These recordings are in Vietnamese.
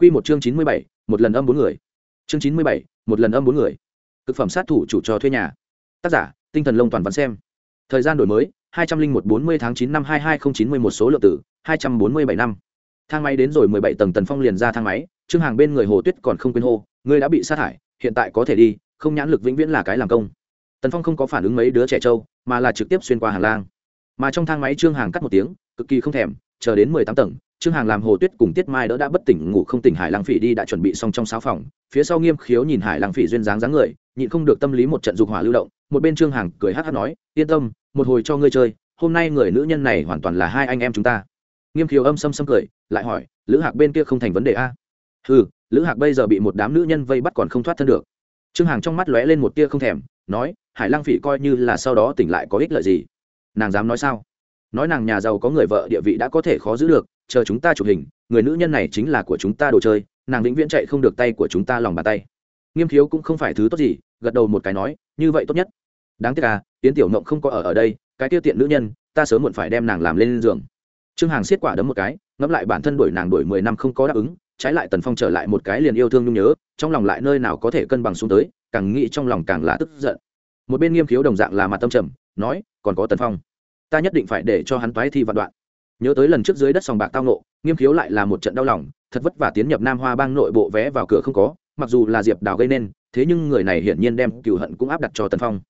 Quy một chương chín mươi bảy, một lần âm bốn người. Chương chín mươi bảy, một lần âm bốn người. Cực phẩm sát thủ chủ cho thuê nhà. Tác giả, tinh thần lông toàn văn xem. Thời gian đổi mới, hai trăm linh một bốn mươi tháng chín năm hai hai nghìn chín mươi một số lượng tử, hai trăm bốn mươi bảy năm. Thang máy đến rồi mười bảy tầng tần phong liền ra thang máy, trương hàng bên người hồ tuyết còn không quên hô, ngươi đã bị sát hại, hiện tại có thể đi, không nhãn lực vĩnh viễn là cái làm công. Tần phong không có phản ứng mấy đứa trẻ trâu, mà là trực tiếp xuyên qua hàng lang. Mà trong thang máy trương hàng cắt một tiếng, cực kỳ không thèm, chờ đến mười tám tầng trương hàng làm hồ tuyết cùng tiết mai đỡ đã bất tỉnh ngủ không tỉnh hải lang phỉ đi đã chuẩn bị xong trong sáu phòng. Phía sau nghiêm khiếu nhìn hải lang phỉ duyên dáng dáng người, nhịn không được tâm lý một trận dục hỏa lưu động. Một bên trương hàng cười hát hát nói, yên tâm, một hồi cho ngươi chơi, hôm nay người nữ nhân này hoàn toàn là hai anh em chúng ta. Nghiêm khiếu âm xâm xâm cười, lại hỏi, lữ hạc bên kia không thành vấn đề a? Ừ lữ hạc bây giờ bị một đám nữ nhân vây bắt còn không thoát thân được. Trương hàng trong mắt lóe lên một tia không thèm, nói, hải lang phỉ coi như là sau đó tỉnh lại có ích lợi gì? Nàng dám nói sao? Nói nàng nhà giàu có người vợ địa vị đã có thể khó giữ được chờ chúng ta chụp hình, người nữ nhân này chính là của chúng ta đồ chơi, nàng vĩnh viễn chạy không được tay của chúng ta lòng bàn tay. Nghiêm khiếu cũng không phải thứ tốt gì, gật đầu một cái nói, như vậy tốt nhất. Đáng tiếc à tiến tiểu mộng không có ở ở đây, cái tiêu tiện nữ nhân, ta sớm muộn phải đem nàng làm lên giường. Trương hàng xiết quả đấm một cái, ngẫm lại bản thân đuổi nàng đuổi mười năm không có đáp ứng, trái lại tần phong trở lại một cái liền yêu thương nhung nhớ, trong lòng lại nơi nào có thể cân bằng xuống tới, càng nghĩ trong lòng càng là tức giận. Một bên nghiêm khiếu đồng dạng là mặt tâm trầm, nói, còn có tần phong. Ta nhất định phải để cho hắn toái thi vạn đoạn nhớ tới lần trước dưới đất sòng bạc tao nộ nghiêm khiếu lại là một trận đau lòng, thật vất vả tiến nhập nam hoa bang nội bộ vé vào cửa không có, mặc dù là diệp đào gây nên, thế nhưng người này hiển nhiên đem cựu hận cũng áp đặt cho tần phong.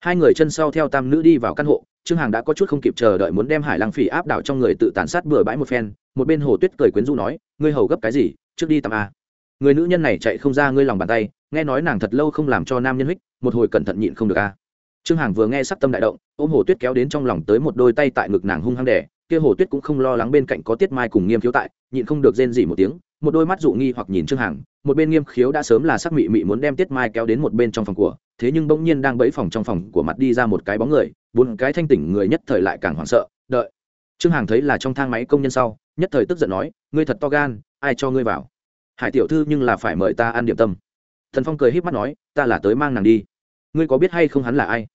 Hai người chân sau theo tam nữ đi vào căn hộ, trương Hằng đã có chút không kịp chờ đợi muốn đem hải lăng phỉ áp đảo trong người tự tàn sát bừa bãi một phen, một bên hồ tuyết cười quyến rũ nói, ngươi hầu gấp cái gì, trước đi tạm a à. người nữ nhân này chạy không ra ngươi lòng bàn tay, nghe nói nàng thật lâu không làm cho nam nhân hích một hồi cẩn thận nhịn không được a trương Hằng vừa nghe sắc tâm đại động, ôm hồ tuyết kéo đến trong lòng tới một đôi tay tại ngực nàng hung hăng đẻ kia hồ tuyết cũng không lo lắng bên cạnh có tiết mai cùng nghiêm khiếu tại nhịn không được rên gì một tiếng một đôi mắt dụ nghi hoặc nhìn trương Hằng, một bên nghiêm khiếu đã sớm là sắc mị mị muốn đem tiết mai kéo đến một bên trong phòng của thế nhưng bỗng nhiên đang bẫy phòng trong phòng của mặt đi ra một cái bóng người bốn cái thanh tỉnh người nhất thời lại càng hoảng sợ đợi. Trương Hằng thấy là trong thang máy công nhân sau nhất thời tức giận nói ngươi thật to gan ai cho ngươi vào? Hải tiểu thư nhưng là phải mời ta ăn điểm tâm. Thần phong cười h í p mắt nói ta là tới mang nàng đi. Ngươi có biết hay không hắn là ai?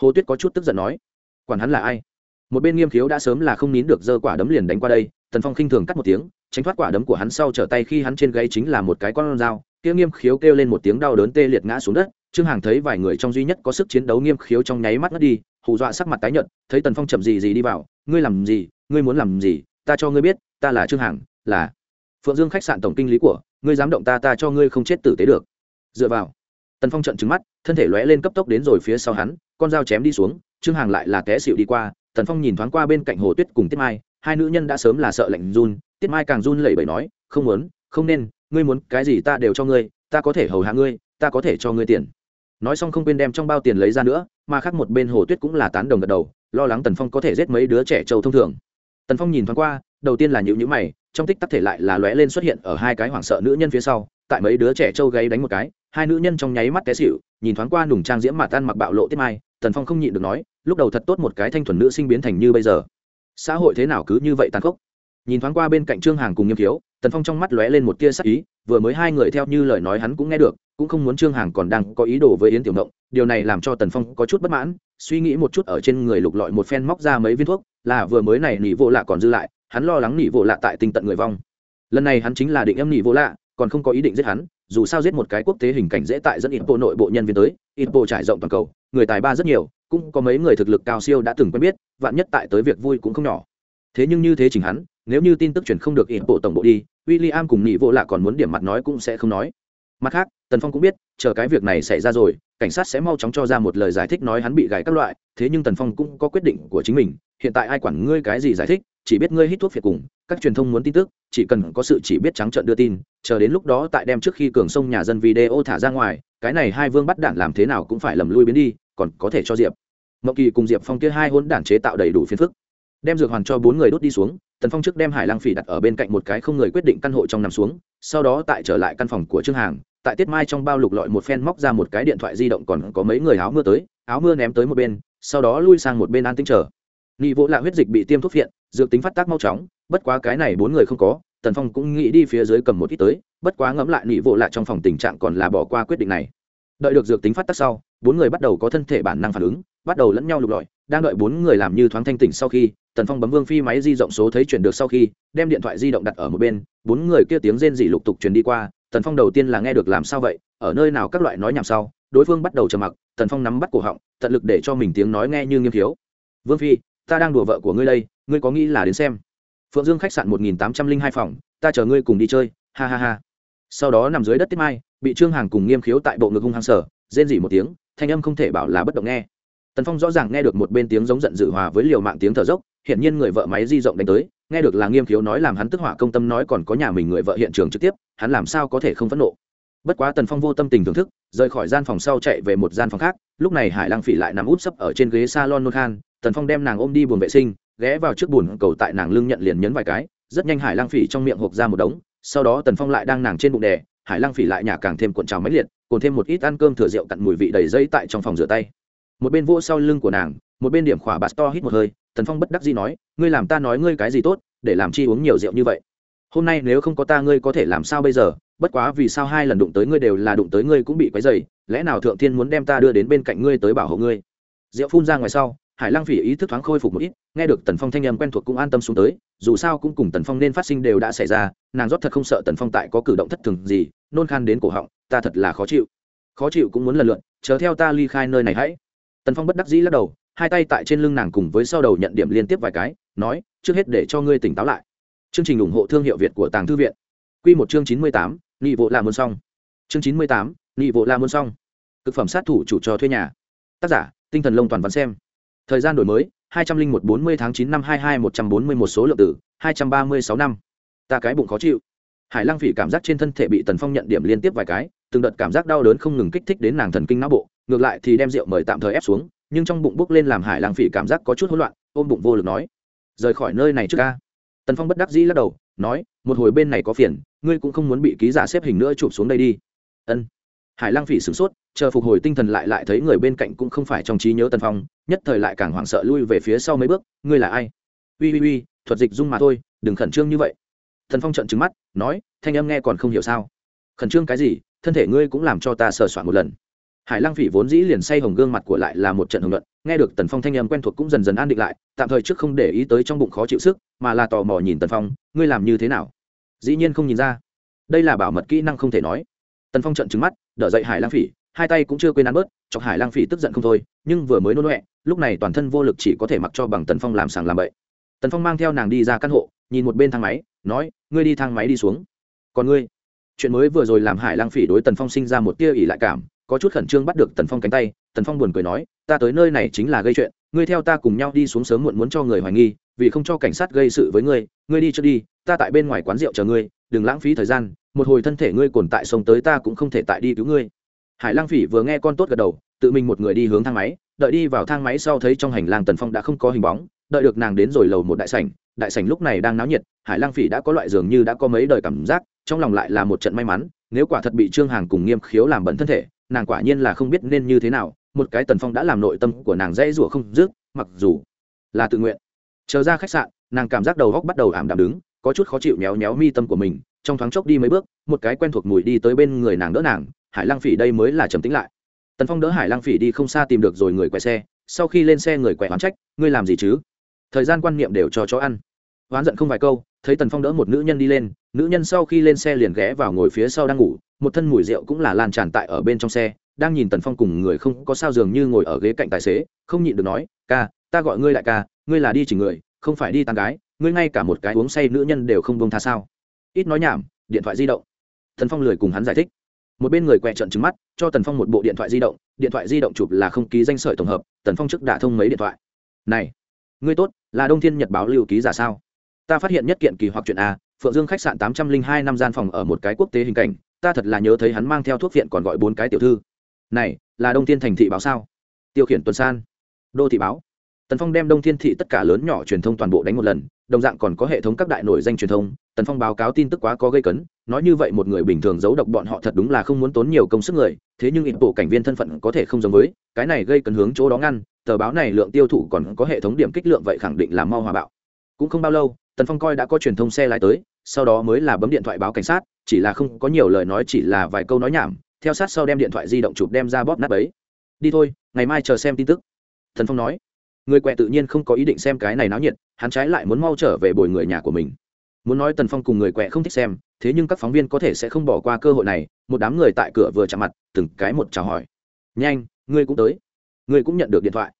Hồ tuyết có chút tức giận nói quản hắn là ai? Một bên nghiêm khiếu đã sớm là không nín được giơ quả đấm liền đánh qua đây, tần phong khinh thường cắt một tiếng, tránh thoát quả đấm của hắn sau trở tay khi hắn trên gáy chính là một cái con dao, kia nghiêm khiếu kêu lên một tiếng đau đớn tê liệt ngã xuống đất, trương hàng thấy vài người trong duy nhất có sức chiến đấu nghiêm khiếu trong nháy mắt ngất đi, hù dọa sắc mặt tái nhợt, thấy tần phong chậm gì gì đi vào, ngươi làm gì? Ngươi muốn làm gì? Ta cho ngươi biết, ta là trương hàng, là phượng dương khách sạn tổng kinh lý của, ngươi dám động ta ta cho ngươi không chết tử tế được. Dựa vào, tần phong trận trứng mắt, thân thể lóe lên cấp tốc đến rồi phía sau hắn, con dao chém đi xuống, trương hàng lại là té xịu đi qua tần phong nhìn thoáng qua bên cạnh hồ tuyết cùng tiết mai, hai nữ nhân đã sớm là sợ lạnh run. Tiết mai càng run lẩy bẩy nói, không muốn, không nên, ngươi muốn cái gì ta đều cho ngươi, ta có thể hầu hạ ngươi, ta có thể cho ngươi tiền. Nói xong không quên đem trong bao tiền lấy ra nữa, mà khác một bên hồ tuyết cũng là tán đồng gật đầu, lo lắng tần phong có thể giết mấy đứa trẻ trâu thông thường. Tần phong nhìn thoáng qua, đầu tiên là nhịu nhữ mày, trong tích tắc thể lại là lóe lên xuất hiện ở hai cái hoảng sợ nữ nhân phía sau, tại mấy đứa trẻ trâu gáy đánh một cái, hai nữ nhân trong nháy mắt té xịu nhìn thoáng qua nùng trang diễm mà tan mặc bạo lộ tiết mai tần phong không nhịn được nói lúc đầu thật tốt một cái thanh thuần nữ sinh biến thành như bây giờ. Xã hội thế nào cứ như vậy tàn khốc. Nhìn thoáng qua bên cạnh trương hàng cùng nghiêm thiếu tần phong trong mắt lóe lên một tia sắc ý vừa mới hai người theo như lời nói hắn cũng nghe được cũng không muốn trương hàng còn đang có ý đồ với yến tiểu Mộng, điều này làm cho tần phong có chút bất mãn suy nghĩ một chút ở trên người lục lọi một phen móc ra mấy viên thuốc là vừa mới này nỉ vô lạ còn dư lại hắn lo lắng nỉ vô lạ tại tinh tận người vong. Lần này hắn chính là định em nỉ vô lạ còn không có ý định giết hắn, dù sao giết một cái quốc tế hình cảnh dễ tại dẫn ít bộ nội bộ nhân viên tới ít bộ trải rộng toàn cầu, người tài ba rất nhiều, cũng có mấy người thực lực cao siêu đã từng quen biết, vạn nhất tại tới việc vui cũng không nhỏ. Thế nhưng như thế chỉnh hắn, nếu như tin tức truyền không được ít bộ tổng bộ đi, William cùng nhị vô lạ còn muốn điểm mặt nói cũng sẽ không nói. Mặt khác, tần phong cũng biết, chờ cái việc này xảy ra rồi, cảnh sát sẽ mau chóng cho ra một lời giải thích nói hắn bị gài các loại, thế nhưng tần phong cũng có quyết định của chính mình hiện tại ai quản ngươi cái gì giải thích, chỉ biết ngươi hít thuốc phiệt cùng, các truyền thông muốn tin tức, chỉ cần có sự chỉ biết trắng trợn đưa tin, chờ đến lúc đó tại đem trước khi cường sông nhà dân video thả ra ngoài, cái này hai vương bắt đạn làm thế nào cũng phải lầm lui biến đi, còn có thể cho diệp mậu kỳ cùng diệp phong kia hai hôn đản chế tạo đầy đủ phiền phức. Đem dược hoàn cho bốn người đốt đi xuống, tần phong trước đem hải lang phỉ đặt ở bên cạnh một cái không người quyết định căn hộ trong nằm xuống, sau đó tại trở lại căn phòng của trương hàng, tại tiết mai trong bao lục lọi một phen móc ra một cái điện thoại di động còn có mấy người áo mưa tới, áo mưa ném tới một bên, sau đó lui sang một bên an tinh chờ nghị vỗ lạ huyết dịch bị tiêm thuốc phiện, dược tính phát tác mau chóng, bất quá cái này bốn người không có, tần phong cũng nghĩ đi phía dưới cầm một ít tới, bất quá ngẫm lại nghị vỗ lạ trong phòng tình trạng còn là bỏ qua quyết định này. Đợi được dược tính phát tác sau, bốn người bắt đầu có thân thể bản năng phản ứng, bắt đầu lẫn nhau lục lọi, đang đợi bốn người làm như thoáng thanh tỉnh sau khi, tần phong bấm vương phi máy di động số thấy chuyển được sau khi, đem điện thoại di động đặt ở một bên, bốn người kia tiếng rên rỉ lục tục truyền đi qua, tần phong đầu tiên là nghe được làm sao vậy, ở nơi nào các loại nói nhảm sau, đối phương bắt đầu trầm mặc, tần phong nắm bắt cổ họng, tận lực để cho mình tiếng nói nghe như nghiêm thiếu. Vương phi ta đang đùa vợ của ngươi đây, ngươi có nghĩ là đến xem. Phượng dương khách sạn một nghìn tám trăm linh hai phòng, ta chờ ngươi cùng đi chơi, ha ha ha. Sau đó nằm dưới đất tiết mai, bị trương hàng cùng nghiêm khiếu tại bộ ngực hung hăng sở, rên rỉ một tiếng, thanh âm không thể bảo là bất động nghe. Tần phong rõ ràng nghe được một bên tiếng giống giận dữ hòa với liều mạng tiếng thở dốc hiện nhiên người vợ máy di rộng đánh tới, nghe được là nghiêm khiếu nói làm hắn tức hỏa công tâm nói còn có nhà mình người vợ hiện trường trực tiếp, hắn làm sao có thể không phẫn nộ. Bất quá tần phong vô tâm tình thưởng thức, rời khỏi gian phòng sau chạy về một gian phòng khác, lúc này hải lăng phỉ lại nằm úp sấp ở trên ghế salon nôn khan tần phong đem nàng ôm đi buồng vệ sinh, ghé vào trước bùn cầu tại nàng lưng nhận liền nhấn vài cái, rất nhanh hải Lang phỉ trong miệng hộp ra một đống, sau đó tần phong lại đang nàng trên bụng đè, hải Lang phỉ lại nhả càng thêm cuộn trào máy liệt còn thêm một ít ăn cơm thừa rượu cặn mùi vị đầy dây tại trong phòng rửa tay. Một bên vỗ sau lưng của nàng, một bên điểm khỏa bạt to hít một hơi, tần phong bất đắc dĩ nói, ngươi làm ta nói ngươi cái gì tốt, để làm chi uống nhiều rượu như vậy? Hôm nay nếu không có ta ngươi có thể làm sao bây giờ? Bất quá vì sao hai lần đụng tới ngươi đều là đụng tới ngươi cũng bị quấy dày lẽ nào thượng thiên muốn đem ta đưa đến bên cạnh ngươi tới bảo hộ ngươi? Rượu phun ra ngoài sau hải lăng phỉ ý thức thoáng khôi phục một ít, nghe được tần phong thanh âm quen thuộc cũng an tâm xuống tới, dù sao cũng cùng tần phong nên phát sinh đều đã xảy ra, nàng rót thật không sợ tần phong tại có cử động thất thường gì, nôn khan đến cổ họng, ta thật là khó chịu. Khó chịu cũng muốn lần lượn chờ theo ta ly khai nơi này hãy. Tần phong bất đắc dĩ lắc đầu, hai tay tại trên lưng nàng cùng với sau đầu nhận điểm liên tiếp vài cái, nói, trước hết để cho ngươi tỉnh táo lại. Chương trình ủng hộ thương hiệu việt của tàng thư viện. Q một chương chín mươi tám, nghị vụ làm muôn xong. Chương chín mươi tám, nghị vụ làm muôn xong. Thực phẩm sát thủ chủ trò thuê nhà. Tác giả, tinh thần lông toàn văn xem thời gian đổi mới, hai trăm linh một bốn mươi tháng chín năm hai hai một trăm bốn mươi một số lượng tử hai trăm ba mươi sáu năm. Ta cái bụng khó chịu. Hải lăng phỉ cảm giác trên thân thể bị tần phong nhận điểm liên tiếp vài cái, từng đợt cảm giác đau đớn không ngừng kích thích đến nàng thần kinh não bộ, ngược lại thì đem rượu mời tạm thời ép xuống, nhưng trong bụng bốc lên làm hải lăng phỉ cảm giác có chút hỗn loạn, ôm bụng vô lực nói, rời khỏi nơi này trước ca tần phong bất đắc dĩ lắc đầu, nói, một hồi bên này có phiền, ngươi cũng không muốn bị ký giả xếp hình nữa chụp xuống đây đi. Ân. Hải lăng phỉ sửng sốt, chờ phục hồi tinh thần lại lại thấy người bên cạnh cũng không phải trong trí nhớ tần phong nhất thời lại càng hoảng sợ lui về phía sau mấy bước, ngươi là ai? Ui ui ui thuật dịch dung mà thôi, đừng khẩn trương như vậy. Thần phong trận trứng mắt, nói, thanh âm nghe còn không hiểu sao? Khẩn trương cái gì? Thân thể ngươi cũng làm cho ta sờ soạn một lần. Hải lăng phỉ vốn dĩ liền say hồng gương mặt của lại là một trận hồng luận nghe được tần phong thanh âm quen thuộc cũng dần dần an định lại, tạm thời trước không để ý tới trong bụng khó chịu sức, mà là tò mò nhìn tần phong, ngươi làm như thế nào? Dĩ nhiên không nhìn ra. Đây là bảo mật kỹ năng không thể nói. Tần phong trận trứng mắt, đỡ dậy hải lăng phỉ hai tay cũng chưa quên ăn bớt, chọc hải Lang phỉ tức giận không thôi, nhưng vừa mới nôn nọe, lúc này toàn thân vô lực chỉ có thể mặc cho bằng tần phong làm sàng làm bậy. Tần phong mang theo nàng đi ra căn hộ, nhìn một bên thang máy, nói, ngươi đi thang máy đi xuống. Còn ngươi? Chuyện mới vừa rồi làm hải lang phỉ đối tần phong sinh ra một tia ỉ lại cảm, có chút khẩn trương bắt được tần phong cánh tay, tần phong buồn cười nói, ta tới nơi này chính là gây chuyện, ngươi theo ta cùng nhau đi xuống sớm muộn muốn cho người hoài nghi, vì không cho cảnh sát gây sự với ngươi ngươi đi trước đi, ta tại bên ngoài quán rượu chờ ngươi, đừng lãng phí thời gian, một hồi thân thể ngươi cồn tại sông tới ta cũng không thể tại đi cứu ngươi hải lang phỉ vừa nghe con tốt gật đầu, tự mình một người đi hướng thang máy, đợi đi vào thang máy sau thấy trong hành lang tần phong đã không có hình bóng, đợi được nàng đến rồi lầu một đại sảnh đại sảnh lúc này đang náo nhiệt, hải lang phỉ đã có loại dường như đã có mấy đời cảm giác, trong lòng lại là một trận may mắn, nếu quả thật bị trương hàng cùng nghiêm khiếu làm bẩn thân thể, nàng quả nhiên là không biết nên như thế nào, một cái tần phong đã làm nội tâm của nàng dễ rủa không dứt, mặc dù là tự nguyện. Chờ ra khách sạn, nàng cảm giác đầu góc bắt đầu ảm đạm đứng, có chút khó chịu méo méo mi tâm của mình, trong thoáng chốc đi mấy bước, một cái quen thuộc mùi đi tới bên người nàng đỡ nàng hải lang phỉ đây mới là trầm tĩnh lại. Tần phong đỡ hải lang phỉ đi không xa tìm được rồi người quẹ xe, sau khi lên xe người quẹ oán trách, ngươi làm gì chứ? Thời gian quan niệm đều cho chó ăn. Oán giận không vài câu, thấy tần phong đỡ một nữ nhân đi lên, nữ nhân sau khi lên xe liền ghé vào ngồi phía sau đang ngủ, một thân mùi rượu cũng là lan tràn tại ở bên trong xe, đang nhìn tần phong cùng người không có sao dường như ngồi ở ghế cạnh tài xế, không nhịn được nói, ca, ta gọi ngươi lại ca, ngươi là đi chỉ người, không phải đi tàn gái, ngươi ngay cả một cái uống say nữ nhân đều không bông tha sao? Ít nói nhảm, điện thoại di động. Tần phong lười cùng hắn giải thích một bên người quẹ trận trứng mắt, cho tần phong một bộ điện thoại di động, điện thoại di động chụp là không ký danh sợi tổng hợp, tần phong trước đã thông mấy điện thoại. Này, ngươi tốt, là đông thiên nhật báo lưu ký giả sao? Ta phát hiện nhất kiện kỳ hoặc chuyện a, phượng dương khách sạn tám trăm linh hai năm gian phòng ở một cái quốc tế hình cảnh, ta thật là nhớ thấy hắn mang theo thuốc viện còn gọi bốn cái tiểu thư. Này, là đông thiên thành thị báo sao? Tiêu khiển tuần san. Đô thị báo tần phong đem đông thiên thị tất cả lớn nhỏ truyền thông toàn bộ đánh một lần, đồng dạng còn có hệ thống các đại nổi danh truyền thông. Tần phong báo cáo tin tức quá có gây cấn, nói như vậy một người bình thường giấu độc bọn họ thật đúng là không muốn tốn nhiều công sức người, thế nhưng ít bộ cảnh viên thân phận có thể không giống với, cái này gây cấn hướng chỗ đó ngăn, tờ báo này lượng tiêu thụ còn có hệ thống điểm kích lượng vậy khẳng định là mau hòa bạo. Cũng không bao lâu, tần phong coi đã có truyền thông xe lái tới, sau đó mới là bấm điện thoại báo cảnh sát, chỉ là không có nhiều lời nói, chỉ là vài câu nói nhảm, theo sát sau đem điện thoại di động chụp đem ra bóp nát ấy đi thôi, ngày mai chờ xem tin tức. Thần phong nói người quẹ tự nhiên không có ý định xem cái này náo nhiệt, hắn trái lại muốn mau trở về bồi người nhà của mình. Muốn nói tần phong cùng người quẹ không thích xem, thế nhưng các phóng viên có thể sẽ không bỏ qua cơ hội này, một đám người tại cửa vừa chạm mặt, từng cái một chào hỏi. Nhanh, ngươi cũng tới. Ngươi cũng nhận được điện thoại.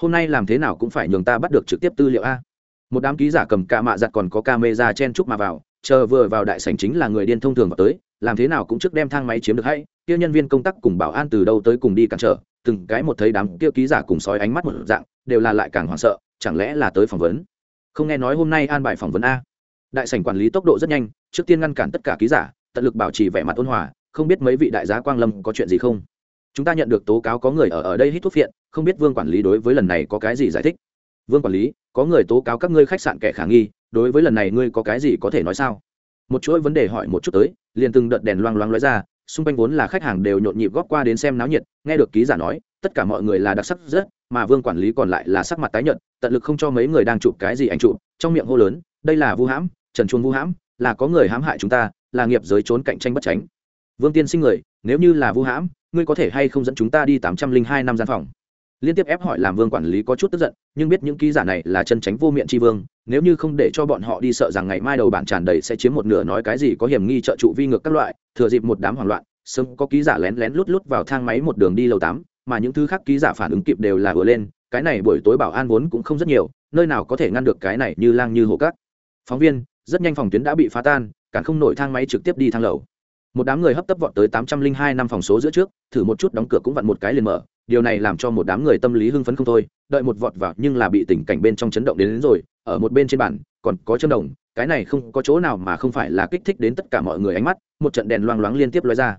Hôm nay làm thế nào cũng phải nhường ta bắt được trực tiếp tư liệu a. Một đám ký giả cầm ca mạ giặt còn có ca mê ra chen chúc mà vào, chờ vừa vào đại sảnh chính là người điên thông thường vào tới, làm thế nào cũng trước đem thang máy chiếm được hay, kia nhân viên công tác cùng bảo an từ đâu tới cùng đi cản trở từng cái một thấy đám kia ký giả cùng sói ánh mắt một dạng, đều là lại càng hoảng sợ, chẳng lẽ là tới phỏng vấn? Không nghe nói hôm nay an bài phỏng vấn a. Đại sảnh quản lý tốc độ rất nhanh, trước tiên ngăn cản tất cả ký giả, tận lực bảo trì vẻ mặt ôn hòa, không biết mấy vị đại giá quang lâm có chuyện gì không? Chúng ta nhận được tố cáo có người ở ở đây hít thuốc phiện, không biết vương quản lý đối với lần này có cái gì giải thích. Vương quản lý, có người tố cáo các ngươi khách sạn kẻ khả nghi, đối với lần này ngươi có cái gì có thể nói sao? Một chuỗi vấn đề hỏi một chút tới, liền từng đợt đèn loang loáng lóe ra xung quanh vốn là khách hàng đều nhộn nhịp góp qua đến xem náo nhiệt, nghe được ký giả nói, tất cả mọi người là đặc sắc rất, mà vương quản lý còn lại là sắc mặt tái nhợt, tận lực không cho mấy người đang chụp cái gì ảnh chụp, trong miệng hô lớn, đây là vu hãm, trần chuông vu hãm, là có người hãm hại chúng ta, là nghiệp giới trốn cạnh tranh bất tránh. Vương tiên sinh người, nếu như là vu hãm, ngươi có thể hay không dẫn chúng ta đi tám trăm linh hai năm gian phòng? Liên tiếp ép hỏi làm vương quản lý có chút tức giận, nhưng biết những ký giả này là chân tránh vô miệng tri vương, nếu như không để cho bọn họ đi sợ rằng ngày mai đầu bản tràn đầy sẽ chiếm một nửa nói cái gì có hiểm nghi trợ trụ vi ngược các loại, thừa dịp một đám hoảng loạn, sớm có ký giả lén lén lút lút vào thang máy một đường đi lầu tám, mà những thứ khác ký giả phản ứng kịp đều là vừa lên, cái này buổi tối bảo an vốn cũng không rất nhiều, nơi nào có thể ngăn được cái này như lang như hồ cát. Phóng viên, rất nhanh phòng tuyến đã bị phá tan, cản không nổi thang máy trực tiếp đi thang lầu một đám người hấp tấp vọt tới tám trăm linh hai năm phòng số giữa trước thử một chút đóng cửa cũng vặn một cái liền mở. Điều này làm cho một đám người tâm lý hưng phấn không thôi đợi một vọt vào nhưng là bị tình cảnh bên trong chấn động đến, đến rồi ở một bên trên bản còn có châm đồng cái này không có chỗ nào mà không phải là kích thích đến tất cả mọi người ánh mắt một trận đèn loang loáng liên tiếp lóe ra.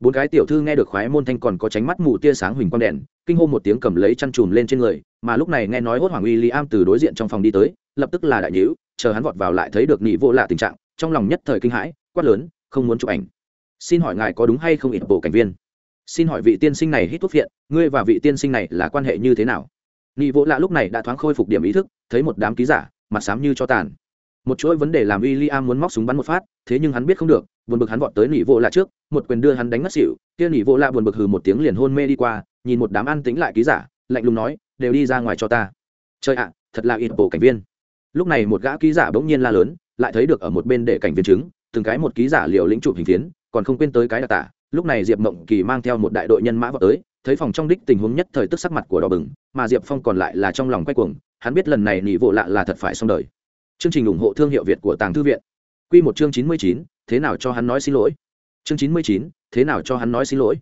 Bốn cái tiểu thư nghe được khoái môn thanh còn có tránh mắt mù tia sáng huỳnh quang đèn kinh hô một tiếng cầm lấy chăn chùm lên trên người mà lúc này nghe nói hốt hoàng uy li am từ đối diện trong phòng đi tới lập tức là đại nhữ chờ hắn vọt vào lại thấy được nị vô lạ tình trạng trong lòng nhất thời kinh hãi quát lớn không muốn chụp ảnh xin hỏi ngài có đúng hay không ít bộ cảnh viên? Xin hỏi vị tiên sinh này hít thuốc viện, ngươi và vị tiên sinh này là quan hệ như thế nào? Nị vỗ lạ lúc này đã thoáng khôi phục điểm ý thức thấy một đám ký giả mặt xám như cho tàn. Một chuỗi vấn đề làm w i am muốn móc súng bắn một phát thế nhưng hắn biết không được buồn bực hắn vọt tới nỉ vô lạ trước một quyền đưa hắn đánh ngất xỉu kia nỉ vô lạ buồn bực hừ một tiếng liền hôn mê đi qua nhìn một đám ăn tính lại ký giả lạnh lùng nói đều đi ra ngoài cho ta. Chơi ạ thật là ít bộ cảnh viên. Lúc này một gã ký giả bỗng nhiên la lớn lại thấy được ở một bên để cảnh viên chứng từng cái một ký giả liều lĩnh chụp hình phiến còn không quên tới cái đặc tả, lúc này diệp mộng kỳ mang theo một đại đội nhân mã vào tới, thấy phòng trong đích tình huống nhất thời tức sắc mặt của đỏ bừng, mà diệp phong còn lại là trong lòng quay cuồng, hắn biết lần này nỉ vộ lạ là thật phải xong đời. Chương trình ủng hộ thương hiệu việt của tàng thư viện. Q một chương chín mươi chín, thế nào cho hắn nói xin lỗi? Chương chín mươi chín, thế nào cho hắn nói xin lỗi?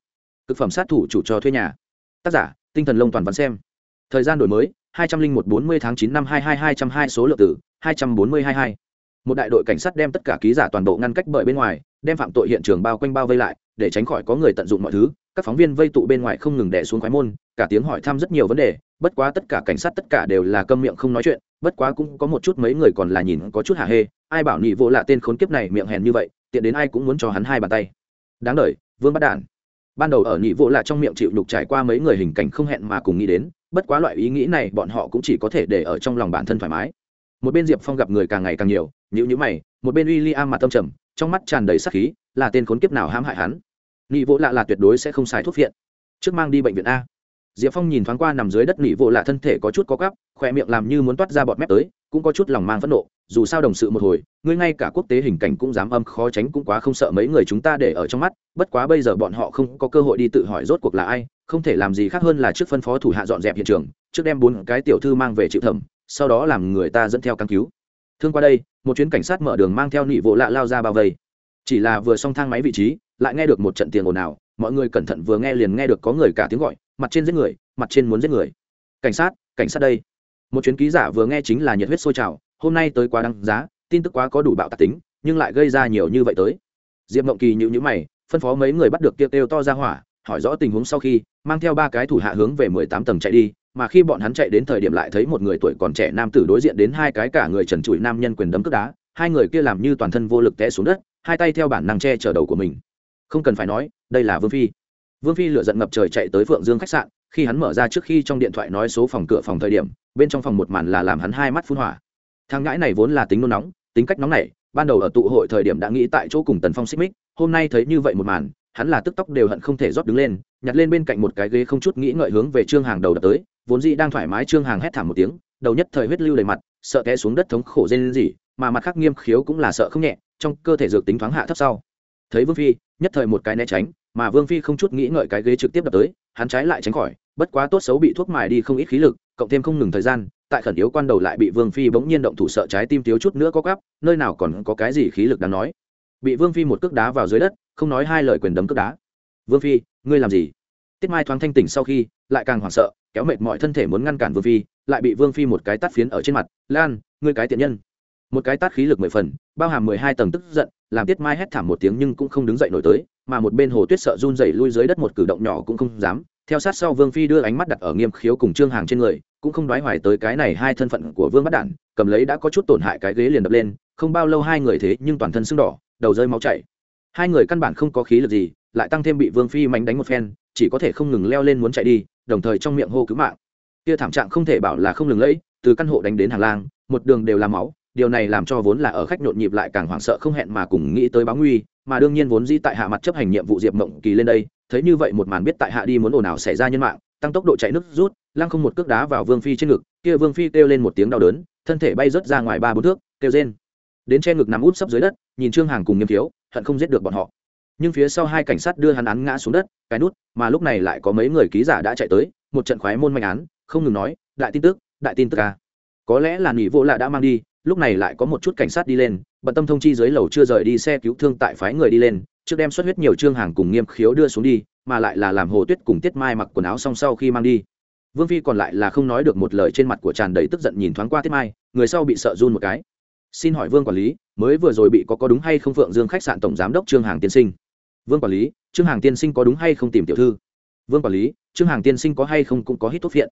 Thực phẩm sát thủ chủ cho thuê nhà. Tác giả, tinh thần lông toàn văn xem. Thời gian đổi mới, hai trăm linh một bốn mươi tháng chín năm hai hai hai trăm hai số lượng tử hai trăm bốn mươi hai hai. Một đại đội cảnh sát đem tất cả ký giả toàn bộ ngăn cách bởi bên ngoài đem phạm tội hiện trường bao quanh bao vây lại, để tránh khỏi có người tận dụng mọi thứ, các phóng viên vây tụ bên ngoài không ngừng đẻ xuống khoái môn, cả tiếng hỏi thăm rất nhiều vấn đề, bất quá tất cả cảnh sát tất cả đều là câm miệng không nói chuyện, bất quá cũng có một chút mấy người còn là nhìn có chút hả hê, ai bảo nị vô lạ tên khốn kiếp này miệng hèn như vậy, tiện đến ai cũng muốn cho hắn hai bàn tay. Đáng lời vương bắt đản. Ban đầu ở nị vô lạ trong miệng chịu nhục trải qua mấy người hình cảnh không hẹn mà cùng nghĩ đến, bất quá loại ý nghĩ này bọn họ cũng chỉ có thể để ở trong lòng bản thân thoải mái. Một bên diệp phong gặp người càng ngày càng nhiều nhữ nhữ mày, một bên w i l l i am mặt tâm trầm trong mắt tràn đầy sắc khí, là tên khốn kiếp nào hãm hại hắn? Nị vỗ lạ là tuyệt đối sẽ không xài thuốc viện trước mang đi bệnh viện a. Diệp phong nhìn thoáng qua nằm dưới đất nị vỗ lạ thân thể có chút có cắp khỏe miệng làm như muốn toát ra bọt mép tới, cũng có chút lòng mang phẫn nộ, dù sao đồng sự một hồi, ngươi ngay cả quốc tế hình cảnh cũng dám âm, khó tránh cũng quá không sợ mấy người chúng ta để ở trong mắt, bất quá bây giờ bọn họ không có cơ hội đi tự hỏi rốt cuộc là ai, không thể làm gì khác hơn là trước phân phó thủ hạ dọn dẹp hiện trường, trước đem bốn cái tiểu thư mang về chịu thẩm, sau đó làm người ta dẫn theo căn cứu thương qua đây, một chuyến cảnh sát mở đường mang theo nị vỗ lạ lao ra bao vây. Chỉ là vừa xong thang máy vị trí, lại nghe được một trận tiền ồn ào, mọi người cẩn thận vừa nghe liền nghe được có người cả tiếng gọi, mặt trên giết người, mặt trên muốn giết người. Cảnh sát cảnh sát đây. Một chuyến ký giả vừa nghe chính là nhiệt huyết sôi trào, hôm nay tới quá đăng giá, tin tức quá có đủ bạo tạc tính, nhưng lại gây ra nhiều như vậy tới. Diệp mộng kỳ nhịu nhữ mày, phân phó mấy người bắt được tiêu tiêu to ra hỏa hỏi rõ tình huống sau khi, mang theo ba cái thủ hạ hướng về mười tám tầng chạy đi, mà khi bọn hắn chạy đến thời điểm lại thấy một người tuổi còn trẻ nam tử đối diện đến hai cái cả người trần trụi nam nhân quyền đấm cướp đá, hai người kia làm như toàn thân vô lực té xuống đất, hai tay theo bản năng che chở đầu của mình. Không cần phải nói, đây là vương phi. Vương phi lựa giận ngập trời chạy tới phượng dương khách sạn, khi hắn mở ra trước khi trong điện thoại nói số phòng cửa phòng thời điểm, bên trong phòng một màn là làm hắn hai mắt phun hỏa. Thang ngãi này vốn là tính nôn nóng, tính cách nóng này ban đầu ở tụ hội thời điểm đã nghĩ tại chỗ cùng tần phong xích mích, hôm nay thấy như vậy một màn hắn là tức tốc đều hận không thể rót đứng lên, nhặt lên bên cạnh một cái ghế không chút nghĩ ngợi hướng về trương hàng đầu đập tới, vốn dĩ đang thoải mái trương hàng hét thảm một tiếng, đầu nhất thời huyết lưu đầy mặt, sợ té xuống đất thống khổ dên gì mà mặt khác nghiêm khiếu cũng là sợ không nhẹ, trong cơ thể dược tính thoáng hạ thấp sau. Thấy vương phi, nhất thời một cái né tránh, mà vương phi không chút nghĩ ngợi cái ghế trực tiếp đập tới, hắn trái lại tránh khỏi, bất quá tốt xấu bị thuốc mài đi không ít khí lực, cộng thêm không ngừng thời gian, tại khẩn yếu quan đầu lại bị vương phi bỗng nhiên động thủ sợ trái tim thiếu chút nữa có gắp nơi nào còn có cái gì khí lực đáng nói. Bị vương phi một cước đá vào dưới đất không nói hai lời quyền đấm cước đá. Vương phi, ngươi làm gì? Tiết mai thoáng thanh tỉnh sau khi, lại càng hoảng sợ, kéo mệt mọi thân thể muốn ngăn cản vương phi, lại bị vương phi một cái tát phiến ở trên mặt. Lan, ngươi cái tiện nhân. Một cái tát khí lực mười phần, bao hàm mười hai tầng tức giận, làm tiết mai hét thảm một tiếng nhưng cũng không đứng dậy nổi tới, mà một bên hồ tuyết sợ run dày lui dưới đất một cử động nhỏ cũng không dám. Theo sát sau vương phi đưa ánh mắt đặt ở nghiêm khiếu cùng trương hàng trên người, cũng không đoái hoài tới cái này hai thân phận của vương bắt đản, cầm lấy đã có chút tổn hại cái ghế liền đập lên, không bao lâu hai người thế nhưng toàn thân sưng đỏ, đầu rơi máu chảy hai người căn bản không có khí lực gì, lại tăng thêm bị vương phi mánh đánh một phen, chỉ có thể không ngừng leo lên muốn chạy đi, đồng thời trong miệng hô cứu mạng. Kia thảm trạng không thể bảo là không lừng lẫy, từ căn hộ đánh đến hàng lang, một đường đều là máu, điều này làm cho vốn là ở khách nhộn nhịp lại càng hoảng sợ không hẹn mà cùng nghĩ tới báo nguy, mà đương nhiên vốn dĩ tại hạ mặt chấp hành nhiệm vụ diệp mộng kỳ lên đây, thấy như vậy một màn biết tại hạ đi muốn ồn ào xảy ra nhân mạng, tăng tốc độ chạy nước rút, lăng không một cước đá vào vương phi trên ngực, kia vương phi kêu lên một tiếng đau đớn, thân thể bay rớt ra ngoài ba bốn thước, kêu rên. Đến che ngực nằm út sấp dưới đất, nhìn trương hàng cùng nghiêm thiếu hận không giết được bọn họ. Nhưng phía sau hai cảnh sát đưa hắn án ngã xuống đất, cái nút, mà lúc này lại có mấy người ký giả đã chạy tới, một trận khoái môn manh án, không ngừng nói, đại tin tức, đại tin tức ca có lẽ là nghỉ vô lạ đã mang đi, lúc này lại có một chút cảnh sát đi lên, bận tâm thông chi dưới lầu chưa rời đi xe cứu thương tại phái người đi lên, trước đem xuất huyết nhiều trương hàng cùng nghiêm khiếu đưa xuống đi, mà lại là làm hồ tuyết cùng tiết mai mặc quần áo xong sau khi mang đi. Vương phi còn lại là không nói được một lời trên mặt của tràn đầy tức giận nhìn thoáng qua tiết mai, người sau bị sợ run một cái. Xin hỏi vương quản lý mới vừa rồi bị có có đúng hay không phượng dương khách sạn tổng giám đốc trương hàng tiên sinh. Vương quản lý, trương hàng tiên sinh có đúng hay không tìm tiểu thư? Vương quản lý, trương hàng tiên sinh có hay không cũng có hít thuốc phiện.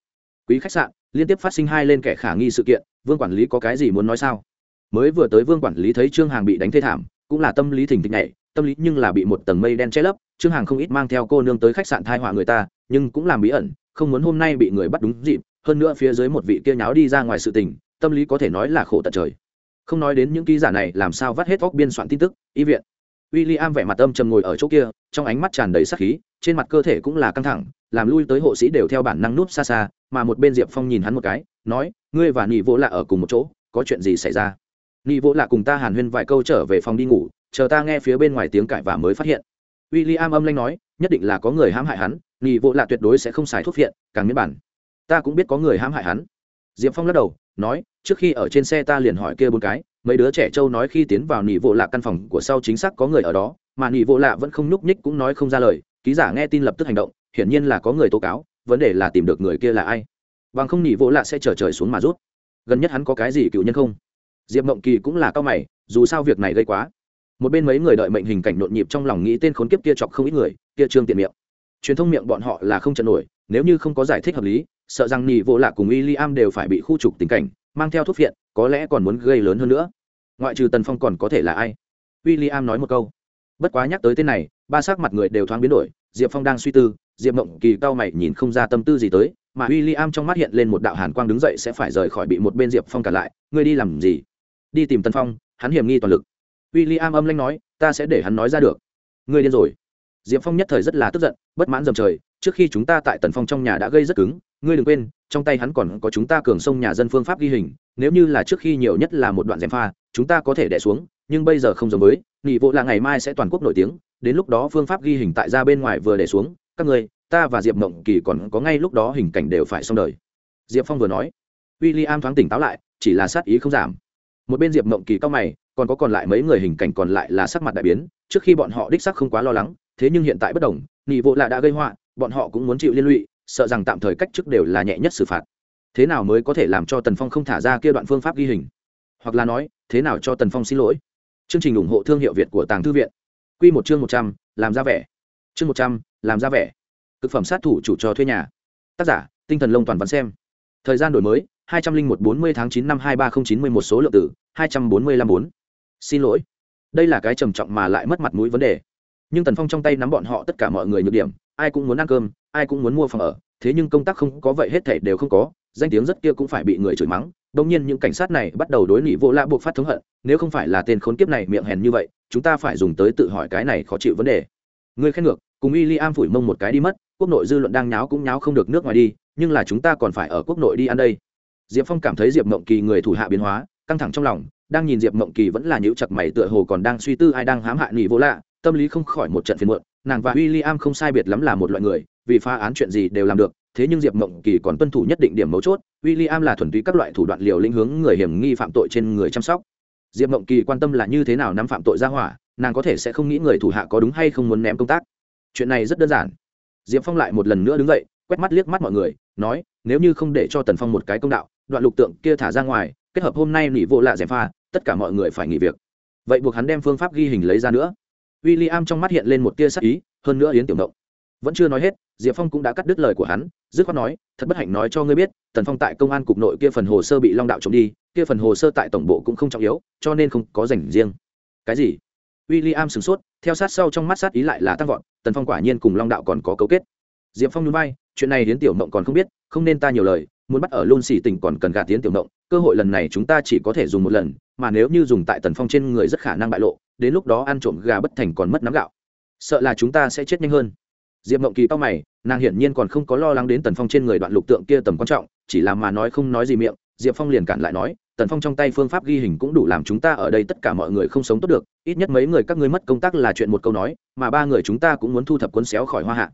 Quý khách sạn, liên tiếp phát sinh hai lên kẻ khả nghi sự kiện, vương quản lý có cái gì muốn nói sao? Mới vừa tới vương quản lý thấy trương hàng bị đánh thê thảm, cũng là tâm lý thỉnh thịch này tâm lý nhưng là bị một tầng mây đen che lấp, trương hàng không ít mang theo cô nương tới khách sạn thai họa người ta, nhưng cũng làm bí ẩn, không muốn hôm nay bị người bắt đúng dịp, hơn nữa phía dưới một vị kia nháo đi ra ngoài sự tình, tâm lý có thể nói là khổ tận trời không nói đến những ký giả này, làm sao vắt hết vóc biên soạn tin tức, y viện. W i l l i am vẻ mặt âm trầm ngồi ở chỗ kia, trong ánh mắt tràn đầy sắc khí, trên mặt cơ thể cũng là căng thẳng, làm lui tới hộ sĩ đều theo bản năng núp xa xa, mà một bên diệp phong nhìn hắn một cái, nói, ngươi và nị vỗ lạ ở cùng một chỗ, có chuyện gì xảy ra? Nị vỗ lạ cùng ta hàn huyên vài câu trở về phòng đi ngủ, chờ ta nghe phía bên ngoài tiếng cãi và mới phát hiện. W i l l i am âm lanh nói, nhất định là có người hãm hại hắn, nị vỗ lạ tuyệt đối sẽ không xài thuốc viện càng miễn bản. Ta cũng biết có người hãm hại hắn. Diệp phong lắc đầu nói, trước khi ở trên xe ta liền hỏi kia bốn cái, mấy đứa trẻ trâu nói khi tiến vào nỉ vô lạ căn phòng của sau chính xác có người ở đó, mà nỉ vô lạ vẫn không nhúc nhích cũng nói không ra lời, ký giả nghe tin lập tức hành động, hiển nhiên là có người tố cáo, vấn đề là tìm được người kia là ai. Bằng không nỉ vô lạ sẽ chờ trời xuống mà rút. Gần nhất hắn có cái gì cựu nhân không? Diệp mộng kỳ cũng là cao mày, dù sao việc này gây quá. Một bên mấy người đợi mệnh hình cảnh nhộn nhịp trong lòng nghĩ tên khốn kiếp kia chọc không ít người, kia trương tiện miệng. Truyền thông miệng bọn họ là không trận nổi, nếu như không có giải thích hợp lý sợ rằng nhị vô lạ cùng w i l l i am đều phải bị khu trục tình cảnh, mang theo thuốc phiện, có lẽ còn muốn gây lớn hơn nữa. Ngoại trừ tần phong còn có thể là ai? W i l l i am nói một câu. Bất quá nhắc tới tên này, ba sắc mặt người đều thoáng biến đổi, diệp phong đang suy tư, diệp mộng kỳ cao mày nhìn không ra tâm tư gì tới, mà w i l l i am trong mắt hiện lên một đạo hàn quang đứng dậy sẽ phải rời khỏi bị một bên diệp phong cả lại, ngươi đi làm gì? Đi tìm tân phong, hắn hiểm nghi toàn lực. W i l l i am âm lanh nói, ta sẽ để hắn nói ra được. Ngươi điên rồi. Diệp phong nhất thời rất là tức giận, bất mãn dầm trời trước khi chúng ta tại tần phong trong nhà đã gây rất cứng ngươi đừng quên trong tay hắn còn có chúng ta cường sông nhà dân phương pháp ghi hình nếu như là trước khi nhiều nhất là một đoạn dèm pha chúng ta có thể đẻ xuống nhưng bây giờ không giống với nghị vụ là ngày mai sẽ toàn quốc nổi tiếng đến lúc đó phương pháp ghi hình tại ra bên ngoài vừa để xuống các ngươi, ta và diệp mộng kỳ còn có ngay lúc đó hình cảnh đều phải xong đời. Diệp phong vừa nói. W i l l i am thoáng tỉnh táo lại chỉ là sát ý không giảm. Một bên diệp mộng kỳ cao mày còn có còn lại mấy người hình cảnh còn lại là sắc mặt đại biến trước khi bọn họ đích sắc không quá lo lắng thế nhưng hiện tại bất đồng nghị vụ là đã gây họa bọn họ cũng muốn chịu liên lụy, sợ rằng tạm thời cách chức đều là nhẹ nhất xử phạt. Thế nào mới có thể làm cho tần phong không thả ra kia đoạn phương pháp ghi hình? Hoặc là nói, thế nào cho tần phong xin lỗi? Chương trình ủng hộ thương hiệu việt của tàng thư viện. Q một chương một trăm, làm ra vẻ. Chương một trăm, làm ra vẻ. Thực phẩm sát thủ chủ cho thuê nhà. Tác giả, tinh thần lông toàn văn xem. Thời gian đổi mới, hai trăm linh một bốn mươi tháng chín năm hai ba nghìn chín mươi một số lượng tử hai trăm bốn mươi năm bốn. Xin lỗi. Đây là cái trầm trọng mà lại mất mặt mũi vấn đề. Nhưng tần phong trong tay nắm bọn họ tất cả mọi người nhược điểm ai cũng muốn ăn cơm, ai cũng muốn mua phòng ở, thế nhưng công tác không có vậy hết thảy đều không có, danh tiếng rất kia cũng phải bị người chửi mắng. Đông nhiên những cảnh sát này bắt đầu đối nỉ vô lạ buộc phát thống hận, nếu không phải là tên khốn kiếp này miệng hèn như vậy, chúng ta phải dùng tới tự hỏi cái này khó chịu vấn đề. Ngươi khen ngược, cùng William i am phủi mông một cái đi mất, quốc nội dư luận đang nháo cũng nháo không được nước ngoài đi, nhưng là chúng ta còn phải ở quốc nội đi ăn đây. Diệp phong cảm thấy diệp mộng kỳ người thủ hạ biến hóa, căng thẳng trong lòng, đang nhìn diệp mộng kỳ vẫn là nhíu chặt mày tựa hồ còn đang suy tư ai đang hãm hại nghỉ vô lạ, tâm lý không khỏi một trận phiền muộn nàng và w i l l i am không sai biệt lắm là một loại người, vì phá án chuyện gì đều làm được, thế nhưng diệp mộng kỳ còn tuân thủ nhất định điểm mấu chốt w i l l i am là thuần túy các loại thủ đoạn liều lĩnh hướng người hiểm nghi phạm tội trên người chăm sóc. Diệp mộng kỳ quan tâm là như thế nào nắm phạm tội ra hỏa, nàng có thể sẽ không nghĩ người thủ hạ có đúng hay không muốn ném công tác. Chuyện này rất đơn giản. Diệp phong lại một lần nữa đứng dậy, quét mắt liếc mắt mọi người, nói, nếu như không để cho tần phong một cái công đạo, đoạn lục tượng kia thả ra ngoài, kết hợp hôm nay nỉ vô lạ dèm pha, tất cả mọi người phải nghỉ việc. Vậy buộc hắn đem phương pháp ghi hình lấy ra nữa w i l l i am trong mắt hiện lên một tia sắc ý, hơn nữa yến tiểu động vẫn chưa nói hết, diệp phong cũng đã cắt đứt lời của hắn, dứt khoát nói, thật bất hạnh nói cho ngươi biết, tần phong tại công an cục nội kia phần hồ sơ bị long đạo trộm đi, kia phần hồ sơ tại tổng bộ cũng không trọng yếu, cho nên không có dành riêng. Cái gì? W i l l i am sửng sốt, theo sát sau trong mắt sát ý lại là tăng vọt, tần phong quả nhiên cùng long đạo còn có cấu kết. Diệp phong núi bay chuyện này đến tiểu mộng còn không biết, không nên ta nhiều lời, muốn bắt ở luôn xỉ tỉnh còn cần gạt tiến tiểu mộng cơ hội lần này chúng ta chỉ có thể dùng một lần, mà nếu như dùng tại tần phong trên người rất khả năng bại lộ đến lúc đó ăn trộm gà bất thành còn mất nắm gạo. Sợ là chúng ta sẽ chết nhanh hơn. Diệp mộng kỳ tao mày, nàng hiển nhiên còn không có lo lắng đến tần phong trên người đoạn lục tượng kia tầm quan trọng, chỉ là mà nói không nói gì miệng, diệp phong liền cản lại nói, tần phong trong tay phương pháp ghi hình cũng đủ làm chúng ta ở đây tất cả mọi người không sống tốt được, ít nhất mấy người các ngươi mất công tác là chuyện một câu nói, mà ba người chúng ta cũng muốn thu thập cuốn xéo khỏi hoa hạ.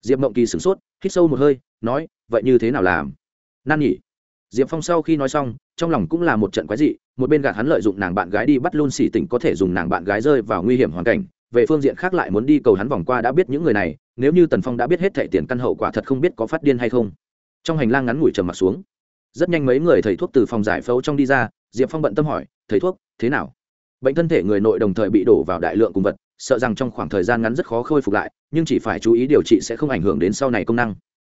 Diệp mộng kỳ sửng sốt, hít sâu một hơi, nói, vậy như thế nào làm? Nan nhỉ. Diệp phong sau khi nói xong trong lòng cũng là một trận quái dị, một bên gạt hắn lợi dụng nàng bạn gái đi bắt luôn xỉ tỉnh có thể dùng nàng bạn gái rơi vào nguy hiểm hoàn cảnh, về phương diện khác lại muốn đi cầu hắn vòng qua đã biết những người này, nếu như tần phong đã biết hết thẻ tiền căn hậu quả thật không biết có phát điên hay không. Trong hành lang ngắn ngủi trầm m ặ t xuống, rất nhanh mấy người thầy thuốc từ phòng giải phẫu trong đi ra, diệp phong bận tâm hỏi, thầy thuốc, thế nào? Bệnh thân thể người nội đồng thời bị đổ vào đại lượng cùng vật, sợ rằng trong khoảng thời gian ngắn rất khó khôi phục lại, nhưng chỉ phải chú ý điều trị sẽ không ảnh hưởng đến sau này công năng.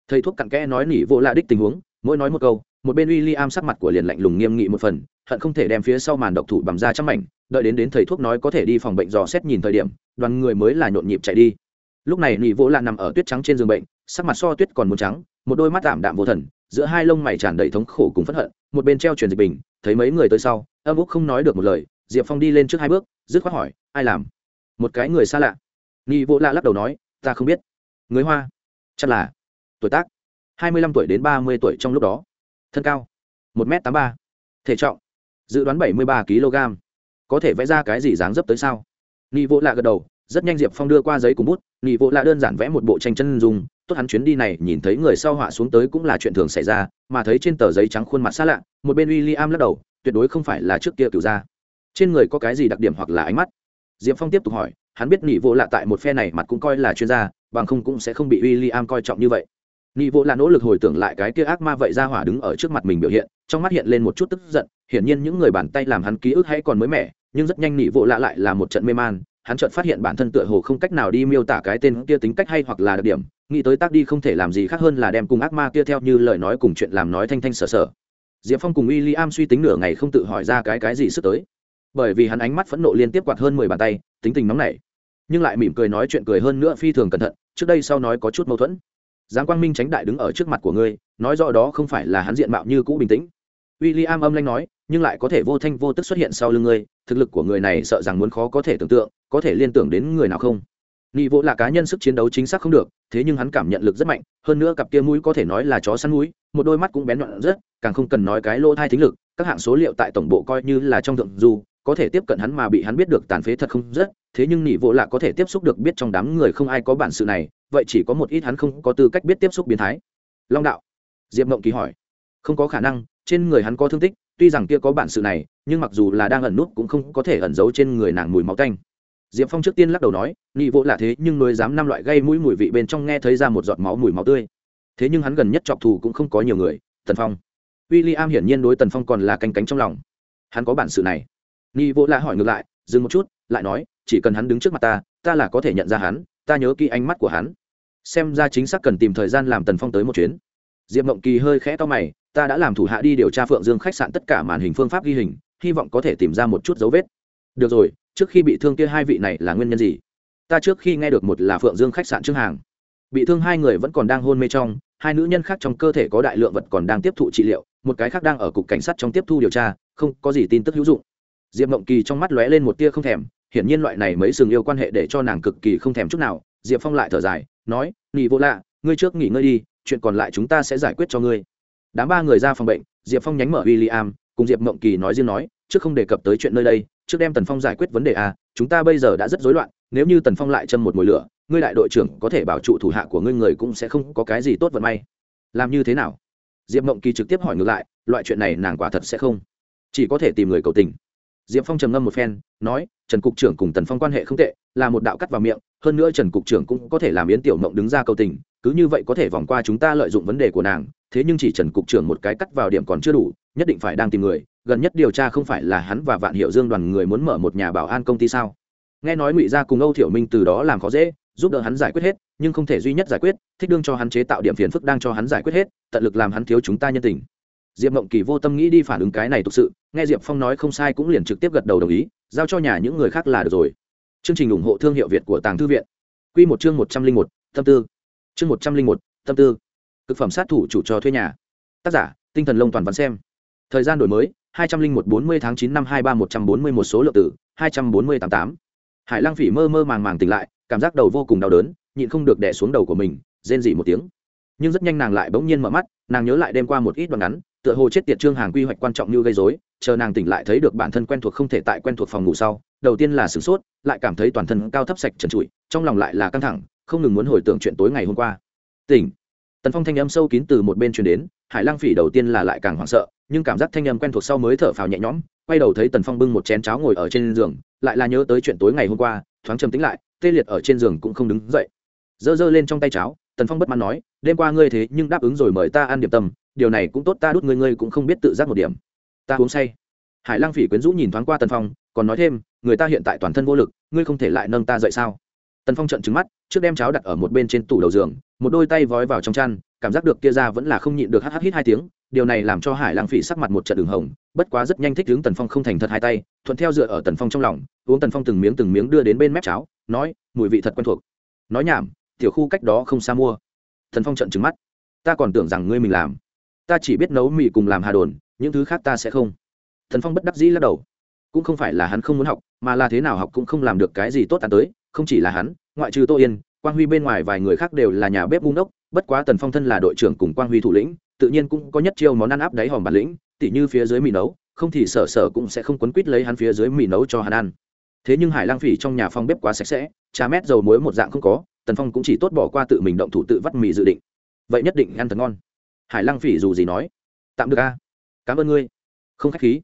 Thầy thuốc cặn kẽ nói nỉ vô lạ đích tình huống, mỗi nói một câu một bên w i l l i am sắc mặt của liền lạnh lùng nghiêm nghị một phần, hận không thể đem phía sau màn độc thủ bằm ra trăm mảnh, đợi đến đến thầy thuốc nói có thể đi phòng bệnh dò xét nhìn thời điểm, đoàn người mới là nhộn nhịp chạy đi. Lúc này Nị vô Lan nằm ở tuyết trắng trên giường bệnh, sắc mặt so tuyết còn muốn trắng, một đôi mắt tạm đạm vô thần, giữa hai lông mày tràn đầy thống khổ cùng phẫn hận, một bên treo truyền dịch bình, thấy mấy người tới sau, âm úc không nói được một lời, diệp phong đi lên trước hai bước, dứt khoát hỏi, ai làm? Một cái người xa lạ. Nị vô lạ lắc đầu nói, ta không biết. Người hoa? Chắc là tuổi tác. Hai mươi lăm tuổi đến ba mươi tuổi trong lúc đó thân cao một m tám ba, thể trọng dự đoán bảy mươi ba kg. Có thể vẽ ra cái gì dáng dấp tới sao? Nị vỗ lạ gật đầu, rất nhanh diệp phong đưa qua giấy cùng bút. Nị vỗ lạ đơn giản vẽ một bộ tranh chân dùng tốt hắn chuyến đi này, nhìn thấy người sau họa xuống tới cũng là chuyện thường xảy ra, mà thấy trên tờ giấy trắng khuôn mặt xa lạ, một bên w i l l i am lắc đầu, tuyệt đối không phải là trước kia cựu ra. Trên người có cái gì đặc điểm hoặc là ánh mắt? Diệp phong tiếp tục hỏi, hắn biết nị vỗ lạ tại một phe này mặt cũng coi là chuyên gia, bằng không cũng sẽ không bị w i l l i am coi trọng như vậy nị vỗ là nỗ lực hồi tưởng lại cái kia ác ma vậy ra hỏa đứng ở trước mặt mình biểu hiện, trong mắt hiện lên một chút tức giận, hiển nhiên những người bàn tay làm hắn ký ức hay còn mới mẻ, nhưng rất nhanh nị vỗ lạ lại là một trận mê man, hắn chợt phát hiện bản thân tựa hồ không cách nào đi miêu tả cái tên kia tính cách hay hoặc là đặc điểm, nghĩ tới tác đi không thể làm gì khác hơn là đem cùng ác ma kia theo như lời nói cùng chuyện làm nói thanh thanh sở sở. Diệp phong cùng w i l l i am suy tính nửa ngày không tự hỏi ra cái cái gì sức tới. Bởi vì hắn ánh mắt phẫn nộ liên tiếp quạt hơn mười bàn tay, tính tình nóng nảy, nhưng lại mỉm cười nói chuyện cười hơn nữa phi thường cẩn thận, trước đây sau nói có chút mâu thuẫn giáng quang minh tránh đại đứng ở trước mặt của ngươi, nói rõ đó không phải là hắn diện mạo như cũ bình tĩnh. W i l l i am âm lanh nói, nhưng lại có thể vô thanh vô tức xuất hiện sau lưng ngươi, thực lực của người này sợ rằng muốn khó có thể tưởng tượng, có thể liên tưởng đến người nào không? Nghị vỗ là cá nhân sức chiến đấu chính xác không được, thế nhưng hắn cảm nhận lực rất mạnh, hơn nữa cặp kia mũi có thể nói là chó săn mũi, một đôi mắt cũng bén nhọn rất, càng không cần nói cái lô thai thính lực, các hạng số liệu tại tổng bộ coi như là trong thượng du có thể tiếp cận hắn mà bị hắn biết được tàn phế thật không rất, thế nhưng nị vỗ lạ có thể tiếp xúc được biết trong đám người không ai có bản sự này vậy chỉ có một ít hắn không có tư cách biết tiếp xúc biến thái. Long đạo. Diệp mộng ký hỏi. Không có khả năng, trên người hắn có thương tích, tuy rằng kia có bản sự này, nhưng mặc dù là đang ẩn nút cũng không có thể ẩn giấu trên người nàng mùi máu tanh. Diệp phong trước tiên lắc đầu nói nghị vỗ là thế, nhưng nuôi dám năm loại gây mũi mùi vị bên trong nghe thấy ra một giọt máu mùi máu tươi. Thế nhưng hắn gần nhất chọc thù cũng không có nhiều người, tần phong. W i l l i am hiển nhiên đối tần phong còn là canh cánh trong lòng. Hắn có bản sự này. Nghị vỗ là hỏi ngược lại, dừng một chút, lại nói, chỉ cần hắn đứng trước mặt ta ta là có thể nhận ra hắn, ta nhớ kỹ ánh mắt của hắn xem ra chính xác cần tìm thời gian làm tần phong tới một chuyến. Diệp mộng kỳ hơi khẽ to mày, ta đã làm thủ hạ đi điều tra phượng dương khách sạn tất cả màn hình phương pháp ghi hình, hy vọng có thể tìm ra một chút dấu vết. Được rồi, trước khi bị thương kia hai vị này là nguyên nhân gì? Ta trước khi nghe được một là phượng dương khách sạn trương hàng. Bị thương hai người vẫn còn đang hôn mê trong, hai nữ nhân khác trong cơ thể có đại lượng vật còn đang tiếp thụ trị liệu, một cái khác đang ở cục cảnh sát trong tiếp thu điều tra, không có gì tin tức hữu dụng. Diệp mộng kỳ trong mắt lóe lên một tia không thèm, hiển nhiên loại này mấy sừng yêu quan hệ để cho nàng cực kỳ không thèm chút nào diệp phong lại thở dài, nói nghỉ vô lạ, ngươi trước nghỉ ngơi đi, chuyện còn lại chúng ta sẽ giải quyết cho ngươi. Đám ba người ra phòng bệnh, diệp phong nhánh mở w i l l i am cùng diệp mộng kỳ nói riêng nói, trước không đề cập tới chuyện nơi đây, trước đem tần phong giải quyết vấn đề a chúng ta bây giờ đã rất rối loạn, nếu như tần phong lại châm một mồi lửa, ngươi đại đội trưởng có thể bảo trụ thủ hạ của ngươi người cũng sẽ không có cái gì tốt vận may. Làm như thế nào? Diệp mộng kỳ trực tiếp hỏi ngược lại, loại chuyện này nàng quả thật sẽ không, chỉ có thể tìm người cầu tình. Diệp phong trầm ngâm một phen, nói, trần cục trưởng cùng tần phong quan hệ không tệ là một đạo cắt vào miệng, hơn nữa trần cục trưởng cũng có thể làm yến tiểu mộng đứng ra cầu tình, cứ như vậy có thể vòng qua chúng ta lợi dụng vấn đề của nàng, thế nhưng chỉ trần cục trưởng một cái cắt vào điểm còn chưa đủ, nhất định phải đang tìm người, gần nhất điều tra không phải là hắn và vạn hiệu dương đoàn người muốn mở một nhà bảo an công ty sao? Nghe nói ngụy gia cùng âu thiểu minh từ đó làm khó dễ, giúp đỡ hắn giải quyết hết, nhưng không thể duy nhất giải quyết, thích đương cho hắn chế tạo điểm phiền phức đang cho hắn giải quyết hết, tận lực làm hắn thiếu chúng ta nhân tình. Diệp mộng kỳ vô tâm nghĩ đi phản ứng cái này thực sự, nghe diệp phong nói không sai cũng liền trực tiếp gật đầu đồng ý, giao cho nhà những người khác là được rồi chương trình ủng hộ thương hiệu việt của tàng thư viện. Quy một chương một trăm linh một, tâm tư. Chương một trăm linh một, tâm tư. Cực phẩm sát thủ chủ cho thuê nhà. Tác giả, tinh thần lông toàn văn xem. Thời gian đổi mới, hai trăm linh một bốn mươi tháng chín năm hai ba một trăm bốn mươi một số lượng tử hai trăm bốn mươi tám tám. Hải lăng phỉ mơ mơ màng màng tỉnh lại, cảm giác đầu vô cùng đau đớn, nhịn không được đè xuống đầu của mình, rên rỉ một tiếng. Nhưng rất nhanh nàng lại bỗng nhiên mở mắt, nàng nhớ lại đêm qua một ít đoạn ngắn tựa hồ chết tiệt trương hàng quy hoạch quan trọng như gây dối chờ nàng tỉnh lại thấy được bản thân quen thuộc không thể tại quen thuộc phòng ngủ sau, đầu tiên là sửng sốt, lại cảm thấy toàn thân cao thấp sạch trần trụi, trong lòng lại là căng thẳng, không ngừng muốn hồi tưởng chuyện tối ngày hôm qua. Tỉnh. Tần phong thanh âm sâu kín từ một bên truyền đến, hải Lang phỉ đầu tiên là lại càng hoảng sợ, nhưng cảm giác thanh âm quen thuộc sau mới thở phào nhẹ nhõm, quay đầu thấy tần phong bưng một chén cháo ngồi ở trên giường, lại là nhớ tới chuyện tối ngày hôm qua, thoáng trầm tính lại, tê liệt ở trên giường cũng không đứng dậy. Giơ giơ lên trong tay cháo, tần phong bất mãn nói, đêm qua ngươi thế nhưng đáp ứng rồi mời ta ăn điểm tâm điều này cũng tốt ta đút ngươi ngươi cũng không biết tự giác một điểm. Ta uống say. Hải lăng phỉ quyến rũ nhìn thoáng qua tần phong, còn nói thêm, người ta hiện tại toàn thân vô lực, ngươi không thể lại nâng ta dậy sao? Tần phong trận trứng mắt, trước đem cháo đặt ở một bên trên tủ đầu giường, một đôi tay vói vào trong chăn, cảm giác được kia ra vẫn là không nhịn được hắt hít hai tiếng, điều này làm cho hải lăng phỉ sắc mặt một trận đường hồng, bất quá rất nhanh thích hướng tần phong không thành thật hai tay, thuận theo dựa ở tần phong trong lòng, uống tần phong từng miếng từng miếng đưa đến bên mép cháo, nói, mùi vị thật quen thuộc. Nói nhảm, tiểu khu cách đó không xa mua. Tần phong trận trứng mắt, ta còn tưởng rằng ngươi mình làm ta chỉ biết nấu mì cùng làm hà đồn, những thứ khác ta sẽ không. Thần phong bất đắc dĩ lắc đầu. Cũng không phải là hắn không muốn học, mà là thế nào học cũng không làm được cái gì tốt tàn tới, không chỉ là hắn, ngoại trừ tô yên, quang huy bên ngoài vài người khác đều là nhà bếp bung đốc bất quá tần phong thân là đội trưởng cùng quang huy thủ lĩnh, tự nhiên cũng có nhất chiêu món ăn áp đáy hòm bản lĩnh, tỉ như phía dưới mì nấu, không thì sở sở cũng sẽ không quấn quýt lấy hắn phía dưới mì nấu cho hắn ăn. Thế nhưng hải lang phỉ trong nhà phong bếp quá sạch sẽ, trà mét dầu muối một dạng không có, tần phong cũng chỉ tốt bỏ qua tự mình động thủ tự vắt mì dự định. Vậy nhất định ăn thật ngon hải lăng phỉ dù gì nói, tạm được a, cảm ơn ngươi. Không k h á c h khí.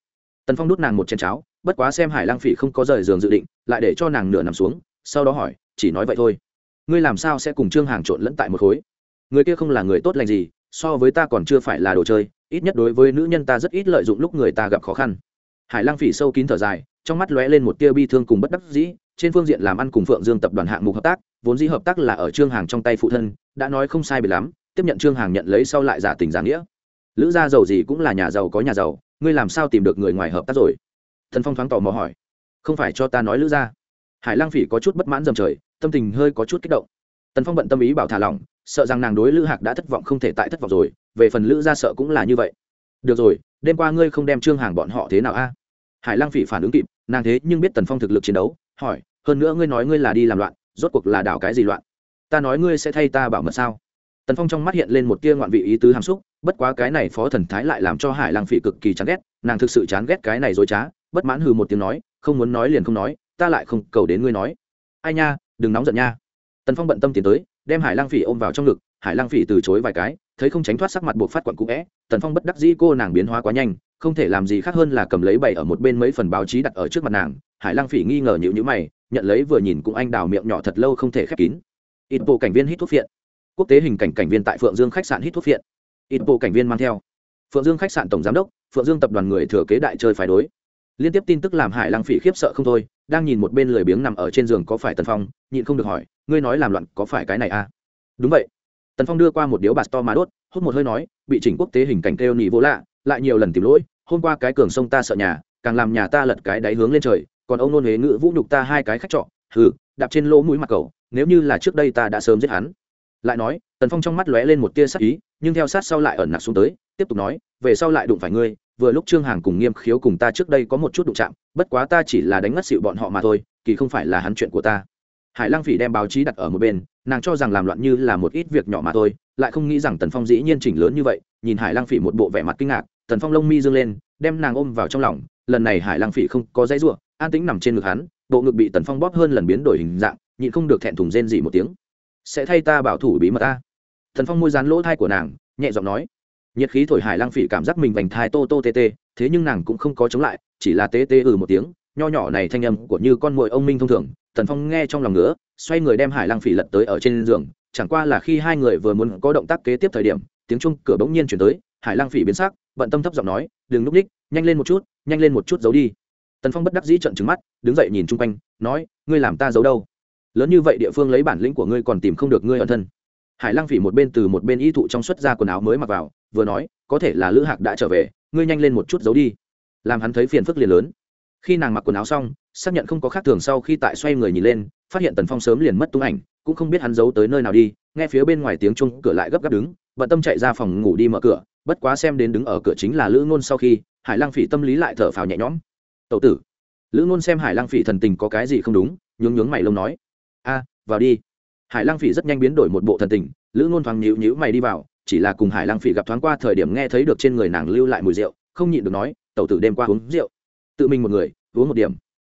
Tần phong đút nàng một chén cháo, bất quá xem hải lăng phỉ không có rời giường dự định, lại để cho nàng nửa nằm xuống, sau đó hỏi, chỉ nói vậy thôi. Ngươi làm sao sẽ cùng trương hàng trộn lẫn tại một khối? Người kia không là người tốt lành gì, so với ta còn chưa phải là đồ chơi, ít nhất đối với nữ nhân ta rất ít lợi dụng lúc người ta gặp khó khăn. Hải lăng phỉ sâu kín thở dài, trong mắt lóe lên một tia bi thương cùng bất đắc dĩ, trên phương diện làm ăn cùng phượng dương tập đoàn hạng mục hợp tác, vốn dĩ hợp tác là ở trương hàng trong tay phụ thân, đã nói không sai bị lắm tiếp nhận trương hàng nhận lấy sau lại giả tình giả nghĩa. Lữ gia giàu gì cũng là nhà giàu có nhà giàu, ngươi làm sao tìm được người ngoài hợp tác rồi? Thần phong thoáng tò mò hỏi. Không phải cho ta nói lữ gia. Hải lang phỉ có chút bất mãn dầm trời, tâm tình hơi có chút kích động. Tần phong bận tâm ý bảo thả lỏng, sợ rằng nàng đối lữ hạc đã thất vọng không thể tại thất vọng rồi, về phần lữ gia sợ cũng là như vậy. Được rồi, đêm qua ngươi không đem trương hàng bọn họ thế nào a? Hải lang phỉ phản ứng kịp, nàng thế nhưng biết tần phong thực lực chiến đấu, hỏi, hơn nữa ngươi nói ngươi là đi làm loạn, rốt cuộc là đảo cái gì loạn? Ta nói ngươi sẽ thay ta bảo mật sao? Tần phong trong mắt hiện lên một tia ngoạn vị ý tứ hàm xúc, bất quá cái này phó thần thái lại làm cho hải lang phỉ cực kỳ chán ghét, nàng thực sự chán ghét cái này dối trá, bất mãn hừ một tiếng nói, không muốn nói liền không nói, ta lại không cầu đến ngươi nói. Ai nha, đừng nóng giận nha. Tần phong bận tâm tiến tới, đem hải lang phỉ ôm vào trong ngực, hải lang phỉ từ chối vài cái, thấy không tránh thoát sắc mặt buộc phát quặn cũ vẽ tần phong bất đắc dĩ cô nàng biến hóa quá nhanh, không thể làm gì khác hơn là cầm lấy bày ở một bên mấy phần báo chí đặt ở trước mặt nàng, hải lang phỉ nghi ngờ nhịu nhữ mày, nhận lấy vừa nhìn cũng anh đào miệng nhỏ thật lâu không thể khép kín. Ít bộ cảnh viên hít thuốc phiện quốc tế hình cảnh cảnh viên tại phượng dương khách sạn hít thuốc phiện. Ít bộ cảnh viên mang theo. Phượng dương khách sạn tổng giám đốc, phượng dương tập đoàn người thừa kế đại chơi phải đối. Liên tiếp tin tức làm hải lăng phỉ khiếp sợ không thôi, đang nhìn một bên lười biếng nằm ở trên giường có phải tần phong, nhịn không được hỏi, ngươi nói làm loạn có phải cái này à? Đúng vậy. Tần phong đưa qua một điếu bạt to mà đốt, hút một hơi nói, bị chỉnh quốc tế hình cảnh kêu nỉ vô lạ, lại nhiều lần tìm lỗi, hôm qua cái cường sông ta sợ nhà, càng làm nhà ta lật cái đáy hướng lên trời, còn ông nôn huế ngữ vũ nhục ta hai cái khách trọ, hừ, đạp trên lỗ mũi mặt cầu nếu như là trước đây ta đã sớm giết hắn lại nói, tần phong trong mắt lóe lên một tia sắc ý, nhưng theo sát sau lại ẩn nặc xuống tới, tiếp tục nói, về sau lại đụng phải ngươi, vừa lúc trương hàng cùng nghiêm khiếu cùng ta trước đây có một chút đụng chạm, bất quá ta chỉ là đánh ngất xịu bọn họ mà thôi, kỳ không phải là hắn chuyện của ta. Hải lăng phỉ đem báo chí đặt ở một bên, nàng cho rằng làm loạn như là một ít việc nhỏ mà thôi, lại không nghĩ rằng tần phong dĩ nhiên chỉnh lớn như vậy, nhìn hải lăng phỉ một bộ vẻ mặt kinh ngạc, tần phong lông mi dương lên, đem nàng ôm vào trong lòng, lần này hải lăng phỉ không có dãy ruộng an tĩnh nằm trên ngực hắn, bộ ngực bị tần phong bóp hơn lần biến đổi hình dạng, nhịn không được thẹn thùng rên dỉ một tiếng sẽ thay ta bảo thủ bí mật ta. Thần phong môi dán lỗ thai của nàng, nhẹ giọng nói. Nhiệt khí thổi hải lang phỉ cảm giác mình vành thai tô tô tê tê, thế nhưng nàng cũng không có chống lại, chỉ là tê tê ừ một tiếng, nho nhỏ này thanh âm của như con mồi ông minh thông thường tần phong nghe trong lòng nữa xoay người đem hải lang phỉ lật tới ở trên giường, chẳng qua là khi hai người vừa muốn có động tác kế tiếp thời điểm, tiếng chung cửa bỗng nhiên chuyển tới, hải lang phỉ biến sắc, bận tâm thấp giọng nói, đừng núp ních nhanh lên một chút, nhanh lên một chút giấu đi. Tần phong bất đắc dĩ trận trứng mắt, đứng dậy nhìn chung quanh, nói, ngươi làm ta giấu đâu? Lớn như vậy địa phương lấy bản lĩnh của ngươi còn tìm không được ngươi ẩn thân. Hải lăng phỉ một bên từ một bên y thụ trong xuất ra quần áo mới mặc vào, vừa nói, có thể là lữ hạc đã trở về, ngươi nhanh lên một chút giấu đi. Làm hắn thấy phiền phức liền lớn. Khi nàng mặc quần áo xong, xác nhận không có khác thường sau khi tại xoay người nhìn lên, phát hiện tần phong sớm liền mất tung ảnh, cũng không biết hắn giấu tới nơi nào đi, nghe phía bên ngoài tiếng chung cửa lại gấp gáp đứng, bận tâm chạy ra phòng ngủ đi mở cửa, bất quá xem đến đứng ở cửa chính là lữ ngôn sau khi, hải lăng phỉ tâm lý lại thở phào nhẹ nhõm. Tậu tử. Lữ ngôn xem hải lăng phỉ thần tình có cái gì không đúng, nhướng nhướng mày lông nói a vào đi. Hải Lang phỉ rất nhanh biến đổi một bộ thần tình lữ ngôn thoáng nhíu nhíu mày đi vào chỉ là cùng hải Lang phỉ gặp thoáng qua thời điểm nghe thấy được trên người nàng lưu lại mùi rượu không nhịn được nói tẩu tử đêm qua uống rượu. Tự mình một người uống một điểm.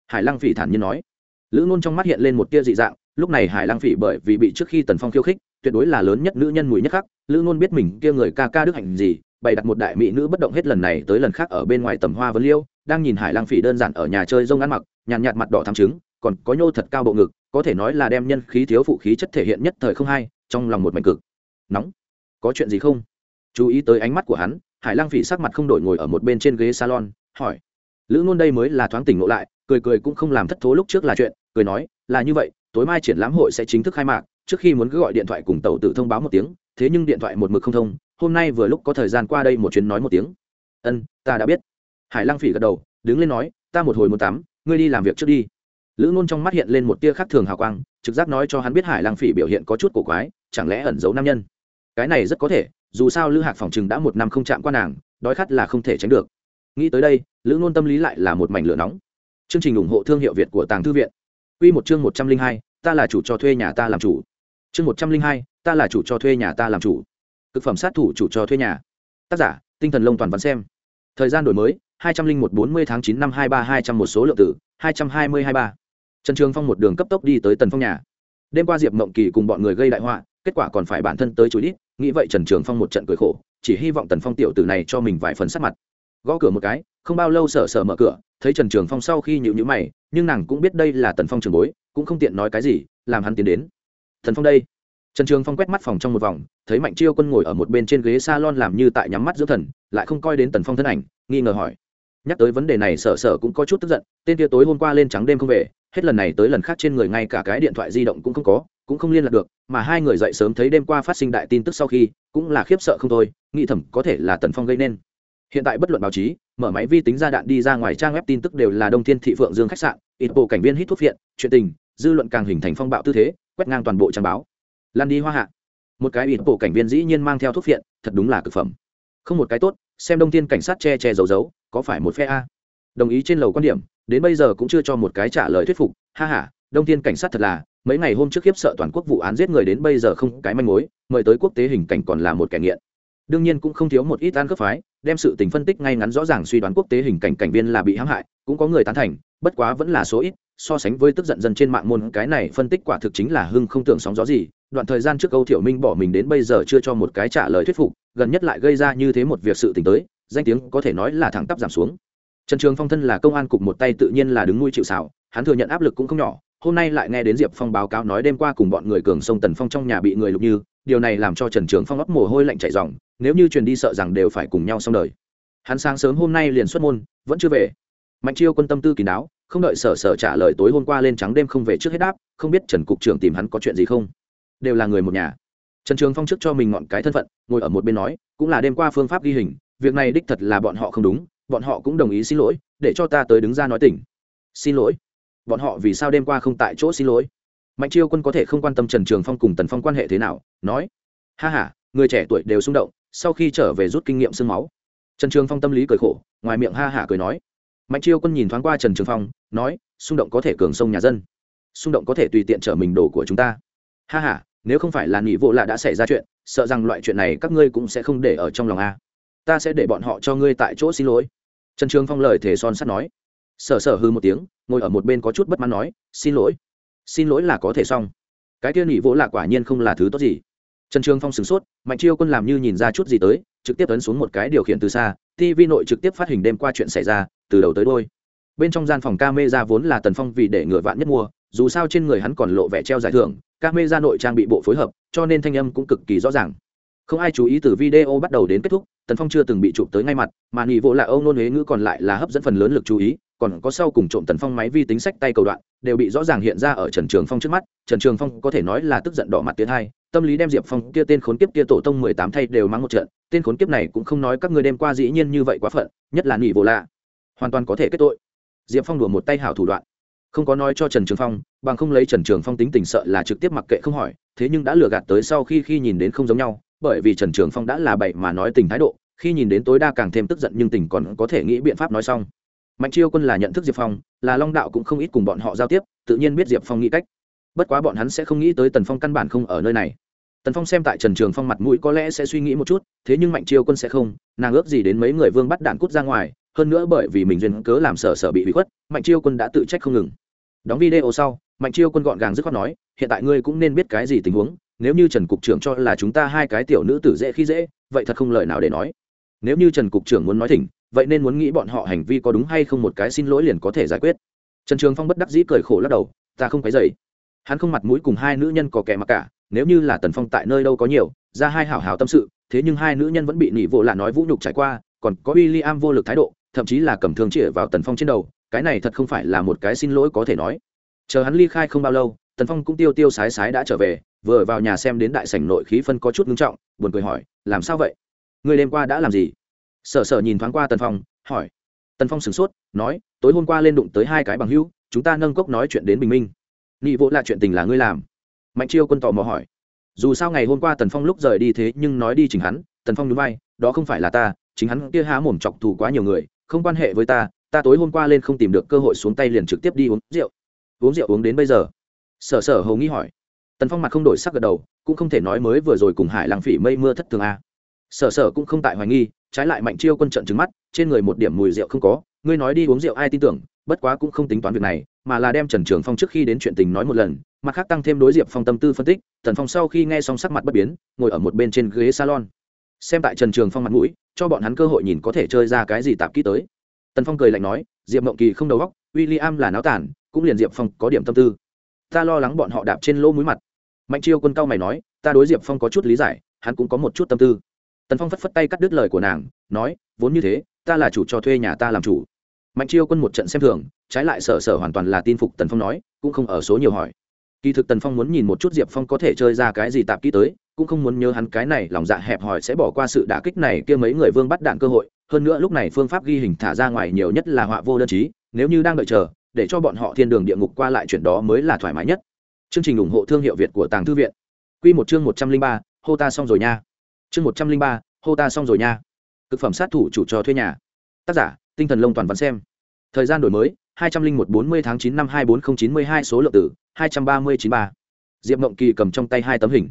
Hải Lang phỉ thản nhiên nói. Lữ ngôn trong mắt hiện lên một tia dị dạng lúc này hải Lang phỉ bởi vì bị trước khi tần phong khiêu khích tuyệt đối là lớn nhất nữ nhân mùi nhất khắc lữ ngôn biết mình kia người ca ca đức hạnh gì bày đặt một đại mỹ nữ bất động hết lần này tới lần khác ở bên ngoài tầm hoa vấn liêu đang nhìn hải Lang phỉ đơn giản ở nhà chơi rông ăn mặc nhàn nhạt, nhạt mặt đỏ thắm trứng còn có nhô thật cao bộ ngực có thể nói là đem nhân khí thiếu phụ khí chất thể hiện nhất thời không hai, trong lòng một mảnh cực. Nóng. Có chuyện gì không? Chú ý tới ánh mắt của hắn, hải Lang phỉ sắc mặt không đổi ngồi ở một bên trên ghế salon, hỏi. Lữ ngôn đây mới là thoáng tỉnh ngộ lại, cười cười cũng không làm thất thố lúc trước là chuyện, cười nói, là như vậy, tối mai triển lãm hội sẽ chính thức khai mạc, trước khi muốn cứ gọi điện thoại cùng tàu tự thông báo một tiếng, thế nhưng điện thoại một mực không thông, hôm nay vừa lúc có thời gian qua đây một chuyến nói một tiếng. Ân, ta đã biết. Hải Lang phỉ gật đầu, đứng lên nói, ta một hồi một tắm, ngươi đi làm việc trước đi lữ ngôn trong mắt hiện lên một tia khác thường hào quang, trực giác nói cho hắn biết hải Lang phỉ biểu hiện có chút cổ quái, chẳng lẽ ẩn giấu nam nhân? Cái này rất có thể, dù sao lữ hạc phòng chừng đã một năm không chạm qua nàng, đói khát là không thể tránh được. Nghĩ tới đây, lữ ngôn tâm lý lại là một mảnh lửa nóng. Chương trình ủng hộ thương hiệu việt của tàng thư viện. Q một chương một trăm linh hai, ta là chủ cho thuê nhà ta làm chủ. Chương một trăm linh hai, ta là chủ cho thuê nhà ta làm chủ. Thực phẩm sát thủ chủ cho thuê nhà. Tác giả, tinh thần lông toàn văn xem. Thời gian đổi mới, hai trăm linh một bốn mươi tháng chín năm hai ba hai trăm một số lượng tử, hai trăm hai mươi hai ba trần trường phong một đường cấp tốc đi tới tần phong nhà. Đêm qua diệp mộng kỳ cùng bọn người gây đại họa, kết quả còn phải bản thân tới chú ít nghĩ vậy trần trường phong một trận cười khổ, chỉ hy vọng tần phong tiểu tử này cho mình vài phần sắc mặt. Gõ cửa một cái, không bao lâu sở sở mở cửa, thấy trần trường phong sau khi nhịu nhữ mày, nhưng nàng cũng biết đây là tần phong trường bối, cũng không tiện nói cái gì, làm hắn tiến đến. Thần phong đây. Trần trường phong quét mắt phòng trong một vòng, thấy mạnh chiêu quân ngồi ở một bên trên ghế s a lon làm như tại nhắm mắt giữa thần, lại không coi đến tần phong thân ảnh, nghi ngờ hỏi nhắc tới vấn đề này, sở sở cũng có chút tức giận, tên kia tối hôm qua lên trắng đêm không về, hết lần này tới lần khác trên người ngay cả cái điện thoại di động cũng không có, cũng không liên lạc được, mà hai người dậy sớm thấy đêm qua phát sinh đại tin tức sau khi, cũng là khiếp sợ không thôi, nghĩ thầm có thể là tần phong gây nên. Hiện tại bất luận báo chí, mở máy vi tính ra đạn đi ra ngoài trang web tin tức đều là đông thiên thị phượng dương khách sạn, ít bộ cảnh viên hít thuốc viện chuyện tình, dư luận càng hình thành phong bạo tư thế, quét ngang toàn bộ trang báo. Lan đi hoa hạ. Một cái ít bộ cảnh viên dĩ nhiên mang theo thuốc viện thật đúng là cực phẩm không một cái tốt, xem đông thiên cảnh sát che che giấu giấu, có phải một phe a? Đồng ý trên lầu quan điểm, đến bây giờ cũng chưa cho một cái trả lời thuyết phục, ha ha, đông thiên cảnh sát thật là, mấy ngày hôm trước khiếp sợ toàn quốc vụ án giết người đến bây giờ không cái manh mối, mời tới quốc tế hình cảnh còn là một kẻ nghiện. Đương nhiên cũng không thiếu một ít an cấp phái, đem sự tình phân tích ngay ngắn rõ ràng suy đoán quốc tế hình cảnh cảnh viên là bị hãm hại, cũng có người tán thành, bất quá vẫn là số ít, so sánh với tức giận dân trên mạng môn, cái này phân tích quả thực chính là hưng không tưởng sóng gió gì đoạn thời gian trước Câu thiểu minh bỏ mình đến bây giờ chưa cho một cái trả lời thuyết phục, gần nhất lại gây ra như thế một việc sự t tới, danh tiếng có thể nói là thẳng tắp giảm xuống. Trần trường phong thân là công an cục một tay tự nhiên là đứng nuôi chịu xảo hắn thừa nhận áp lực cũng không nhỏ, hôm nay lại nghe đến diệp phong báo cáo nói đêm qua cùng bọn người cường sông tần phong trong nhà bị người lục như, điều này làm cho trần trường phong ấp mồ hôi lạnh chạy dòng nếu như truyền đi sợ rằng đều phải cùng nhau xong đời. Hắn sáng sớm hôm nay liền xuất môn, vẫn chưa về. Mạnh chiêu quân tâm tư kỳ đáo, không đợi sở sở trả lời tối hôm qua lên trắng đêm không về trước hết đáp, không biết trần cục trưởng tìm hắn có chuyện gì không đều là người một nhà. Trần trường phong trước cho mình ngọn cái thân phận, ngồi ở một bên nói, cũng là đêm qua phương pháp ghi hình, việc này đích thật là bọn họ không đúng, bọn họ cũng đồng ý xin lỗi, để cho ta tới đứng ra nói tỉnh. Xin lỗi? Bọn họ vì sao đêm qua không tại chỗ xin lỗi? Mạnh chiêu quân có thể không quan tâm trần trường phong cùng tần phong quan hệ thế nào, nói, ha h a người trẻ tuổi đều xung động, sau khi trở về rút kinh nghiệm sương máu. Trần trường phong tâm lý cười khổ, ngoài miệng ha hả cười nói. Mạnh chiêu quân nhìn thoáng qua trần trường phong, nói, xung động có thể cường sông nhà dân. Xung động có thể tùy tiện trở mình đồ của chúng ta. Ha h a nếu không phải là nghỉ vô lạ đã xảy ra chuyện, sợ rằng loại chuyện này các ngươi cũng sẽ không để ở trong lòng a. Ta sẽ để bọn họ cho ngươi tại chỗ xin lỗi. Trần trường phong lời thề son sắt nói. Sở sở hư một tiếng, ngồi ở một bên có chút bất mãn nói, xin lỗi. Xin lỗi là có thể xong. Cái kia nghỉ vỗ lạ quả nhiên không là thứ tốt gì. Trần trường phong sửng sốt, mạnh chiêu quân làm như nhìn ra chút gì tới, trực tiếp ấn xuống một cái điều khiển từ xa tv nội trực tiếp phát hình đêm qua chuyện xảy ra, từ đầu tới đôi. Bên trong gian phòng ca mê ra vốn là tần phong vì để ngựa vạn nhất mua, dù sao trên người hắn còn lộ vẻ treo giải thưởng các mê ra nội trang bị bộ phối hợp, cho nên thanh âm cũng cực kỳ rõ ràng. Không ai chú ý từ video bắt đầu đến kết thúc, tần phong chưa từng bị chụp tới ngay mặt, mà nghị vỗ là âu nôn huế ngữ còn lại là hấp dẫn phần lớn lực chú ý, còn có sau cùng trộm tần phong máy vi tính sách tay cầu đoạn, đều bị rõ ràng hiện ra ở trần trường phong trước mắt. Trần trường phong có thể nói là tức giận đỏ mặt tiến hai, tâm lý đem diệp phong kia tên khốn kiếp kia tổ tông mười tám thay đều mang một trận, tên khốn kiếp này cũng không nói các người đêm qua dĩ nhiên như vậy quá phận, nhất là nghỉ vô lạ. Hoàn toàn có thể kết tội. Diệp phong đùa một tay hảo thủ đoạn không có nói cho trần trường phong, bằng không lấy trần trường phong tính tình sợ là trực tiếp mặc kệ không hỏi, thế nhưng đã lừa gạt tới sau khi khi nhìn đến không giống nhau, bởi vì trần trường phong đã là bậy mà nói tình thái độ, khi nhìn đến tối đa càng thêm tức giận nhưng tình còn có thể nghĩ biện pháp nói xong. Mạnh chiêu quân là nhận thức diệp phong, là long đạo cũng không ít cùng bọn họ giao tiếp, tự nhiên biết diệp phong nghĩ cách. Bất quá bọn hắn sẽ không nghĩ tới tần phong căn bản không ở nơi này. Tần phong xem tại trần trường phong mặt mũi có lẽ sẽ suy nghĩ một chút, thế nhưng mạnh chiêu quân sẽ không, nàng ước gì đến mấy người vương bắt đạn cút ra ngoài hơn nữa bởi vì mình duyên cớ làm sở sở bị bị khuất, mạnh chiêu quân đã tự trách không ngừng. Đóng video sau, mạnh chiêu quân gọn gàng dứt khoát nói, hiện tại ngươi cũng nên biết cái gì tình huống, nếu như trần cục trưởng cho là chúng ta hai cái tiểu nữ tử dễ khi dễ, vậy thật không lời nào để nói. Nếu như trần cục trưởng muốn nói thỉnh, vậy nên muốn nghĩ bọn họ hành vi có đúng hay không một cái xin lỗi liền có thể giải quyết. Trần trường phong bất đắc dĩ cười khổ lắc đầu, ta không cái dậy hắn không mặt mũi cùng hai nữ nhân có kẻ mặc cả, nếu như là tần phong tại nơi đâu có nhiều, ra hai hảo hảo tâm sự, thế nhưng hai nữ nhân vẫn bị nỉ vô lạ nói vũ nhục trải qua, còn có w i am vô lực thái độ thậm chí là cầm thương chĩa vào tần phong trên đầu, cái này thật không phải là một cái xin lỗi có thể nói. Chờ hắn ly khai không bao lâu, tần phong cũng tiêu tiêu sái sái đã trở về, vừa vào nhà xem đến đại sảnh nội khí phân có chút ngưng trọng, buồn cười hỏi, làm sao vậy? Người đêm qua đã làm gì? Sở sở nhìn thoáng qua tần phong, hỏi. Tần phong sửng sốt, nói, tối hôm qua lên đụng tới hai cái bằng hữu, chúng ta nâng cốc nói chuyện đến bình minh. Nghị vỗ là chuyện tình là ngươi làm. Mạnh chiêu quân tò mò hỏi. Dù sao ngày hôm qua tần phong lúc rời đi thế nhưng nói đi chính hắn, tần phong núi bay đó không phải là ta, chính hắn kia há mồm chọc thù quá nhiều người không quan hệ với ta ta tối hôm qua lên không tìm được cơ hội xuống tay liền trực tiếp đi uống rượu. Uống rượu uống đến bây giờ? Sở sở hầu nghĩ hỏi. Tần phong mặt không đổi sắc gật đầu, cũng không thể nói mới vừa rồi cùng hải làng phỉ mây mưa thất thường a. À. sở sở cũng không tại hoài nghi, trái lại mạnh chiêu quân trận trứng mắt, trên người một điểm mùi rượu không có. Ngươi nói đi uống rượu ai tin tưởng, bất quá cũng không tính toán việc này, mà là đem trần trường phong trước khi đến chuyện tình nói một lần, mặt khác tăng thêm đối diệp phong tâm tư phân tích. Tần phong sau khi nghe xong sắc mặt bất biến, ngồi ở một bên trên ghế salon xem tại trần trường phong mặt mũi, cho bọn hắn cơ hội nhìn có thể chơi ra cái gì tạp kỹ tới. Tần phong cười lạnh nói, diệp mộng kỳ không đầu góc w i l l i am là náo tản, cũng liền diệp phong có điểm tâm tư. Ta lo lắng bọn họ đạp trên lỗ mũi mặt. Mạnh chiêu quân cao mày nói, ta đối diệp phong có chút lý giải, hắn cũng có một chút tâm tư. Tần phong phất phất tay cắt đứt lời của nàng, nói, vốn như thế, ta là chủ cho thuê nhà ta làm chủ. Mạnh chiêu quân một trận xem thường, trái lại sở sở hoàn toàn là tin phục tần phong nói, cũng không ở số nhiều hỏi kỳ thực tần phong muốn nhìn một chút diệp phong có thể chơi ra cái gì tạp kỹ tới, cũng không muốn nhớ hắn cái này lòng dạ hẹp hòi sẽ bỏ qua sự đả kích này kia mấy người vương bắt đạn cơ hội. Hơn nữa lúc này phương pháp ghi hình thả ra ngoài nhiều nhất là họa vô đơn chí, nếu như đang đợi chờ, để cho bọn họ thiên đường địa ngục qua lại chuyện đó mới là thoải mái nhất. Chương trình ủng hộ thương hiệu việt của tàng thư viện. Q một chương một trăm linh ba, hô ta xong rồi nha. Chương một trăm linh ba, hô ta xong rồi nha. Thực phẩm sát thủ chủ trò thuê nhà. Tác giả, tinh thần lông toàn văn xem. Thời gian đổi mới hai trăm linh một bốn mươi tháng chín năm hai bốn nghìn chín mươi hai số lượng tử, hai trăm ba mươi chín ba. Diệp mộng kỳ cầm trong tay hai tấm hình.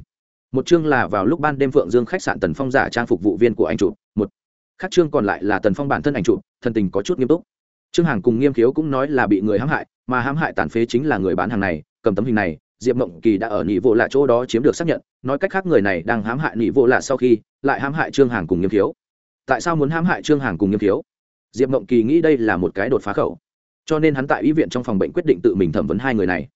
Một chương là vào lúc ban đêm phượng dương khách sạn tần phong giả trang phục vụ viên của anh chủ một. Khác chương còn lại là tần phong bản thân anh chủ thân tình có chút nghiêm túc. Trương hàng cùng nghiêm khiếu cũng nói là bị người hãm hại, mà hãm hại tàn phế chính là người bán hàng này, cầm tấm hình này, diệp mộng kỳ đã ở nhị vô lạ chỗ đó chiếm được xác nhận, nói cách khác người này đang hãm hại nhị vô lạ sau khi, lại hãm hại trương hàng cùng nghiêm khiếu. Tại sao muốn hãm hại trương hàng cùng nghiêm khiếu? Diệp mộng kỳ nghĩ đây là một cái đột phá khẩu cho nên hắn tại y viện trong phòng bệnh quyết định tự mình thẩm vấn hai người này.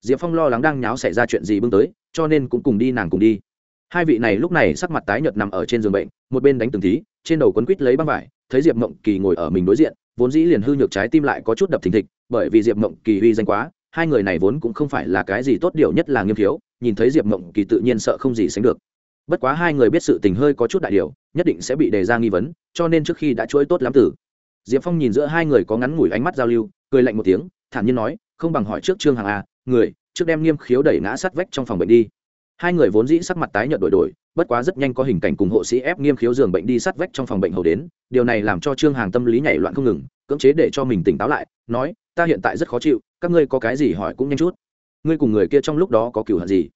Diệp phong lo lắng đang nháo xảy ra chuyện gì bưng tới, cho nên cũng cùng đi nàng cùng đi. Hai vị này lúc này sắc mặt tái nhợt nằm ở trên giường bệnh, một bên đánh từng tí trên đầu quấn quít lấy băng vải, thấy diệp mộng kỳ ngồi ở mình đối diện, vốn dĩ liền hư nhược trái tim lại có chút đập thình thịch, bởi vì diệp mộng kỳ uy danh quá, hai người này vốn cũng không phải là cái gì tốt điều nhất là nghiêm thiếu nhìn thấy diệp mộng kỳ tự nhiên sợ không gì sánh được. Bất quá hai người biết sự tình hơi có chút đại điều, nhất định sẽ bị đề ra nghi vấn, cho nên trước khi đã chuỗi tốt lắm tử diệp phong nhìn giữa hai người có ngắn ngủi ánh mắt giao lưu cười lạnh một tiếng, thản nhiên nói, không bằng hỏi trước trương hàng a à, người, trước đem nghiêm khiếu đẩy ngã sát vách trong phòng bệnh đi. Hai người vốn dĩ sắc mặt tái nhợt đổi đổi, bất quá rất nhanh có hình cảnh cùng hộ sĩ ép nghiêm khiếu giường bệnh đi sát vách trong phòng bệnh hầu đến, điều này làm cho trương hàng tâm lý nhảy loạn không ngừng, cưỡng chế để cho mình tỉnh táo lại, nói, ta hiện tại rất khó chịu, các ngươi có cái gì hỏi cũng nhanh chút. Ngươi cùng người kia trong lúc đó có cửu hận gì?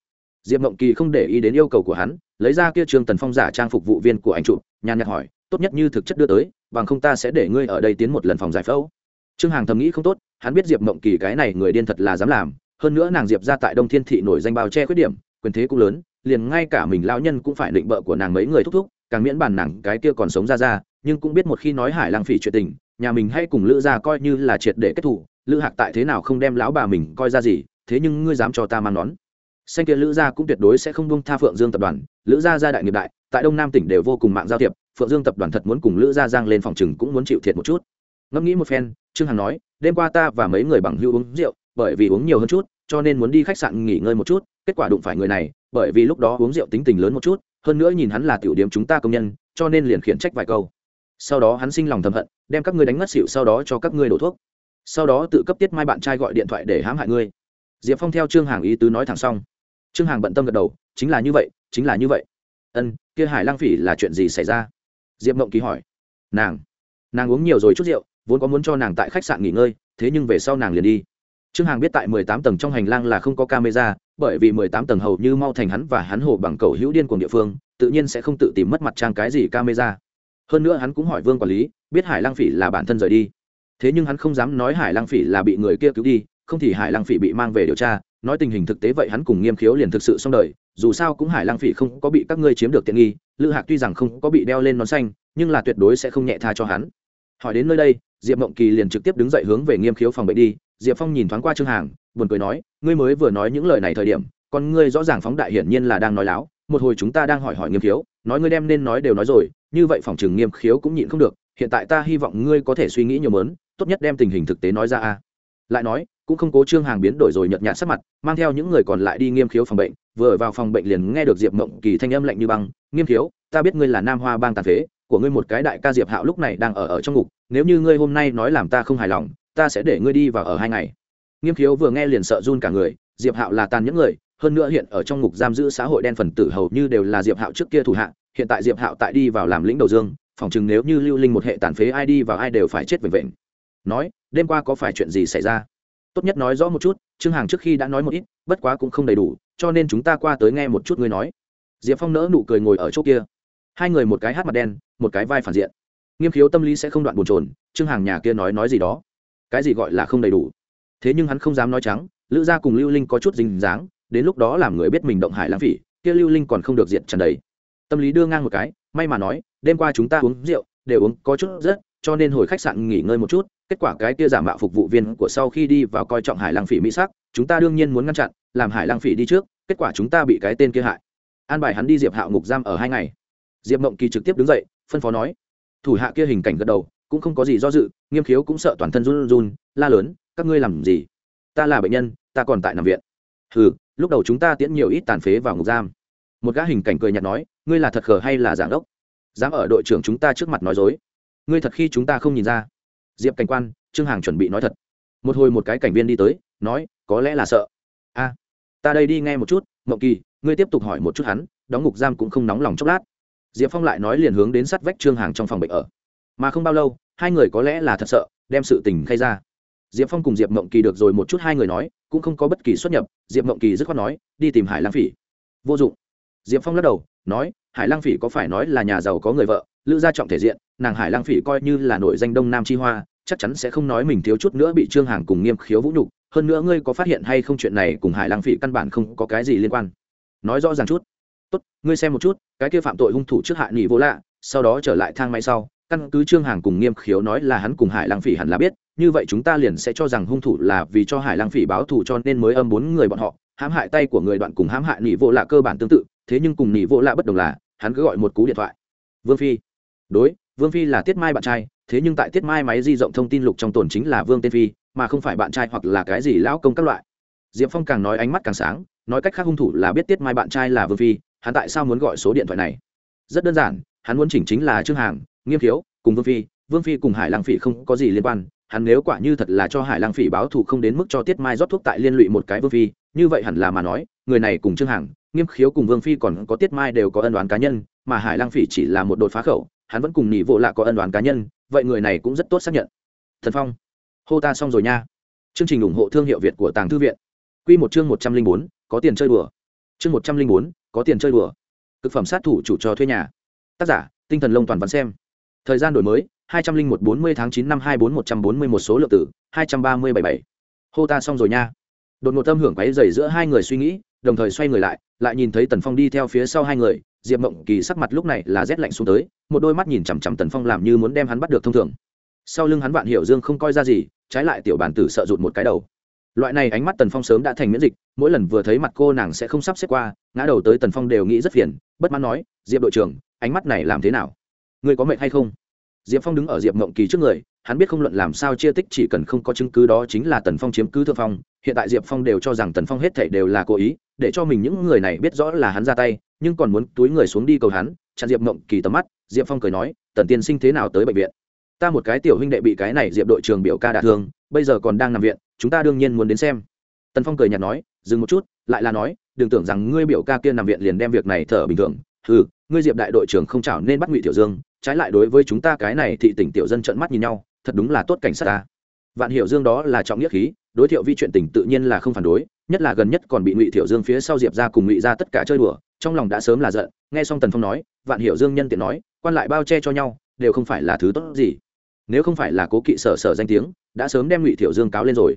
Diệp mộng kỳ không để ý đến yêu cầu của hắn, lấy ra kia trương tần phong giả trang phục vụ viên của anh trụ nhàn nhạt hỏi, tốt nhất như thực chất đưa tới, bằng không ta sẽ để ngươi ở đây tiến một lần phòng giải phẫu trương hàng thầm nghĩ không tốt, hắn biết diệp mộng kỳ cái này người điên thật là dám làm, hơn nữa nàng diệp ra tại đông thiên thị nổi danh bao che khuyết điểm, quyền thế cũng lớn, liền ngay cả mình lão nhân cũng phải định bợ của nàng mấy người thúc thúc, càng miễn bàn nàng cái kia còn sống ra ra, nhưng cũng biết một khi nói hải lang phỉ chuyện tình, nhà mình hay cùng lữ gia coi như là triệt để kết thủ lữ hạc tại thế nào không đem lão bà mình coi ra gì, thế nhưng ngươi dám cho ta mang nón. Xanh kia lữ gia cũng tuyệt đối sẽ không buông tha phượng dương tập đoàn, lữ gia gia đại nghiệp đại, tại đông nam tỉnh đều vô cùng mạng giao thiệp, phượng dương tập đoàn thật muốn cùng lữ gia giang lên phòng chừng cũng muốn chịu thiệt một chút. Ngẫm nghĩ một phen trương hằng nói, đêm qua ta và mấy người bằng hữu uống rượu, bởi vì uống nhiều hơn chút, cho nên muốn đi khách sạn nghỉ ngơi một chút, kết quả đụng phải người này, bởi vì lúc đó uống rượu tính tình lớn một chút, hơn nữa nhìn hắn là tiểu điểm chúng ta công nhân, cho nên liền khiển trách vài câu. Sau đó hắn sinh lòng thầm hận, đem các ngươi đánh ngất xỉu, sau đó cho các ngươi đổ thuốc. Sau đó tự cấp tiết mai bạn trai gọi điện thoại để hãm hại ngươi. Diệp phong theo trương hàng ý tứ nói thẳng xong. Trương hàng bận tâm gật đầu, chính là như vậy, chính là như vậy. Ân, kia hải lang phỉ là chuyện gì xảy ra? Diệp mộng ký hỏi. Nàng nàng uống nhiều rồi chút rượu vốn có muốn cho nàng tại khách sạn nghỉ ngơi, thế nhưng về sau nàng liền đi. Trương Hằng biết tại mười tám tầng trong hành lang là không có camera, bởi vì mười tám tầng hầu như mau thành hắn và hắn hồ bằng cầu hữu điên cùng địa phương, tự nhiên sẽ không tự tìm mất mặt trang cái gì camera. Hơn nữa hắn cũng hỏi vương quản lý, biết hải lang phỉ là bản thân rời đi. Thế nhưng hắn không dám nói hải lang phỉ là bị người kia cứu đi, không thì hải lang phỉ bị mang về điều tra, nói tình hình thực tế vậy hắn cùng nghiêm khiếu liền thực sự xong đời, dù sao cũng hải lang phỉ không có bị các ngươi chiếm được tiện nghi, lữ hạc tuy rằng không có bị đeo lên nón xanh, nhưng là tuyệt đối sẽ không nhẹ tha cho hắn hỏi đến nơi đây, diệp mộng kỳ liền trực tiếp đứng dậy hướng về nghiêm khiếu phòng bệnh đi. Diệp phong nhìn thoáng qua trương hàng, buồn cười nói, ngươi mới vừa nói những lời này thời điểm còn ngươi rõ ràng phóng đại hiển nhiên là đang nói láo. Một hồi chúng ta đang hỏi hỏi nghiêm khiếu, nói ngươi đem nên nói đều nói rồi, như vậy phòng chừng nghiêm khiếu cũng nhịn không được, hiện tại ta hy vọng ngươi có thể suy nghĩ nhiều mớn, tốt nhất đem tình hình thực tế nói ra a. Lại nói, cũng không cố trương hàng biến đổi rồi nhợt nhạt sắc mặt, mang theo những người còn lại đi nghiêm khiếu phòng bệnh. Vừa vào phòng bệnh liền nghe được diệp mộng kỳ thanh âm lạnh như băng, nghiêm khiếu, ta biết ngươi là nam hoa bang tàn phế của ngươi một cái đại ca diệp hạo lúc này đang ở ở trong ngục, nếu như ngươi hôm nay nói làm ta không hài lòng, ta sẽ để ngươi đi vào ở hai ngày. Nghiêm khiếu vừa nghe liền sợ run cả người, diệp hạo là tàn những người, hơn nữa hiện ở trong ngục giam giữ xã hội đen phần tử hầu như đều là diệp hạo trước kia thủ hạ, hiện tại diệp hạo tại đi vào làm lĩnh đầu dương, phòng chừng nếu như lưu linh một hệ tàn phế ai đi vào ai đều phải chết vệnh vệnh nói, đêm qua có phải chuyện gì xảy ra? Tốt nhất nói rõ một chút, trương hàng trước khi đã nói một ít, bất quá cũng không đầy đủ, cho nên chúng ta qua tới nghe một chút ngươi nói. Diệp phong nỡ nụ cười ngồi ở chỗ kia. Hai người một cái hát mặt đen một cái vai phản diện. Nghiêm khiếu tâm lý sẽ không đoạn bồn trồn trương hàng nhà kia nói nói gì đó. Cái gì gọi là không đầy đủ? Thế nhưng hắn không dám nói trắng, lữ gia cùng lưu linh có chút dình dáng, đến lúc đó làm người biết mình động hải lãng phỉ, kia lưu linh còn không được diện trần đầy tâm lý đưa ngang một cái, may mà nói, đêm qua chúng ta uống rượu, đều uống có chút rất, cho nên hồi khách sạn nghỉ ngơi một chút, kết quả cái kia giả mạo phục vụ viên của sau khi đi vào coi trọng hải lang phỉ mỹ sắc, chúng ta đương nhiên muốn ngăn chặn, làm hải lang phỉ đi trước, kết quả chúng ta bị cái tên kia hại. An bài hắn đi diệp hạo ngục giam ở hai ngày. Diệp mộng kỳ trực tiếp đứng dậy phân phó nói. Thủ hạ kia hình cảnh gật đầu, cũng không có gì do dự, nghiêm khiếu cũng sợ toàn thân run run, la lớn, các ngươi làm gì? Ta là bệnh nhân, ta còn tại nằm viện. Ừ lúc đầu chúng ta tiễn nhiều ít tàn phế vào ngục giam. Một gã hình cảnh cười nhạt nói, ngươi là thật khờ hay là giảng đốc? Dám ở đội trưởng chúng ta trước mặt nói dối. Ngươi thật khi chúng ta không nhìn ra. Diệp cảnh quan, trương hàng chuẩn bị nói thật. Một hồi một cái cảnh viên đi tới, nói, có lẽ là sợ. A, ta đây đi nghe một chút mậu kỳ, ngươi tiếp tục hỏi một chút hắn, đóng ngục giam cũng không nóng lòng chốc lát diệp phong lại nói liền hướng đến sắt vách trương hàng trong phòng bệnh ở. Mà không bao lâu, hai người có lẽ là thật sợ, đem sự tình khai ra. Diệp phong cùng diệp mộng kỳ được rồi một chút hai người nói, cũng không có bất kỳ xuất nhập, diệp mộng kỳ dứt khoát nói, đi tìm hải lang phỉ. Vô dụng. Diệp phong lắc đầu, nói, hải lang phỉ có phải nói là nhà giàu có người vợ, lữ gia trọng thể diện, nàng hải lang phỉ coi như là nội danh đông nam chi hoa, chắc chắn sẽ không nói mình thiếu chút nữa bị trương hàng cùng nghiêm khiếu vũ nhục. Hơn nữa ngươi có phát hiện hay không chuyện này cùng hải lang phỉ căn bản không có cái gì liên quan. Nói rõ ràng chút tốt, ngươi xem một chút, cái kia phạm tội hung thủ trước hạ nghị vô lạ, sau đó trở lại thang máy sau, căn cứ trương hàng cùng nghiêm khiếu nói là hắn cùng hải lang phỉ hẳn là biết, như vậy chúng ta liền sẽ cho rằng hung thủ là vì cho hải lang phỉ báo thù cho nên mới âm bốn người bọn họ, hãm hại tay của người đoạn cùng hãm hại nỉ vô lạ cơ bản tương tự, thế nhưng cùng nỉ vô lạ bất đồng là, hắn cứ gọi một cú điện thoại. Vương phi. Đối, vương phi là tiết mai bạn trai, thế nhưng tại tiết mai máy di rộng thông tin lục trong tồn chính là vương tên phi, mà không phải bạn trai hoặc là cái gì lão công các loại. Diệp phong càng nói ánh mắt càng sáng, nói cách khác hung thủ là biết tiết mai bạn trai là vương phi hắn tại sao muốn gọi số điện thoại này? Rất đơn giản, hắn muốn chỉnh chính là trương hàng nghiêm khiếu, cùng vương phi. Vương phi cùng hải lang phỉ không có gì liên quan. Hắn nếu quả như thật là cho hải lang phỉ báo thù không đến mức cho tiết mai rót thuốc tại liên lụy một cái vương phi, như vậy hẳn là mà nói, người này cùng trương hàng nghiêm khiếu cùng vương phi còn có tiết mai đều có ân đoán cá nhân, mà hải lang phỉ chỉ là một đột phá khẩu, hắn vẫn cùng nhị vô lạ có ân đoán cá nhân, vậy người này cũng rất tốt xác nhận. Thần phong, hô ta xong rồi nha. Chương trình ủng hộ thương hiệu việt của tàng thư viện. Quy một chương một trăm linh bốn, có tiền chơi đùa chương một trăm linh bốn, có tiền chơi đùa. Thực phẩm sát thủ chủ trò thuê nhà. Tác giả, tinh thần lông toàn văn xem. Thời gian đổi mới, hai trăm linh một bốn mươi tháng chín năm hai bốn một trăm bốn mươi một số lượng tử, hai trăm ba mươi bảy bảy. Hô ta xong rồi nha. Đột ngột tâm hưởng quáy dày giữa hai người suy nghĩ, đồng thời xoay người lại lại nhìn thấy tần phong đi theo phía sau hai người, diệp mộng kỳ sắc mặt lúc này là rét lạnh xuống tới, một đôi mắt nhìn chằm chằm tần phong làm như muốn đem hắn bắt được thông thường. Sau lưng hắn vạn hiểu dương không coi ra gì, trái lại tiểu bản tử sợ rụt một cái đầu loại này ánh mắt tần phong sớm đã thành miễn dịch, mỗi lần vừa thấy mặt cô nàng sẽ không sắp xếp qua, ngã đầu tới tần phong đều nghĩ rất phiền, bất mãn nói, diệp đội trưởng, ánh mắt này làm thế nào? Người có mệnh hay không? Diệp phong đứng ở diệp mộng kỳ trước người, hắn biết không luận làm sao chia tích chỉ cần không có chứng cứ đó chính là tần phong chiếm cứ thượng phong, hiện tại diệp phong đều cho rằng tần phong hết thảy đều là cố ý, để cho mình những người này biết rõ là hắn ra tay, nhưng còn muốn túi người xuống đi cầu hắn, chặn diệp mộng kỳ tầm mắt, diệp phong cười nói, tần tiên sinh thế nào tới bệnh viện? Ta một cái tiểu huynh đệ bị cái này diệp đội trường biểu ca đả thương bây giờ còn đang nằm viện, chúng ta đương nhiên muốn đến xem. Tần phong cười nhạt nói, dừng một chút, lại là nói, đừng tưởng rằng ngươi biểu ca kia nằm viện liền đem việc này thở bình thường. Ừ ngươi diệp đại đội trưởng không chảo nên bắt ngụy tiểu dương, trái lại đối với chúng ta cái này thị tỉnh tiểu dân trợn mắt nhìn nhau, thật đúng là tốt cảnh sát ta. Vạn Hiệu dương đó là trọng nghĩa khí, đối thiệu vi chuyện tình tự nhiên là không phản đối, nhất là gần nhất còn bị ngụy thiệu dương phía sau diệp ra cùng ngụy ra tất cả chơi đùa, trong lòng đã sớm là giận, nghe xong tần phong nói, vạn Hiệu dương nhân tiện nói, quan lại bao che cho nhau, đều không phải là thứ tốt gì nếu không phải là cố kỵ sở sở danh tiếng, đã sớm đem ngụy thiểu dương cáo lên rồi.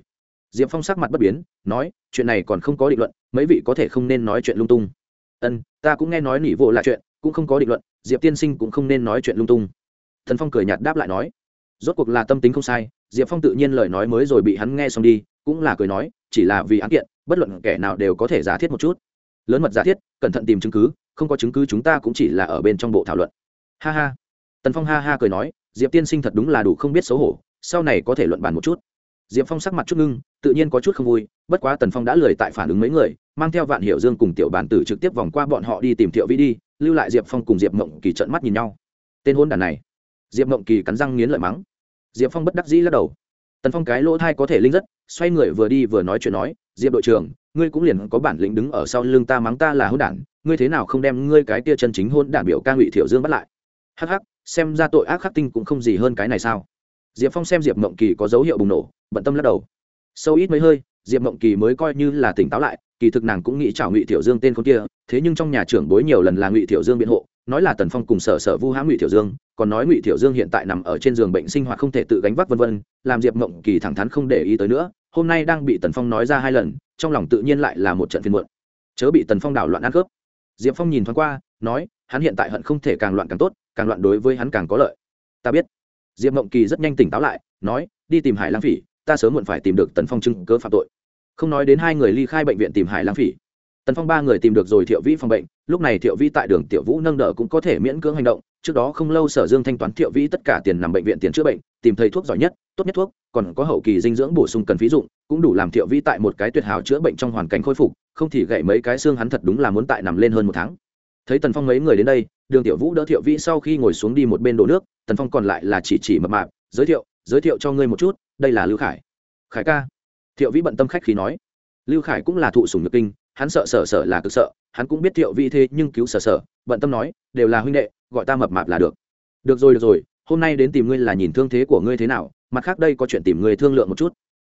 Diệp phong sắc mặt bất biến, nói, chuyện này còn không có định luận, mấy vị có thể không nên nói chuyện lung tung. Ân, ta cũng nghe nói nỉ vô là chuyện, cũng không có định luận, diệp tiên sinh cũng không nên nói chuyện lung tung. Thần phong cười nhạt đáp lại nói, rốt cuộc là tâm tính không sai, diệp phong tự nhiên lời nói mới rồi bị hắn nghe xong đi, cũng là cười nói, chỉ là vì án kiện, bất luận kẻ nào đều có thể giả thiết một chút. Lớn mật giả thiết, cẩn thận tìm chứng cứ, không có chứng cứ chúng ta cũng chỉ là ở bên trong bộ thảo luận. Ha ha. Tần phong ha ha cười nói diệp tiên sinh thật đúng là đủ không biết xấu hổ, sau này có thể luận bàn một chút. Diệp phong sắc mặt chút ngưng, tự nhiên có chút không vui, bất quá tần phong đã lười tại phản ứng mấy người, mang theo vạn hiệu dương cùng tiểu bản tử trực tiếp vòng qua bọn họ đi tìm thiệu vĩ đi, lưu lại diệp phong cùng diệp mộng kỳ trợn mắt nhìn nhau. Tên hôn đàn này. Diệp mộng kỳ cắn răng nghiến lợi mắng. Diệp phong bất đắc dĩ lắc đầu. Tần phong cái lỗ thai có thể linh rất, xoay người vừa đi vừa nói chuyện nói, diệp đội trưởng, ngươi cũng liền có bản lĩnh đứng ở sau lưng ta mắng ta là hôn đản, ngươi thế nào không đem ngươi cái tia chân chính hôn đản biểu ca ngụy thiểu dương bắt lại? Hắc hắc xem ra tội ác khắc tinh cũng không gì hơn cái này sao? Diệp phong xem diệp mộng kỳ có dấu hiệu bùng nổ, bận tâm lắc đầu. Sâu ít mấy hơi, diệp mộng kỳ mới coi như là tỉnh táo lại, kỳ thực nàng cũng nghĩ chào ngụy tiểu dương tên con kia, thế nhưng trong nhà trưởng bối nhiều lần là ngụy tiểu dương biện hộ, nói là tần phong cùng sở sở vu hãm ngụy tiểu dương, còn nói ngụy tiểu dương hiện tại nằm ở trên giường bệnh sinh hoạt không thể tự gánh vác vân vân, làm diệp mộng kỳ thẳng thắn không để ý tới nữa, hôm nay đang bị tần phong nói ra hai lần, trong lòng tự nhiên lại là một trận phiên muộn. Chớ bị tần phong đảo loạn ăn cướp. Diệp phong nhìn thoáng qua, nói hắn hiện tại hận không thể càng loạn càng tốt, càng loạn đối với hắn càng có lợi. Ta biết. Diệp mộng kỳ rất nhanh tỉnh táo lại, nói, đi tìm hải lang phỉ, ta sớm muộn phải tìm được tần phong chứng cớ phạm tội. Không nói đến hai người ly khai bệnh viện tìm hải lang phỉ. Tần phong ba người tìm được rồi thiệu vĩ phòng bệnh, lúc này thiệu vĩ tại đường tiểu vũ nâng đỡ cũng có thể miễn cưỡng hành động, trước đó không lâu sở dương thanh toán thiệu vĩ tất cả tiền nằm bệnh viện tiền chữa bệnh, tìm thầy thuốc giỏi nhất, tốt nhất thuốc, còn có hậu kỳ dinh dưỡng bổ sung cần phí dụng, cũng đủ làm thiệu vĩ tại một cái tuyệt hảo chữa bệnh trong hoàn cảnh khôi phục, không thì gãy mấy cái xương hắn thật đúng là muốn tại nằm lên hơn một tháng thấy tần phong mấy người đến đây đường tiểu vũ đỡ thiệu vĩ sau khi ngồi xuống đi một bên đổ nước tần phong còn lại là chỉ chỉ mập mạp giới thiệu giới thiệu cho ngươi một chút đây là lưu khải. Khải ca? Thiệu vĩ bận tâm khách khí nói. Lưu khải cũng là thụ sùng nhược kinh hắn sợ sợ sợ là cực sợ hắn cũng biết thiệu vĩ thế nhưng cứu sợ sợ, bận tâm nói đều là huynh đệ gọi ta mập mạp là được. Được rồi được rồi hôm nay đến tìm ngươi là nhìn thương thế của ngươi thế nào mặt khác đây có chuyện tìm ngươi thương lượng một chút.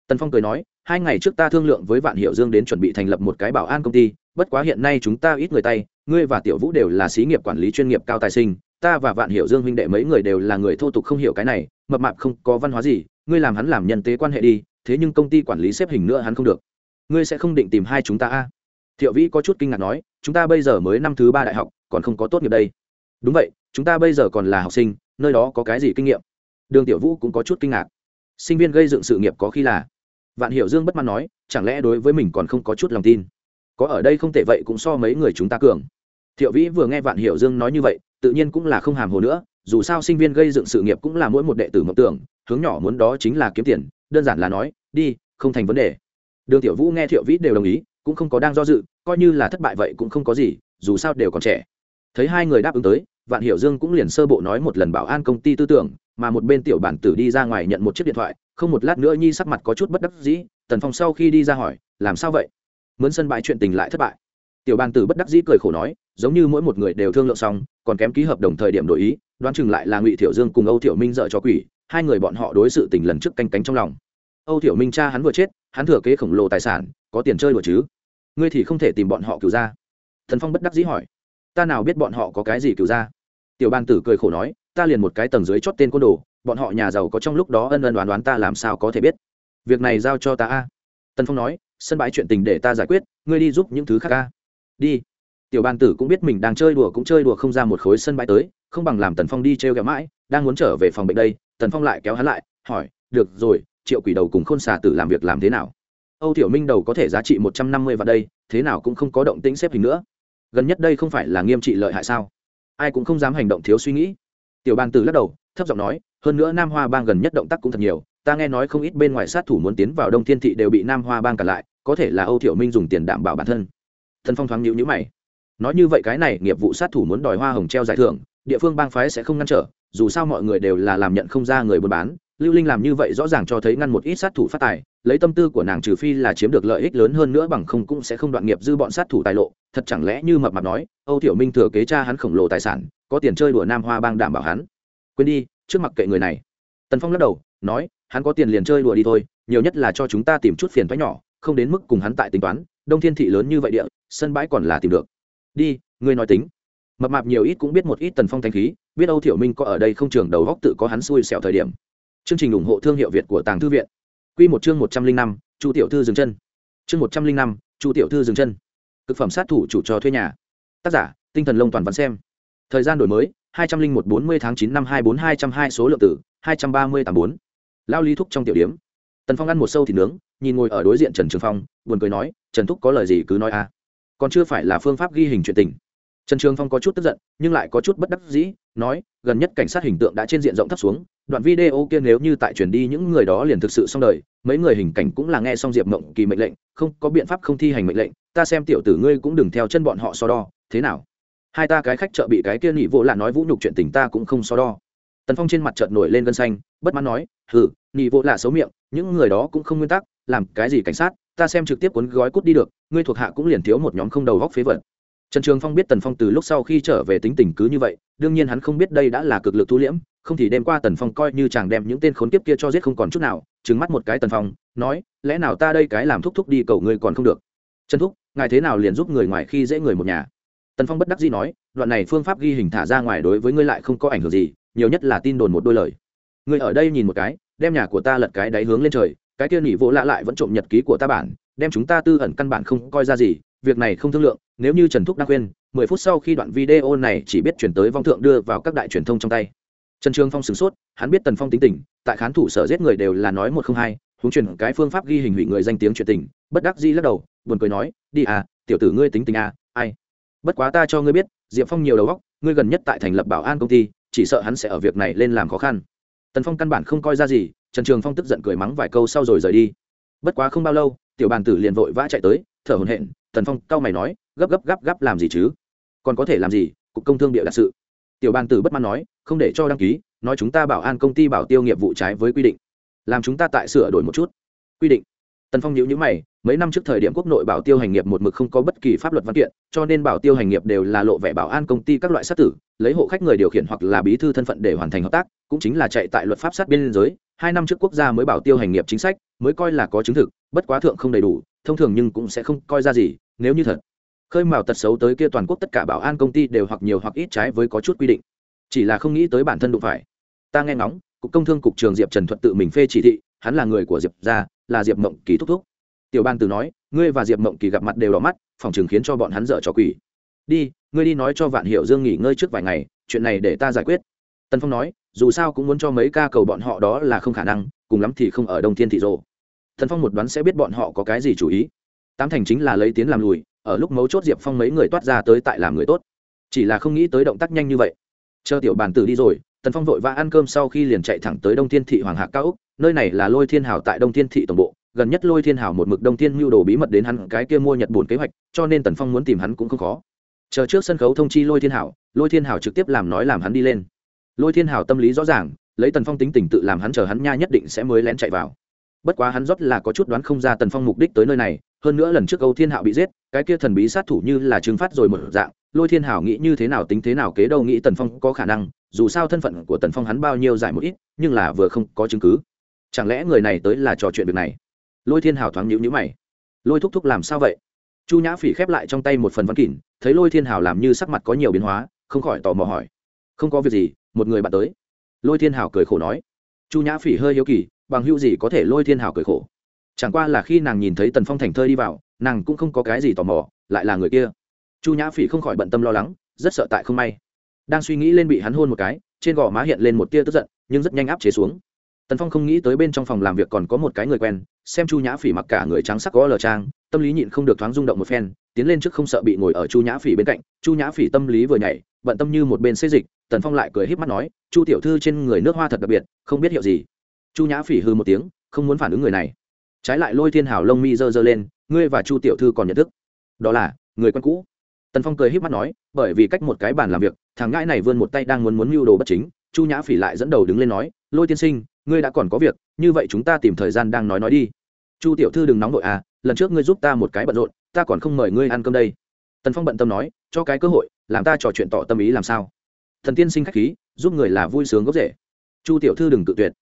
Tần phong cười nói hai ngày trước ta thương lượng với vạn hiệu dương đến chuẩn bị thành lập một cái bảo an công ty bất quá hiện nay chúng ta ít người tay ngươi và tiểu vũ đều là xí nghiệp quản lý chuyên nghiệp cao tài sinh, ta và vạn Hiểu dương huynh đệ mấy người đều là người thô tục không hiểu cái này, mập mạp không có văn hóa gì, ngươi làm hắn làm nhân tế quan hệ đi, thế nhưng công ty quản lý xếp hình nữa hắn không được. Ngươi sẽ không định tìm hai chúng ta a? À? thiệu vĩ có chút kinh ngạc nói, chúng ta bây giờ mới năm thứ ba đại học, còn không có tốt nghiệp đây. Đúng vậy, chúng ta bây giờ còn là học sinh, nơi đó có cái gì kinh nghiệm? Đường tiểu vũ cũng có chút kinh ngạc. Sinh viên gây dựng sự nghiệp có khi là vạn hiểu dương bất mãn nói, chẳng lẽ đối với mình còn không có chút lòng tin? Có ở đây không thể vậy cũng so mấy người chúng ta cường. Thiệu vĩ vừa nghe vạn hiểu dương nói như vậy, tự nhiên cũng là không hàm hồ nữa, dù sao sinh viên gây dựng sự nghiệp cũng là mỗi một đệ tử mộng tưởng, hướng nhỏ muốn đó chính là kiếm tiền, đơn giản là nói, đi, không thành vấn đề. Đường tiểu vũ nghe thiệu vĩ đều đồng ý, cũng không có đang do dự, coi như là thất bại vậy cũng không có gì, dù sao đều còn trẻ. Thấy hai người đáp ứng tới, vạn hiểu dương cũng liền sơ bộ nói một lần bảo an công ty tư tưởng, mà một bên tiểu bản tử đi ra ngoài nhận một chiếc điện thoại, không một lát nữa nhi sắc mặt có chút bất đắc dĩ, tần phong sau khi đi ra hỏi, làm sao vậy? Mướn sân bãi chuyện tình lại thất bại. Tiểu bàn tử bất đắc dĩ cười khổ nói, giống như mỗi một người đều thương lượng xong, còn kém ký hợp đồng thời điểm đổi ý, đoán chừng lại là ngụy tiểu dương cùng âu tiểu minh dợ cho quỷ, hai người bọn họ đối sự tình lần trước canh cánh trong lòng. Âu tiểu minh cha hắn vừa chết, hắn thừa kế khổng lồ tài sản, có tiền chơi đùa chứ? Ngươi thì không thể tìm bọn họ cứu ra thần phong bất đắc dĩ hỏi, ta nào biết bọn họ có cái gì cứu ra tiểu bàn tử cười khổ nói, ta liền một cái tầng dưới chót tên côn đồ, bọn họ nhà giàu có trong lúc đó ân ân đoán đoán ta làm sao có thể biết? Việc này giao cho ta a. Tần phong nói sân bãi chuyện tình để ta giải quyết, ngươi đi giúp những thứ khác a đi. Tiểu bàn tử cũng biết mình đang chơi đùa cũng chơi đùa không ra một khối sân bãi tới, không bằng làm tần phong đi t r e o g mãi, đang muốn trở về phòng bệnh đây, tần phong lại kéo hắn lại, hỏi, được rồi, triệu quỷ đầu cùng khôn xà tử làm việc làm thế nào? Âu tiểu minh đầu có thể giá trị một trăm năm mươi vào đây, thế nào cũng không có động tĩnh xếp hình nữa. Gần nhất đây không phải là nghiêm trị lợi hại sao? Ai cũng không dám hành động thiếu suy nghĩ. Tiểu bàn tử lắc đầu, thấp giọng nói, hơn nữa nam hoa bang gần nhất động tác cũng thật nhiều, ta nghe nói không ít bên ngoài sát thủ muốn tiến vào đông thiên thị đều bị nam hoa bang cản lại có thể là âu thiệu minh dùng tiền đảm bảo bản thân. Thần phong thoáng nhịu nhữ mày. Nói như vậy cái này nghiệp vụ sát thủ muốn đòi hoa hồng treo giải thưởng, địa phương bang phái sẽ không ngăn trở, dù sao mọi người đều là làm nhận không ra người buôn bán. Lưu linh làm như vậy rõ ràng cho thấy ngăn một ít sát thủ phát tài, lấy tâm tư của nàng trừ phi là chiếm được lợi ích lớn hơn nữa bằng không cũng sẽ không đoạn nghiệp dư bọn sát thủ tài lộ. Thật chẳng lẽ như mập mạp nói, âu thiểu minh thừa kế cha hắn khổng lồ tài sản, có tiền chơi đùa nam hoa bang đảm bảo hắn. Quên đi, trước mặt kệ người này. Tần phong lắc đầu, nói, hắn có tiền liền chơi đùa đi thôi, nhiều nhất là cho chúng ta tìm chút phiền thoái nhỏ không đến mức cùng hắn tại tính toán, đông thiên thị lớn như vậy địa, sân bãi còn là tìm được. Đi, ngươi nói tính. Mập mạp nhiều ít cũng biết một ít tần phong thanh khí, biết âu thiểu minh có ở đây không trường đầu góc tự có hắn xui xẻo thời điểm. Chương trình ủng hộ thương hiệu việt của tàng thư viện. Q một chương một trăm linh năm, chu tiểu thư dừng chân. Chương một trăm linh năm, chu tiểu thư dừng chân. Thực phẩm sát thủ chủ trò thuê nhà. Tác giả, tinh thần lông toàn văn xem. Thời gian đổi mới, hai trăm linh một bốn mươi tháng chín năm hai bốn hai trăm hai số lượng tử, hai trăm ba mươi tám bốn. Lao lý thúc trong tiểu điểm tần phong ăn một sâu thịt nướng, nhìn ngồi ở đối diện trần trường phong, buồn cười nói, trần thúc có lời gì cứ nói a. Còn chưa phải là phương pháp ghi hình chuyện tình. Trần trường phong có chút tức giận, nhưng lại có chút bất đắc dĩ, nói, gần nhất cảnh sát hình tượng đã trên diện rộng thấp xuống, đoạn video kia nếu như tại truyền đi những người đó liền thực sự xong đời, mấy người hình cảnh cũng là nghe xong diệp mộng kỳ mệnh lệnh, không có biện pháp không thi hành mệnh lệnh, ta xem tiểu tử ngươi cũng đừng theo chân bọn họ so đo, thế nào? Hai ta cái khách chợ bị cái kia nhị vô là nói vũ nhục chuyện tình ta cũng không so đo. Tần phong trên mặt chợt nổi lên gân xanh, bất mãn nói, hừ nhị vô là xấu miệng những người đó cũng không nguyên tắc, làm cái gì cảnh sát, ta xem trực tiếp cuốn gói cút đi được, ngươi thuộc hạ cũng liền thiếu một nhóm không đầu góc phế vật. Trần trường phong biết tần phong từ lúc sau khi trở về tính tình cứ như vậy, đương nhiên hắn không biết đây đã là cực lực thu liễm, không thì đêm qua tần phong coi như chàng đem những tên khốn kiếp kia cho giết không còn chút nào, trừng mắt một cái tần phong, nói, lẽ nào ta đây cái làm thúc thúc đi cầu ngươi còn không được? Trần thúc, ngài thế nào liền giúp người ngoài khi dễ người một nhà? Tần phong bất đắc dĩ nói, đoạn này phương pháp ghi hình thả ra ngoài đối với ngươi lại không có ảnh hưởng gì, nhiều nhất là tin đồn một đôi lời. Ngươi ở đây nhìn một cái đem nhà của ta lật cái đáy hướng lên trời, cái kia nỉ vỗ lạ lại vẫn trộm nhật ký của ta bản, đem chúng ta tư ẩn căn bản không coi ra gì, việc này không thương lượng, nếu như trần thúc đang khuyên, mười phút sau khi đoạn video này chỉ biết chuyển tới vong thượng đưa vào các đại truyền thông trong tay. Trần trường phong sửng sốt, hắn biết tần phong tính tình, tại khán thủ sở giết người đều là nói một không hai húng chuyển cái phương pháp ghi hình hủy người danh tiếng chuyện tình, bất đắc dĩ lắc đầu, buồn cười nói, đi à tiểu tử ngươi tính tình à ai? Bất quá ta cho ngươi biết, diệp phong nhiều đầu góc ngươi gần nhất tại thành lập bảo an công ty, chỉ sợ hắn sẽ ở việc này lên làm khó khăn tần phong căn bản không coi ra gì, trần trường phong tức giận cười mắng vài câu sau rồi rời đi. Bất quá không bao lâu, tiểu bàn tử liền vội vã chạy tới, thở hồn hện tần phong cau mày nói, gấp gấp gấp gấp làm gì chứ? Còn có thể làm gì? Cục công thương địa đặc sự. Tiểu bàn tử bất mãn nói, không để cho đăng ký, nói chúng ta bảo an công ty bảo tiêu nghiệp vụ trái với quy định. Làm chúng ta tại sửa đổi một chút. Quy định tần phong nhữ nhữ mày, mấy năm trước thời điểm quốc nội bảo tiêu hành nghiệp một mực không có bất kỳ pháp luật văn kiện, cho nên bảo tiêu hành nghiệp đều là lộ vẻ bảo an công ty các loại sát tử, lấy hộ khách người điều khiển hoặc là bí thư thân phận để hoàn thành hợp tác, cũng chính là chạy tại luật pháp sát biên giới. Hai năm trước quốc gia mới bảo tiêu hành nghiệp chính sách, mới coi là có chứng thực, bất quá thượng không đầy đủ, thông thường nhưng cũng sẽ không coi ra gì, nếu như thật. Khơi mào tật xấu tới kia toàn quốc tất cả bảo an công ty đều hoặc nhiều hoặc ít trái với có chút quy định. Chỉ là không nghĩ tới bản thân đụng phải. Ta nghe ngóng, cục công thương cục trường diệp trần thuận tự mình phê chỉ thị, hắn là người của diệp gia là diệp mộng kỳ thúc thúc. Tiểu ban từ nói, ngươi và diệp mộng kỳ gặp mặt đều đỏ mắt, phòng trường khiến cho bọn hắn dở trò quỷ. Đi, ngươi đi nói cho vạn hiệu dương nghỉ ngơi trước vài ngày, chuyện này để ta giải quyết. Tần phong nói, dù sao cũng muốn cho mấy ca cầu bọn họ đó là không khả năng, cùng lắm thì không ở đông thiên thị rộ. Thần phong một đoán sẽ biết bọn họ có cái gì chủ ý. Tám thành chính là lấy tiến làm lùi, ở lúc mấu chốt diệp phong mấy người toát ra tới tại làm người tốt. Chỉ là không nghĩ tới động tác nhanh như vậy. Chờ tiểu bàn tử đi rồi, tần phong vội vã ăn cơm sau khi liền chạy thẳng tới đông thiên thị hoàng hạ cao úc nơi này là lôi thiên hảo tại đông thiên thị tổng bộ, gần nhất lôi thiên hảo một mực đông thiên mưu đồ bí mật đến hắn cái kia mua nhật bổn kế hoạch, cho nên tần phong muốn tìm hắn cũng không khó. Chờ trước sân khấu thông chi lôi thiên hảo lôi thiên hảo trực tiếp làm nói làm hắn đi lên. Lôi thiên hảo tâm lý rõ ràng, lấy tần phong tính tình tự làm hắn chờ hắn nha nhất định sẽ mới lén chạy vào. Bất quá hắn rót là có chút đoán không ra tần phong mục đích tới nơi này, hơn nữa lần trước âu thiên hạo bị giết, cái kia thần bí sát thủ như là trừng phát rồi một dạng, lôi thiên hảo nghĩ như thế nào tính thế nào kế đâu nghĩ tần phong có khả năng, dù sao thân phận của tần phong hắn bao nhiêu giải một ít, nhưng là vừa không có chứng cứ chẳng lẽ người này tới là trò chuyện việc này? Lôi thiên hào thoáng nhữ nhữ mày. Lôi thúc thúc làm sao vậy? Chu nhã phỉ khép lại trong tay một phần văn kỉn thấy lôi thiên hào làm như sắc mặt có nhiều biến hóa, không khỏi tò mò hỏi. Không có việc gì, một người bạn tới. Lôi thiên hào cười khổ nói. Chu nhã phỉ hơi hiếu kỳ, bằng hữu gì có thể lôi thiên hào cười khổ? Chẳng qua là khi nàng nhìn thấy tần phong thành thơi đi vào, nàng cũng không có cái gì tò mò, lại là người kia. Chu nhã phỉ không khỏi bận tâm lo lắng, rất sợ tại không may. Đang suy nghĩ lên bị hắn hôn một cái, trên gò má hiện lên một tia tức giận, nhưng rất nhanh áp chế xuống tần phong không nghĩ tới bên trong phòng làm việc còn có một cái người quen, xem chu nhã phỉ mặc cả người trắng sắc có lờ trang, tâm lý nhịn không được thoáng rung động một phen, tiến lên trước không sợ bị ngồi ở chu nhã phỉ bên cạnh, chu nhã phỉ tâm lý vừa nhảy, bận tâm như một bên xê dịch, tần phong lại cười h í p mắt nói, chu tiểu thư trên người nước hoa thật đặc biệt, không biết hiệu gì. Chu nhã phỉ hư một tiếng, không muốn phản ứng người này. Trái lại lôi thiên hào lông mi dơ dơ lên, ngươi và chu tiểu thư còn nhận thức. Đó là, người quen cũ. Tần phong cười h í p mắt nói, bởi vì cách một cái bàn làm việc, thằng ngãi này vươn một tay đang muốn muốn mưu đồ bất chính. Chu nhã phỉ lại dẫn đầu đứng lên nói, lôi tiên sinh ngươi đã còn có việc, như vậy chúng ta tìm thời gian đang nói nói đi. Chu tiểu thư đừng nóng vội à lần trước ngươi giúp ta một cái bận rộn, ta còn không mời ngươi ăn cơm đây. Tần phong bận tâm nói, cho cái cơ hội, làm ta trò chuyện tỏ tâm ý làm sao? Thần tiên sinh k h á c h khí, giúp người là vui sướng gốc rễ. Chu tiểu thư đừng tự tuyệt.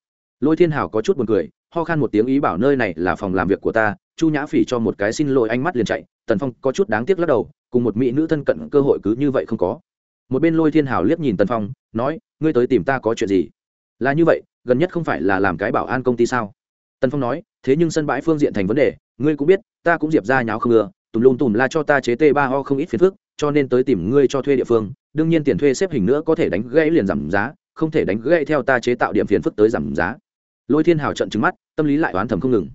Lôi thiên hào có chút buồn cười, ho khan một tiếng ý bảo nơi này là phòng làm việc của ta, chu nhã phỉ cho một cái xin lỗi ánh mắt liền chạy, tần phong có chút đáng tiếc lắc đầu, cùng một mỹ nữ thân cận cơ hội cứ như vậy không có. Một bên lôi thiên hào liếc nhìn tần phong, nói, ngươi tới tìm ta có chuyện gì? Là như vậy gần nhất không phải là làm cái bảo an công ty sao? Tần phong nói, thế nhưng sân bãi phương diện thành vấn đề, ngươi cũng biết, ta cũng diệp ra nháo không ưa tùm lum tùm la cho ta chế t ba ho không ít phiền phức, cho nên tới tìm ngươi cho thuê địa phương, đương nhiên tiền thuê xếp hình nữa có thể đánh gãy liền giảm giá, không thể đánh gãy theo ta chế tạo điểm phiền phức tới giảm giá. Lôi thiên hào trận trứng mắt, tâm lý lại oán thầm không ngừng.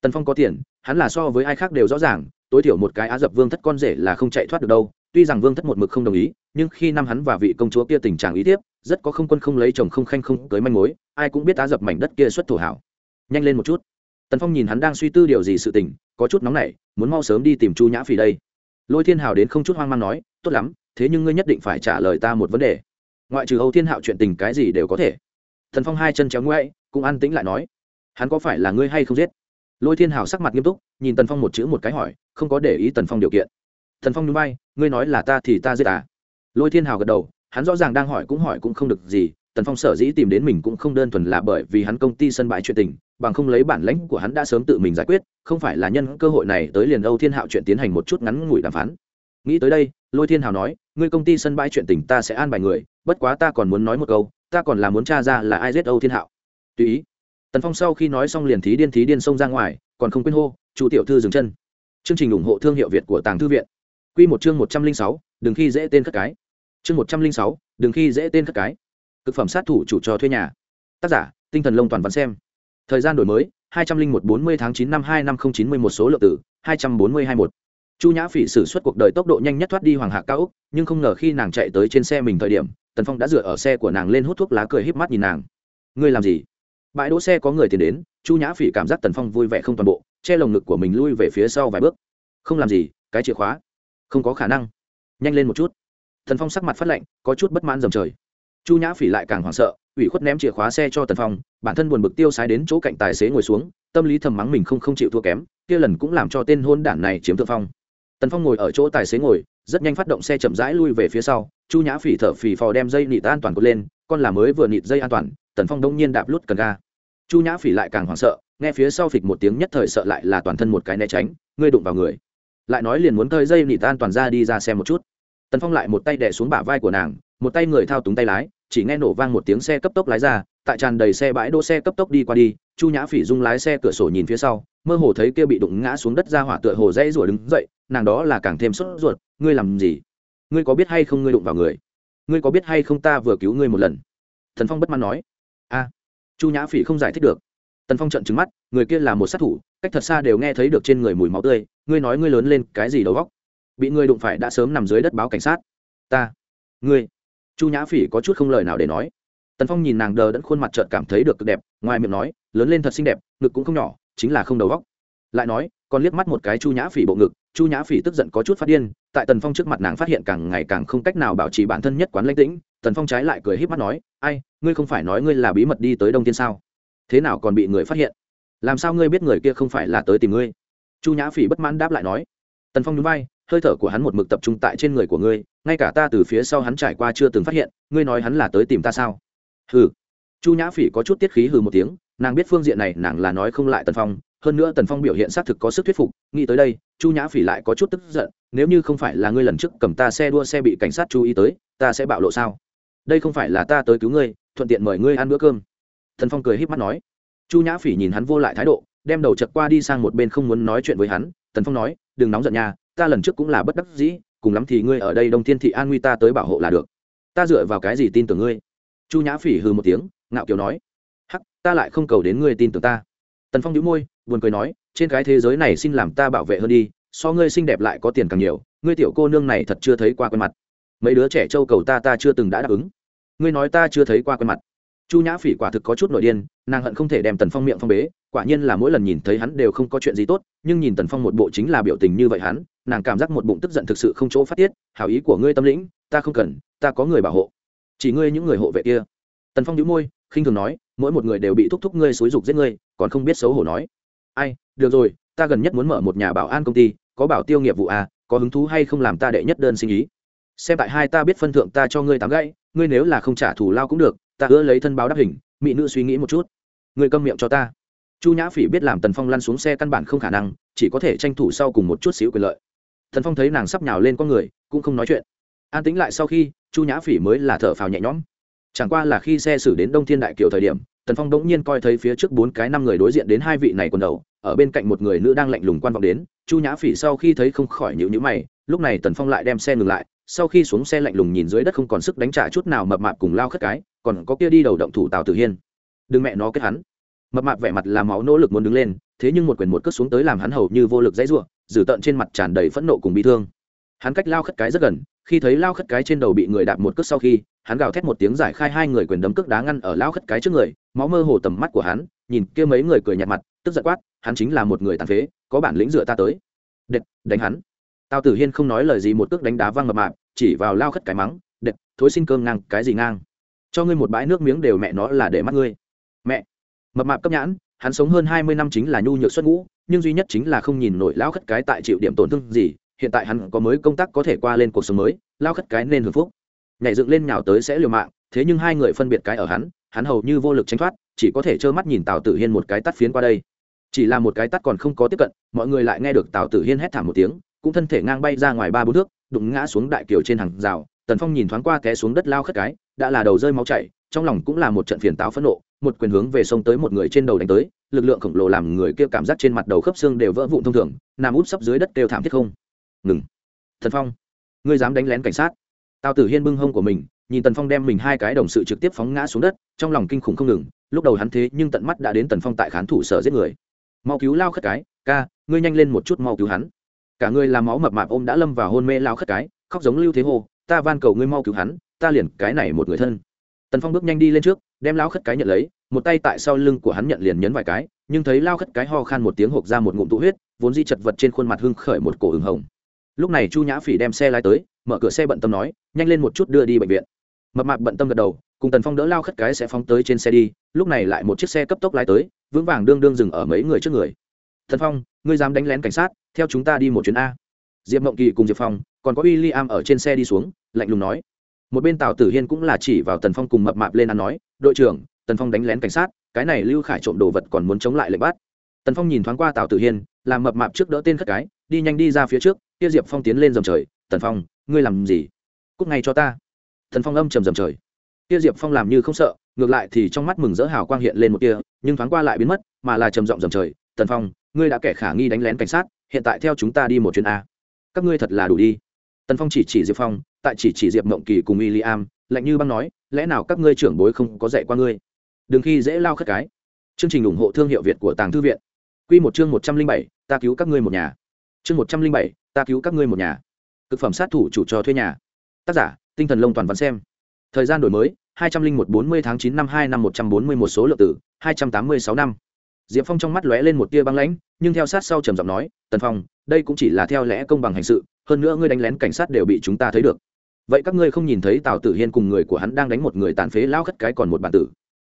Tần phong có tiền, hắn là so với ai khác đều rõ ràng, tối thiểu một cái á dập vương thất con rể là không chạy thoát được đâu, tuy rằng vương thất một mực không đồng ý, nhưng khi năm hắn và vị công chúa kia tình trạng ý tiếp rất có không quân không lấy chồng không khanh không tới manh mối, ai cũng biết á dập mảnh đất kia xuất thổ hảo. Nhanh lên một chút. Tần phong nhìn hắn đang suy tư điều gì sự tình, có chút nóng nảy, muốn mau sớm đi tìm chu nhã phỉ đây. Lôi thiên hào đến không chút hoang mang nói, tốt lắm, thế nhưng ngươi nhất định phải trả lời ta một vấn đề. Ngoại trừ âu thiên hạo chuyện tình cái gì đều có thể. Thần phong hai chân chéo ngoại cũng an tĩnh lại nói, hắn có phải là ngươi hay không giết? Lôi thiên hào sắc mặt nghiêm túc, nhìn tần phong một chữ một cái hỏi, không có để ý tần phong điều kiện. Thần phong núi bay ngươi nói là ta thì ta giết à? Lôi thiên hào gật đầu hắn rõ ràng đang hỏi cũng hỏi cũng không được gì, tần phong sở dĩ tìm đến mình cũng không đơn thuần là bởi vì hắn công ty sân bãi chuyện tình, bằng không lấy bản lãnh của hắn đã sớm tự mình giải quyết, không phải là nhân cơ hội này tới liền âu thiên hạo chuyện tiến hành một chút ngắn ngủi đàm phán. Nghĩ tới đây, lôi thiên hào nói, ngươi công ty sân bãi chuyện tình ta sẽ an bài người, bất quá ta còn muốn nói một câu, ta còn là muốn t r a ra là ai giết âu thiên hạo. Tùy ý. Tần phong sau khi nói xong liền thí điên thí điên xông ra ngoài, còn không quên hô chủ tiểu thư dừng chân. Chương trình ủng hộ thương hiệu việt của tàng thư viện. Q một chương một trăm linh sáu, đừng khi dễ tên cất cái chương một trăm linh sáu, đừng khi dễ tên các cái. Thực phẩm sát thủ chủ trò thuê nhà. Tác giả, tinh thần lông toàn văn xem. Thời gian đổi mới, hai trăm linh một bốn mươi tháng chín năm hai năm không chín mươi một số lượng tử hai trăm bốn mươi hai một. Chu nhã phỉ xử suốt cuộc đời tốc độ nhanh nhất thoát đi hoàng hạ cao úc nhưng không ngờ khi nàng chạy tới trên xe mình thời điểm, tần phong đã dựa ở xe của nàng lên hút thuốc lá cười híp mắt nhìn nàng. Ngươi làm gì? Bãi đỗ xe có người tiền đến, chu nhã phỉ cảm giác tần phong vui vẻ không toàn bộ, che lồng ngực của mình lui về phía sau vài bước. Không làm gì, cái chìa khóa. Không có khả năng. Nhanh lên một chút thần phong sắc mặt phát lạnh, có chút bất mãn dầm trời. Chu nhã phỉ lại càng hoảng sợ, ủy khuất ném chìa khóa xe cho tần phong, bản thân buồn bực tiêu sái đến chỗ cạnh tài xế ngồi xuống, tâm lý thầm mắng mình không không chịu thua kém, kia lần cũng làm cho tên hôn đản này chiếm thượng phong. Tần phong ngồi ở chỗ tài xế ngồi, rất nhanh phát động xe chậm rãi lui về phía sau, chu nhã phỉ thở phì phò đem dây nịt an toàn cột lên, con là mới vừa nịt dây an toàn. Tần phong đông nhiên đạp lút cần ga. Chu nhã phỉ lại càng hoảng sợ, nghe phía sau phịch một tiếng nhất thời sợ lại là toàn thân một cái né tránh, ngươi đụng vào người. Lại nói liền muốn tơi dây nịt an toàn ra đi ra xem một chút tần phong lại một tay đẻ xuống bả vai của nàng, một tay người thao túng tay lái, chỉ nghe nổ vang một tiếng xe cấp tốc lái ra, tại tràn đầy xe bãi đỗ xe cấp tốc đi qua đi, chu nhã phỉ dung lái xe cửa sổ nhìn phía sau, mơ hồ thấy kia bị đụng ngã xuống đất ra hỏa tựa hồ dãy rủa đứng dậy, nàng đó là càng thêm sốt ruột, ngươi làm gì? Ngươi có biết hay không ngươi đụng vào người? Ngươi có biết hay không ta vừa cứu ngươi một lần? Thần phong bất mãn nói. A, chu nhã phỉ không giải thích được. Tần phong trận trứng mắt, người kia là một sát thủ, cách thật xa đều nghe thấy được trên người mùi máu tươi, ngươi nói ngươi lớn lên cái gì đầu góc bị ngươi đụng phải đã sớm nằm dưới đất báo cảnh sát. Ta, ngươi. Chu nhã phỉ có chút không lời nào để nói. Tần phong nhìn nàng đờ đẫn khuôn mặt trợt cảm thấy được cực đẹp, ngoài miệng nói, lớn lên thật xinh đẹp, ngực cũng không nhỏ, chính là không đầu góc lại nói, còn liếc mắt một cái chu nhã phỉ bộ ngực, chu nhã phỉ tức giận có chút phát điên, tại tần phong trước mặt nàng phát hiện càng ngày càng không cách nào bảo trì bản thân nhất quán lãnh tĩnh, tần phong trái lại cười h í p mắt nói, ai, ngươi không phải nói ngươi là bí mật đi tới đông tiên sao? Thế nào còn bị người phát hiện? Làm sao ngươi biết người kia không phải là tới tìm ngươi? Chu nhã phỉ bất mãn đáp lại nói. Tần phong núi bay hơi thở của hắn một mực tập trung tại trên người của ngươi, ngay cả ta từ phía sau hắn trải qua chưa từng phát hiện, ngươi nói hắn là tới tìm ta sao? Hừ. Chu nhã phỉ có chút tiết khí hừ một tiếng, nàng biết phương diện này nàng là nói không lại tần phong, hơn nữa tần phong biểu hiện xác thực có sức thuyết phục, nghĩ tới đây, chu nhã phỉ lại có chút tức giận, nếu như không phải là ngươi lần trước cầm ta xe đua xe bị cảnh sát chú ý tới, ta sẽ bạo lộ sao? Đây không phải là ta tới cứu ngươi, thuận tiện mời ngươi ăn bữa cơm. Thần phong cười h í p mắt nói. Chu nhã phỉ nhìn hắn vô lại thái độ, đem đầu chật qua đi sang một bên không muốn nói chuyện với hắn, tần phong nói, đừng nóng giận nhà ta lần trước cũng là bất đắc dĩ, cùng lắm thì ngươi ở đây đông thiên thị an nguy ta tới bảo hộ là được. Ta dựa vào cái gì tin tưởng ngươi? Chu nhã phỉ hừ một tiếng, ngạo kiều nói. Hắc, ta lại không cầu đến ngươi tin tưởng ta. Tần phong nhíu môi, buồn cười nói, trên cái thế giới này xin làm ta bảo vệ hơn đi, so ngươi xinh đẹp lại có tiền càng nhiều, ngươi tiểu cô nương này thật chưa thấy qua quen mặt. Mấy đứa trẻ châu cầu ta ta chưa từng đã đáp ứng. Ngươi nói ta chưa thấy qua quen mặt. Chu nhã phỉ quả thực có chút nội điên, nàng hận không thể đem tần phong miệng phong bế, quả nhiên là mỗi lần nhìn thấy hắn đều không có chuyện gì tốt, nhưng nhìn tần phong một bộ chính là biểu tình như vậy hắn nàng cảm giác một bụng tức giận thực sự không chỗ phát tiết, hảo ý của ngươi tâm lĩnh, ta không cần, ta có người bảo hộ. Chỉ ngươi những người hộ vệ kia. Tần phong đĩu môi, khinh thường nói, mỗi một người đều bị thúc thúc ngươi xúi dục giết ngươi, còn không biết xấu hổ nói. Ai, được rồi, ta gần nhất muốn mở một nhà bảo an công ty, có bảo tiêu nghiệp vụ à có hứng thú hay không làm ta đệ nhất đơn sinh ý? Xem tại hai ta biết phân thượng ta cho ngươi tám gãy ngươi nếu là không trả thù lao cũng được, ta hứa lấy thân báo đáp hình, mỹ nữ suy nghĩ một chút. Ngươi câm miệng cho ta. Chu nhã phỉ biết làm tần phong lăn xuống xe căn bản không khả năng, chỉ có thể tranh thủ sau cùng một chút xíu quyền lợi tần phong thấy nàng sắp nhào lên con người, cũng không nói chuyện. An tính lại sau khi, chu nhã phỉ mới là thở phào nhẹ nhõm. Chẳng qua là khi xe xử đến đông thiên đại kiều thời điểm, tần phong đống nhiên coi thấy phía trước bốn cái năm người đối diện đến hai vị này quần đầu, ở bên cạnh một người nữ đang lạnh lùng quan vọng đến, chu nhã phỉ sau khi thấy không khỏi nhịu nhữ mày, lúc này tần phong lại đem xe ngừng lại, sau khi xuống xe lạnh lùng nhìn dưới đất không còn sức đánh trả chút nào mập mạp cùng lao khất cái, còn có kia đi đầu động thủ tào tử hiên. Đừng mẹ nó kết hắn. Mập mạp vẻ mặt làm máu nỗ lực muốn đứng lên, thế nhưng một quyền một cất xuống tới làm hắn hầu như vô lực dãy ruộng dử tận trên mặt tràn đầy phẫn nộ cùng bị thương. Hắn cách lao khất cái rất gần, khi thấy lao khất cái trên đầu bị người đạp một cước sau khi, hắn gào thét một tiếng giải khai hai người quyền đấm cước đá ngăn ở lao khất cái trước người, máu mơ hồ tầm mắt của hắn, nhìn kia mấy người cười nhạt mặt, tức giận quát, hắn chính là một người tàn phế, có bản lĩnh dựa ta tới. Đệt đánh hắn. Tào tử hiên không nói lời gì một cước đánh đá văng mập mạp, chỉ vào lao khất cái mắng đệt thối xin cơm ngang, cái gì ngang? Cho ngươi một bãi nước miếng đều mẹ nó là để mắt ngươi. Mẹ. Mập mạp cấp nhãn, hắn sống hơn hai mươi năm chính là nhu nhược xuất ngũ nhưng duy nhất chính là không nhìn nổi lao khất cái tại chịu điểm tổn thương gì, hiện tại hắn có mới công tác có thể qua lên cuộc sống mới, lao khất cái nên hưởng phúc. Nhảy dựng lên nhào tới sẽ liều mạng, thế nhưng hai người phân biệt cái ở hắn hắn hầu như vô lực tránh thoát, chỉ có thể trơ mắt nhìn tào tử hiên một cái tắt phiến qua đây. Chỉ là một cái tắt còn không có tiếp cận, mọi người lại nghe được tào tử hiên hét thảm một tiếng, cũng thân thể ngang bay ra ngoài ba bốn thước, đụng ngã xuống đại kiều trên hàng rào, tần phong nhìn thoáng qua té xuống đất lao khất cái, đã là đầu rơi máu chảy, trong lòng cũng là một trận phiền táo phẫn nộ, một quyền hướng về sông tới một người trên đầu đánh tới lực lượng khổng lồ làm người kia cảm giác trên mặt đầu khớp xương đều vỡ vụn thông thường, nằm úp sấp dưới đất đều thảm thiết không. Ngừng. Thần phong, ngươi dám đánh lén cảnh sát? Tào tử hiên bưng hông của mình, nhìn tần phong đem mình hai cái đồng sự trực tiếp phóng ngã xuống đất, trong lòng kinh khủng không ngừng, lúc đầu hắn thế nhưng tận mắt đã đến tần phong tại khán thủ sở giết người. Mau cứu lao khất cái, ca, ngươi nhanh lên một chút mau cứu hắn. Cả người làm máu mập mạp ôm đã lâm vào hôn mê lao khất cái, khóc giống lưu thế hồ, ta van cầu ngươi mau cứu hắn, ta liền cái này một người thân. Tần phong bước nhanh đi lên trước, đem lao khất cái nhận lấy một tay tại sau lưng của hắn nhận liền nhấn vài cái, nhưng thấy lao khất cái ho khan một tiếng hộp ra một ngụm tụ huyết, vốn di chật vật trên khuôn mặt hưng khởi một cổ ửng hồng. Lúc này chu nhã phỉ đem xe lái tới, mở cửa xe bận tâm nói, nhanh lên một chút đưa đi bệnh viện. Mập mạp bận tâm gật đầu, cùng tần phong đỡ lao khất cái sẽ phóng tới trên xe đi, lúc này lại một chiếc xe cấp tốc lái tới, vững vàng đương đương dừng ở mấy người trước người. Thần phong, ngươi dám đánh lén cảnh sát, theo chúng ta đi một chuyến a. Diệp mộng kỳ cùng diệp phong, còn có w i l l i am ở trên xe đi xuống, lạnh lùng nói. Một bên tào tử hiên cũng là chỉ vào tần phong cùng mập mạp lên ăn nói, đội trưởng tần phong đánh lén cảnh sát, cái này lưu khải trộm đồ vật còn muốn chống lại lệnh bắt. Tần phong nhìn thoáng qua tào tử hiên, làm mập mạp trước đỡ tên khất cái, đi nhanh đi ra phía trước, kia diệp phong tiến lên dầm trời, tần phong, ngươi làm gì? Cúc ngay cho ta. Tần phong âm trầm dầm trời. Kia diệp phong làm như không sợ, ngược lại thì trong mắt mừng rỡ hào quang hiện lên một kia nhưng thoáng qua lại biến mất, mà là trầm giọng dầm trời, tần phong, ngươi đã kẻ khả nghi đánh lén cảnh sát, hiện tại theo chúng ta đi một chuyến a. Các ngươi thật là đủ đi. Tần phong chỉ chỉ diệp phong, tại chỉ chỉ diệp mộng kỳ cùng y li am lạnh như băng nói, lẽ nào các ngươi trưởng bối không có dạy qua ngươi? Đừng khi dễ lao khất cái. Chương trình ủng hộ thương hiệu việt của tàng thư viện. Q một chương một trăm linh bảy, ta cứu các ngươi một nhà. Chương một trăm linh bảy, ta cứu các ngươi một nhà. Cực phẩm sát thủ chủ cho thuê nhà. Tác giả, tinh thần lông toàn văn xem. Thời gian đổi mới, hai trăm linh một bốn mươi tháng chín năm hai năm một trăm bốn mươi một số lượng tử, hai trăm tám mươi sáu năm. Diệp phong trong mắt lóe lên một tia băng lãnh, nhưng theo sát sau trầm giọng nói, tần phong, đây cũng chỉ là theo lẽ công bằng hành sự, hơn nữa ngươi đánh lén cảnh sát đều bị chúng ta thấy được. Vậy các ngươi không nhìn thấy tào tử hiên cùng người của hắn đang đánh một người tàn phế lao khất cái còn một bản tử?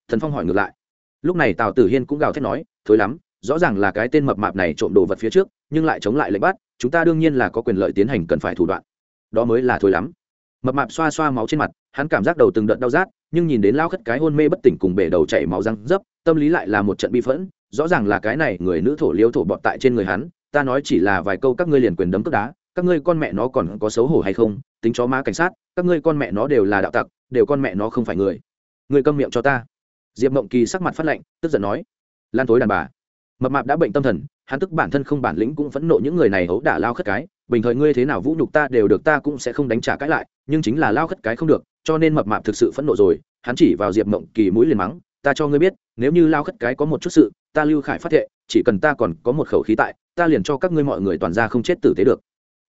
Thần phong hỏi ngược lại. Lúc này tào tử hiên cũng gào thét nói, thối lắm, rõ ràng là cái tên mập mạp này trộm đồ vật phía trước, nhưng lại chống lại lệnh bắt, chúng ta đương nhiên là có quyền lợi tiến hành cần phải thủ đoạn. Đó mới là thối lắm. Mập mạp xoa xoa máu trên mặt, hắn cảm giác đầu từng đợt đau rát, nhưng nhìn đến lao khất cái hôn mê bất tỉnh cùng bể đầu chảy máu răng dấp, tâm lý lại là một trận bi phẫn, rõ ràng là cái này người nữ thổ liêu thổ bọt tại trên người hắn, ta nói chỉ là vài câu các ngươi liền quyền đấm cướp đá, các ngươi con mẹ nó còn có xấu hổ hay không, tính chó má cảnh sát, các ngươi con mẹ nó đều là đạo tặc, đều con mẹ nó không phải người. Người câm miệng cho ta diệp mộng kỳ sắc mặt phát lạnh, tức giận nói, lan tối đàn bà. Mập mạp đã bệnh tâm thần, hắn tức bản thân không bản lĩnh cũng phẫn nộ những người này ấu đả lao khất cái, bình thời ngươi thế nào vũ nhục ta đều được ta cũng sẽ không đánh trả cãi lại, nhưng chính là lao khất cái không được, cho nên mập mạp thực sự phẫn nộ rồi, hắn chỉ vào diệp mộng kỳ mũi liền mắng, ta cho ngươi biết, nếu như lao khất cái có một chút sự, ta lưu khải phát thệ, chỉ cần ta còn có một khẩu khí tại, ta liền cho các ngươi mọi người toàn ra không chết tử tế được.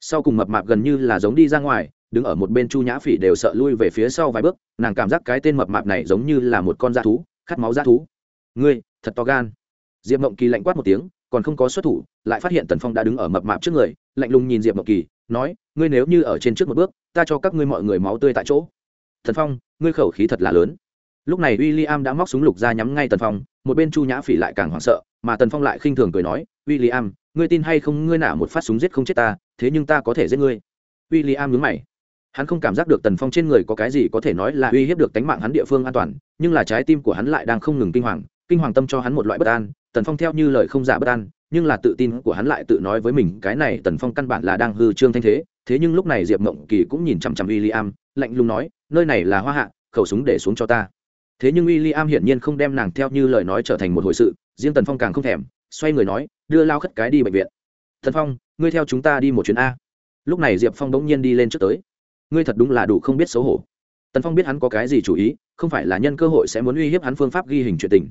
Sau cùng mập mạp gần như là giống đi ra ngoài, đứng ở một bên chu nhã phỉ đều sợ lui về phía sau vài bước, nàng cảm giác cái tên mập mạp này giống như là một con da thú khát máu ra thú. Ngươi, thật to gan. Diệp mộng kỳ lạnh quát một tiếng, còn không có xuất thủ, lại phát hiện tần phong đã đứng ở mập mạp trước người, lạnh lùng nhìn diệp mộng kỳ, nói, ngươi nếu như ở trên trước một bước, ta cho các ngươi mọi người máu tươi tại chỗ. Thần phong, ngươi khẩu khí thật là lớn. Lúc này w i l l i am đã móc súng lục ra nhắm ngay tần phong, một bên chu nhã phỉ lại càng hoảng sợ, mà tần phong lại khinh thường cười nói w i l l i am ngươi tin hay không, ngươi nả một phát súng giết không chết ta, thế nhưng ta có thể giết ngươi. W i l l i am mày hắn không cảm giác được tần phong trên người có cái gì có thể nói là uy hiếp được tánh mạng hắn địa phương an toàn, nhưng là trái tim của hắn lại đang không ngừng kinh hoàng kinh hoàng tâm cho hắn một loại bất an. Tần phong theo như lời không giả bất an, nhưng là tự tin của hắn lại tự nói với mình, cái này tần phong căn bản là đang hư trương thanh thế. Thế nhưng lúc này diệp mộng kỳ cũng nhìn chằm chằm w i l l i am lạnh lùng nói, nơi này là hoa hạ, khẩu súng để xuống cho ta. Thế nhưng w i l l i am hiển nhiên không đem nàng theo như lời nói trở thành một hồi sự, riêng tần phong càng không thèm, xoay người nói, đưa lao khất cái đi bệnh viện. Tần phong, ngươi theo chúng ta đi một chuyến a. Lúc này diệp phong bỗng nhiên đi lên trước tới ngươi thật đúng là đủ không biết xấu hổ. Tần phong biết hắn có cái gì chủ ý, không phải là nhân cơ hội sẽ muốn uy hiếp hắn phương pháp ghi hình chuyện tình.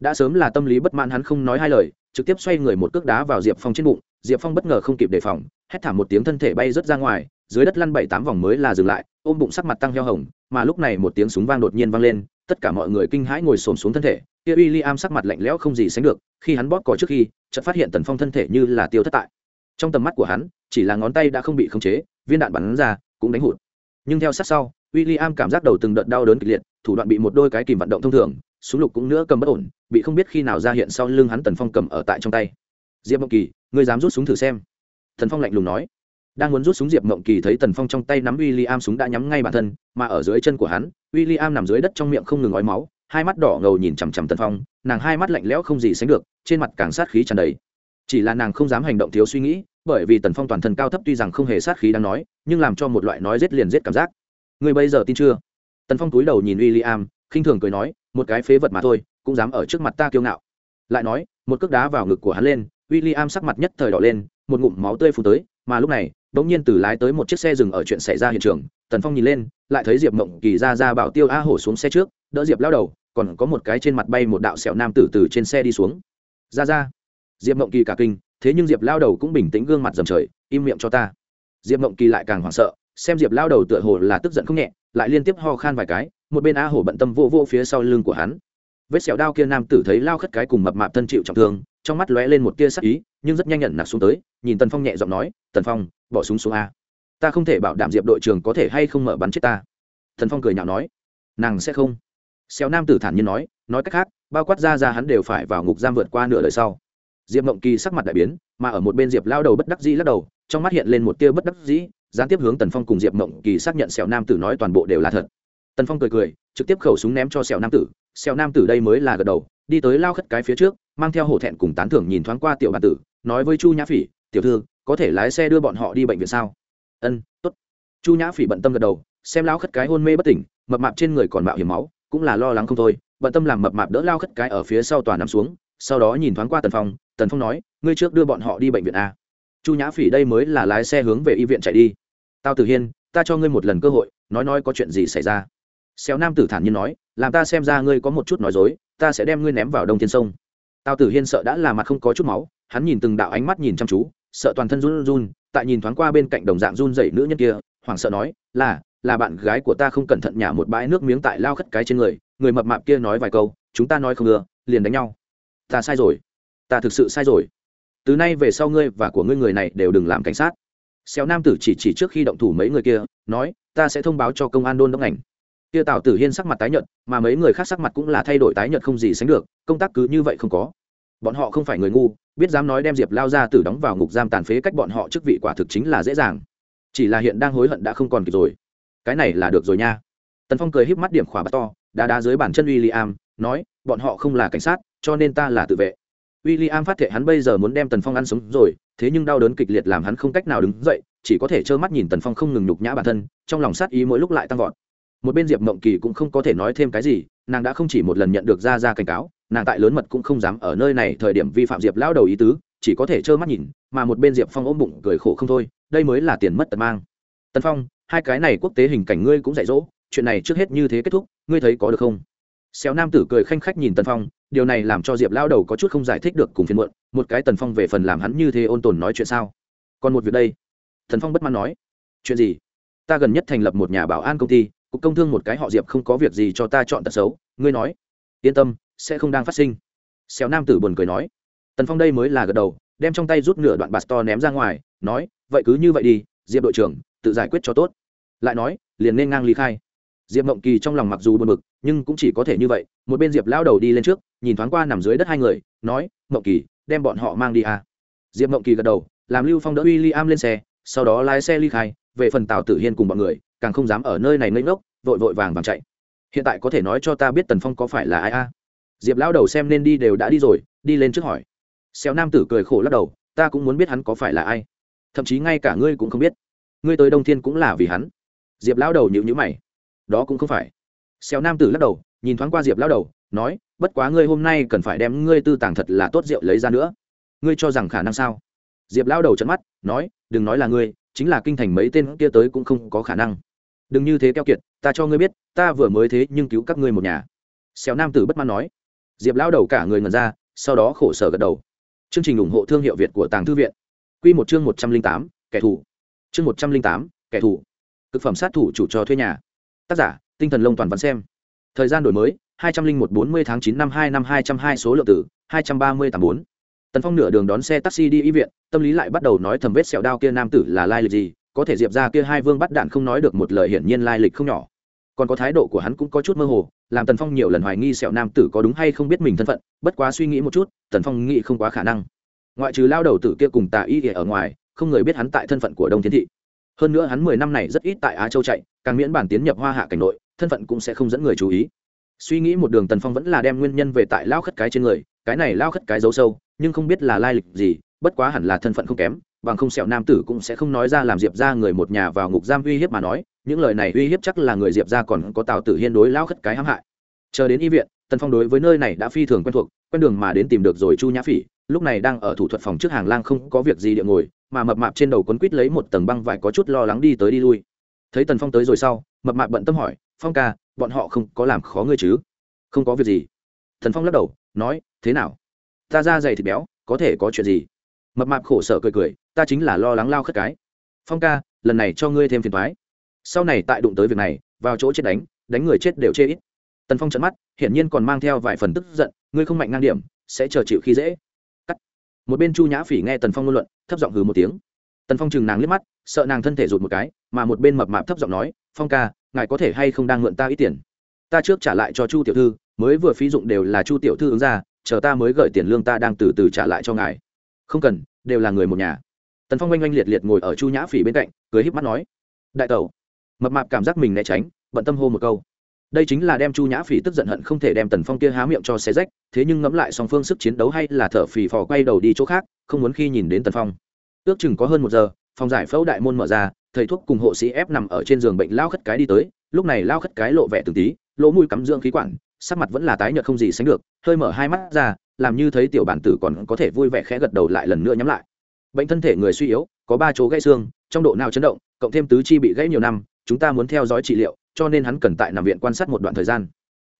Đã sớm là tâm lý bất mãn hắn không nói hai lời, trực tiếp xoay người một cước đá vào diệp phong trên bụng, diệp phong bất ngờ không kịp đề phòng, hét thảm một tiếng thân thể bay rớt ra ngoài, dưới đất lăn bảy tám vòng mới là dừng lại, ôm bụng sắc mặt tăng heo hồng, mà lúc này một tiếng súng vang đột nhiên vang lên, tất cả mọi người kinh hãi ngồi xổm xuống thân thể, kia uy i am sắc mặt lạnh lẽo không gì sánh được, khi hắn bóp cò trước khi, chợt phát hiện tần phong thân thể như là tiêu thất tại. Trong tầm mắt của hắn, chỉ là ngón tay đã không bị khống chế, viên đạn bắn ra cũng đánh hụt. Nhưng theo sát sau w i l l i am cảm giác đầu từng đợt đau đớn kịch liệt, thủ đoạn bị một đôi cái kìm vận động thông thường, súng lục cũng nữa cầm bất ổn, bị không biết khi nào ra hiện sau lưng hắn tần phong cầm ở tại trong tay. Diệp mộng kỳ, ngươi dám rút súng thử xem. Thần phong lạnh lùng nói. Đang muốn rút súng, diệp mộng kỳ thấy tần phong trong tay nắm w i l l i am súng đã nhắm ngay bản thân, mà ở dưới chân của hắn w i l l i am nằm dưới đất trong miệng không ngừng ói máu, hai mắt đỏ ngầu nhìn chằm chằm tần phong, nàng hai mắt lạnh lẽo không gì sánh được, trên mặt càng sát khí tràn đầy. Chỉ là nàng không dám hành động thiếu suy nghĩ bởi vì tần phong toàn thân cao thấp tuy rằng không hề sát khí đang nói, nhưng làm cho một loại nói rết liền rết cảm giác. Người bây giờ tin chưa? Tần phong túi đầu nhìn w i l l i am khinh thường cười nói, một cái phế vật mà thôi, cũng dám ở trước mặt ta kiêu ngạo. Lại nói, một cước đá vào ngực của hắn lên w i l l i am sắc mặt nhất thời đỏ lên, một ngụm máu tươi phù tới, mà lúc này đ ỗ n g nhiên từ lái tới một chiếc xe dừng ở chuyện xảy ra hiện trường, tần phong nhìn lên, lại thấy diệp mộng kỳ ra ra bảo tiêu a hổ xuống xe trước, đỡ diệp lao đầu, còn có một cái trên mặt bay một đạo sẹo nam tử từ trên xe đi xuống. Ra ra. Diệp mộng kỳ cả kinh thế nhưng diệp lao đầu cũng bình tĩnh gương mặt dầm trời, im miệng cho ta. Diệp mộng kỳ lại càng hoảng sợ, xem diệp lao đầu tựa hồ là tức giận không nhẹ, lại liên tiếp ho khan vài cái, một bên a hổ bận tâm vô vô phía sau lưng của hắn. Vết sẹo đao kia nam tử thấy lao khất cái cùng mập mạp thân chịu trọng thương, trong mắt lóe lên một tia sắc ý, nhưng rất nhanh nhận nặc xuống tới, nhìn tần phong nhẹ giọng nói, tần phong, bỏ súng xuống a. Ta không thể bảo đảm diệp đội trưởng có thể hay không mở bắn chết ta. Thần phong cười nhạo nói, nàng sẽ không. Xéo nam tử thản nhiên nói nói cách khác, bao quát ra ra hắn đều phải vào ngục giam vượt qua nửa đời sau diệp mộng kỳ sắc mặt đại biến, mà ở một bên diệp lao đầu bất đắc dĩ lắc đầu, trong mắt hiện lên một tia bất đắc dĩ, gián tiếp hướng tần phong cùng diệp mộng kỳ xác nhận sẹo nam tử nói toàn bộ đều là thật. Tần phong cười cười, trực tiếp khẩu súng ném cho sẹo nam tử, sẹo nam tử đây mới là gật đầu, đi tới lao khất cái phía trước, mang theo hổ thẹn cùng tán thưởng nhìn thoáng qua tiểu bản tử, nói với chu nhã phỉ, tiểu thư, có thể lái xe đưa bọn họ đi bệnh viện sao? Ân t ố t chu nhã phỉ bận tâm gật đầu, xem lao khất cái hôn mê bất tỉnh, mập mạp trên người còn mạo hiểm máu, cũng là lo lắng không thôi, bận tâm làm mập mạp đỡ lao khất cái ở phía sau tòa nằm xuống, sau đó nhìn thoáng qua tần phong tần phong nói, ngươi trước đưa bọn họ đi bệnh viện a. Chu nhã phỉ đây mới là lái xe hướng về y viện chạy đi. Tao tử hiên, ta cho ngươi một lần cơ hội, nói nói có chuyện gì xảy ra. Xéo nam tử thản nhiên nói, làm ta xem ra ngươi có một chút nói dối, ta sẽ đem ngươi ném vào đông thiên sông. Tao tử hiên sợ đã là mặt không có chút máu, hắn nhìn từng đạo ánh mắt nhìn chăm chú, sợ toàn thân run run, tại nhìn thoáng qua bên cạnh đồng dạng run dậy nữ nhân kia, hoảng sợ nói, là là bạn gái của ta không cẩn thận nhả một bãi nước miếng tại lao khất cái trên người người mập mạp kia nói vài câu, chúng ta nói không ngừa liền đánh nhau. Ta sai rồi ta thực sự sai rồi. Từ nay về sau ngươi và của ngươi người này đều đừng làm cảnh sát. Xéo nam tử chỉ chỉ trước khi động thủ mấy người kia, nói, ta sẽ thông báo cho công an đôn đốc ngành. Kia tào tử hiên sắc mặt tái nhợt, mà mấy người khác sắc mặt cũng là thay đổi tái nhợt không gì sánh được, công tác cứ như vậy không có. Bọn họ không phải người ngu, biết dám nói đem diệp lao ra tử đóng vào ngục giam tàn phế cách bọn họ chức vị quả thực chính là dễ dàng. Chỉ là hiện đang hối hận đã không còn kịp rồi. Cái này là được rồi nha. Tần phong cười híp mắt điểm khỏa bát to, đá đá dưới bàn chân uy li am nói, bọn họ không là cảnh sát, cho nên ta là tự vệ. William phát thệ hắn bây giờ muốn đem Tần Phong ăn sống rồi, thế nhưng đau đớn kịch liệt làm hắn không cách nào đứng dậy, chỉ có thể trơ mắt nhìn Tần Phong không ngừng nhục nhã bản thân, trong lòng sát ý mỗi lúc lại tăng vọt. Một bên Diệp Mộng Kỳ cũng không có thể nói thêm cái gì, nàng đã không chỉ một lần nhận được ra ra cảnh cáo, nàng tại lớn mật cũng không dám ở nơi này thời điểm vi phạm Diệp lão đầu ý tứ, chỉ có thể trơ mắt nhìn, mà một bên Diệp Phong ôm bụng cười khổ không thôi, đây mới là tiền mất tật mang. Tần Phong, hai cái này quốc tế hình cảnh ngươi cũng dạy dỗ, chuyện này trước hết như thế kết thúc, ngươi thấy có được không? xéo nam tử cười khanh khách nhìn tần phong điều này làm cho diệp lao đầu có chút không giải thích được cùng phiền muộn, một cái tần phong về phần làm hắn như thế ôn tồn nói chuyện sao? Còn một việc đây. Tần phong bất mãn nói. Chuyện gì? Ta gần nhất thành lập một nhà bảo an công ty, cục công thương một cái họ diệp không có việc gì cho ta chọn tật xấu, ngươi nói. Yên tâm, sẽ không đang phát sinh. Xéo nam tử buồn cười nói. Tần phong đây mới là gật đầu, đem trong tay rút nửa đoạn bạt to ném ra ngoài, nói, vậy cứ như vậy đi, diệp đội trưởng, tự giải quyết cho tốt. Lại nói, liền nên ngang ly khai diệp mộng kỳ trong lòng mặc dù buồn bực, nhưng cũng chỉ có thể như vậy, một bên diệp lao đầu đi lên trước, nhìn thoáng qua nằm dưới đất hai người, nói, mộng kỳ, đem bọn họ mang đi à. diệp mộng kỳ gật đầu, làm lưu phong đỡ w i l l i am lên xe, sau đó lái xe ly khai, về phần tào tử hiên cùng bọn người, càng không dám ở nơi này ngây ngốc, vội vội vàng vàng chạy. Hiện tại có thể nói cho ta biết tần phong có phải là ai a? À? diệp lao đầu xem nên đi đều đã đi rồi, đi lên trước hỏi. Xéo nam tử cười khổ lắc đầu, ta cũng muốn biết hắn có phải là ai. Thậm chí ngay cả ngươi cũng không biết. Ngươi tới đông thiên cũng là vì hắn. Diệp lao đầu nhịu nhữ mày đó cũng không phải. Xéo nam tử lắc đầu, nhìn thoáng qua diệp lao đầu, nói, bất quá ngươi hôm nay cần phải đem ngươi tư tàng thật là tốt rượu lấy ra nữa. Ngươi cho rằng khả năng sao? Diệp lao đầu trận mắt, nói, đừng nói là ngươi, chính là kinh thành mấy tên kia tới cũng không có khả năng. Đừng như thế keo kiệt, ta cho ngươi biết, ta vừa mới thế nhưng cứu các ngươi một nhà. Xéo nam tử bất mãn nói. Diệp lao đầu cả người ngần ra, sau đó khổ sở gật đầu. Chương trình ủng hộ thương hiệu việt của tàng thư viện. Q một chương một trăm linh tám, kẻ thù. Chương một trăm linh tám, kẻ thù. Thực phẩm sát thủ chủ cho thuê nhà tác giả, tinh thần lông toàn văn xem. Thời gian đổi mới, hai trăm linh một bốn mươi tháng chín năm hai năm hai trăm hai số lượng tử hai trăm ba mươi tám bốn. Tần phong nửa đường đón xe taxi đi y viện, tâm lý lại bắt đầu nói thầm vết sẹo đao kia nam tử là lai lịch gì, có thể diệp ra kia hai vương bắt đạn không nói được một lời hiển nhiên lai lịch không nhỏ. Còn có thái độ của hắn cũng có chút mơ hồ, làm tần phong nhiều lần hoài nghi sẹo nam tử có đúng hay không biết mình thân phận, bất quá suy nghĩ một chút, tần phong nghĩ không quá khả năng. Ngoại trừ lao đầu tử kia cùng tà y ở ngoài, không người biết hắn tại thân phận của đông thiên thị hơn nữa hắn mười năm này rất ít tại á châu chạy, càng miễn bản tiến nhập hoa hạ cảnh nội, thân phận cũng sẽ không dẫn người chú ý. Suy nghĩ một đường tần phong vẫn là đem nguyên nhân về tại lao khất cái trên người, cái này lao khất cái giấu sâu, nhưng không biết là lai lịch gì, bất quá hẳn là thân phận không kém, bằng không sẹo nam tử cũng sẽ không nói ra làm diệp ra người một nhà vào ngục giam uy hiếp mà nói, những lời này uy hiếp chắc là người diệp ra còn có tào tử hiên đối lao khất cái hãm hại. Chờ đến y viện, tần phong đối với nơi này đã phi thường quen thuộc, quen đường mà đến tìm được rồi chu nhã phỉ, lúc này đang ở thủ thuật phòng trước hàng lang không có việc gì địa ngồi mà mập mạp trên đầu quấn quít lấy một tầng băng vải có chút lo lắng đi tới đi lui. Thấy tần phong tới rồi sau, mập mạp bận tâm hỏi, phong ca, bọn họ không có làm khó ngươi chứ? Không có việc gì. Thần phong lắc đầu, nói, thế nào? Ta ra dày thịt béo, có thể có chuyện gì? Mập mạp khổ sở cười cười, ta chính là lo lắng lao khất cái. Phong ca, lần này cho ngươi thêm phiền thoái sau này tại đụng tới việc này, vào chỗ chết đánh đánh người chết đều chê ít. Tần phong trận mắt, hiển nhiên còn mang theo vài phần tức giận, ngươi không mạnh ngang điểm, sẽ chờ chịu khi dễ một bên chu nhã phỉ nghe tần phong ngôn luận, thấp giọng hừ một tiếng. Tần phong chừng nàng liếc mắt, sợ nàng thân thể rụt một cái, mà một bên mập mạp thấp giọng nói, phong ca, ngài có thể hay không đang mượn ta ít tiền? Ta trước trả lại cho chu tiểu thư, mới vừa phí dụng đều là chu tiểu thư ứng ra, chờ ta mới gửi tiền lương ta đang từ từ trả lại cho ngài. Không cần, đều là người một nhà. Tần phong oanh oanh liệt liệt ngồi ở chu nhã phỉ bên cạnh, cười híp mắt nói, đại tẩu. Mập mạp cảm giác mình né tránh, bận tâm hô một câu đây chính là đem chu nhã phỉ tức giận hận không thể đem tần phong kia há miệng cho xé rách, thế nhưng ngẫm lại song phương sức chiến đấu hay là thở phì phò quay đầu đi chỗ khác, không muốn khi nhìn đến tần phong. Ước chừng có hơn một giờ, phòng giải phẫu đại môn mở ra, thầy thuốc cùng hộ sĩ ép nằm ở trên giường bệnh lao khất cái đi tới, lúc này lao khất cái lộ vẻ từng tí, lỗ mũi cắm dưỡng khí quản, sắc mặt vẫn là tái nhợt không gì sánh được, hơi mở hai mắt ra, làm như thấy tiểu bản tử còn có thể vui vẻ khẽ gật đầu lại lần nữa nhắm lại. Bệnh thân thể người suy yếu, có ba chỗ gãy xương, trong độ nào chấn động, cộng thêm tứ chi bị gãy nhiều năm, chúng ta muốn theo dõi trị liệu cho nên hắn cần tại nằm viện quan sát một đoạn thời gian.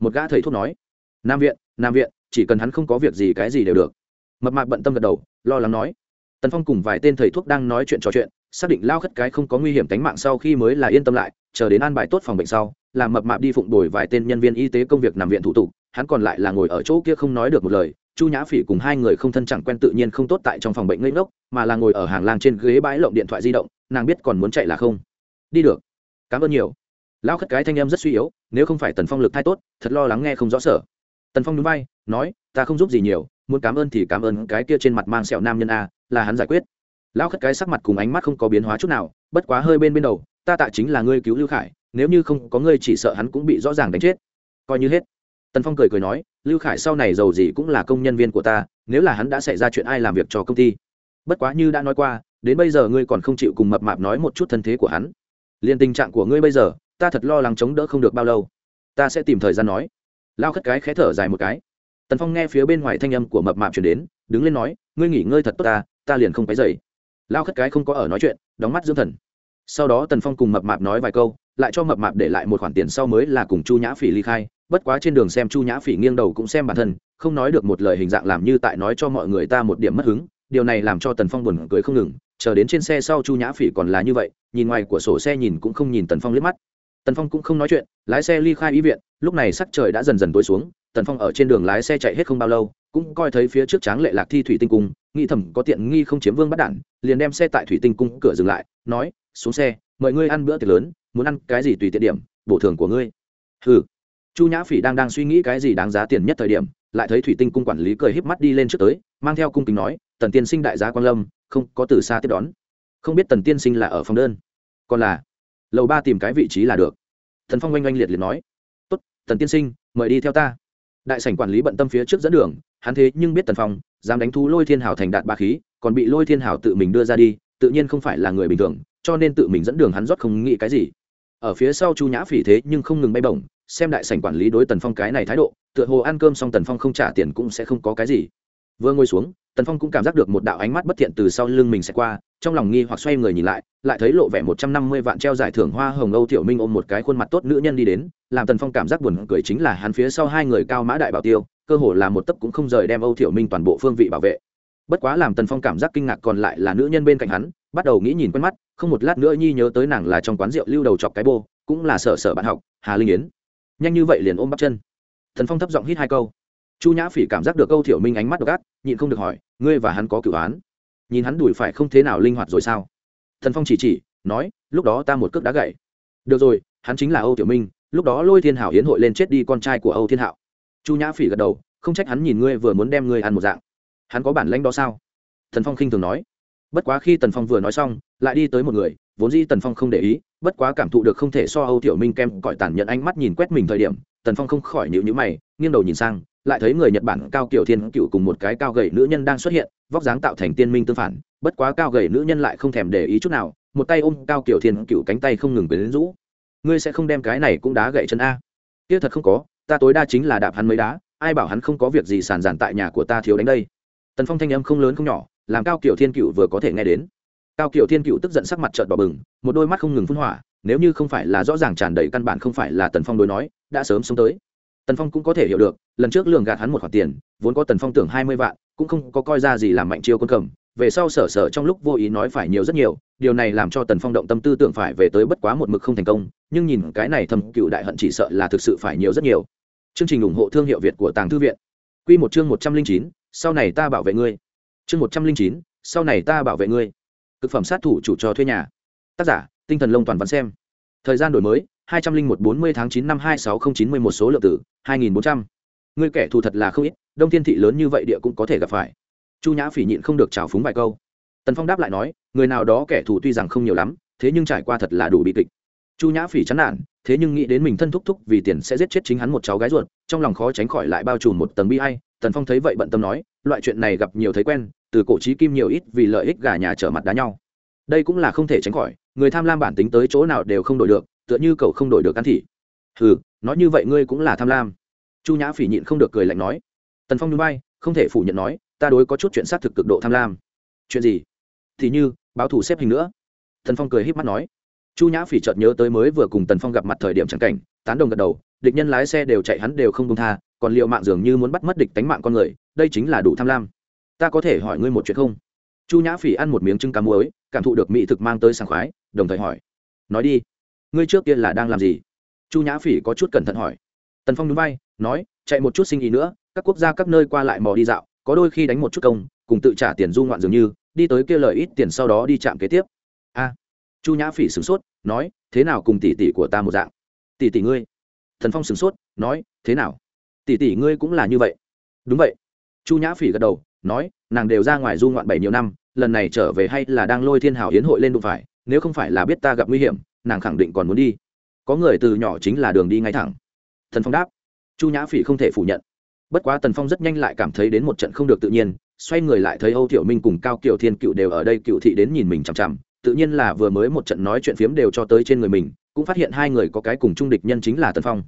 Một gã thầy thuốc nói, nam viện nam viện, chỉ cần hắn không có việc gì cái gì đều được. Mập mạc bận tâm gật đầu, lo lắng nói, tần phong cùng vài tên thầy thuốc đang nói chuyện trò chuyện, xác định lao khất cái không có nguy hiểm tính mạng sau khi mới là yên tâm lại, chờ đến an bài tốt phòng bệnh sau, làm mập mạp đi phụng đổi vài tên nhân viên y tế công việc nằm viện thủ tục, hắn còn lại là ngồi ở chỗ kia không nói được một lời, chu nhã phỉ cùng hai người không thân chẳng quen tự nhiên không tốt tại trong phòng bệnh ngây ngốc, mà là ngồi ở hàng lang trên ghế bãi lộng điện thoại di động, nàng biết còn muốn chạy là không. Đi được, cảm ơn nhiều lão khất cái thanh em rất suy yếu, nếu không phải tần phong lực thai tốt, thật lo lắng nghe không rõ sở. Tần phong núi bay nói, ta không giúp gì nhiều, muốn cảm ơn thì cảm ơn cái kia trên mặt mang sẹo nam nhân a, là hắn giải quyết. Lão khất cái sắc mặt cùng ánh mắt không có biến hóa chút nào, bất quá hơi bên bên đầu, ta tạ chính là ngươi cứu lưu khải, nếu như không có ngươi chỉ sợ hắn cũng bị rõ ràng đánh chết. Coi như hết. Tần phong cười cười nói, lưu khải sau này giàu gì cũng là công nhân viên của ta, nếu là hắn đã xảy ra chuyện ai làm việc cho công ty? Bất quá như đã nói qua, đến bây giờ ngươi còn không chịu cùng mập mạp nói một chút thân thế của hắn. Liền tình trạng của ngươi bây giờ ta thật lo lắng chống đỡ không được bao lâu. Ta sẽ tìm thời gian nói. Lao khất cái khé thở dài một cái. Tần phong nghe phía bên ngoài thanh âm của mập mạp chuyển đến, đứng lên nói, ngươi nghỉ ngơi thật tốt ta ta liền không cái dậy lao khất cái không có ở nói chuyện, đóng mắt dưỡng thần. Sau đó tần phong cùng mập mạp nói vài câu, lại cho mập mạp để lại một khoản tiền sau mới là cùng chu nhã phỉ ly khai. Bất quá trên đường xem chu nhã phỉ nghiêng đầu cũng xem bản thân, không nói được một lời hình dạng làm như tại nói cho mọi người ta một điểm mất hứng. Điều này làm cho tần phong buồn cười không ngừng, chờ đến trên xe sau chu nhã phỉ còn là như vậy, nhìn ngoài của sổ xe nhìn cũng không nhìn tần phong liếc mắt tần phong cũng không nói chuyện, lái xe ly khai y viện, lúc này sắc trời đã dần dần tối xuống, tần phong ở trên đường lái xe chạy hết không bao lâu, cũng coi thấy phía trước tráng lệ lạc thi thủy tinh cung, nghĩ thầm có tiện nghi không chiếm vương bắt đản liền đem xe tại thủy tinh cung cửa dừng lại, nói, xuống xe, mời ngươi ăn bữa tiệc lớn, muốn ăn cái gì tùy tiện điểm, bổ thường của ngươi. Ừ chu nhã phỉ đang đang suy nghĩ cái gì đáng giá tiền nhất thời điểm, lại thấy thủy tinh cung quản lý cười híp mắt đi lên trước tới, mang theo cung kính nói, tần tiên sinh đại gia quan lâm, không có từ xa tiếp đón. Không biết tần tiên sinh là ở phòng đơn. Còn là lầu ba tìm cái vị trí là được. Thần phong oanh oanh liệt liệt nói, tốt, tần tiên sinh, mời đi theo ta. Đại sảnh quản lý bận tâm phía trước dẫn đường, hắn thế nhưng biết tần phong, dám đánh thú lôi thiên hảo thành đạt ba khí, còn bị lôi thiên hảo tự mình đưa ra đi, tự nhiên không phải là người bình thường, cho nên tự mình dẫn đường hắn rót không nghĩ cái gì. Ở phía sau chu nhã phỉ thế nhưng không ngừng bay bổng, xem đại sảnh quản lý đối tần phong cái này thái độ, tựa hồ ăn cơm xong tần phong không trả tiền cũng sẽ không có cái gì vừa ngồi xuống, tần phong cũng cảm giác được một đạo ánh mắt bất thiện từ sau lưng mình sẽ qua, trong lòng nghi hoặc xoay người nhìn lại lại thấy lộ vẻ một trăm năm mươi vạn treo giải thưởng hoa hồng âu tiểu minh ôm một cái khuôn mặt tốt nữ nhân đi đến, làm tần phong cảm giác buồn cười chính là hắn phía sau hai người cao mã đại bảo tiêu, cơ hồ là một tấc cũng không rời đem âu tiểu minh toàn bộ phương vị bảo vệ. Bất quá làm tần phong cảm giác kinh ngạc còn lại là nữ nhân bên cạnh hắn, bắt đầu nghĩ nhìn quen mắt, không một lát nữa nhi nhớ tới nàng là trong quán rượu lưu đầu chọc cái bô, cũng là sở sở bạn học, hà linh yến. Nhanh như vậy liền ôm bắp chân. Thần phong thấp giọng hít hai câu chu nhã phỉ cảm giác được câu thiểu minh ánh mắt đ ộ c gác nhịn không được hỏi, ngươi và hắn có cửu án? Nhìn hắn đùi phải không thế nào linh hoạt rồi sao? Thần phong chỉ chỉ, nói, lúc đó ta một cước đá gậy được rồi, hắn chính là âu tiểu minh, lúc đó lôi thiên hảo hiến hội lên chết đi con trai của âu thiên hạo chu nhã phỉ gật đầu, không trách hắn nhìn ngươi vừa muốn đem ngươi ăn một dạng. Hắn có bản lãnh đó sao? Thần phong khinh thường nói. Bất quá khi tần phong vừa nói xong, lại đi tới một người, vốn dĩ tần phong không để ý, bất quá cảm thụ được không thể so âu tiểu minh kem cõi tàn nhận ánh mắt nhìn quét mình thời điểm, tần phong không khỏi nhịu nhữ mày, nghiêng đầu nhìn sang lại thấy người nhật bản cao kiểu thiên cựu cùng một cái cao gầy nữ nhân đang xuất hiện, vóc dáng tạo thành tiên minh tương phản, bất quá cao gầy nữ nhân lại không thèm để ý chút nào, một tay ôm cao kiểu thiên cựu cánh tay không ngừng quyến rũ. Ngươi sẽ không đem cái này cũng đá gậy chân a? Kia thật không có, ta tối đa chính là đạp hắn mấy đá, ai bảo hắn không có việc gì sàn giản tại nhà của ta thiếu đánh đây. Tần phong thanh âm không lớn không nhỏ, làm cao kiểu thiên cựu vừa có thể nghe đến. Cao kiểu thiên cựu tức giận sắc mặt trợn đỏ bừng, một đôi mắt không ngừng phun hỏa, nếu như không phải là rõ ràng tràn đầy căn bản không phải là tần phong đối nói, đã sớm sống tới tần phong cũng có thể hiểu được, lần trước lường gạt hắn một khoản tiền, vốn có tần phong tưởng hai mươi vạn, cũng không có coi ra gì làm mạnh chiêu quân cầm, về sau sở sở trong lúc vô ý nói phải nhiều rất nhiều, điều này làm cho tần phong động tâm tư tưởng phải về tới bất quá một mực không thành công, nhưng nhìn cái này thầm cựu đại hận chỉ sợ là thực sự phải nhiều rất nhiều. Chương trình ủng hộ thương hiệu việt của tàng thư viện. Q một chương một trăm linh chín, sau này ta bảo vệ ngươi. Chương một trăm linh chín, sau này ta bảo vệ ngươi. Thực phẩm sát thủ chủ cho thuê nhà. Tác giả, tinh thần lông toàn văn xem. Thời gian đổi mới hai trăm linh một bốn mươi tháng chín năm hai sáu không chín mươi một số lượng tử, hai nghìn bốn trăm. Người kẻ thù thật là không ít, đông thiên thị lớn như vậy địa cũng có thể gặp phải. Chu nhã phỉ nhịn không được trào phúng vài câu. Tần phong đáp lại nói, người nào đó kẻ thù tuy rằng không nhiều lắm, thế nhưng trải qua thật là đủ bị kịch. Chu nhã phỉ chán nản, thế nhưng nghĩ đến mình thân thúc thúc vì tiền sẽ giết chết chính hắn một cháu gái ruột, trong lòng khó tránh khỏi lại bao trùm một tầng bi hay tần phong thấy vậy bận tâm nói, loại chuyện này gặp nhiều thấy quen, từ cổ trí kim nhiều ít vì lợi ích gà nhà trở mặt đá nhau. Đây cũng là không thể tránh khỏi, người tham lam bản tính tới chỗ nào đều không đổi được tựa như cậu không đổi được ăn thị. Ừ nói như vậy ngươi cũng là tham lam. Chu nhã phỉ nhịn không được cười lạnh nói. Tần phong núi bay không thể phủ nhận nói, ta đối có chút chuyện xác thực cực độ tham lam. Chuyện gì? Thì như, báo thủ xếp hình nữa. Tần phong cười h í p mắt nói. Chu nhã phỉ chợt nhớ tới mới vừa cùng tần phong gặp mặt thời điểm c cảnh, tán đồng gật đầu, địch nhân lái xe đều chạy hắn đều không công tha, còn liệu mạng dường như muốn bắt mất địch tánh mạng con người, đây chính là đủ tham lam. Ta có thể hỏi ngươi một chuyện không? Chu nhã phỉ ăn một miếng trứng cá muối, cảm thụ được mỹ thực mang tới sảng khoái, đồng thời hỏi. Nói đi ngươi trước kia là đang làm gì? Chu nhã phỉ có chút cẩn thận hỏi. Tần phong núi bay nói, chạy một chút sinh ý nữa, các quốc gia các nơi qua lại mò đi dạo, có đôi khi đánh một chút công, cùng tự trả tiền du ngoạn dường như, đi tới kia lời ít tiền sau đó đi chạm kế tiếp. A, chu nhã phỉ sửng sốt, nói, thế nào cùng tỷ tỷ của ta một dạng? Tỷ tỷ ngươi. Thần phong sửng sốt, nói, thế nào? Tỷ tỷ ngươi cũng là như vậy. Đúng vậy. Chu nhã phỉ gật đầu, nói, nàng đều ra ngoài du ngoạn bảy nhiều năm, lần này trở về hay là đang lôi thiên hào hiến hội lên đụng phải, nếu không phải là biết ta gặp nguy hiểm nàng khẳng định còn muốn đi. Có người từ nhỏ chính là đường đi ngay thẳng. Thần phong đáp. Chu nhã phỉ không thể phủ nhận. Bất quá tần phong rất nhanh lại cảm thấy đến một trận không được tự nhiên, xoay người lại thấy âu Tiểu minh cùng cao kiều thiên cựu đều ở đây cựu thị đến nhìn mình chằm chằm, tự nhiên là vừa mới một trận nói chuyện phiếm đều cho tới trên người mình, cũng phát hiện hai người có cái cùng trung địch nhân chính là tần phong.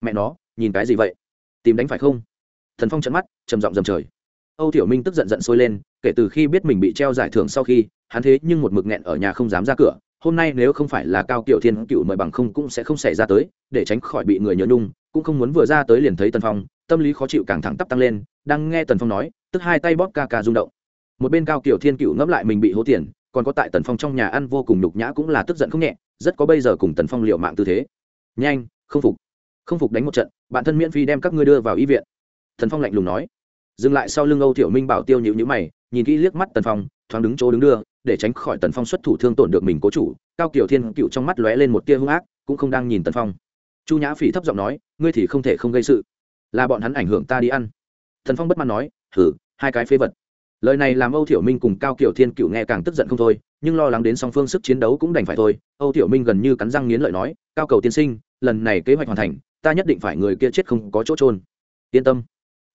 Mẹ nó, nhìn cái gì vậy? Tìm đánh phải không? Thần phong trận mắt, trầm giọng dầm trời. Âu Tiểu minh tức giận giận sôi lên, kể từ khi biết mình bị treo giải thưởng sau khi, hắn thế nhưng một mực nghẹn ở nhà không dám ra cửa hôm nay nếu không phải là cao kiều thiên cựu mời bằng không cũng sẽ không xảy ra tới, để tránh khỏi bị người nhớ nhung, cũng không muốn vừa ra tới liền thấy tần phong, tâm lý khó chịu càng thẳng tắp tăng lên, đang nghe tần phong nói, tức hai tay bóp ca ca rung động. Một bên cao kiều thiên cựu ngẫm lại mình bị hố tiền, còn có tại tần phong trong nhà ăn vô cùng nhục nhã cũng là tức giận không nhẹ, rất có bây giờ cùng tần phong liệu mạng tư thế. Nhanh, không phục. Không phục đánh một trận bản thân miễn phí đem các ngươi đưa vào y viện. Tần phong lạnh lùng nói. Dừng lại sau lưng âu Tiểu minh bảo tiêu nhịu nhữ mày, nhìn kỹ liếc mắt tần phong thoáng đứng chỗ đứng đưa, để tránh khỏi tần phong xuất thủ thương tổn được mình cố chủ. Cao kiều thiên cựu trong mắt lóe lên một tia hung ác, cũng không đang nhìn tần phong. Chu nhã phỉ thấp giọng nói, ngươi thì không thể không gây sự. Là bọn hắn ảnh hưởng ta đi ăn. Tần phong bất mãn nói thử hai cái phế vật. Lời này làm âu thiểu minh cùng cao kiều thiên cựu nghe càng tức giận không thôi, nhưng lo lắng đến song phương sức chiến đấu cũng đành phải thôi. Âu thiểu minh gần như cắn răng nghiến lợi nói, cao cầu tiên sinh, lần này kế hoạch hoàn thành, ta nhất định phải người kia chết không có chỗ trôn yên tâm.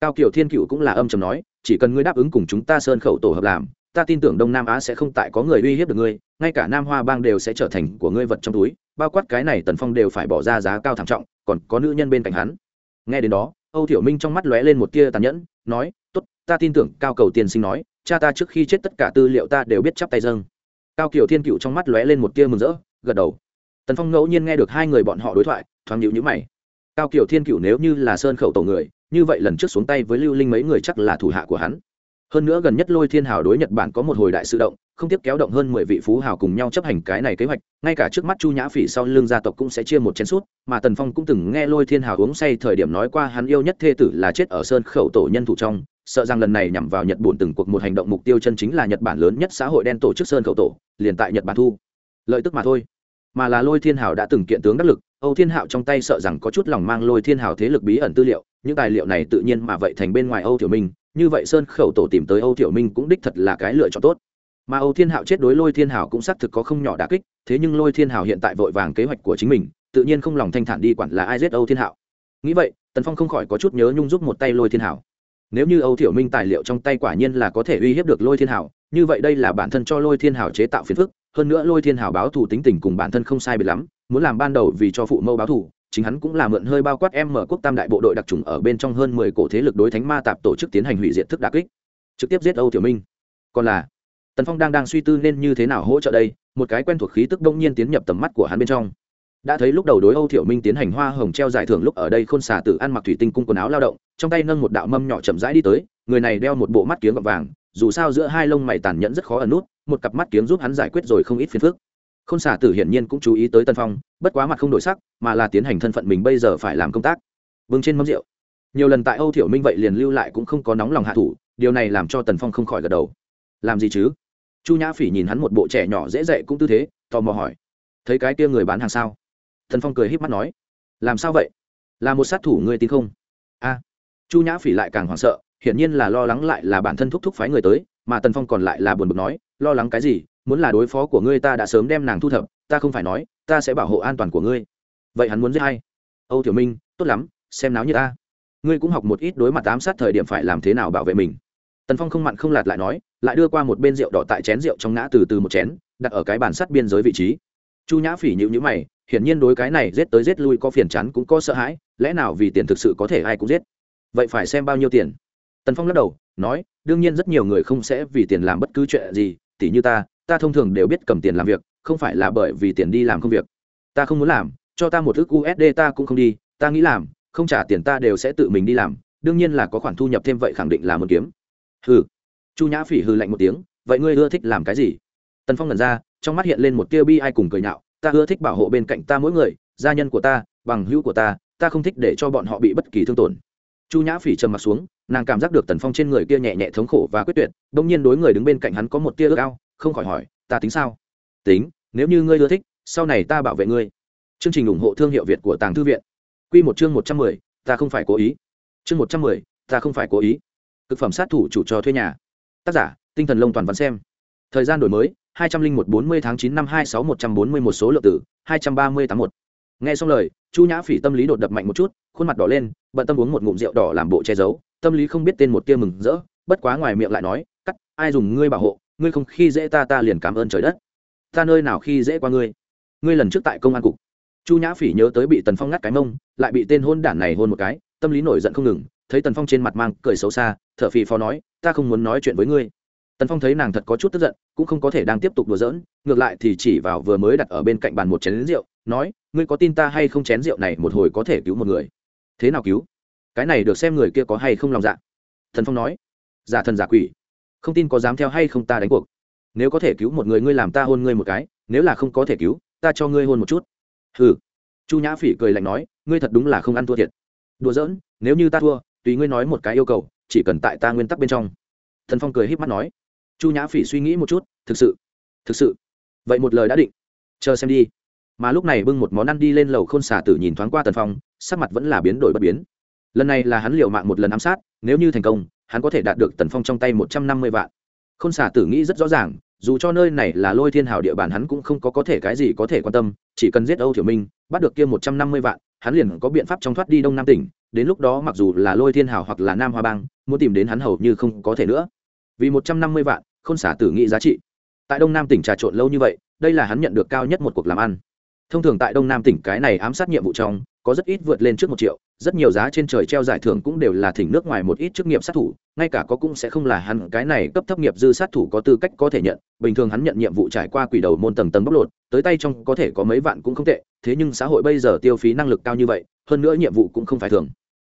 Cao kiều thiên cựu cũng là âm chầm nói, chỉ cần ngươi đáp ứng cùng chúng ta sơn khẩu tổ hợp làm ta tin tưởng đông nam á sẽ không tại có người uy hiếp được ngươi, ngay cả nam hoa bang đều sẽ trở thành của ngươi vật trong túi, bao quát cái này tần phong đều phải bỏ ra giá cao thảm trọng, còn có nữ nhân bên cạnh hắn. Nghe đến đó, âu thiểu minh trong mắt lóe lên một tia tàn nhẫn, nói t ố t ta tin tưởng cao cầu tiên sinh nói, cha ta trước khi chết tất cả tư liệu ta đều biết chắp tay dâng. Cao kiều thiên cựu trong mắt lóe lên một tia mừng rỡ, gật đầu. Tần phong ngẫu nhiên nghe được hai người bọn họ đối thoại, thoáng nhịu nhữ mày. Cao kiều thiên cựu nếu như là sơn khẩu tổ người, như vậy lần trước xuống tay với lưu linh mấy người chắc là thủ hạ của hắn hơn nữa gần nhất lôi thiên hào đối nhật bản có một hồi đại sự động, không tiếp kéo động hơn mười vị phú hào cùng nhau chấp hành cái này kế hoạch, ngay cả trước mắt chu nhã phỉ sau lưng gia tộc cũng sẽ chia một chén suốt mà tần phong cũng từng nghe lôi thiên hào uống say thời điểm nói qua hắn yêu nhất thê tử là chết ở sơn khẩu tổ nhân thủ trong, sợ rằng lần này nhằm vào nhật bản từng cuộc một hành động mục tiêu chân chính là nhật bản lớn nhất xã hội đen tổ chức sơn khẩu tổ, liền tại nhật bản thu. Lợi tức mà thôi. Mà là lôi thiên hào đã từng kiện tướng đắc lực, âu thiên hạo trong tay sợ rằng có chút lòng mang lôi thiên hào thế lực bí ẩn tư liệu, những tài liệu này tự nhiên mà vậy thành bên ngoài âu tiểu minh như vậy sơn khẩu tổ tìm tới âu thiểu minh cũng đích thật là cái lựa chọn tốt. Mà âu thiên hạo chết đối lôi thiên hảo cũng xác thực có không nhỏ đà kích, thế nhưng lôi thiên hảo hiện tại vội vàng kế hoạch của chính mình, tự nhiên không lòng thanh thản đi quản là ai giết âu thiên hạo. Nghĩ vậy, tần phong không khỏi có chút nhớ nhung giúp một tay lôi thiên hảo nếu như âu thiểu minh tài liệu trong tay quả nhiên là có thể uy hiếp được lôi thiên hảo như vậy đây là bản thân cho lôi thiên hảo chế tạo phiền phức, hơn nữa lôi thiên hảo báo thù tính tình cùng bản thân không sai biệt lắm, muốn làm ban đầu vì cho phụ mâu báo thù chính hắn cũng là mượn hơi bao quát em mở quốc tam đại bộ đội đặc trùng ở bên trong hơn mười cổ thế lực đối thánh ma tạp tổ chức tiến hành hủy diệt thức đà kích. Trực tiếp giết âu tiểu minh. Còn là, tần phong đang đang suy tư nên như thế nào hỗ trợ đây, một cái quen thuộc khí tức đông nhiên tiến nhập tầm mắt của hắn bên trong. Đã thấy lúc đầu đối âu thiểu minh tiến hành hoa hồng treo giải thưởng lúc ở đây khôn xả tử ăn mặc thủy tinh cung quần áo lao động, trong tay nâng một đạo mâm nhỏ chậm rãi đi tới, người này đeo một bộ mắt kiếng gọt vàng, dù sao giữa hai lông mày tàn nhẫn rất khó ẩn nút, một cặp mắt kiếng giúp hắn giải quyết rồi không ít phiền phức. Khôn xả tử hiển nhiên cũng chú ý tới tân phong, bất quá mặt không đổi sắc, mà là tiến hành thân phận mình bây giờ phải làm công tác. Vâng trên mâm rượu. Nhiều lần tại âu thiểu minh vậy liền lưu lại cũng không có nóng lòng hạ thủ, điều này làm cho tần phong không khỏi gật đầu. Làm gì chứ? Chu nhã phỉ nhìn hắn một bộ trẻ nhỏ dễ dạy cũng tư thế, tò mò hỏi. Thấy cái kia người bán hàng sao? Thần phong cười h í p mắt nói. Làm sao vậy? Là một sát thủ ngươi tin không? A. Chu nhã phỉ lại càng hoảng sợ, hiển nhiên là lo lắng lại là bản thân thúc thúc phái người tới, mà tần phong còn lại là buồn bực nói, lo lắng cái gì? Muốn là đối phó của ngươi ta đã sớm đem nàng thu thập, ta không phải nói, ta sẽ bảo hộ an toàn của ngươi. Vậy hắn muốn giết hay âu tiểu minh, tốt lắm, xem náo như ta. Ngươi cũng học một ít đối mặt ám sát thời điểm phải làm thế nào bảo vệ mình. Tần phong không mặn không lạt lại nói, lại đưa qua một bên rượu đỏ tại chén rượu trong ngã từ từ một chén, đặt ở cái bàn sắt biên giới vị trí. Chu nhã phỉ nhịu nhữ mày, hiển nhiên đối cái này giết tới giết lui có phiền chắn cũng có sợ hãi, lẽ nào vì tiền thực sự có thể ai cũng giết? Vậy phải xem bao nhiêu tiền? Tần phong lắc đầu, nói, đương nhiên rất nhiều người không sẽ vì tiền làm bất cứ chuyện gì, tỉ như ta ta thông thường đều biết cầm tiền làm việc, không phải là bởi vì tiền đi làm công việc. Ta không muốn làm, cho ta một ước usd ta cũng không đi, ta nghĩ làm, không trả tiền ta đều sẽ tự mình đi làm, đương nhiên là có khoản thu nhập thêm vậy khẳng định là một kiếm. Hừ. Chu nhã phỉ hừ lạnh một tiếng, vậy ngươi ưa thích làm cái gì? Tần phong lần ra, trong mắt hiện lên một tia bi ai cùng cười nhạo, ta ưa thích bảo hộ bên cạnh ta mỗi người, gia nhân của ta, bằng hữu của ta ta không thích để cho bọn họ bị bất kỳ thương tổn. Chu nhã phỉ trầm m ặ t xuống, nàng cảm giác được tần phong trên người kia nhẹ nhẹ thống khổ và quyết tuyệt đ ỗ n g nhiên đối người đứng bên cạnh hắn có một tia ước ao không khỏi hỏi, ta tính sao? Tính, nếu như ngươi ưa thích, sau này ta bảo vệ ngươi. Chương trình ủng hộ thương hiệu việt của tàng thư viện. Q một chương một trăm mười, ta không phải cố ý. Chương một trăm mười, ta không phải cố ý. Thực phẩm sát thủ chủ cho thuê nhà. Tác giả, tinh thần lông toàn văn xem. Thời gian đổi mới, hai trăm linh một bốn mươi tháng chín năm hai sáu một trăm bốn mươi một số lượng tử hai trăm ba mươi tám một. Nghe xong lời, chu nhã phỉ tâm lý đột đập mạnh một chút, khuôn mặt đỏ lên, bận tâm uống một ngụm rượu đỏ làm bộ che giấu, tâm lý không biết tên một tia mừng rỡ, bất quá ngoài miệng lại nói, cắt, ai dùng ngươi bảo hộ? Ngươi không khi dễ ta ta liền cảm ơn trời đất. Ta nơi nào khi dễ qua ngươi? Ngươi lần trước tại công an cục. Chu nhã phỉ nhớ tới bị tần phong ngắt cái mông, lại bị tên hôn đản này hôn một cái, tâm lý nổi giận không ngừng, thấy tần phong trên mặt mang cười xấu xa t h ở phì phò nói, ta không muốn nói chuyện với ngươi. Tần phong thấy nàng thật có chút tức giận, cũng không có thể đang tiếp tục đùa giỡn, ngược lại thì chỉ vào vừa mới đặt ở bên cạnh bàn một chén rượu, nói, ngươi có tin ta hay không chén rượu này một hồi có thể cứu một người? Thế nào cứu? Cái này được xem người kia có hay không lòng dạ. Thần phong nói, giả thần giả quỷ không tin có dám theo hay không ta đánh cuộc. Nếu có thể cứu một người, ngươi làm ta hôn ngươi một cái, nếu là không có thể cứu, ta cho ngươi hôn một chút. Hừ. Chu nhã phỉ cười lạnh nói, ngươi thật đúng là không ăn thua thiệt. Đùa giỡn, nếu như ta thua, tùy ngươi nói một cái yêu cầu, chỉ cần tại ta nguyên tắc bên trong. Thần phong cười h í p mắt nói. Chu nhã phỉ suy nghĩ một chút, thực sự thực sự. Vậy một lời đã định. Chờ xem đi. Mà lúc này bưng một món ăn đi lên lầu khôn xả tử nhìn thoáng qua tần phong, sắc mặt vẫn là biến đổi bất biến. Lần này là hắn liều mạng một lần ám sát, nếu như thành công hắn có thể đạt được tần phong trong tay một trăm năm mươi vạn. Khôn xả tử nghĩ rất rõ ràng, dù cho nơi này là lôi thiên hào địa bàn hắn cũng không có có thể cái gì có thể quan tâm, chỉ cần giết âu thiểu minh, bắt được kia một trăm năm mươi vạn, hắn liền có biện pháp trong thoát đi đông nam tỉnh, đến lúc đó mặc dù là lôi thiên hào hoặc là nam hoa bang, muốn tìm đến hắn hầu như không có thể nữa. Vì một trăm năm mươi vạn, khôn xả tử nghĩ giá trị. Tại đông nam tỉnh trà trộn lâu như vậy, đây là hắn nhận được cao nhất một cuộc làm ăn. Thông thường tại đông nam tỉnh cái này ám sát nhiệm vụ trong có rất ít vượt lên trước một triệu, rất nhiều giá trên trời treo giải thưởng cũng đều là thỉnh nước ngoài một ít chức nghiệp sát thủ, ngay cả có cũng sẽ không là hắn, cái này cấp thấp nghiệp dư sát thủ có tư cách có thể nhận, bình thường hắn nhận nhiệm vụ trải qua quỷ đầu môn tầng tầng bóc lột, tới tay trong có thể có mấy vạn cũng không tệ, thế nhưng xã hội bây giờ tiêu phí năng lực cao như vậy, hơn nữa nhiệm vụ cũng không phải thường.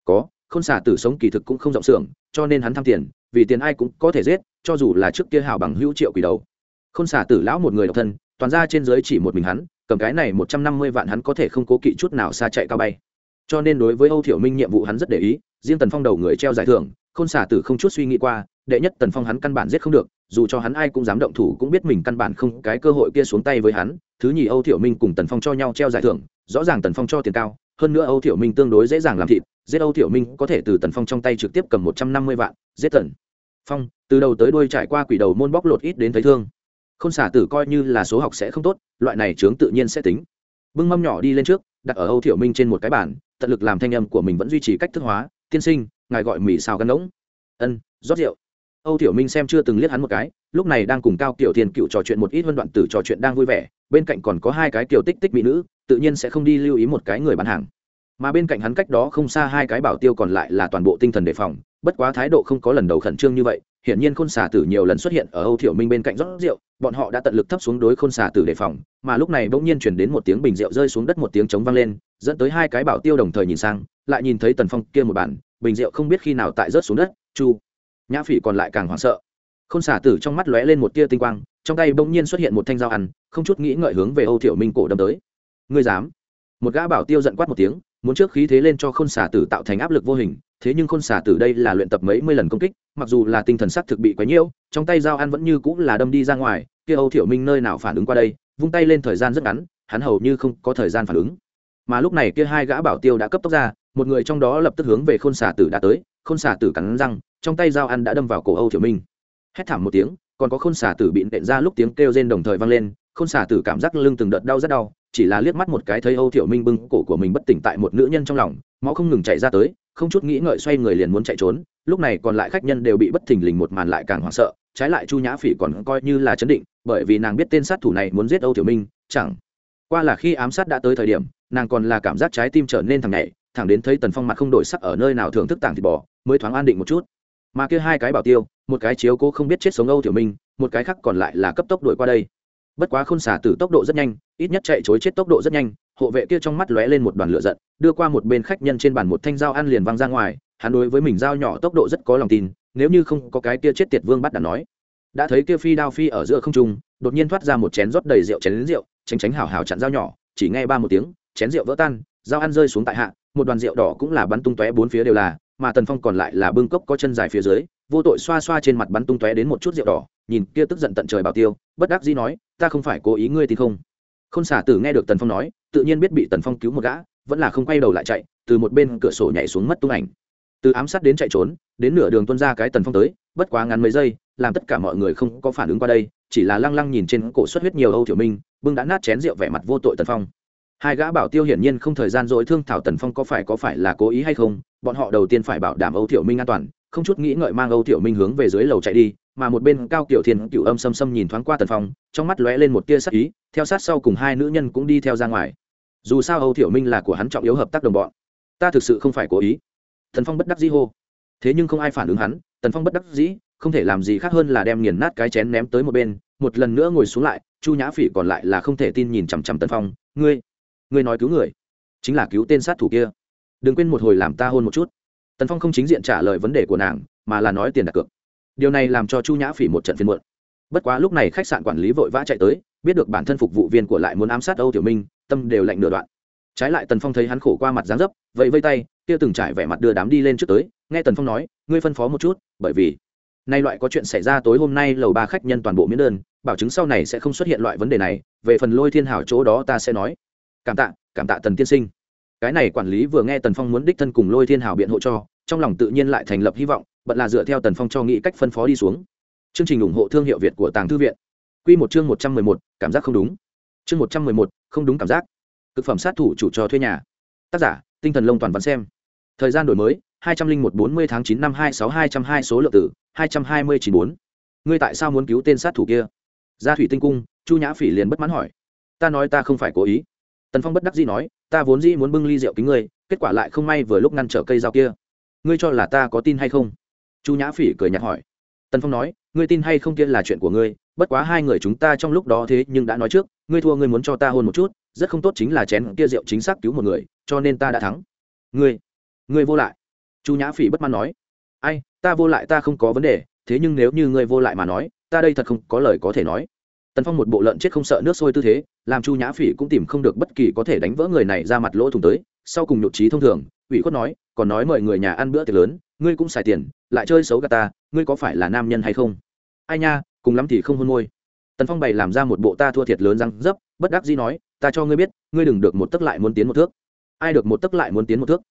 Có không xả tử sống kỳ thực cũng không rộng xưởng, cho nên hắn tham tiền, vì tiền ai cũng có thể giết, cho dù là trước kia hào bằng hữu triệu quỷ đầu. Không xả tử lão một người độc thân, toàn ra trên dưới chỉ một mình hắn cầm cái này một trăm năm mươi vạn hắn có thể không cố kỵ chút nào xa chạy cao bay. Cho nên đối với âu thiểu minh nhiệm vụ hắn rất để ý, riêng tần phong đầu người treo giải thưởng, khôn xả tử không chút suy nghĩ qua, đệ nhất tần phong hắn căn bản giết không được, dù cho hắn ai cũng dám động thủ cũng biết mình căn bản không cái cơ hội kia xuống tay với hắn. Thứ nhì âu thiểu minh cùng tần phong cho nhau treo giải thưởng, rõ ràng tần phong cho tiền cao, hơn nữa âu thiểu minh tương đối dễ dàng làm thịt, giết âu thiểu minh có thể từ tần phong trong tay trực tiếp cầm một trăm năm mươi vạn, giết tần phong, từ đầu tới đuôi trải qua quỷ đầu môn bóc lột ít đến thấy thương không xả tử coi như là số học sẽ không tốt, loại này chướng tự nhiên sẽ tính. Bưng mâm nhỏ đi lên trước, đặt ở âu thiểu minh trên một cái bàn, tận lực làm thanh âm của mình vẫn duy trì cách thức hóa. Tiên sinh, ngài gọi mì xào gan ngỗng. Ân, rót rượu. Âu thiểu minh xem chưa từng liếc hắn một cái, lúc này đang cùng cao Kiều thiên cựu trò chuyện một ít vân đoạn tử trò chuyện đang vui vẻ, bên cạnh còn có hai cái kiều tích tích mỹ nữ, tự nhiên sẽ không đi lưu ý một cái người bán hàng. Mà bên cạnh hắn cách đó không xa hai cái bảo tiêu còn lại là toàn bộ tinh thần đề phòng, bất quá thái độ không có lần đầu khẩn trương như vậy hiển nhiên khôn xà tử nhiều lần xuất hiện ở âu thiểu minh bên cạnh rót rượu, bọn họ đã tận lực thấp xuống đối khôn xà tử đề phòng, mà lúc này bỗng nhiên truyền đến một tiếng bình rượu rơi xuống đất một tiếng trống vang lên, dẫn tới hai cái bảo tiêu đồng thời nhìn sang, lại nhìn thấy tần phong kia một bản, bình rượu không biết khi nào tại rớt xuống đất, chu. Nhã phỉ còn lại càng hoảng sợ. Khôn xà tử trong mắt lóe lên một tia tinh quang, trong tay bỗng nhiên xuất hiện một thanh dao ăn, không chút nghĩ ngợi hướng về âu thiểu minh cổ đâm tới. Ngươi dám? Một gã bảo tiêu giận quát một tiếng muốn trước khí thế lên cho khôn xà tử tạo thành áp lực vô hình, thế nhưng khôn xà tử đây là luyện tập mấy mươi lần công kích, mặc dù là tinh thần sắc thực bị quấy nhiễu, trong tay dao ăn vẫn như cũng là đâm đi ra ngoài, kia âu thiểu minh nơi nào phản ứng qua đây, vung tay lên thời gian rất ngắn, hắn hầu như không có thời gian phản ứng. Mà lúc này kia hai gã bảo tiêu đã cấp tốc ra, một người trong đó lập tức hướng về khôn xà tử đã tới, khôn xà tử cắn răng, trong tay dao ăn đã đâm vào cổ âu thiểu minh. Hét thảm một tiếng, còn có khôn xà tử bị nện ra lúc tiếng kêu rên đồng thời vang lên, khôn xà tử cảm giác lưng từng đợt đau rất đau chỉ là liếc mắt một cái thấy âu thiểu minh bưng cổ của mình bất tỉnh tại một nữ nhân trong lòng, máu không ngừng chạy ra tới, không chút nghĩ ngợi xoay người liền muốn chạy trốn, lúc này còn lại khách nhân đều bị bất thình lình một màn lại càng hoảng sợ, trái lại chu nhã phỉ còn coi như là chấn định, bởi vì nàng biết tên sát thủ này muốn giết âu tiểu minh, chẳng qua là khi ám sát đã tới thời điểm, nàng còn là cảm giác trái tim trở nên thằng nhảy, thẳng đến thấy tần phong mặt không đổi sắc ở nơi nào thưởng thức tảng thịt bò, mới thoáng an định một chút. Mà kia hai cái bảo tiêu, một cái chiếu cố không biết chết sống âu tiểu minh, một cái khác còn lại là cấp tốc đuổi qua đây bất quá khôn xả tử tốc độ rất nhanh, ít nhất chạy chối chết tốc độ rất nhanh, hộ vệ kia trong mắt lóe lên một đoàn lửa giận, đưa qua một bên khách nhân trên bàn một thanh dao ăn liền văng ra ngoài, hắn đối với mình dao nhỏ tốc độ rất có lòng tin, nếu như không có cái kia chết tiệt vương bắt đã nói. Đã thấy kia phi đao phi ở giữa không trung, đột nhiên thoát ra một chén rót đầy rượu chén lính rượu tránh tránh hào hào chặn dao nhỏ, chỉ nghe ba một tiếng, chén rượu vỡ tan, dao ăn rơi xuống tại hạ, một đoàn rượu đỏ cũng là bắn tung tóe bốn phía đều là, mà tần phong còn lại là bưng cốc có chân dài phía dưới, vô tội xoa xoa trên mặt bắn tung tóe đến một chút rượu đỏ nhìn kia tức giận tận trời bảo tiêu, bất đắc dĩ nói, ta không phải cố ý ngươi thì không? Khôn xả tử nghe được tần phong nói, tự nhiên biết bị tần phong cứu một gã, vẫn là không quay đầu lại chạy, từ một bên cửa sổ nhảy xuống mất tung ảnh. Từ ám sát đến chạy trốn, đến nửa đường tuân ra cái tần phong tới, bất quá ngắn mấy giây, làm tất cả mọi người không có phản ứng qua đây, chỉ là lăng lăng nhìn trên cổ xuất huyết nhiều âu thiểu minh, bưng đã nát chén rượu vẻ mặt vô tội tần phong. Hai gã bảo tiêu hiển nhiên không thời gian dội thương thảo tần phong có phải có phải là cố ý hay không, bọn họ đầu tiên phải bảo đảm âu tiểu minh an toàn, không chút nghĩ ngợi mang âu tiểu minh hướng về dưới lầu chạy đi mà một bên cao kiểu thiên cựu âm xâm xâm nhìn thoáng qua tần phong, trong mắt lóe lên một tia sắc ý, theo sát sau cùng hai nữ nhân cũng đi theo ra ngoài. Dù sao âu thiểu minh là của hắn trọng yếu hợp tác đồng bọn. Ta thực sự không phải cố ý. Tần phong bất đắc dĩ hô. Thế nhưng không ai phản ứng hắn, tần phong bất đắc dĩ, không thể làm gì khác hơn là đem nghiền nát cái chén ném tới một bên, một lần nữa ngồi xuống lại, chu nhã phỉ còn lại là không thể tin nhìn chằm chằm tần phong, ngươi ngươi nói cứu người, chính là cứu tên sát thủ kia. Đừng quên một hồi làm ta hôn một chút. Tần phong không chính diện trả lời vấn đề của nàng, mà là nói tiền đặt cược điều này làm cho chu nhã phỉ một trận phiên muộn. Bất quá lúc này khách sạn quản lý vội vã chạy tới, biết được bản thân phục vụ viên của lại muốn ám sát âu tiểu minh, tâm đều lạnh nửa đoạn. Trái lại tần phong thấy hắn khổ qua mặt dáng dấp vậy vây tay, kia từng trải vẻ mặt đưa đám đi lên trước tới, nghe tần phong nói, ngươi phân phó một chút, bởi vì nay loại có chuyện xảy ra tối hôm nay lầu ba khách nhân toàn bộ miễn đơn, bảo chứng sau này sẽ không xuất hiện loại vấn đề này, về phần lôi thiên hảo chỗ đó ta sẽ nói. Cảm tạ cảm tạ tần tiên sinh. Cái này quản lý vừa nghe tần phong muốn đích thân cùng lôi thiên hảo biện hộ cho, trong lòng tự nhiên lại thành lập hy vọng bận là dựa theo tần phong cho nghĩ cách phân phó đi xuống. Chương trình ủng hộ thương hiệu việt của tàng thư viện. Q một chương một trăm mười một, cảm giác không đúng. Chương một trăm mười một, không đúng cảm giác. Thực phẩm sát thủ chủ cho thuê nhà. Tác giả, tinh thần lông toàn văn xem. Thời gian đổi mới, hai trăm linh một bốn mươi tháng chín năm hai sáu hai trăm hai số lượng tử, hai trăm hai mươi chín bốn. Ngươi tại sao muốn cứu tên sát thủ kia? Gia thủy tinh cung, chu nhã phỉ liền bất mãn hỏi. Ta nói ta không phải cố ý. Tần phong bất đắc dĩ nói, ta vốn dĩ muốn bưng ly rượu kính ngươi, kết quả lại không may vừa lúc ngăn trở cây dao kia. Ngươi cho là ta có tin hay không? Chu nhã phỉ cười nhạt hỏi. Tần phong nói, ngươi tin hay không kia là chuyện của ngươi, bất quá hai người chúng ta trong lúc đó thế nhưng đã nói trước, ngươi thua ngươi muốn cho ta hôn một chút, rất không tốt chính là chén kia rượu chính xác cứu một người, cho nên ta đã thắng. Ngươi ngươi vô lại. Chu nhã phỉ bất mãn nói. Ai, ta vô lại ta không có vấn đề, thế nhưng nếu như ngươi vô lại mà nói, ta đây thật không có lời có thể nói. Tần phong một bộ lợn chết không sợ nước sôi tư thế, làm chu nhã phỉ cũng tìm không được bất kỳ có thể đánh vỡ người này ra mặt lỗ thủng tới, sau cùng nhụt trí thông thường, ủy khuất nói, còn nói mời người nhà ăn bữa tiệc lớn ngươi cũng xài tiền, lại chơi xấu gà ta, ngươi có phải là nam nhân hay không? Ai nha, cùng lắm thì không hôn môi. Tần phong bày làm ra một bộ ta thua thiệt lớn răng dấp, bất đắc dĩ nói, ta cho ngươi biết, ngươi đừng được một tấc lại muốn tiến một thước. Ai được một tấc lại muốn tiến một thước?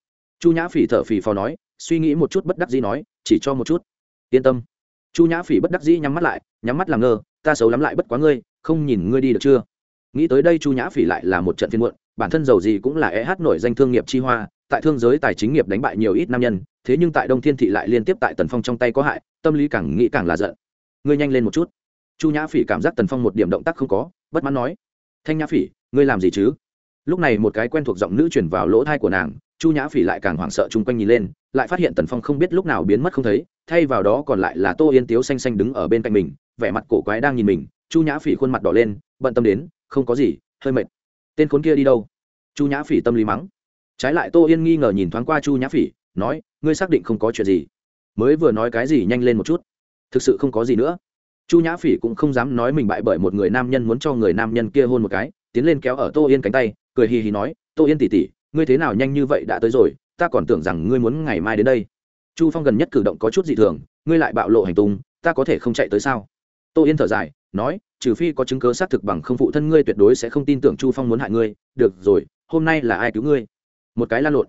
Chu nhã phỉ thở phì phò nói, suy nghĩ một chút bất đắc dĩ nói, chỉ cho một chút. Yên tâm. Chu nhã phỉ bất đắc dĩ nhắm mắt lại, nhắm mắt làm ngơ, ta xấu lắm lại bất quá ngươi, không nhìn ngươi đi được chưa? Nghĩ tới đây chu nhã phỉ lại là một trận phiên muộn, bản thân giàu gì cũng là é hát nổi danh thương nghiệp chi hoa tại thương giới tài chính nghiệp đánh bại nhiều ít nam nhân, thế nhưng tại đông thiên thị lại liên tiếp tại tần phong trong tay có hại, tâm lý càng nghĩ càng là giận. Ngươi nhanh lên một chút. Chu nhã phỉ cảm giác tần phong một điểm động tác không có, bất mãn nói. Thanh nhã phỉ, ngươi làm gì chứ? Lúc này một cái quen thuộc giọng nữ chuyển vào lỗ thai của nàng, chu nhã phỉ lại càng hoảng sợ chung quanh nhìn lên, lại phát hiện tần phong không biết lúc nào biến mất không thấy, thay vào đó còn lại là tô yên tiếu xanh xanh đứng ở bên cạnh mình, vẻ mặt cổ quái đang nhìn mình, chu nhã phỉ khuôn mặt đỏ lên, bận tâm đến, không có gì, hơi mệt. Tên khốn kia đi đâu? Chu nhã phỉ tâm lý mắng trái lại tô yên nghi ngờ nhìn thoáng qua chu nhã phỉ, nói, ngươi xác định không có chuyện gì? Mới vừa nói cái gì nhanh lên một chút. Thực sự không có gì nữa. Chu nhã phỉ cũng không dám nói mình bại bởi một người nam nhân muốn cho người nam nhân kia hôn một cái, tiến lên kéo ở tô yên cánh tay, cười hì hì nói, tô yên tỉ tỉ ngươi thế nào nhanh như vậy đã tới rồi, ta còn tưởng rằng ngươi muốn ngày mai đến đây. Chu phong gần nhất cử động có chút dị thường, ngươi lại bạo lộ hành tung, ta có thể không chạy tới sao? Tô yên thở dài, nói, trừ phi có chứng cớ xác thực bằng không phụ thân ngươi tuyệt đối sẽ không tin tưởng chu phong muốn hại ngươi. Được rồi, hôm nay là ai cứu ngươi? Một cái lan lộn.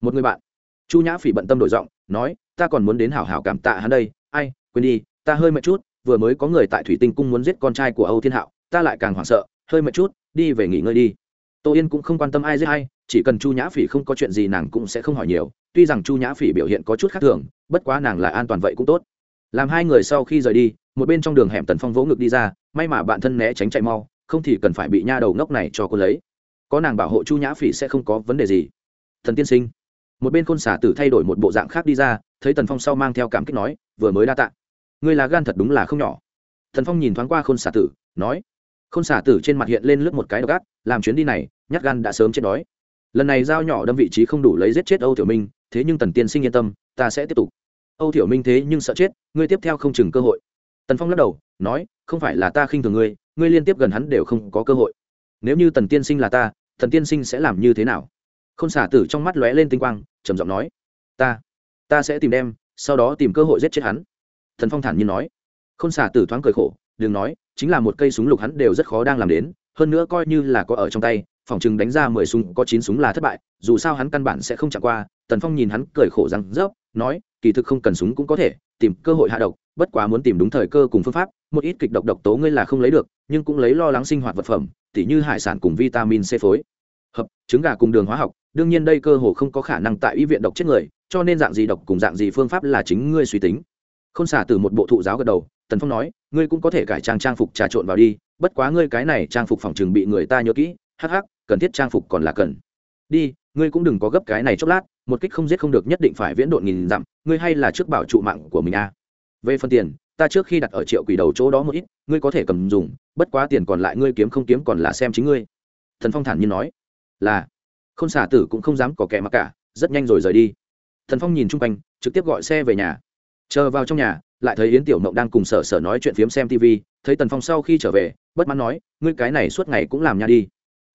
Một người bạn. Chu nhã phỉ bận tâm đổi giọng, nói, ta còn muốn đến hảo hảo cảm tạ hắn đây. Ai, quên đi, ta hơi mệt chút, vừa mới có người tại thủy tinh cung muốn giết con trai của âu thiên hạo, ta lại càng hoảng sợ, hơi mệt chút, đi về nghỉ ngơi đi. Tô yên cũng không quan tâm ai giết ai, chỉ cần chu nhã phỉ không có chuyện gì nàng cũng sẽ không hỏi nhiều, tuy rằng chu nhã phỉ biểu hiện có chút khác thường, bất quá nàng là an toàn vậy cũng tốt. Làm hai người sau khi rời đi, một bên trong đường hẻm tần phong vỗ ngực đi ra, may mà bạn thân né tránh chạy mau, không thì cần phải bị nha đầu ngốc này cho cô lấy. Có nàng bảo hộ chu nhã phỉ sẽ không có vấn đề gì thần tiên sinh. Một bên khôn xả tử thay đổi một bộ dạng khác đi ra, thấy tần phong sau mang theo cảm kích nói, vừa mới đa tạ. Ngươi là gan thật đúng là không nhỏ. Thần phong nhìn thoáng qua khôn xả tử, nói, khôn xả tử trên mặt hiện lên lướt một cái độc ác, làm chuyến đi này, nhát gan đã sớm chết đói. Lần này dao nhỏ đâm vị trí không đủ lấy giết chết âu tiểu minh, thế nhưng tần tiên sinh yên tâm, ta sẽ tiếp tục. Âu tiểu minh thế nhưng sợ chết, ngươi tiếp theo không chừng cơ hội. Tần phong lắc đầu, nói, không phải là ta khinh thường ngươi ngươi liên tiếp gần hắn đều không có cơ hội. Nếu như tần tiên sinh là ta thần tiên sinh sẽ làm như thế nào? Khôn xả tử trong mắt lóe lên tinh quang, trầm giọng nói, ta ta sẽ tìm đem, sau đó tìm cơ hội giết chết hắn. Thần phong thản nhiên nói. Khôn xả tử thoáng cười khổ, đừng nói, chính là một cây súng lục hắn đều rất khó đang làm đến, hơn nữa coi như là có ở trong tay, phòng chừng đánh ra mười súng, có chín súng là thất bại, dù sao hắn căn bản sẽ không chạm qua. Tần phong nhìn hắn cười khổ răng rớp, nói, kỳ thực không cần súng cũng có thể, tìm cơ hội hạ độc, bất quá muốn tìm đúng thời cơ cùng phương pháp, một ít kịch độc độc tố ngươi là không lấy được, nhưng cũng lấy lo lắng sinh hoạt vật phẩm, tỉ như hải sản cùng vitamin c phối hợp, trứng gà cùng đường hóa học, đương nhiên đây cơ hồ không có khả năng tại y viện độc chết người, cho nên dạng gì độc cùng dạng gì phương pháp là chính ngươi suy tính. Không xả từ một bộ thụ giáo gật đầu, tần phong nói, ngươi cũng có thể cải trang trang phục trà trộn vào đi, bất quá ngươi cái này trang phục phòng trường bị người ta nhớ kỹ, hắc hắc, cần thiết trang phục còn là cần. Đi, ngươi cũng đừng có gấp cái này chốc lát, một kích không giết không được nhất định phải viễn độn nghìn dặm, ngươi hay là trước bảo trụ mạng của mình a. À. về phần tiền, ta trước khi đặt ở triệu quỷ đầu chỗ đó một ít, ngươi có thể cầm dùng, bất quá tiền còn lại ngươi kiếm không kiếm còn là xem chính ngươi. Thần phong thản nhiên nói là k h ô n xả tử cũng không dám có kẻ mặc cả, rất nhanh rồi rời đi. Thần phong nhìn chung quanh, trực tiếp gọi xe về nhà. Chờ vào trong nhà, lại thấy yến tiểu mộng đang cùng sở sở nói chuyện phiếm xem tv thấy tần phong sau khi trở về, bất mãn nói, ngươi cái này suốt ngày cũng làm nha đi.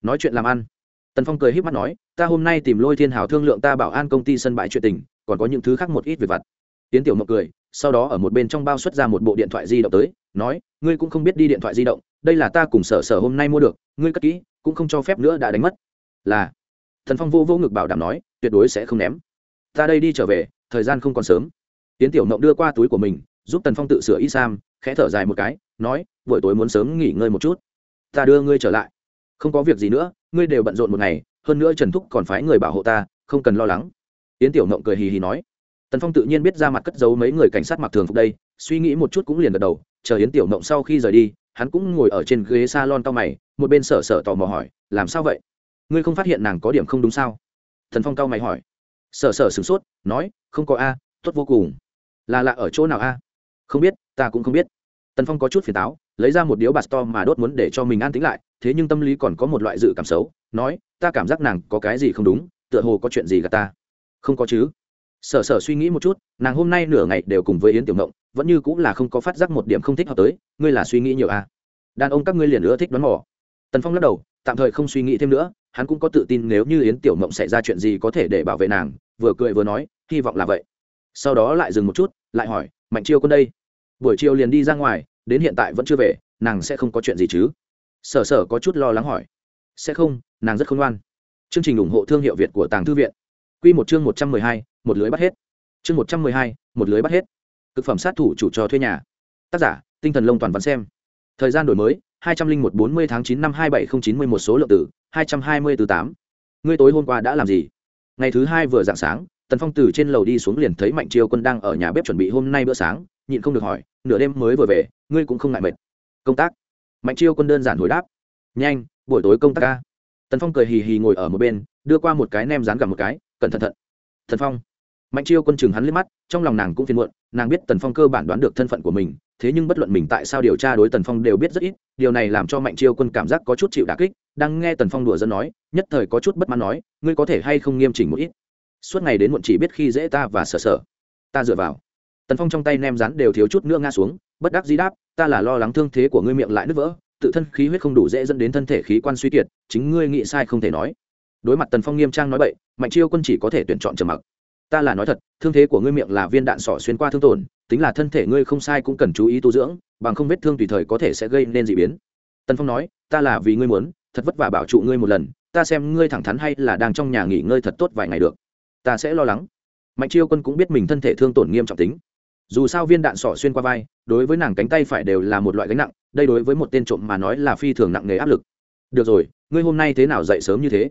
Nói chuyện làm ăn. Tần phong cười h í p mắt nói, ta hôm nay tìm lôi thiên hào thương lượng ta bảo an công ty sân bãi chuyện tình, còn có những thứ khác một ít về vặt. Yến tiểu mộng cười, sau đó ở một bên trong bao xuất ra một bộ điện thoại di động tới, nói, ngươi cũng không biết đi điện thoại di động, đây là ta cùng sở sở hôm nay mua được, ngươi cất kỹ, cũng không cho phép nữa đã đánh mất là, thần phong vô vô ngực bảo đảm nói, tuyệt đối sẽ không ném. Ta đây đi trở về, thời gian không còn sớm. Tiến tiểu mộng đưa qua túi của mình, giúp tần phong tự sửa y sam, khẽ thở dài một cái, nói, buổi tối muốn sớm nghỉ ngơi một chút. Ta đưa ngươi trở lại. Không có việc gì nữa, ngươi đều bận rộn một ngày, hơn nữa trần thúc còn phái người bảo hộ ta, không cần lo lắng. Tiến tiểu mộng cười hì hì nói. Tần phong tự nhiên biết ra mặt cất giấu mấy người cảnh sát mặc thường phục đây, suy nghĩ một chút cũng liền gật đầu, chờ yến tiểu mộng sau khi rời đi, hắn cũng ngồi ở trên ghế s a lon cao mày, một bên sở sở tò mò hỏi, làm sao vậy? Ngươi không phát hiện nàng có điểm không đúng sao? Thần phong cao mày hỏi. Sở sở sửng sốt, nói, không có a, tốt vô cùng. Là lạ ở chỗ nào a? Không biết, ta cũng không biết. Tần phong có chút phiền táo, lấy ra một điếu bạt to mà đốt muốn để cho mình an tính lại, thế nhưng tâm lý còn có một loại dự cảm xấu, nói, ta cảm giác nàng có cái gì không đúng, tựa hồ có chuyện gì gà ta. Không có chứ. Sở sở suy nghĩ một chút, nàng hôm nay nửa ngày đều cùng với yến tiểu mộng vẫn như cũng là không có phát giác một điểm không thích hợp tới, ngươi là suy nghĩ nhiều à. đàn ông các ngươi liền nữa thích đoán mò. Tần phong lắc đầu tạm thời không suy nghĩ thêm nữa, hắn cũng có tự tin nếu như yến tiểu mộng xảy ra chuyện gì có thể để bảo vệ nàng, vừa cười vừa nói, hy vọng là vậy. Sau đó lại dừng một chút, lại hỏi, mạnh chiêu con đây? Buổi chiều liền đi ra ngoài, đến hiện tại vẫn chưa về, nàng sẽ không có chuyện gì chứ? Sở sở có chút lo lắng hỏi. Sẽ không, nàng rất khôn ngoan. Chương trình ủng hộ thương hiệu việt của tàng thư viện. Q một chương một trăm mười hai, một lưới bắt hết. Chương một trăm mười hai, một lưới bắt hết. Thực phẩm sát thủ chủ cho thuê nhà. Tác giả, tinh thần lông toàn văn xem. Thời gian đổi mới hai trăm linh một bốn mươi tháng chín năm hai bảy không chín mươi một số lượng tử hai trăm hai mươi từ tám. Ngươi tối hôm qua đã làm gì? Ngày thứ hai vừa dạng sáng, tần phong từ trên lầu đi xuống liền thấy mạnh chiêu quân đang ở nhà bếp chuẩn bị hôm nay bữa sáng, nhịn không được hỏi, nửa đêm mới vừa về, ngươi cũng không ngại mệt? Công tác. Mạnh chiêu quân đơn giản hồi đáp, nhanh, buổi tối công tác ca. Tần phong cười hì hì ngồi ở một bên, đưa qua một cái nem rán gặp một cái, cẩn thận thận. Thần phong mạnh chiêu quân chừng hắn liếc mắt, trong lòng nàng cũng phiền muộn, nàng biết tần phong cơ bản đoán được thân phận của mình, thế nhưng bất luận mình tại sao điều tra đối tần phong đều biết rất ít, điều này làm cho mạnh chiêu quân cảm giác có chút chịu đà kích, đang nghe tần phong đùa dân nói, nhất thời có chút bất mãn nói, ngươi có thể hay không nghiêm chỉnh một ít? Suốt ngày đến muộn chỉ biết khi dễ ta và sợ sợ. Ta dựa vào. Tần phong trong tay nem rắn đều thiếu chút nữa ngã xuống, bất đắc dĩ đáp, ta là lo lắng thương thế của ngươi miệng lại nứt vỡ, tự thân khí huyết không đủ dễ dẫn đến thân thể khí quan suy kiệt, chính ngươi nghĩ sai không thể nói. Đối mặt tần phong nghiêm trang nói bậy, mạnh chiêu quân chỉ có thể tuyển chọn trầm mặc ta là nói thật, thương thế của ngươi miệng là viên đạn sỏ xuyên qua thương tổn, tính là thân thể ngươi không sai cũng cần chú ý tu dưỡng, bằng không vết thương tùy thời có thể sẽ gây nên d ị biến. Tần phong nói, ta là vì ngươi muốn, thật vất vả bảo trụ ngươi một lần, ta xem ngươi thẳng thắn hay là đang trong nhà nghỉ ngơi thật tốt vài ngày được. Ta sẽ lo lắng. Mạnh chiêu quân cũng biết mình thân thể thương tổn nghiêm trọng tính. Dù sao viên đạn sỏ xuyên qua vai, đối với nàng cánh tay phải đều là một loại gánh nặng, đây đối với một tên trộm mà nói là phi thường nặng nề áp lực. Được rồi, ngươi hôm nay thế nào dậy sớm như thế?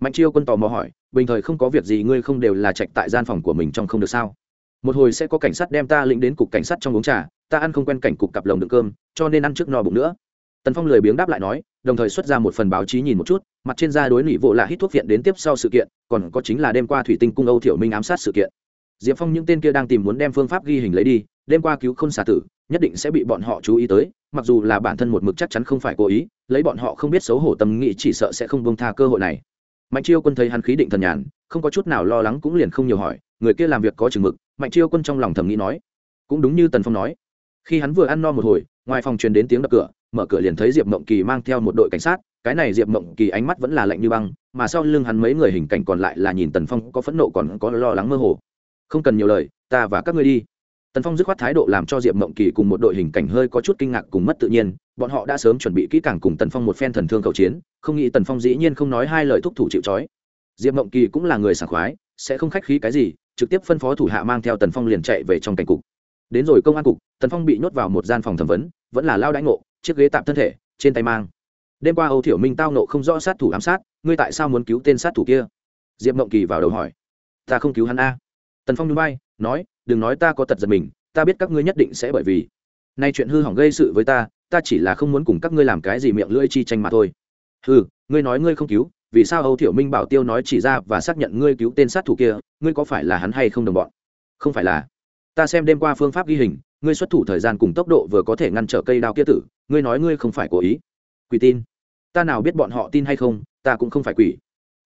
Mạnh chiêu quân tò mò hỏi, bình thời không có việc gì ngươi không đều là trạch tại gian phòng của mình trong không được sao? Một hồi sẽ có cảnh sát đem ta lĩnh đến cục cảnh sát trong uống trà, ta ăn không quen cảnh cục cặp lồng đựng cơm, cho nên ăn trước no bụng nữa. Tần phong lười biếng đáp lại nói, đồng thời xuất ra một phần báo chí nhìn một chút, mặt trên da đối nỉ vụ là hít thuốc viện đến tiếp sau sự kiện, còn có chính là đêm qua thủy tinh cung âu thiểu minh ám sát sự kiện. Diệp phong những tên kia đang tìm muốn đem phương pháp ghi hình lấy đi, đêm qua cứu không xả tử, nhất định sẽ bị bọn họ chú ý tới, mặc dù là bản thân một mực chắc chắn không phải cố ý, lấy bọn họ không biết xấu hổ tâm nghĩ chỉ sợ sẽ không bông tha cơ hội này mạnh chiêu quân thấy hắn khí định thần nhàn, không có chút nào lo lắng cũng liền không nhiều hỏi, người kia làm việc có chừng mực, mạnh chiêu quân trong lòng thầm nghĩ nói. Cũng đúng như tần phong nói. Khi hắn vừa ăn no một hồi, ngoài phòng truyền đến tiếng đập cửa, mở cửa liền thấy diệp mộng kỳ mang theo một đội cảnh sát, cái này diệp mộng kỳ ánh mắt vẫn là lạnh như băng, mà sau lưng hắn mấy người hình cảnh còn lại là nhìn tần phong có phẫn nộ còn có lo lắng mơ hồ. Không cần nhiều lời, ta và các ngươi đi. Tần phong dứt khoát thái độ làm cho diệp mộng kỳ cùng một đội hình cảnh hơi có chút kinh ngạc cùng mất tự nhiên bọn họ đã sớm chuẩn bị kỹ càng cùng tần phong một phen thần thương cầu chiến, không nghĩ tần phong dĩ nhiên không nói hai lời thúc thủ chịu c diệp mộng kỳ cũng là người sảng khoái, sẽ không khách khí cái gì, trực tiếp phân phó thủ hạ mang theo tần phong liền chạy về trong cảnh cục. Đến rồi công an cục, tần phong bị nhốt vào một gian phòng thẩm vấn, vẫn là lao đãi ngộ, chiếc ghế tạm thân thể, trên tay mang. Đêm qua âu thiểu minh tao nộ không rõ sát thủ ám sát, ngươi tại sao muốn cứu tên sát thủ kia? Diệp mộng kỳ vào đầu hỏi. Ta không cứu hắn a. Tần phong núi bay nói, đừng nói ta có tật giật mình, ta biết các ngươi nhất định sẽ bởi vì. Nay chuyện hư hỏng gây sự với ta ta chỉ là không muốn cùng các ngươi làm cái gì miệng lưỡi chi tranh mà thôi. Ừ ngươi nói ngươi không cứu vì sao âu thiểu minh bảo tiêu nói chỉ ra và xác nhận ngươi cứu tên sát thủ kia ngươi có phải là hắn hay không đồng bọn? Không phải là. Ta xem đêm qua phương pháp ghi hình ngươi xuất thủ thời gian cùng tốc độ vừa có thể ngăn trở cây đao kia tử ngươi nói ngươi không phải cố ý. Quỷ tin. Ta nào biết bọn họ tin hay không ta cũng không phải quỷ.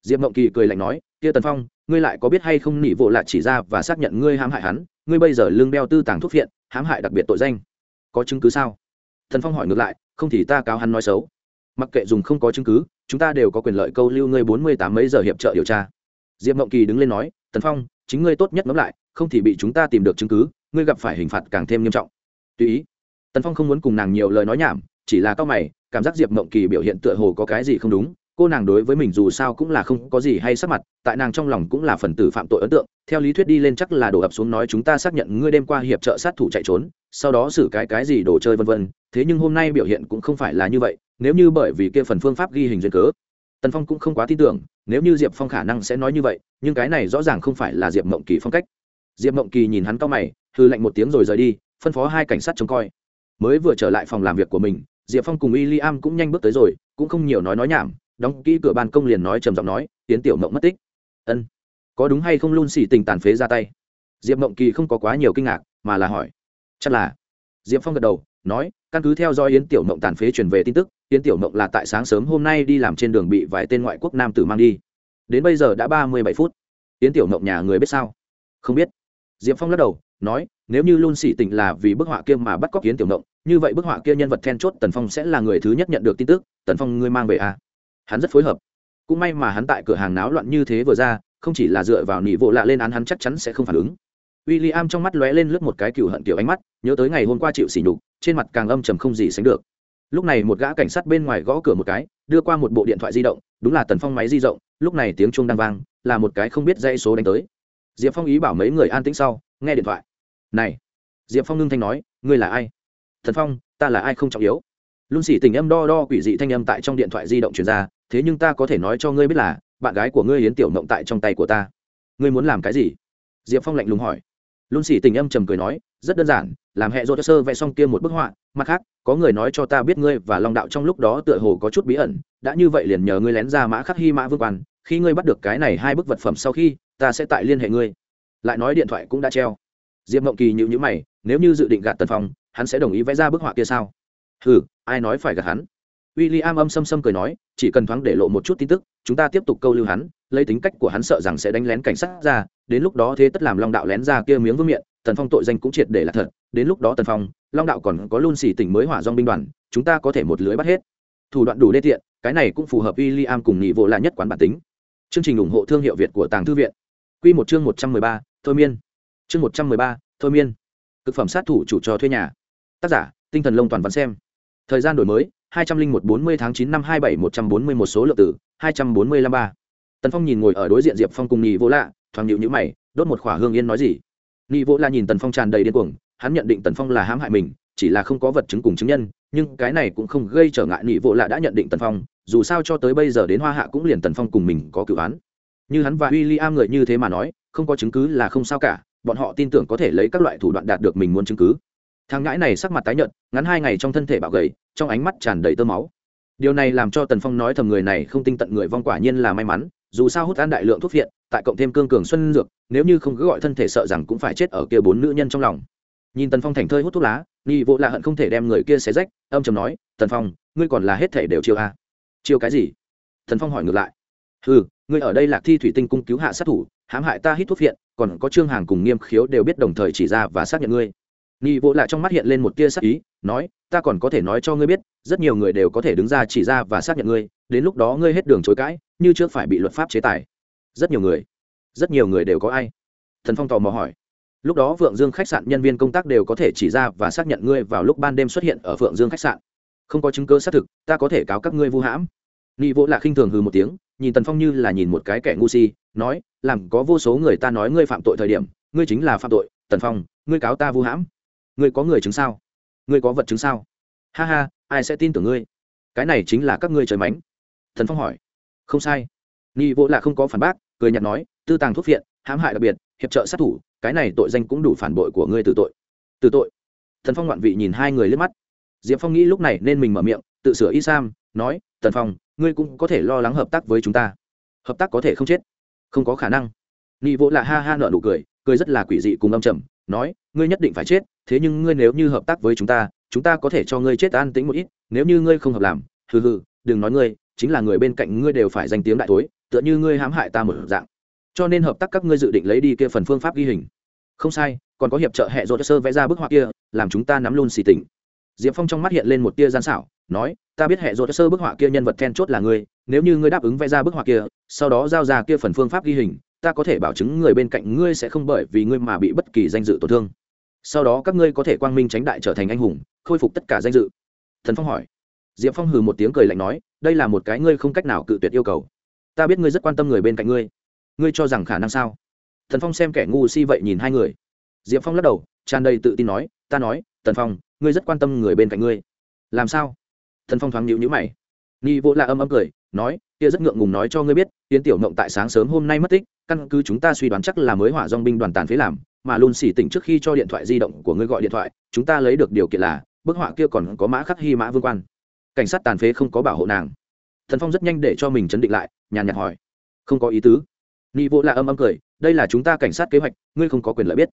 Diệp mộng kỳ cười lạnh nói kia tần phong ngươi lại có biết hay không nỉ vộ lại chỉ ra và xác nhận ngươi hãm hại hắn ngươi bây giờ lương đeo tư tàng thuốc viện, hãm hại đặc biệt tội danh. Có chứng cứ sao? Thần phong hỏi ngược lại, không thì ta cáo hắn nói xấu. Mặc kệ dùng không có chứng cứ, chúng ta đều có quyền lợi câu lưu ngươi bốn mươi tám mấy giờ hiệp trợ điều tra. Diệp mộng kỳ đứng lên nói tần phong, chính ngươi tốt nhất ngẫm lại, không thì bị chúng ta tìm được chứng cứ, ngươi gặp phải hình phạt càng thêm nghiêm trọng. Tùy ý. Tần phong không muốn cùng nàng nhiều lời nói nhảm, chỉ là cao mày, cảm giác diệp mộng kỳ biểu hiện tựa hồ có cái gì không đúng cô nàng đối với mình dù sao cũng là không có gì hay sắc mặt, tại nàng trong lòng cũng là phần tử phạm tội ấn tượng. Theo lý thuyết đi lên chắc là đổ ập xuống nói chúng ta xác nhận ngươi đêm qua hiệp trợ sát thủ chạy trốn, sau đó xử cái cái gì đồ chơi vân vân. Thế nhưng hôm nay biểu hiện cũng không phải là như vậy, nếu như bởi vì kia phần phương pháp ghi hình duyên cớ, tần phong cũng không quá tin tưởng, nếu như diệp phong khả năng sẽ nói như vậy, nhưng cái này rõ ràng không phải là diệp mộng kỳ phong cách. Diệp mộng kỳ nhìn hắn cao mày hư lạnh một tiếng rồi rời đi, phân phó hai cảnh sát trông coi. Mới vừa trở lại phòng làm việc của mình, diệp phong cùng y li am cũng nhanh bước tới rồi, cũng không nhiều nói nói nhảm đóng kỹ cửa ban công liền nói trầm giọng nói tiến tiểu mộng mất tích. Ân, có đúng hay không? Luôn xỉ tình tàn phế ra tay. Diệp mộng kỳ không có quá nhiều kinh ngạc, mà là hỏi, chắc là. Diệp phong gật đầu, nói, căn cứ theo dõi yến tiểu mộng tàn phế truyền về tin tức, yến tiểu mộng là tại sáng sớm hôm nay đi làm trên đường bị vài tên ngoại quốc nam tử mang đi. Đến bây giờ đã ba mươi bảy phút. Yến tiểu mộng nhà người biết sao? Không biết. Diệp phong lắc đầu, nói, nếu như luôn xỉ tình là vì bức họa kia mà bắt cóc yến tiểu mộng, như vậy bức họa kia nhân vật then chốt tần phong sẽ là người thứ nhất nhận được tin tức, tần phong ngươi mang về à? Hắn rất phối hợp. Cũng may mà hắn tại cửa hàng náo loạn như thế vừa ra, không chỉ là dựa vào nỉ vỗ lạ lên án hắn chắc chắn sẽ không phản ứng. W i l l i am trong mắt lóe lên lướt một cái cựu hận kiểu ánh mắt, nhớ tới ngày hôm qua chịu xỉ nhục, trên mặt càng âm trầm không gì sánh được. Lúc này một gã cảnh sát bên ngoài gõ cửa một cái, đưa qua một bộ điện thoại di động, đúng là tần phong máy di động, lúc này tiếng chuông đang vang, là một cái không biết dây số đánh tới. Diệp phong ý bảo mấy người an tĩnh sau, nghe điện thoại. Này. Diệp phong ngưng thanh nói, ngươi là ai? Thần phong, ta là ai không trọng yếu. Luôn xỉ tình âm đo đo quỷ dị thanh âm tại trong điện thoại di động truyền ra thế nhưng ta có thể nói cho ngươi biết là, bạn gái của ngươi yến tiểu mộng tại trong tay của ta. Ngươi muốn làm cái gì? Diệp phong lạnh lùng hỏi. Luôn xỉ tình âm trầm cười nói, rất đơn giản, làm hệ cho sơ vẽ xong kia một bức họa, mặt khác, có người nói cho ta biết ngươi và long đạo trong lúc đó tựa hồ có chút bí ẩn, đã như vậy liền nhờ ngươi lén ra mã khắc hy mã vương quan, khi ngươi bắt được cái này hai bức vật phẩm sau khi, ta sẽ tại liên hệ ngươi. Lại nói điện thoại cũng đã treo. Diệp mộng kỳ nhịu nhữ mày, nếu như dự định gạt tần phong, hắn sẽ đồng ý vẽ ra bức họa kia sao? Ừ ai nói phải gạt hắn? W i l l i am âm xâm xâm cười nói, chỉ cần thoáng để lộ một chút tin tức, chúng ta tiếp tục câu lưu hắn, lấy tính cách của hắn sợ rằng sẽ đánh lén cảnh sát ra, đến lúc đó thế tất làm long đạo lén ra kia miếng vương miệng tần phong tội danh cũng triệt để là thật, đến lúc đó tần phong, long đạo còn có luôn xỉ tỉnh mới hỏa dong binh đoàn, chúng ta có thể một lưới bắt hết. Thủ đoạn đủ đê tiện, cái này cũng phù hợp w i l l i am cùng nghị vô là nhất quán bản tính. Chương trình ủng hộ thương hiệu việt của tàng thư viện. Q một chương một trăm mười ba, thôi miên. Chương một trăm mười ba, thôi miên. Thực phẩm sát thủ chủ trò thuê nhà. Tác giả, tinh thần lông toàn văn xem. Thời gian đổi mới hai trăm linh một bốn mươi tháng chín năm hai bảy một trăm bốn mươi một số lượng tử hai trăm bốn mươi lăm ba. Tần phong nhìn ngồi ở đối diện diệp phong cùng nhị vô lạ, thoáng nhịu nhữ mày, đốt một khỏa hương yên nói gì? Nhị vô lạ nhìn tần phong tràn đầy điên cuồng, hắn nhận định tần phong là hãm hại mình, chỉ là không có vật chứng cùng chứng nhân, nhưng cái này cũng không gây trở ngại nhị vô lạ đã nhận định tần phong, dù sao cho tới bây giờ đến hoa hạ cũng liền tần phong cùng mình có cựu án. Như hắn và w i l l i am người như thế mà nói, không có chứng cứ là không sao cả, bọn họ tin tưởng có thể lấy các loại thủ đoạn đạt được mình muốn chứng cứ thằng ngãi này sắc mặt tái nhợt, ngắn hai ngày trong thân thể bạo gầy, trong ánh mắt tràn đầy tơ máu. Điều này làm cho tần phong nói thầm người này không tinh tận người vong quả nhiên là may mắn, dù sao hút ăn đại lượng thuốc viện tại cộng thêm cương cường xuân dược, nếu như không cứ gọi thân thể sợ rằng cũng phải chết ở kia bốn nữ nhân trong lòng. Nhìn tần phong thành thơi hút thuốc lá nghi vỗ lạ hận không thể đem người kia xé rách, âm chầm nói, tần phong, ngươi còn là hết thể đều chiêu a. À? chiêu cái gì? Tần phong hỏi ngược lại. Ừ ngươi ở đây lạc thi thủy tinh cung cứu hạ sát thủ, hãm hại ta hít thuốc viện còn có trương hàng cùng nghiêm khiếu đều biết đồng thời chỉ ra và xác nhận ngươi nghi vỗ lại trong mắt hiện lên một tia sắc ý, nói, ta còn có thể nói cho ngươi biết, rất nhiều người đều có thể đứng ra chỉ ra và xác nhận ngươi, đến lúc đó ngươi hết đường chối cãi, như trước phải bị luật pháp chế tài. Rất nhiều người, rất nhiều người đều có ai? Thần phong tò mò hỏi. Lúc đó phượng dương khách sạn nhân viên công tác đều có thể chỉ ra và xác nhận ngươi vào lúc ban đêm xuất hiện ở phượng dương khách sạn. Không có chứng cơ xác thực, ta có thể cáo các ngươi vu hãm. Nghi vỗ lại khinh thường hừ một tiếng, nhìn tần phong như là nhìn một cái kẻ ngu si, nói, làm có vô số người ta nói ngươi phạm tội thời điểm, ngươi chính là phạm tội, tần phong, ngươi cáo ta vu hãm ngươi có người chứng sao? Ngươi có vật chứng sao? Ha ha, ai sẽ tin tưởng ngươi? Cái này chính là các ngươi trời mánh. Thần phong hỏi. Không sai. Nghi vô là không có phản bác, cười nhạt nói, tư tàng thuốc viện, hãm hại đặc biệt, hiệp trợ sát thủ, cái này tội danh cũng đủ phản bội của ngươi từ tội. Từ tội. Thần phong ngoạn vị nhìn hai người liếc mắt. Diệp phong nghĩ lúc này nên mình mở miệng, tự sửa y sam, nói tần phong, ngươi cũng có thể lo lắng hợp tác với chúng ta. Hợp tác có thể không chết. Không có khả năng. Nghi vô là ha ha nợ nụ cười cười rất là quỷ dị cùng âm trầm, nói, ngươi nhất định phải chết thế nhưng ngươi nếu như hợp tác với chúng ta chúng ta có thể cho ngươi chết an tĩnh một ít, nếu như ngươi không hợp làm, hừ hừ, đừng nói ngươi, chính là người bên cạnh ngươi đều phải danh tiếng đại tối tựa như ngươi hãm hại ta một dạng. Cho nên hợp tác các ngươi dự định lấy đi kia phần phương pháp ghi hình. Không sai, còn có hiệp trợ hệ dột sơ vẽ ra bức họa kia, làm chúng ta nắm luôn xì tỉnh. Diệp phong trong mắt hiện lên một tia gian xảo, nói, ta biết hệ dột sơ bức họa kia nhân vật then chốt là ngươi, nếu như ngươi đáp ứng vẽ ra bức họa kia, sau đó giao ra kia phần phương pháp ghi hình, ta có thể bảo chứng người bên cạnh ngươi sẽ không bởi vì ngươi mà bị bất kỳ danh dự tổn thương sau đó các ngươi có thể quang minh tránh đại trở thành anh hùng, khôi phục tất cả danh dự. Thần phong hỏi. Diệp phong hừ một tiếng cười lạnh nói, đây là một cái ngươi không cách nào cự tuyệt yêu cầu. Ta biết ngươi rất quan tâm người bên cạnh ngươi. Ngươi cho rằng khả năng sao? Thần phong xem kẻ ngu si vậy nhìn hai người. Diệp phong lắc đầu, tràn đầy tự tin nói, ta nói tần phong, ngươi rất quan tâm người bên cạnh ngươi. Làm sao? Thần phong thoáng nhịu nhữ mày. Nghi vỗ là âm âm cười, nói, kia rất ngượng ngùng nói cho ngươi biết tiến tiểu mộng tại sáng sớm hôm nay mất tích, căn cứ chúng ta suy đoán chắc là mới hỏa dong binh đoàn tàn phế làm mà luôn xỉ tỉnh trước khi cho điện thoại di động của ngươi gọi điện thoại, chúng ta lấy được điều kiện là, bức họa kia còn có mã khắc hy mã vương quan. Cảnh sát tàn phế không có bảo hộ nàng. Thần phong rất nhanh để cho mình chấn định lại, nhàn nhạt hỏi. Không có ý tứ. Nị vô là âm âm cười, đây là chúng ta cảnh sát kế hoạch, ngươi không có quyền lợi biết.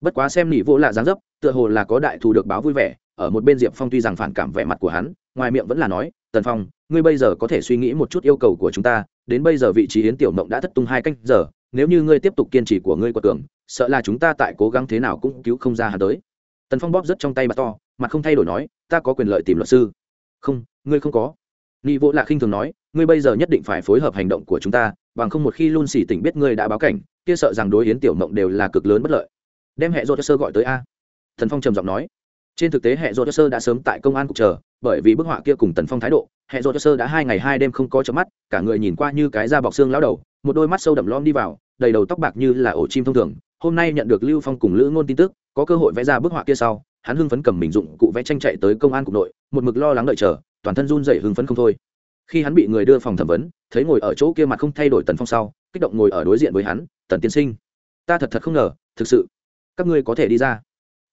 Bất quá xem nị vô là dáng dấp, tựa hồ là có đại thù được báo vui vẻ, ở một bên diệp phong tuy rằng phản cảm vẻ mặt của hắn, ngoài miệng vẫn là nói, tần phong, ngươi bây giờ có thể suy nghĩ một chút yêu cầu của chúng ta, đến bây giờ vị trí yến tiểu mộng đã thất tung hai canh giờ nếu như ngươi tiếp tục kiên trì của ngươi quật cường, sợ là chúng ta tại cố gắng thế nào cũng cứu không ra hắn tới. Tần phong bóp rất trong tay bà to mặt không thay đổi nói ta có quyền lợi tìm luật sư. Không ngươi không có. Nghi vỗ lạ khinh thường nói ngươi bây giờ nhất định phải phối hợp hành động của chúng ta bằng không một khi luôn xỉ tỉnh biết ngươi đã báo cảnh kia sợ rằng đối yến tiểu mộng đều là cực lớn bất lợi. Đem hệ dô sơ gọi tới a. Thần phong trầm giọng nói trên thực tế, hệ dô sơ đã sớm tại công an cục chờ, bởi vì bức họa kia cùng tần phong thái độ, hệ dô sơ đã hai ngày hai đêm không có chớp mắt, cả người nhìn qua như cái da bọc xương lao đầu, một đôi mắt sâu đậm lom đi vào, đầy đầu tóc bạc như là ổ chim thông thường. Hôm nay nhận được lưu phong cùng lữ ngôn tin tức, có cơ hội vẽ ra bức họa kia sau, hắn hưng phấn cầm mình dụng cụ vẽ tranh chạy tới công an cục nội, một mực lo lắng đợi chờ, toàn thân run dậy hưng phấn không thôi. Khi hắn bị người đưa phòng thẩm vấn, thấy ngồi ở chỗ kia mặt không thay đổi tần phong sau, kích động ngồi ở đối diện với hắn, tần tiên sinh, ta thật thật không ngờ, thực sự, các ngươi có thể đi ra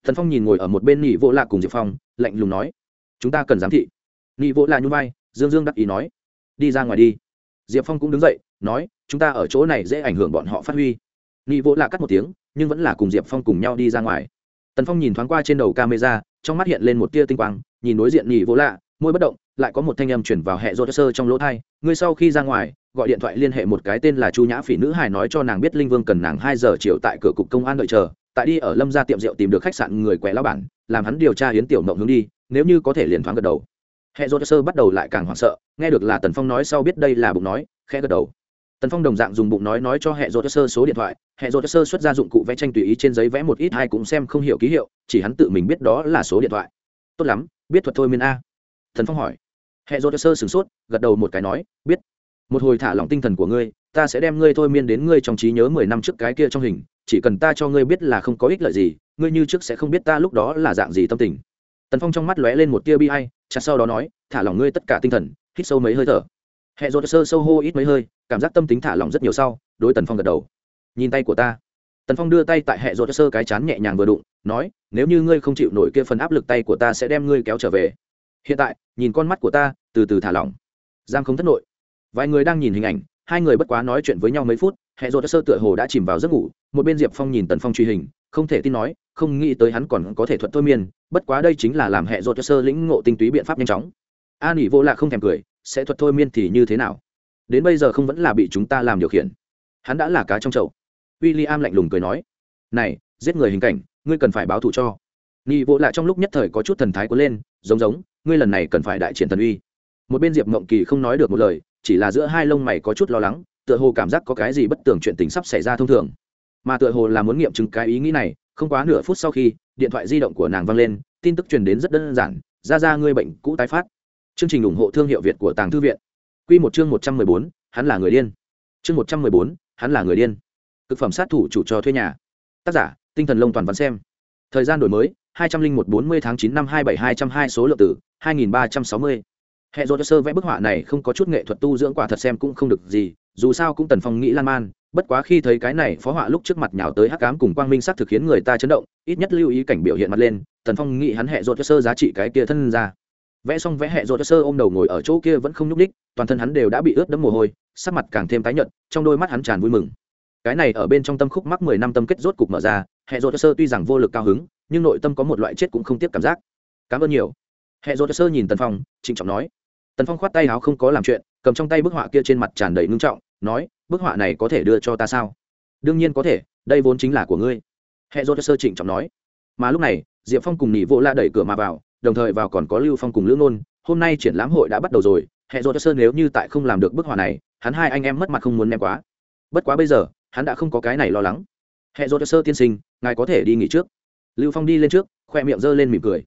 thần phong nhìn ngồi ở một bên nị vô lạ cùng diệp phong, lạnh lùng nói, chúng ta cần giám thị. Nị vô lạ nhung vai, dương dương đắc ý nói, đi ra ngoài đi. Diệp phong cũng đứng dậy, nói, chúng ta ở chỗ này dễ ảnh hưởng bọn họ phát huy. Nị vô lạ cắt một tiếng, nhưng vẫn là cùng diệp phong cùng nhau đi ra ngoài. Tần phong nhìn thoáng qua trên đầu camera, trong mắt hiện lên một tia tinh quang, nhìn đối diện nị vô lạ, môi bất động, lại có một thanh âm chuyển vào hệ rô sơ trong lỗ thai, ngươi sau khi ra ngoài, gọi điện thoại liên hệ một cái tên là chu nhã phỉ nữ hài nói cho nàng biết linh vương cần nàng hai giờ chiều tại cửa cục công an đợi chờ tại đi ở lâm gia tiệm rượu tìm được khách sạn người quẹ lao bản, làm hắn điều tra hiến tiểu mộng hướng đi, nếu như có thể liền thoáng gật đầu. Hệ rô sơ bắt đầu lại càng hoảng sợ, nghe được là tần phong nói sau biết đây là bụng nói, khẽ gật đầu. Tần phong đồng dạng dùng bụng nói nói cho hệ rô sơ số điện thoại, hệ rô sơ xuất ra dụng cụ vẽ tranh tùy ý trên giấy vẽ một ít hai cũng xem không hiểu ký hiệu, chỉ hắn tự mình biết đó là số điện thoại. Tốt lắm, biết thuật thôi miên a. Tần phong hỏi. Hệ dô sơ sửng sốt, gật đầu một cái nói, biết một hồi thả lỏng tinh thần của ngươi, ta sẽ đem ngươi thôi miên đến ngươi trong trí nhớ mười năm trước cái kia trong hình, chỉ cần ta cho ngươi biết là không có ích lợi gì, ngươi như trước sẽ không biết ta lúc đó là dạng gì tâm tình. Tần phong trong mắt lóe lên một tia bi hay chặt sau đó nói, thả lỏng ngươi tất cả tinh thần, hít sâu mấy hơi thở. Hệ dô sơ sâu hô ít mấy hơi, cảm giác tâm tính thả lỏng rất nhiều sau, đối tần phong gật đầu. Nhìn tay của ta. Tần phong đưa tay tại hệ dô sơ cái chán nhẹ nhàng vừa đụng, nói, nếu như ngươi không chịu nổi kia phần áp lực tay của ta sẽ đem ngươi kéo trở về. Hiện tại, nhìn con mắt của ta, từ từ thả lỏng. Giang không thất nội vài người đang nhìn hình ảnh, hai người bất quá nói chuyện với nhau mấy phút hệ dỗ sơ tựa hồ đã chìm vào giấc ngủ, một bên diệp phong nhìn tần phong truy hình, không thể tin nói, không nghĩ tới hắn còn có thể thuận thôi miên, bất quá đây chính là làm hệ dỗ sơ lĩnh ngộ tinh túy biện pháp nhanh chóng. A nỉ vô lạ không thèm cười, sẽ thuật thôi miên thì như thế nào? Đến bây giờ không vẫn là bị chúng ta làm điều khiển. Hắn đã là cá trong chậu. W i l l i am lạnh lùng cười nói, này, giết người hình cảnh, ngươi cần phải báo thù cho. Nị vô lạ trong lúc nhất thời có chút thần thái cuốn lên, giống giống, ngươi lần này cần phải đại triển thần uy. Một bên diệp mộng kỳ không nói được một lời chỉ là giữa hai lông mày có chút lo lắng, tựa hồ cảm giác có cái gì bất tường chuyện tình sắp xảy ra thông thường. Mà tựa hồ là muốn nghiệm chứng cái ý nghĩ này, không quá nửa phút sau khi, điện thoại di động của nàng vang lên, tin tức truyền đến rất đơn giản, ra ra, ngươi bệnh cũ tái phát. Chương trình ủng hộ thương hiệu việt của tàng thư viện. Q một chương một trăm mười bốn, hắn là người điên. Chương một trăm mười bốn, hắn là người điên. Thực phẩm sát thủ chủ cho thuê nhà. Tác giả, tinh thần lông toàn văn xem. Thời gian đổi mới, hai trăm linh một bốn mươi tháng chín năm hai bảy hai trăm hai số lượng tử hai nghìn ba trăm sáu mươi hệ dô sơ vẽ bức họa này không có chút nghệ thuật tu dưỡng quả thật xem cũng không được gì, dù sao cũng tần phong nghĩ lan man, bất quá khi thấy cái này phó họa lúc trước mặt nhào tới hắc cám cùng quang minh sắc thực khiến người ta chấn động, ít nhất lưu ý cảnh biểu hiện mặt lên, tần phong nghĩ hắn hệ dô sơ giá trị cái kia thân ra. Vẽ xong vẽ hệ dô sơ ôm đầu ngồi ở chỗ kia vẫn không nhúc ních toàn thân hắn đều đã bị ướt đẫm mồ hôi, sắc mặt càng thêm tái nhợt, trong đôi mắt hắn tràn vui mừng. Cái này ở bên trong tâm khúc mắc mười năm tâm kết rốt cục mở ra, hệ dô sơ tuy rằng vô lực cao hứng, nhưng nội tâm có một loại chết cũng không tiếp cảm giác. Cảm ơn nhiều. Hệ dô sơ nhìn tần phong, trịnh trọng nói tần phong khoát tay áo không có làm chuyện, cầm trong tay bức họa kia trên mặt tràn đầy ngưng trọng, nói, bức họa này có thể đưa cho ta sao? Đương nhiên có thể, đây vốn chính là của ngươi. Hệ dô sơ trịnh trọng nói. Mà lúc này, diệp phong cùng nhị vô la đẩy cửa mà vào, đồng thời vào còn có lưu phong cùng lữ nôn hôm nay triển lãm hội đã bắt đầu rồi, hệ dô sơ nếu như tại không làm được bức họa này, hắn hai anh em mất mặt không muốn ném quá. Bất quá bây giờ, hắn đã không có cái này lo lắng. Hệ dô sơ tiên sinh, ngài có thể đi nghỉ trước. Lưu phong đi lên trước, khoe miệng g ơ lên mỉm cười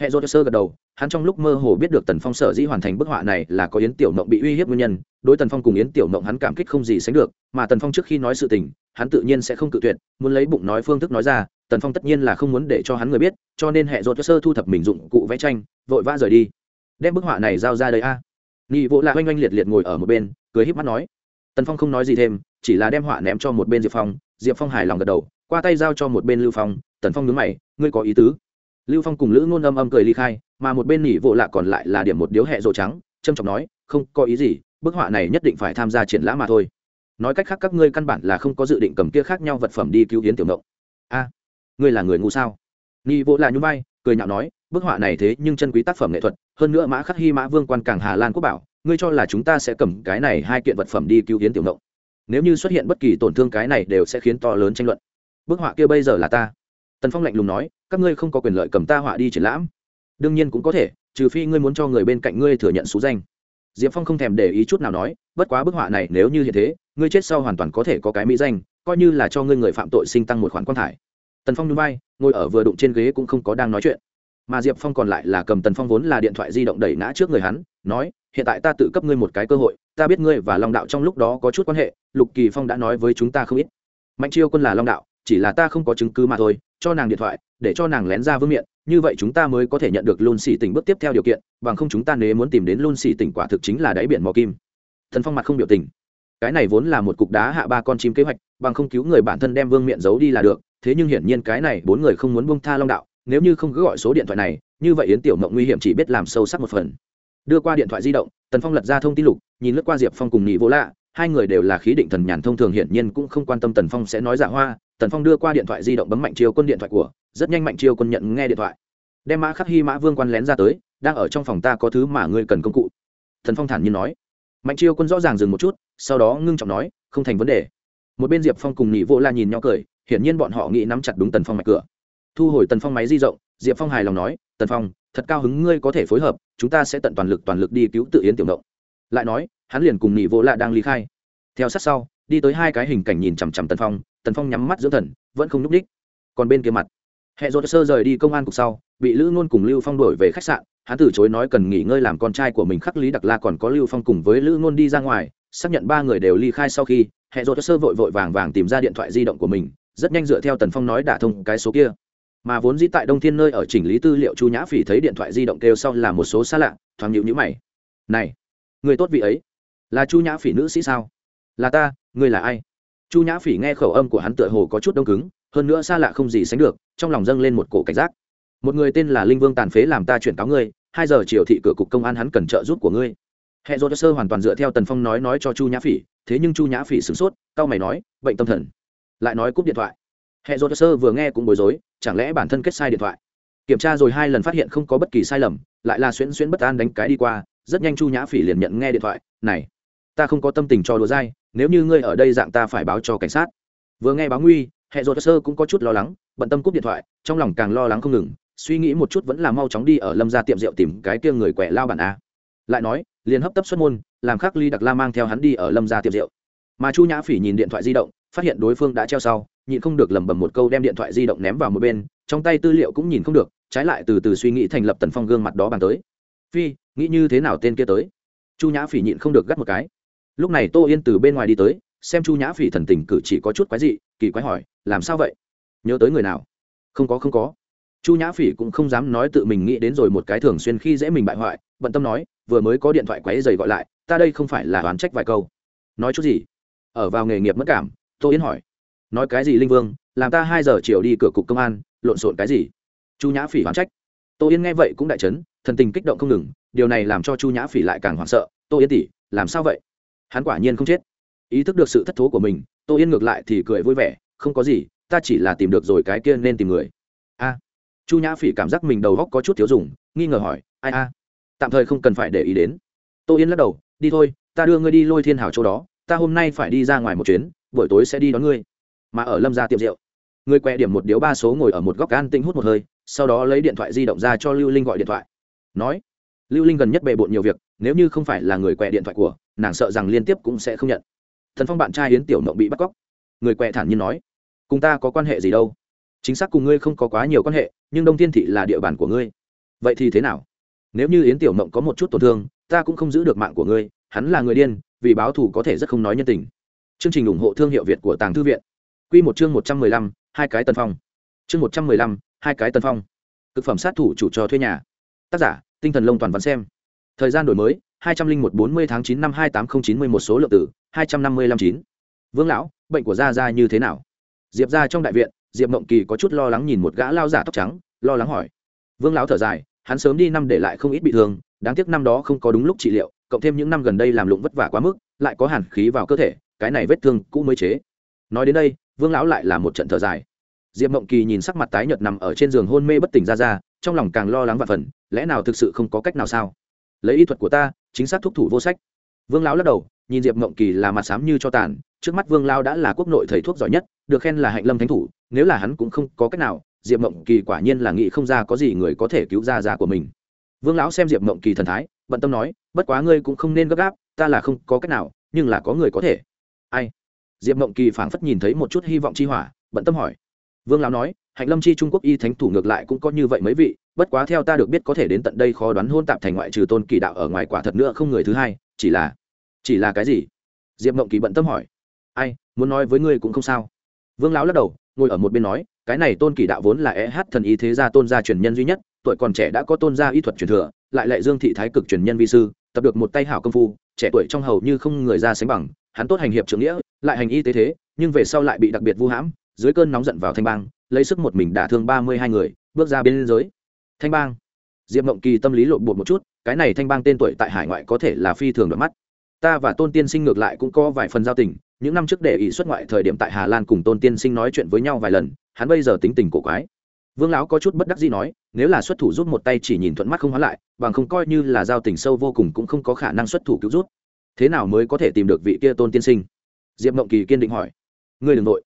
hệ dô sơ gật đầu, hắn trong lúc mơ hồ biết được tần phong sở dĩ hoàn thành bức họa này là có yến tiểu mộng bị uy hiếp nguyên nhân, đối tần phong cùng yến tiểu mộng hắn cảm kích không gì sánh được, mà tần phong trước khi nói sự tình, hắn tự nhiên sẽ không cự tuyệt, muốn lấy bụng nói phương thức nói ra, tần phong tất nhiên là không muốn để cho hắn người biết, cho nên hệ dột sơ thu thập mình dụng cụ vẽ tranh, vội vã rời đi. Đem bức họa này giao ra đây a. À. nghị vỗ là oanh oanh liệt liệt ngồi ở một bên, cười híp mắt nói. Tần phong không nói gì thêm, chỉ là đem họa ném cho một bên diệp phong diệp phong hài lòng gật đầu, qua tay giao cho một bên lưu phong, tần phong nhớ mày, ngươi có ý tứ? Lưu phong cùng lữ ngôn âm âm cười ly khai, mà một bên nỉ vỗ lạ còn lại là điểm một điếu hẹ rộ trắng trâm trọng nói, không có ý gì, bức họa này nhất định phải tham gia triển lãm mà thôi. Nói cách khác các ngươi căn bản là không có dự định cầm kia khác nhau vật phẩm đi cứu hiến tiểu mộng a, ngươi là người ngu sao? Nỉ vỗ lạ nhún vai, cười nhạo nói, bức họa này thế nhưng chân quý tác phẩm nghệ thuật, hơn nữa mã khắc hy, mã vương quan cảng hà lan quốc bảo, ngươi cho là chúng ta sẽ cầm cái này hai kiện vật phẩm đi cứu hiến tiểu mộng nếu như xuất hiện bất kỳ tổn thương cái này đều sẽ khiến to lớn tranh luận. Bức họa kia bây giờ là ta. Tần phong lạnh lùng nói các ngươi không có quyền lợi cầm ta họa đi triển lãm. Đương nhiên cũng có thể, trừ phi ngươi muốn cho người bên cạnh ngươi thừa nhận số danh. Diệp phong không thèm để ý chút nào nói, bất quá bức họa này nếu như hiện thế, ngươi chết sau hoàn toàn có thể có cái mỹ danh, coi như là cho ngươi người phạm tội sinh tăng một khoản quan thải. Tần phong núi bay ngồi ở vừa đụng trên ghế cũng không có đang nói chuyện. Mà diệp phong còn lại là cầm tần phong vốn là điện thoại di động đẩy ngã trước người hắn, nói, hiện tại ta tự cấp ngươi một cái cơ hội, ta biết ngươi và long đạo trong lúc đó có chút quan hệ, lục kỳ phong đã nói với chúng ta không ít. Mạnh chiêu quân là long đạo, chỉ là ta không có chứng cứ mà thôi cho nàng điện thoại, để cho nàng lén ra vương miện, như vậy chúng ta mới có thể nhận được luôn xỉ tỉnh bước tiếp theo điều kiện, bằng không chúng ta nếu muốn tìm đến luôn xỉ tỉnh quả thực chính là đáy biển mò kim. Thần phong mặt không biểu tình. Cái này vốn là một cục đá hạ ba con chim kế hoạch, bằng không cứu người bản thân đem vương miện giấu đi là được, thế nhưng hiển nhiên cái này bốn người không muốn buông tha long đạo, nếu như không cứ gọi số điện thoại này, như vậy yến tiểu mộng nguy hiểm chỉ biết làm sâu sắc một phần. Đưa qua điện thoại di động, tần phong lật ra thông tin lục, nhìn lướt qua diệp phong cùng nhị vô lạ, hai người đều là khí định thần nhàn, thông thường hiển nhiên cũng không quan tâm tần phong sẽ nói giả hoa tần phong đưa qua điện thoại di động bấm mạnh chiêu quân điện thoại của, rất nhanh mạnh chiêu quân nhận nghe điện thoại. Đem mã khắc hy mã vương quan lén ra tới, đang ở trong phòng ta có thứ mà ngươi cần công cụ. Thần phong thản nhiên nói. Mạnh chiêu quân rõ ràng dừng một chút, sau đó ngưng trọng nói, không thành vấn đề. Một bên diệp phong cùng nhị vô la nhìn nhau cười, hiển nhiên bọn họ nghĩ nắm chặt đúng tần phong mạch cửa. Thu hồi tần phong máy di rộng diệp phong hài lòng nói, tần phong, thật cao hứng ngươi có thể phối hợp, chúng ta sẽ tận toàn lực toàn lực đi cứu tự yến tiểu động lại nói, hắn liền cùng nhị vô la đang ly khai. Theo sát sau, đi tới hai cái hình cảnh nhìn chằm chằm tần phong tần phong nhắm mắt dưỡng thần, vẫn không nhúc đích còn bên kia mặt hệ dột sơ rời đi công an cục sau, bị lữ ngôn cùng lưu phong đổi về khách sạn. Hắn từ chối nói cần nghỉ ngơi làm con trai của mình, khắc lý đặc la còn có lưu phong cùng với lữ ngôn đi ra ngoài. Xác nhận ba người đều ly khai sau khi hệ dột sơ vội vội vàng vàng tìm ra điện thoại di động của mình, rất nhanh dựa theo tần phong nói đả thông cái số kia. Mà vốn dĩ tại đông thiên nơi ở chỉnh lý tư liệu chu nhã phỉ thấy điện thoại di động kêu sau là một số xa lạ, thoáng nhịu nhữ mày. Này, người tốt vị ấy, là chu nhã phỉ nữ sĩ sao? Là ta, ngươi là ai? Chu nhã phỉ nghe khẩu âm của hắn tựa hồ có chút đông cứng, hơn nữa xa lạ không gì sánh được, trong lòng dâng lên một cổ cảnh giác. Một người tên là linh vương tàn phế làm ta chuyển cáo ngươi, hai giờ chiều thị cửa cục công an hắn cần trợ giúp của ngươi. Hệ dô sơ hoàn toàn dựa theo tần phong nói nói cho chu nhã phỉ, thế nhưng chu nhã phỉ sửng sốt, cau mày nói, bệnh tâm thần. Lại nói cúp điện thoại. Hệ dô sơ vừa nghe cũng bối rối, chẳng lẽ bản thân kết sai điện thoại? Kiểm tra rồi hai lần phát hiện không có bất kỳ sai lầm, lại là xuyễn xuyễn bất an đánh cái đi qua, rất nhanh chu nhã phỉ liền nhận nghe điện thoại, này ta không có tâm tình cho đùa dai, nếu như ngươi ở đây dạng ta phải báo cho cảnh sát. Vừa nghe báo nguy, hệ dột sơ cũng có chút lo lắng, bận tâm cúp điện thoại, trong lòng càng lo lắng không ngừng, suy nghĩ một chút vẫn là mau chóng đi ở lâm ra tiệm rượu tìm cái kia người quẻ lao bản a. Lại nói, liền hấp tấp xuất môn, làm khắc ly đặc la mang theo hắn đi ở lâm ra tiệm rượu. Mà chu nhã phỉ nhìn điện thoại di động, phát hiện đối phương đã treo sau, nhịn không được lẩm bẩm một câu đem điện thoại di động ném vào một bên, trong tay tư liệu cũng nhìn không được, trái lại từ từ suy nghĩ thành lập tần phong gương mặt đó bàn tới. Phi, nghĩ như thế nào tên kia tới? Chu nhã phỉ nhịn không được gắt một cái lúc này tô yên từ bên ngoài đi tới, xem chu nhã phỉ thần tình cử chỉ có chút quái dị, kỳ quái hỏi, làm sao vậy? Nhớ tới người nào? Không có không có. Chu nhã phỉ cũng không dám nói tự mình nghĩ đến rồi một cái thường xuyên khi dễ mình bại hoại, bận tâm nói, vừa mới có điện thoại quấy dày gọi lại, ta đây không phải là đoán trách vài câu. Nói chút gì? Ở vào nghề nghiệp mất cảm, tô yến hỏi, nói cái gì linh vương, làm ta hai giờ chiều đi cửa cục công an, lộn xộn cái gì? Chu nhã phỉ đoán trách. Tô yến nghe vậy cũng đại chấn, thần tình kích động không ngừng, điều này làm cho chu nhã phỉ lại càng hoảng sợ, tô yến tỷ, làm sao vậy? Hắn quả nhiên không chết. Ý thức được sự thất thố của mình, tô yên ngược lại thì cười vui vẻ, không có gì, ta chỉ là tìm được rồi cái kia nên tìm người. A. Chu nhã phỉ cảm giác mình đầu góc có chút thiếu dùng, nghi ngờ hỏi, ai a? Tạm thời không cần phải để ý đến. Tô yên lắc đầu, đi thôi, ta đưa ngươi đi lôi thiên Hảo chỗ đó, ta hôm nay phải đi ra ngoài một chuyến, buổi tối sẽ đi đón ngươi. Mà ở lâm gia tiệm rượu, người quẹ điểm một điếu ba số ngồi ở một góc an tinh hút một hơi, sau đó lấy điện thoại di động ra cho lưu linh gọi điện thoại. Nói, lưu linh gần nhất bề bộn nhiều việc nếu như không phải là người quẹ điện thoại của, nàng sợ rằng liên tiếp cũng sẽ không nhận. Thần phong bạn trai yến tiểu mộng bị bắt cóc. Người quẹ thản nhiên nói, cùng ta có quan hệ gì đâu? Chính xác cùng ngươi không có quá nhiều quan hệ, nhưng đông thiên thị là địa bàn của ngươi. Vậy thì thế nào? Nếu như yến tiểu mộng có một chút tổn thương, ta cũng không giữ được mạng của ngươi, hắn là người điên, vì báo thù có thể rất không nói nhân tình. Chương trình ủng hộ thương hiệu việt của tàng thư viện. Q một chương một trăm mười lăm, hai cái tân phong. Chương một trăm mười lăm, hai cái tân phong. Thực phẩm sát thủ chủ cho thuê nhà. Tác giả, tinh thần lông toàn văn xem thời gian đổi mới, hai trăm linh một bốn mươi tháng chín năm hai tám nghìn chín mươi một số lượng tử hai trăm năm mươi lăm chín. Vương lão, bệnh của gia gia như thế nào? Diệp ra trong đại viện, diệp mộng kỳ có chút lo lắng nhìn một gã lao giả tóc trắng, lo lắng hỏi. Vương lão thở dài, hắn sớm đi năm để lại không ít bị thương, đáng tiếc năm đó không có đúng lúc trị liệu, cộng thêm những năm gần đây làm lụng vất vả quá mức, lại có hàn khí vào cơ thể, cái này vết thương cũ mới chế. Nói đến đây, vương lão lại là một trận thở dài. Diệp mộng kỳ nhìn sắc mặt tái nhợt nằm ở trên giường hôn mê bất tỉnh ra ra trong lòng càng lo lắng và phần, lẽ nào thực sự không có cách nào sao? Lấy y thuật của ta, chính xác thúc thủ vô sách. Vương lão lắc đầu, nhìn diệp mộng kỳ là mặt sám như cho tàn, trước mắt vương lao đã là quốc nội thầy thuốc giỏi nhất, được khen là hạnh lâm thánh thủ, nếu là hắn cũng không có cách nào, diệp mộng kỳ quả nhiên là nghĩ không ra có gì người có thể cứu ra già của mình. Vương lão xem diệp mộng kỳ thần thái, bận tâm nói, bất quá ngươi cũng không nên gấp gáp, ta là không có cách nào, nhưng là có người có thể. Ai? Diệp mộng kỳ phảng phất nhìn thấy một chút hy vọng chi hỏa, bận tâm hỏi vương lão nói, hạnh lâm chi trung quốc y thánh thủ ngược lại cũng có như vậy mấy vị, bất quá theo ta được biết có thể đến tận đây khó đoán hôn tạp thành ngoại trừ tôn kỳ đạo ở ngoài quả thật nữa không người thứ hai, chỉ là chỉ là cái gì? Diệp mộng kỳ bận tâm hỏi. Ai, muốn nói với ngươi cũng không sao. Vương lão lắc đầu, ngồi ở một bên nói, cái này tôn kỳ đạo vốn là é hát thần y thế gia tôn gia truyền nhân duy nhất, tuổi còn trẻ đã có tôn gia y thuật truyền thừa, lại lại dương thị thái cực truyền nhân vi sư, tập được một tay hảo công phu, trẻ tuổi trong hầu như không người ra sánh bằng, hắn tốt hành hiệp trưởng nghĩa, lại hành y tế thế, nhưng về sau lại bị đặc biệt vu hãm dưới cơn nóng giận vào thanh bang, lấy sức một mình đả thương ba mươi hai người, bước ra bên giới. Thanh bang. Diệp mộng kỳ tâm lý lộn bột một chút, cái này thanh bang tên tuổi tại hải ngoại có thể là phi thường đoạn mắt. Ta và tôn tiên sinh ngược lại cũng có vài phần giao tình, những năm trước để ý xuất ngoại thời điểm tại hà lan cùng tôn tiên sinh nói chuyện với nhau vài lần, hắn bây giờ tính tình cổ quái. Vương lão có chút bất đắc gì nói, nếu là xuất thủ rút một tay chỉ nhìn thuận mắt không hóa lại, bằng không coi như là giao tình sâu vô cùng cũng không có khả năng xuất thủ cứu rút thế nào mới có thể tìm được vị kia tôn tiên sinh? Diệp mộng kỳ kiên định hỏi. Ngươi đ ừ n g nội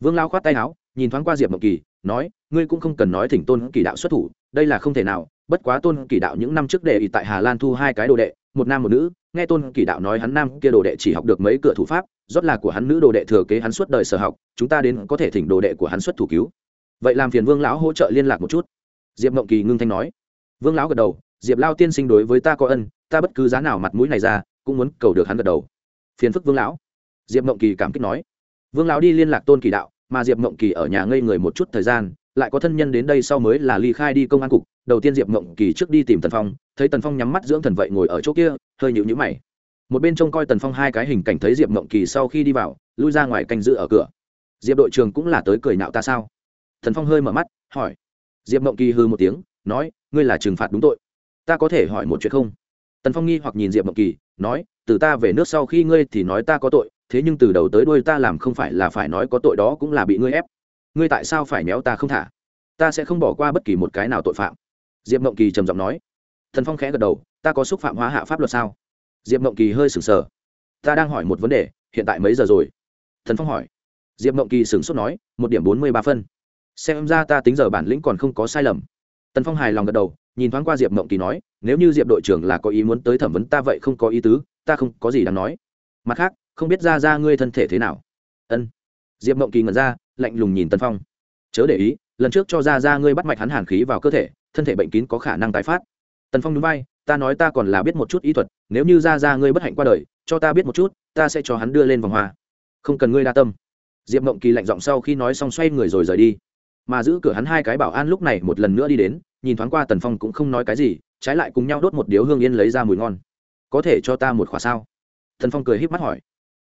vương lão khoát tay áo, nhìn thoáng qua diệp mộng kỳ, nói, ngươi cũng không cần nói thỉnh tôn kỳ đạo xuất thủ, đây là không thể nào, bất quá tôn kỳ đạo những năm trước đệ ý tại hà lan thu hai cái đồ đệ, một nam một nữ, nghe tôn kỳ đạo nói hắn nam kia đồ đệ chỉ học được mấy cửa thủ pháp rót là của hắn nữ đồ đệ thừa kế hắn suốt đời sở học, chúng ta đến có thể thỉnh đồ đệ của hắn xuất thủ cứu. Vậy làm phiền vương lão hỗ trợ liên lạc một chút. Diệp mộng kỳ ngưng thanh nói. Vương lão gật đầu, diệp lao tiên sinh đối với ta có ân, ta bất cứ giá nào mặt mũi này ra, cũng muốn cầu được hắn gật đầu. Phiền phức vương lão. Diệp mộng kỳ cảm kích nói vương lão đi liên lạc tôn kỳ đạo, mà diệp mộng kỳ ở nhà ngây người một chút thời gian, lại có thân nhân đến đây sau mới là ly khai đi công an cục. Đầu tiên diệp mộng kỳ trước đi tìm tần phong, thấy tần phong nhắm mắt dưỡng thần vậy ngồi ở chỗ kia, hơi nhịu nhữ mày. Một bên trông coi tần phong hai cái hình cảnh thấy diệp mộng kỳ sau khi đi vào, lui ra ngoài canh giữ ở cửa. Diệp đội trường cũng là tới cười nạo ta sao? Thần phong hơi mở mắt, hỏi. Diệp mộng kỳ hư một tiếng, nói, ngươi là trừng phạt đúng tội. Ta có thể hỏi một chuyện không? Tần phong nghi hoặc nhìn diệp mộng kỳ, nói, từ ta về nước sau khi ngươi thì nói ta có tội thế nhưng từ đầu tới đuôi ta làm không phải là phải nói có tội đó cũng là bị ngươi ép. Ngươi tại sao phải méo ta không thả? Ta sẽ không bỏ qua bất kỳ một cái nào tội phạm. Diệp mộng kỳ trầm giọng nói. Thần phong khẽ gật đầu. Ta có xúc phạm hóa hạ pháp luật sao? Diệp mộng kỳ hơi sừng sờ. Ta đang hỏi một vấn đề, hiện tại mấy giờ rồi? Thần phong hỏi. Diệp mộng kỳ sửng sốt nói, một điểm bốn mươi ba phân. Xem ra ta tính giờ bản lĩnh còn không có sai lầm. Tần phong hài lòng gật đầu, nhìn thoáng qua diệp mộng kỳ nói, nếu như diệp đội trưởng là có ý muốn tới thẩm vấn ta vậy không có ý tứ, ta không có gì đáng nói. Mặt khác không biết ra ra ngươi thân thể thế nào. Ân. Diệp mộng kỳ ngẩn ra, lạnh lùng nhìn tần phong. Chớ để ý, lần trước cho ra ra ngươi bắt mạch hắn hàn khí vào cơ thể, thân thể bệnh kín có khả năng tái phát. Tần phong núi bay ta nói ta còn là biết một chút ý thuật, nếu như ra ra ngươi bất hạnh qua đời, cho ta biết một chút, ta sẽ cho hắn đưa lên vòng hoa. Không cần ngươi đa tâm. Diệp mộng kỳ lạnh giọng sau khi nói xong xoay người rồi rời đi. Mà giữ cửa hắn hai cái bảo an lúc này một lần nữa đi đến, nhìn thoáng qua tần phong cũng không nói cái gì, trái lại cùng nhau đốt một điếu hương yên lấy ra mùi ngon. Có thể cho ta một khỏa sao? Tần phong cười híp mắt hỏi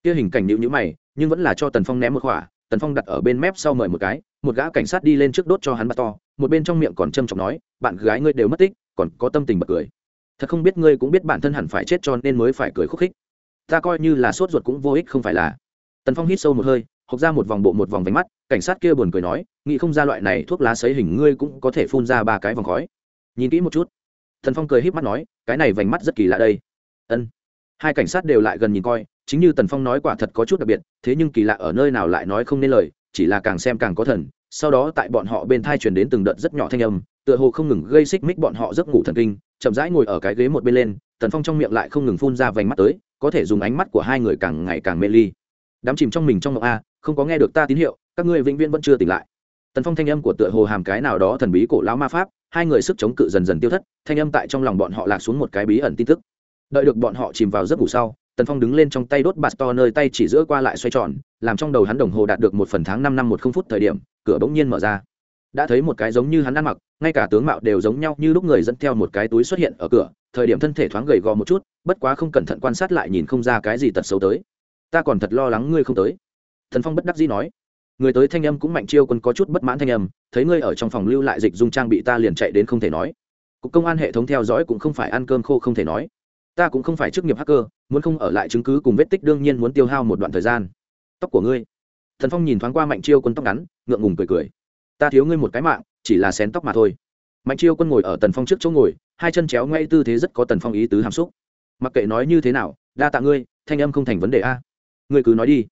kia hình cảnh nhịu nhữ mày, nhưng vẫn là cho tần phong ném một khỏa tần phong đặt ở bên mép sau mời một cái, một gã cảnh sát đi lên trước đốt cho hắn bắt to, một bên trong miệng còn châm trọng nói, bạn gái ngươi đều mất tích, còn có tâm tình bật cười. Thật không biết ngươi cũng biết bản thân hẳn phải chết cho nên mới phải cười khúc khích. Ta coi như là sốt ruột cũng vô ích không phải là. Tần phong hít sâu một hơi, hộc ra một vòng bộ một vòng vánh mắt, cảnh sát kia buồn cười nói, nghĩ không ra loại này thuốc lá xấy hình ngươi cũng có thể phun ra ba cái vòng khói. Nhìn kỹ một chút, tần phong cười híp mắt nói, cái này vành mắt rất kỳ lạ đây. Ân. Hai cảnh sát đều lại gần nhìn coi chính như tần phong nói quả thật có chút đặc biệt, thế nhưng kỳ lạ ở nơi nào lại nói không nên lời, chỉ là càng xem càng có thần. Sau đó tại bọn họ bên thai truyền đến từng đợt rất nhỏ thanh âm, tựa hồ không ngừng gây xích mích bọn họ giấc ngủ thần kinh, chậm rãi ngồi ở cái ghế một bên lên, tần phong trong miệng lại không ngừng phun ra vành mắt tới, có thể dùng ánh mắt của hai người càng ngày càng mê ly. Đám chìm trong mình trong ngọc a, không có nghe được ta tín hiệu, các ngươi vĩnh viễn vẫn chưa tỉnh lại. Tần phong thanh âm của tựa hồ hàm cái nào đó thần bí cổ lão ma pháp, hai người sức chống cự dần dần tiêu thất, thanh âm tại trong lòng bọn họ lạc xuống một cái bí ẩn tin tức. Đợi được bọn họ chìm vào giấc ngủ sau tần phong đứng lên trong tay đốt bạt to nơi tay chỉ giữa qua lại xoay tròn, làm trong đầu hắn đồng hồ đạt được một phần tháng năm năm một không phút thời điểm, cửa bỗng nhiên mở ra. Đã thấy một cái giống như hắn ăn mặc, ngay cả tướng mạo đều giống nhau như lúc người dẫn theo một cái túi xuất hiện ở cửa, thời điểm thân thể thoáng gầy gò một chút, bất quá không cẩn thận quan sát lại nhìn không ra cái gì tật xấu tới. Ta còn thật lo lắng ngươi không tới. Thần phong bất đắc dĩ nói. Người tới thanh âm cũng mạnh chiêu quân có chút bất mãn thanh âm, thấy ngươi ở trong phòng lưu lại dịch dung trang bị ta liền chạy đến không thể nói. Cục công an hệ thống theo dõi cũng không phải ăn cơm khô không thể nói. Ta cũng không phải chức nghiệp hacker muốn không ở lại chứng cứ cùng vết tích đương nhiên muốn tiêu hao một đoạn thời gian. Tóc của ngươi. Thần phong nhìn thoáng qua mạnh chiêu quân tóc ngắn, ngượng ngùng cười cười. Ta thiếu ngươi một cái mạng, chỉ là xén tóc mà thôi. Mạnh chiêu quân ngồi ở tần phong trước chỗ ngồi, hai chân chéo ngay tư thế rất có tần phong ý tứ hàm xúc. Mặc kệ nói như thế nào, đa tạ ngươi, thanh âm không thành vấn đề a. Ngươi cứ nói đi.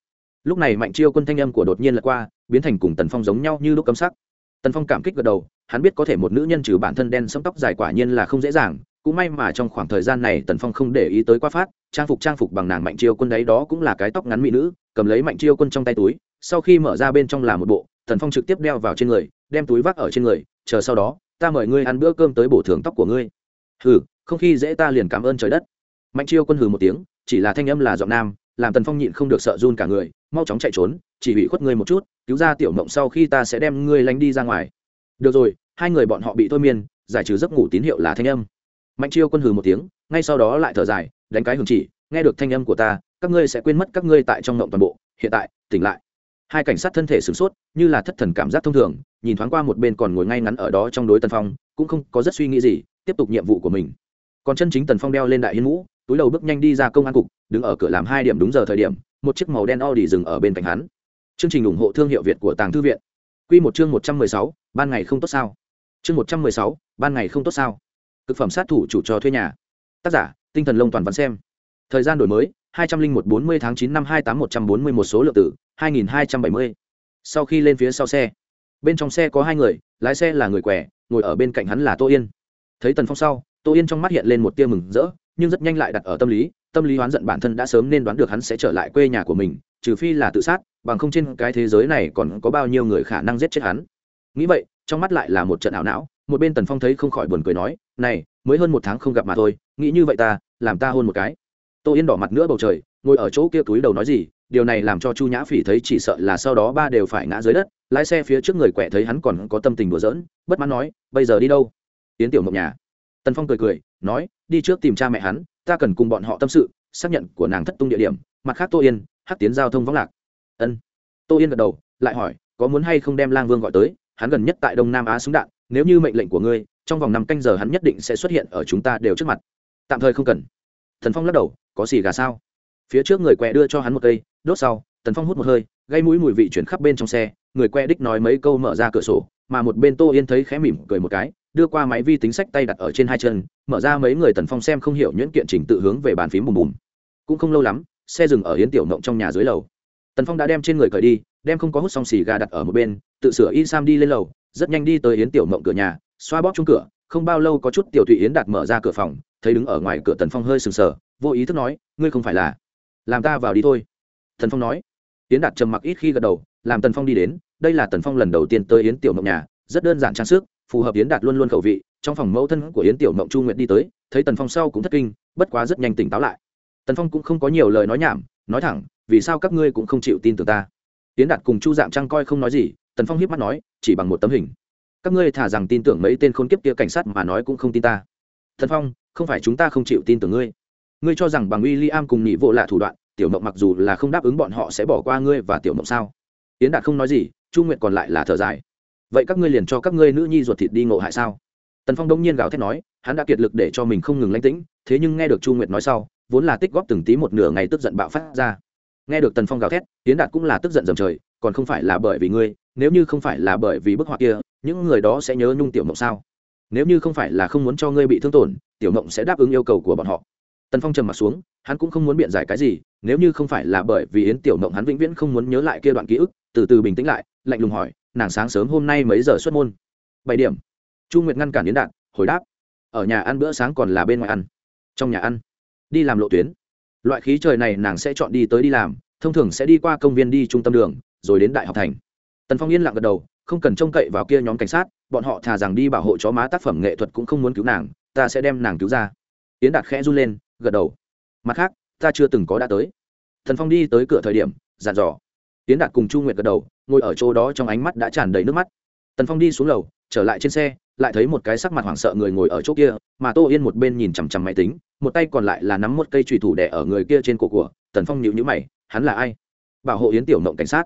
Lúc này mạnh chiêu quân thanh âm của đột nhiên lật qua, biến thành cùng tần phong giống nhau như lúc cấm sắc. Tần phong cảm kích gật đầu, hắn biết có thể một nữ nhân trừ bản thân đen sẫm tóc dài quả nhiên là không dễ dàng cũng may mà trong khoảng thời gian này tần phong không để ý tới quá phát, trang phục trang phục bằng nàng mạnh chiêu quân đấy đó cũng là cái tóc ngắn mỹ nữ, cầm lấy mạnh chiêu quân trong tay túi, sau khi mở ra bên trong là một bộ, tần phong trực tiếp đeo vào trên người, đem túi vác ở trên người, chờ sau đó, ta mời ngươi ăn bữa cơm tới bổ thường tóc của ngươi. Hừ, không khi dễ ta liền cảm ơn trời đất. Mạnh chiêu quân hừ một tiếng, chỉ là thanh âm là giọng nam, làm tần phong nhịn không được sợ run cả người, mau chóng chạy trốn, chỉ bị khuất ngươi một chút, cứu ra tiểu mộng sau khi ta sẽ đem ngươi lánh đi ra ngoài. Được rồi, hai người bọn họ bị thôi miên, giải trừ giấc ngủ tín hiệu là thanh âm mạnh chiêu quân hừ một tiếng, ngay sau đó lại thở dài, đánh cái hưởng chỉ, nghe được thanh âm của ta, các ngươi sẽ quên mất các ngươi tại trong ngộng toàn bộ, hiện tại, tỉnh lại. Hai cảnh sát thân thể sửng sốt, như là thất thần cảm giác thông thường, nhìn thoáng qua một bên còn ngồi ngay ngắn ở đó trong đối tần phong, cũng không có rất suy nghĩ gì, tiếp tục nhiệm vụ của mình. Còn chân chính tần phong đeo lên đại hiên mũ, túi đầu bước nhanh đi ra công an cục, đứng ở cửa làm hai điểm đúng giờ thời điểm, một chiếc màu đen Audi dừng ở bên cạnh hắn. Chương trình ủng hộ thương hiệu việt của tàng thư viện. Quy một chương một trăm mười sáu, ban ngày không tốt sao? Chương một trăm mười sáu, ban ngày không tốt sao? Cực phẩm sát thủ chủ cho thuê nhà. Tác giả, tinh thần lông toàn văn xem. Thời gian đổi mới, hai trăm linh một bốn mươi tháng chín năm hai tám một trăm bốn mươi một số lượng tử hai nghìn hai trăm bảy mươi. Sau khi lên phía sau xe, bên trong xe có hai người, lái xe là người quẻ, ngồi ở bên cạnh hắn là tô yên. Thấy tần phong sau, tô yên trong mắt hiện lên một tia mừng rỡ, nhưng rất nhanh lại đặt ở tâm lý tâm lý oán giận bản thân đã sớm nên đoán được hắn sẽ trở lại quê nhà của mình, trừ phi là tự sát, bằng không trên cái thế giới này còn có bao nhiêu người khả năng giết chết hắn. Nghĩ vậy, trong mắt lại là một trận ảo não một bên tần phong thấy không khỏi buồn cười nói, này, mới hơn một tháng không gặp mà thôi, nghĩ như vậy ta, làm ta hôn một cái. Tô yên đỏ mặt nữa bầu trời, ngồi ở chỗ kia túi đầu nói gì, điều này làm cho chu nhã phỉ thấy chỉ sợ là sau đó ba đều phải ngã dưới đất, lái xe phía trước người quẹ thấy hắn còn có tâm tình đùa giỡn, bất mãn nói, bây giờ đi đâu? Tiến tiểu mộng nhà. Tần phong cười cười, nói, đi trước tìm cha mẹ hắn, ta cần cùng bọn họ tâm sự, xác nhận của nàng thất tung địa điểm, mặt khác tô yên, hắc tiến giao thông vắng lạc. Ân. Tô yên gật đầu, lại hỏi, có muốn hay không đem lang vương gọi tới? Hắn gần nhất tại đông nam á súng đạn nếu như mệnh lệnh của ngươi, trong vòng năm canh giờ hắn nhất định sẽ xuất hiện ở chúng ta đều trước mặt. Tạm thời không cần. Thần phong lắc đầu, có xì gà sao? Phía trước người quẹ đưa cho hắn một cây, đốt sau, tần phong hút một hơi, gây mũi mùi vị chuyển khắp bên trong xe, người quẹ đích nói mấy câu mở ra cửa sổ, mà một bên tô yên thấy khẽ mỉm cười một cái, đưa qua máy vi tính sách tay đặt ở trên hai chân, mở ra mấy người tần phong xem không hiểu nhuyễn kiện trình tự hướng về bàn phím bùm bùm. Cũng không lâu lắm, xe dừng ở yến tiểu mộng trong nhà dưới lầu. Tần phong đã đem trên người cởi đi, đem không có hút xong xì gà đặt ở một bên, tự sửa y sam đi lên lầu rất nhanh đi tới yến tiểu mộng cửa nhà, xoa bóp chung cửa, không bao lâu có chút tiểu thụy yến đạt mở ra cửa phòng, thấy đứng ở ngoài cửa tần phong hơi sừng sờ, vô ý thức nói, ngươi không phải là, làm ta vào đi thôi. Thần phong nói. Yến đạt trầm mặc ít khi gật đầu, làm tần phong đi đến, đây là tần phong lần đầu tiên tới yến tiểu mộng nhà, rất đơn giản trang sức, phù hợp yến đạt luôn luôn khẩu vị, trong phòng mẫu thân của yến tiểu mộng chu nguyện đi tới, thấy tần phong sau cũng thất kinh, bất quá rất nhanh tỉnh táo lại. Tần phong cũng không có nhiều lời nói nhảm, nói thẳng, vì sao các ngươi cũng không chịu tin tưởng ta? Tiến đạt cùng chu dạng trang coi không nói gì, tần phong hiếp mắt nói, chỉ bằng một tấm hình. Các ngươi thả rằng tin tưởng mấy tên khôn kiếp kia cảnh sát mà nói cũng không tin ta. Thần phong, không phải chúng ta không chịu tin tưởng ngươi. Ngươi cho rằng bằng w i l l i am cùng nhị vô lạ thủ đoạn, tiểu mộng mặc dù là không đáp ứng bọn họ sẽ bỏ qua ngươi và tiểu mộng sao? Tiến đạt không nói gì, chu nguyệt còn lại là thở dài. Vậy các ngươi liền cho các ngươi nữ nhi ruột thịt đi ngộ hại sao? Tần phong đông nhiên gào thét nói, hắn đã kiệt lực để cho mình không ngừng lánh tĩnh, thế nhưng nghe được chu nguyệt nói sau, vốn là tích góp từng tí một nửa ngày tức giận bạo phát ra nghe được tần phong gào thét tiến đạt cũng là tức giận dầm trời, còn không phải là bởi vì ngươi, nếu như không phải là bởi vì bức họa kia, những người đó sẽ nhớ nhung tiểu mộng sao? Nếu như không phải là không muốn cho ngươi bị thương tổn, tiểu mộng sẽ đáp ứng yêu cầu của bọn họ. Tần phong trầm m ặ t xuống, hắn cũng không muốn biện giải cái gì, nếu như không phải là bởi vì yến tiểu mộng hắn vĩnh viễn không muốn nhớ lại kia đoạn ký ức, từ từ bình tĩnh lại, lạnh lùng hỏi, nàng sáng sớm hôm nay mấy giờ xuất môn? Bảy điểm. Chu nguyệt ngăn cản yến đạt, hồi đáp, ở nhà ăn bữa sáng còn là bên ngoài ăn. Trong nhà ăn? Đi làm lộ tuyến loại khí trời này nàng sẽ chọn đi tới đi làm, thông thường sẽ đi qua công viên đi trung tâm đường, rồi đến đại học thành. Tần phong yên lặng gật đầu, không cần trông cậy vào kia nhóm cảnh sát, bọn họ thà rằng đi bảo hộ chó má tác phẩm nghệ thuật cũng không muốn cứu nàng, ta sẽ đem nàng cứu ra. Yến đạt khẽ run lên, gật đầu. Mặt khác, ta chưa từng có đã tới. Thần phong đi tới cửa thời điểm dàn dò. Yến đạt cùng chu nguyệt gật đầu, ngồi ở chỗ đó trong ánh mắt đã tràn đầy nước mắt. Tần phong đi xuống lầu trở lại trên xe, lại thấy một cái sắc mặt hoảng sợ người ngồi ở chỗ kia, mà tô yên một bên nhìn chằm chằm máy tính, một tay còn lại là nắm một cây trùy thủ đẻ ở người kia trên cổ của, tần phong nhịu nhữ mày, hắn là ai? Bảo hộ yến tiểu mộng cảnh sát.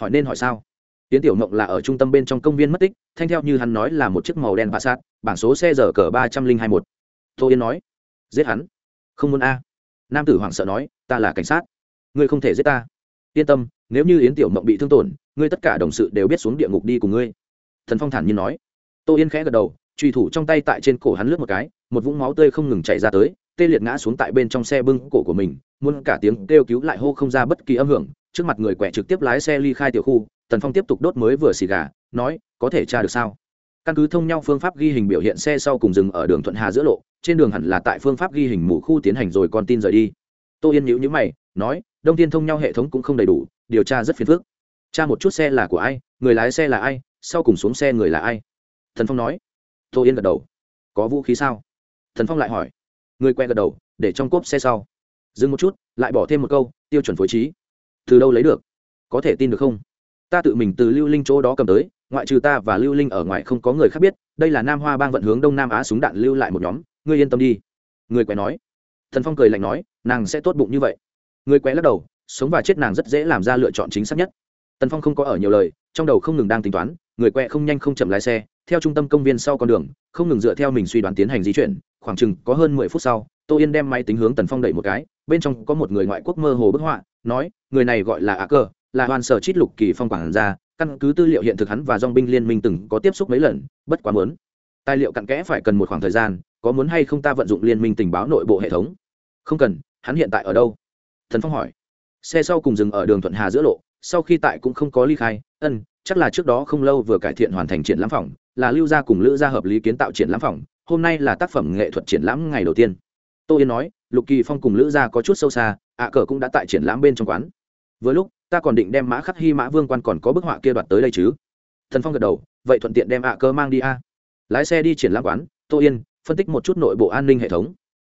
Hỏi nên hỏi sao? Yến tiểu mộng là ở trung tâm bên trong công viên mất tích, thanh theo như hắn nói là một chiếc màu đen bạ sát bảng số xe giờ cờ ba trăm linh hai một tô yên nói, giết hắn. Không muốn a. Nam tử hoảng sợ nói, ta là cảnh sát. Ngươi không thể giết ta. Yên tâm, nếu như yến tiểu mộng bị thương tổn, ngươi tất cả đồng sự đều biết xuống địa ngục đi cùng ngươi thần phong thản nhiên nói. Tô yên khẽ gật đầu truy thủ trong tay tại trên cổ hắn lướt một cái, một vũng máu tươi không ngừng chảy ra tới, tê liệt ngã xuống tại bên trong xe bưng cổ của mình, muốn cả tiếng kêu cứu lại hô không ra bất kỳ âm hưởng, trước mặt người quẹ trực tiếp lái xe ly khai tiểu khu tần phong tiếp tục đốt mới vừa xì gà, nói, có thể tra được sao? Căn cứ thông nhau phương pháp ghi hình biểu hiện xe sau cùng dừng ở đường thuận hà giữa lộ, trên đường hẳn là tại phương pháp ghi hình mù khu tiến hành rồi còn tin rời đi. Tô yên nhữ nhữ mày, nói, đông tiên thông nhau hệ thống cũng không đầy đủ, điều tra rất phiền phức. Tra một chút xe là của ai, người lái xe là ai sau cùng xuống xe người là ai? Thần phong nói. Tô yên gật đầu. Có vũ khí sao? Thần phong lại hỏi. Người que gật đầu, để trong cốp xe sau. Dừng một chút, lại bỏ thêm một câu, tiêu chuẩn phối trí. Từ đâu lấy được? Có thể tin được không? Ta tự mình từ lưu linh chỗ đó cầm tới, ngoại trừ ta và lưu linh ở ngoài không có người khác biết, đây là nam hoa bang vận hướng đông nam á súng đạn lưu lại một nhóm, ngươi yên tâm đi. Người quẹ nói. Thần phong cười lạnh nói, nàng sẽ tốt bụng như vậy. Người quẹ lắc đầu, sống và chết nàng rất dễ làm ra lựa chọn chính xác nhất. Tần phong không có ở nhiều lời, trong đầu không ngừng đang tính toán người quẹ không nhanh không chậm lái xe, theo trung tâm công viên sau con đường, không ngừng dựa theo mình suy đoán tiến hành di chuyển, khoảng chừng có hơn mười phút sau, tô yên đem máy tính hướng tần phong đẩy một cái, bên trong có một người ngoại quốc mơ hồ bức họa, nói, người này gọi là á cơ, là hoàn sở chít lục kỳ phong quản ra căn cứ tư liệu hiện thực hắn và dong binh liên minh từng có tiếp xúc mấy lần, bất quá muốn. Tài liệu cặn kẽ phải cần một khoảng thời gian, có muốn hay không ta vận dụng liên minh tình báo nội bộ hệ thống? Không cần, hắn hiện tại ở đâu? Thần phong hỏi. Xe sau cùng dừng ở đường thuận hà giữa lộ, sau khi tại cũng không có ly khai ân, chắc là trước đó không lâu vừa cải thiện hoàn thành triển lãm phòng, là lưu gia cùng lữ gia hợp lý kiến tạo triển lãm phòng, hôm nay là tác phẩm nghệ thuật triển lãm ngày đầu tiên. Tô yên nói, lục kỳ phong cùng lữ gia có chút sâu xa, ạ cờ cũng đã tại triển lãm bên trong quán. Vừa lúc, ta còn định đem mã khắc hy mã vương quan còn có bức họa kia đoạt tới đây chứ. Thần phong gật đầu, vậy thuận tiện đem ạ cơ mang đi a. Lái xe đi triển lãm quán, tô yên, phân tích một chút nội bộ an ninh hệ thống.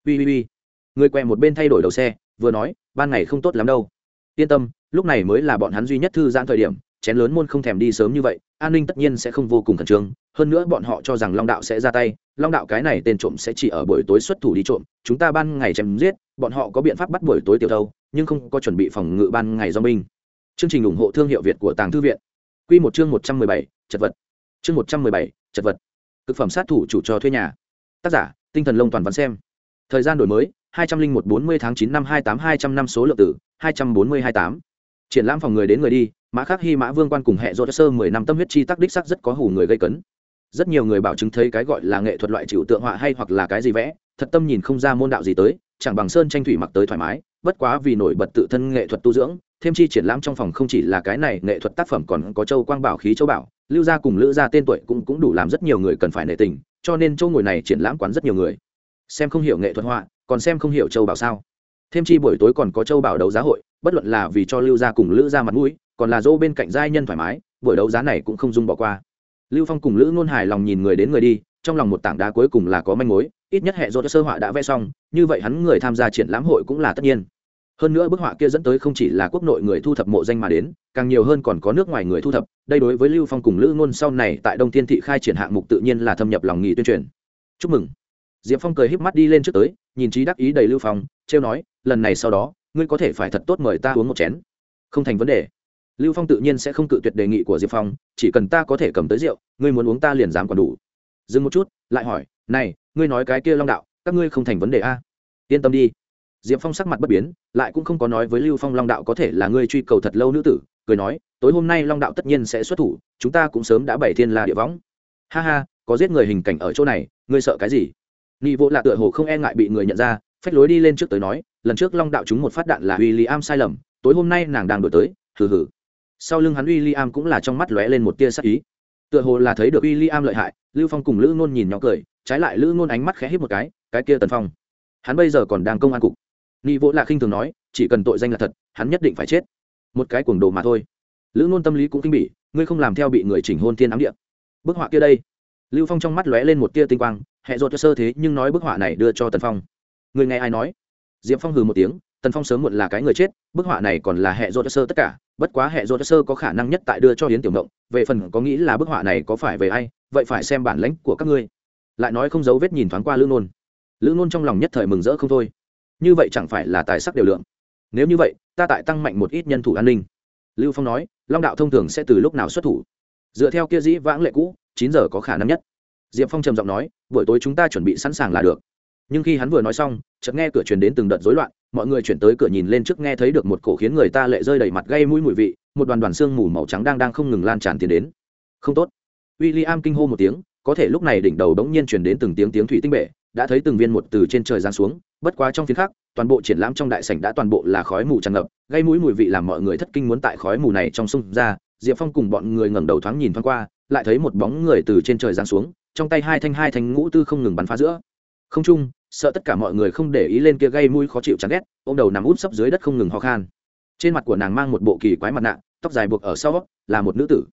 Ui ui ui. Người quẹ một bên thay đổi đầu xe, vừa nói, ban ngày không tốt lắm đâu. Yên tâm, lúc này mới là bọn hắn duy nhất thư giãn thời điểm chén lớn môn không thèm đi sớm như vậy, an ninh tất nhiên sẽ không vô cùng khẩn trương. Hơn nữa bọn họ cho rằng long đạo sẽ ra tay. Long đạo cái này tên trộm sẽ chỉ ở buổi tối xuất thủ đi trộm. Chúng ta ban ngày chém giết, bọn họ có biện pháp bắt buổi tối tiểu thâu, nhưng không có chuẩn bị phòng ngự ban ngày do binh chương trình ủng hộ thương hiệu việt của tàng thư viện. Q một chương một trăm mười bảy, chật vật. Chương một trăm mười bảy, chật vật. Thực phẩm sát thủ chủ cho thuê nhà. Tác giả, tinh thần lông toàn văn xem. Thời gian đổi mới, hai trăm linh một bốn mươi tháng chín năm hai tám hai trăm năm số lượng tử, hai trăm bốn mươi hai tám. Triển lãm phòng người đến người đi mã khắc hy mã vương quan cùng hệ dỗ sơ mười năm tâm huyết chi tắc đích sắc rất có hủ người gây cấn. Rất nhiều người bảo chứng thấy cái gọi là nghệ thuật loại trừu tượng họa hay hoặc là cái gì vẽ, thật tâm nhìn không ra môn đạo gì tới, chẳng bằng sơn tranh thủy mặc tới thoải mái, bất quá vì nổi bật tự thân nghệ thuật tu dưỡng, thêm chi triển lãm trong phòng không chỉ là cái này, nghệ thuật tác phẩm còn có châu quang bảo khí châu bảo, lưu gia cùng lữ gia tên tuổi cũng cũng đủ làm rất nhiều người cần phải nể tình, cho nên châu ngồi này triển lãm quán rất nhiều người. Xem không hiểu nghệ thuật họa, còn xem không hiểu châu bảo sao. Thêm chi buổi tối còn có châu bảo đấu giá hội, bất luận là vì cho lưu gia cùng lữ gia mặt mũi còn là dỗ bên cạnh giai nhân thoải mái, buổi đấu giá này cũng không dung bỏ qua. Lưu phong cùng lữ ngôn hài lòng nhìn người đến người đi, trong lòng một tảng đá cuối cùng là có manh mối, ít nhất hệ do sơ họa đã vẽ xong, như vậy hắn người tham gia triển lãm hội cũng là tất nhiên. Hơn nữa bức họa kia dẫn tới không chỉ là quốc nội người thu thập mộ danh mà đến, càng nhiều hơn còn có nước ngoài người thu thập, đây đối với lưu phong cùng lữ ngôn sau này tại đông thiên thị khai triển hạng mục tự nhiên là thâm nhập lòng nghỉ tuyên truyền. Chúc mừng. Diệp phong cười híp mắt đi lên trước tới, nhìn trí đắc ý đầy lưu phong, trêu nói, lần này sau đó, ngươi có thể phải thật tốt mời ta uống một chén. Không thành vấn đề lưu phong tự nhiên sẽ không cự tuyệt đề nghị của diệp phong, chỉ cần ta có thể cầm tới rượu, ngươi muốn uống ta liền dám còn đủ. Dừng một chút, lại hỏi, này, ngươi nói cái kia long đạo, các ngươi không thành vấn đề a? Yên tâm đi. Diệp phong sắc mặt bất biến, lại cũng không có nói với lưu phong long đạo có thể là ngươi truy cầu thật lâu nữ tử, cười nói, tối hôm nay long đạo tất nhiên sẽ xuất thủ, chúng ta cũng sớm đã bày thiên là địa võng. Ha ha, có giết người hình cảnh ở chỗ này, ngươi sợ cái gì? Nghị vô là tựa hồ không e ngại bị người nhận ra, phách lối đi lên trước tới nói, lần trước long đạo chúng một phát đạn là w i am sai lầm, tối hôm nay nàng đang đổi tới, hừ hừ sau lưng hắn w i l l i am cũng là trong mắt lóe lên một tia sắc ý. Tựa hồ là thấy được w i l l i am lợi hại, lưu phong cùng lữ nôn nhìn nhỏ cười, trái lại lữ nôn ánh mắt khẽ hít một cái cái kia tần phong. Hắn bây giờ còn đang công an cục. Nghị vỗ là khinh thường nói, chỉ cần tội danh là thật, hắn nhất định phải chết. Một cái cuồng đồ mà thôi. Lữ nôn tâm lý cũng kinh bỉ, ngươi không làm theo bị người chỉnh hôn thiên ám địa. Bức họa kia đây. Lưu phong trong mắt lóe lên một tia tinh quang hệ dột cho sơ thế nhưng nói bức họa này đưa cho tần phong. Người nghe ai nói? Diệp phong hừ một tiếng tần phong sớm muộn là cái người chết, bức họa này còn là hệ dô tơ sơ tất cả, bất quá hệ dô tơ sơ có khả năng nhất tại đưa cho hiến tiểu mộng về phần có nghĩ là bức họa này có phải về ai, vậy phải xem bản lãnh của các ngươi. Lại nói không giấu vết nhìn thoáng qua lữ nôn. Lữ nôn trong lòng nhất thời mừng rỡ không thôi. Như vậy chẳng phải là tài sắc đều lượng. Nếu như vậy, ta tại tăng mạnh một ít nhân thủ an ninh. Lưu phong nói, long đạo thông thường sẽ từ lúc nào xuất thủ? Dựa theo kia dĩ vãng lệ cũ, chín giờ có khả năng nhất. Diệp phong trầm giọng nói, buổi tối chúng ta chuẩn bị sẵn sàng là được nhưng khi hắn vừa nói xong, chợt nghe cửa truyền đến từng đợt rối loạn, mọi người chuyển tới cửa nhìn lên trước nghe thấy được một cổ khiến người ta lệ rơi đầy mặt gây mũi mùi vị, một đoàn đoàn xương mù màu trắng đang đang không ngừng lan tràn tiến đến. Không tốt. W i l l i am kinh hô một tiếng, có thể lúc này đỉnh đầu đống nhiên chuyển đến từng tiếng tiếng thủy tinh bể, đã thấy từng viên một từ trên trời giáng xuống, bất quá trong phiến khác toàn bộ triển lãm trong đại sảnh đã toàn bộ là khói mù tràn ngập, gây mũi mùi vị làm mọi người thất kinh muốn tại khói mù này trong sông ra, diệp phong cùng bọn người ngẩng đầu thoáng nhìn thoáng qua, lại thấy một bóng người từ trên trời giáng xuống, trong tay hai thanh hai thanh ngũ tư không ngừng bắn phá giữa. Không trung sợ tất cả mọi người không để ý lên kia gây mũi khó chịu chán ghét ô m đầu nằm út sấp dưới đất không ngừng ho khan. Trên mặt của nàng mang một bộ kỳ quái mặt nạ, tóc dài buộc ở sau, là một nữ tử.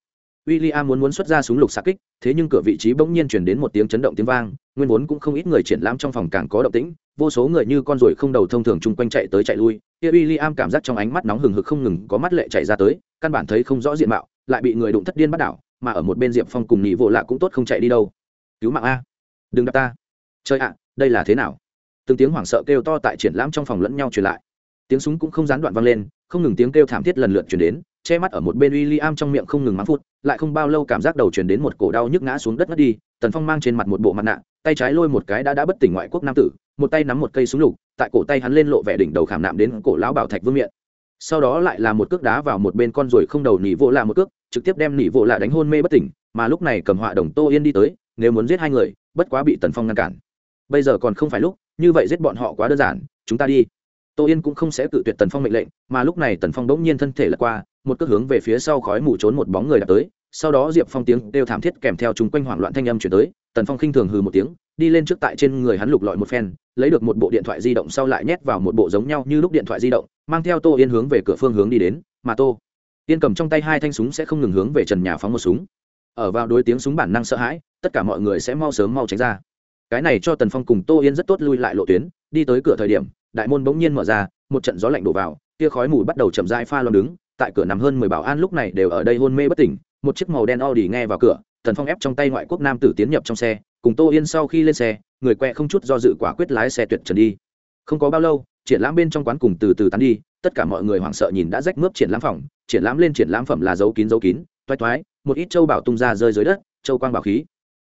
W i l l i am muốn muốn xuất ra súng lục xa kích, thế nhưng cửa vị trí bỗng nhiên chuyển đến một tiếng chấn động tiếng vang, nguyên vốn cũng không ít người triển lãm trong phòng càng có động tĩnh, vô số người như con ruồi không đầu thông thường chung quanh chạy tới chạy lui, kia w i l l i am cảm giác trong ánh mắt nóng hừng hực không ngừng có mắt lệ chạy ra tới, căn bản thấy không rõ diện mạo, lại bị người đụng thất điên bắt đảo, mà ở một bên diệp phong cùng nhị vô lạ cũng tốt không chạy đi đâu. Cứu mạng a, đừng đạp ta. Trời ạ đây là thế nào? Từng tiếng hoảng sợ kêu to tại triển lãm trong phòng lẫn nhau truyền lại. Tiếng súng cũng không gián đoạn vang lên, không ngừng tiếng kêu thảm thiết lần lượt chuyển đến, che mắt ở một bên w i l l i am trong miệng không ngừng mắng phút lại không bao lâu cảm giác đầu chuyển đến một cổ đau nhức ngã xuống đất ngất đi, tần phong mang trên mặt một bộ mặt nạ, tay trái lôi một cái đã đã bất tỉnh ngoại quốc nam tử, một tay nắm một cây súng lục, tại cổ tay hắn lên lộ vẻ đỉnh đầu khảm nạm đến cổ lão bảo thạch vương miện. Sau đó lại là một cước đá vào một bên con ruồi không đầu nỉ vô lạ một cước, trực tiếp đem nỉ vô lạ đánh hôn mê bất tỉnh, mà lúc này cầm họa đồng tô yên đi tới, nếu muốn giết hai người, bất quá bị tần phong ngăn cản bây giờ còn không phải lúc, như vậy giết bọn họ quá đơn giản, chúng ta đi. Tô yên cũng không sẽ cự tuyệt tần phong mệnh lệnh, mà lúc này tần phong đ ỗ n g nhiên thân thể lật qua, một cước hướng về phía sau khói mù trốn một bóng người đã tới. Sau đó diệp phong tiếng đều thảm thiết kèm theo chung quanh hoảng loạn thanh âm chuyển tới. Tần phong khinh thường hừ một tiếng, đi lên trước tại trên người hắn lục lọi một phen, lấy được một bộ điện thoại di động sau lại nhét vào một bộ giống nhau như lúc điện thoại di động, mang theo tô yên hướng về cửa phương hướng đi đến. Mà tô yên cầm trong tay hai thanh súng sẽ không ngừng hướng về trần nhà phóng một súng. Ở vào đối tiếng súng bản năng sợ hãi, tất cả mọi người sẽ mau sớm mau tránh ra cái này cho tần phong cùng tô yên rất tốt lui lại lộ tuyến, đi tới cửa thời điểm, đại môn bỗng nhiên mở ra, một trận gió lạnh đổ vào, tia khói mù bắt đầu chậm rãi pha loan đứng, tại cửa nằm hơn mười bảo an lúc này đều ở đây hôn mê bất tỉnh, một chiếc màu đen Audi nghe vào cửa, tần phong ép trong tay ngoại quốc nam tử tiến nhập trong xe, cùng tô yên sau khi lên xe, người quẹ không chút do dự quả quyết lái xe tuyệt trần đi. Không có bao lâu, triển lãm bên trong quán cùng từ từ tán đi, tất cả mọi người hoảng sợ nhìn đã rách mướp triển lãm phòng, triển lãm lên triển lãm phẩm là dấu kín dấu kín, toái toái, một ít châu bảo tung ra rơi dưới đất, châu quang bảo khí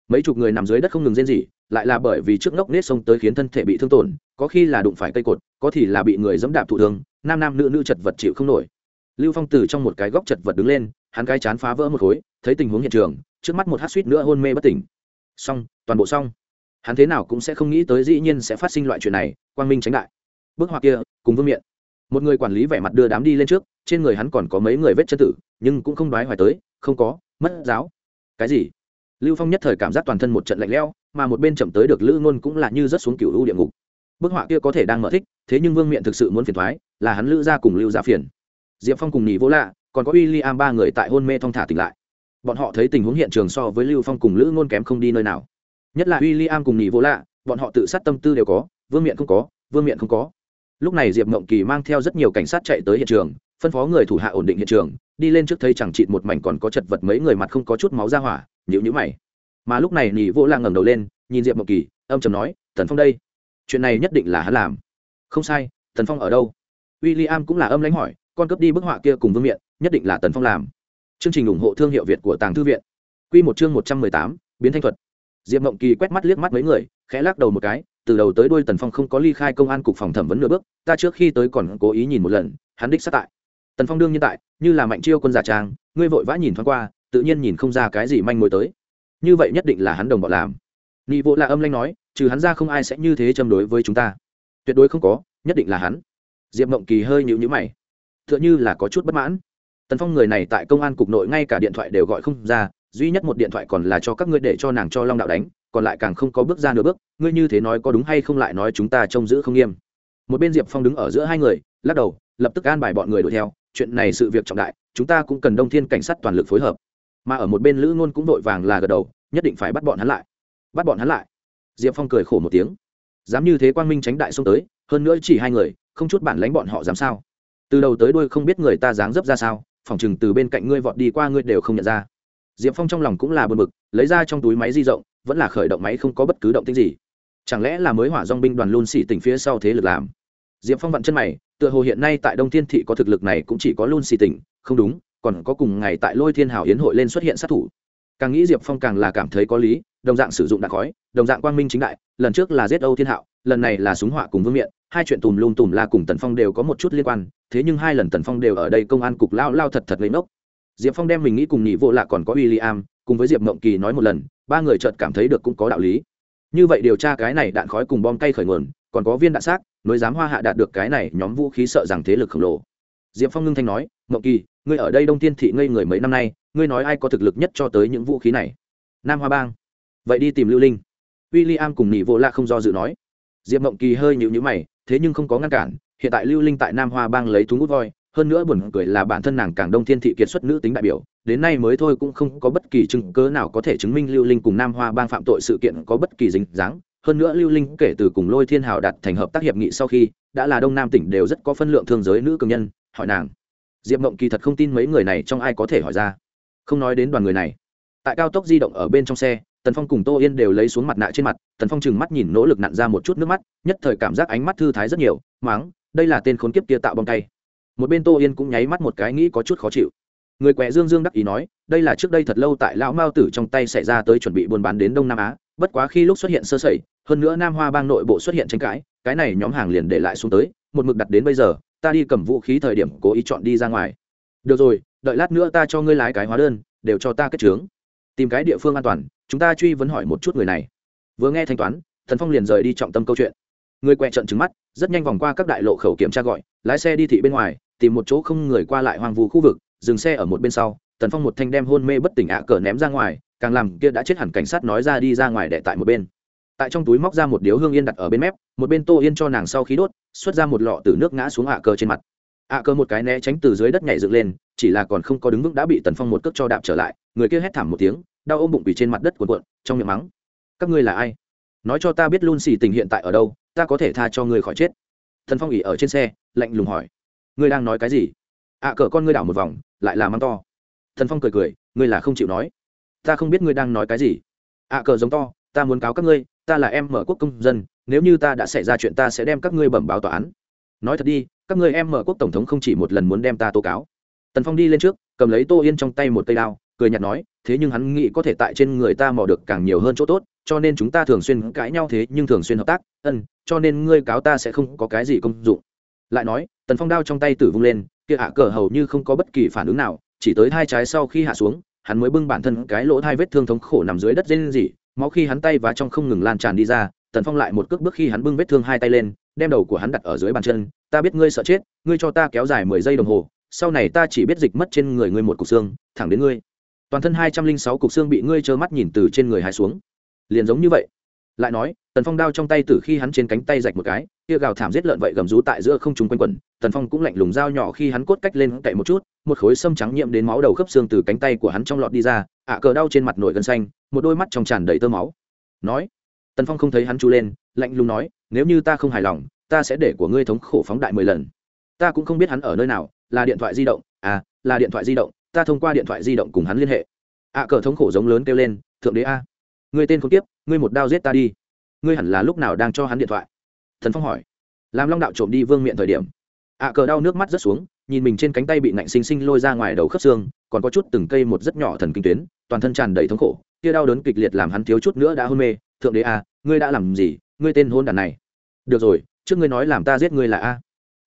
mấy chục người nằm dưới đất không ngừng rên rỉ, lại là bởi vì trước ngốc nết sông tới khiến thân thể bị thương tổn, có khi là đụng phải cây cột, có thì là bị người dẫm đạp thụ thương, nam nam nữ nữ chật vật chịu không nổi. Lưu phong từ trong một cái góc chật vật đứng lên, hắn cái chán phá vỡ một khối, thấy tình huống hiện trường, trước mắt một hát suýt nữa hôn mê bất tỉnh. Xong, toàn bộ xong. Hắn thế nào cũng sẽ không nghĩ tới dĩ nhiên sẽ phát sinh loại chuyện này, quang minh tránh đại. Bức họa kia, cùng vương miện. Một người quản lý vẻ mặt đưa đám đi lên trước, trên người hắn còn có mấy người vết chân tử, nhưng cũng không đoái hoài tới, không có, mất giáo. Cái gì? Lưu phong nhất thời cảm giác toàn thân một trận lạnh lẽo, mà một bên chậm tới được lữ ngôn cũng là như rớt xuống cựu u địa ngục. Bức họa kia có thể đang mở thích, thế nhưng vương miện thực sự muốn phiền thoái là hắn lữ ra cùng lưu ra phiền. Diệp phong cùng nhì vô lạ, còn có w i l am ba người tại hôn mê thong thả tỉnh lại. Bọn họ thấy tình huống hiện trường so với lưu phong cùng lữ ngôn kém không đi nơi nào. Nhất là w i l am cùng nhì vô lạ, bọn họ tự sát tâm tư đều có, vương miện không có, vương miện không có. Lúc này diệp mộng kỳ mang theo rất nhiều cảnh sát chạy tới hiện trường, phân phó người thủ hạ ổn định hiện trường đi lên trước thấy chẳng chịt một mảnh còn có chật vật mấy người mặt không có chút máu ra hỏa nhữ nhữ mày. Mà lúc này nỉ vô lang ngẩng đầu lên, nhìn diệp mộng kỳ, âm chầm nói, tần phong đây, chuyện này nhất định là hắn làm. Không sai, tần phong ở đâu? W i l l i am cũng là âm lãnh hỏi, con cướp đi bức họa kia cùng vương miện, nhất định là tần phong làm. Chương trình ủng hộ thương hiệu việt của tàng thư viện. Q một chương một trăm mười tám, biến thanh thuật. Diệp mộng kỳ quét mắt liếc mắt mấy người, khẽ lắc đầu một cái, từ đầu tới đuôi tần phong không có ly khai công an cục phòng thẩm vấn nửa bước, ta trước khi tới còn cố ý nhìn một lần, hắn đích sát tại tần phong đương nhiên tại, như là mạnh chiêu quân giả trang, ngươi vội vã nhìn thoáng qua, tự nhiên nhìn không ra cái gì manh mối tới. Như vậy nhất định là hắn đồng bọn làm. Nị vỗ là âm lanh nói, trừ hắn ra không ai sẽ như thế châm đối với chúng ta. Tuyệt đối không có, nhất định là hắn. Diệp mộng kỳ hơi nhịu nhữ mày. T h ư ợ n h ư là có chút bất mãn. Tần phong người này tại công an cục nội ngay cả điện thoại đều gọi không ra, duy nhất một điện thoại còn là cho các ngươi để cho nàng cho long đạo đánh, còn lại càng không có bước ra nửa bước, ngươi như thế nói có đúng hay không lại nói chúng ta trông giữ không nghiêm. Một bên diệp phong đứng ở giữa hai người, lắc đầu, lập tức an bài bọn người đuổi theo chuyện này sự việc trọng đại, chúng ta cũng cần đông thiên cảnh sát toàn lực phối hợp. Mà ở một bên lữ ngôn cũng vội vàng là gật đầu, nhất định phải bắt bọn hắn lại. Bắt bọn hắn lại. Diệp phong cười khổ một tiếng. Dám như thế quang minh tránh đại xông tới, hơn nữa chỉ hai người, không chút bản lánh bọn họ dám sao? Từ đầu tới đuôi không biết người ta dáng dấp ra sao phỏng chừng từ bên cạnh ngươi vọt đi qua ngươi đều không nhận ra. Diệp phong trong lòng cũng là bờ mực lấy ra trong túi máy di rộng vẫn là khởi động máy không có bất cứ động tích gì. Chẳng lẽ là mới hỏa dong binh đoàn luôn xỉ tỉnh phía sau thế lực làm? Diệp phong vặn chân mày tựa hồ hiện nay tại đông thiên thị có thực lực này cũng chỉ có luôn xì tỉnh không đúng, còn có cùng ngày tại lôi thiên hào yến hội lên xuất hiện sát thủ. Càng nghĩ diệp phong càng là cảm thấy có lý, đồng dạng sử dụng đạn khói, đồng dạng quang minh chính đại, lần trước là giết âu thiên hạo, lần này là súng họa cùng vương miện, hai chuyện tùm lum tùm la cùng tần phong đều có một chút liên quan, thế nhưng hai lần tần phong đều ở đây công an cục lao lao thật thật lấy nốc diệp phong đem mình nghĩ cùng nhị vô lạ còn có w i l l i am cùng với diệp mộng kỳ nói một lần, ba người chợt cảm thấy được cũng có đạo lý. Như vậy điều tra cái này đạn khói cùng bom cây khởi nguồn còn có viên đạn xác, nối giám hoa hạ đạt được cái này, nhóm vũ khí sợ rằng thế lực khổng lồ. Diệp phong ngưng thanh nói mậu kỳ, ngươi ở đây đông tiên thị ngây người mấy năm nay, ngươi nói ai có thực lực nhất cho tới những vũ khí này? Nam hoa bang. Vậy đi tìm lưu linh. W i l l i am cùng nhị vô lạ không do dự nói. Diệp mộng kỳ hơi nhịu nhữ mày, thế nhưng không có ngăn cản, hiện tại lưu linh tại nam hoa bang lấy thú ngút voi, hơn nữa buồn cười là bản thân nàng càng đông thiên thị kiệt xuất nữ tính đại biểu, đến nay mới thôi cũng không có bất kỳ chứng cớ nào có thể chứng minh lưu linh cùng nam hoa bang phạm tội sự kiện có bất kỳ dính dáng hơn nữa lưu linh kể từ cùng lôi thiên hào đặt thành hợp tác hiệp nghị sau khi, đã là đông nam tỉnh đều rất có phân lượng thương giới nữ cường nhân, hỏi nàng. Diệp mộng kỳ thật không tin mấy người này trong ai có thể hỏi ra. Không nói đến đoàn người này. Tại cao tốc di động ở bên trong xe, tần phong cùng tô yên đều lấy xuống mặt nạ trên mặt, tần phong chừng mắt nhìn nỗ lực nặn ra một chút nước mắt, nhất thời cảm giác ánh mắt thư thái rất nhiều, máng, đây là tên khốn kiếp kia tạo bom tay. Một bên tô yên cũng nháy mắt một cái nghĩ có chút khó chịu người quẹ dương dương đắc ý nói, đây là trước đây thật lâu tại lão mao tử trong tay xảy ra tới chuẩn bị buôn bán đến đông nam á, bất quá khi lúc xuất hiện sơ sẩy, hơn nữa nam hoa bang nội bộ xuất hiện tranh cãi, cái này nhóm hàng liền để lại xuống tới, một mực đặt đến bây giờ, ta đi cầm vũ khí thời điểm cố ý chọn đi ra ngoài. Được rồi, đợi lát nữa ta cho ngươi lái cái hóa đơn, đều cho ta kết trướng tìm cái địa phương an toàn, chúng ta truy vấn hỏi một chút người này. Vừa nghe thanh toán, thần phong liền rời đi trọng tâm câu chuyện. Người quẹ trận trứng mắt, rất nhanh vòng qua các đại lộ khẩu kiểm tra gọi, lái xe đi thị bên ngoài, tìm một chỗ không người qua lại hoang vu khu vực dừng xe ở một bên sau, tần phong một thanh đem hôn mê bất tỉnh ạ cờ ném ra ngoài, càng làm kia đã chết hẳn cảnh sát nói ra đi ra ngoài để tại một bên. Tại trong túi móc ra một điếu hương yên đặt ở bên mép, một bên tô yên cho nàng sau khi đốt, xuất ra một lọ từ nước ngã xuống ạ cờ trên mặt. Ạ cờ một cái né tránh từ dưới đất nhảy dựng lên, chỉ là còn không có đứng vững đã bị tần phong một cước cho đạp trở lại, người kia hét thảm một tiếng, đau ôm bụng bị trên mặt đất cuộn cuộn, trong miệng mắng. Các ngươi là ai? Nói cho ta biết luôn xì tình hiện tại ở đâu, ta có thể tha cho ngươi khỏi chết. Thần phong ỉ ở trên xe, lạnh lùng hỏi. Ngươi đang nói cái gì? Ạ cờ con ngươi đảo một vòng, lại là mắng to. Thần phong cười cười, ngươi là không chịu nói. Ta không biết ngươi đang nói cái gì. Ạ cờ giống to, ta muốn cáo các ngươi, ta là em mở quốc công dân, nếu như ta đã xảy ra chuyện ta sẽ đem các ngươi bẩm báo tòa án. Nói thật đi, các ngươi em mở quốc tổng thống không chỉ một lần muốn đem ta tố cáo. Tần phong đi lên trước, cầm lấy tô yên trong tay một cây đao, cười nhạt nói, thế nhưng hắn nghĩ có thể tại trên người ta mò được càng nhiều hơn chỗ tốt, cho nên chúng ta thường xuyên cãi nhau thế nhưng thường xuyên hợp tác, ân, cho nên ngươi cáo ta sẽ không có cái gì công dụng. Lại nói, tần phong đao trong tay tử vung lên kia hạ cờ hầu như không có bất kỳ phản ứng nào, chỉ tới hai trái sau khi hạ xuống, hắn mới bưng bản thân cái lỗ hai vết thương thống khổ nằm dưới đất dên gì máu khi hắn tay và trong không ngừng lan tràn đi ra, tần phong lại một cước bước khi hắn bưng vết thương hai tay lên, đem đầu của hắn đặt ở dưới bàn chân, ta biết ngươi sợ chết, ngươi cho ta kéo dài mười giây đồng hồ, sau này ta chỉ biết dịch mất trên người ngươi một cục xương, thẳng đến ngươi. Toàn thân hai trăm linh sáu cục xương bị ngươi trơ mắt nhìn từ trên người hai xuống. Liền giống như vậy lại nói, tần phong đao trong tay từ khi hắn trên cánh tay rạch một cái, kia gào thảm giết lợn vậy gầm rú tại giữa không trung quanh quẩn, tần phong cũng lạnh lùng dao nhỏ khi hắn cốt cách lên cậy một chút, một khối sâm trắng nhiễm đến máu đầu khớp xương từ cánh tay của hắn trong lọt đi ra, ạ cờ đau trên mặt nổi gân xanh, một đôi mắt trong tràn đầy tơ máu. Nói, tần phong không thấy hắn chu lên, lạnh lùng nói, nếu như ta không hài lòng, ta sẽ để của ngươi thống khổ phóng đại mười lần. Ta cũng không biết hắn ở nơi nào, là điện thoại di động à là điện thoại di động, ta thông qua điện thoại di động cùng hắn liên hệ. ạ cờ thống khổ giống lớn kêu lên, thượng đế a người tên không tiếp ngươi một đao giết ta đi. Ngươi hẳn là lúc nào đang cho hắn điện thoại? Thần phong hỏi. Làm long đạo trộm đi vương miện thời điểm. Ạ cờ đau nước mắt rớt xuống, nhìn mình trên cánh tay bị nạnh xinh xinh lôi ra ngoài đầu khớp xương, còn có chút từng cây một rất nhỏ thần kinh tuyến, toàn thân tràn đầy thống khổ, kia đau đớn kịch liệt làm hắn thiếu chút nữa đã hôn mê. Thượng đế a ngươi đã làm gì? Ngươi tên hôn đàn này. Được rồi, trước ngươi nói làm ta giết ngươi là a.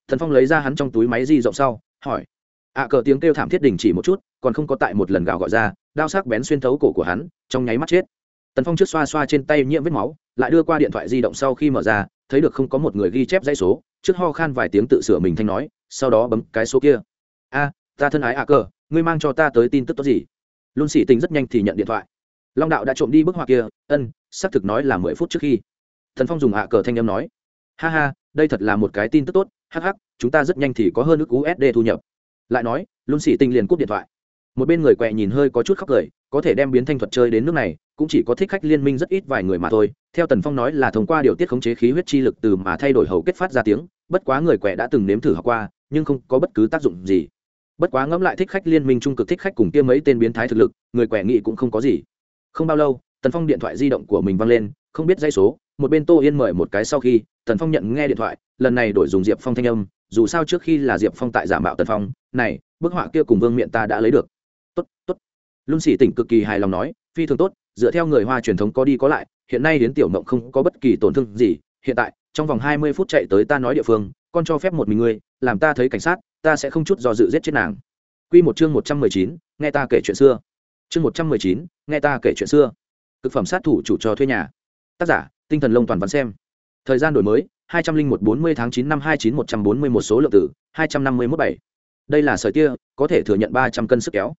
Thần phong lấy ra hắn trong túi máy di rộng sau, hỏi. Ạ cờ tiếng kêu thảm thiết đình chỉ một chút, còn không có tại một lần gào gọi ra, đao sắc bén xuyên thấu cổ của hắn, trong nháy mắt chết tần phong trước xoa xoa trên tay nhiễm vết máu, lại đưa qua điện thoại di động sau khi mở ra, thấy được không có một người ghi chép dãy số, trước ho khan vài tiếng tự sửa mình thanh nói, sau đó bấm cái số kia. A, ta thân ái ạ cờ ngươi mang cho ta tới tin tức tốt gì? Luôn xỉ tình rất nhanh thì nhận điện thoại. Long đạo đã trộm đi bức họa kia, ân, xác thực nói là mười phút trước khi. Thần phong dùng ạ cờ thanh âm nói, ha ha, đây thật là một cái tin tức tốt hh chúng ta rất nhanh thì có hơn ước usd thu nhập. Lại nói luôn xỉ tình liền cúp điện thoại. Một bên người quẹ nhìn hơi có chút khóc cười, có thể đem biến thanh thuật chơi đến nước này cũng chỉ có thích khách liên minh rất ít vài người mà thôi. Theo tần phong nói là thông qua điều tiết khống chế khí huyết chi lực từ mà thay đổi hầu kết phát ra tiếng, bất quá người quẹ đã từng nếm thử học qua, nhưng không có bất cứ tác dụng gì. Bất quá ngẫm lại thích khách liên minh trung cực thích khách cùng kia mấy tên biến thái thực lực, người quẹ nghĩ cũng không có gì. Không bao lâu, tần phong điện thoại di động của mình văng lên, không biết dây số, một bên tô yên mời một cái sau khi, tần phong nhận nghe điện thoại, lần này đổi dùng diệp phong thanh âm, dù sao trước khi là diệp phong tại giả mạo tần phong, này, bức họa kia cùng vương miện ta đã lấy được. Tốt tốt. Luân sĩ tỉnh cực kỳ hài lòng nói, phi thường tốt dựa theo người hoa truyền thống có đi có lại, hiện nay đến tiểu mộng không có bất kỳ tổn thương gì, hiện tại, trong vòng hai mươi phút chạy tới ta nói địa phương, con cho phép một mình ngươi, làm ta thấy cảnh sát, ta sẽ không chút do dự giết chết nàng. Quy một chương một trăm mười chín, nghe ta kể chuyện xưa. Chương một trăm mười chín, nghe ta kể chuyện xưa. Cực phẩm sát thủ chủ cho thuê nhà. Tác giả, tinh thần lông toàn văn xem. Thời gian đổi mới, hai trăm linh một bốn mươi tháng chín năm hai chín một trăm bốn mươi một số lượng tử, hai trăm năm mươi mốt bảy. Đây là sợi tia, có thể thừa nhận ba trăm cân sức kéo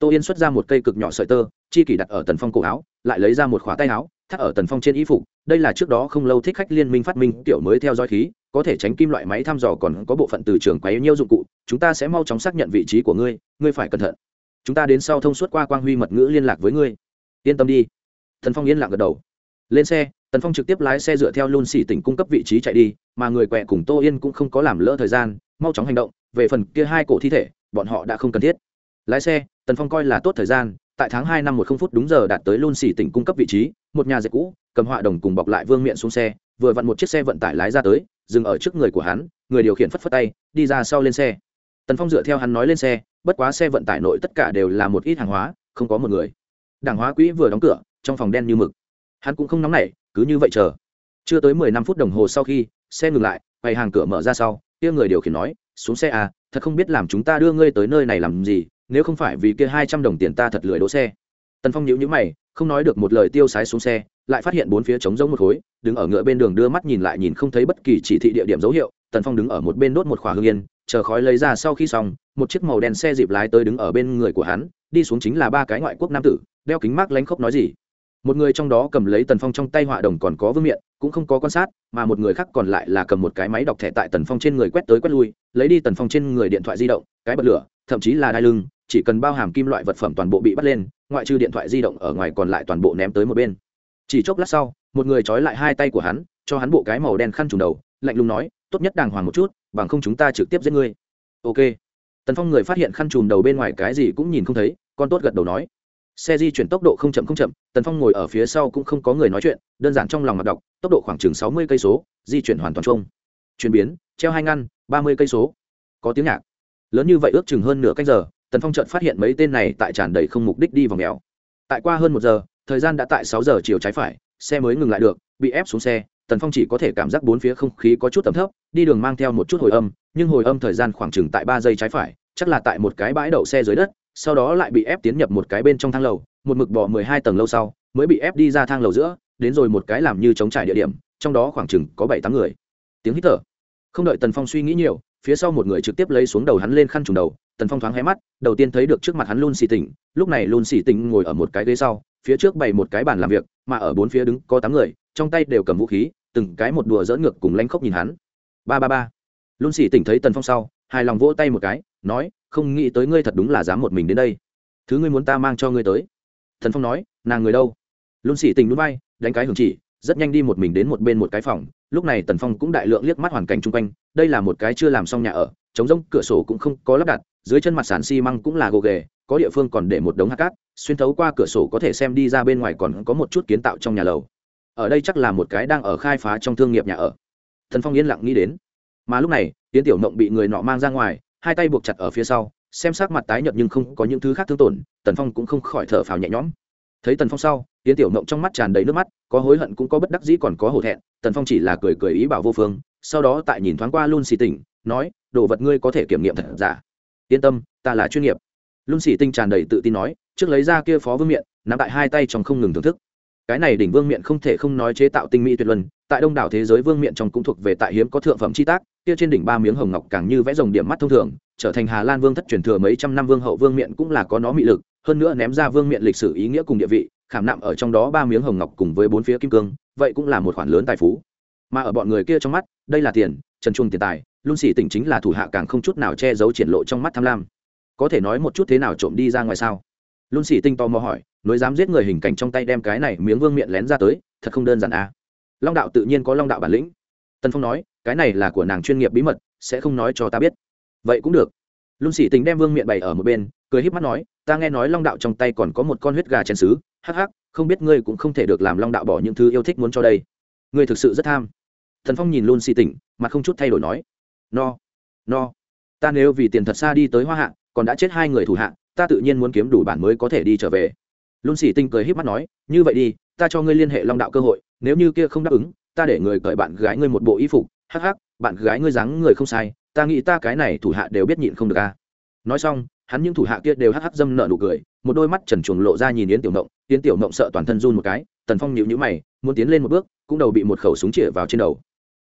tô yên xuất ra một cây cực nhỏ sợi tơ, chi kỷ đặt ở tần phong cổ áo, lại lấy ra một khóa tay áo, thắt ở tần phong trên y phục. Đây là trước đó không lâu thích khách liên minh phát minh, kiểu mới theo dõi khí, có thể tránh kim loại máy thăm dò còn có bộ phận từ trường quấy nhiêu dụng cụ. Chúng ta sẽ mau chóng xác nhận vị trí của ngươi ngươi phải cẩn thận. Chúng ta đến sau thông suốt qua quang huy mật ngữ liên lạc với ngươi. Yên tâm đi. Thần phong yên lặng gật đầu. Lên xe, tần phong trực tiếp lái xe dựa theo luôn xỉ tỉnh cung cấp vị trí chạy đi, mà người quẹ cùng tô yên cũng không có làm lỡ thời gian, mau chóng hành động. Về phần kia hai cổ thi thể, bọn họ đã không cần thiết. Lái xe tần phong coi là tốt thời gian, tại tháng hai năm một không phút đúng giờ đạt tới luôn xỉ tỉnh cung cấp vị trí, một nhà dệt cũ, cầm họa đồng cùng bọc lại vương miện xuống xe, vừa vặn một chiếc xe vận tải lái ra tới, dừng ở trước người của hắn, người điều khiển phất phất tay, đi ra sau lên xe. Tần phong dựa theo hắn nói lên xe, bất quá xe vận tải nội tất cả đều là một ít hàng hóa, không có một người. Đảng hóa quỹ vừa đóng cửa, trong phòng đen như mực. Hắn cũng không nóng nảy, cứ như vậy chờ. Chưa tới mười năm phút đồng hồ sau khi, xe ngừng lại, quầy hàng cửa mở ra sau, kia người điều khiển nói, xuống xe à thật không biết làm chúng ta đưa ngươi tới nơi này làm gì nếu không phải vì kia hai trăm đồng tiền ta thật lười đỗ xe. Tần phong nhíu nhíu mày, không nói được một lời tiêu sái xuống xe, lại phát hiện bốn phía trống rỗng một khối, đứng ở ngựa bên đường đưa mắt nhìn lại nhìn không thấy bất kỳ chỉ thị địa điểm dấu hiệu, tần phong đứng ở một bên đốt một khỏa hương yên, chờ khói lấy ra sau khi xong, một chiếc màu đen xe dịp lái tới đứng ở bên người của hắn, đi xuống chính là ba cái ngoại quốc nam tử, đeo kính mát lánh khóc nói gì. Một người trong đó cầm lấy tần phong trong tay họa đồng còn có vương miện, cũng không có quan sát, mà một người khác còn lại là cầm một cái máy đọc thẻ tại tần phong trên người quét tới quét lui, lấy đi tần phong trên người điện thoại di động, cái bật lửa thậm chí là đai lưng, chỉ cần bao hàm kim loại vật phẩm toàn bộ bị bắt lên, ngoại trừ điện thoại di động ở ngoài còn lại toàn bộ ném tới một bên. Chỉ chốc lát sau, một người trói lại hai tay của hắn, cho hắn bộ cái màu đen khăn trùng đầu, lạnh lùng nói, tốt nhất đàng hoàng một chút, bằng không chúng ta trực tiếp giết ngươi. Ok. Tần phong người phát hiện khăn trùm đầu bên ngoài cái gì cũng nhìn không thấy, con tốt gật đầu nói. Xe di chuyển tốc độ không chậm không chậm, tần phong ngồi ở phía sau cũng không có người nói chuyện, đơn giản trong lòng mặt đọc, tốc độ khoảng chừng sáu mươi cây số, di chuyển hoàn toàn trông chuyển biến, treo hai ngăn, ba mươi cây số. Có tiếng nhạc lớn như vậy ước chừng hơn nửa canh giờ, tần phong chợt phát hiện mấy tên này tại tràn đầy không mục đích đi vào mèo. Tại qua hơn một giờ, thời gian đã tại sáu giờ chiều trái phải, xe mới ngừng lại được, bị ép xuống xe, tần phong chỉ có thể cảm giác bốn phía không khí có chút tầm thấp, đi đường mang theo một chút hồi âm, nhưng hồi âm thời gian khoảng chừng tại ba giây trái phải, chắc là tại một cái bãi đậu xe dưới đất, sau đó lại bị ép tiến nhập một cái bên trong thang lầu, một mực bỏ mười hai tầng lâu sau, mới bị ép đi ra thang lầu giữa, đến rồi một cái làm như chống trải địa điểm, trong đó khoảng chừng có bảy tám người. Tiếng hít thở. Không đợi tần phong suy nghĩ nhiều phía sau một người trực tiếp lấy xuống đầu hắn lên khăn trùng đầu, tần phong thoáng hé mắt, đầu tiên thấy được trước mặt hắn luôn xì tỉnh lúc này luôn xì tỉnh ngồi ở một cái ghế sau, phía trước bày một cái bàn làm việc, mà ở bốn phía đứng có tám người, trong tay đều cầm vũ khí, từng cái một đùa dỡ ngược cùng lanh khóc nhìn hắn. Ba ba ba. Luôn xì tỉnh thấy tần phong sau, hài lòng vỗ tay một cái, nói, không nghĩ tới ngươi thật đúng là dám một mình đến đây. Thứ ngươi muốn ta mang cho ngươi tới. Thần phong nói, nàng người đâu? Luôn xì tỉnh núi bay đánh cái hưởng chỉ, rất nhanh đi một mình đến một bên một cái phòng lúc này tần phong cũng đại lượng liếc mắt hoàn cảnh chung quanh, đây là một cái chưa làm xong nhà ở chống rông cửa sổ cũng không có lắp đặt, dưới chân mặt sàn xi măng cũng là gồ ghề, có địa phương còn để một đống hạt cát, xuyên thấu qua cửa sổ có thể xem đi ra bên ngoài còn có một chút kiến tạo trong nhà lầu. Ở đây chắc là một cái đang ở khai phá trong thương nghiệp nhà ở. Thần phong yên lặng nghĩ đến. Mà lúc này tiến tiểu mộng bị người nọ mang ra ngoài, hai tay buộc chặt ở phía sau, xem sắc mặt tái nhợt nhưng không có những thứ khác thương tổn, tần phong cũng không khỏi thở phào nhẹ nhõm thấy tần phong sau, yến tiểu mộng trong mắt tràn đầy nước mắt, có hối hận cũng có bất đắc dĩ còn có hổ thẹn, tần phong chỉ là cười cười ý bảo vô phương, sau đó tại nhìn thoáng qua luôn xì tỉnh nói, đồ vật ngươi có thể kiểm nghiệm thật giả? Yên tâm, ta là chuyên nghiệp. Luôn xì tinh tràn đầy tự tin nói, trước lấy ra kia phó vương miện, nắm tại hai tay trong không ngừng thưởng thức. Cái này đỉnh vương miện không thể không nói chế tạo tinh mỹ tuyệt luân, tại đông đảo thế giới vương miện trong cũng thuộc về tại hiếm có thượng phẩm chi tác, kia trên đỉnh ba miếng hồng ngọc càng như vẽ rồng điểm mắt thông thường, trở thành hà lan vương thất truyền thừa mấy trăm năm vương hậu vương miện cũng là có nó mị lực hơn nữa ném ra vương miện lịch sử ý nghĩa cùng địa vị, khảm nạm ở trong đó ba miếng hồng ngọc cùng với bốn phía kim cương, vậy cũng là một khoản lớn tài phú. Mà ở bọn người kia trong mắt, đây là tiền, trần chuông tiền tài luôn xỉ tỉnh chính là thủ hạ càng không chút nào che giấu triển lộ trong mắt tham lam. Có thể nói một chút thế nào trộm đi ra ngoài sao? Luôn xỉ tinh to mò hỏi nối dám giết người hình cảnh trong tay đem cái này miếng vương miệng lén ra tới, thật không đơn giản à? Long đạo tự nhiên có long đạo bản lĩnh. Tân phong nói, cái này là của nàng chuyên nghiệp bí mật, sẽ không nói cho ta biết. Vậy cũng được. Luôn xỉ tình đem vương miệng bày ở một bên, cười híp mắt nói ta nghe nói long đạo trong tay còn có một con huyết gà chén xứ. Hắc hắc không biết ngươi cũng không thể được làm long đạo bỏ những thứ yêu thích muốn cho đây. Ngươi thực sự rất tham. Thần phong nhìn luôn xỉ tỉnh, mà không chút thay đổi nói. No no. Ta nếu vì tiền thật xa đi tới hoa hạ còn đã chết hai người thủ hạ ta tự nhiên muốn kiếm đủ bản mới có thể đi trở về. Luôn xỉ tinh cười híp mắt nói như vậy đi ta cho ngươi liên hệ long đạo cơ hội nếu như kia không đáp ứng ta để người cởi bạn gái ngươi một bộ y phục. Hắc hắc bạn gái ngươi dáng người không sai ta nghĩ ta cái này thủ hạ đều biết nhịn không được a nói xong hắn những thủ hạ kia đều hắc hắc dâm nợ nụ cười, một đôi mắt trần chuồng lộ ra nhìn yến tiểu mộng, yến tiểu mộng sợ toàn thân run một cái, tần phong nhịu nhữ mày, muốn tiến lên một bước, cũng đầu bị một khẩu súng chĩa vào trên đầu.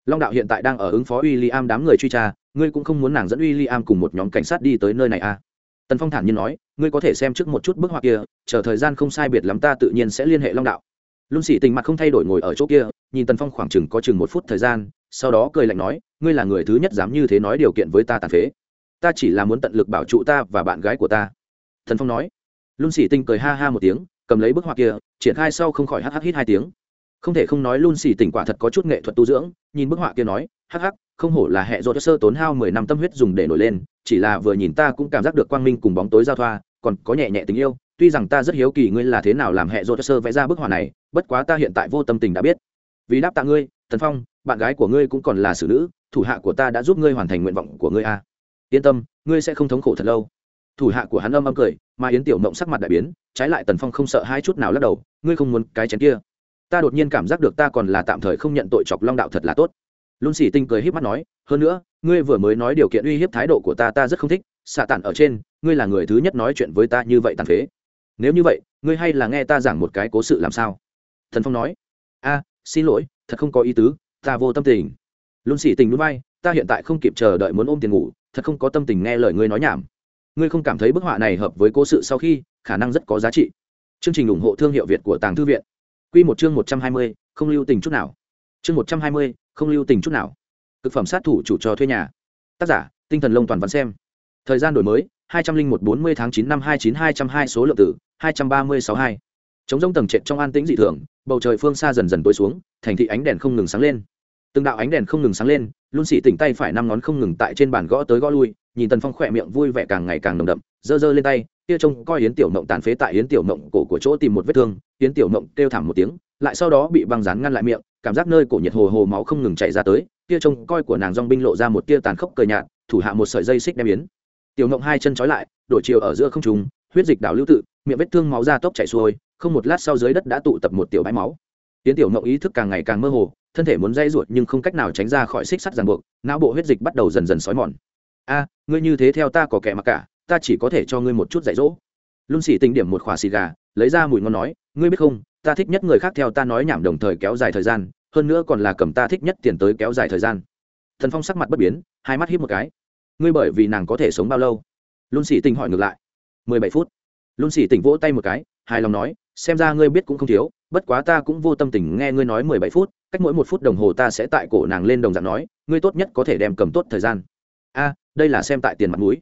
Long đạo hiện tại đang ở ứng phó w i l l i am đám người truy tra, ngươi cũng không muốn nàng dẫn w i l l i am cùng một nhóm cảnh sát đi tới nơi này à? Tần phong thản nhiên nói, ngươi có thể xem trước một chút bức họa kia, chờ thời gian không sai biệt lắm ta tự nhiên sẽ liên hệ long đạo. Luân sĩ tình mặt không thay đổi ngồi ở chỗ kia, nhìn tần phong khoảng chừng có chừng một phút thời gian, sau đó cười lạnh nói, ngươi là người thứ nhất dám như thế nói điều kiện với ta tàn phế ta chỉ là muốn tận lực bảo trụ ta và bạn gái của ta. Thần phong nói. Luân Sỉ tinh cười ha ha một tiếng, cầm lấy bức họa kia, triển khai sau không khỏi hắc hắc hít hai tiếng. Không thể không nói Lun Sỉ tỉnh quả thật có chút nghệ thuật tu dưỡng, nhìn bức họa kia nói, hắc hắc, không hổ là hệ dột sơ tốn hao mười năm tâm huyết dùng để nổi lên, chỉ là vừa nhìn ta cũng cảm giác được quang minh cùng bóng tối giao thoa, còn có nhẹ nhẹ tình yêu, tuy rằng ta rất hiếu kỳ ngươi là thế nào làm hệ dột sơ vẽ ra bức họa này, bất quá ta hiện tại vô tâm tình đã biết. Vì đáp tạ ngươi, thần phong, bạn gái của ngươi cũng còn là xử nữ, thủ hạ của ta đã giúp ngươi hoàn thành nguyện vọng của ngươi a yên tâm, ngươi sẽ không thống khổ thật lâu. Thủ hạ của hắn âm âm cười, mà yến tiểu mộng sắc mặt đại biến, trái lại tần phong không sợ hai chút nào lắc đầu, ngươi không muốn cái chén kia. Ta đột nhiên cảm giác được ta còn là tạm thời không nhận tội chọc long đạo thật là tốt. Luôn xỉ tinh cười h í p mắt nói, hơn nữa, ngươi vừa mới nói điều kiện uy hiếp thái độ của ta ta rất không thích, xạ tản ở trên, ngươi là người thứ nhất nói chuyện với ta như vậy tàn phế. Nếu như vậy, ngươi hay là nghe ta giảng một cái cố sự làm sao? Thần phong nói, a, xin lỗi, thật không có ý tứ, ta vô tâm tình. Luôn xỉ tình núi bay ta hiện tại không kịp chờ đợi muốn ôm tiền ngủ thật không có tâm tình nghe lời ngươi nói nhảm ngươi không cảm thấy bức họa này hợp với cố sự sau khi khả năng rất có giá trị chương trình ủng hộ thương hiệu việt của tàng thư viện Quy một chương 120, không lưu tình chút nào. Chương 120, không lưu tình chút nào. Cực phẩm sát thủ chủ cho thuê nhà. Tác giả: Tinh thần lông toàn văn xem. Thời gian đổi mới: 20140 tháng 9 năm 29202 số lượng tử: 2362. Trống rông tầng trệt trong an tĩnh dị thường, bầu trời phương xa dần dần tối xuống, thành thị ánh đèn không ngừng sáng lên. Từng đạo ánh đèn không ngừng sáng lên, luôn xỉ tỉnh tay phải năm ngón không ngừng tại trên bàn gõ tới gõ lui, nhìn Tần Phong khỏe miệng vui vẻ càng ngày càng nồng đậm, giơ giơ lên tay, kia trông coi yến tiểu mộng tàn phế tại yến tiểu mộng cổ của chỗ tìm một vết thương yến tiểu mộng kêu thảm một tiếng lại sau đó bị băng rán ngăn lại miệng cảm giác nơi cổ nhiệt hồ hồ máu không ngừng chảy ra tới kia trông coi của nàng dong binh lộ ra một tia tàn khốc cờ nhạt thủ hạ một sợi dây xích đem yến tiểu mộng hai chân trói lại đổi chiều ở giữa không trùng huyết dịch đảo lưu tự miệng vết thương máu ra tốc chảy xuôi không một lát sau dưới đất đã tụ tập một tiểu bãi máu. Tiến tiểu mộng ý thức càng ngày càng mơ hồ, thân thể muốn dây ruột nhưng không cách nào tránh ra khỏi xích sắt ràng buộc, não bộ huyết dịch bắt đầu dần dần xói mòn. A, ngươi như thế theo ta có kẻ mặc cả, ta chỉ có thể cho ngươi một chút dạy dỗ. Lung xỉ tình điểm một khỏa xì gà, lấy ra mùi ngon nói, ngươi biết không, ta thích nhất người khác theo ta nói nhảm đồng thời kéo dài thời gian, hơn nữa còn là cầm ta thích nhất tiền tới kéo dài thời gian. Thần phong sắc mặt bất biến, hai mắt hít một cái. Ngươi bởi vì nàng có thể sống bao lâu? Lung xỉ tình hỏi ngược lại. Mười bảy phút. Lung xỉ tình vỗ tay một cái, hài lòng nói xem ra ngươi biết cũng không thiếu, bất quá ta cũng vô tâm tình nghe ngươi nói mười bảy phút, cách mỗi một phút đồng hồ ta sẽ tại cổ nàng lên đồng dạng nói, ngươi tốt nhất có thể đem cầm tốt thời gian. A, đây là xem tại tiền mặt mũi.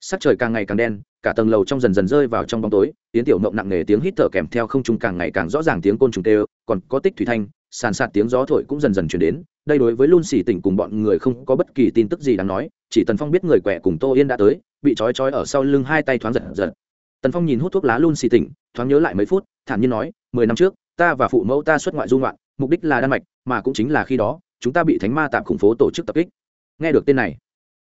Sắc trời càng ngày càng đen, cả tầng lầu trong dần dần rơi vào trong bóng tối tiếng tiểu mộng nặng nề tiếng hít thở kèm theo không trung càng ngày càng rõ ràng tiếng côn trùng tê còn có tích thủy thanh, sàn sạt tiếng gió thổi cũng dần dần chuyển đến, đây đối với luôn xỉ tỉnh cùng bọn người không có bất kỳ tin tức gì đáng nói, chỉ tần phong biết người quẻ cùng tô yên đã tới, bị trói trói ở sau lưng hai tay thoáng giật giật tần phong nhìn hút thuốc lá luôn xì tỉnh, thoáng nhớ lại mấy phút, thản nhiên nói, mười năm trước, ta và phụ mẫu ta xuất ngoại du ngoạn, mục đích là đan mạch, mà cũng chính là khi đó, chúng ta bị thánh ma tạp khủng phố tổ chức tập kích. Nghe được tên này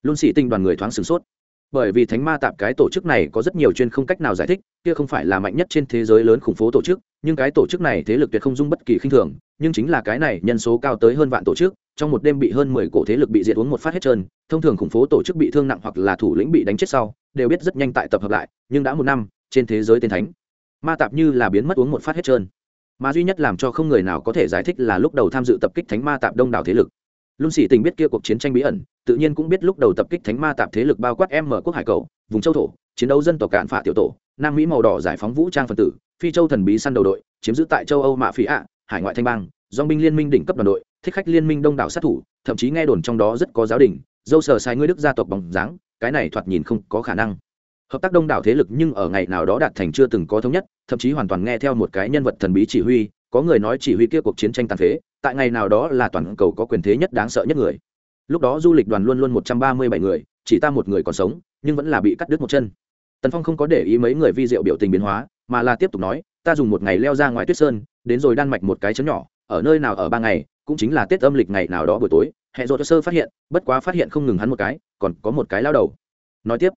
luôn xì tinh đoàn người thoáng sửng sốt. Bởi vì thánh ma tạp cái tổ chức này có rất nhiều chuyên không cách nào giải thích, kia không phải là mạnh nhất trên thế giới lớn khủng phố tổ chức nhưng cái tổ chức này thế lực tuyệt không dung bất kỳ khinh thường nhưng chính là cái này nhân số cao tới hơn vạn tổ chức trong một đêm bị hơn mười cổ thế lực bị diệt uống một phát hết trơn thông thường khủng phố tổ chức bị thương nặng hoặc là thủ lĩnh bị đánh chết sau đều biết rất nhanh tại tập hợp lại nhưng đã một năm trên thế giới tên thánh ma tạp như là biến mất uống một phát hết trơn. Mà duy nhất làm cho không người nào có thể giải thích là lúc đầu tham dự tập kích thánh ma tạp đông đảo thế lực. Luân Sĩ Tình biết kia cuộc chiến tranh bí ẩn, tự nhiên cũng biết lúc đầu tập kích thánh ma tạp thế lực bao quát em mở quốc hải cầu, vùng châu thổ, chiến đấu dân tộc cạn phả tiểu tổ, Nam Mỹ màu đỏ giải phóng vũ trang phần tử, Phi châu thần bí săn đầu đội, chiếm giữ tại châu Âu mạ phí ạ, hải ngoại thanh bang, dòng binh liên minh đỉnh cấp đoàn đội, thích khách liên minh đông đảo sát thủ, thậm chí nghe đồn trong đó rất có giáo đình, dâu sở sai ngươi đức gia tộc bóng dáng, cái này thoạt nhìn không có khả năng. Hợp tác đông đảo thế lực nhưng ở ngày nào đó đạt thành chưa từng có thống nhất, thậm chí hoàn toàn nghe theo một cái nhân vật thần bí chỉ huy, có người nói chỉ huy kia cuộc chiến tranh tàn phế, tại ngày nào đó là toàn cầu có quyền thế nhất đáng sợ nhất người lúc đó du lịch đoàn luôn luôn một trăm ba mươi bảy người chỉ ta một người còn sống nhưng vẫn là bị cắt đứt một chân tần phong không có để ý mấy người vi diệu biểu tình biến hóa mà là tiếp tục nói, ta dùng một ngày leo ra ngoài tuyết sơn, đến rồi đan mạch một cái chấm nhỏ, ở nơi nào ở ba ngày, cũng chính là tết âm lịch ngày nào đó buổi tối. Hệ dột sơ phát hiện, bất quá phát hiện không ngừng hắn một cái, còn có một cái lao đầu. Nói tiếp,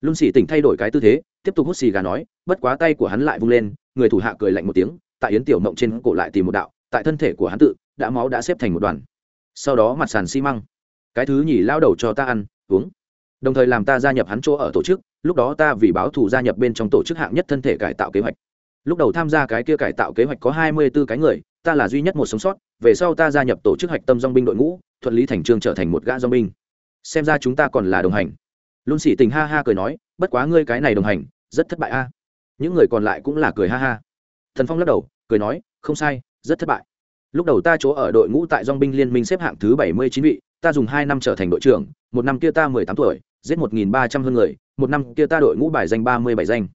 lun xỉ tỉnh thay đổi cái tư thế, tiếp tục hút xì gà nói, bất quá tay của hắn lại vung lên, người thủ hạ cười lạnh một tiếng, tại yến tiểu mộng trên cổ lại tìm một đạo, tại thân thể của hắn tự, đã máu đã xếp thành một đoàn. Sau đó mặt sàn xi măng. Cái thứ nhì lao đầu cho ta ăn, uống đồng thời làm ta gia nhập hắn chỗ ở tổ chức, lúc đó ta vì báo thù gia nhập bên trong tổ chức hạng nhất thân thể cải tạo kế hoạch. Lúc đầu tham gia cái kia cải tạo kế hoạch có hai mươi b ố cái người, ta là duy nhất một sống sót, về sau ta gia nhập tổ chức hạch tâm dong binh đội ngũ, thuận lý thành trương trở thành một gã dong binh. Xem ra chúng ta còn là đồng hành. Luôn xỉ tình ha ha cười nói, bất quá ngươi cái này đồng hành, rất thất bại a. Những người còn lại cũng là cười ha ha. Thần phong lắc đầu, cười nói, không sai, rất thất bại. Lúc đầu ta chỗ ở đội ngũ tại dong binh liên minh xếp hạng thứ bảy mươi chín vị, ta dùng hai năm trở thành đội trưởng, một năm kia ta mười tám tuổi giết một nghìn ba trăm hơn người, một năm kia ta đội ngũ bài danh ba mươi bảy danh.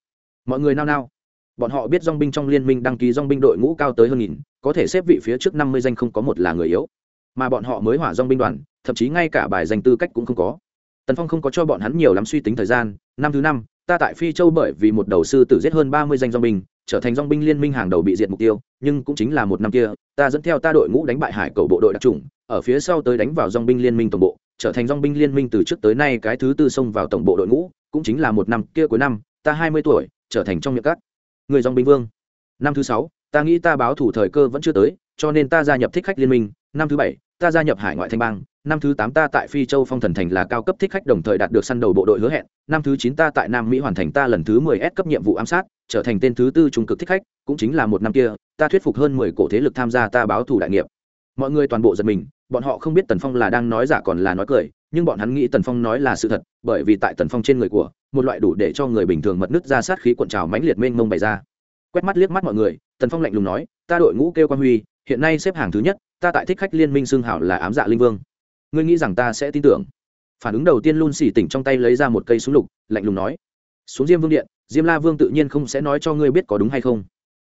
Mọi người nao nao. Bọn họ biết dong binh trong liên minh đăng ký dong binh đội ngũ cao tới hơn nghìn, có thể xếp vị phía trước năm mươi danh không có một là người yếu. Mà bọn họ mới hỏa dong binh đoàn, thậm chí ngay cả bài danh tư cách cũng không có. Tần phong không có cho bọn hắn nhiều lắm suy tính thời gian, năm thứ năm, ta tại phi châu bởi vì một đầu sư tử giết hơn ba mươi danh dong binh, trở thành dong binh liên minh hàng đầu bị diệt mục tiêu, nhưng cũng chính là một năm kia, ta dẫn theo ta đội ngũ đánh bại hải cầu bộ đội đặc trùng ở phía sau tới đánh vào dong binh liên minh tổng bộ trở thành dong binh liên minh từ trước tới nay cái thứ tư xông vào tổng bộ đội ngũ, cũng chính là một năm kia cuối năm, ta hai mươi tuổi, trở thành trong miệng các người dong binh vương. Năm thứ sáu, ta nghĩ ta báo thủ thời cơ vẫn chưa tới, cho nên ta gia nhập thích khách liên minh. Năm thứ bảy, ta gia nhập hải ngoại thanh bang. Năm thứ tám, ta tại phi châu phong thần thành là cao cấp thích khách đồng thời đạt được săn đầu bộ đội hứa hẹn. Năm thứ chín, ta tại nam mỹ hoàn thành ta lần thứ mười s cấp nhiệm vụ ám sát, trở thành tên thứ tư trung cực thích khách, cũng chính là một năm kia, ta thuyết phục hơn mười cổ thế lực tham gia ta báo thủ đại nghiệp. Mọi người toàn bộ giật mình bọn họ không biết tần phong là đang nói giả còn là nói cười, nhưng bọn hắn nghĩ tần phong nói là sự thật, bởi vì tại tần phong trên người của, một loại đủ để cho người bình thường mật nứt ra sát khí cuộn trào mãnh liệt mênh mông bày ra. Quét mắt liếc mắt mọi người, tần phong lạnh lùng nói, ta đội ngũ kêu quan huy, hiện nay xếp hàng thứ nhất, ta tại thích khách liên minh xương hảo là ám dạ linh vương. Ngươi nghĩ rằng ta sẽ tin tưởng? Phản ứng đầu tiên luôn xỉ tỉnh trong tay lấy ra một cây súng lục, lạnh lùng nói, xuống diêm vương điện, diêm la vương tự nhiên không sẽ nói cho ngươi biết có đúng hay không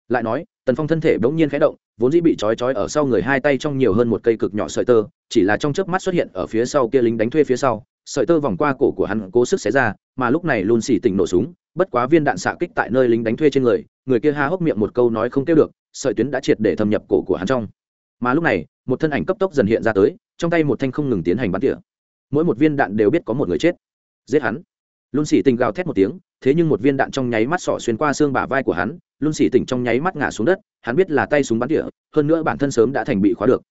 lại nói, tần phong thân thể bỗng nhiên khẽ động, vốn dĩ bị trói trói ở sau người hai tay trong nhiều hơn một cây cực nhỏ sợi tơ, chỉ là trong chớp mắt xuất hiện ở phía sau kia lính đánh thuê phía sau, sợi tơ vòng qua cổ của hắn cố sức xé ra, mà lúc này luôn xỉ tỉnh nổ súng, bất quá viên đạn xạ kích tại nơi lính đánh thuê trên người người kia ha hốc miệng một câu nói không kêu được, sợi tuyến đã triệt để thâm nhập cổ của hắn trong. Mà lúc này, một thân ảnh cấp tốc dần hiện ra tới, trong tay một thanh không ngừng tiến hành bắn tỉa. Mỗi một viên đạn đều biết có một người chết. Giết hắn. Luôn xỉ tình gào thét một tiếng, thế nhưng một viên đạn trong nháy mắt sỏ xuyên qua xương bả vai của hắn luôn xỉ tỉnh trong nháy mắt ngã xuống đất, hắn biết là tay súng bắn tỉa, hơn nữa bản thân sớm đã thành bị khóa được.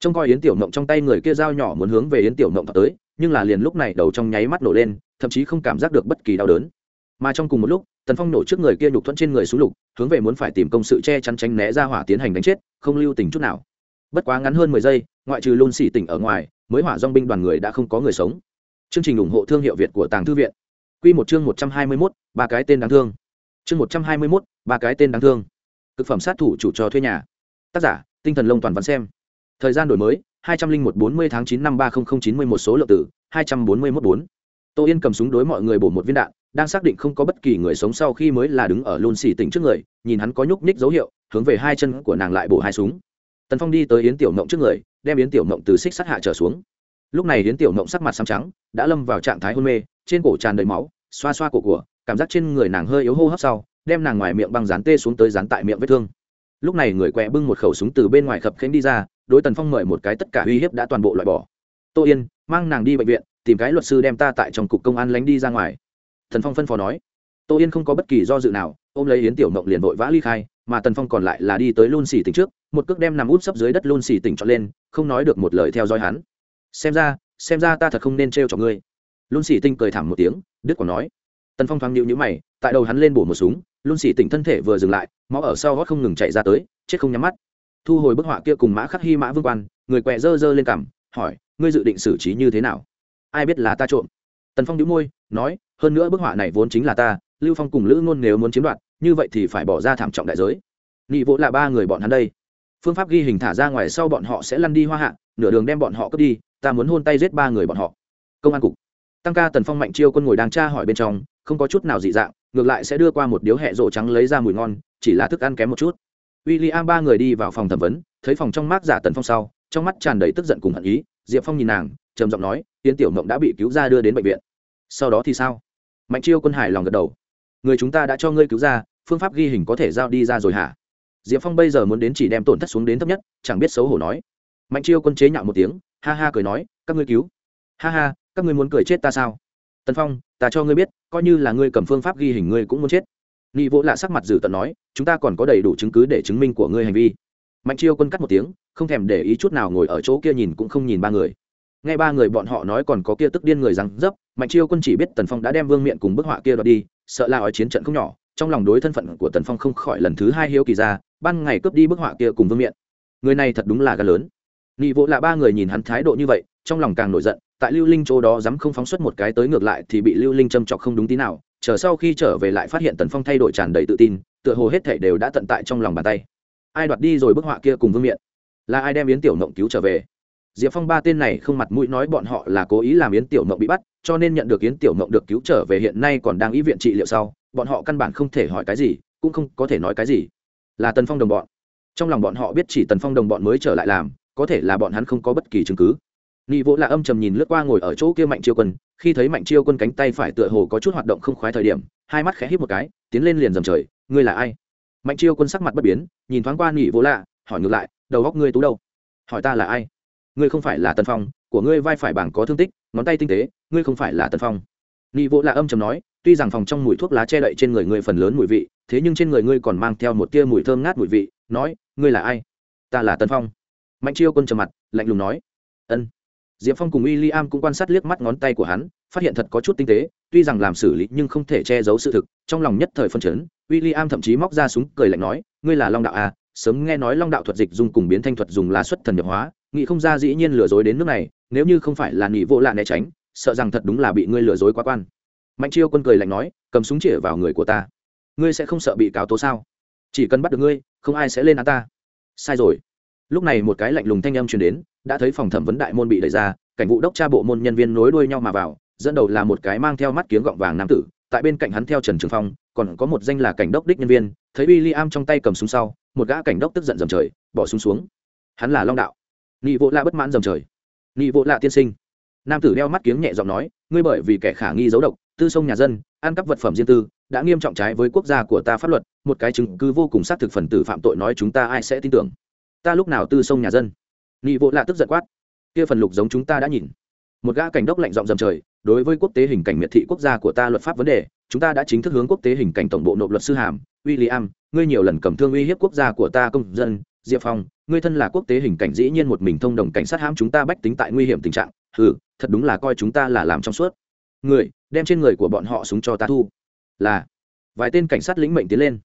Trông coi yến tiểu mộng trong tay người kia dao nhỏ muốn hướng về yến tiểu mộng tới, nhưng là liền lúc này đầu trong nháy mắt nổ lên, thậm chí không cảm giác được bất kỳ đau đớn. Mà trong cùng một lúc, tần phong nổ trước người kia nhục thuẫn trên người xuống lục, hướng về muốn phải tìm công sự che chắn tránh né ra hỏa tiến hành đánh chết, không lưu tình chút nào. Bất quá ngắn hơn mười giây, ngoại trừ luôn xỉ tỉnh ở ngoài, mới hỏa dong binh đoàn người đã không có người sống. Chương trình ủng hộ thương hiệu việt của tàng thư viện. Q một chương một trăm hai mươi mốt, ba cái tên đáng thương chương một trăm hai mươi mốt, ba cái tên đáng thương. Thực phẩm sát thủ chủ trò thuê nhà. Tác giả, tinh thần lông toàn văn xem. Thời gian đổi mới, hai trăm linh một bốn mươi tháng chín năm ba nghìn chín mươi một số lượng tử hai trăm bốn mươi mốt bốn. Tô yên cầm súng đối mọi người bổ một viên đạn, đang xác định không có bất kỳ người sống sau khi mới là đứng ở lôn xì tỉnh trước người, nhìn hắn có nhúc nhích dấu hiệu, hướng về hai chân của nàng lại bổ hai súng. Tần phong đi tới yến tiểu mộng trước người, đem yến tiểu mộng từ xích sắt hạ trở xuống. Lúc này yến tiểu mộng sắc mặt xám trắng, đã lâm vào trạng thái hôn mê, trên cổ tràn đầy máu, xoa xoa cổ của cảm giác trên người nàng hơi yếu hô hấp sau, đem nàng ngoài miệng băng dán tê xuống tới dán tại miệng vết thương. Lúc này người quẹ bưng một khẩu súng từ bên ngoài khập khánh đi ra, đối tần phong mời một cái tất cả uy hiếp đã toàn bộ loại bỏ. Tô yên, mang nàng đi bệnh viện, tìm cái luật sư đem ta tại trong cục công an lánh đi ra ngoài. Thần phong phân phó nói. Tô yên không có bất kỳ do dự nào, ôm lấy yến tiểu mộng liền vội vã ly khai, mà tần phong còn lại là đi tới lôn xỉ tỉnh trước, một cước đem nằm út sấp dưới đất lôn xỉ tỉnh trọn lên, không nói được một lời theo dõi hắn. Xem ra xem ra ta thật không nên trêu cho ngươi. Lôn xỉ tinh cười thảm một tiếng đức còn nói tần phong thoáng nhịu nhữ mày, tại đầu hắn lên bổ một súng luôn xỉ tỉnh thân thể vừa dừng lại, máu ở sau gót không ngừng chạy ra tới, chết không nhắm mắt. Thu hồi bức họa kia cùng mã khắc hy, mã vương quan, người quẹ dơ dơ lên cằm, hỏi, ngươi dự định xử trí như thế nào? Ai biết là ta trộm. Tần phong đĩu môi, nói, hơn nữa bức họa này vốn chính là ta, lưu phong cùng lữ ngôn nếu muốn chiếm đoạt, như vậy thì phải bỏ ra thảm trọng đại giới. Nghị vỗ là ba người bọn hắn đây. Phương pháp ghi hình thả ra ngoài sau bọn họ sẽ lăn đi hoa hạ, nửa đường đem bọn họ cướp đi, ta muốn hôn tay giết ba người bọn họ. Công an cục. Tăng ca tần phong mạnh chiêu quân ngồi đang tra hỏi bên trong không có chút nào dị dạng, ngược lại sẽ đưa qua một điếu hẹ rộ trắng lấy ra mùi ngon, chỉ là thức ăn kém một chút. W i l l i am ba người đi vào phòng thẩm vấn, thấy phòng trong mát giả tần phong sau, trong mắt tràn đầy tức giận cùng hận ý, diệp phong nhìn nàng, trầm giọng nói tiến tiểu mộng đã bị cứu ra đưa đến bệnh viện. Sau đó thì sao? Mạnh chiêu quân hải lòng gật đầu. Người chúng ta đã cho ngươi cứu ra, phương pháp ghi hình có thể giao đi ra rồi hả? Diệp phong bây giờ muốn đến chỉ đem tổn thất xuống đến thấp nhất, chẳng biết xấu hổ nói. Mạnh chiêu quân chế nhạo một tiếng, ha ha cười nói, các ngươi cứu. Ha ha, các ngươi muốn cười chết ta sao? Tần phong ta cho ngươi biết coi như là ngươi cầm phương pháp ghi hình ngươi cũng muốn chết nghị vỗ lạ sắc mặt dữ tận nói chúng ta còn có đầy đủ chứng cứ để chứng minh của ngươi hành vi mạnh chiêu quân cắt một tiếng không thèm để ý chút nào ngồi ở chỗ kia nhìn cũng không nhìn ba người nghe ba người bọn họ nói còn có kia tức điên người rằng dấp mạnh chiêu quân chỉ biết tần phong đã đem vương miện cùng bức họa kia đoạt đi sợ là ói chiến trận không nhỏ trong lòng đối thân phận của tần phong không khỏi lần thứ hai hiếu kỳ ra ban ngày cướp đi bức họa kia cùng vương miện người này thật đúng là gan lớn nghị vỗ là ba người nhìn hắn thái độ như vậy trong lòng càng nổi giận tại lưu linh chỗ đó dám không phóng xuất một cái tới ngược lại thì bị lưu linh châm chọc không đúng tí nào, chờ sau khi trở về lại phát hiện tần phong thay đổi tràn đầy tự tin, tựa hồ hết thể đều đã tận tại trong lòng bàn tay. Ai đoạt đi rồi bức họa kia cùng vương miện? Là ai đem yến tiểu mộng cứu trở về? Diệp phong ba tên này không mặt mũi nói bọn họ là cố ý làm yến tiểu mộng bị bắt, cho nên nhận được yến tiểu mộng được cứu trở về hiện nay còn đang ý viện trị liệu sau, bọn họ căn bản không thể hỏi cái gì, cũng không có thể nói cái gì. Là tần phong đồng bọn. Trong lòng bọn họ biết chỉ tần phong đồng bọn mới trở lại làm, có thể là bọn hắn không có bất kỳ chứng cứ nghị vỗ là âm trầm nhìn lướt qua ngồi ở chỗ kia mạnh chiêu quân, khi thấy mạnh chiêu quân cánh tay phải tựa hồ có chút hoạt động không khoái thời điểm, hai mắt khẽ hít một cái, tiến lên liền dầm trời, ngươi là ai? Mạnh chiêu quân sắc mặt bất biến, nhìn thoáng qua nghị vỗ lạ, hỏi ngược lại, đầu góc ngươi tú đâu? Hỏi ta là ai? Ngươi không phải là tân phong, của ngươi vai phải bảng có thương tích, ngón tay tinh tế, ngươi không phải là tân phong. Nghị vỗ lạ âm trầm nói, tuy rằng phòng trong mùi thuốc lá che đậy trên người ngươi phần lớn mùi vị, thế nhưng trên người ngươi còn mang theo một tia mùi thơm ngát mùi vị, nói, ngươi là ai? Ta là tân phong. Mạnh chiêu quân trầm mặt, lạnh lùng nói, ân diệp phong cùng William cũng quan sát liếc mắt ngón tay của hắn phát hiện thật có chút tinh tế tuy rằng làm xử lý nhưng không thể che giấu sự thực trong lòng nhất thời phân chấn. William thậm chí móc ra súng cười lạnh nói ngươi là long đạo à, sớm nghe nói long đạo thuật dịch dùng cùng biến thanh thuật dùng là xuất thần nhập hóa nghĩ không ra dĩ nhiên lừa dối đến nước này nếu như không phải là nghỉ vô lạ né tránh sợ rằng thật đúng là bị ngươi lừa dối quá quan. Mạnh chiêu quân cười lạnh nói cầm súng chĩa vào người của ta. Ngươi sẽ không sợ bị cáo tố sao? Chỉ cần bắt được ngươi không ai sẽ lên án ta. Sai rồi. Lúc này một cái lạnh lùng thanh âm truyền đến đã thấy phòng thẩm vấn đại môn bị đẩy ra, cảnh vụ đốc tra bộ môn nhân viên nối đuôi nhau mà vào, dẫn đầu là một cái mang theo mắt kiếng gọng vàng nam tử, tại bên cạnh hắn theo trần trường phong, còn có một danh là cảnh đốc đích nhân viên, thấy w i l l i am trong tay cầm súng sau, một gã cảnh đốc tức giận dầm trời, bỏ súng xuống. Hắn là long đạo. Nghị vỗ lạ bất mãn dầm trời. Nghị vỗ lạ tiên sinh. Nam tử đeo mắt kiếng nhẹ giọng nói, ngươi bởi vì kẻ khả nghi giấu độc, tư sông nhà dân, ăn cắp vật phẩm riêng tư, đã nghiêm trọng trái với quốc gia của ta pháp luật, một cái chứng cứ vô cùng xác thực phần tử phạm tội nói chúng ta ai sẽ tin tưởng. Ta lúc nào tư sông nhà dân? Nghị vỗ lạ tức giận quát. Kia phần lục giống chúng ta đã nhìn. Một gã cảnh đốc lạnh giọng dầm trời đối với quốc tế hình cảnh miệt thị quốc gia của ta luật pháp vấn đề chúng ta đã chính thức hướng quốc tế hình cảnh tổng bộ nộp luật sư hàm William, ngươi nhiều lần cầm thương uy hiếp quốc gia của ta công dân diệp phong ngươi thân là quốc tế hình cảnh dĩ nhiên một mình thông đồng cảnh sát hãm chúng ta bách tính tại nguy hiểm tình trạng ừ thật đúng là coi chúng ta là làm trong suốt. Người đem trên người của bọn họ súng cho ta thu. Là vài tên cảnh sát lĩnh mệnh tiến lên.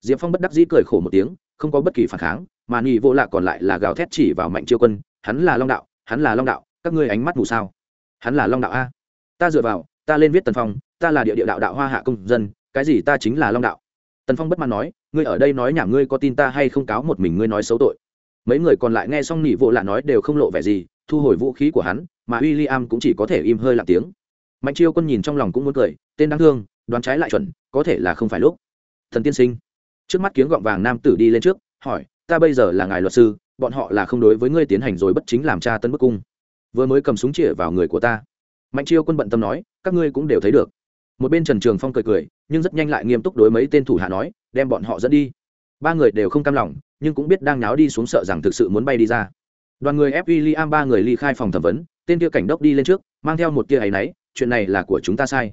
Diệp phong bất đắc dĩ cười khổ một tiếng không có bất kỳ phản kháng mà nghị vô lạ còn lại là gào thét chỉ vào mạnh chiêu quân, hắn là long đạo, hắn là long đạo, các ngươi ánh mắt mù sao? Hắn là long đạo a. Ta dựa vào, ta lên viết tần phong, ta là địa địa đạo đạo hoa hạ công dân, cái gì ta chính là long đạo. Tần phong bất mãn nói, ngươi ở đây nói nhảm ngươi có tin ta hay không cáo một mình ngươi nói xấu tội. Mấy người còn lại nghe xong nhị vô lạ nói đều không lộ vẻ gì, thu hồi vũ khí của hắn, mà w i l l i am cũng chỉ có thể im hơi lặng tiếng. Mạnh chiêu quân nhìn trong lòng cũng muốn cười, tên đáng thương, đoán trái lại chuẩn, có thể là không phải lúc. Thần tiên sinh. Trước mắt kiếng gọng vàng nam tử đi lên trước, hỏi ta bây giờ là ngài luật sư, bọn họ là không đối với ngươi tiến hành rồi bất chính làm cha tân bức cung. Vừa mới cầm súng chĩa vào người của ta. Mạnh chiêu quân bận tâm nói, các ngươi cũng đều thấy được. Một bên trần trường phong cười cười, nhưng rất nhanh lại nghiêm túc đối mấy tên thủ hạ nói, đem bọn họ dẫn đi. Ba người đều không cam lòng, nhưng cũng biết đang náo đi xuống sợ rằng thực sự muốn bay đi ra. Đoàn người ép w i am ba người ly khai phòng thẩm vấn, tên kia cảnh đốc đi lên trước, mang theo một tia áy náy, chuyện này là của chúng ta sai.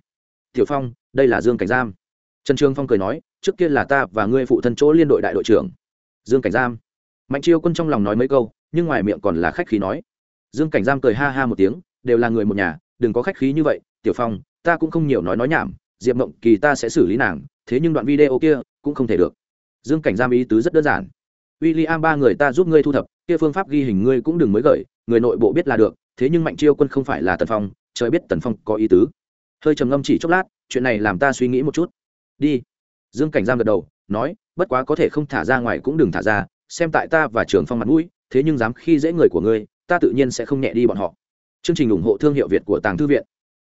Tiểu phong, đây là dương cảnh giam. Trần trường phong cười nói, trước kia là ta và ngươi phụ thân chỗ liên đội đại đội trưởng dương cảnh giam. Mạnh chiêu quân trong lòng nói mấy câu, nhưng ngoài miệng còn là khách khí nói. Dương cảnh giam cười ha ha một tiếng, đều là người một nhà, đừng có khách khí như vậy, tiểu phong, ta cũng không nhiều nói nói nhảm, diệp mộng kỳ ta sẽ xử lý nàng, thế nhưng đoạn video kia cũng không thể được. Dương cảnh giam ý tứ rất đơn giản. W i l l i am ba người ta giúp ngươi thu thập, kia phương pháp ghi hình ngươi cũng đừng mới gởi người nội bộ biết là được, thế nhưng mạnh chiêu quân không phải là tần phong, trời biết tần phong có ý tứ. Hơi trầm ngâm chỉ chốc lát, chuyện này làm ta suy nghĩ một chút. Đi. Dương cảnh giam gật đầu, nói bất quá có thể không thả ra ngoài cũng đừng thả ra, xem tại ta và trường phong mặt mũi, thế nhưng dám khi dễ người của ngươi, ta tự nhiên sẽ không nhẹ đi bọn họ. Chương trình ủng hộ thương hiệu việt của tàng thư viện.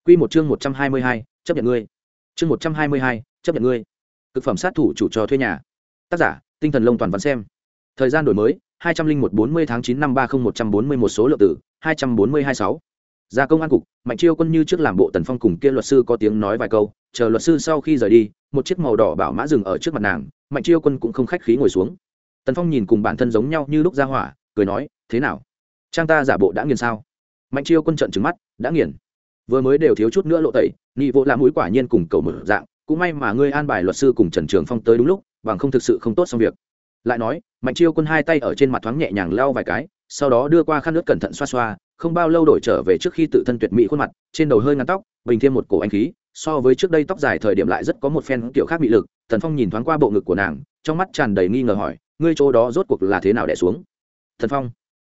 Q một chương một trăm hai mươi hai, chấp nhận ngươi. Chương một trăm hai mươi hai, chấp nhận ngươi. Thực phẩm sát thủ chủ cho thuê nhà. Tác giả, tinh thần lông toàn văn xem. Thời gian đổi mới, hai trăm linh một bốn mươi tháng chín năm ba không một trăm bốn mươi một số lượng tử hai trăm bốn mươi hai sáu. Ra công an cục, mạnh chiêu quân như trước làm bộ tần phong cùng kia luật sư có tiếng nói vài câu, chờ luật sư sau khi rời đi, một chiếc màu đỏ bảo mã dừng ở trước mặt nàng mạnh chiêu quân cũng không khách khí ngồi xuống. Tần phong nhìn cùng bản thân giống nhau như lúc ra hỏa, cười nói, thế nào? Trang ta giả bộ đã nghiền sao? Mạnh chiêu quân trận trứng mắt, đã nghiền. Vừa mới đều thiếu chút nữa lộ tẩy nghị vỗ làm mũi quả nhiên cùng cầu mở dạng, cũng may mà ngươi an bài luật sư cùng trần trường phong tới đúng lúc, bằng không thực sự không tốt xong việc. Lại nói, mạnh chiêu quân hai tay ở trên mặt thoáng nhẹ nhàng lau vài cái, sau đó đưa qua khăn nước cẩn thận xoa xoa không bao lâu đổi trở về trước khi tự thân tuyệt mỹ khuôn mặt, trên đầu hơi ngắn tóc, bình thêm một cổ anh khí, so với trước đây tóc dài thời điểm lại rất có một phen kiểu khác bị lực thần phong nhìn thoáng qua bộ ngực của nàng, trong mắt tràn đầy nghi ngờ hỏi, ngươi chỗ đó rốt cuộc là thế nào đẻ xuống? Thần phong.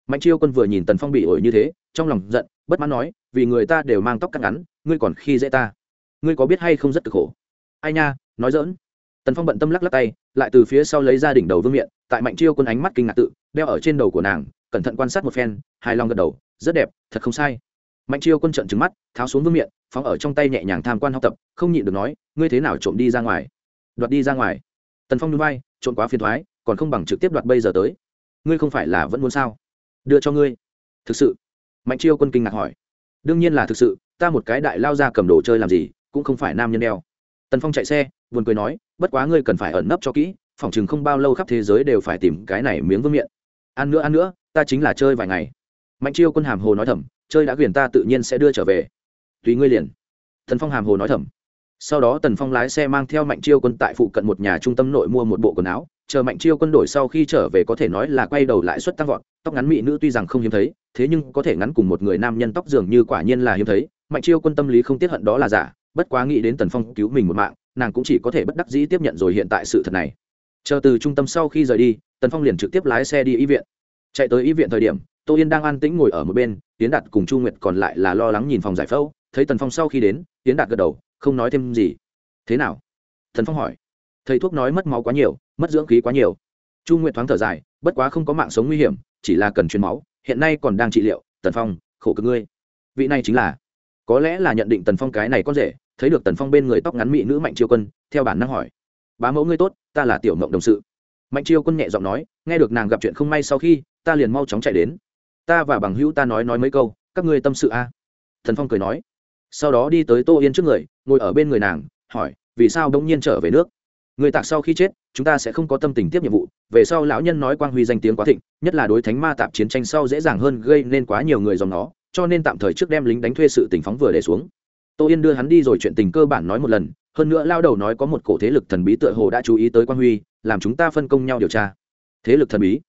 Mạnh chiêu quân vừa nhìn tần phong bị ổi như thế, trong lòng giận, bất mãn nói, vì người ta đều mang tóc cắt ngắn, ngươi còn khi dễ ta. Ngươi có biết hay không rất cực khổ? Ai nha, nói dỡn tần phong bận tâm lắc lắc tay, lại từ phía sau lấy ra đỉnh đầu vương miện, tại mạnh chiêu quân ánh mắt kinh ngạc tự, đeo ở trên đầu của nàng, cẩn thận quan sát một phen, hài lòng gật đầu rất đẹp, thật không sai. Mạnh chiêu quân trận trứng mắt, tháo xuống vương miện, phóng ở trong tay nhẹ nhàng tham quan học tập, không nhịn được nói, ngươi thế nào trộm đi ra ngoài? Đoạt đi ra ngoài. Tần phong núi bay trộm quá phiền thoái còn không bằng trực tiếp đoạt bây giờ tới. Ngươi không phải là vẫn muốn sao? Đưa cho ngươi. Thực sự? Mạnh chiêu quân kinh ngạc hỏi. Đương nhiên là thực sự, ta một cái đại lao ra cầm đồ chơi làm gì, cũng không phải nam nhân đeo. Tần phong chạy xe, buồn cười nói, bất quá ngươi cần phải ẩn nấp cho kỹ, phòng chừng không bao lâu khắp thế giới đều phải tìm cái này miếng vương miệng ăn nữa ăn nữa, ta chính là chơi vài ngày mạnh chiêu quân hàm hồ nói thầm, chơi đã quyền ta tự nhiên sẽ đưa trở về. Tùy ngươi liền. Thần phong hàm hồ nói thầm. Sau đó tần phong lái xe mang theo mạnh chiêu quân tại phụ cận một nhà trung tâm nội mua một bộ quần áo, chờ mạnh chiêu quân đổi sau khi trở về có thể nói là quay đầu lãi suất tăng vọt, tóc ngắn mỹ nữ tuy rằng không hiếm thấy, thế nhưng có thể ngắn cùng một người nam nhân tóc dường như quả nhiên là hiếm thấy, mạnh chiêu quân tâm lý không tiếc hận đó là giả, bất quá nghĩ đến tần phong cứu mình một mạng, nàng cũng chỉ có thể bất đắc dĩ tiếp nhận rồi hiện tại sự thật này. Chờ từ trung tâm sau khi rời đi, tần phong liền trực tiếp lái xe đi y viện. Chạy tới y viện thời điểm tô yên đang an tĩnh ngồi ở một bên tiến đạt cùng chu nguyệt còn lại là lo lắng nhìn phòng giải phẫu. Thấy tần phong sau khi đến tiến đạt gật đầu, không nói thêm gì. Thế nào? Thần phong hỏi. Thầy thuốc nói mất máu quá nhiều, mất dưỡng khí quá nhiều. Chu nguyệt thoáng thở dài, bất quá không có mạng sống nguy hiểm, chỉ là cần truyền máu, hiện nay còn đang trị liệu. Tần phong, khổ cực ngươi. Vị này chính là, có lẽ là nhận định tần phong cái này con rể, thấy được tần phong bên người tóc ngắn mỹ nữ mạnh chiêu quân, theo bản năng hỏi. Bá mẫu ngươi tốt, ta là tiểu mộng đồng sự. Mạnh chiêu quân nhẹ giọng nói, nghe được nàng gặp chuyện không may sau khi, ta liền mau chóng chạy đến ta và bằng hữu ta nói nói mấy câu, các ngươi tâm sự a. À? thần phong cười nói. Sau đó đi tới tô yên trước người, ngồi ở bên người nàng, hỏi, vì sao đông nhiên trở về nước? Người tạc sau khi chết, chúng ta sẽ không có tâm tình tiếp nhiệm vụ, về sau lão nhân nói quang huy danh tiếng quá thịnh, nhất là đối thánh ma tạp chiến tranh sau dễ dàng hơn gây nên quá nhiều người dòng nó, cho nên tạm thời trước đem lính đánh thuê sự tình phóng vừa để xuống. Tô yên đưa hắn đi rồi chuyện tình cơ bản nói một lần, hơn nữa lao đầu nói có một cổ thế lực thần bí tựa hồ đã chú ý tới quang huy, làm chúng ta phân công nhau điều tra. Thế lực thần bí.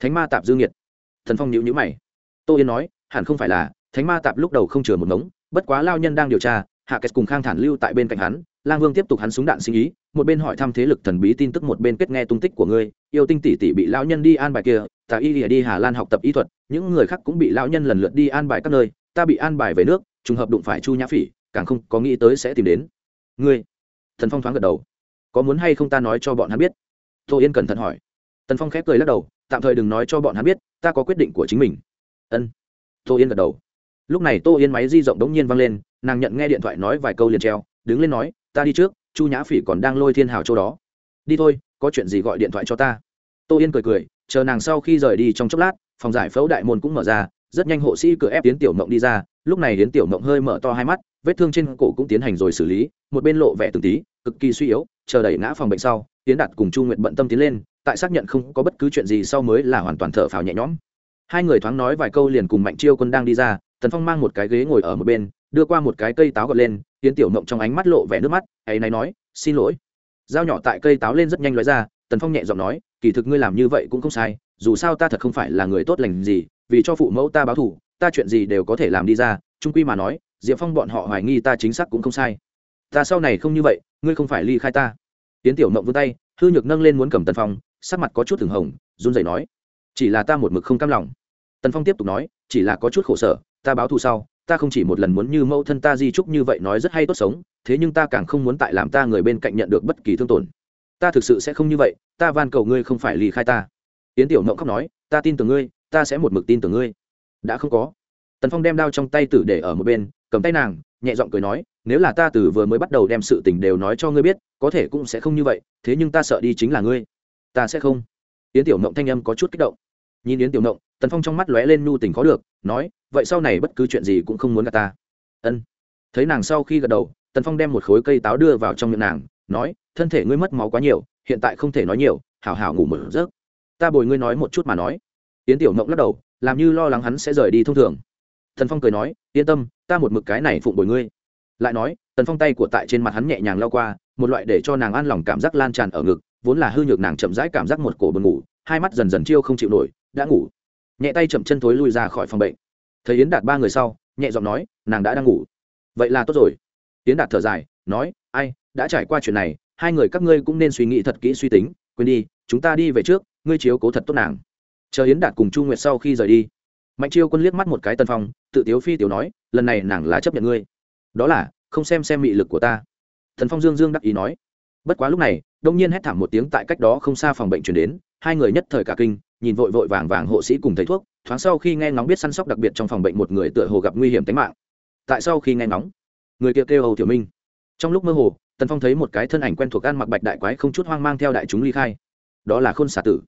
Thánh ma tạp dương nhiệt. Thần phong nhữ nhữ mày tô yên nói, hẳn không phải là, thánh ma tạp lúc đầu không chừa một ngống, bất quá lao nhân đang điều tra, hạ kết cùng khang thản lưu tại bên cạnh hắn, lang vương tiếp tục hắn súng đạn sinh ý, một bên hỏi thăm thế lực thần bí tin tức, một bên kết nghe tung tích của ngươi, yêu tinh tỷ tỷ bị lão nhân đi an bài kia tà y lìa đi hà lan học tập y thuật, những người khác cũng bị lão nhân lần lượt đi an bài các nơi, ta bị an bài về nước, trùng hợp đụng phải chu nhã phỉ, càng không có nghĩ tới sẽ tìm đến ngươi. Thần phong thoáng gật đầu. Có muốn hay không ta nói cho bọn hắn biết? Tô yên cẩn thận hỏi. Tần phong khép cười lắc đầu, tạm thời đừng nói cho bọn hắn biết, ta có quyết định của chính mình ân. Tô yên gật đầu. Lúc này tô yên máy di rộng đống nhiên văng lên, nàng nhận nghe điện thoại nói vài câu liền treo, đứng lên nói, ta đi trước, chu nhã phỉ còn đang lôi thiên hào châu đó. Đi thôi, có chuyện gì gọi điện thoại cho ta. Tô yên cười cười, chờ nàng sau khi rời đi trong chốc lát, phòng giải phẫu đại môn cũng mở ra, rất nhanh hộ sĩ cửa ép tiến tiểu mộng đi ra, lúc này hiến tiểu mộng hơi mở to hai mắt, vết thương trên cổ cũng tiến hành rồi xử lý, một bên lộ vẻ từng tí, cực kỳ suy yếu, chờ đẩy ngã phòng bệnh sau tiến đạt cùng chu nguyện bận tâm tiến lên, tại xác nhận không có bất cứ chuyện gì sau mới là hoàn toàn thở phào nhẹ nhõm hai người thoáng nói vài câu liền cùng mạnh chiêu quân đang đi ra, tần phong mang một cái ghế ngồi ở một bên, đưa qua một cái cây táo gọt lên tiến tiểu mộng trong ánh mắt lộ vẻ nước mắt, ấy này nói, xin lỗi. Dao nhỏ tại cây táo lên rất nhanh loại ra, tần phong nhẹ giọng nói, kỳ thực ngươi làm như vậy cũng không sai, dù sao ta thật không phải là người tốt lành gì, vì cho phụ mẫu ta báo thù, ta chuyện gì đều có thể làm đi ra, trung quy mà nói, diệp phong bọn họ hoài nghi ta chính xác cũng không sai. Ta sau này không như vậy, ngươi không phải ly khai ta. Tiến tiểu mộng vươn tay, hư nhược nâng lên muốn cầm tần phong, sắc mặt có chút thường hồng, run rẩy nói chỉ là ta một mực không cam lòng. Tần phong tiếp tục nói, chỉ là có chút khổ sở, ta báo thù sau, ta không chỉ một lần muốn như mẫu thân ta di trúc như vậy nói rất hay tốt sống, thế nhưng ta càng không muốn tại làm ta người bên cạnh nhận được bất kỳ thương tổn. Ta thực sự sẽ không như vậy, ta van cầu ngươi không phải ly khai ta. Yến tiểu mộng khóc nói, ta tin tưởng ngươi, ta sẽ một mực tin tưởng ngươi. Đã không có. Tần phong đem đao trong tay tử để ở một bên, cầm tay nàng, nhẹ giọng cười nói, nếu là ta từ vừa mới bắt đầu đem sự tình đều nói cho ngươi biết, có thể cũng sẽ không như vậy, thế nhưng ta sợ đi chính là ngươi. Ta sẽ không. Yến tiểu mộng thanh âm có chút kích động nhìn yến tiểu nộng tần phong trong mắt lóe lên nhu tình khó được, nói, vậy sau này bất cứ chuyện gì cũng không muốn gặp ta. Ân. Thấy nàng sau khi gật đầu, tần phong đem một khối cây táo đưa vào trong miệng nàng, nói, thân thể ngươi mất máu quá nhiều, hiện tại không thể nói nhiều, hảo hảo ngủ một giấc. Ta bồi ngươi nói một chút mà nói. Yến tiểu mộng lắc đầu, làm như lo lắng hắn sẽ rời đi thông thường. Thần phong cười nói, yên tâm, ta một mực cái này phụng bồi ngươi. Lại nói, tần phong tay của tại trên mặt hắn nhẹ nhàng lao qua, một loại để cho nàng an lòng cảm giác lan tràn ở ngực, vốn là hư nhược nàng chậm rãi cảm giác một cổ buồn ngủ, hai mắt dần dần chiêu không chịu nổi đã ngủ. Nhẹ tay chậm chân thối lui ra khỏi phòng bệnh. Thấy yến đạt ba người sau, nhẹ giọng nói, nàng đã đang ngủ. Vậy là tốt rồi. Yến đạt thở dài, nói, ai, đã trải qua chuyện này, hai người các ngươi cũng nên suy nghĩ thật kỹ suy tính, quên đi, chúng ta đi về trước, ngươi chiếu cố thật tốt nàng. Chờ yến đạt cùng chu nguyệt sau khi rời đi, mạnh chiêu quân liếc mắt một cái tân phong, tự tiếu phi tiểu nói, lần này nàng là chấp nhận ngươi. Đó là, không xem xem mị lực của ta. Thần phong dương dương đắc ý nói. Bất quá lúc này, đông nhiên hét thảm một tiếng tại cách đó không xa phòng bệnh chuyển đến, hai người nhất thời cả kinh nhìn vội vội vàng vàng hộ sĩ cùng thầy thuốc, thoáng sau khi nghe ngóng biết săn sóc đặc biệt trong phòng bệnh một người tựa hồ gặp nguy hiểm tính mạng. Tại sau khi nghe ngóng, người kia kêu hầu tiểu minh. Trong lúc mơ hồ, tần phong thấy một cái thân ảnh quen thuộc ăn mặc bạch đại quái không chút hoang mang theo đại chúng ly khai. Đó là khôn xà tử.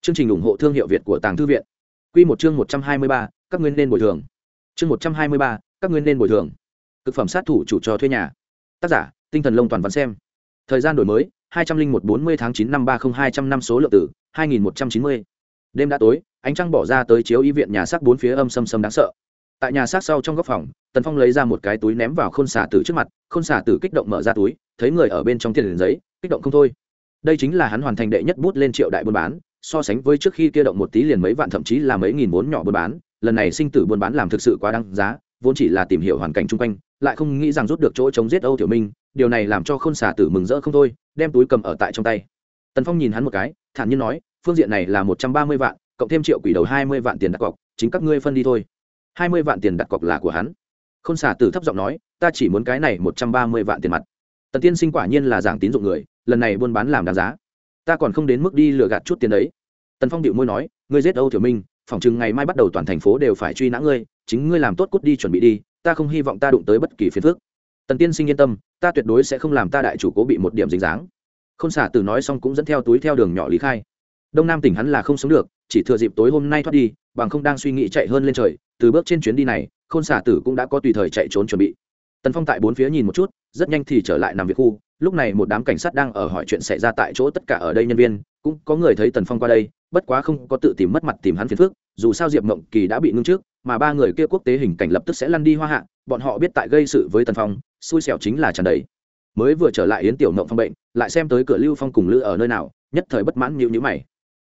Chương trình ủng hộ thương hiệu việt của tàng thư viện. Q một chương một trăm hai mươi ba, các nguyên nên bồi thường. Chương một trăm hai mươi ba, các nguyên nên bồi thường. Thực phẩm sát thủ chủ trò thuê nhà. Tác giả, tinh thần lông toàn văn xem. Thời gian đổi mới, hai trăm linh một bốn mươi tháng chín năm ba không hai trăm năm số lượng tử, hai nghìn một trăm chín mươi đêm đã tối, ánh trăng bỏ ra tới chiếu y viện nhà xác bốn phía âm xâm xâm đáng sợ. Tại nhà xác sau trong góc phòng, tần phong lấy ra một cái túi ném vào khôn xả tử trước mặt, khôn xả tử kích động mở ra túi, thấy người ở bên trong tiền liền giấy, kích động không thôi. Đây chính là hắn hoàn thành đệ nhất bút lên triệu đại buôn bán, so sánh với trước khi kia động một tí liền mấy vạn thậm chí là mấy nghìn vốn nhỏ buôn bán, lần này sinh tử buôn bán làm thực sự quá đăng giá, vốn chỉ là tìm hiểu hoàn cảnh chung quanh, lại không nghĩ rằng rút được chỗ chống giết âu tiểu minh, điều này làm cho khôn xả tử mừng rỡ không thôi, đem túi cầm ở tại trong tay. Tần phong nhìn hắn một cái, thản nhiên nói phương diện này là một trăm ba mươi vạn, cộng thêm triệu quỷ đầu hai mươi vạn tiền đặt cọc, chính các ngươi phân đi thôi. hai mươi vạn tiền đặt cọc là của hắn. Khôn xả tử thấp giọng nói, ta chỉ muốn cái này một trăm ba mươi vạn tiền mặt. Tần tiên sinh quả nhiên là giảng tín dụng người, lần này buôn bán làm đáng giá. Ta còn không đến mức đi lừa gạt chút tiền đấy. Tần phong điệu môi nói, ngươi giết âu tiểu minh, phỏng chừng ngày mai bắt đầu toàn thành phố đều phải truy nã ngươi, chính ngươi làm tốt cút đi chuẩn bị đi, ta không hy vọng ta đụng tới bất kỳ phiền phức. Tần tiên sinh yên tâm, ta tuyệt đối sẽ không làm ta đại chủ cố bị một điểm dính dáng. Không xả tử nói xong cũng dẫn theo túi theo đường nhỏ lý khai đông nam tỉnh hắn là không sống được, chỉ thừa dịp tối hôm nay thoát đi, bằng không đang suy nghĩ chạy hơn lên trời, từ bước trên chuyến đi này, khôn xả tử cũng đã có tùy thời chạy trốn chuẩn bị. Tần phong tại bốn phía nhìn một chút, rất nhanh thì trở lại nằm việc khu, lúc này một đám cảnh sát đang ở hỏi chuyện xảy ra tại chỗ tất cả ở đây nhân viên, cũng có người thấy tần phong qua đây, bất quá không có tự tìm mất mặt tìm hắn phiền phước dù sao diệp mộng kỳ đã bị ngưng trước, mà ba người kia quốc tế hình cảnh lập tức sẽ lăn đi hoa hạ, bọn họ biết tại gây sự với tần phong, xui xẻo chính là tràn đầy. Mới vừa trở lại yến tiểu mộng phong bệnh, lại xem tới cửa lưu phong cùng lữ ở nơi nào, nhất thời bất mãn nhịu nhữ mày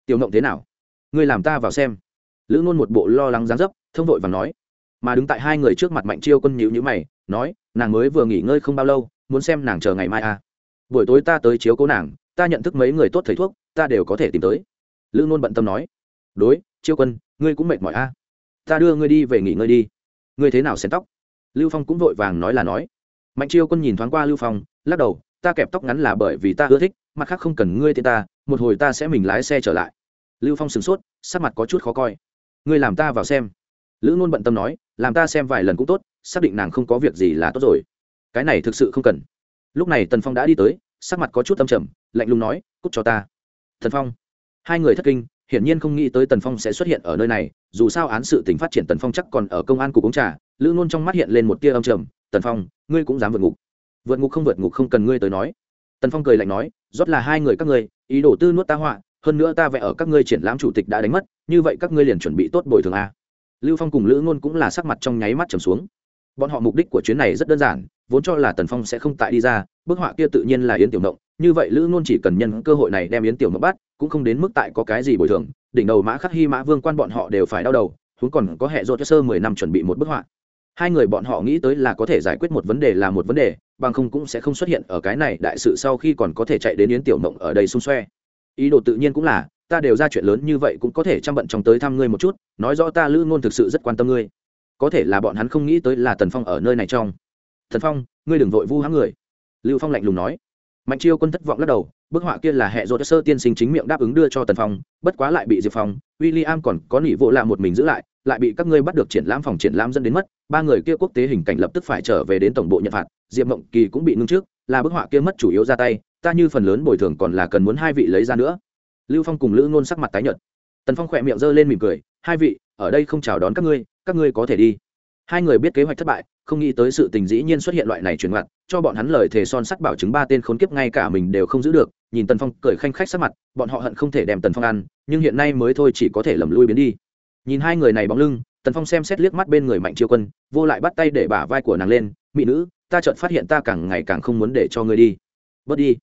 tiểu mộng thế nào? Ngươi làm ta vào xem. Lữ nôn một bộ lo lắng dáng dấp, thông vội và nói. Mà đứng tại hai người trước mặt mạnh chiêu quân nhịu nhữ mày, nói, nàng mới vừa nghỉ ngơi không bao lâu, muốn xem nàng chờ ngày mai à. buổi tối ta tới chiếu cố nàng, ta nhận thức mấy người tốt thầy thuốc, ta đều có thể tìm tới. Lữ nôn bận tâm nói. Đối, chiêu quân, ngươi cũng mệt mỏi a à. ta đưa ngươi đi về nghỉ ngơi đi. Ngươi thế nào xén tóc? Lưu phong cũng vội vàng nói là nói. Mạnh chiêu quân nhìn thoáng qua lưu phong, lắc đầu, ta kẹp tóc ngắn là bởi vì ta ưa thích, mặt khác không cần ngươi tên ta, một hồi ta sẽ mình lái xe trở lại lưu phong sửng sốt, sắc mặt có chút khó coi. Ngươi làm ta vào xem. Lữ nôn bận tâm nói, làm ta xem vài lần cũng tốt, xác định nàng không có việc gì là tốt rồi. Cái này thực sự không cần. Lúc này tần phong đã đi tới, sắc mặt có chút tâm trầm, lạnh lùng nói cúc cho ta. Thần phong? Hai người thất kinh, hiển nhiên không nghĩ tới tần phong sẽ xuất hiện ở nơi này, dù sao án sự t phát triển tần phong chắc còn ở công an cục uống trà. Lữ nôn trong mắt hiện lên một tia âm trầm, tần phong, ngươi cũng dám vượt ngục. Vượt ngục không vượt ngục không cần ngươi tới nói. Tần phong cười lạnh nói rót là hai người các ngươi, ý đồ tư nuốt ta họa hơn nữa ta vẽ ở các ngươi triển lãm chủ tịch đã đánh mất, như vậy các ngươi liền chuẩn bị tốt bồi thường a. Lưu phong cùng lữ ngôn cũng là sắc mặt trong nháy mắt trầm xuống. Bọn họ mục đích của chuyến này rất đơn giản, vốn cho là tần phong sẽ không tại đi ra, bức họa kia tự nhiên là yến tiểu mộng như vậy lữ ngôn chỉ cần nhân cơ hội này đem yến tiểu mộng bắt, cũng không đến mức tại có cái gì bồi thường, đỉnh đầu mã khắc hy, mã vương quan bọn họ đều phải đau đầu chúng còn có hệ dột sơ mười năm chuẩn bị một bức họa. Hai người bọn họ nghĩ tới là có thể giải quyết một vấn đề là một vấn đề, bằng không cũng sẽ không xuất hiện ở cái này, đại sự sau khi còn có thể chạy đến yến tiểu mộng ở đây xung xoe ý đồ tự nhiên cũng là, ta đều ra chuyện lớn như vậy cũng có thể chăm bận chồng tới thăm ngươi một chút, nói rõ ta lữ ngôn thực sự rất quan tâm ngươi. Có thể là bọn hắn không nghĩ tới là tần phong ở nơi này trong. Thần phong, ngươi đừng vội vu hãng người. Lưu phong lạnh lùng nói. Mạnh chiêu quân thất vọng lắc đầu, bức họa kia là hệ dỗ sơ tiên sinh chính miệng đáp ứng đưa cho tần phong, bất quá lại bị diệp phong w i l l i am còn có nỉ vỗ lạ một mình giữ lại lại bị các ngươi bắt được triển lãm phòng triển lãm dẫn đến mất, ba người kia quốc tế hình cảnh lập tức phải trở về đến tổng bộ nhận phạt, diệp mộng kỳ cũng bị ngưng trước, là bức họa kia mất chủ yếu ra tay ta như phần lớn bồi thường còn là cần muốn hai vị lấy ra nữa. Lưu phong cùng lữ ngôn sắc mặt tái nhợt. Tần phong khỏe miệng g ơ lên mỉm cười, hai vị, ở đây không chào đón các ngươi các ngươi có thể đi. Hai người biết kế hoạch thất bại, không nghĩ tới sự tình dĩ nhiên xuất hiện loại này truyền mặt cho bọn hắn lời thề son sắt bảo chứng ba tên khốn kiếp ngay cả mình đều không giữ được, nhìn tần phong cười khanh khách sắc mặt, bọn họ hận không thể đem tần phong ăn, nhưng hiện nay mới thôi chỉ có thể lầm lui biến đi. Nhìn hai người này bóng lưng, tần phong xem xét liếc mắt bên người mạnh chiêu quân, vô lại bắt tay để bả vai của nàng lên, mỹ nữ, ta chợt phát hiện ta càng ngày càng không muốn để cho ngươi đi. Bớt đi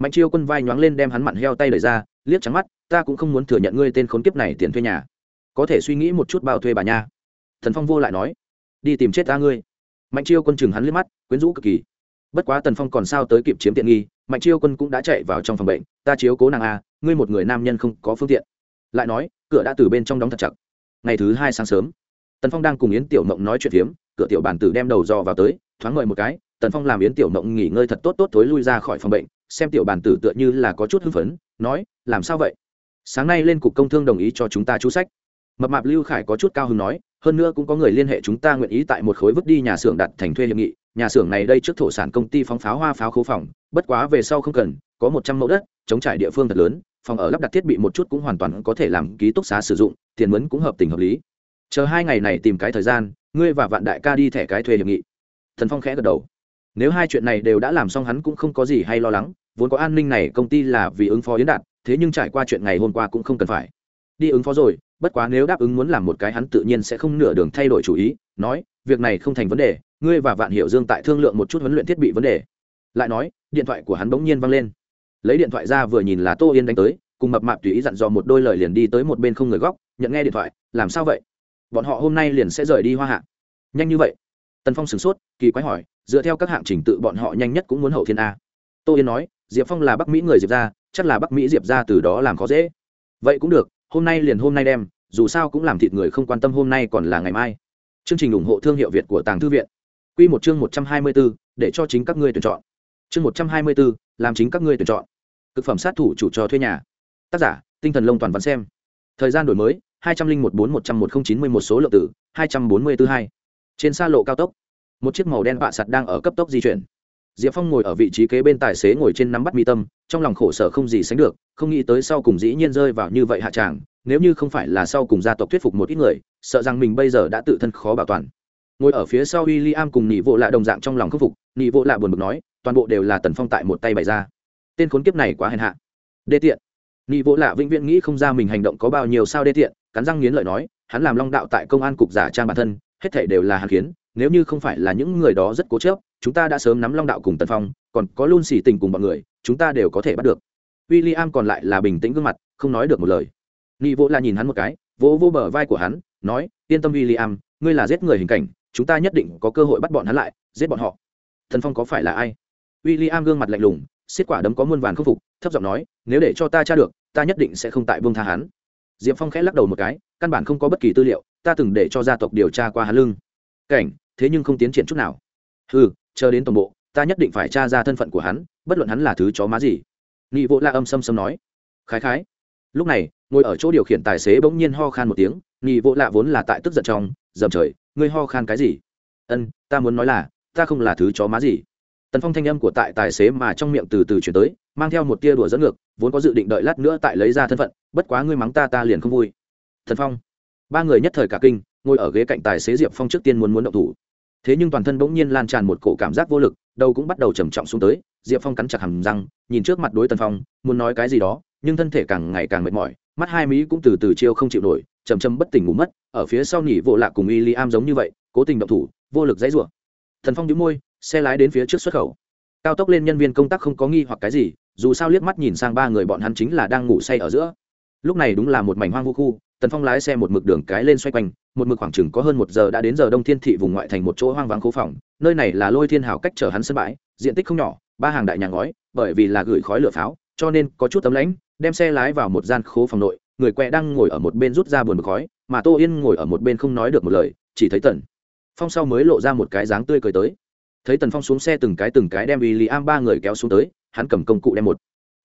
mạnh chiêu quân vai nhoáng lên đem hắn mặn heo tay lời ra, liếc trắng mắt, ta cũng không muốn thừa nhận ngươi tên khốn kiếp này tiền thuê nhà. Có thể suy nghĩ một chút bao thuê bà nha. Thần phong vô lại nói, đi tìm chết ta ngươi. Mạnh chiêu quân chừng hắn liếc mắt, quyến rũ cực kỳ. Bất quá tần phong còn sao tới kịp chiếm tiện nghi, mạnh chiêu quân cũng đã chạy vào trong phòng bệnh, ta chiếu cố nàng a ngươi một người nam nhân không có phương tiện. Lại nói, cửa đã từ bên trong đóng thật chặt. Ngày thứ hai sáng sớm, tần phong đang cùng yến tiểu mộng nói chuyện phiếm, cửa tiểu bản tử đem đầu dò vào tới, thoáng ngợi một cái, tần phong làm yến tiểu mộng nghỉ ngơi thật tốt tốt thối lui ra khỏi phòng bệnh xem tiểu bản tử tựa như là có chút hưng phấn, nói, làm sao vậy? Sáng nay lên cục công thương đồng ý cho chúng ta chú sách. Mập mạp lưu khải có chút cao hứng nói, hơn nữa cũng có người liên hệ chúng ta nguyện ý tại một khối vứt đi nhà xưởng đặt thành thuê hiệp nghị. Nhà xưởng này đây trước thổ sản công ty phóng pháo hoa pháo khố phòng, bất quá về sau không cần, có một trăm mẫu đất, chống trải địa phương thật lớn, phòng ở lắp đặt thiết bị một chút cũng hoàn toàn có thể làm ký túc xá sử dụng, tiền mướn cũng hợp tình hợp lý. Chờ hai ngày này tìm cái thời gian, ngươi và vạn đại ca đi thẻ cái thuê hiệp nghị. Thần phong khẽ gật đầu. Nếu hai chuyện này đều đã làm xong hắn cũng không có gì hay lo lắng vốn có an ninh này công ty là vì ứng phó yến đạt, thế nhưng trải qua chuyện ngày hôm qua cũng không cần phải. Đi ứng phó rồi, bất quá nếu đáp ứng muốn làm một cái hắn tự nhiên sẽ không nửa đường thay đổi chủ ý, nói, việc này không thành vấn đề, ngươi và vạn hiệu dương tại thương lượng một chút huấn luyện thiết bị vấn đề. Lại nói, điện thoại của hắn bỗng nhiên văng lên. Lấy điện thoại ra vừa nhìn là tô yên đánh tới, cùng mập mạp tùy ý dặn dò một đôi lời liền đi tới một bên không người góc, nhận nghe điện thoại, làm sao vậy? Bọn họ hôm nay liền sẽ rời đi hoa hạ. Nhanh như vậy. Tần phong sửng sốt, kỳ quái hỏi, dựa theo các hạng trình tự bọn họ nhanh nhất cũng muốn hậu thiên a tô yên nói, diệp phong là bắc mỹ người diệp ra chắc là bắc mỹ diệp ra từ đó làm khó dễ. Vậy cũng được, hôm nay liền hôm nay đem, dù sao cũng làm thịt người không quan tâm hôm nay còn là ngày mai. Chương trình ủng hộ thương hiệu việt của tàng thư viện. Q một chương một trăm hai mươi b ố để cho chính các ngươi tuyển chọn. Chương một trăm hai mươi b ố làm chính các ngươi tuyển chọn. Thực phẩm sát thủ chủ trò thuê nhà. Tác giả, tinh thần lông toàn văn xem. Thời gian đổi mới, hai trăm linh một bốn một trăm một mươi chín mươi một số lượng tử, hai trăm bốn mươi tư ố hai. Trên xa lộ cao tốc, một chiếc màu đen vạ sạt đang ở cấp tốc di chuyển diệp phong ngồi ở vị trí kế bên tài xế ngồi trên nắm bắt mi tâm, trong lòng khổ sở không gì sánh được, không nghĩ tới sau cùng dĩ nhiên rơi vào như vậy hạ tràng nếu như không phải là sau cùng gia tộc thuyết phục một ít người, sợ rằng mình bây giờ đã tự thân khó bảo toàn. Ngồi ở phía sau w i l l i am cùng nị vỗ lạ đồng dạng trong lòng khâm phục, nị vỗ lạ buồn bực nói, toàn bộ đều là tần phong tại một tay bày ra. Tên khốn kiếp này quá hèn hạ. Đê tiện. Nị vỗ lạ vĩnh viễn nghĩ không ra mình hành động có bao nhiêu sao đê tiện, cắn răng nghiến lợi nói, hắn làm long đạo tại công an cục giả trang bản thân, hết thể đều là hàn khiến nếu như không phải là những người đó rất cố chớp chúng ta đã sớm nắm long đạo cùng tần phong, còn có luôn xỉ tình cùng bọn người, chúng ta đều có thể bắt được. W i l l i am còn lại là bình tĩnh gương mặt, không nói được một lời. Nị vỗ là nhìn hắn một cái, vỗ vô bờ vai của hắn, nói, yên tâm w i l l i am ngươi là giết người hình cảnh, chúng ta nhất định có cơ hội bắt bọn hắn lại, giết bọn họ. Thần phong có phải là ai? W i l l i am gương mặt lạnh lùng, xiết quả đấm có muôn vàn khâm phục, thấp giọng nói, nếu để cho ta tra được, ta nhất định sẽ không tại vương tha hắn. Diệp phong khẽ lắc đầu một cái, căn bản không có bất kỳ tư liệu, ta từng để cho gia tộc điều tra qua hắn lưng. Cảnh, thế nhưng không tiến triển chút nào. Ừ chờ đến tổng bộ, ta nhất định phải tra ra thân phận của hắn, bất luận hắn là thứ chó má gì. Nghị vỗ la âm xâm xâm nói. Khái khái. Lúc này, ngồi ở chỗ điều khiển tài xế bỗng nhiên ho khan một tiếng, nghị vỗ lạ vốn là tại tức giận trong, dầm trời, ngươi ho khan cái gì? Ân, ta muốn nói là, ta không là thứ chó má gì. Tần phong thanh âm của tại tài xế mà trong miệng từ từ chuyển tới, mang theo một tia đùa dẫn ngược, vốn có dự định đợi lát nữa tại lấy ra thân phận, bất quá ngươi mắng ta ta liền không vui. Thần phong, ba người nhất thời cả kinh, ngồi ở ghế cạnh tài xế diệp phong trước tiên muốn muốn động thủ thế nhưng toàn thân bỗng nhiên lan tràn một cổ cảm giác vô lực, đầu cũng bắt đầu trầm trọng xuống tới, diệp phong cắn chặt hầm răng, nhìn trước mặt đối tần phong, muốn nói cái gì đó, nhưng thân thể càng ngày càng mệt mỏi, mắt hai mí cũng từ từ chiêu không chịu nổi chầm chầm bất tỉnh ngủ mất, ở phía sau nỉ vỗ lạ cùng y li am giống như vậy, cố tình động thủ, vô lực dãy rủa. Thần phong đĩu môi, xe lái đến phía trước xuất khẩu. Cao tốc lên nhân viên công tác không có nghi hoặc cái gì, dù sao liếc mắt nhìn sang ba người bọn hắn chính là đang ngủ say ở giữa. Lúc này đúng là một mảnh hoang vu khu tần phong lái xe một mực đường cái lên xoay quanh, một mực khoảng chừng có hơn một giờ đã đến giờ đông thiên thị vùng ngoại thành một chỗ hoang vắng khố phòng, nơi này là lôi thiên hào cách chở hắn sân bãi, diện tích không nhỏ, ba hàng đại nhà ngói, bởi vì là gửi khói lửa pháo, cho nên có chút tấm lãnh, đem xe lái vào một gian khố phòng nội, người quẹ đang ngồi ở một bên rút ra buồn bực khói, mà tô yên ngồi ở một bên không nói được một lời, chỉ thấy tần phong sau mới lộ ra một cái dáng tươi cười tới. Thấy tần phong xuống xe từng cái từng cái đem w i am ba người kéo xuống tới, hắn cầm công cụ đem một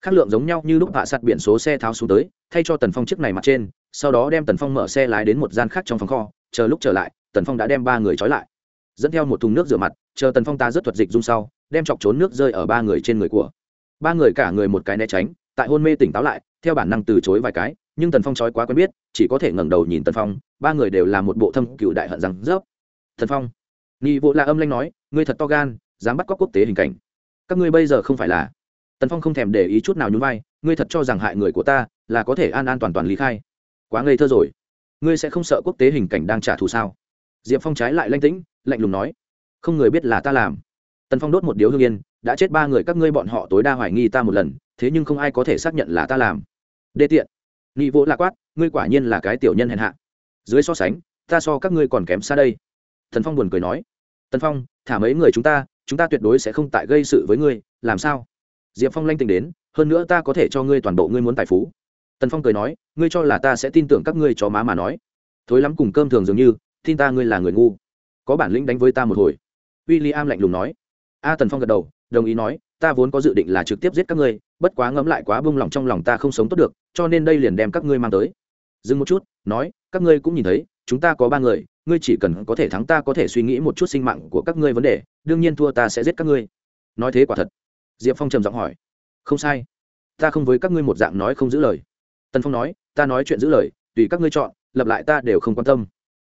khắc lượng giống nhau như lúc hạ sạt biển số xe tháo xuống tới, thay cho tần phong chiếc này mặt trên, sau đó đem tần phong mở xe lái đến một gian khác trong phòng kho, chờ lúc trở lại, tần phong đã đem ba người trói lại. Dẫn theo một thùng nước rửa mặt, chờ tần phong ta rất thuật dịch dung sau, đem chọc trốn nước rơi ở ba người trên người của. Ba người cả người một cái né tránh, tại hôn mê tỉnh táo lại, theo bản năng từ chối vài cái, nhưng tần phong trói quá quen biết, chỉ có thể ngẩng đầu nhìn tần phong, ba người đều là một bộ thâm cựu đại hận rằng, rớp, tần phong. Nghi vụ la âm lanh nói, ngươi thật to gan, dám bắt cóc quốc tế hình cảnh. Các ngươi bây giờ không phải là tần phong không thèm để ý chút nào nhún vai, ngươi thật cho rằng hại người của ta là có thể an an toàn toàn lý khai. Quá ngây thơ rồi. Ngươi sẽ không sợ quốc tế hình cảnh đang trả thù sao? Diệp phong trái lại lanh tĩnh, lạnh lùng nói. Không người biết là ta làm. Tần phong đốt một điếu hương yên, đã chết ba người các ngươi bọn họ tối đa hoài nghi ta một lần, thế nhưng không ai có thể xác nhận là ta làm. Đê tiện. Nghị vỗ lạc quát, ngươi quả nhiên là cái tiểu nhân hèn hạ. Dưới so sánh, ta so các ngươi còn kém xa đây. Thần phong buồn cười nói. Tần phong, thả mấy người chúng ta chúng ta tuyệt đối sẽ không tại gây sự với ngươi, làm sao? Diệp phong lanh tình đến, hơn nữa ta có thể cho ngươi toàn bộ ngươi muốn tài phú. Tần phong cười nói, ngươi cho là ta sẽ tin tưởng các ngươi cho má mà nói. Thối lắm cùng cơm thường dường như, tin ta ngươi là người ngu. Có bản lĩnh đánh với ta một hồi. W i l l i am lạnh lùng nói. A tần phong gật đầu, đồng ý nói, ta vốn có dự định là trực tiếp giết các ngươi, bất quá ngẫm lại quá bung lòng trong lòng ta không sống tốt được, cho nên đây liền đem các ngươi mang tới. Dừng một chút, nói, các ngươi cũng nhìn thấy, chúng ta có ba người, ngươi chỉ cần có thể thắng ta có thể suy nghĩ một chút sinh mạng của các ngươi vấn đề, đương nhiên thua ta sẽ giết các ngươi. Nói thế quả thật diệp phong trầm giọng hỏi. Không sai. Ta không với các ngươi một dạng nói không giữ lời. Tần phong nói, ta nói chuyện giữ lời, tùy các ngươi chọn, lập lại ta đều không quan tâm.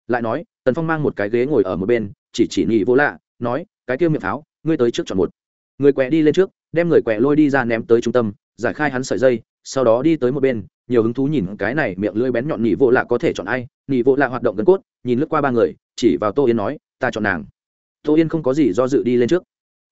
Lại nói, tần phong mang một cái ghế ngồi ở một bên, chỉ chỉ nhị vô lạ, nói, cái kia miệng pháo, ngươi tới trước chọn một. Người quẹ đi lên trước, đem người quẹ lôi đi ra ném tới trung tâm, giải khai hắn sợi dây, sau đó đi tới một bên, nhiều hứng thú nhìn cái này miệng lưỡi bén nhọn nhị vô lạ có thể chọn ai. Nhị vô lạ hoạt động gần cốt, nhìn lướt qua ba người, chỉ vào tô yên nói, ta chọn nàng. Tô yên không có gì do dự đi lên trước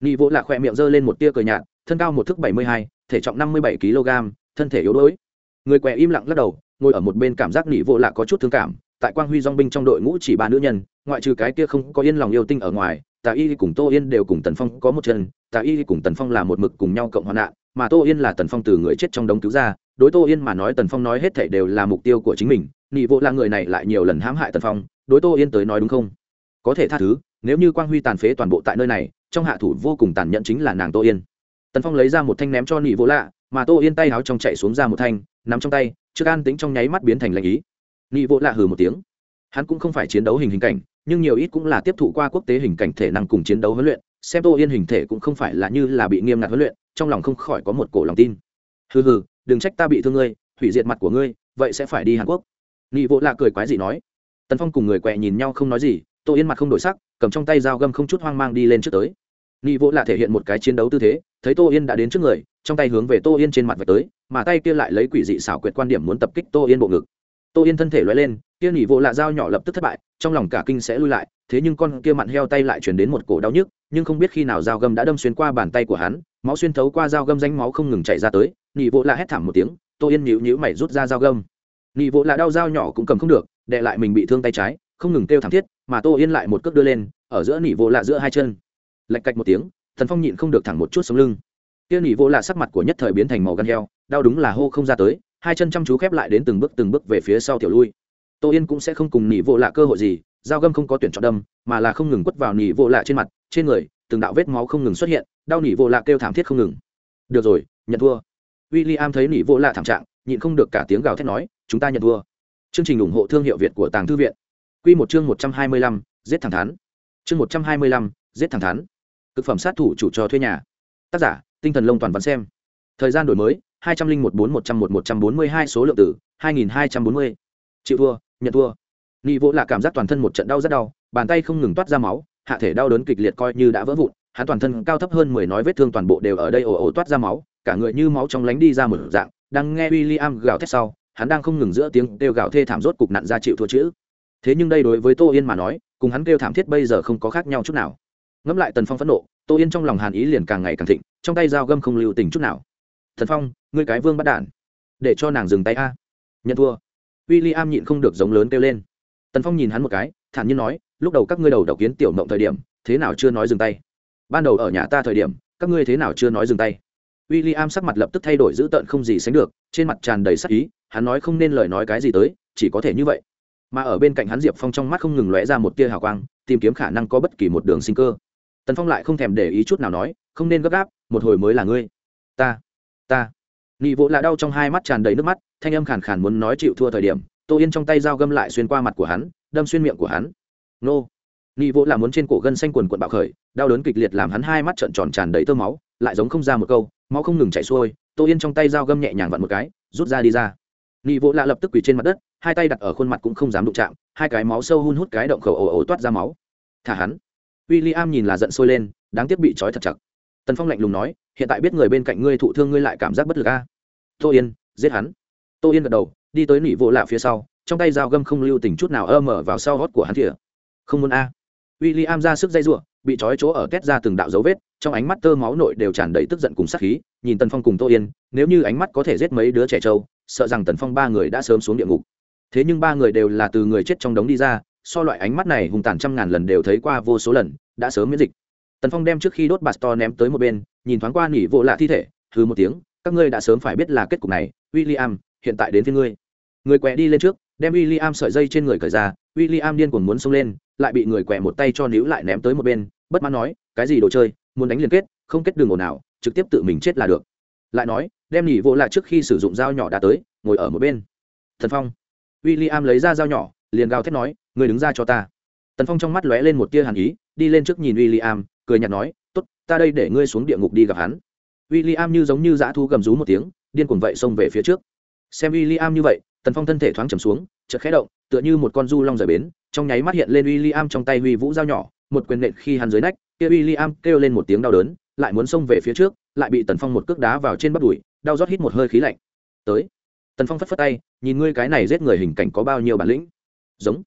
nhị vô lạ khỏe miệng giơ lên một tia cười nhạt, thân cao một thước bảy mươi hai, thể trọng năm mươi bảy kg, thân thể yếu đuối. Người què im lặng lắc đầu, ngồi ở một bên cảm giác nhị vô lạ có chút thương cảm, tại quang huy dong binh trong đội ngũ chỉ ba nữ nhân, ngoại trừ cái kia không có yên lòng yêu tinh ở ngoài tà y cùng tô yên đều cùng tần phong có một chân tà y cùng tần phong là một mực cùng nhau cộng hoạn nạn, mà tô yên là tần phong từ người chết trong đống cứu ra, đối tô yên mà nói tần phong nói hết thảy đều là mục tiêu của chính mình, nị vô là người này lại nhiều lần hãm hại tần phong, đối tô yên tới nói đúng không? Có thể tha thứ, nếu như quang huy tàn phế toàn bộ tại nơi này trong hạ thủ vô cùng tàn nhẫn chính là nàng tô yên. Tần phong lấy ra một thanh ném cho nị vô lạ, mà tô yên tay áo trong chạy xuống ra một thanh nằm trong tay, trước an tính trong nháy mắt biến thành lệnh ý. Nị vô lạ hừ một tiếng. Hắn cũng không phải chiến đấu hình hình cảnh, nhưng nhiều ít cũng là tiếp thụ qua quốc tế hình cảnh thể năng cùng chiến đấu huấn luyện, xem tô yên hình thể cũng không phải là như là bị nghiêm ngặt huấn luyện, trong lòng không khỏi có một cổ lòng tin. Hừ hừ, đừng trách ta bị thương ngươi, hủy diệt mặt của ngươi, vậy sẽ phải đi hàn quốc. Nị vỗ lạ cười quái gì nói. Tần phong cùng người quẹ nhìn nhau không nói gì, tô yên mặt không đổi sắc, cầm trong tay dao găm không chút hoang mang đi lên trước tới nghị vỗ lạ thể hiện một cái chiến đấu tư thế, thấy tô yên đã đến trước người, trong tay hướng về tô yên trên mặt vạch tới, mà tay kia lại lấy quỷ dị xảo quyệt quan điểm muốn tập kích tô yên bộ ngực. Tô yên thân thể loay lên, kia nghỉ vỗ lạ dao nhỏ lập tức thất bại, trong lòng cả kinh sẽ lui lại, thế nhưng con kia mặn heo tay lại chuyển đến một cổ đau nhức, nhưng không biết khi nào dao găm đã đâm xuyên qua bàn tay của hắn, máu xuyên thấu qua dao găm danh máu không ngừng chảy ra tới nghỉ vỗ lạ hét thảm một tiếng, tô yên nhịu nhịu mày rút ra dao găm nghỉ vỗ lạ đau dao nhỏ cũng cầm không được đệ lại mình bị thương tay trái, không ngừng kêu thảm thiết, mà tô yên lại một cước đưa lên, ở giữa nghỉ vỗ lạ giữa hai chân lạch cạch một tiếng thần phong nhịn không được thẳng một chút sống lưng. Kia nỉ vô lạ sắc mặt của nhất thời biến thành màu gan heo, đau đúng là hô không ra tới, hai chân chăm chú khép lại đến từng bước từng bước về phía sau tiểu lui. Tô yên cũng sẽ không cùng nỉ vô lạ cơ hội gì, dao găm không có tuyển chọn đâm, mà là không ngừng quất vào nỉ vô lạ trên mặt, trên người, từng đạo vết máu không ngừng xuất hiện, đau nỉ vô lạ kêu thảm thiết không ngừng. Được rồi, nhận thua. W i l l i am thấy nỉ vô lạ thảm trạng, nhịn không được cả tiếng gào thét nói, chúng ta nhận thua. Chương trình ủng hộ thương hiệu việt của tàng thư viện. Q một chương một trăm hai mươi lăm, giết thẳng thắn. Chương một trăm hai mươi lăm, giết thẳng thắn thực phẩm sát thủ chủ cho thuê nhà. Tác giả, tinh thần lông toàn văn xem. Thời gian đổi mới, hai trăm linh một bốn một trăm một một trăm bốn mươi hai số lượng tử hai nghìn hai trăm bốn mươi. Chịu thua, nhận thua. Nghị vỗ là cảm giác toàn thân một trận đau rất đau, bàn tay không ngừng toát ra máu, hạ thể đau đớn kịch liệt coi như đã vỡ vụn, hắn toàn thân cao thấp hơn mười nói vết thương toàn bộ đều ở đây ồ ồ toát ra máu, cả người như máu trong lánh đi ra một dạng, đang nghe w i l l i am gào thét sau, hắn đang không ngừng giữa tiếng kêu gào thê thảm rốt cục nặn ra chịu thua chữ. Thế nhưng đây đối với tô yên mà nói, cùng hắn kêu thảm thiết bây giờ không có khác nhau chút nào ngẫm lại tần phong phẫn nộ, tô yên trong lòng hàn ý liền càng ngày càng thịnh, trong tay dao găm không lưu tình chút nào. Thần phong, ngươi cái vương bắt đản, để cho nàng dừng tay a. Nhận thua. W i l l i am nhịn không được giống lớn kêu lên. Tần phong nhìn hắn một cái, thản nhiên nói, lúc đầu các ngươi đầu đầu kiến tiểu mộng thời điểm, thế nào chưa nói dừng tay? Ban đầu ở nhà ta thời điểm, các ngươi thế nào chưa nói dừng tay? W i l l i am sắc mặt lập tức thay đổi dữ tợn không gì sánh được, trên mặt tràn đầy sắc ý, hắn nói không nên lời nói cái gì tới, chỉ có thể như vậy. Mà ở bên cạnh hắn diệp phong trong mắt không ngừng lóe ra một tia hào quang, tìm kiếm khả năng có bất kỳ một đường sinh cơ tần phong lại không thèm để ý chút nào nói, không nên gấp gáp, một hồi mới là ngươi. Ta ta. Nị vỗ là đau trong hai mắt tràn đầy nước mắt, thanh âm khàn khàn muốn nói chịu thua thời điểm, tô yên trong tay dao găm lại xuyên qua mặt của hắn, đâm xuyên miệng của hắn. Nô. Nị vỗ là muốn trên cổ gân xanh quần quận bạo khởi, đau đớn kịch liệt làm hắn hai mắt trợn tròn tràn đầy tơ máu, lại giống không ra một câu, máu không ngừng chảy xuôi, tô yên trong tay dao găm nhẹ nhàng vặn một cái, rút ra đi ra. Nị vỗ lạ lập tức quỳ trên mặt đất, hai tay đặt ở khuôn mặt cũng không dám đụng chạm, hai cái máu sâu hun hút cái động khẩu ồ ồ toát ra máu. Thả hắn w i l l i am nhìn là giận sôi lên, đáng tiếc bị trói thật chặt. Tần phong lạnh lùng nói, hiện tại biết người bên cạnh ngươi thụ thương ngươi lại cảm giác bất lực a. Tô yên, giết hắn. Tô yên gật đầu, đi tới nỉ vỗ lạ phía sau, trong tay dao găm không lưu tình chút nào ơ mở vào sau hót của hắn thỉa không muốn a. W i l l i am ra sức dây r u ộ bị trói chỗ ở két ra từng đạo dấu vết, trong ánh mắt tơ máu nội đều tràn đầy tức giận cùng sắc khí, nhìn tần phong cùng tô yên, nếu như ánh mắt có thể giết mấy đứa trẻ trâu, sợ rằng tần phong ba người đã sớm xuống địa ngục. Thế nhưng ba người đều là từ người chết trong đống đi ra, so loại ánh mắt này hùng tàn trăm ngàn lần đều thấy qua vô số lần đã sớm miễn dịch. Tần phong đem trước khi đốt bạt to ném tới một bên, nhìn thoáng qua nỉ vỗ lạ thi thể thứ một tiếng, các ngươi đã sớm phải biết là kết cục này w i l l i am hiện tại đến phía ngươi. Người quẹ đi lên trước, đem w i l l i am sợi dây trên người cởi ra w i l l i am điên cuồng muốn xông lên, lại bị người quẹ một tay cho níu lại ném tới một bên, bất mãn nói, cái gì đồ chơi, muốn đánh liên kết, không kết đường ồn nào trực tiếp tự mình chết là được. Lại nói, đem nỉ vỗ lạ trước khi sử dụng dao nhỏ đã tới, ngồi ở một bên. Thần phong w i l l i am lấy ra dao nhỏ, liền gào thét nói người đứng ra cho ta. Tần phong trong mắt lóe lên một tia hàn ý đi lên trước nhìn w i l l i am cười nhạt nói t ố t ta đây để ngươi xuống địa ngục đi gặp hắn. W i l l i am như giống như dã thu gầm rú một tiếng, điên cuồng vậy xông về phía trước. Xem w i l l i am như vậy, tần phong thân thể thoáng trầm xuống, chợt khẽ động, tựa như một con du long rời bến, trong nháy mắt hiện lên w i l l i am trong tay huy vũ dao nhỏ, một quyền nện khi hắn dưới nách, kia w i l l i am kêu lên một tiếng đau đớn, lại muốn xông về phía trước, lại bị tần phong một cước đá vào trên bắp đùi, đau rót hít một hơi khí lạnh. Tới. Tần phong phất phất tay, nhìn ngươi cái này giết người hình cảnh có bao nhiêu bản lĩnh. Giống.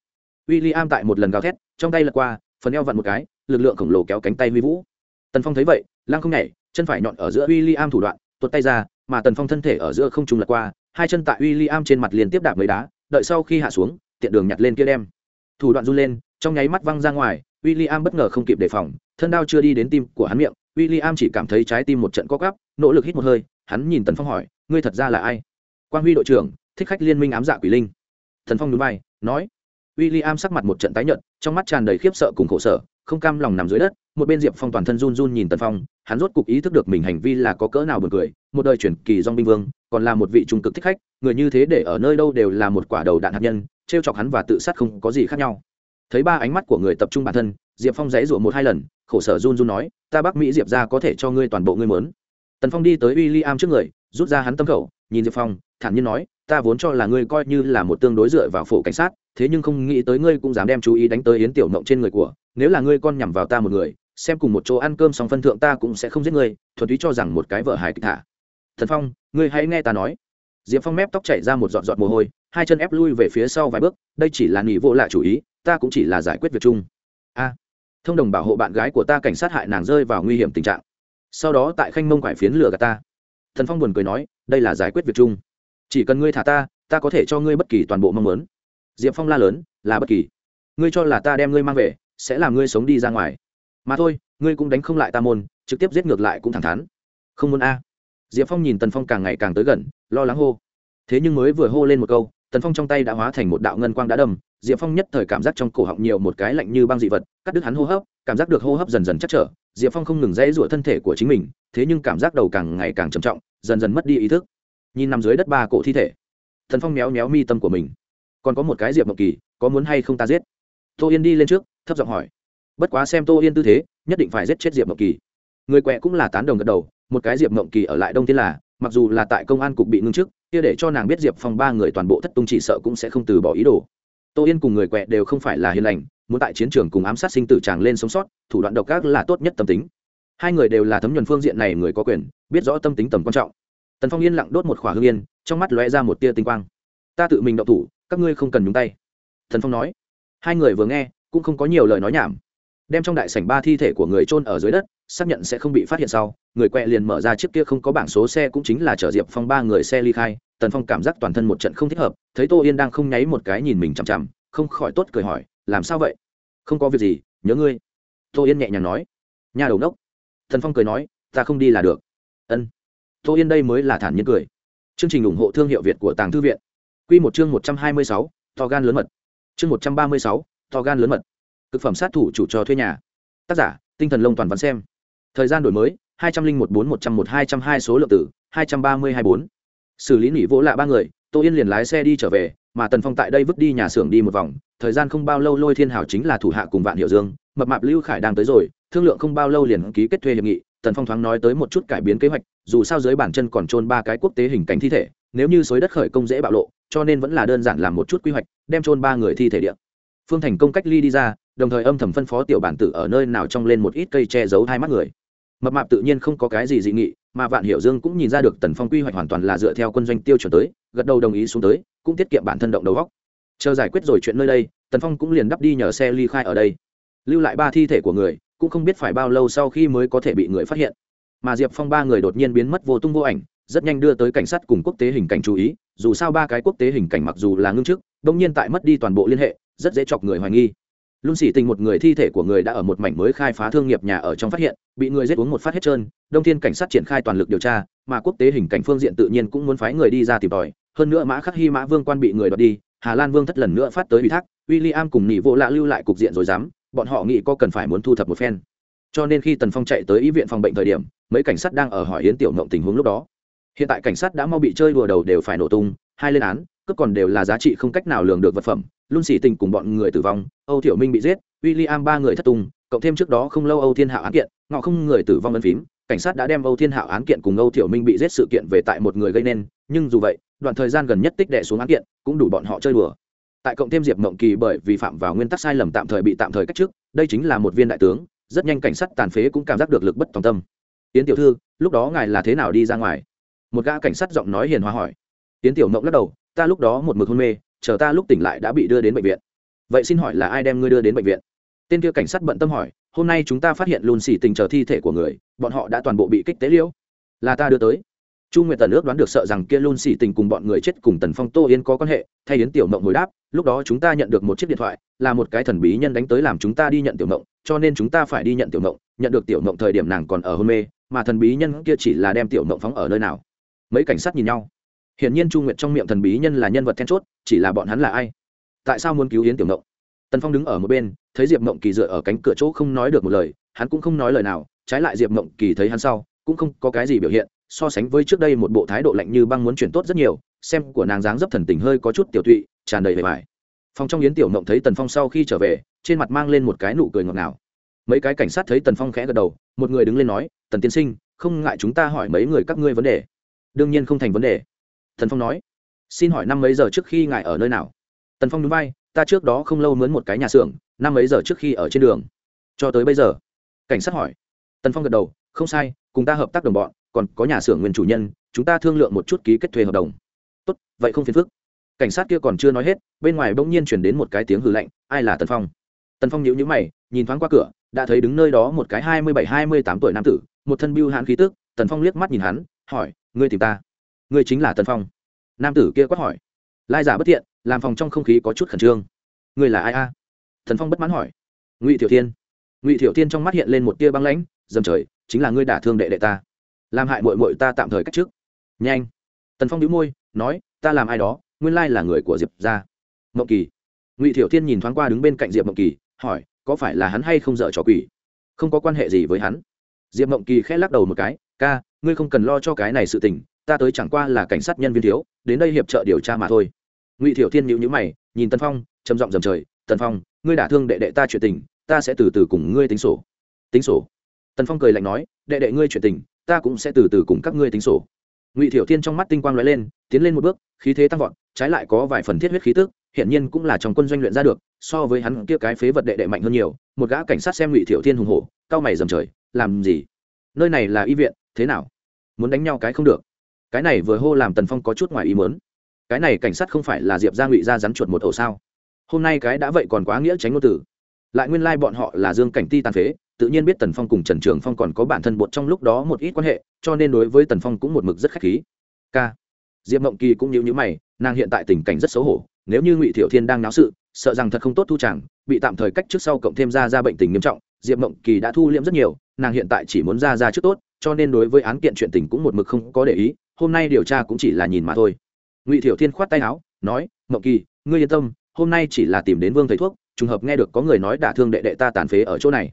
W i l l i am tại một lần gào thét, trong tay lật qua phần eo vặn một cái, lực lượng khổng lồ kéo cánh tay huy vũ. Tần phong thấy vậy, lăng không nhảy, chân phải nhọn ở giữa w i l l i am thủ đoạn, tuột tay ra, mà tần phong thân thể ở giữa không trùng lật qua, hai chân tại w i l l i am trên mặt liên tiếp đạp mấy đá, đợi sau khi hạ xuống, tiện đường nhặt lên kia đem. Thủ đoạn run lên, trong nháy mắt văng ra ngoài w i l l i am bất ngờ không kịp đề phòng, thân đao chưa đi đến tim của hắn miệng w i l l i am chỉ cảm thấy trái tim một trận co cắp nỗ lực hít một hơi, hắn nhìn tần phong hỏi, ngươi thật ra là ai? Quang huy đội trưởng, thích khách liên minh ám dạ quỷ linh. Thần phong núi bay nói William sắc mặt một trận tái nhợt, trong mắt tràn đầy khiếp sợ cùng khổ sở, không cam lòng nằm dưới đất, một bên Diệp Phong toàn thân run run nhìn Tần Phong, hắn rốt cục ý thức được mình hành vi là có cỡ nào buồn cười, một đời truyền kỳ Dung binh vương, còn là một vị trung cực thích khách, người như thế để ở nơi đâu đều là một quả đầu đạn hạt nhân, trêu chọc hắn và tự sát không có gì khác nhau. Thấy ba ánh mắt của người tập trung bản thân, Diệp Phong giãy giụa một hai lần, khổ sở run run nói, "Ta Bắc Mỹ Diệp gia có thể cho ngươi toàn bộ ngươi muốn." Tần Phong đi tới William trước người, rút ra hắn tâm khẩu, nhìn Diệp Phong, thản nhiên nói, "Ta vốn cho là ngươi coi như là một tương đối dựa vào phổ cảnh sát, thế nhưng không nghĩ tới ngươi cũng dám đem chú ý đánh tới yến tiểu mộng trên người của. Nếu là ngươi con nhằm vào ta một người xem cùng một chỗ ăn cơm xong phân thượng ta cũng sẽ không giết ngươi thuần túy cho rằng một cái vợ hài kịch thả. Thần phong ngươi hãy nghe ta nói. Diệp phong mép tóc chảy ra một giọt giọt mồ hôi hai chân ép lui về phía sau vài bước đây chỉ là nghỉ vô lạ chủ ý ta cũng chỉ là giải quyết việc chung. A thông đồng bảo hộ bạn gái của ta cảnh sát hại nàng rơi vào nguy hiểm tình trạng. Sau đó tại khanh mông quải phiến lửa gạt ta. Thần phong buồn cười nói đây là giải quyết việc chung chỉ cần ngươi thả ta ta có thể cho ngươi bất kỳ toàn bộ mong muốn. Diệp phong la lớn, là bất kỳ. Ngươi cho là ta đem ngươi mang về, sẽ làm ngươi sống đi ra ngoài. Mà thôi, ngươi cũng đánh không lại ta môn, trực tiếp giết ngược lại cũng thẳng thắn. Không muốn a. Diệp phong nhìn tần phong càng ngày càng tới gần, lo lắng hô. Thế nhưng mới vừa hô lên một câu, tần phong trong tay đã hóa thành một đạo ngân quang đã đâm. Diệp phong nhất thời cảm giác trong cổ họng nhiều một cái lạnh như băng dị vật, cắt đứt hắn hô hấp, cảm giác được hô hấp dần dần chắc trở. Diệp phong không ngừng dãy rủa thân thể của chính mình, thế nhưng cảm giác đầu càng ngày càng trầm trọng, dần dần mất đi ý thức nhìn nằm dưới đất ba cổ thi thể. Thần phong méo méo mi tâm của mình. Còn có một cái diệp mộng kỳ, có muốn hay không ta giết? Tô yên đi lên trước, thấp giọng hỏi. Bất quá xem tô yên tư thế, nhất định phải giết chết diệp mộng kỳ. Người quẹ cũng là tán đồng gật đầu, một cái diệp mộng kỳ ở lại đông tiên là, mặc dù là tại công an cục bị ngưng trước kia để cho nàng biết diệp phong ba người toàn bộ thất tung chỉ sợ cũng sẽ không từ bỏ ý đồ. Tô yên cùng người quẹ đều không phải là hiền lành, muốn tại chiến trường cùng ám sát sinh tử tràng lên sống sót, thủ đoạn độc ác là tốt nhất tâm tính. Hai người đều là thấm nhuần phương diện này người có quyền, biết rõ tâm tính tầm quan trọng tần phong yên lặng đốt một khỏa hương yên, trong mắt lóe ra một tia tinh quang. Ta tự mình đậu thủ, các ngươi không cần nhúng tay. Thần phong nói. Hai người vừa nghe, cũng không có nhiều lời nói nhảm. Đem trong đại sảnh ba thi thể của người trôn ở dưới đất, xác nhận sẽ không bị phát hiện sau, người quẹ liền mở ra chiếc kia không có bảng số xe cũng chính là chở diệp phong ba người xe ly khai. Tần phong cảm giác toàn thân một trận không thích hợp, thấy tô yên đang không nháy một cái nhìn mình chằm chằm, không khỏi tốt cười hỏi, làm sao vậy? Không có việc gì, nhớ ngươi. Tô yên nhẹ nhàng nói. Nhà đầu đốc. Thần phong cười nói, ta không đi là được. Ân tô yên đây mới là thản nhiên cười. Chương trình ủng hộ thương hiệu việt của tàng thư viện. Q một chương một trăm hai mươi sáu, to gan lớn mật. Chương một trăm ba mươi sáu, to gan lớn mật. Thực phẩm sát thủ chủ trò thuê nhà. Tác giả, tinh thần lông toàn văn xem. Thời gian đổi mới, hai trăm linh một bốn một trăm một hai trăm hai số lượng tử, hai trăm ba mươi hai bốn. Xử lý nỉ vỗ lạ ba người, tô yên liền lái xe đi trở về, mà tần phong tại đây vứt đi nhà xưởng đi một vòng. Thời gian không bao lâu lôi thiên hảo chính là thủ hạ cùng vạn hiệu dương. Mập mạp lưu khải đang tới rồi, thương lượng không bao lâu liền ký kết thuê hiệp nghị tần phong thoáng nói tới một chút cải biến kế hoạch, dù sao dưới bản chân còn trôn ba cái quốc tế hình cảnh thi thể, nếu như xối đất khởi công dễ bạo lộ, cho nên vẫn là đơn giản làm một chút quy hoạch, đem trôn ba người thi thể điện phương thành công cách ly đi ra, đồng thời âm thầm phân phó tiểu bản tử ở nơi nào trong lên một ít cây che giấu hai mắt người. Mập mạp tự nhiên không có cái gì dị nghị, mà vạn hiểu dương cũng nhìn ra được tần phong quy hoạch hoàn toàn là dựa theo quân doanh tiêu chuẩn tới, gật đầu đồng ý xuống tới, cũng tiết kiệm bản thân động đầu góc chờ giải quyết rồi chuyện nơi đây, tần phong cũng liền đắp đi nhờ xe ly khai ở đây. Lưu lại ba thi thể của người cũng không biết phải bao lâu sau khi mới có thể bị người phát hiện. Mà diệp phong ba người đột nhiên biến mất vô tung vô ảnh, rất nhanh đưa tới cảnh sát cùng quốc tế hình cảnh chú ý, dù sao ba cái quốc tế hình cảnh mặc dù là ngưng chức đông nhiên tại mất đi toàn bộ liên hệ, rất dễ chọc người hoài nghi. Luôn xỉ tình một người thi thể của người đã ở một mảnh mới khai phá thương nghiệp nhà ở trong phát hiện, bị người giết uống một phát hết trơn, đông thiên cảnh sát triển khai toàn lực điều tra, mà quốc tế hình cảnh phương diện tự nhiên cũng muốn phái người đi ra tìm tòi. Hơn nữa mã khắc hy, mã vương quan bị người đoạt đi, hà lan vương thất lần nữa phát tới ủy thác w i l l i am cùng nị vô lạ lưu lại cục diện rồi dám bọn họ nghĩ có cần phải muốn thu thập một phen. Cho nên khi tần phong chạy tới ý viện phòng bệnh thời điểm, mấy cảnh sát đang ở hỏi yến tiểu ngộng tình huống lúc đó. Hiện tại cảnh sát đã mau bị chơi đùa đầu đều phải nổ tung, hai lên án, cướp còn đều là giá trị không cách nào lường được vật phẩm. Luôn xỉ tình cùng bọn người tử vong, âu tiểu minh bị giết w i l l i am ba người thất tung, cộng thêm trước đó không lâu âu thiên hạo án kiện, ngọ không người tử vong ân phím, cảnh sát đã đem âu thiên hạo án kiện cùng âu thiểu minh bị giết sự kiện về tại một người gây nên, nhưng dù vậy, đoạn thời gian gần nhất tích đệ xuống án kiện cũng đủ bọn họ chơi đùa tại cộng thêm diệp mộng kỳ bởi vì phạm vào nguyên tắc sai lầm tạm thời bị tạm thời cách chức, đây chính là một viên đại tướng, rất nhanh cảnh sát tàn phế cũng cảm giác được lực bất tòng tâm. Tiến tiểu thư, lúc đó ngài là thế nào đi ra ngoài? Một gã cảnh sát giọng nói hiền hòa hỏi. Tiến tiểu mộng lắc đầu, ta lúc đó một mực hôn mê, chờ ta lúc tỉnh lại đã bị đưa đến bệnh viện. Vậy xin hỏi là ai đem ngươi đưa đến bệnh viện? Tên kia cảnh sát bận tâm hỏi, hôm nay chúng ta phát hiện lùn xỉ tình chờ thi thể của người, bọn họ đã toàn bộ bị kích tế liễu. Là ta đưa tới chu nguyệt tần ước đoán được sợ rằng kia luôn xỉ tình cùng bọn người chết cùng tần phong tô yên có quan hệ, thay Yến tiểu mộng hồi đáp, lúc đó chúng ta nhận được một chiếc điện thoại, là một cái thần bí nhân đánh tới làm chúng ta đi nhận tiểu mộng, cho nên chúng ta phải đi nhận tiểu mộng, nhận được tiểu mộng thời điểm nàng còn ở hôn mê, mà thần bí nhân kia chỉ là đem tiểu mộng phóng ở nơi nào. Mấy cảnh sát nhìn nhau. Hiển nhiên chu nguyệt trong miệng thần bí nhân là nhân vật then chốt, chỉ là bọn hắn là ai? Tại sao muốn cứu yến tiểu mộng? Tần phong đứng ở một bên, thấy diệp mộng kỳ dựa ở cánh cửa chỗ không nói được một lời, hắn cũng không nói lời nào, trái lại diệp mộng kỳ thấy hắn sau, cũng không có cái gì biểu hiện so sánh với trước đây một bộ thái độ lạnh như băng muốn chuyển tốt rất nhiều, xem của nàng dáng dấp thần tình hơi có chút tiểu tụy, tràn đầy vẻ vải. Phòng trong yến tiểu mộng thấy tần phong sau khi trở về, trên mặt mang lên một cái nụ cười ngọt ngào. Mấy cái cảnh sát thấy tần phong khẽ gật đầu, một người đứng lên nói, tần tiên sinh, không ngại chúng ta hỏi mấy người các ngươi vấn đề. Đương nhiên không thành vấn đề. Tần phong nói, xin hỏi năm mấy giờ trước khi ngài ở nơi nào? Tần phong núi bay ta trước đó không lâu mướn một cái nhà xưởng, năm mấy giờ trước khi ở trên đường. Cho tới bây giờ? Cảnh sát hỏi. Tần phong gật đầu, không sai, cùng ta hợp tác đồng bọn còn có nhà xưởng nguyên chủ nhân, chúng ta thương lượng một chút ký kết thuê hợp đồng. Tốt, vậy không phiền phức. Cảnh sát kia còn chưa nói hết, bên ngoài bỗng nhiên chuyển đến một cái tiếng hư lạnh, ai là tần phong? Tần phong nhíu nhíu mày, nhìn thoáng qua cửa, đã thấy đứng nơi đó một cái hai mươi bảy, hai mươi tám tuổi nam tử, một thân biêu hãn khí tức, tần phong liếc mắt nhìn hắn, hỏi, ngươi tìm ta? Ngươi chính là tần phong? Nam tử kia quát hỏi, lai giả bất thiện, làm phòng trong không khí có chút khẩn trương. Ngươi là ai a? Thần phong bất mãn hỏi, ngụy thiểu thiên. Ngụy thiểu thiên trong mắt hiện lên một tia băng lãnh, dầm trời, chính là ngươi đả thương đệ đệ ta làm hại mội mội ta tạm thời cách trước. Nhanh. Tần phong đĩu môi, nói, ta làm ai đó, nguyên lai là người của diệp gia. Mộng kỳ. Ngụy thiểu thiên nhìn thoáng qua đứng bên cạnh diệp mộng kỳ, hỏi, có phải là hắn hay không dở trò quỷ? Không có quan hệ gì với hắn. Diệp mộng kỳ khẽ lắc đầu một cái, ca, ngươi không cần lo cho cái này sự tình, ta tới chẳng qua là cảnh sát nhân viên thiếu, đến đây hiệp trợ điều tra mà thôi. Ngụy thiểu thiên nhịu nhữ mày, nhìn tân phong, trầm giọng dầm trời, tần phong, ngươi đả thương đệ đệ ta chuyện tình, ta sẽ từ từ cùng ngươi tính sổ. Tính sổ? Tần phong cười lạnh nói, đệ đệ ngươi chuyện tình ta cũng sẽ từ từ cùng các ngươi tính sổ. Ngụy thiểu thiên trong mắt tinh quang l ó e lên, tiến lên một bước, khí thế tăng vọt, trái lại có vài phần thiết huyết khí tức hiện nhiên cũng là trong quân doanh luyện ra được, so với hắn kia cái phế vật đệ đệ mạnh hơn nhiều, một gã cảnh sát xem ngụy thiểu thiên hùng hổ, cao mày dầm trời, làm gì? Nơi này là y viện, thế nào? Muốn đánh nhau cái không được. Cái này vừa hô làm tần phong có chút ngoài ý mớn cái này cảnh sát không phải là diệp gia ngụy ra rắn chuột một ổ sao? Hôm nay cái đã vậy còn quá nghĩa tránh ngôn tử. Lại nguyên lai、like、bọn họ là dương cảnh ti tàn phế tự nhiên biết tần phong cùng trần trường phong còn có bản thân bột trong lúc đó một ít quan hệ, cho nên đối với tần phong cũng một mực rất k h á c h khí. K diệp mộng kỳ cũng như nhíu mày, nàng hiện tại tình cảnh rất xấu hổ, nếu như ngụy thiệu thiên đang náo sự, sợ rằng thật không tốt thu chẳng, bị tạm thời cách trước sau cộng thêm ra ra bệnh tình nghiêm trọng, diệp mộng kỳ đã thu liễm rất nhiều, nàng hiện tại chỉ muốn ra ra trước tốt, cho nên đối với án kiện chuyện tình cũng một mực không có để ý, hôm nay điều tra cũng chỉ là nhìn mà thôi. Ngụy thiệu thiên khoát tay áo, nói, mộng kỳ, ngươi yên tâm, hôm nay chỉ là tìm đến vương thầy thuốc, trùng hợp nghe được có người nói đả thương đệ đệ ta tàn phế ở chỗ này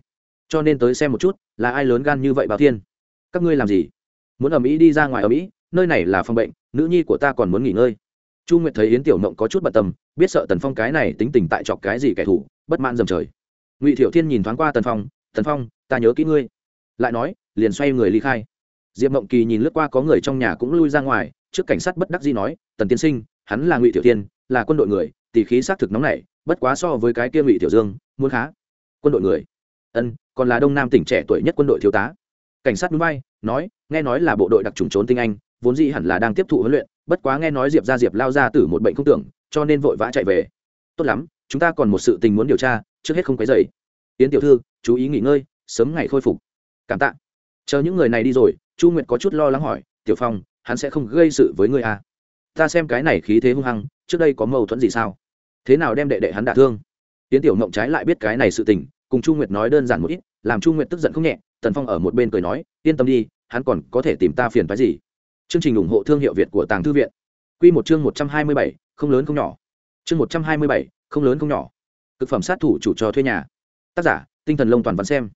cho nên tới xem một chút, là ai lớn gan như vậy bảo thiên? Các ngươi làm gì? Muốn ở mỹ đi ra ngoài ở mỹ nơi này là phòng bệnh, nữ nhi của ta còn muốn nghỉ ngơi. Chu nguyệt thấy yến tiểu mộng có chút bận tâm, biết sợ tần phong cái này tính tình tại chọc cái gì kẻ thù, bất mãn dầm trời. Ngụy thiệu thiên nhìn thoáng qua tần phong tần phong, ta nhớ kỹ ngươi. Lại nói, liền xoay người ly khai. Diệp mộng kỳ nhìn lướt qua có người trong nhà cũng lui ra ngoài, trước cảnh sát bất đắc dĩ nói, tần tiên sinh, hắn là ngụy tiểu thiên, là quân đội người, tỷ khí xác thực nóng nảy, bất quá so với cái kia ngụy tiểu dương, muốn khá. Quân đội người? Ân còn là đông nam tỉnh trẻ tuổi nhất quân đội thiếu tá. Cảnh sát núi bay, nói, nghe nói là bộ đội đặc trùng trốn tinh anh, vốn dĩ hẳn là đang tiếp thụ huấn luyện, bất quá nghe nói diệp ra diệp lao ra từ một bệnh không tưởng, cho nên vội vã chạy về. Tốt lắm, chúng ta còn một sự tình muốn điều tra, trước hết không quấy dày yến tiểu thư, chú ý nghỉ ngơi, sớm ngày khôi phục. Cảm tạ. Chờ những người này đi rồi, chu nguyệt có chút lo lắng hỏi, tiểu phong, hắn sẽ không gây sự với ngươi à. ta xem cái này khí thế hung hăng, trước đây có mâu thuẫn gì sao? Thế nào đem đệ đệ hắn đả thương? Tiến tiểu mộng trái lại biết cái này sự tình cùng chu nguyệt nói đơn giản một ít, làm chu nguyệt tức giận không nhẹ, tần phong ở một bên cười nói, yên tâm đi, hắn còn có thể tìm ta phiền phái gì? Chương trình ủng hộ thương hiệu việt của tàng thư viện. Q một chương một trăm hai mươi bảy, không lớn không nhỏ. Chương một trăm hai mươi bảy, không lớn không nhỏ. Thực phẩm sát thủ chủ trò thuê nhà. Tác giả, tinh thần lông toàn văn xem.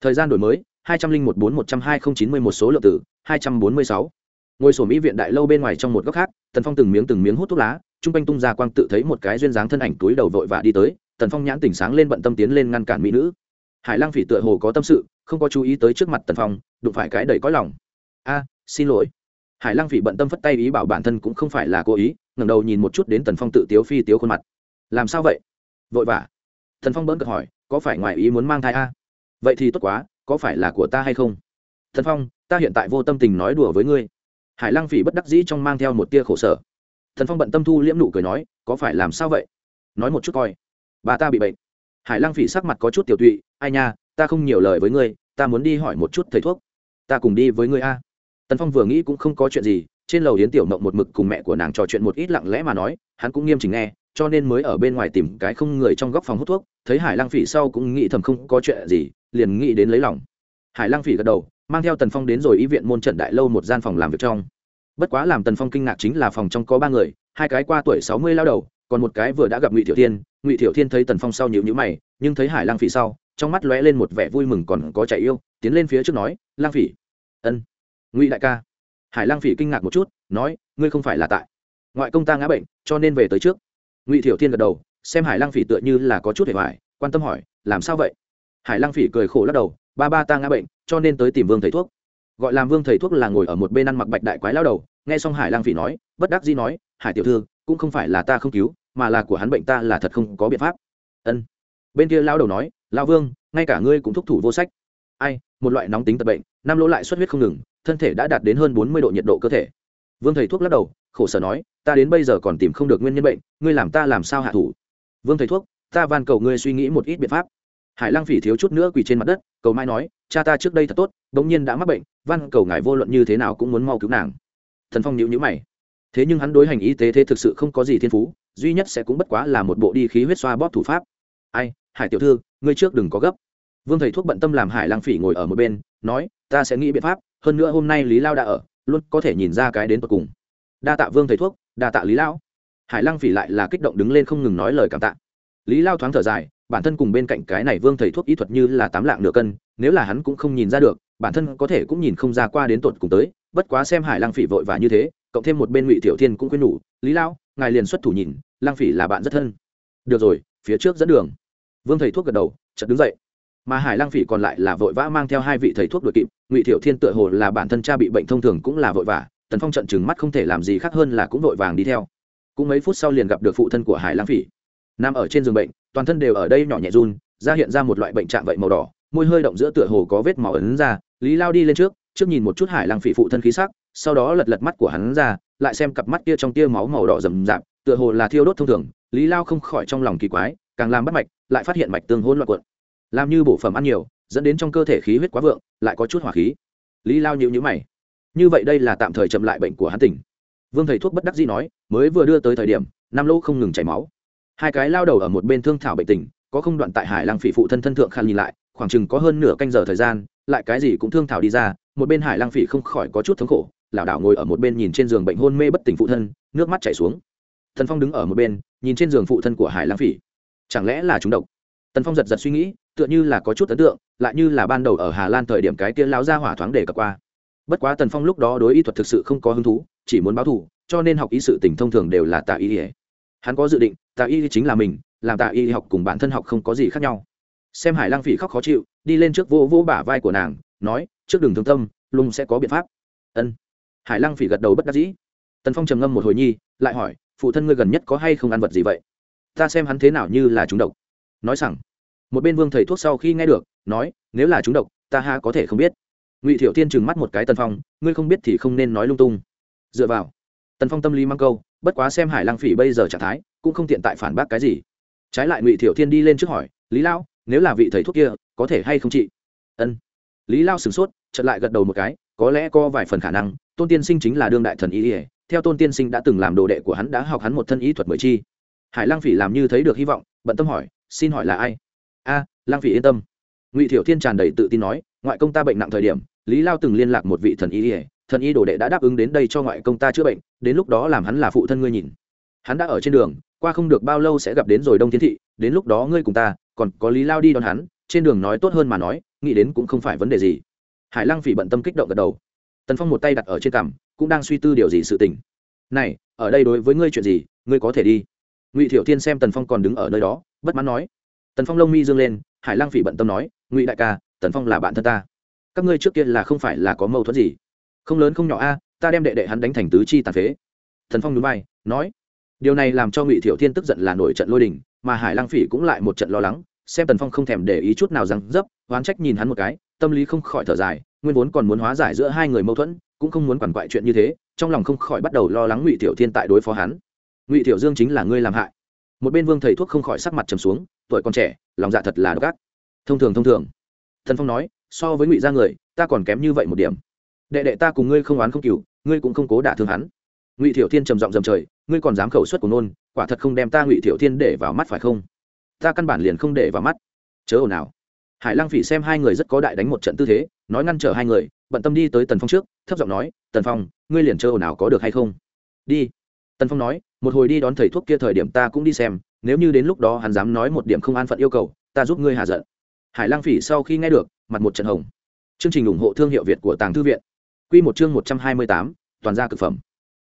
Thời gian đổi mới, hai trăm linh một bốn một trăm hai không chín mươi một số lượng tử hai trăm bốn mươi sáu. Ngồi sổ mỹ viện đại lâu bên ngoài trong một góc khác, tần phong từng miếng từng miếng hút thuốc lá t r u n g quanh tung ra quang tự thấy một cái duyên dáng thân ảnh túi đầu vội vã đi tới tần phong nhãn tỉnh sáng lên bận tâm tiến lên ngăn cản mỹ nữ. Hải lăng phỉ tựa hồ có tâm sự, không có chú ý tới trước mặt tần phong, đụng phải cái đầy có lòng. A, xin lỗi. Hải lăng phỉ bận tâm phất tay ý bảo bản thân cũng không phải là cố ý, ngẩng đầu nhìn một chút đến tần phong tự tiếu phi tiếu khuôn mặt. Làm sao vậy? Vội vã. Tần phong bỡn cợt hỏi, có phải ngoài ý muốn mang thai a? Vậy thì tốt quá, có phải là của ta hay không? Tần phong, ta hiện tại vô tâm tình nói đùa với ngươi. Hải lăng phỉ bất đắc dĩ trong mang theo một tia khổ sở. Thần phong bận tâm thu liễm nụ cười nói, có phải làm sao vậy? Nói một chút coi bà ta bị bệnh. Hải lăng phỉ sắc mặt có chút tiểu tụy, ai nha, ta không nhiều lời với ngươi, ta muốn đi hỏi một chút thầy thuốc. Ta cùng đi với ngươi a. Tần phong vừa nghĩ cũng không có chuyện gì, trên lầu yến tiểu mộng một mực cùng mẹ của nàng trò chuyện một ít lặng lẽ mà nói, hắn cũng nghiêm chỉnh nghe, cho nên mới ở bên ngoài tìm cái không người trong góc phòng hút thuốc, thấy hải lăng phỉ sau cũng nghĩ thầm không có chuyện gì, liền nghĩ đến lấy lòng. Hải lăng phỉ gật đầu, mang theo tần phong đến rồi y viện môn trận đại lâu một gian phòng làm việc trong. Bất quá làm tần phong kinh ngạc chính là phòng trong có ba người, hai cái qua tuổi sáu mươi lao đầu còn một cái vừa đã gặp ngụy thiểu thiên ngụy thiểu thiên thấy tần phong sau nhịu nhữ mày nhưng thấy hải Lang phỉ sau trong mắt lóe lên một vẻ vui mừng còn có chạy yêu tiến lên phía trước nói lang phỉ ân ngụy đại ca hải Lang phỉ kinh ngạc một chút nói ngươi không phải là tại ngoại công ta ngã bệnh cho nên về tới trước ngụy thiểu thiên gật đầu xem hải Lang phỉ tựa như là có chút hề hoài quan tâm hỏi làm sao vậy hải Lang phỉ cười khổ lắc đầu ba ba ta ngã bệnh cho nên tới tìm vương thầy thuốc gọi làm vương thầy thuốc là ngồi ở một bên ăn mặc bạch đại quái lao đầu nghe xong hải Lang phỉ nói bất đắc dĩ nói hải tiểu thư cũng không phải là ta không cứu mà là của hắn bệnh ta là thật không có biện pháp. Ân. Bên kia lao đầu nói lao vương, ngay cả ngươi cũng thúc thủ vô sách. Ai, một loại nóng tính tật bệnh, năm lỗ lại xuất huyết không ngừng, thân thể đã đạt đến hơn bốn mươi độ nhiệt độ cơ thể. Vương thầy thuốc lắc đầu, khổ sở nói, ta đến bây giờ còn tìm không được nguyên nhân bệnh, ngươi làm ta làm sao hạ thủ? Vương thầy thuốc, ta van cầu ngươi suy nghĩ một ít biện pháp. Hải lăng phỉ thiếu chút nữa quỳ trên mặt đất, cầu mai nói, cha ta trước đây thật tốt đ ỗ n g nhiên đã mắc bệnh, van cầu ngài vô luận như thế nào cũng muốn mau cứu nàng. Thần phong nhịu nhữ mày thế nhưng hắn đối hành y tế thế thực sự không có gì thiên phú, duy nhất sẽ cũng bất quá là một bộ đi khí huyết xoa bóp thủ pháp. Ai, hải tiểu thư, ngươi trước đừng có gấp. Vương thầy thuốc bận tâm làm hải lang phỉ ngồi ở một bên, nói, ta sẽ nghĩ biện pháp, hơn nữa hôm nay lý lao đã ở, luôn có thể nhìn ra cái đến tột cùng. Đa tạ vương thầy thuốc, đa tạ lý lao hải lang phỉ lại là kích động đứng lên không ngừng nói lời cảm tạ. Lý lao thoáng thở dài, bản thân cùng bên cạnh cái này vương thầy thuốc y thuật như là tám lạng nửa cân, nếu là hắn cũng không nhìn ra được, bản thân có thể cũng nhìn không ra qua đến tột cùng tới, bất quá xem hải lang phỉ vội và như thế cộng thêm một bên ngụy tiểu thiên cũng khuyên nhủ, lý lao ngài liền xuất thủ nhìn lang phỉ là bạn rất thân. Được rồi, phía trước dẫn đường. Vương thầy thuốc gật đầu, chợt đứng dậy. Mà hải lang phỉ còn lại là vội vã mang theo hai vị thầy thuốc đội kịp, ngụy tiểu thiên tựa hồ là bản thân cha bị bệnh thông thường cũng là vội vã, tần phong trận chừng mắt không thể làm gì khác hơn là cũng vội vàng đi theo. Cũng mấy phút sau liền gặp được phụ thân của hải lang phỉ. Nằm ở trên giường bệnh, toàn thân đều ở đây nhỏ nhẹ run ra hiện ra một loại bệnh trạng vậy màu đỏ, môi hơi động giữa tựa hồ có vết màu ấn ra, lý lao đi lên trước trước nhìn một chút hải lang phỉ phụ thân khí sắc sau đó lật lật mắt của hắn ra, lại xem cặp mắt kia trong tia máu màu đỏ rầm rạp, tựa hồ là thiêu đốt thông thường, lý lao không khỏi trong lòng kỳ quái, càng làm bắt mạch, lại phát hiện mạch tương hôn loạn cuộn. Làm như bổ phẩm ăn nhiều, dẫn đến trong cơ thể khí huyết quá vượng, lại có chút hỏa khí. Lý lao nhịu nhữ mày. Như vậy đây là tạm thời chậm lại bệnh của hắn tỉnh. Vương thầy thuốc bất đắc dĩ nói, mới vừa đưa tới thời điểm, năm lỗ không ngừng chảy máu. Hai cái lao đầu ở một bên thương thảo bệnh tình, có không đoạn tại hải lăng phỉ phụ thân thân thượng khan nhìn lại, khoảng chừng có hơn nửa canh giờ thời gian, lại cái gì cũng thương thảo đi ra, một bên hải lăng phỉ không khỏi có chút thống khổ lảo đảo ngồi ở một bên nhìn trên giường bệnh hôn mê bất tỉnh phụ thân, nước mắt chảy xuống. Thần phong đứng ở một bên, nhìn trên giường phụ thân của hải Lang phỉ. Chẳng lẽ là chúng độc? Tần phong giật giật suy nghĩ, tựa như là có chút ấn tượng, lại như là ban đầu ở hà lan thời điểm cái kia lão ra hỏa thoáng để cập qua. Bất quá tần phong lúc đó đối y thuật thực sự không có hứng thú, chỉ muốn báo thù, cho nên học y sự tỉnh thông thường đều là tạ y hắn có dự định tạ y chính là mình, làm tạ y học cùng bản thân học không có gì khác nhau. Xem hải lang phỉ khóc khó chịu, đi lên trước vô vô bả vai của nàng, nói, trước đường thương tâm, lung sẽ có biện pháp. Ân hải lang phỉ gật đầu bất đắc dĩ. Tần phong trầm ngâm một hồi nhi, lại hỏi, phụ thân ngươi gần nhất có hay không ăn vật gì vậy? Ta xem hắn thế nào như là chúng độc. Nói rằng một bên vương thầy thuốc sau khi nghe được, nói, nếu là chúng độc, ta ha có thể không biết. Ngụy thiệu tiên trừng mắt một cái tần phong, ngươi không biết thì không nên nói lung tung. Dựa vào, tần phong tâm lý mang câu, bất quá xem hải lang phỉ bây giờ trạng thái, cũng không tiện tại phản bác cái gì. Trái lại ngụy thiệu tiên đi lên trước hỏi, lý lão, nếu là vị thầy thuốc kia, có thể hay không chị? Ân. Lý lao sửng sốt, chợt lại gật đầu một cái có lẽ có vài phần khả năng tôn tiên sinh chính là đương đại thần y ỉa theo tôn tiên sinh đã từng làm đồ đệ của hắn đã học hắn một thân y thuật mười chi. Hải lang phỉ làm như thấy được hy vọng bận tâm hỏi xin hỏi là ai? A à, lang phỉ yên tâm. Ngụy thiểu thiên tràn đầy tự tin nói ngoại công ta bệnh nặng thời điểm lý lao từng liên lạc một vị thần y ỉa thần y đồ đệ đã đáp ứng đến đây cho ngoại công ta chữa bệnh đến lúc đó làm hắn là phụ thân ngươi nhìn. Hắn đã ở trên đường qua không được bao lâu sẽ gặp đến rồi đông thiên thị đến lúc đó ngươi cùng ta còn có lý lao đi đón hắn trên đường nói tốt hơn mà nói nghĩ đến cũng không phải vấn đề gì hải lăng phỉ bận tâm kích động gật đầu. Tần phong một tay đặt ở trên cằm, cũng đang suy tư điều gì sự tình. Này, ở đây đối với ngươi chuyện gì, ngươi có thể đi. Ngụy thiểu thiên xem tần phong còn đứng ở nơi đó, bất mãn nói. Tần phong lông mi dương lên, hải lăng phỉ bận tâm nói, ngụy đại ca, tần phong là bạn thân ta. Các ngươi trước kia là không phải là có mâu thuẫn gì? Không lớn không nhỏ a, ta đem đệ đệ hắn đánh thành tứ chi tàn phế. Thần phong núi bay nói. Điều này làm cho ngụy thiểu thiên tức giận là nổi trận lôi đình, mà hải lăng phỉ cũng lại một trận lo lắng, xem tần phong không thèm để ý chút nào rằng dấp, oán trách nhìn hắn một cái tâm lý không khỏi thở dài, nguyên vốn còn muốn hóa giải giữa hai người mâu thuẫn, cũng không muốn quản quại chuyện như thế, trong lòng không khỏi bắt đầu lo lắng ngụy tiểu thiên tại đối phó hắn. Ngụy tiểu dương chính là ngươi làm hại. Một bên vương thầy thuốc không khỏi sắc mặt trầm xuống, tuổi còn trẻ, lòng dạ thật là độc ác. Thông thường thông thường. Thần phong nói, so với ngụy gia người, ta còn kém như vậy một điểm. Đệ đệ ta cùng ngươi không oán không cừu, ngươi cũng không cố đả thương hắn. Ngụy Tiểu thiên trầm giọng dầm trời, ngươi còn dám khẩu suất của nôn, quả thật không đem ta ngụy Tiểu thiên để vào mắt phải không? Ta căn bản liền không để vào mắt. Chớ ồn nào hải lăng phỉ xem hai người rất có đại đánh một trận tư thế, nói ngăn trở hai người, bận tâm đi tới tần phong trước, thấp giọng nói, tần phong, ngươi liền chơi ồn nào có được hay không? Đi. Tần phong nói, một hồi đi đón thầy thuốc kia thời điểm ta cũng đi xem, nếu như đến lúc đó hắn dám nói một điểm không an phận yêu cầu, ta giúp ngươi hạ giận. Hải lăng phỉ sau khi nghe được, mặt một trận hồng. Chương trình ủng hộ thương hiệu việt của tàng thư viện. Q một chương một trăm hai mươi tám, toàn gia cực phẩm.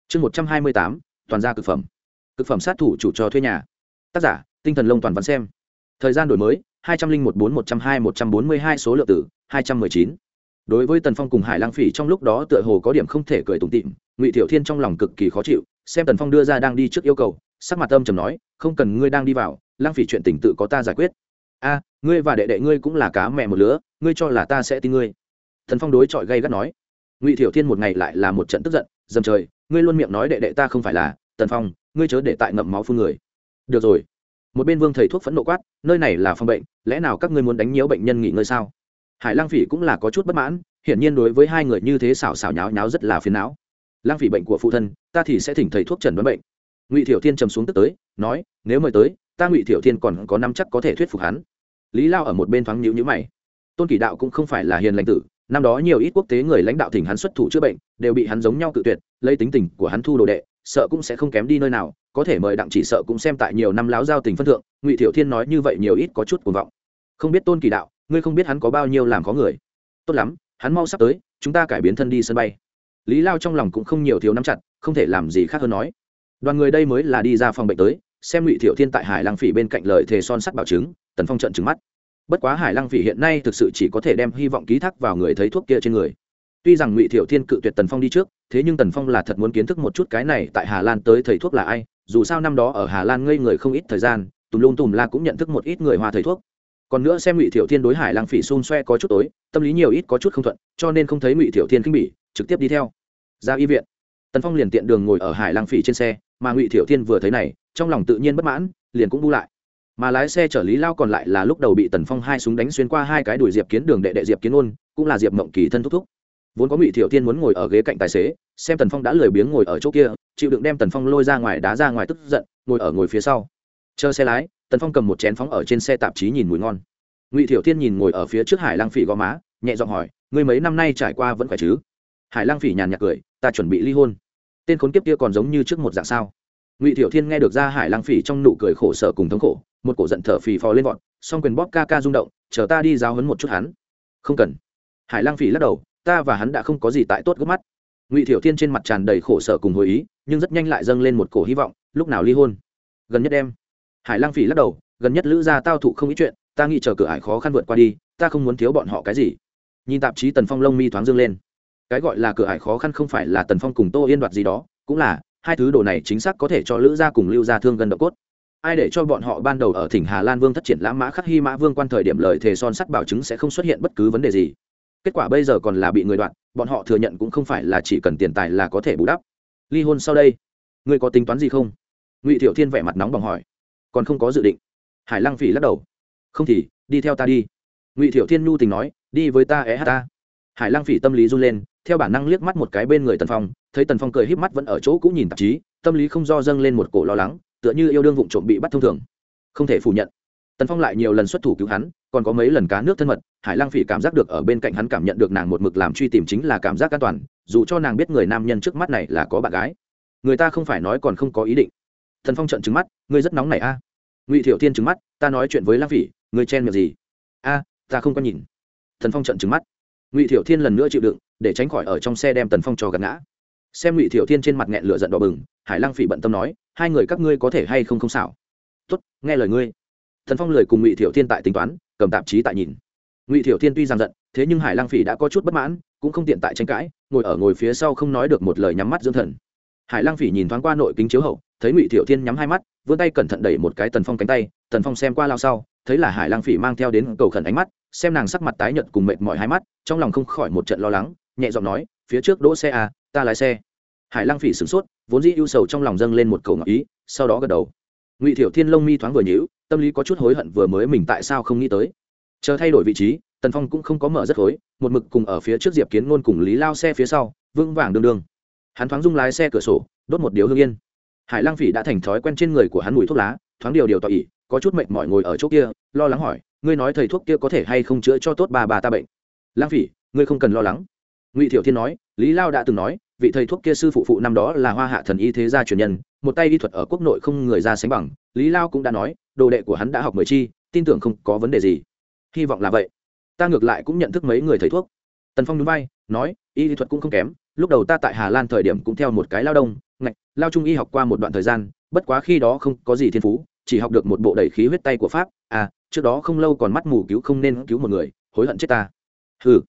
Chương một trăm hai mươi tám, toàn gia cực phẩm. Cực phẩm sát thủ chủ cho thuê nhà. Tác giả, tinh thần lông toàn văn xem. Thời gian đổi mới hai trăm linh một bốn một trăm hai một trăm bốn mươi hai số lượng tử, hai trăm mười chín. Đối với tần phong cùng hải lang phỉ trong lúc đó tựa hồ có điểm không thể cười tủm tịm ngụy tiểu thiên trong lòng cực kỳ khó chịu, xem tần phong đưa ra đang đi trước yêu cầu, sắc mặt âm trầm nói, không cần ngươi đang đi vào, lang phỉ chuyện tình tự có ta giải quyết. A, ngươi và đệ đệ ngươi cũng là cá mẹ một lứa, ngươi cho là ta sẽ tin ngươi. Tần phong đối chọi gay gắt nói. Ngụy thiểu thiên một ngày lại là một trận tức giận, dầm trời, ngươi luôn miệng nói đệ đệ ta không phải là, tần phong, ngươi chớ để tại ngậm máu phun người. Được rồi một bên vương thầy thuốc phẫn nộ quát, nơi này là phòng bệnh, lẽ nào các ngươi muốn đánh nhiễu bệnh nhân nghỉ ngơi sao? Hải lang phỉ cũng là có chút bất mãn, hiển nhiên đối với hai người như thế xảo xảo nháo nháo rất là phiền não. Lang phỉ bệnh của phụ thân, ta thì sẽ thỉnh thầy thuốc trần đoán bệnh. Ngụy thiểu thiên trầm xuống tức tới, nói, nếu mời tới, ta ngụy thiểu thiên còn có năm chắc có thể thuyết phục hắn. Lý lao ở một bên thoáng nhíu nhíu mày. Tôn kỳ đạo cũng không phải là hiền lãnh tử, năm đó nhiều ít quốc tế người lãnh đạo thỉnh hắn xuất thủ chữa bệnh, đều bị hắn giống nhau cự tuyệt, lấy tính tình của hắn thu đồ đệ, sợ cũng sẽ không kém đi nơi nào có thể mời đặng chỉ sợ cũng xem tại nhiều năm láo giao tình phân thượng, ngụy thiệu thiên nói như vậy nhiều ít có chút cuồng vọng. Không biết tôn kỳ đạo, ngươi không biết hắn có bao nhiêu làm có người. Tốt lắm, hắn mau sắp tới, chúng ta cải biến thân đi sân bay. Lý lao trong lòng cũng không nhiều thiếu nắm chặt, không thể làm gì khác hơn nói. Đoàn người đây mới là đi ra phòng bệnh tới, xem ngụy thiệu thiên tại hải lăng phỉ bên cạnh lời thề son sắt bảo chứng, tần phong trận trứng mắt. Bất quá hải lăng phỉ hiện nay thực sự chỉ có thể đem hy vọng ký thác vào người thấy thuốc kia trên người. Tuy rằng ngụy thiệu thiên cự tuyệt tần phong đi trước, thế nhưng tần phong là thật muốn kiến thức một chút cái này tại hà lan tới thầy thuốc là ai dù sao năm đó ở hà lan ngây người không ít thời gian, tùm lung tùm la cũng nhận thức một ít người hoa thầy thuốc. Còn nữa xem ngụy thiệu thiên đối hải lăng phỉ xun xoe có chút tối, tâm lý nhiều ít có chút không thuận, cho nên không thấy ngụy thiệu thiên khinh bỉ, trực tiếp đi theo. Ra y viện, tần phong liền tiện đường ngồi ở hải lang phỉ trên xe, mà ngụy thiểu thiên vừa thấy này, trong lòng tự nhiên bất mãn, liền cũng bu lại. Mà lái xe chở lý lao còn lại là lúc đầu bị tần phong hai súng đánh xuyên qua hai cái đùi diệp kiến đường đệ đệ diệp kiến ôn, cũng là diệp mộng kỳ thân thúc thúc. Vốn có ngụy thiểu thiên muốn ngồi ở ghế cạnh tài xế, xem tần phong đã lười biếng ngồi ở chỗ kia chịu đựng đem tần phong lôi ra ngoài đá ra ngoài tức giận, ngồi ở ngồi phía sau. Chờ xe lái, tần phong cầm một chén phóng ở trên xe tạp chí nhìn mùi ngon. Ngụy thiểu thiên nhìn ngồi ở phía trước hải lang phỉ gò má, nhẹ giọng hỏi người mấy năm nay trải qua vẫn khỏe chứ? Hải lang phỉ nhàn nhạt cười, ta chuẩn bị ly hôn. Tên khốn kiếp kia còn giống như trước một dạng sao? Ngụy thiểu thiên nghe được ra hải lang phỉ trong nụ cười khổ sở cùng thống khổ, một cổ giận thở phì phò lên vọt, song quyền bóp ca ca rung động, chờ ta đi giáo hấn một chút hắn. Không cần. Hải lang phỉ lắc đầu, ta và hắn đã không có gì tại tốt gấp mắt. Ngụy thiểu thiên trên mặt tràn đầy khổ sở cùng hồi ý nhưng rất nhanh lại dâng lên một cổ hy vọng, lúc nào ly hôn? Gần nhất em. Hải lang phỉ lắc đầu, gần nhất lữ gia tao thụ không ít chuyện, ta nghĩ chờ cửa ải khó khăn vượt qua đi, ta không muốn thiếu bọn họ cái gì. Nhìn tạp chí tần phong lông mi thoáng dương lên. Cái gọi là cửa ải khó khăn không phải là tần phong cùng tô yên đoạt gì đó, cũng là, hai thứ đồ này chính xác có thể cho lữ gia cùng lưu gia thương gần độ cốt. Ai để cho bọn họ ban đầu ở thỉnh hà lan vương thất triển lãm mã khắc hy mã vương quan thời điểm lời thề son sắt bảo chứng sẽ không xuất hiện bất cứ vấn đề gì. Kết quả bây giờ còn là bị người đoạn bọn họ thừa nhận cũng không phải là chỉ cần tiền tài là có thể bù đắp ly hôn sau đây, ngươi có tính toán gì không? Ngụy thiệu thiên vẻ mặt nóng bỏng hỏi. Còn không có dự định. Hải lăng phỉ lắc đầu. Không thì, đi theo ta đi. Ngụy thiệu thiên nhu tình nói, đi với ta é hát ta. Hải lăng phỉ tâm lý run lên, theo bản năng liếc mắt một cái bên người tần phong, thấy tần phong cười híp mắt vẫn ở chỗ cũng nhìn tạp chí, tâm lý không do dâng lên một cổ lo lắng, tựa như yêu đương vụng trộm bị bắt thông thường. Không thể phủ nhận tần phong lại nhiều lần xuất thủ cứu hắn, còn có mấy lần cá nước thân mật, hải lang phỉ cảm giác được ở bên cạnh hắn cảm nhận được nàng một mực làm truy tìm chính là cảm giác an toàn, dù cho nàng biết người nam nhân trước mắt này là có bạn gái. Người ta không phải nói còn không có ý định. Thần phong trận trứng mắt, ngươi rất nóng này a. À. Ngụy thiệu thiên trứng mắt, ta nói chuyện với lang phỉ, ngươi chen miệng gì? A, ta không có nhìn. Thần phong trận trứng mắt. Ngụy thiệu thiên lần nữa chịu đựng, để tránh khỏi ở trong xe đem tần phong cho gạt ngã. Xem ngụy thiệu thiên trên mặt nghẹn lửa giận đỏ bừng, hải lang phỉ bận tâm nói, hai người các ngươi có thể hay không không xảo? Tốt, nghe lời ngươi thần phong lời cùng ngụy thiệu thiên tại tính toán, cầm tạp chí tại nhìn. Ngụy thiệu thiên tuy giang giận, thế nhưng hải lang phỉ đã có chút bất mãn, cũng không tiện tại tranh cãi, ngồi ở ngồi phía sau không nói được một lời nhắm mắt dưỡng thần. Hải lang phỉ nhìn thoáng qua nội kính chiếu hậu, thấy ngụy thiệu thiên nhắm hai mắt, vươn tay cẩn thận đẩy một cái tần phong cánh tay, tần phong xem qua lao sau, thấy là hải lang phỉ mang theo đến cầu khẩn ánh mắt, xem nàng sắc mặt tái nhợt cùng mệt mỏi hai mắt, trong lòng không khỏi một trận lo lắng, nhẹ giọng nói, phía trước đỗ xe à ta lái xe. Hải lang phỉ sửng sốt, vốn dĩ ưu sầu trong lòng dâng lên một cầu ngọc ý, sau đó gật đầu. Ngụy thiểu thiên lông mi thoáng vừa nhíu tâm lý có chút hối hận vừa mới mình tại sao không nghĩ tới. Chờ thay đổi vị trí, tần phong cũng không có mở rất khối một mực cùng ở phía trước diệp kiến ngôn cùng lý lao xe phía sau, vững vàng đương đương. Hắn thoáng rung lái xe cửa sổ, đốt một điếu hương yên. Hải lang phỉ đã thành thói quen trên người của hắn mùi thuốc lá, thoáng điều điều tỏ ỉ có chút mệt mỏi ngồi ở chỗ kia, lo lắng hỏi, ngươi nói thầy thuốc kia có thể hay không chữa cho tốt bà bà ta bệnh? Lang phỉ, ngươi không cần lo lắng. Ngụy thiểu thiên nói, lý lao đã từng nói, vị thầy thuốc kia sư phụ phụ năm đó là hoa hạ thần y thế gia truyền nhân, một tay y thuật ở quốc nội không người ra sánh bằng. Lý lao cũng đã nói đồ đệ của hắn đã học mười chi, tin tưởng không có vấn đề gì. Hy vọng là vậy. Ta ngược lại cũng nhận thức mấy người thầy thuốc. Tần phong núi bay nói, y thuật cũng không kém, lúc đầu ta tại hà lan thời điểm cũng theo một cái lao đông, ngạch, lao trung y học qua một đoạn thời gian, bất quá khi đó không có gì thiên phú, chỉ học được một bộ đẩy khí huyết tay của pháp à trước đó không lâu còn mắt mù cứu không nên cứu một người, hối hận chết ta. Ừ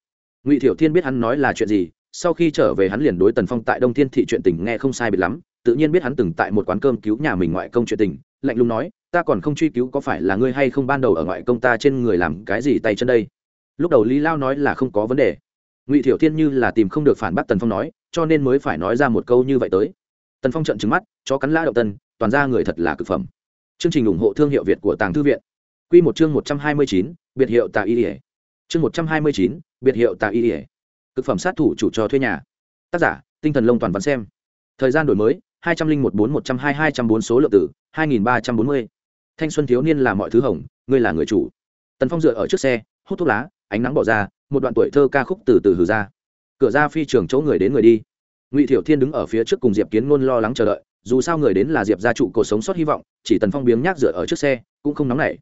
ngụy thiểu thiên biết hắn nói là chuyện gì, sau khi trở về hắn liền đối tần phong tại đông thiên thị chuyện tình nghe không sai biệt lắm, tự nhiên biết hắn từng tại một quán cơm cứu nhà mình ngoại công chuyện tình, lạnh lùng nói ta còn không truy cứu có phải là ngươi hay không ban đầu ở ngoại công ta trên người làm cái gì tay chân đây? Lúc đầu lý lao nói là không có vấn đề. Ngụy thiểu thiên như là tìm không được phản bác tần phong nói, cho nên mới phải nói ra một câu như vậy tới. Tần phong trận trứng mắt cho cắn la động tân, toàn ra người thật là cực phẩm. Chương trình ủng hộ thương hiệu việt của tàng thư viện. Q một chương một trăm hai mươi chín, biệt hiệu tà y ỉa chương một trăm hai mươi chín, biệt hiệu tà y ỉa cực phẩm sát thủ chủ cho thuê nhà. Tác giả, tinh thần lông toàn văn xem. Thời gian đổi mới, hai trăm linh một bốn một trăm hai hai trăm bốn số lượng tử hai nghìn ba trăm bốn mươi thanh xuân thiếu niên là mọi thứ hỏng ngươi là người chủ. Tần phong dựa ở trước xe, hút thuốc lá, ánh nắng bỏ ra, một đoạn tuổi thơ ca khúc từ từ hử ra. Cửa ra phi trường chỗ người đến người đi. Ngụy thiểu thiên đứng ở phía trước cùng diệp kiến ngôn lo lắng chờ đợi, dù sao người đến là diệp gia trụ cuộc sống sót hy vọng, chỉ tần phong biếng nhác dựa ở trước xe, cũng không nóng nảy.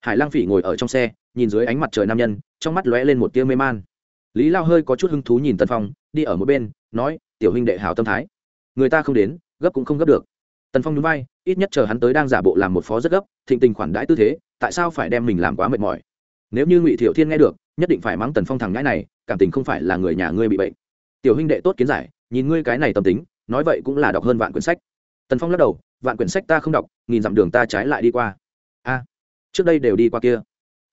Hải lang phỉ ngồi ở trong xe, nhìn dưới ánh mặt trời nam nhân, trong mắt lóe lên một tia mê man. Lý lao hơi có chút hứng thú nhìn tần phong, đi ở mỗi bên, nói, tiểu huynh đệ hào tâm thái. Người ta không đến, gấp cũng không gấp được. Tần phong núi bay ít nhất chờ hắn tới đang giả bộ làm một phó rất gấp, thịnh tình khoản đãi tư thế, tại sao phải đem mình làm quá mệt mỏi? Nếu như ngụy thiệu thiên nghe được, nhất định phải mắng tần phong thằng ngãi này, cảm tình không phải là người nhà ngươi bị bệnh. Tiểu huynh đệ tốt kiến giải, nhìn ngươi cái này tâm tính, nói vậy cũng là đọc hơn vạn quyển sách. Tần phong lắc đầu, vạn quyển sách ta không đọc, nghìn dặm đường ta trái lại đi qua. A, trước đây đều đi qua kia.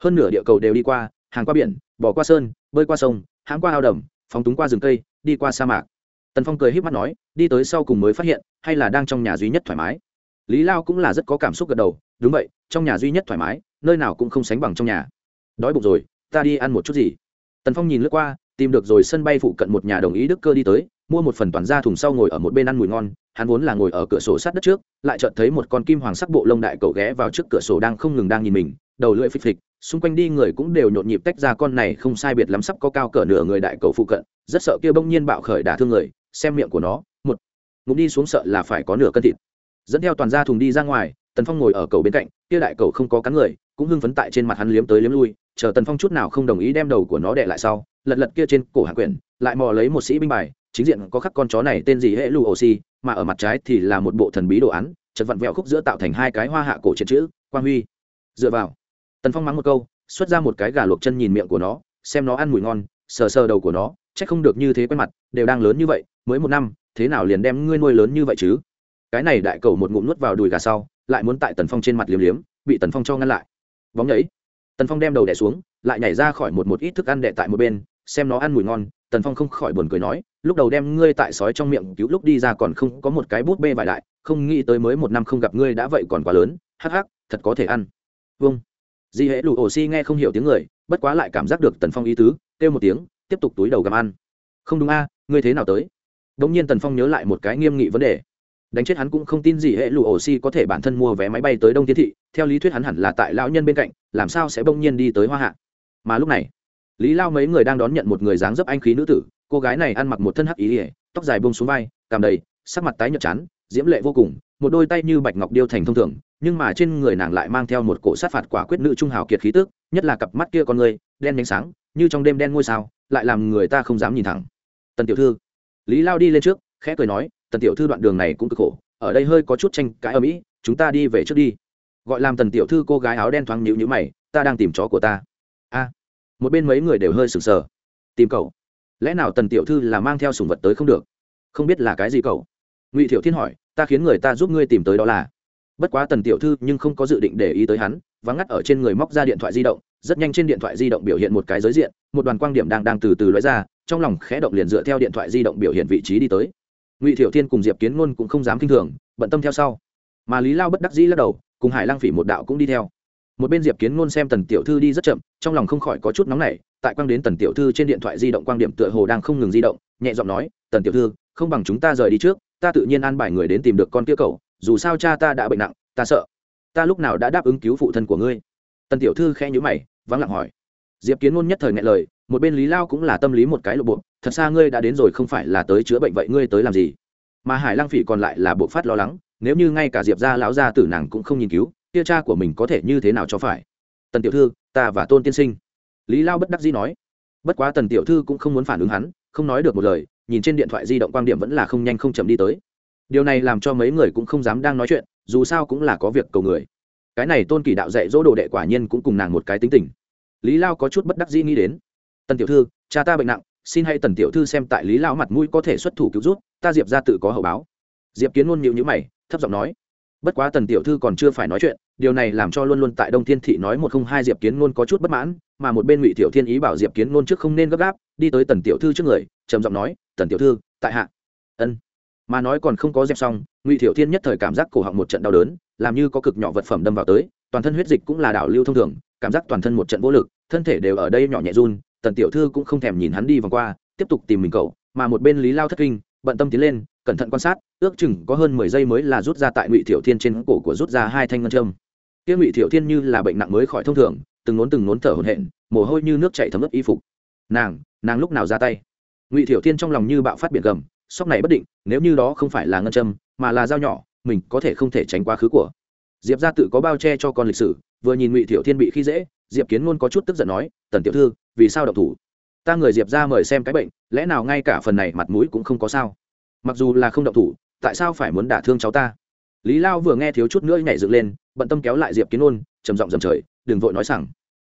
Hơn nửa địa cầu đều đi qua, hàng qua biển, bỏ qua sơn, bơi qua sông hãng qua ao đầm, phóng túng qua rừng cây, đi qua sa mạc. Tần phong cười h í p mắt nói, đi tới sau cùng mới phát hiện, hay là đang trong nhà duy nhất thoải mái lý lao cũng là rất có cảm xúc gật đầu, đúng vậy, trong nhà duy nhất thoải mái, nơi nào cũng không sánh bằng trong nhà. Đói bụng rồi, ta đi ăn một chút gì? Tần phong nhìn lướt qua, tìm được rồi sân bay phụ cận một nhà đồng ý đức cơ đi tới, mua một phần toàn ra thùng sau ngồi ở một bên ăn mùi ngon, hắn vốn là ngồi ở cửa sổ sát đất trước, lại chợt thấy một con kim hoàng sắc bộ lông đại cậu ghé vào trước cửa sổ đang không ngừng đang nhìn mình, đầu lưỡi phịch phịch, xung quanh đi người cũng đều nhộn nhịp tách ra con này không sai biệt lắm sắp có cao cỡ nửa người đại cậu phụ cận, rất sợ kia bỗng nhiên bạo khởi đả thương người, xem miệng của nó, một, ngụm đi xuống sợ là phải có nửa cân thịt dẫn theo toàn gia thùng đi ra ngoài, tần phong ngồi ở cầu bên cạnh, kia đại cầu không có cắn người, cũng hưng phấn tại trên mặt hắn liếm tới liếm lui, chờ tần phong chút nào không đồng ý đem đầu của nó đệ lại sau, lật lật kia trên cổ hạ quyển, lại mò lấy một sĩ binh bài, chính diện có khắc con chó này tên gì hệ lù oxy mà ở mặt trái thì là một bộ thần bí đồ án, chật vặn vẹo khúc giữa tạo thành hai cái hoa hạ cổ triệt chữ, quang huy. Dựa vào, tần phong mắng một câu, xuất ra một cái gà luộc chân nhìn miệng của nó, xem nó ăn mùi ngon, sờ sờ đầu của nó c h ắ c không được như thế quen mặt, đều đang lớn như vậy, mới một năm, thế nào liền đem ngươi nuôi lớn như vậy chứ? Cái này đại cầu một ngụm nuốt vào đùi gà sau, lại muốn tại tần phong trên mặt liếm liếm, bị tần phong cho ngăn lại. Bóng nhảy. Tần phong đem đầu đẻ xuống, lại nhảy ra khỏi một một ít thức ăn đệ tại một bên, xem nó ăn mùi ngon. Tần phong không khỏi buồn cười nói, lúc đầu đem ngươi tại sói trong miệng cứu, lúc đi ra còn không có một cái bút bê vải đại, không nghĩ tới mới một năm không gặp ngươi đã vậy còn quá lớn. Hắc hắc, thật có thể ăn. Vâng di hễ lụ ổ si nghe không hiểu tiếng người, bất quá lại cảm giác được tần phong ý tứ, kêu một tiếng, tiếp tục túi đầu gặm ăn. Không đúng a, ngươi thế nào tới? Đ ỗ n g nhiên tần phong nhớ lại một cái nghiêm nghị vấn đề đánh chết hắn cũng không tin gì hệ lụ ổ xi có thể bản thân mua vé máy bay tới đông thiên thị, theo lý thuyết hắn hẳn là tại lão nhân bên cạnh, làm sao sẽ bỗng nhiên đi tới hoa hạ? Mà lúc này, lý lao mấy người đang đón nhận một người dáng dấp anh khí nữ tử, cô gái này ăn mặc một thân hắc ý ỉa tóc dài bông xuống vai cảm đầy, sắc mặt tái nhợt chán, diễm lệ vô cùng, một đôi tay như bạch ngọc điêu thành thông thường, nhưng mà trên người nàng lại mang theo một cổ sát phạt quả quyết nữ trung hào kiệt khí tức, nhất là cặp mắt kia con người, đen nhánh sáng, như trong đêm đen ngôi sao, lại làm người ta không dám nhìn thẳng. Tần tiểu thư. Lý lao đi lên trước, khẽ cười nói tần tiểu thư đoạn đường này cũng cực khổ, ở đây hơi có chút tranh cãi ở mỹ, chúng ta đi về trước đi. Gọi làm tần tiểu thư cô gái áo đen thoáng nhíu nhíu mày, ta đang tìm chó của ta. A. Một bên mấy người đều hơi sừng sờ. Tìm cậu. Lẽ nào tần tiểu thư là mang theo sùng vật tới không được? Không biết là cái gì cậu? Ngụy thiệu thiên hỏi, ta khiến người ta giúp ngươi tìm tới đó là. Bất quá tần tiểu thư nhưng không có dự định để ý tới hắn, vắng ngắt ở trên người móc ra điện thoại di động, rất nhanh trên điện thoại di động biểu hiện một cái giới diện, một đoàn quang điểm đang đang từ từ lóe ra, trong lòng khẽ động liền dựa theo điện thoại di động biểu hiện vị trí đi tới ngụy thiệu thiên cùng diệp kiến ngôn cũng không dám k i n h thường, bận tâm theo sau. Mà lý lao bất đắc dĩ lắc đầu, cùng hải lang phỉ một đạo cũng đi theo. Một bên diệp kiến ngôn xem tần tiểu thư đi rất chậm, trong lòng không khỏi có chút nóng nảy, tại quang đến tần tiểu thư trên điện thoại di động quang điểm tựa hồ đang không ngừng di động, nhẹ giọng nói, tần tiểu thư, không bằng chúng ta rời đi trước, ta tự nhiên an bài người đến tìm được con kia cầu dù sao cha ta đã bệnh nặng, ta sợ ta lúc nào đã đáp ứng cứu phụ thân của ngươi. Tần tiểu thư khẽ nhữ mày, vắng lặng hỏi. Diệp kiến ngôn nhất thời ngại lời một bên lý lao cũng là tâm lý một cái lộ bộ, thật xa ngươi đã đến rồi không phải là tới chữa bệnh vậy ngươi tới làm gì? Mà hải lăng phỉ còn lại là bộ phát lo lắng, nếu như ngay cả diệp gia lão gia tử nàng cũng không nhìn cứu, kia cha của mình có thể như thế nào cho phải? Tần tiểu thư, ta và tôn tiên sinh. Lý lao bất đắc dĩ nói. Bất quá tần tiểu thư cũng không muốn phản ứng hắn, không nói được một lời, nhìn trên điện thoại di động quan điểm vẫn là không nhanh không chậm đi tới. Điều này làm cho mấy người cũng không dám đang nói chuyện, dù sao cũng là có việc cầu người. Cái này tôn kỳ đạo dạy dỗ đồ đệ quả nhiên cũng cùng nàng một cái tính tình. Lý lao có chút bất đắc dĩ nghĩ đến tần tiểu thư, cha ta bệnh nặng, xin hãy tần tiểu thư xem tại lý lao mặt mũi có thể xuất thủ cứu rút ta diệp ra tự có hậu báo. Diệp kiến luôn nhịu nhữ mày, thấp giọng nói, bất quá tần tiểu thư còn chưa phải nói chuyện, điều này làm cho luôn luôn tại đông thiên thị nói một không hai diệp kiến ngôn có chút bất mãn, mà một bên ngụy tiểu thiên ý bảo diệp kiến ngôn trước không nên gấp gáp, đi tới tần tiểu thư trước người, trầm giọng nói, tần tiểu thư, tại hạ. Ân. Mà nói còn không có dẹp xong, ngụy Tiểu thiên nhất thời cảm giác cổ họng một trận đau đớn, làm như có cực nhỏ vật phẩm đâm vào tới, toàn thân huyết dịch cũng là đảo lưu thông thường, cảm giác toàn thân một trận vô lực, thân thể đều ở đây nhỏ nhẹ run tần tiểu thư cũng không thèm nhìn hắn đi vòng qua, tiếp tục tìm mình cậu, mà một bên lý lao thất kinh, bận tâm tiến lên, cẩn thận quan sát, ước chừng có hơn mười giây mới là rút ra tại ngụy thiệu thiên trên cổ của rút ra hai thanh ngân châm. Kia ngụy thiệu thiên như là bệnh nặng mới khỏi thông thường, từng nốn từng nốn thở hổn hển, mồ hôi như nước chảy thấm ướt y phục. Nàng nàng lúc nào ra tay? Ngụy thiệu thiên trong lòng như bạo phát biển gầm, sóc này bất định, nếu như đó không phải là ngân châm, mà là dao nhỏ, mình có thể không thể tránh quá khứ của. Diệp ra tự có bao che cho con lịch sử vừa nhìn ngụy thiệu thiên bị khi dễ diệp kiến ngôn có chút tức giận nói tần tiểu thư vì sao độc thủ ta người diệp ra mời xem cái bệnh lẽ nào ngay cả phần này mặt mũi cũng không có sao mặc dù là không độc thủ tại sao phải muốn đả thương cháu ta lý lao vừa nghe thiếu chút nữa nhảy dựng lên bận tâm kéo lại diệp kiến ngôn trầm giọng dầm trời đừng vội nói rằng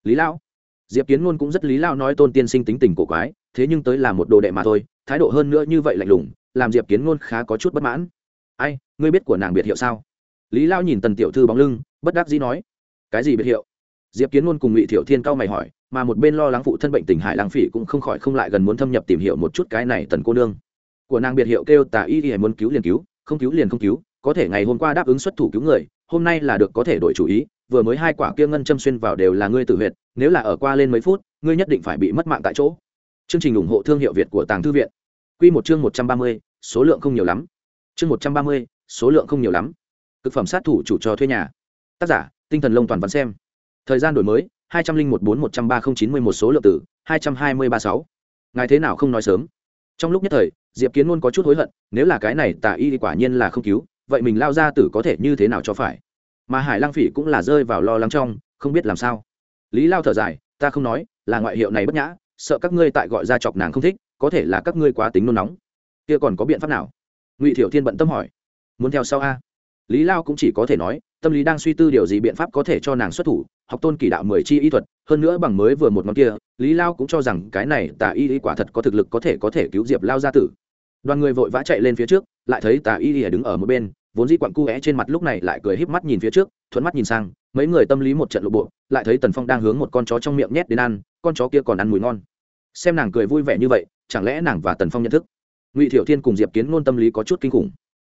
lý lao diệp kiến ngôn cũng rất lý lao nói tôn tiên sinh tính tình cổ quái thế nhưng tới là một đồ đệ mà thôi thái độ hơn nữa như vậy lạnh lùng làm diệp kiến ngôn khá có chút bất mãn ai ngươi biết của nàng biệt hiệu sao lý lao nhìn tần tiểu thư bóng lưng bất đắc dĩ nói cái gì biệt hiệu? Diệp kiến luôn cùng ngụy thiệu thiên cao mày hỏi, mà một bên lo lắng phụ thân bệnh tình hải lang phỉ cũng không khỏi không lại gần muốn thâm nhập tìm hiểu một chút cái này tần cô nương. Của nàng biệt hiệu kêu tà y y muốn cứu liền cứu, không cứu liền không cứu, có thể ngày hôm qua đáp ứng xuất thủ cứu người, hôm nay là được có thể đổi chủ ý, vừa mới hai quả kia ngân châm xuyên vào đều là ngươi tự huyệt, nếu là ở qua lên mấy phút, ngươi nhất định phải bị mất mạng tại chỗ. Chương trình ủng hộ thương hiệu việt của tàng thư viện. Q một chương một trăm ba mươi, số lượng không nhiều lắm. Chương một trăm ba mươi, số lượng không nhiều lắm. Thực phẩm sát thủ chủ cho thuê nhà. Tác giả tinh thần lông toàn văn xem. Thời gian đổi mới, hai trăm linh một bốn một trăm ba không chín mươi một số lượng tử hai trăm hai mươi ba sáu. Ngài thế nào không nói sớm? Trong lúc nhất thời, diệp kiến luôn có chút hối hận, nếu là cái này tà y quả nhiên là không cứu, vậy mình lao ra tử có thể như thế nào cho phải? Mà hải lang phỉ cũng là rơi vào lo lắng trong, không biết làm sao. Lý lao thở dài, ta không nói, là ngoại hiệu này bất nhã, sợ các ngươi tại gọi ra chọc nàng không thích, có thể là các ngươi quá tính nôn nóng. Kia còn có biện pháp nào? Ngụy thiểu thiên bận tâm hỏi. Muốn theo sau a? Lý lao cũng chỉ có thể nói tâm lý đang suy tư điều gì biện pháp có thể cho nàng xuất thủ, học tôn kỳ đạo mười chi y thuật, hơn nữa bằng mới vừa một món kia, lý lao cũng cho rằng cái này tà y y quả thật có thực lực có thể có thể cứu diệp lao gia tử. Đoàn người vội vã chạy lên phía trước, lại thấy tà y y đứng ở một bên, vốn dĩ quặn cu é trên mặt lúc này lại cười híp mắt nhìn phía trước, thuận mắt nhìn sang, mấy người tâm lý một trận lộ bộ, lại thấy tần phong đang hướng một con chó trong miệng nhét đến ăn, con chó kia còn ăn mùi ngon. Xem nàng cười vui vẻ như vậy, chẳng lẽ nàng và tần phong nhận thức? Ngụy thiểu thiên cùng diệp kiến luôn tâm lý có chút kinh khủng.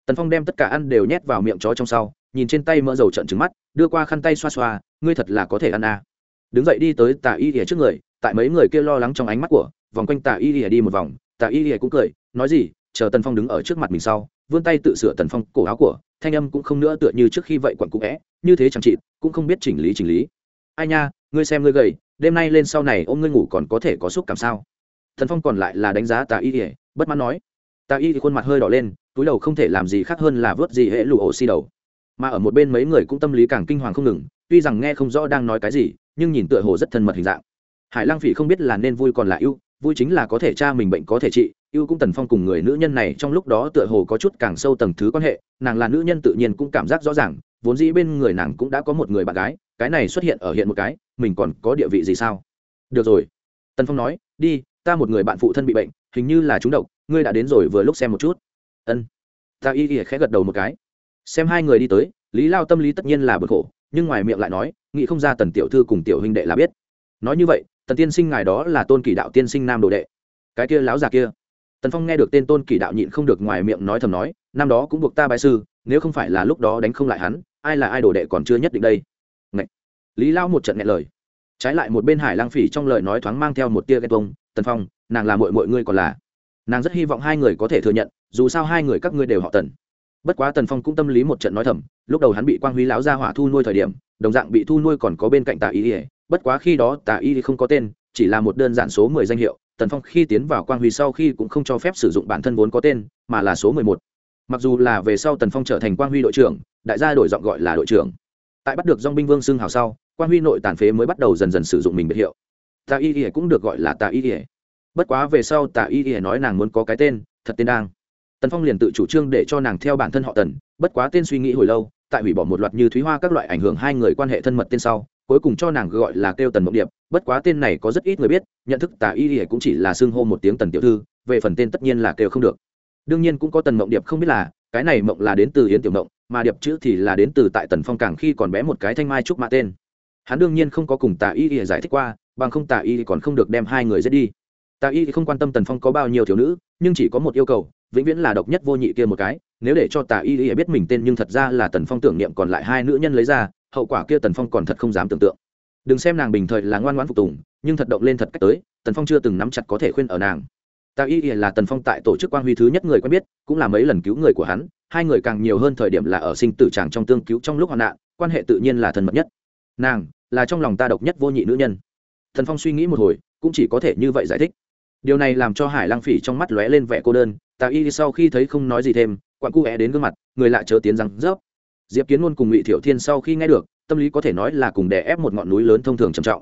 Tần phong đem tất cả ăn đều nhét vào miệng chó trong sau nhìn trên tay mỡ dầu trận trứng mắt, đưa qua khăn tay xoa xoa, ngươi thật là có thể ăn à. đứng dậy đi tới tà y ỉa trước người, tại mấy người kia lo lắng trong ánh mắt của, vòng quanh tà y ỉa đi một vòng, tà y ỉa cũng cười, nói gì, chờ tần phong đứng ở trước mặt mình sau, vươn tay tự sửa tần phong cổ áo của, thanh âm cũng không nữa tựa như trước khi vậy quặn cụ vẽ, như thế chẳng chị cũng không biết chỉnh lý chỉnh lý. Ai nha, ngươi xem ngươi gầy, đêm nay lên sau này ôm ngươi ngủ còn có thể có xúc cảm sao? Thần phong còn lại là đánh giá tà y ỉa bất mãn nói. Tà y thì khuôn mặt hơi đỏ lên, túi đầu không thể làm gì khác hơn là vớt gì hệ lụ ổ xi đầu mà ở một bên mấy người cũng tâm lý càng kinh hoàng không ngừng, tuy rằng nghe không rõ đang nói cái gì, nhưng nhìn tựa hồ rất thân mật hình dạng. Hải lang phỉ không biết là nên vui còn là ưu, vui chính là có thể cha mình bệnh có thể trị, ưu cũng tần phong cùng người nữ nhân này trong lúc đó tựa hồ có chút càng sâu tầng thứ quan hệ, nàng là nữ nhân tự nhiên cũng cảm giác rõ ràng, vốn dĩ bên người nàng cũng đã có một người bạn gái, cái này xuất hiện ở hiện một cái, mình còn có địa vị gì sao? Được rồi, tần phong nói, đi, ta một người bạn phụ thân bị bệnh, hình như là trúng độc, ngươi đã đến rồi vừa lúc xem một chút. Ân. Ta y y khẽ gật đầu một cái xem hai người đi tới, lý lao tâm lý tất nhiên là bực khổ, nhưng ngoài miệng lại nói, nghĩ không ra tần tiểu thư cùng tiểu huynh đệ là biết. Nói như vậy, tần tiên sinh ngài đó là tôn kỳ đạo tiên sinh nam đồ đệ. Cái kia láo già kia. Tần phong nghe được tên tôn kỳ đạo nhịn không được ngoài miệng nói thầm nói, năm đó cũng buộc ta bài sư, nếu không phải là lúc đó đánh không lại hắn, ai là ai đồ đệ còn chưa nhất định đây. Ngậy! lý lao một trận nghe lời. Trái lại một bên hải lang phỉ trong lời nói thoáng mang theo một tia ghen tông tần phong, nàng là mọi mọi ngươi còn là. Nàng rất hy vọng hai người có thể thừa nhận, dù sao hai người các ngươi đều họ tần bất quá tần phong cũng tâm lý một trận nói thầm, lúc đầu hắn bị quang huy lão gia hỏa thu nuôi thời điểm, đồng dạng bị thu nuôi còn có bên cạnh tà y ỉa bất quá khi đó tà y không có tên, chỉ là một đơn giản số mười danh hiệu, tần phong khi tiến vào quang huy sau khi cũng không cho phép sử dụng bản thân vốn có tên, mà là số mười một. Mặc dù là về sau tần phong trở thành quang huy đội trưởng, đại gia đổi giọng gọi là đội trưởng. Tại bắt được dong binh vương xưng hào sau, quang huy nội tàn phế mới bắt đầu dần dần sử dụng mình biệt hiệu. Tà y ỉa cũng được gọi là tà y ỉa bất quá về sau tà y ỉa nói nàng muốn có cái tên, thật tên đang tần phong liền tự chủ trương để cho nàng theo bản thân họ tần, bất quá tên suy nghĩ hồi lâu, tại hủy bỏ một loạt như thúy hoa các loại ảnh hưởng hai người quan hệ thân mật tên sau, cuối cùng cho nàng gọi là kêu tần mộng điệp, bất quá tên này có rất ít người biết, nhận thức tà y ỉa cũng chỉ là xưng hô một tiếng tần tiểu thư, về phần tên tất nhiên là kêu không được. Đương nhiên cũng có tần mộng điệp không biết là, cái này mộng là đến từ yến tiểu mộng, mà điệp chữ thì là đến từ tại tần phong cảng khi còn bé một cái thanh mai trúc mã tên. Hắn đương nhiên không có cùng tà y ỉa giải thích qua, bằng không tà y còn không được đem hai người giết đi tà y không quan tâm tần phong có bao nhiêu thiếu nữ, nhưng chỉ có một yêu cầu, vĩnh viễn là độc nhất vô nhị kia một cái. Nếu để cho tà y thì biết mình tên nhưng thật ra là tần phong tưởng niệm còn lại hai nữ nhân lấy ra, hậu quả kia tần phong còn thật không dám tưởng tượng. Đừng xem nàng bình thời là ngoan ngoãn phục tùng, nhưng thật động lên thật cách tới, tần phong chưa từng nắm chặt có thể khuyên ở nàng. Tà y thì là tần phong tại tổ chức quan huy thứ nhất người quen biết, cũng là mấy lần cứu người của hắn, hai người càng nhiều hơn thời điểm là ở sinh tử tràng trong tương cứu trong lúc hoạn nạn, quan hệ tự nhiên là thân mật nhất. Nàng là trong lòng ta độc nhất vô nhị nữ nhân. Thần phong suy nghĩ một hồi, cũng chỉ có thể như vậy giải thích điều này làm cho hải lang phỉ trong mắt lóe lên vẻ cô đơn tà y sau khi thấy không nói gì thêm quặn cu é đến gương mặt người lạ chớ tiến rằng, rớp. Diệp kiến luôn cùng ngụy thiệu thiên sau khi nghe được tâm lý có thể nói là cùng đè ép một ngọn núi lớn thông thường trầm trọng.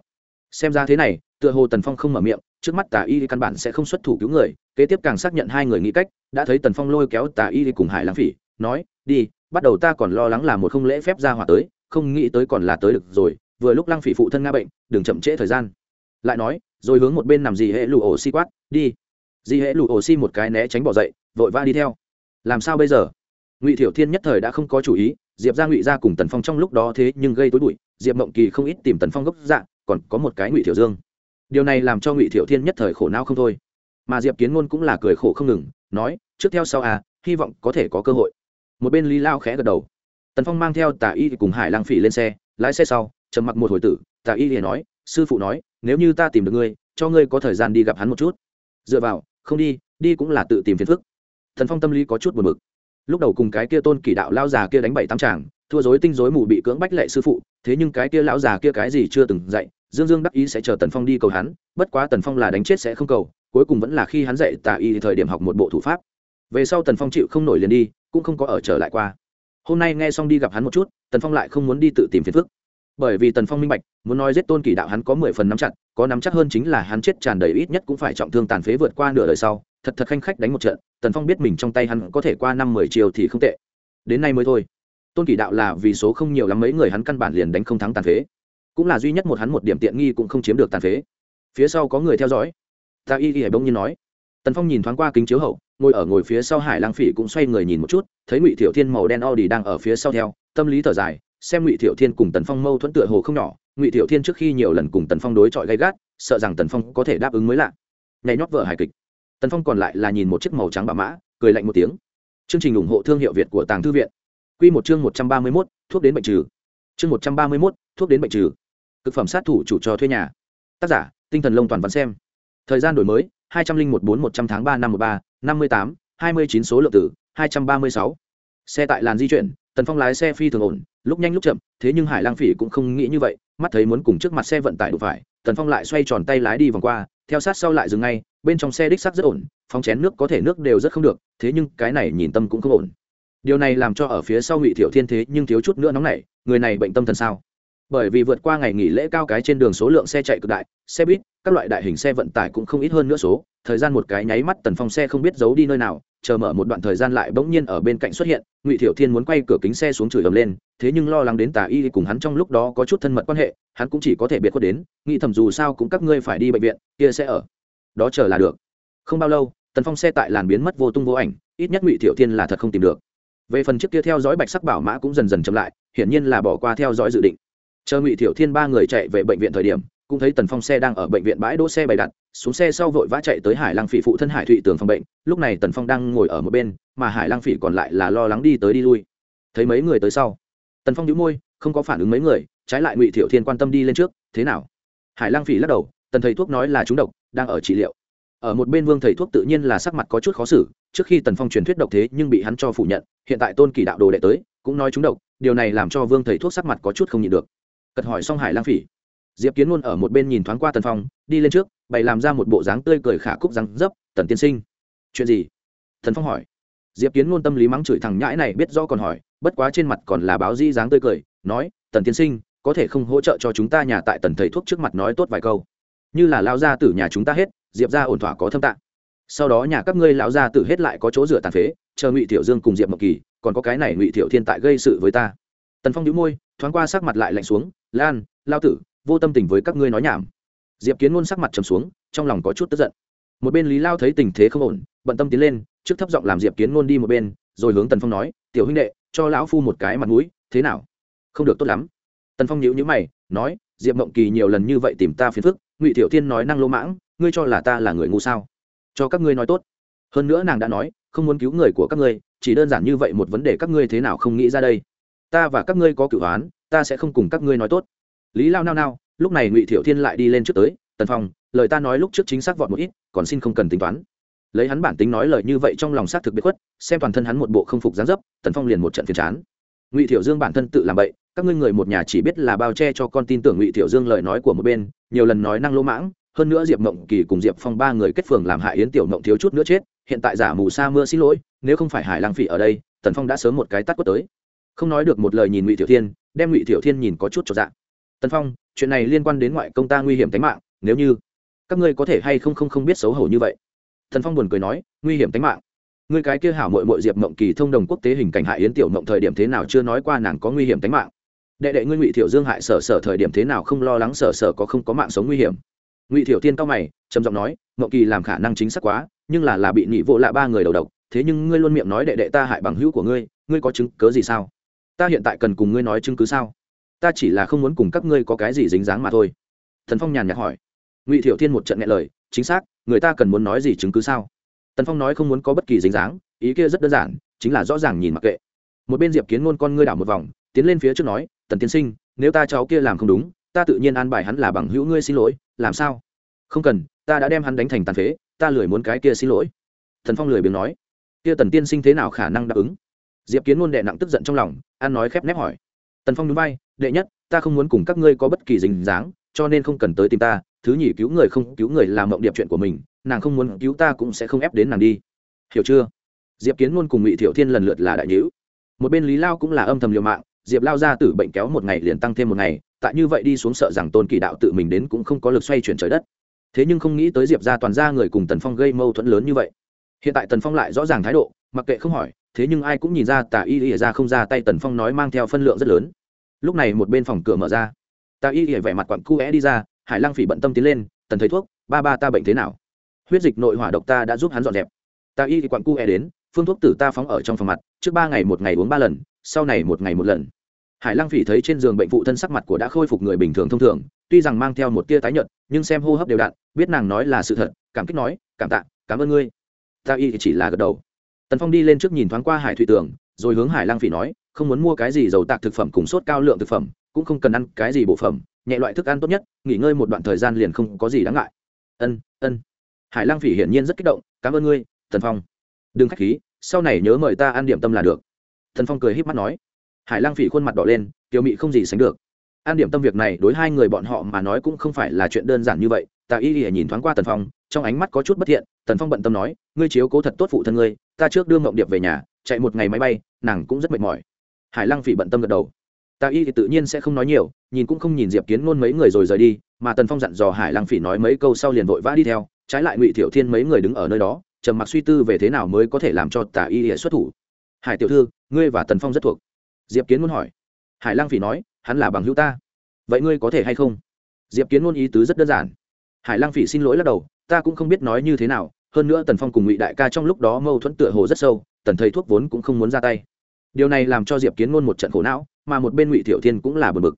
Xem ra thế này tựa hồ tần phong không mở miệng trước mắt tà y căn bản sẽ không xuất thủ cứu người kế tiếp càng xác nhận hai người nghĩ cách đã thấy tần phong lôi kéo tà y cùng hải lang phỉ nói đi bắt đầu ta còn lo lắng là một không lễ phép ra hỏa tới không nghĩ tới còn là tới được rồi vừa lúc Lang phỉ phụ thân nga bệnh đừng chậm trễ thời gian lại nói, rồi hướng một bên nằm gì hệ lụ ổ xi quát, đi. Dì hệ lụ ổ xi một cái né tránh bỏ dậy, vội va đi theo. Làm sao bây giờ? Ngụy thiểu thiên nhất thời đã không có chủ ý, diệp ra ngụy ra cùng tần phong trong lúc đó thế nhưng gây tối bụi, diệp mộng kỳ không ít tìm tần phong gốc dạ còn có một cái ngụy thiểu dương. Điều này làm cho ngụy thiểu thiên nhất thời khổ não không thôi. Mà diệp kiến ngôn cũng là cười khổ không ngừng, nói, trước theo sau à hy vọng có thể có cơ hội. Một bên lý lao khẽ gật đầu. Tần phong mang theo tà y cùng hải lang phỉ lên xe, lái xe sau, trầm mặc một hồi tử tà y liền nói, sư phụ nói nếu như ta tìm được ngươi, cho ngươi có thời gian đi gặp hắn một chút. Dựa vào, không đi đi cũng là tự tìm phiền phức. Thần phong tâm lý có chút buồn bực. Lúc đầu cùng cái kia tôn kỷ đạo lao già kia đánh bảy tám tràng thua dối tinh dối mù bị cưỡng bách lệ sư phụ, thế nhưng cái kia lão già kia cái gì chưa từng dạy, dương dương đắc ý sẽ chờ tần phong đi cầu hắn, bất quá tần phong là đánh chết sẽ không cầu, cuối cùng vẫn là khi hắn dạy tà y thời điểm học một bộ thủ pháp. Về sau tần phong chịu không nổi liền đi, cũng không có ở trở lại qua. Hôm nay nghe xong đi gặp hắn một chút, tần phong lại không muốn đi tự tìm phiền phức bởi vì tần phong minh bạch, muốn nói giết tôn kỳ đạo hắn có mười phần nắm chặt, có nắm chắc hơn chính là hắn chết tràn đầy ít nhất cũng phải trọng thương tàn phế vượt qua nửa đời sau. Thật thật khanh khách đánh một trận, tần phong biết mình trong tay hắn có thể qua năm mười chiều thì không tệ. Đến nay mới thôi, tôn kỳ đạo là vì số không nhiều lắm mấy người hắn căn bản liền đánh không thắng tàn phế. Cũng là duy nhất một hắn một điểm tiện nghi cũng không chiếm được tàn phế. Phía sau có người theo dõi. Ta y y hải bỗng nhiên nói. Tần phong nhìn thoáng qua kính chiếu hậu, ngồi ở ngồi phía sau hải lang phỉ cũng xoay người nhìn một chút, thấy ngụy thiểu thiên màu đen audi đang ở phía sau theo, tâm lý thở dài xem ngụy thiệu thiên cùng tần phong mâu thuẫn tựa hồ không nhỏ, ngụy thiệu thiên trước khi nhiều lần cùng tần phong đối chọi gay gắt, sợ rằng tần phong có thể đáp ứng mới lạ. Nhảy nhót vợ hài kịch. Tần phong còn lại là nhìn một chiếc màu trắng bạ mã, cười lạnh một tiếng. Chương trình ủng hộ thương hiệu việt của tàng thư viện. Q một chương một trăm ba mươi mốt, thuốc đến bệnh trừ. Chương một trăm ba mươi mốt, thuốc đến bệnh trừ. Thực phẩm sát thủ chủ cho thuê nhà. Tác giả, tinh thần lông toàn văn xem. Thời gian đổi mới, hai trăm linh một bốn một trăm tháng ba năm một ba, năm mươi tám, hai mươi chín số lượng tử, hai trăm ba mươi sáu. Xe tại làn di chuyển tần phong lái xe phi thường ổn, lúc nhanh lúc chậm, thế nhưng hải lang phỉ cũng không nghĩ như vậy, mắt thấy muốn cùng trước mặt xe vận tải đủ phải, tần phong lại xoay tròn tay lái đi vòng qua, theo sát sau lại dừng ngay, bên trong xe đích sắc rất ổn, phóng chén nước có thể nước đều rất không được, thế nhưng cái này nhìn tâm cũng không ổn. Điều này làm cho ở phía sau ngụy thiệu thiên thế nhưng thiếu chút nữa nóng này người này bệnh tâm thần sao? Bởi vì vượt qua ngày nghỉ lễ cao cái trên đường số lượng xe chạy cực đại, xe buýt, các loại đại hình xe vận tải cũng không ít hơn nữa số, thời gian một cái nháy mắt tần phong xe không biết giấu đi nơi nào chờ mở một đoạn thời gian lại bỗng nhiên ở bên cạnh xuất hiện, ngụy thiệu thiên muốn quay cửa kính xe xuống chửi ầm lên, thế nhưng lo lắng đến tà y cùng hắn trong lúc đó có chút thân mật quan hệ, hắn cũng chỉ có thể biệt khuất đến, nghĩ thầm dù sao cũng các ngươi phải đi bệnh viện, kia sẽ ở. Đó chờ là được. Không bao lâu, tần phong xe tại làn biến mất vô tung vô ảnh, ít nhất ngụy thiệu thiên là thật không tìm được. Về phần trước kia theo dõi bạch sắc bảo mã cũng dần dần chậm lại, hiển nhiên là bỏ qua theo dõi dự định. Chờ ngụy thiệu thiên ba người chạy về bệnh viện thời điểm, cũng thấy tần phong xe đang ở bệnh viện bãi đỗ xe bày đặt xuống xe sau vội vã chạy tới hải lăng phỉ phụ thân hải thụy tường phòng bệnh, lúc này tần phong đang ngồi ở một bên, mà hải lăng phỉ còn lại là lo lắng đi tới đi lui. Thấy mấy người tới sau, tần phong nhíu môi, không có phản ứng mấy người, trái lại ngụy thiệu thiên quan tâm đi lên trước, thế nào? Hải lăng phỉ lắc đầu, tần thầy thuốc nói là trúng độc, đang ở trị liệu. Ở một bên vương thầy thuốc tự nhiên là sắc mặt có chút khó xử, trước khi tần phong truyền thuyết độc thế nhưng bị hắn cho phủ nhận, hiện tại tôn kỳ đạo đồ đệ tới, cũng nói trúng độc, điều này làm cho vương thầy thuốc sắc mặt có chút không nhịn được. Cật hỏi xong hải lang phỉ diệp kiến luôn ở một bên nhìn thoáng qua tần phong, đi lên trước, bày làm ra một bộ dáng tươi cười khả cúc răng dấp, tần tiên sinh, chuyện gì? Thần phong hỏi. Diệp kiến luôn tâm lý mắng chửi thằng nhãi này biết do còn hỏi, bất quá trên mặt còn là báo di dáng tươi cười, nói, tần tiên sinh, có thể không hỗ trợ cho chúng ta nhà tại tần thầy thuốc trước mặt nói tốt vài câu? Như là lao ra từ nhà chúng ta hết, diệp ra ổn thỏa có thâm tạng. Sau đó nhà các ngươi lão gia tử hết lại có chỗ rửa tàn phế, chờ ngụy tiểu dương cùng diệp mộc kỳ, còn có cái này ngụy tiểu thiên tại gây sự với ta. Tần phong nhíu môi, thoáng qua sắc mặt lại lạnh xuống, lan lao tử vô tâm tình với các ngươi nói nhảm. Diệp kiến ngôn sắc mặt trầm xuống, trong lòng có chút tức giận. Một bên lý lao thấy tình thế không ổn, bận tâm tiến lên, trước thấp giọng làm diệp kiến ngôn đi một bên, rồi hướng tần phong nói, tiểu huynh đệ, cho lão phu một cái mặt mũi, thế nào? Không được tốt lắm. Tần phong nhíu nhíu mày, nói, diệp mộng kỳ nhiều lần như vậy tìm ta phiền phức, ngụy tiểu thiên nói năng lỗ mãng, ngươi cho là ta là người ngu sao? Cho các ngươi nói tốt. Hơn nữa nàng đã nói, không muốn cứu người của các ngươi, chỉ đơn giản như vậy một vấn đề các ngươi thế nào không nghĩ ra đây? Ta và các ngươi có cửu oán, ta sẽ không cùng các ngươi nói tốt lý lao nao nao, lúc này ngụy thiệu thiên lại đi lên trước tới, tần phong, lời ta nói lúc trước chính xác vọt một ít, còn xin không cần tính toán. Lấy hắn bản tính nói lời như vậy trong lòng xác thực biệt khuất, xem toàn thân hắn một bộ không phục gián dấp, tần phong liền một trận phiền chán. Ngụy thiệu dương bản thân tự làm vậy các ngươi người một nhà chỉ biết là bao che cho con tin tưởng ngụy thiệu dương lời nói của một bên, nhiều lần nói năng lỗ mãng, hơn nữa diệp mộng kỳ cùng diệp phong ba người kết phường làm hại yến tiểu mộng thiếu chút nữa chết, hiện tại giả mù sa mưa xin lỗi, nếu không phải hải lang phỉ ở đây, tần phong đã sớm một cái tắt quất tới. Không nói được một lời nhìn ngụy tiểu thiên, đem ngụy tiểu thiên nhìn có chút cho dạng tần phong chuyện này liên quan đến ngoại công ta nguy hiểm tính mạng nếu như các ngươi có thể hay không không không biết xấu hổ như vậy thần phong buồn cười nói nguy hiểm tính mạng ngươi cái kia hảo mội mội diệp mộng kỳ thông đồng quốc tế hình cảnh hại yến tiểu mộng thời điểm thế nào chưa nói qua nàng có nguy hiểm tính mạng đệ đệ ngươi ngụy thiệu dương hại sở sở thời điểm thế nào không lo lắng sở sở có không có mạng sống nguy hiểm ngụy thiệu tiên cao mày trầm giọng nói mộng kỳ làm khả năng chính xác quá nhưng là là bị nhị vô lạ ba người đầu độc thế nhưng ngươi luôn miệng nói đệ đệ ta hại bằng hữu của ngươi ngươi có chứng cớ gì sao ta hiện tại cần cùng ngươi nói chứng cứ sao ta chỉ là không muốn cùng các ngươi có cái gì dính dáng mà thôi. Thần phong nhàn nhạt hỏi. Ngụy thiệu thiên một trận nghe lời, chính xác, người ta cần muốn nói gì chứng cứ sao? Tần phong nói không muốn có bất kỳ dính dáng, ý kia rất đơn giản, chính là rõ ràng nhìn mặc kệ. Một bên diệp kiến ngôn con ngươi đảo một vòng, tiến lên phía trước nói, tần tiên sinh, nếu ta cháu kia làm không đúng, ta tự nhiên an bài hắn là bằng hữu ngươi xin lỗi, làm sao? Không cần, ta đã đem hắn đánh thành tàn phế, ta lười muốn cái kia xin lỗi. Thần phong lười biếng nói. Kia tần tiên sinh thế nào khả năng đáp ứng? Diệp kiến ngôn đệ nặng tức giận trong lòng, an nói khép nép hỏi tần phong núi bay đệ nhất, ta không muốn cùng các ngươi có bất kỳ dính dáng, cho nên không cần tới tìm ta, thứ nhì cứu người không cứu người làm mộng điệp chuyện của mình, nàng không muốn cứu ta cũng sẽ không ép đến nàng đi. Hiểu chưa? Diệp kiến luôn cùng ngụy thiệu thiên lần lượt là đại nhữ một bên lý lao cũng là âm thầm liều mạng, diệp lao ra tử bệnh kéo một ngày liền tăng thêm một ngày, tại như vậy đi xuống sợ rằng tôn kỳ đạo tự mình đến cũng không có lực xoay chuyển trời đất. Thế nhưng không nghĩ tới diệp ra toàn ra người cùng tần phong gây mâu thuẫn lớn như vậy. Hiện tại tần phong lại rõ ràng thái độ, mặc kệ không hỏi thế nhưng ai cũng nhìn ra tà y ỉa ra không ra tay tần phong nói mang theo phân lượng rất lớn. Lúc này một bên phòng cửa mở ra. Tà y ỉa vẻ mặt quặn cu é đi ra, hải lăng phỉ bận tâm tiến lên, tần thấy thuốc, ba ba ta bệnh thế nào? Huyết dịch nội hỏa độc ta đã giúp hắn dọn dẹp. Tà y thì quặn cu é đến, phương thuốc tử ta phóng ở trong phòng mặt, trước ba ngày một ngày uống ba lần, sau này một ngày một lần. Hải lăng phỉ thấy trên giường bệnh phụ thân sắc mặt của đã khôi phục người bình thường thông thường, tuy rằng mang theo một tia tái nhợt, nhưng xem hô hấp đều đặn, biết nàng nói là sự thật, cảm kích nói, cảm tạ, cảm ơn ngươi. Ta y thì chỉ là gật đầu tần phong đi lên trước nhìn thoáng qua hải thủy tường, rồi hướng hải Lang phỉ nói, không muốn mua cái gì dầu tạc thực phẩm cùng sốt cao lượng thực phẩm, cũng không cần ăn cái gì bộ phẩm, nhẹ loại thức ăn tốt nhất, nghỉ ngơi một đoạn thời gian liền không có gì đáng ngại. Ân ân. Hải Lang phỉ hiển nhiên rất kích động, cảm ơn ngươi, tần phong. Đừng k h á c h khí, sau này nhớ mời ta ăn điểm tâm là được. Thần phong cười h í p mắt nói. Hải Lang phỉ khuôn mặt đỏ lên, tiểu mị không gì sánh được an điểm tâm việc này đối hai người bọn họ mà nói cũng không phải là chuyện đơn giản như vậy. Tạ y lìa nhìn thoáng qua tần phong, trong ánh mắt có chút bất thiện. Tần phong bận tâm nói, ngươi chiếu cố thật tốt phụ thân ngươi, ta trước đưa mộng điệp về nhà, chạy một ngày máy bay, nàng cũng rất mệt mỏi. Hải lăng phỉ bận tâm gật đầu. Tạ y thì tự nhiên sẽ không nói nhiều, nhìn cũng không nhìn diệp kiến ngôn mấy người rồi rời đi, mà tần phong dặn dò hải lăng phỉ nói mấy câu sau liền vội vã đi theo. Trái lại ngụy thiểu thiên mấy người đứng ở nơi đó, trầm mặc suy tư về thế nào mới có thể làm cho tả y hệ xuất thủ. Hải tiểu thư, ngươi và tần phong rất thuộc. Diệp kiến muốn hỏi hải lang phỉ nói, hắn là bằng hữu ta. Vậy ngươi có thể hay không? Diệp kiến ngôn ý tứ rất đơn giản. Hải lang phỉ xin lỗi lắc đầu, ta cũng không biết nói như thế nào, hơn nữa tần phong cùng ngụy đại ca trong lúc đó mâu thuẫn tựa hồ rất sâu, tần thầy thuốc vốn cũng không muốn ra tay. Điều này làm cho diệp kiến ngôn một trận khổ não, mà một bên ngụy tiểu thiên cũng là bờ bực.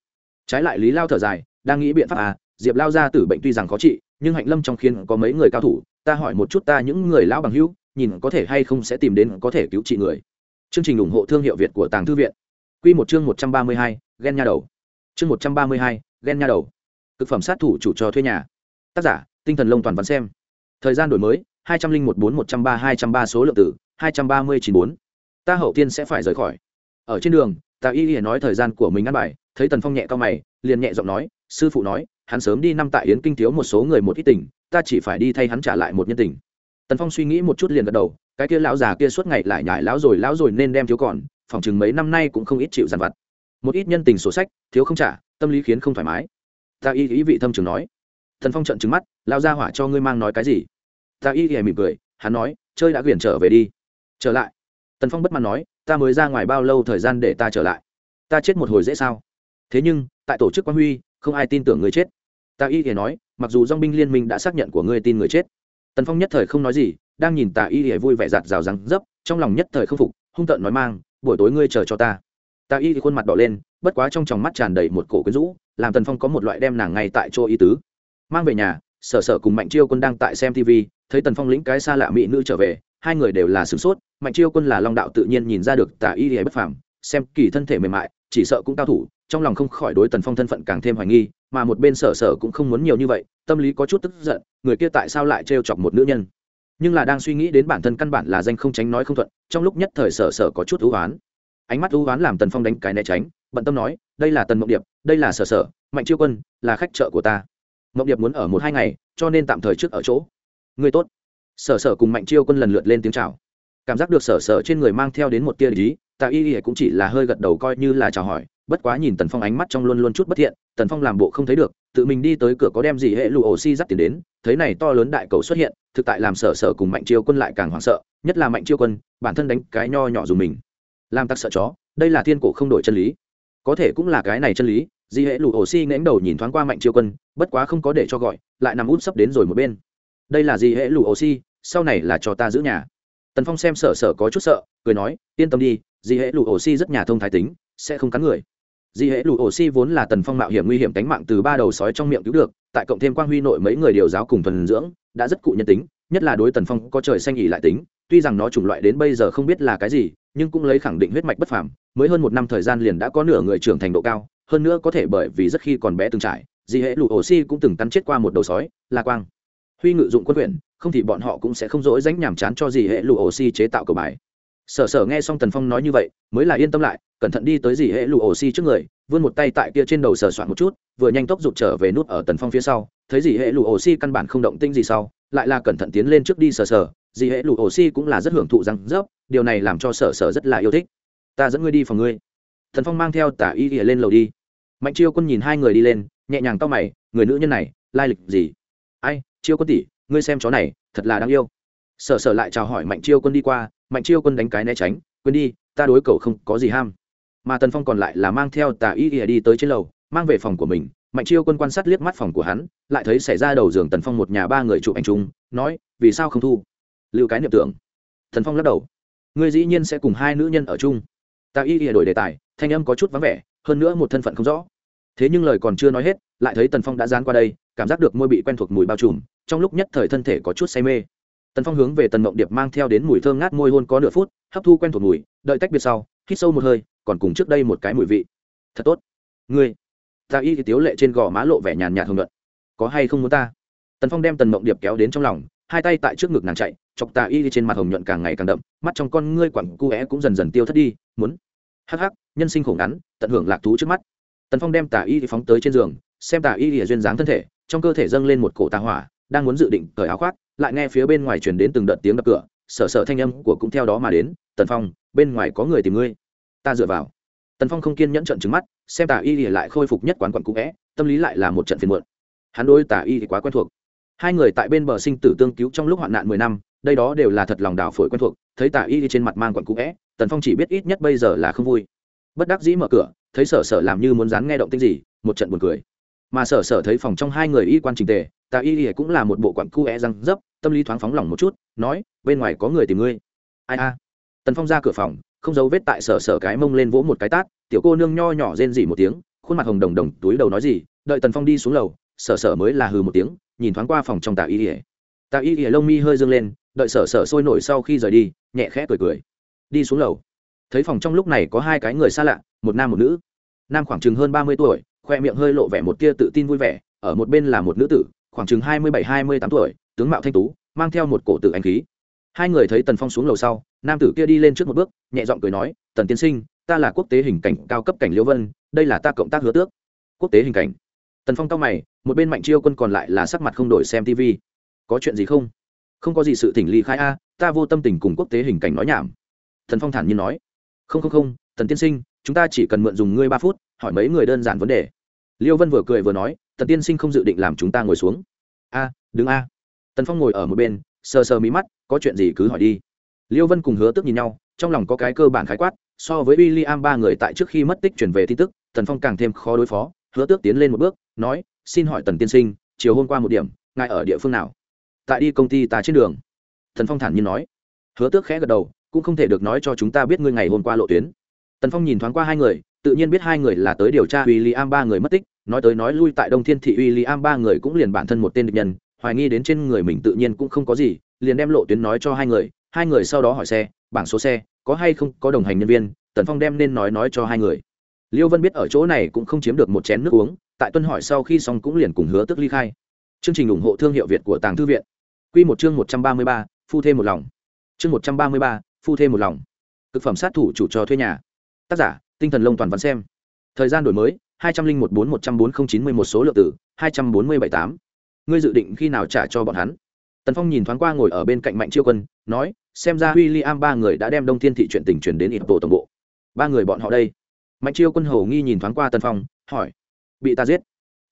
Trái lại lý lao thở dài, đang nghĩ biện pháp à diệp lao ra tử bệnh tuy rằng khó trị, nhưng hạnh lâm trong khiến có mấy người cao thủ, ta hỏi một chút ta những người lão bằng hữu, nhìn có thể hay không sẽ tìm đến có thể cứu trị người. Chương trình ủng hộ thương hiệu việt của tàng thư viện. Quy một chương một trăm ba mươi hai, ghen nha đầu. Chương một trăm ba mươi hai, ghen nha đầu. Cực phẩm sát thủ chủ cho thuê nhà. Tác giả, tinh thần lông toàn văn xem. Thời gian đổi mới, hai trăm linh một bốn một trăm ba, hai trăm ba số lượng tử, hai trăm ba mươi chín bốn. Ta hậu tiên sẽ phải rời khỏi. Ở trên đường, Tạ y y nói thời gian của mình ăn bài, thấy tần phong nhẹ cau mày, liền nhẹ giọng nói, sư phụ nói, hắn sớm đi năm tại yến kinh thiếu một số người một ít tình ta chỉ phải đi thay hắn trả lại một nhân tình. Tần phong suy nghĩ một chút liền gật đầu, cái kia lão già kia suốt ngày lại nhại lão rồi lão rồi nên đem thiếu còn phòng chừng mấy năm nay cũng không ít chịu dằn vặt. Một ít nhân tình sổ sách, thiếu không trả, tâm lý khiến không thoải mái. Ta y ý vị thâm trường nói. Thần phong trận trứng mắt, lao ra hỏa cho ngươi mang nói cái gì? Ta y hề mỉm cười, hắn nói, chơi đã quyển trở về đi. Trở lại. Tần phong bất mãn nói, ta mới ra ngoài bao lâu thời gian để ta trở lại? Ta chết một hồi dễ sao? Thế nhưng, tại tổ chức quan huy, không ai tin tưởng người chết. Ta y hề nói, mặc dù dong binh liên minh đã xác nhận của ngươi tin người chết. Tần phong nhất thời không nói gì, đang nhìn Tạ y hề vui vẻ giạt rào rắng dấp, trong lòng nhất thời không phục, hung tợn nói mang buổi tối ngươi chờ cho ta. Tạ y thì khuôn mặt đỏ lên, bất quá trong tròng mắt tràn đầy một cổ quyến rũ, làm tần phong có một loại đem nàng ngay tại chỗ y tứ. Mang về nhà, sở sở cùng mạnh chiêu quân đang tại xem tv thấy tần phong lĩnh cái xa lạ mỹ nữ trở về, hai người đều là sửng sốt, mạnh chiêu quân là long đạo tự nhiên nhìn ra được tả y thì bất phàm, xem kỳ thân thể mềm mại, chỉ sợ cũng cao thủ, trong lòng không khỏi đối tần phong thân phận càng thêm hoài nghi, mà một bên sở sở cũng không muốn nhiều như vậy, tâm lý có chút tức giận, người kia tại sao lại trêu chọc một nữ nhân? Nhưng là đang suy nghĩ đến bản thân căn bản là danh không tránh nói không thuận, trong lúc nhất thời sở sở có chút ưu oán ánh mắt ưu oán làm tần phong đánh cái né tránh, bận tâm nói, đây là tần mộng điệp, đây là sở sở, mạnh chiêu quân, là khách chợ của ta. Mộng điệp muốn ở một hai ngày, cho nên tạm thời trước ở chỗ. Người tốt. Sở sở cùng mạnh chiêu quân lần lượt lên tiếng chào. Cảm giác được sở sở trên người mang theo đến một tia lý tạ y y cũng chỉ là hơi gật đầu coi như là chào hỏi, bất quá nhìn tần phong ánh mắt trong luôn luôn chút bất thiện, tần phong làm bộ không thấy được tự mình đi tới cửa có đem gì hệ lụ ổ si dắt tiền đến, thấy này to lớn đại cầu xuất hiện, thực tại làm sở sở cùng mạnh chiêu quân lại càng hoảng sợ, nhất là mạnh chiêu quân, bản thân đánh cái nho nhỏ dùng mình. Làm tắc sợ chó, đây là thiên cổ không đổi chân lý. Có thể cũng là cái này chân lý di hệ lụ ổ xi nghẽn đầu nhìn thoáng qua mạnh chiêu quân, bất quá không có để cho gọi, lại nằm út sấp đến rồi một bên. Đây là di hệ lụ ổ si, sau này là cho ta giữ nhà. Tần phong xem sở sở có chút sợ, cười nói, yên tâm đi di hệ lụ ổ si rất nhà thông thái tính, sẽ không cắn người di hệ lụ ổ si vốn là tần phong mạo hiểm nguy hiểm cánh mạng từ ba đầu sói trong miệng cứu được, tại cộng thêm quang huy nội mấy người điều giáo cùng thuần dưỡng, đã rất cụ nhân tính, nhất là đối tần phong có trời xanh ỉ lại tính, tuy rằng nó chủng loại đến bây giờ không biết là cái gì, nhưng cũng lấy khẳng định huyết mạch bất phàm, mới hơn một năm thời gian liền đã có nửa người trưởng thành độ cao, hơn nữa có thể bởi vì rất khi còn bé từng trải, Di hệ lụ oxy cũng từng cắn chết qua một đầu sói là quang. Huy ngự dụng quân quyền, không thì bọn họ cũng sẽ không dỗi dánh nhàm chán cho gì hệ lụ oxy chế tạo cầu bài sở sở nghe xong tần phong nói như vậy, mới là yên tâm lại, cẩn thận đi tới dì hệ lụ oxy trước người, vươn một tay tại kia trên đầu sờ soạn một chút, vừa nhanh tốc rụt trở về nút ở tần phong phía sau, thấy dì hệ lụ oxy căn bản không động tinh gì sau, lại là cẩn thận tiến lên trước đi sờ sờ dì hệ lụ oxy cũng là rất hưởng thụ răng rớp, điều này làm cho sở sở rất là yêu thích. Ta dẫn ngươi đi phòng ngươi. Tần phong mang theo tả y ỉa lên lầu đi. Mạnh chiêu quân nhìn hai người đi lên, nhẹ nhàng to mày, người nữ nhân này, lai lịch gì? Ai, chiêu quân tỷ, ngươi xem chó này, thật là đáng yêu sở sở lại chào hỏi mạnh chiêu quân đi qua, mạnh chiêu quân đánh cái né tránh, quên đi, ta đối cầu không có gì ham. Mà tần phong còn lại là mang theo tà y ỉa đi tới trên lầu, mang về phòng của mình. Mạnh chiêu quân quan sát liếc mắt phòng của hắn, lại thấy xảy ra đầu giường tần phong một nhà ba người chụp ảnh chung, nói, vì sao không thu? Lưu cái niệm tưởng. Thần phong lắc đầu, ngươi dĩ nhiên sẽ cùng hai nữ nhân ở chung. Tà y ỉa đổi đề tài, thanh âm có chút vắng vẻ, hơn nữa một thân phận không rõ. Thế nhưng lời còn chưa nói hết, lại thấy tần phong đã dán qua đây, cảm giác được môi bị quen thuộc mùi bao trùm, trong lúc nhất thời thân thể có chút say mê tần phong hướng về tần mộng điệp mang theo đến mùi thơm ngát môi hôn có nửa phút, hấp thu quen thuộc mùi, đợi tách biệt sau, hít sâu một hơi, còn cùng trước đây một cái mùi vị. Thật tốt. Ngươi, ta y thì tiếu lệ trên gò má lộ vẻ nhàn nhạt hồng luận có hay không muốn ta? Tần phong đem tần mộng điệp kéo đến trong lòng, hai tay tại trước ngực nàng chạy, chọc tà y trên mặt hồng nhuận càng ngày càng đậm, mắt trong con ngươi quẳng cu é cũng dần dần tiêu thất đi, muốn. Hắc hắc, nhân sinh khổ ngắn, tận hưởng lạc thú trước mắt. Tần phong đem tà y phóng tới trên giường, xem tà y duyên dáng thân thể, trong cơ thể dâng lên một cổ tà hỏa đang muốn dự định cởi áo khoác, lại nghe phía bên ngoài truyền đến từng đợt tiếng đập cửa, sở sở thanh âm của cũng theo đó mà đến, tần phong, bên ngoài có người tìm ngươi. Ta dựa vào. Tần phong không kiên nhẫn trận trứng mắt, xem Tả y lại khôi phục nhất quán quặn cũ vẽ, tâm lý lại là một trận phiền muộn. Hắn đôi Tả y quá quen thuộc. Hai người tại bên bờ sinh tử tương cứu trong lúc hoạn nạn mười năm, đây đó đều là thật lòng đào phổi quen thuộc, thấy Tả y trên mặt mang quặn cũ vẽ, tần phong chỉ biết ít nhất bây giờ là không vui. Bất đắc dĩ mở cửa, thấy sở sở làm như muốn dán nghe động tĩnh gì, một trận buồn cười mà sở sở thấy phòng trong hai người y quan trình tề tạ y ỉa cũng là một bộ quặn cu é răng dấp, tâm lý thoáng phóng lỏng một chút, nói, bên ngoài có người tìm ngươi. Ai a? Tần phong ra cửa phòng, không giấu vết tại sở sở cái mông lên vỗ một cái tát, tiểu cô nương nho nhỏ rên dỉ một tiếng, khuôn mặt hồng đồng đồng, túi đầu nói gì, đợi tần phong đi xuống lầu, sở sở mới là hừ một tiếng, nhìn thoáng qua phòng trong tạ y ỉa tạ y ỉa lông mi hơi dâng lên, đợi sở sở sôi nổi sau khi rời đi, nhẹ khẽ cười cười. Đi xuống lầu. Thấy phòng trong lúc này có hai cái người xa lạ, một nam một nữ. Nam khoảng chừng hơn ba mươi tuổi khoe miệng hơi lộ vẻ một tia tự tin vui vẻ, ở một bên là một nữ tử, khoảng chừng hai mươi bảy, hai mươi tám tuổi, tướng mạo thanh tú, mang theo một cổ tử anh khí. Hai người thấy tần phong xuống lầu sau, nam tử kia đi lên trước một bước, nhẹ giọng cười nói, tần tiên sinh, ta là quốc tế hình cảnh cao cấp cảnh liễu vân, đây là ta cộng tác hứa tước. Quốc tế hình cảnh? Tần phong cao mày, một bên mạnh chiêu quân còn lại là sắc mặt không đổi xem tv có chuyện gì không? Không có gì sự tỉnh ly khai a, ta vô tâm tình cùng quốc tế hình cảnh nói nhảm. Thần phong thản nhiên nói. Không không không, tần tiên sinh, chúng ta chỉ cần mượn dùng ngươi ba phút, hỏi mấy người đơn giản vấn đề liêu vân vừa cười vừa nói, tần tiên sinh không dự định làm chúng ta ngồi xuống. A, đứng a. Tần phong ngồi ở một bên, sờ sờ mí mắt, có chuyện gì cứ hỏi đi. Liêu vân cùng hứa tức nhìn nhau, trong lòng có cái cơ bản khái quát, so với w i l l i am ba người tại trước khi mất tích chuyển về tin tức, tần phong càng thêm khó đối phó, hứa tước tiến lên một bước, nói, xin hỏi tần tiên sinh, chiều hôm qua một điểm, ngài ở địa phương nào? Tại đi công ty ta trên đường. Tần phong thản nhiên nói. Hứa tước khẽ gật đầu, cũng không thể được nói cho chúng ta biết ngươi ngày hôm qua lộ tuyến. Tần phong nhìn thoáng qua hai người tự nhiên biết hai người là tới điều tra w i l l i am ba người mất tích, nói tới nói lui tại đông thiên thị w i l l i am ba người cũng liền bản thân một tên địch nhân, hoài nghi đến trên người mình tự nhiên cũng không có gì, liền đem lộ tuyến nói cho hai người hai người sau đó hỏi xe, bảng số xe, có hay không có đồng hành nhân viên, tần phong đem nên nói nói cho hai người. Liêu vân biết ở chỗ này cũng không chiếm được một chén nước uống, tại tuân hỏi sau khi xong cũng liền cùng hứa tức ly khai. Chương trình ủng hộ thương hiệu việt của tàng thư viện. Q một chương một trăm ba mươi ba, phu thêm một lòng. Chương một trăm ba mươi ba, phu thêm một lòng. Thực phẩm sát thủ chủ cho thuê nhà. Tác giả tinh thần lông toàn văn xem. Thời gian đổi mới, hai trăm linh một bốn một trăm bốn mươi chín mươi một số lượng tử hai trăm bốn mươi bảy tám. Ngươi dự định khi nào trả cho bọn hắn? Tần phong nhìn thoáng qua ngồi ở bên cạnh mạnh chiêu quân, nói, xem ra w i l l i am ba người đã đem đông thiên thị chuyện tình truyền đến ít bộ tổng bộ. Ba người bọn họ đây. Mạnh chiêu quân hầu nghi nhìn thoáng qua tần phong, hỏi, bị ta giết?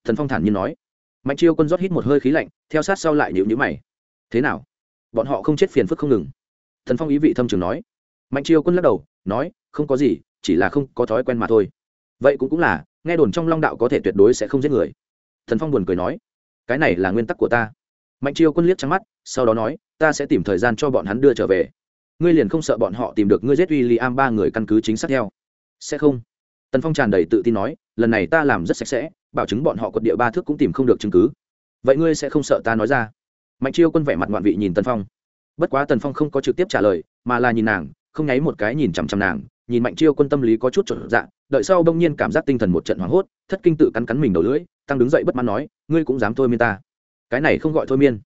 Tần phong thản nhiên nói. Mạnh chiêu quân rót hít một hơi khí lạnh, theo sát sau lại nhịu nhữ mày. Thế nào? Bọn họ không chết phiền phức không ngừng. Thần phong ý vị thâm trường nói. Mạnh chiêu quân lắc đầu, nói không có gì, chỉ là không có thói quen mà thôi. Vậy cũng cũng là, nghe đồn trong long đạo có thể tuyệt đối sẽ không giết người. Thần phong buồn cười nói, cái này là nguyên tắc của ta. Mạnh chiêu quân liếc trắng mắt, sau đó nói, ta sẽ tìm thời gian cho bọn hắn đưa trở về. Ngươi liền không sợ bọn họ tìm được ngươi giết uy li am ba người căn cứ chính xác theo? Sẽ không. Tần phong tràn đầy tự tin nói, lần này ta làm rất sạch sẽ, bảo chứng bọn họ quật địa ba thước cũng tìm không được chứng cứ. Vậy ngươi sẽ không sợ ta nói ra? Mạnh chiêu quân vẻ mặt ngoạn vị nhìn tần phong. Bất quá tần phong không có trực tiếp trả lời, mà là nhìn nàng không nháy một cái nhìn chằm chằm nàng, nhìn mạnh chiêu quân tâm lý có chút trộn dạ đợi sau bỗng nhiên cảm giác tinh thần một trận hoảng hốt, thất kinh tự cắn cắn mình đầu lưỡi, tăng đứng dậy bất mãn nói, ngươi cũng dám thôi miên ta. Cái này không gọi thôi miên.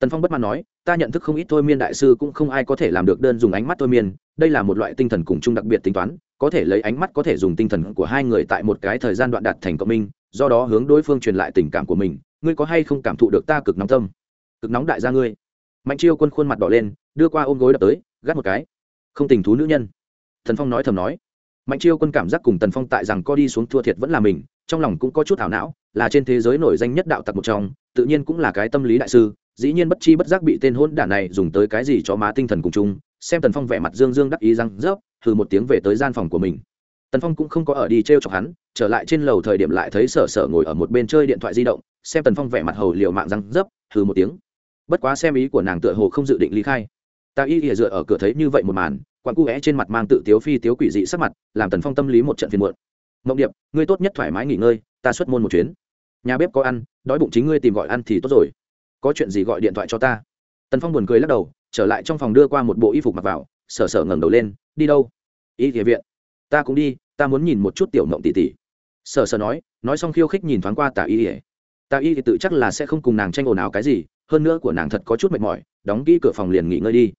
Tần phong bất mãn nói, ta nhận thức không ít thôi miên đại sư cũng không ai có thể làm được đơn dùng ánh mắt thôi miên, đây là một loại tinh thần cùng chung đặc biệt tính toán, có thể lấy ánh mắt có thể dùng tinh thần của hai người tại một cái thời gian đoạn đạt thành cộng minh, do đó hướng đối phương truyền lại tình cảm của mình, ngươi có hay không cảm thụ được ta cực nóng tâm? Cực nóng đại gia ngươi. Mạnh chiêu quân khuôn mặt đỏ lên, đưa qua ôm gối đập tới, gắt một cái không tình thú nữ nhân. Thần phong nói thầm nói, mạnh chiêu quân cảm giác cùng tần phong tại rằng co đi xuống thua thiệt vẫn là mình, trong lòng cũng có chút ảo não, là trên thế giới nổi danh nhất đạo tặc một trong, tự nhiên cũng là cái tâm lý đại sư, dĩ nhiên bất chi bất giác bị tên hôn đản này dùng tới cái gì cho má tinh thần cùng chung, xem tần phong vẻ mặt dương dương đắc ý răng rớp từ một tiếng về tới gian phòng của mình. Tần phong cũng không có ở đi t r e o chọc hắn, trở lại trên lầu thời điểm lại thấy sở sở ngồi ở một bên chơi điện thoại di động, xem tần phong vẻ mặt hầu liều mạng răng rớp từ một tiếng. Bất quá xem ý của nàng tựa hồ không dự định ly khai ta y ỉa dựa ở cửa thấy như vậy một màn, quặn cu vẽ trên mặt mang tự tiếu phi tiếu quỷ dị sắc mặt, làm tần phong tâm lý một trận phiền muộn. Mộng điệp, ngươi tốt nhất thoải mái nghỉ ngơi, ta xuất môn một chuyến. Nhà bếp có ăn, đói bụng chính ngươi tìm gọi ăn thì tốt rồi. Có chuyện gì gọi điện thoại cho ta. Tần phong buồn cười lắc đầu, trở lại trong phòng đưa qua một bộ y phục mặc vào, sờ sờ ngẩng đầu lên, đi đâu? Y địa viện. Ta cũng đi, ta muốn nhìn một chút tiểu mộng tỷ tỷ. Sờ sờ nói nói xong khiêu khích nhìn thoáng qua tà y ỉa tà y thì tự chắc là sẽ không cùng nàng tranh ồn ào cái gì, hơn nữa của nàng thật có chút mệt mỏi, đóng kỹ cửa phòng liền nghỉ ngơi đi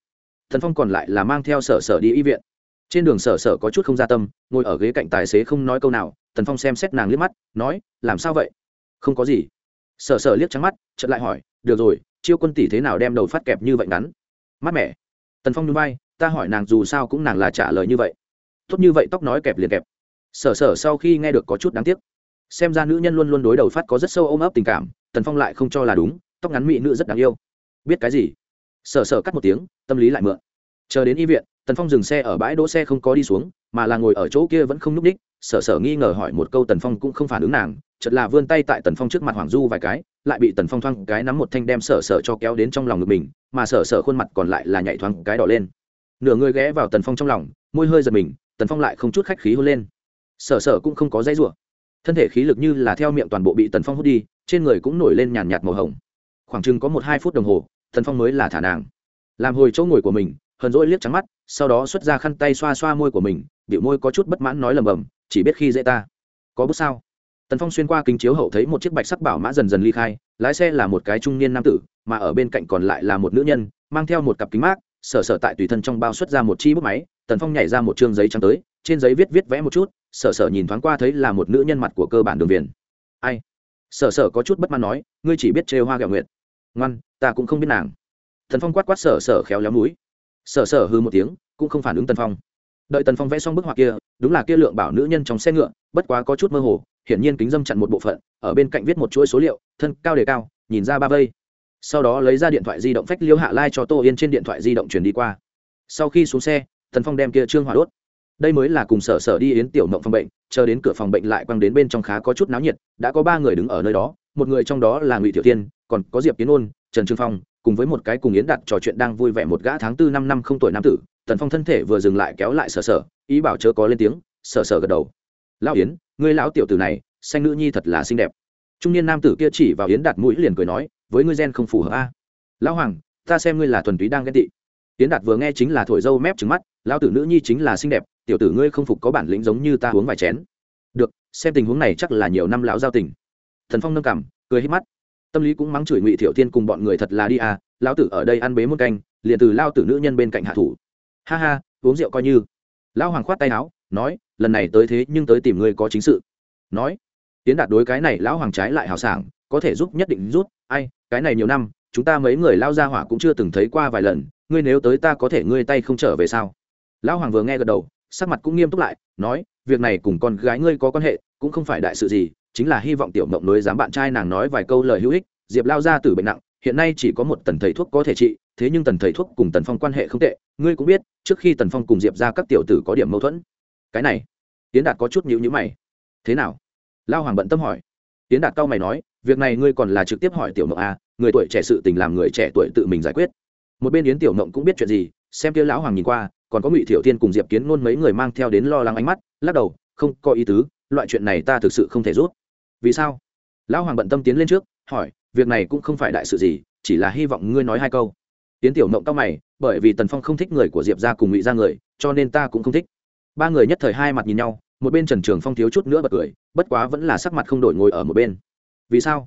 thần phong còn lại là mang theo sở sở đi y viện. Trên đường sở sở có chút không gia tâm, ngồi ở ghế cạnh tài xế không nói câu nào thần phong xem xét nàng liếc mắt, nói, làm sao vậy? Không có gì. Sở sở liếc trắng mắt, chợt lại hỏi, được rồi, chiêu quân tỷ thế nào đem đầu phát kẹp như vậy ngắn? Mát mẻ. Tần phong núi bay ta hỏi nàng dù sao cũng nàng là trả lời như vậy. Tốt như vậy tóc nói kẹp liền kẹp. Sở sở sau khi nghe được có chút đáng tiếc. Xem ra nữ nhân luôn luôn đối đầu phát có rất sâu ôm ấp tình cảm, tần phong lại không cho là đúng, tóc ngắn mỹ nữ rất đáng yêu. Biết cái gì? Sờ sờ cắt một tiếng, tâm lý lại mượn. Chờ đến y viện, tần phong dừng xe ở bãi đỗ xe không có đi xuống, mà là ngồi ở chỗ kia vẫn không n ú c ních sở sở nghi ngờ hỏi một câu tần phong cũng không phản ứng nàng chật là vươn tay tại tần phong trước mặt hoàng du vài cái, lại bị tần phong thoang cái nắm một thanh đem sở sở cho kéo đến trong lòng ngực mình, mà sở sở khuôn mặt còn lại là nhảy thoáng cái đỏ lên. Nửa người ghé vào tần phong trong lòng, môi hơi giật mình, tần phong lại không chút khách khí hôn lên. Sở sở cũng không có dây r u ộ thân thể khí lực như là theo miệng toàn bộ bị tần phong hút đi, trên người cũng nổi lên nhàn nhạt màu hồng. Khoảng chừng có một hai phút đồng hồ thần phong mới là thả nàng. Làm hồi chỗ ngồi của mình, hờn rỗi liếc trắng mắt, sau đó xuất ra khăn tay xoa xoa môi của mình, biểu môi có chút bất mãn nói lầm bầm, chỉ biết khi dễ ta. Có bút sao? Tần phong xuyên qua kính chiếu hậu thấy một chiếc bạch sắc bảo mã dần dần ly khai, lái xe là một cái trung niên nam tử, mà ở bên cạnh còn lại là một nữ nhân, mang theo một cặp kính mát, sở sở tại tùy thân trong bao xuất ra một chi bút máy, tần phong nhảy ra một chương giấy trắng tới, trên giấy viết viết vẽ một chút, sở sở nhìn thoáng qua thấy là một nữ nhân mặt của cơ bản đường viền. Ai? Sở sở có chút bất mãn nói, ngươi chỉ biết chê hoa gạo nguyện ngoan, ta cũng không biết nàng. Thần phong quát quát sở sở khéo léo núi. Sở sở hư một tiếng, cũng không phản ứng tần phong. Đợi tần phong vẽ xong bức họa kia, đúng là kia lượng bảo nữ nhân trong xe ngựa, bất quá có chút mơ hồ, hiển nhiên kính dâm chặn một bộ phận, ở bên cạnh viết một chuỗi số liệu, thân cao đề cao, nhìn ra ba vây. Sau đó lấy ra điện thoại di động phách liêu hạ lai、like、cho cho tô yên trên điện thoại di động chuyển đi qua. Sau khi xuống xe, tần phong đem kia trương hỏa đốt. Đây mới là cùng sở sở đi yến tiểu mộng phòng bệnh, chờ đến cửa phòng bệnh lại quăng đến bên trong khá có chút náo nhiệt, đã có ba người đứng ở nơi đó một người trong đó là ngụy tiểu tiên, còn có diệp kiến ôn, trần trương phong, cùng với một cái cùng yến đặt trò chuyện đang vui vẻ một gã tháng tư năm năm không tuổi nam tử. Tần phong thân thể vừa dừng lại kéo lại sở sở, ý bảo chớ có lên tiếng, sở sở gật đầu. Lão yến người lão tiểu tử này, xanh nữ nhi thật là xinh đẹp. Trung niên nam tử kia chỉ vào yến đặt mũi liền cười nói, với ngươi gen không phù hợp a. Lão hoàng, ta xem ngươi là thuần túy đang ghen tị. Yến đạt vừa nghe chính là thổi dâu mép trứng mắt, lão tử nữ nhi chính là xinh đẹp, tiểu tử ngươi không phục có bản lĩnh giống như ta uống vài chén. Được, xem tình huống này chắc là nhiều năm lão giao tình thần phong nâng cảm, cười hết mắt. Tâm lý cũng mắng chửi ngụy thiệu thiên cùng bọn người thật là đi à lão tử ở đây ăn bế một canh, liền từ lao tử nữ nhân bên cạnh hạ thủ. Ha ha, uống rượu coi như. Lão hoàng khoát tay áo, nói, lần này tới thế nhưng tới tìm ngươi có chính sự. Nói tiến đạt đối cái này lão hoàng trái lại hào sảng, có thể giúp nhất định rút, ai, cái này nhiều năm, chúng ta mấy người lao ra hỏa cũng chưa từng thấy qua vài lần, ngươi nếu tới ta có thể ngươi tay không trở về sao? Lão hoàng vừa nghe gật đầu, sắc mặt cũng nghiêm túc lại, nói, việc này cùng con gái ngươi có quan hệ, cũng không phải đại sự gì chính là hy vọng tiểu mộng nối dám bạn trai nàng nói vài câu lời hữu ích, diệp lao ra từ bệnh nặng, hiện nay chỉ có một tần thầy thuốc có thể trị, thế nhưng tần thầy thuốc cùng tần phong quan hệ không tệ, ngươi cũng biết, trước khi tần phong cùng diệp ra các tiểu tử có điểm mâu thuẫn. Cái này tiến đạt có chút nhữ nhữ mày. Thế nào? Lao hoàng bận tâm hỏi. Tiến đạt cao mày nói, việc này ngươi còn là trực tiếp hỏi tiểu mộng à người tuổi trẻ sự tình làm người trẻ tuổi tự mình giải quyết. Một bên yến tiểu mộng cũng biết chuyện gì, xem kia lão hoàng nhìn qua, còn có ngụy thiểu tiên cùng diệp kiến ngôn mấy người mang theo đến lo lắng ánh mắt, lắc đầu, không có ý tứ, loại chuyện này ta thực sự không thể rút vì sao? Lão hoàng bận tâm tiến lên trước, hỏi, việc này cũng không phải đại sự gì, chỉ là hy vọng ngươi nói hai câu. Tiến tiểu mộng cao mày, bởi vì tần phong không thích người của diệp ra cùng ngụy ra người, cho nên ta cũng không thích. Ba người nhất thời hai mặt nhìn nhau, một bên trần trường phong thiếu chút nữa bật cười, bất quá vẫn là sắc mặt không đổi ngồi ở một bên. Vì sao?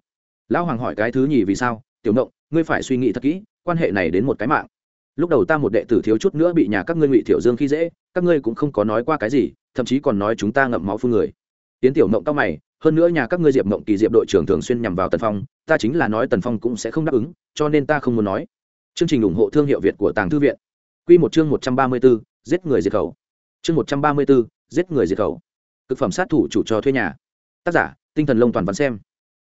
Lão hoàng hỏi cái thứ nhì vì sao? Tiểu mộng, ngươi phải suy nghĩ thật kỹ, quan hệ này đến một cái mạng. Lúc đầu ta một đệ tử thiếu chút nữa bị nhà các ngươi ngụy thiểu dương khi dễ, các ngươi cũng không có nói qua cái gì, thậm chí còn nói chúng ta ngậm máu phương người. Tiến tiểu mộng cao mày hơn nữa nhà các ngươi diệp mộng kỳ diệp đội trưởng thường xuyên nhằm vào tần phong, ta chính là nói tần phong cũng sẽ không đáp ứng, cho nên ta không muốn nói. Chương trình ủng hộ thương hiệu việt của tàng thư viện. Q một chương một trăm ba mươi b ố giết người diệt khẩu. Chương một trăm ba mươi b ố giết người diệt khẩu. Thực phẩm sát thủ chủ cho thuê nhà. Tác giả, tinh thần lông toàn văn xem.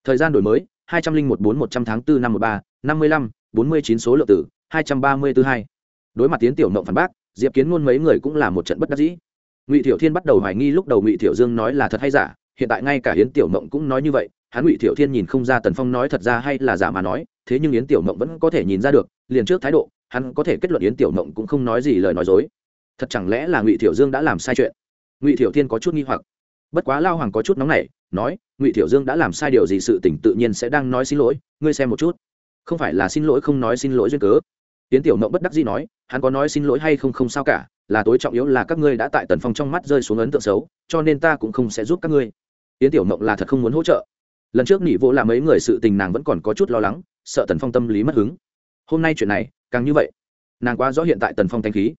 Thời gian đổi mới, hai trăm linh một bốn một trăm tháng bốn năm một ba, năm mươi lăm, bốn mươi chín số lượng tử, hai trăm ba mươi b ố hai. Đối mặt tiến tiểu mộng phản bác, diệp kiến ngôn mấy người cũng là một trận bất đắc dĩ. Ngụy thiểu thiên bắt đầu hoài nghi lúc đầu ngụy thiểu dương nói là thật hay giả hiện tại ngay cả yến tiểu mộng cũng nói như vậy, hắn ngụy thiểu thiên nhìn không ra tần phong nói thật ra hay là giả mà nói, thế nhưng yến tiểu mộng vẫn có thể nhìn ra được, liền trước thái độ, hắn có thể kết luận yến tiểu mộng cũng không nói gì lời nói dối. Thật chẳng lẽ là ngụy thiểu dương đã làm sai chuyện? Ngụy thiểu thiên có chút nghi hoặc. Bất quá lao hoàng có chút nóng nảy, nói, ngụy thiểu dương đã làm sai điều gì sự tỉnh tự nhiên sẽ đang nói xin lỗi, ngươi xem một chút. Không phải là xin lỗi không nói xin lỗi duyên cớ. Yến tiểu mộng bất đắc dĩ nói, hắn có nói xin lỗi hay không không sao cả, là tối trọng yếu là các ngươi đã tại tần phong trong mắt rơi xuống ấn tượng xấu, cho nên ta cũng không sẽ giúp các ngươi yến tiểu mộng là thật không muốn hỗ trợ. Lần trước nỉ vô làm mấy người sự tình nàng vẫn còn có chút lo lắng, sợ tần phong tâm lý mất hứng. Hôm nay chuyện này, càng như vậy. Nàng quá rõ hiện tại tần phong thanh khí.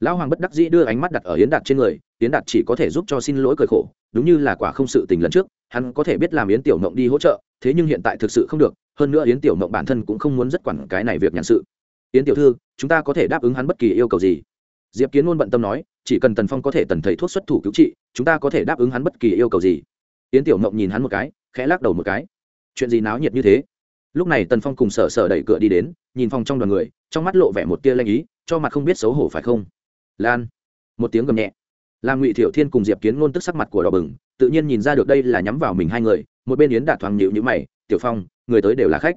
Lão hoàng bất đắc dĩ đưa ánh mắt đặt ở yến đạt trên người, yến đạt chỉ có thể giúp cho xin lỗi cười khổ, đúng như là quả không sự tình lần trước, hắn có thể biết làm yến tiểu mộng đi hỗ trợ, thế nhưng hiện tại thực sự không được, hơn nữa yến tiểu mộng bản thân cũng không muốn rất quản cái này việc nhận sự. Yến tiểu thư, chúng ta có thể đáp ứng hắn bất kỳ yêu cầu gì? Diệp kiến luôn bận tâm nói, chỉ cần tần phong có thể tần thầy thuốc xuất thủ cứu trị, chúng ta có thể đáp ứng hắn bất kỳ yêu cầu gì? Yến tiểu mộng nhìn hắn một cái, khẽ lắc đầu một cái. Chuyện gì náo nhiệt như thế? Lúc này tần phong cùng sở sở đẩy cửa đi đến, nhìn phòng trong đoàn người, trong mắt lộ vẻ một tia lanh ý, cho mặt không biết xấu hổ phải không? Lan. Một tiếng gầm nhẹ. Làm ngụy thiệu thiên cùng diệp kiến ngôn tức sắc mặt của đỏ bừng, tự nhiên nhìn ra được đây là nhắm vào mình hai người, một bên yến đạt thoáng nhịu nhữ mày, tiểu phong, người tới đều là khách.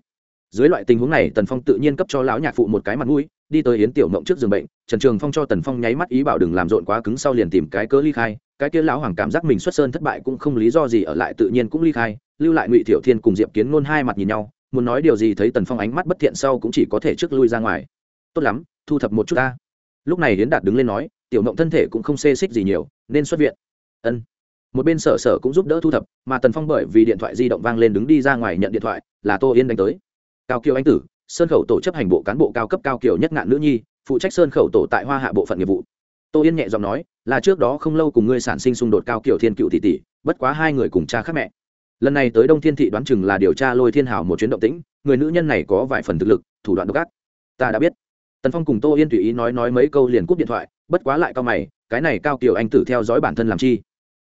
Dưới loại tình huống này, tần phong tự nhiên cấp cho lão nhạc phụ một cái mặt mũi, đi tới yến tiểu mộng trước giường bệnh, trần trường phong cho tần phong nháy mắt ý bảo đừng làm rộn quá cứng sau liền tìm cái cớ ly khai cái kia lão hoàng cảm giác mình xuất sơn thất bại cũng không lý do gì ở lại tự nhiên cũng ly khai, lưu lại ngụy thiệu thiên cùng diệp kiến ngôn hai mặt nhìn nhau, muốn nói điều gì thấy tần phong ánh mắt bất thiện sau cũng chỉ có thể trước lui ra ngoài. Tốt lắm, thu thập một chút ta. Lúc này hiến đạt đứng lên nói, tiểu mộng thân thể cũng không xê xích gì nhiều, nên xuất viện. Ân. Một bên sở sở cũng giúp đỡ thu thập, mà tần phong bởi vì điện thoại di động vang lên đứng đi ra ngoài nhận điện thoại, là tô yên đánh tới. Cao kiều anh tử, sơn khẩu tổ chấp hành bộ cán bộ cao cấp cao kiều nhất ngạn nữ nhi, phụ trách sơn khẩu tổ tại hoa hạ bộ phận nghiệp vụ. Tô yên nhẹ giọng nói là trước đó không lâu cùng ngươi sản sinh xung đột cao kiều thiên cựu tỷ tỷ, bất quá hai người cùng cha khác mẹ. Lần này tới đông thiên thị đoán chừng là điều tra lôi thiên hào một chuyến động tĩnh, người nữ nhân này có vài phần thực lực, thủ đoạn độc ác. Ta đã biết. Tần phong cùng tô yên tùy ý nói nói mấy câu liền cúp điện thoại, bất quá lại cao mày, cái này cao kiều anh tử theo dõi bản thân làm chi?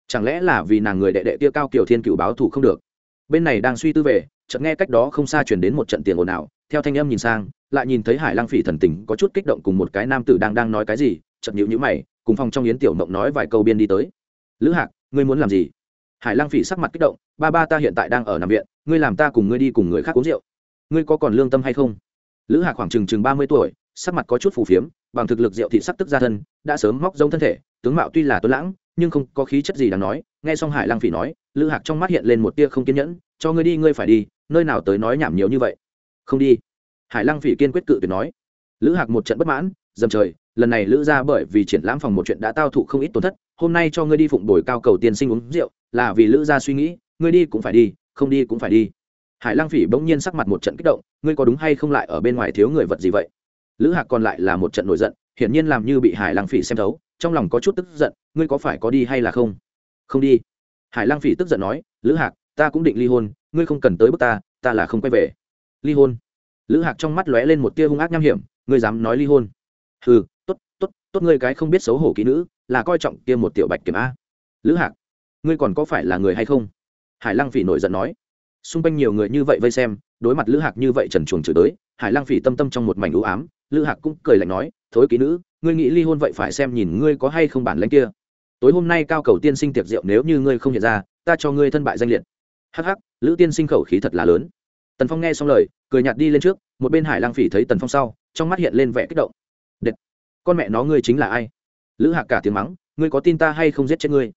Chẳng lẽ là vì nàng người đệ đệ kia cao kiều thiên cựu báo thủ không được? Bên này đang suy tư về, chợt nghe cách đó không xa chuyển đến một trận tiền ồn ào, theo thanh âm nhìn sang, lại nhìn thấy hải lang phỉ thần tình có chút kích động cùng một cái nam tử đang đang nói cái gì, chợt nhịu nhữ mày cùng phòng trong yến tiểu mộng nói vài câu biên đi tới. Lữ hạc, ngươi muốn làm gì? Hải lang phỉ sắc mặt kích động, ba ba ta hiện tại đang ở nằm viện, ngươi làm ta cùng ngươi đi cùng người khác uống rượu. Ngươi có còn lương tâm hay không? Lữ hạc khoảng chừng chừng ba mươi tuổi, sắc mặt có chút phù phiếm, bằng thực lực rượu thị sắc tức ra thân, đã sớm móc rông thân thể, tướng mạo tuy là tuấn lãng, nhưng không có khí chất gì đáng nói. Nghe xong hải lang phỉ nói, lữ hạc trong mắt hiện lên một tia không kiên nhẫn, cho ngươi đi, ngươi phải đi, nơi nào tới nói nhảm nhiều như vậy? Không đi. Hải lang phỉ kiên quyết cự tuyệt nói. Lữ hạc một trận bất mãn, dầm trời lần này lữ ra bởi vì triển lãm phòng một chuyện đã tao thụ không ít tổn thất, hôm nay cho ngươi đi phụng đổi cao cầu tiên sinh uống rượu, là vì lữ gia suy nghĩ, ngươi đi cũng phải đi, không đi cũng phải đi. Hải lang phỉ bỗng nhiên sắc mặt một trận kích động, ngươi có đúng hay không lại ở bên ngoài thiếu người vật gì vậy? Lữ hạc còn lại là một trận nổi giận, hiển nhiên làm như bị hải lang phỉ xem thấu, trong lòng có chút tức giận, ngươi có phải có đi hay là không? Không đi. Hải lang phỉ tức giận nói, lữ hạc, ta cũng định ly hôn, ngươi không cần tới bước ta ta là không quay về. Ly hôn? Lữ hạc trong mắt lóe lên một tia hung ác nham hiểm, ngươi dám nói ly hôn? Ừ tốt ngươi cái không biết xấu hổ kỹ nữ, là coi trọng kia một tiểu bạch kiểm a. Lữ hạc, ngươi còn có phải là người hay không? Hải lăng phỉ nổi giận nói. Xung quanh nhiều người như vậy vây xem, đối mặt lữ hạc như vậy trần chuồng chửi tới hải lăng phỉ tâm tâm trong một mảnh ưu ám, lữ hạc cũng cười lạnh nói, thối kỹ nữ, ngươi nghĩ ly hôn vậy phải xem nhìn ngươi có hay không bản lãnh kia. Tối hôm nay cao cầu tiên sinh tiệc rượu nếu như ngươi không nhận ra, ta cho ngươi thân bại danh liệt. Hắc hắc, lữ tiên sinh khẩu khí thật là lớn. Tần phong nghe xong lời, cười nhạt đi lên trước, một bên hải lang phỉ thấy tần phong sau, trong mắt hiện lên vẻ kích động. Đệt con mẹ nó ngươi chính là ai? Lữ hạc cả tiếng mắng, ngươi có tin ta hay không giết chết ngươi?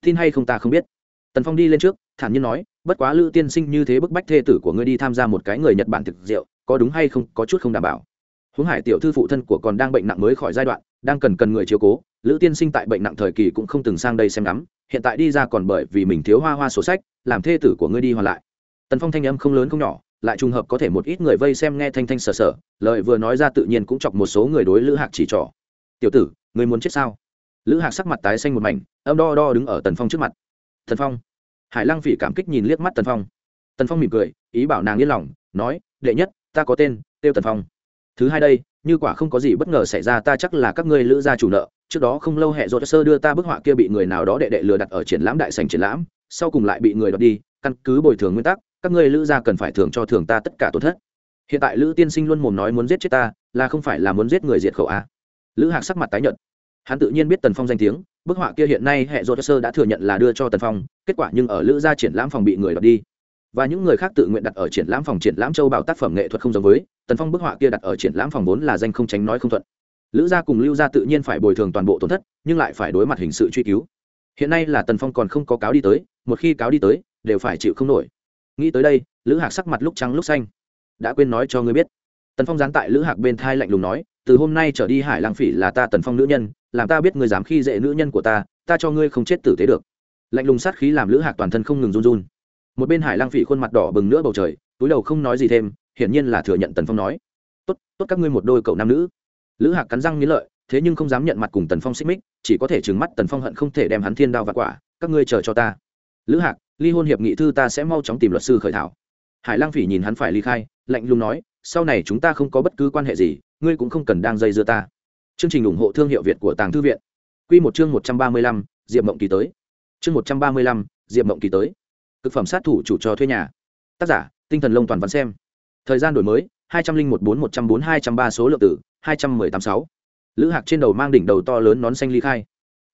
Tin hay không ta không biết. Tần phong đi lên trước, thản nhiên nói, bất quá lữ tiên sinh như thế bức bách thê tử của ngươi đi tham gia một cái người nhật bản thực rượu, có đúng hay không, có chút không đảm bảo. Huống hải tiểu thư phụ thân của còn đang bệnh nặng mới khỏi giai đoạn, đang cần cần người chiếu cố, lữ tiên sinh tại bệnh nặng thời kỳ cũng không từng sang đây xem ngắm, hiện tại đi ra còn bởi vì mình thiếu hoa hoa sổ sách, làm thê tử của ngươi đi hoàn lại. Tần phong thanh âm không lớn không nhỏ lại trùng hợp có thể một ít người vây xem nghe thanh thanh sờ sờ lời vừa nói ra tự nhiên cũng chọc một số người đối lữ hạc chỉ trỏ. Tiểu tử, người muốn chết sao? Lữ hạc sắc mặt tái xanh một mảnh, âm đo đo đứng ở tần phong trước mặt. Tần phong? Hải lăng phỉ cảm kích nhìn liếc mắt tần phong. Tần phong mỉm cười, ý bảo nàng yên lòng, nói, đệ nhất, ta có tên, tiêu tần phong. Thứ hai đây, như quả không có gì bất ngờ xảy ra ta chắc là các ngươi lữ gia chủ nợ, trước đó không lâu hệ dột sơ đưa ta bức họa kia bị người nào đó đệ đệ lừa đặt ở triển lãm đại sành triển lãm, sau cùng lại bị người đọc đi, căn cứ bồi thường nguyên tắc các ngươi lữ gia cần phải thưởng cho thường ta tất cả tổn thất. Hiện tại lữ tiên sinh luôn mồm nói muốn giết chết ta, là không phải là muốn giết người diệt khẩu a lữ hạc sắc mặt tái nhợt. Hắn tự nhiên biết tần phong danh tiếng, bức họa kia hiện nay hệ dột sơ đã thừa nhận là đưa cho tần phong, kết quả nhưng ở lữ gia triển lãm phòng bị người đọc đi. Và những người khác tự nguyện đặt ở triển lãm phòng triển lãm châu bảo tác phẩm nghệ thuật không giống với, tần phong bức họa kia đặt ở triển lãm phòng vốn là danh không tránh nói không thuận. Lữ gia cùng lưu gia tự nhiên phải bồi thường toàn bộ tổn thất, nhưng lại phải đối mặt hình sự truy cứu. Hiện nay là tần phong còn không có cáo đi tới, một khi cáo đi tới, đều phải chịu không nổi nghĩ tới đây, lữ hạc sắc mặt lúc trắng lúc xanh. Đã quên nói cho ngươi biết. Tần phong gián tại lữ hạc bên thai lạnh lùng nói, từ hôm nay trở đi hải lang phỉ là ta tần phong nữ nhân, làm ta biết ngươi dám khi dễ nữ nhân của ta ta cho ngươi không chết tử thế được. Lạnh lùng sát khí làm lữ hạc toàn thân không ngừng run run. Một bên hải lang phỉ khuôn mặt đỏ bừng nữa bầu trời, túi đầu không nói gì thêm, hiển nhiên là thừa nhận tần phong nói, tốt tốt các ngươi một đôi cậu nam nữ. Lữ hạc cắn răng nghĩ lợi, thế nhưng không dám nhận mặt cùng tần phong xích mích, chỉ có thể trừng mắt tần phong hận không thể đem hắn thiên đao và quả, các ngươi chờ cho ta lữ hạc, ly hôn hiệp nghị thư ta sẽ mau chóng tìm luật sư khởi thảo. Hải lang phỉ nhìn hắn phải ly khai, lạnh lùng nói, sau này chúng ta không có bất cứ quan hệ gì, ngươi cũng không cần đang dây dưa ta. Chương trình ủng hộ thương hiệu việt của tàng thư viện. Q một chương một trăm ba mươi lăm, diệp mộng kỳ tới. Chương một trăm ba mươi lăm, diệp mộng kỳ tới. Thực phẩm sát thủ chủ cho thuê nhà. Tác giả, tinh thần lông toàn văn xem. Thời gian đổi mới, hai trăm linh một bốn một trăm bốn hai trăm ba số lượng tử, hai trăm mười tám sáu. Lữ hạc trên đầu mang đỉnh đầu to lớn nón xanh ly khai.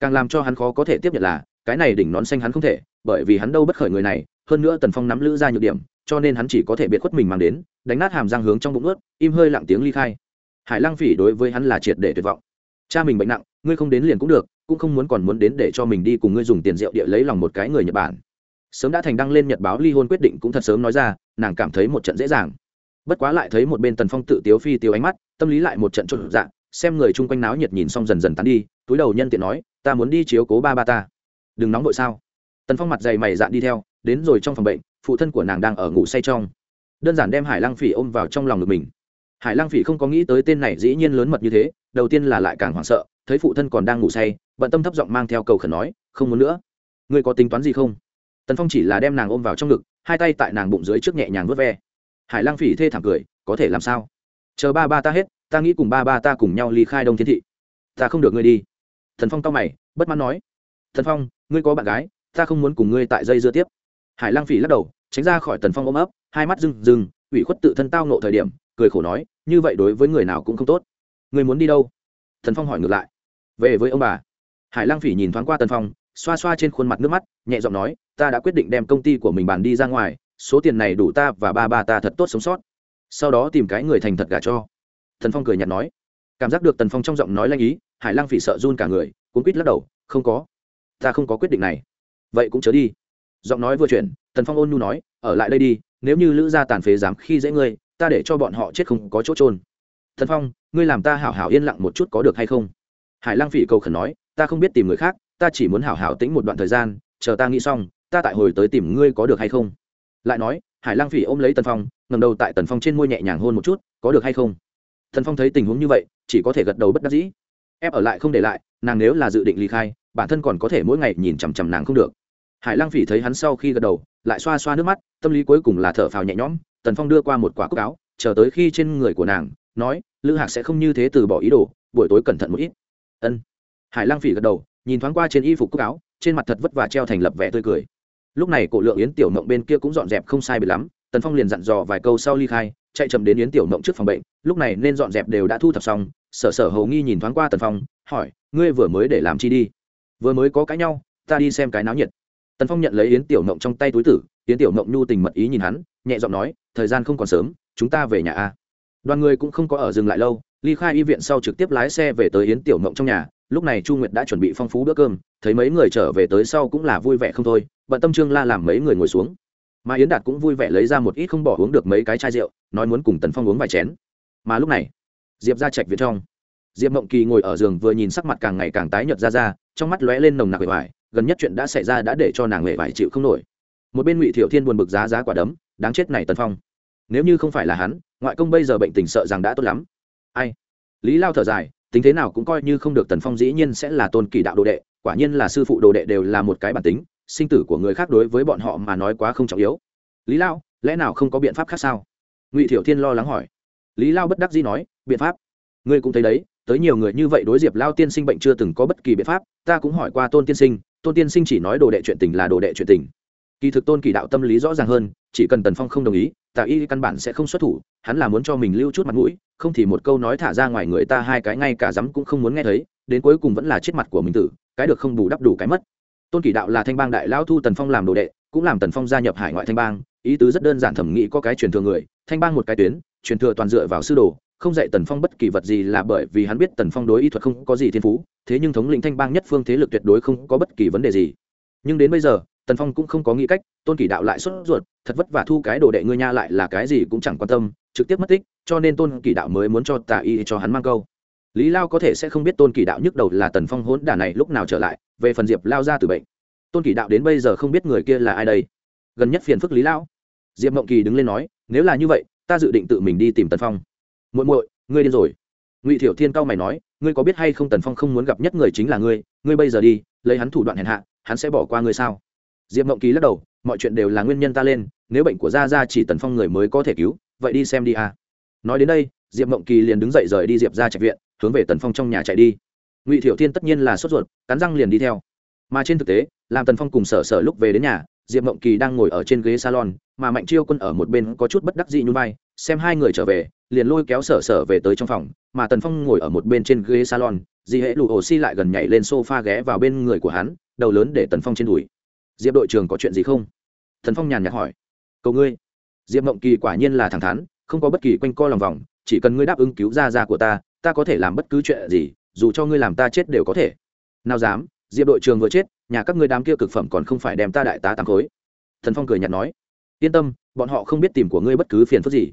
Càng làm cho hắn khó có thể tiếp nhận là, cái này đỉnh nón xanh hắn không thể bởi vì hắn đâu bất khởi người này, hơn nữa tần phong nắm lữ ra nhược điểm, cho nên hắn chỉ có thể biệt khuất mình mang đến, đánh nát hàm răng hướng trong bụng ướt, im hơi lặng tiếng ly khai. Hải lăng phỉ đối với hắn là triệt để tuyệt vọng. Cha mình bệnh nặng, ngươi không đến liền cũng được, cũng không muốn còn muốn đến để cho mình đi cùng ngươi dùng tiền rượu địa lấy lòng một cái người nhật bản. Sớm đã thành đăng lên nhật báo ly hôn quyết định cũng thật sớm nói ra, nàng cảm thấy một trận dễ dàng. Bất quá lại thấy một bên tần phong tự tiếu phi tiếu ánh mắt, tâm lý lại một trận trộn dạng xem người chung quanh náo nhiệt nhìn xong dần dần tán đi, túi đầu nhân tiện nói, ta muốn đi chiếu cố ba ba ta. Đừng nóng vội sao? Tần phong mặt dày mày dạn đi theo, đến rồi trong phòng bệnh, phụ thân của nàng đang ở ngủ say trong. Đơn giản đem hải lăng phỉ ôm vào trong lòng ngực mình. Hải lăng phỉ không có nghĩ tới tên này dĩ nhiên lớn mật như thế, đầu tiên là lại càng hoảng sợ, thấy phụ thân còn đang ngủ say, bận tâm thấp giọng mang theo cầu khẩn nói, không muốn nữa. Ngươi có tính toán gì không? Tần phong chỉ là đem nàng ôm vào trong ngực, hai tay tại nàng bụng dưới trước nhẹ nhàng vớt ve. Hải lăng phỉ thê thảm cười, có thể làm sao? Chờ ba ba ta hết, ta nghĩ cùng ba ba ta cùng nhau ly khai đông thiên thị. Ta không được ngươi đi. Thần phong cao mày, bất mãn nói thần phong, ngươi có bạn gái ta không muốn cùng ngươi tại dây dưa tiếp. Hải Lang phỉ lắc đầu, tránh ra khỏi tần phong ôm ấp, hai mắt rừng rừng ủy khuất tự thân tao nộ thời điểm, cười khổ nói, như vậy đối với người nào cũng không tốt. Người muốn đi đâu? Thần phong hỏi ngược lại. Về với ông bà. Hải Lang phỉ nhìn thoáng qua tần phong, xoa xoa trên khuôn mặt nước mắt, nhẹ giọng nói, ta đã quyết định đem công ty của mình bàn đi ra ngoài, số tiền này đủ ta và ba ba ta thật tốt sống sót. Sau đó tìm cái người thành thật gả cho. Thần phong cười nhạt nói. Cảm giác được tần phong trong giọng nói lanh ý, hải Lang phỉ sợ run cả người cuốn quýt lắc đầu, không có. Ta không có quyết định này vậy cũng chớ đi. Giọng nói vừa chuyển, tần phong ôn nhu nói, ở lại đây đi, nếu như lữ gia tàn phế dám khi dễ ngươi, ta để cho bọn họ chết không có chỗ trôn thần phong, ngươi làm ta hảo hảo yên lặng một chút có được hay không? Hải lang phỉ cầu khẩn nói, ta không biết tìm người khác, ta chỉ muốn hảo hảo tĩnh một đoạn thời gian, chờ ta nghĩ xong, ta tại hồi tới tìm ngươi có được hay không? Lại nói, hải lang phỉ ôm lấy tần phong ngầm đầu tại tần phong trên môi nhẹ nhàng hôn một chút, có được hay không? Thần phong thấy tình huống như vậy, chỉ có thể gật đầu bất đắc dĩ. Ép ở lại không để lại, nàng nếu là dự định ly khai, bản thân còn có thể mỗi ngày nhìn chằm chằm nàng không được hải lăng phỉ thấy hắn sau khi gật đầu, lại xoa xoa nước mắt, tâm lý cuối cùng là thở phào nhẹ nhõm, tần phong đưa qua một quả cúc áo, chờ tới khi trên người của nàng, nói, lữ hạc sẽ không như thế từ bỏ ý đồ, buổi tối cẩn thận một ít. Ân. Hải lăng phỉ gật đầu, nhìn thoáng qua trên y phục cúc áo, trên mặt thật vất vả treo thành lập vẻ tươi cười. Lúc này cổ lượng yến tiểu mộng bên kia cũng dọn dẹp không sai bị lắm, tần phong liền dặn dò vài câu sau ly khai, chạy chậm đến yến tiểu mộng trước phòng bệnh, lúc này nên dọn dẹp đều đã thu thập xong, sở sở hầu nghi nhìn thoáng qua tần phong, hỏi, ngươi vừa mới để làm chi đi? Vừa mới có cãi nhau, ta đi xem cái náo nhiệt tần phong nhận lấy yến tiểu mộng trong tay túi tử, yến tiểu mộng nhu tình mật ý nhìn hắn, nhẹ giọng nói, thời gian không còn sớm, chúng ta về nhà a. Đoàn người cũng không có ở dừng lại lâu, ly khai y viện sau trực tiếp lái xe về tới yến tiểu mộng trong nhà, lúc này chu nguyệt đã chuẩn bị phong phú bữa cơm, thấy mấy người trở về tới sau cũng là vui vẻ không thôi, bận tâm trương la làm mấy người ngồi xuống. Mà yến đạt cũng vui vẻ lấy ra một ít không bỏ uống được mấy cái chai rượu, nói muốn cùng tần phong uống vài chén. Mà lúc này, diệp ra chạch viện trong. Diệp mộng kỳ ngồi ở giường vừa nhìn sắc mặt càng ngày càng tái nhợt ra ra, trong mắt lóe lên nồng nặc bề ngoài gần nhất chuyện đã xảy ra đã để cho nàng nghệ vải chịu không nổi. Một bên ngụy thiệu thiên buồn bực giá giá quả đấm, đáng chết này tần phong. Nếu như không phải là hắn, ngoại công bây giờ bệnh tình sợ rằng đã tốt lắm. Ai? Lý lao thở dài, tính thế nào cũng coi như không được tần phong dĩ nhiên sẽ là tôn kỳ đạo đồ đệ, quả nhiên là sư phụ đồ đệ đều là một cái bản tính, sinh tử của người khác đối với bọn họ mà nói quá không trọng yếu. Lý lao, lẽ nào không có biện pháp khác sao? Ngụy thiểu thiên lo lắng hỏi. Lý lao bất đắc dĩ nói, biện pháp. Ngươi cũng thấy đấy tới nhiều người như vậy đối diệp lao tiên sinh bệnh chưa từng có bất kỳ biện pháp, ta cũng hỏi qua tôn tiên sinh, tôn tiên sinh chỉ nói đồ đệ chuyện tình là đồ đệ chuyện tình. Kỳ thực tôn kỳ đạo tâm lý rõ ràng hơn, chỉ cần tần phong không đồng ý tạ y căn bản sẽ không xuất thủ, hắn là muốn cho mình lưu chút mặt mũi, không thì một câu nói thả ra ngoài người ta hai cái ngay cả dám cũng không muốn nghe thấy, đến cuối cùng vẫn là chết mặt của mình tử, cái được không bù đắp đủ cái mất. Tôn kỳ đạo là thanh bang đại lao thu tần phong làm đồ đệ, cũng làm tần phong gia nhập hải ngoại thanh bang, ý tứ rất đơn giản thẩm nghĩ có cái truyền thừa người, thanh bang một cái tuyến, truyền thừa toàn dựa vào sư đồ không dạy tần phong bất kỳ vật gì là bởi vì hắn biết tần phong đối y thuật không có gì thiên phú, thế nhưng thống lĩnh thanh bang nhất phương thế lực tuyệt đối không có bất kỳ vấn đề gì. Nhưng đến bây giờ, tần phong cũng không có nghĩ cách, tôn kỷ đạo lại xuất ruột, thật vất vả thu cái đồ đệ ngươi nha lại là cái gì cũng chẳng quan tâm, trực tiếp mất tích, cho nên tôn kỷ đạo mới muốn cho tà y cho hắn mang câu. Lý lao có thể sẽ không biết tôn kỷ đạo nhức đầu là tần phong hỗn đả này lúc nào trở lại, về phần diệp lao ra từ bệnh. Tôn kỷ đạo đến bây giờ không biết người kia là ai đây. Gần nhất phiền phức lý lao. Diệp mộng kỳ đứng lên nói, nếu là như vậy, ta dự định tự mình đi tìm tần phong muội muội, ngươi điên rồi. Ngụy thiểu thiên cao mày nói, ngươi có biết hay không tần phong không muốn gặp nhất người chính là ngươi ngươi bây giờ đi, lấy hắn thủ đoạn hèn hạ, hắn sẽ bỏ qua ngươi sao? Diệp mộng kỳ lắc đầu, mọi chuyện đều là nguyên nhân ta lên, nếu bệnh của gia gia chỉ tần phong người mới có thể cứu, vậy đi xem đi à. nói đến đây, diệp mộng kỳ liền đứng dậy rời đi diệp ra trạch viện, hướng về tần phong trong nhà chạy đi. Ngụy thiểu thiên tất nhiên là sốt ruột, cắn răng liền đi theo. Mà trên thực tế, làm tần phong cùng sở sở lúc về đến nhà, diệp mộng kỳ đang ngồi ở trên ghế salon, mà mạnh chiêu quân ở một bên có chút bất đắc dị như vai, xem hai người trở về liền lôi kéo sở sở về tới trong phòng, mà tần phong ngồi ở một bên trên ghế salon dì hệ lụ ổ xi lại gần nhảy lên sofa ghé vào bên người của hắn, đầu lớn để tần phong trên đùi. Diệp đội trưởng có chuyện gì không? Tần phong nhàn nhạt hỏi. Cầu ngươi. Diệp mộng kỳ quả nhiên là thẳng thắn, không có bất kỳ quanh co lòng vòng, chỉ cần ngươi đáp ứng cứu ra ra của ta ta có thể làm bất cứ chuyện gì, dù cho ngươi làm ta chết đều có thể. Nào dám, diệp đội trưởng vừa chết, nhà các ngươi đám kia cực phẩm còn không phải đem ta đại tá tám khối. Thần phong cười nhạt nói. Yên tâm, bọn họ không biết tìm của ngươi bất cứ phiền phức gì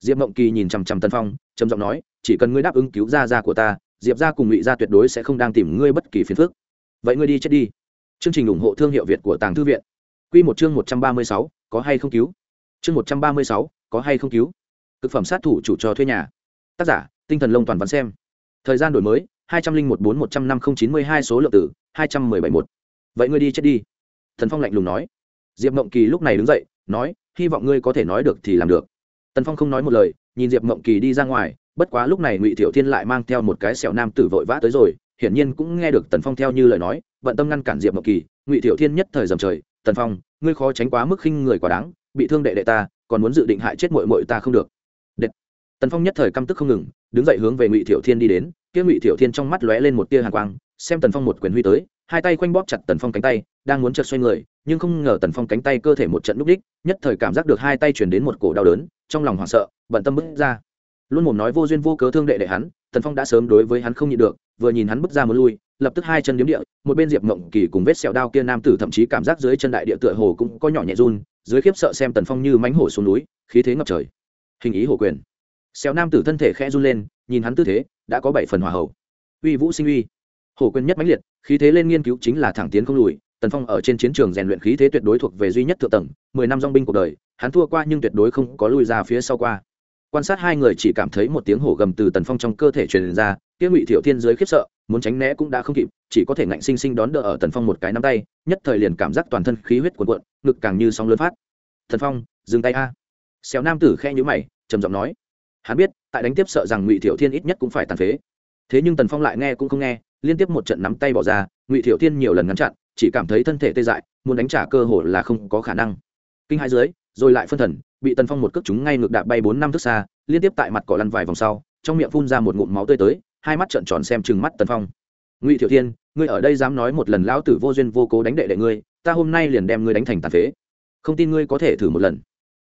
diệp mộng kỳ nhìn chằm chằm tân phong, trầm giọng nói, chỉ cần ngươi đáp ứng cứu gia gia của ta, diệp gia cùng ngụy gia tuyệt đối sẽ không đang tìm ngươi bất kỳ phiền phức. Vậy ngươi đi chết đi. Chương trình ủng hộ thương hiệu việt của tàng thư viện. Q một chương một trăm ba mươi sáu, có hay không cứu? Chương một trăm ba mươi sáu, có hay không cứu? Thực phẩm sát thủ chủ cho thuê nhà. Tác giả, tinh thần lông toàn văn xem. Thời gian đổi mới, hai trăm linh một bốn một trăm năm không chín mươi hai số lượng tử, hai trăm mười bảy một. Vậy ngươi đi chết đi. Thần phong lạnh lùng nói. Diệp mộng kỳ lúc này đứng dậy, nói, hy vọng ngươi có thể nói được thì làm được tần phong không nói một lời, nhìn diệp mộng kỳ đi ra ngoài, bất quá lúc này ngụy Tiểu thiên lại mang theo một cái sẹo nam tử vội vã tới rồi, hiển nhiên cũng nghe được tần phong theo như lời nói vận tâm ngăn cản diệp mộng kỳ, ngụy Tiểu thiên nhất thời dầm trời, tần phong, ngươi khó tránh quá mức khinh người quá đáng, bị thương đệ đệ ta, còn muốn dự định hại chết mội mội ta không được Đệ. tần phong nhất thời căm tức không ngừng, đứng dậy hướng về ngụy Tiểu thiên đi đến, kia ngụy Tiểu thiên trong mắt lóe lên một tia hàn quang, xem tần phong một quyền huy tới, hai tay quanh bóp chặt tần phong cánh tay, đang muốn chợt xoay người, nhưng không ngờ tần phong cánh tay cơ thể một trận núp đích, nhất thời cảm giác được hai tay chuyển đến một cổ đau đớn trong lòng hoảng sợ, bận tâm bước ra. Luôn mồm nói vô duyên vô cớ thương đệ đệ hắn, tần phong đã sớm đối với hắn không nhịn được, vừa nhìn hắn bước ra muốn lui, lập tức hai chân điếm địa, một bên diệp mộng kỳ cùng vết sẹo đao kia nam tử thậm chí cảm giác dưới chân đại địa tựa hồ cũng có nhỏ nhẹ run, dưới khiếp sợ xem tần phong như mánh hổ xuống núi, khí thế ngập trời. Hình ý hổ quyền. Xéo nam tử thân thể khẽ run lên, nhìn hắn tư thế, đã có bảy phần hòa hậu. Uy vũ sinh uy. Hổ quyền nhất mãnh liệt, khí thế lên nghiên cứu chính là thẳng tiến không lùi, tần phong ở trên chiến trường rèn luyện khí thế tuyệt đối thuộc về duy nhất thượng tầng, mười năm dong binh cuộc đời hắn thua qua nhưng tuyệt đối không có lui ra phía sau qua. Quan sát hai người chỉ cảm thấy một tiếng hổ gầm từ tần phong trong cơ thể truyền ra, kia ngụy thiệu thiên giới khiếp sợ, muốn tránh né cũng đã không kịp, chỉ có thể ngạnh sinh sinh đón đỡ ở tần phong một cái nắm tay, nhất thời liền cảm giác toàn thân khí huyết cuồn cuộn, ngực càng như sóng lớn phát. Tần phong, dừng tay a. Xéo nam tử khe nhữ mày, trầm giọng nói. Hắn biết, tại đánh tiếp sợ rằng ngụy thiệu thiên ít nhất cũng phải tàn phế. Thế nhưng tần phong lại nghe cũng không nghe, liên tiếp một trận nắm tay bỏ ra, ngụy thiệu thiên nhiều lần ngăn chặn, chỉ cảm thấy thân thể tê dại, muốn đánh trả cơ hội là không có khả năng. Kinh hai dưới rồi lại phân thần, bị tần phong một cước chúng ngay ngược đạp bay bốn năm thước xa, liên tiếp tại mặt cỏ lăn vài vòng sau, trong miệng phun ra một ngụm máu tươi tới, hai mắt trợn tròn xem chừng mắt tần phong. Ngụy thiệu thiên, ngươi ở đây dám nói một lần lão tử vô duyên vô cố đánh đệ đệ ngươi, ta hôm nay liền đem ngươi đánh thành tàn phế. Không tin ngươi có thể thử một lần.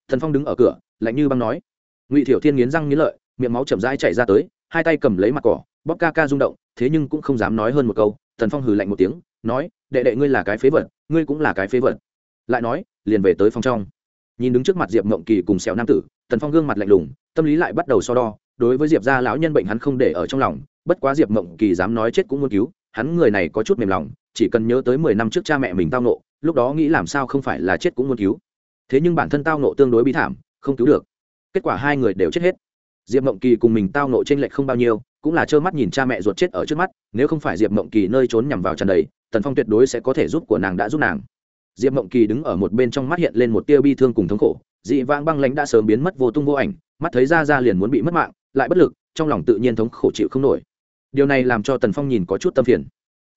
Thần phong đứng ở cửa, lạnh như băng nói. Ngụy thiệu thiên nghiến răng nghiến lợi, miệng máu chậm rãi chạy ra tới, hai tay cầm lấy mặt cỏ, bóp ca ca rung động, thế nhưng cũng không dám nói hơn một câu thần phong hừ lạnh một tiếng, nói, đệ đệ ngươi là cái phế vật, ngươi cũng là cái phế vật. Lại nói, liền về tới phòng trong nhìn đứng trước mặt diệp mộng kỳ cùng sẹo nam tử, tần phong gương mặt lạnh lùng, tâm lý lại bắt đầu so đo. Đối với diệp gia lão nhân bệnh hắn không để ở trong lòng, bất quá diệp mộng kỳ dám nói chết cũng muốn cứu, hắn người này có chút mềm lòng, chỉ cần nhớ tới mười năm trước cha mẹ mình tao nộ lúc đó nghĩ làm sao không phải là chết cũng muốn cứu. Thế nhưng bản thân tao nộ tương đối bi thảm, không cứu được. Kết quả hai người đều chết hết. Diệp mộng kỳ cùng mình tao nộ t r ê n lệch không bao nhiêu, cũng là trơ mắt nhìn cha mẹ ruột chết ở trước mắt, nếu không phải diệp mộng kỳ nơi trốn nhằm vào tràn đầy, tần phong tuyệt đối sẽ có thể giúp của nàng đã giúp nàng diệp mộng kỳ đứng ở một bên trong mắt hiện lên một tia bi thương cùng thống khổ, dị vãng băng lãnh đã sớm biến mất vô tung vô ảnh, mắt thấy ra ra liền muốn bị mất mạng, lại bất lực, trong lòng tự nhiên thống khổ chịu không nổi. Điều này làm cho tần phong nhìn có chút tâm phiền.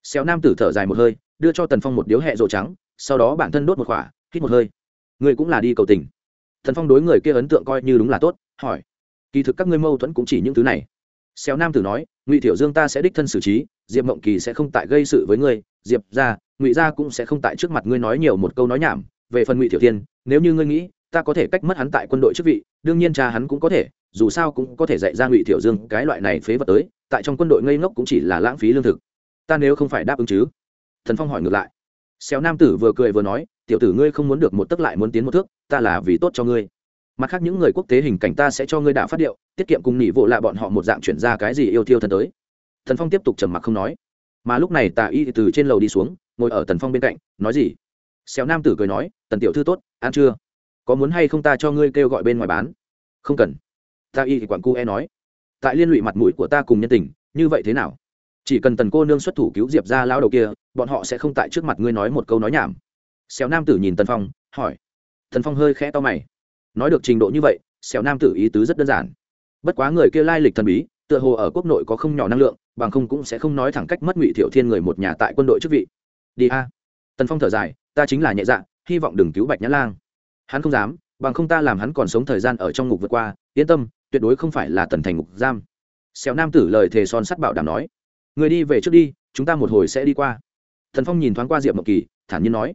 Xéo nam tử thở dài một hơi, đưa cho tần phong một điếu hẹ rộ trắng, sau đó bản thân đốt một khỏa hít một hơi. Ngươi cũng là đi cầu tình. Tần phong đối người kia ấn tượng coi như đúng là tốt, hỏi. Kỳ thực các ngươi mâu thuẫn cũng chỉ những thứ này. Xéo nam tử nói, ngụy tiểu dương ta sẽ đích thân xử trí diệp mộng kỳ sẽ không tại gây sự với ngươi, diệp ra ngụy gia cũng sẽ không tại trước mặt ngươi nói nhiều một câu nói nhảm. Về phần ngụy thiểu thiên, nếu như ngươi nghĩ, ta có thể cách mất hắn tại quân đội chức vị, đương nhiên cha hắn cũng có thể, dù sao cũng có thể dạy ra ngụy thiểu dương cái loại này phế vật tới, tại trong quân đội ngây ngốc cũng chỉ là lãng phí lương thực. Ta nếu không phải đáp ứng chứ? Thần phong hỏi ngược lại. Xéo nam tử vừa cười vừa nói, tiểu tử ngươi không muốn được một tấc lại muốn tiến một thước, ta là vì tốt cho ngươi. Mặt khác những người quốc tế hình cảnh ta sẽ cho ngươi đạo phát điệu, tiết kiệm cùng nỉ vộ lạ bọn họ một dạng chuyển ra cái gì yêu thiêu thần tới thần phong tiếp tục trầm mặc không nói. Mà lúc này tà y từ trên lầu đi xuống, ngồi ở tần phong bên cạnh, nói gì? Xéo nam tử cười nói, tần tiểu thư tốt, ăn chưa có muốn hay không ta cho ngươi kêu gọi bên ngoài bán? Không cần. Tạ y thì quản cu e nói, tại liên lụy mặt mũi của ta cùng nhân tình, như vậy thế nào? Chỉ cần tần cô nương xuất thủ cứu diệp ra lao đầu kia, bọn họ sẽ không tại trước mặt ngươi nói một câu nói nhảm. Xéo nam tử nhìn tần phong, hỏi. Tần phong hơi khẽ to mày. Nói được trình độ như vậy xéo nam tử ý tứ rất đơn giản. Bất quá người kia lai lịch thần bí, tựa hồ ở quốc nội có không nhỏ năng lượng bằng không cũng sẽ không nói thẳng cách mất ngụy thiệu thiên người một nhà tại quân đội chức vị. Đi a. Tần phong thở dài, ta chính là nhẹ dạ hy vọng đừng cứu bạch nhã lang. Hắn không dám, bằng không ta làm hắn còn sống thời gian ở trong ngục vượt qua, yên tâm, tuyệt đối không phải là tần thành ngục giam. Xéo nam tử lời thề son sắt bảo đảm nói, người đi về trước đi, chúng ta một hồi sẽ đi qua. Thần phong nhìn thoáng qua diệp mộng kỳ, thản nhiên nói.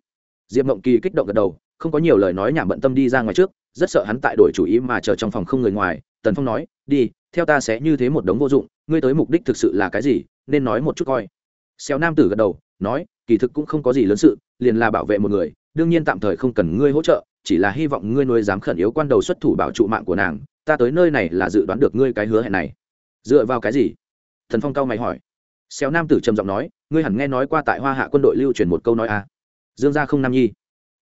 Diệp mộng kỳ kích động gật đầu, không có nhiều lời nói nhảm bận tâm đi ra ngoài trước, rất sợ hắn tại đổi chủ ý mà chờ trong phòng không người ngoài. Tần phong nói, đi, theo ta sẽ như thế một đống vô dụng ngươi tới mục đích thực sự là cái gì, nên nói một chút coi. Xéo nam tử gật đầu, nói, kỳ thực cũng không có gì lớn sự, liền là bảo vệ một người, đương nhiên tạm thời không cần ngươi hỗ trợ, chỉ là hy vọng ngươi nuôi dám khẩn yếu quan đầu xuất thủ bảo trụ mạng của nàng, ta tới nơi này là dự đoán được ngươi cái hứa hẹn này. Dựa vào cái gì? Thần phong cao mày hỏi. Xéo nam tử trầm giọng nói, ngươi hẳn nghe nói qua tại hoa hạ quân đội lưu truyền một câu nói a à. dương gia không nam nhi.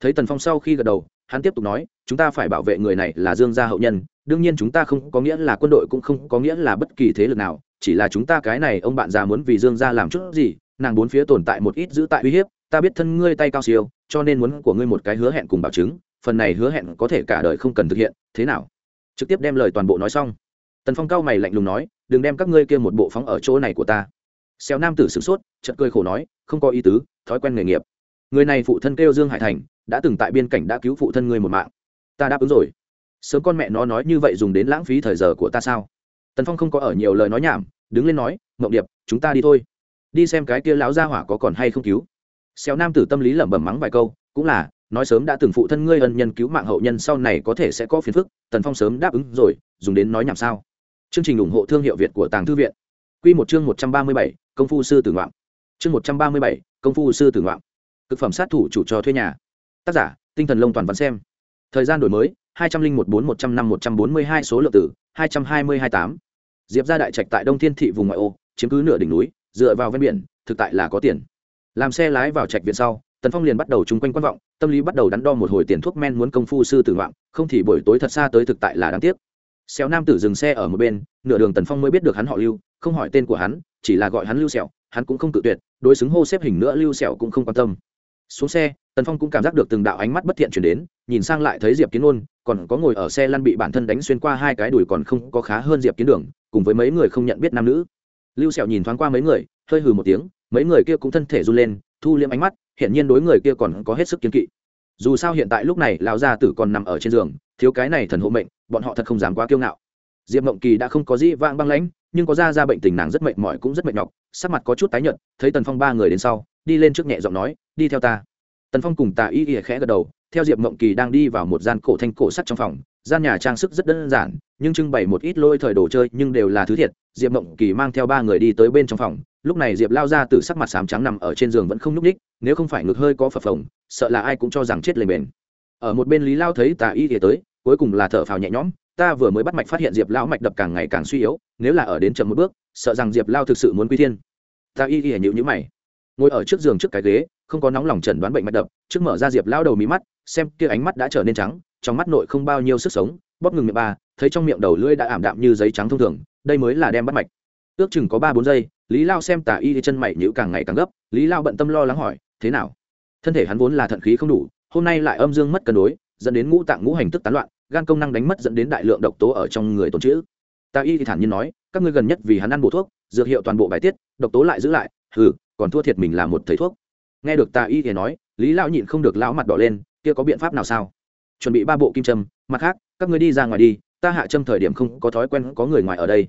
Thấy tần phong sau khi gật đầu, hắn tiếp tục nói, chúng ta phải bảo vệ người này là dương gia hậu nhân, đương nhiên chúng ta không có nghĩa là quân đội cũng không có nghĩa là bất kỳ thế lực nào chỉ là chúng ta cái này, ông bạn già muốn vì dương gia làm chút gì, nàng bốn phía tồn tại một ít giữ tại uy hiếp, ta biết thân ngươi tay cao siêu, cho nên muốn của ngươi một cái hứa hẹn cùng bảo chứng, phần này hứa hẹn có thể cả đời không cần thực hiện, thế nào? Trực tiếp đem lời toàn bộ nói xong. Tần phong cao mày lạnh lùng nói, đừng đem các ngươi kia một bộ phóng ở chỗ này của ta. Xéo nam tử sửng sốt, chợt cười khổ nói, không có ý tứ, thói quen nghề nghiệp. Người này phụ thân kêu dương hải thành, đã từng tại biên cảnh đã cứu phụ thân ngươi một mạng. Ta đáp ứng rồi. Sớm con mẹ nó nói như vậy dùng đến lãng phí thời giờ của ta sao? Tần phong không có ở nhiều lời nói nhảm, đứng lên nói mộng điệp, chúng ta đi thôi. Đi xem cái kia lão gia hỏa có còn hay không cứu. Xéo nam tử tâm lý lẩm bẩm mắng vài câu, cũng là, nói sớm đã từng phụ thân ngươi ân nhân cứu mạng hậu nhân sau này có thể sẽ có phiền phức, tần phong sớm đáp ứng rồi, dùng đến nói nhảm sao? Chương trình ủng hộ thương hiệu việt của tàng thư viện. Q một chương một trăm ba mươi bảy, công phu sư tử ngoạm. Chương một trăm ba mươi bảy, công phu sư tử ngoạm. Thực phẩm sát thủ chủ trò thuê nhà. Tác giả, tinh thần lông toàn văn xem. Thời gian đổi mới, hai trăm linh một bốn một trăm năm một trăm bốn mươi hai số lượng tử, hai trăm hai mươi hai tám diệp ra đại trạch tại đông thiên thị vùng ngoại ô, chiếm cứ nửa đỉnh núi, dựa vào ven biển, thực tại là có tiền. Làm xe lái vào trạch viện sau, tần phong liền bắt đầu chung quanh quan vọng, tâm lý bắt đầu đắn đo một hồi tiền thuốc men muốn công phu sư tử ngoạn, không thì buổi tối thật xa tới thực tại là đáng tiếc. Xéo nam tử dừng xe ở một bên, nửa đường tần phong mới biết được hắn họ lưu, không hỏi tên của hắn, chỉ là gọi hắn lưu sẹo, hắn cũng không tự tuyệt, đối xứng hô xếp hình nữa lưu sẹo cũng không quan tâm. Xuống xe tần phong cũng cảm giác được từng đạo ánh mắt bất thiện chuyển đến, nhìn sang lại thấy diệp kiến ôn còn có ngồi ở xe lăn bị bản thân đánh xuyên qua hai cái đùi còn không có khá hơn diệp kiến đường, cùng với mấy người không nhận biết nam nữ. Lưu sẹo nhìn thoáng qua mấy người, hơi hừ một tiếng, mấy người kia cũng thân thể run lên, thu liêm ánh mắt, hiển nhiên đối người kia còn có hết sức kiên kỵ. Dù sao hiện tại lúc này lão gia tử còn nằm ở trên giường, thiếu cái này thần hộ mệnh, bọn họ thật không dám quá kiêu ngạo. Diệp mộng kỳ đã không có gì vang băng lãnh, nhưng có ra ra bệnh tình nàng rất mệt mỏi cũng rất mệt nhọc, sắc mặt có chút tái nhợt, thấy tần phong ba người đến sau, đi lên trước nhẹ giọng nói, đi theo ta tần phong cùng tà y ỉa khẽ gật đầu, theo diệp mộng kỳ đang đi vào một gian cổ thanh cổ sắt trong phòng, gian nhà trang sức rất đơn giản, nhưng trưng bày một ít lôi thời đồ chơi, nhưng đều là thứ thiệt. Diệp mộng kỳ mang theo ba người đi tới bên trong phòng, lúc này diệp lao ra từ sắc mặt sám trắng nằm ở trên giường vẫn không nhúc ních nếu không phải ngực hơi có phập phồng, sợ là ai cũng cho rằng chết lềnh bền. Ở một bên lý lao thấy tà y ỉa tới, cuối cùng là thở phào nhẹ nhõm, ta vừa mới bắt mạch phát hiện diệp lão mạch đập càng ngày càng suy yếu, nếu là ở đến chậm một bước, sợ rằng diệp lao thực sự muốn quy thiên. Ta y ỉa nhịu nhữ mày, ngồi ở trước giường trước cái ghế không có nóng lòng chẩn đoán bệnh mạch đập, trước mở ra diệp lao đầu mí mắt, xem kia ánh mắt đã trở nên trắng, trong mắt nội không bao nhiêu sức sống, bóp ngừng miệng ba, thấy trong miệng đầu lưỡi đã ảm đạm như giấy trắng thông thường, đây mới là đem bắt mạch. Ước chừng có ba bốn giây, lý lao xem tả y chân mày nhữ càng ngày càng gấp, lý lao bận tâm lo lắng hỏi, thế nào? Thân thể hắn vốn là thận khí không đủ, hôm nay lại âm dương mất cân đối, dẫn đến ngũ tạng ngũ hành tức tán loạn, gan công năng đánh mất dẫn đến đại lượng độc tố ở trong người tồn trữ. Tà y thì thản nhiên nói, các ngươi gần nhất vì hắn ăn bổ thuốc, dược hiệu toàn bộ bài tiết, độc tố lại giữ lại, hừ, còn thua thiệt mình là một thầy thuốc nghe được tà y thì nói, lý lão nhịn không được lão mặt đỏ lên, kia có biện pháp nào sao? Chuẩn bị ba bộ kim châm, mặt khác, các ngươi đi ra ngoài đi, ta hạ châm thời điểm không có thói quen có người ngoài ở đây.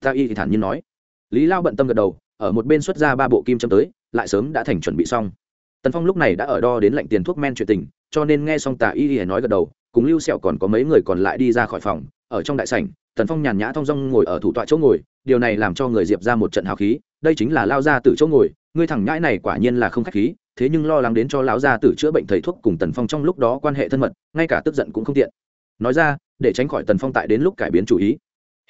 Tà y thì thản nhiên nói. Lý lao bận tâm gật đầu, ở một bên xuất ra ba bộ kim châm tới, lại sớm đã thành chuẩn bị xong. Tần phong lúc này đã ở đo đến lệnh tiền thuốc men chuyện tình, cho nên nghe xong tà y y nói gật đầu, cùng lưu sẹo còn có mấy người còn lại đi ra khỏi phòng, ở trong đại sảnh, tần phong nhàn nhã thong dong ngồi ở thủ tọa chỗ ngồi, điều này làm cho người diệp ra một trận hào khí, đây chính là lao ra từ chỗ ngồi ngươi thẳng nhãi này quả nhiên là không khách khí, thế nhưng lo lắng đến cho lão gia tử chữa bệnh thầy thuốc cùng tần phong trong lúc đó quan hệ thân mật, ngay cả tức giận cũng không tiện. Nói ra, để tránh khỏi tần phong tại đến lúc cải biến chủ ý.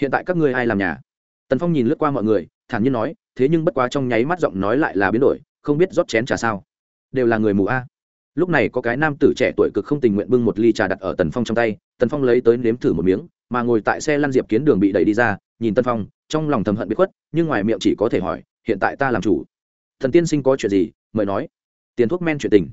Hiện tại các ngươi ai làm nhà? Tần phong nhìn lướt qua mọi người, thản nhiên nói, thế nhưng bất quá trong nháy mắt giọng nói lại là biến đổi, không biết rót chén trà sao? Đều là người mù a. Lúc này có cái nam tử trẻ tuổi cực không tình nguyện bưng một ly trà đặt ở tần phong trong tay, tần phong lấy tới nếm thử một miếng, mà ngồi tại xe lăn diệp kiến đường bị đẩy đi ra, nhìn tần phong, trong lòng thầm hận bị khuất, nhưng ngoài miệng chỉ có thể hỏi, hiện tại ta làm chủ? Thần tiên sinh có chuyện gì, mời nói. Tiền thuốc men chuyện tình.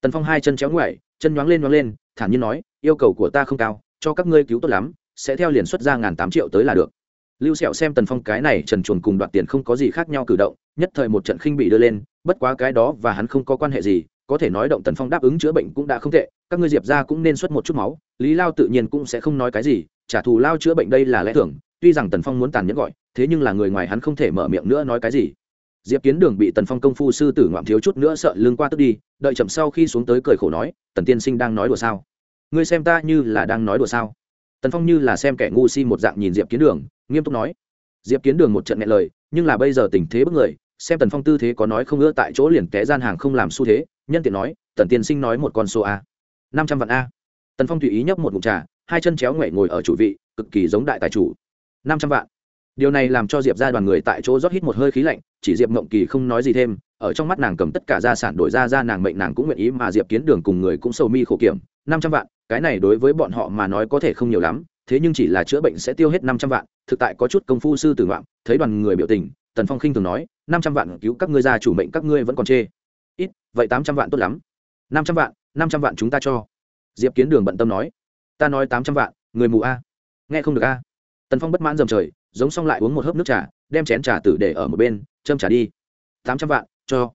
Tần phong hai chân chéo ngoại chân nhoáng lên nhoáng lên, thản nhiên nói, yêu cầu của ta không cao, cho các ngươi cứu tốt lắm, sẽ theo liền xuất ra ngàn tám triệu tới là được. Lưu sẹo xem tần phong cái này trần chuồn cùng đoạt tiền không có gì khác nhau cử động, nhất thời một trận khinh bị đưa lên, bất quá cái đó và hắn không có quan hệ gì, có thể nói động tần phong đáp ứng chữa bệnh cũng đã không tệ, các ngươi diệp ra cũng nên xuất một chút máu, lý lao tự nhiên cũng sẽ không nói cái gì, trả thù lao chữa bệnh đây là lẽ thường, tuy rằng tần phong muốn tàn nhẫn gọi, thế nhưng là người ngoài hắn không thể mở miệng nữa nói cái gì diệp kiến đường bị tần phong công phu sư tử ngoạm thiếu chút nữa sợ lương qua tức đi, đợi chậm sau khi xuống tới cười khổ nói, tần tiên sinh đang nói đùa sao? Ngươi xem ta như là đang nói đùa sao? Tần phong như là xem kẻ ngu si một dạng nhìn diệp kiến đường, nghiêm túc nói. Diệp kiến đường một trận nghe lời, nhưng là bây giờ tình thế bất người, xem tần phong tư thế có nói không ưa tại chỗ liền té gian hàng không làm xu thế, nhân tiện nói, tần tiên sinh nói một con số a. Năm trăm vạn a. Tần phong tùy ý nhấp một mụn trà, hai chân chéo ngoệ ngồi ở chủ vị, cực kỳ giống đại tài chủ. Năm trăm vạn điều này làm cho diệp ra đoàn người tại chỗ rót hít một hơi khí lạnh, chỉ diệp mộng kỳ không nói gì thêm, ở trong mắt nàng cầm tất cả gia sản đổi ra ra nàng mệnh nàng cũng nguyện ý mà diệp kiến đường cùng người cũng sầu mi khổ kiểm, năm trăm vạn, cái này đối với bọn họ mà nói có thể không nhiều lắm, thế nhưng chỉ là chữa bệnh sẽ tiêu hết năm trăm vạn, thực tại có chút công phu sư tử ngoạm, thấy đoàn người biểu tình, tần phong khinh thường nói, năm trăm vạn cứu các ngươi ra chủ mệnh các ngươi vẫn còn chê. Ít, vậy tám trăm vạn tốt lắm. năm trăm vạn, năm trăm vạn chúng ta cho. Diệp kiến đường bận tâm nói. Ta nói tám trăm vạn, người mù a. Nghe không được a. Tần phong bất mãn dầm trời giống xong lại uống một hớp nước trà, đem chén trà tử để ở một bên, châm trà đi. Tám trăm vạn, cho.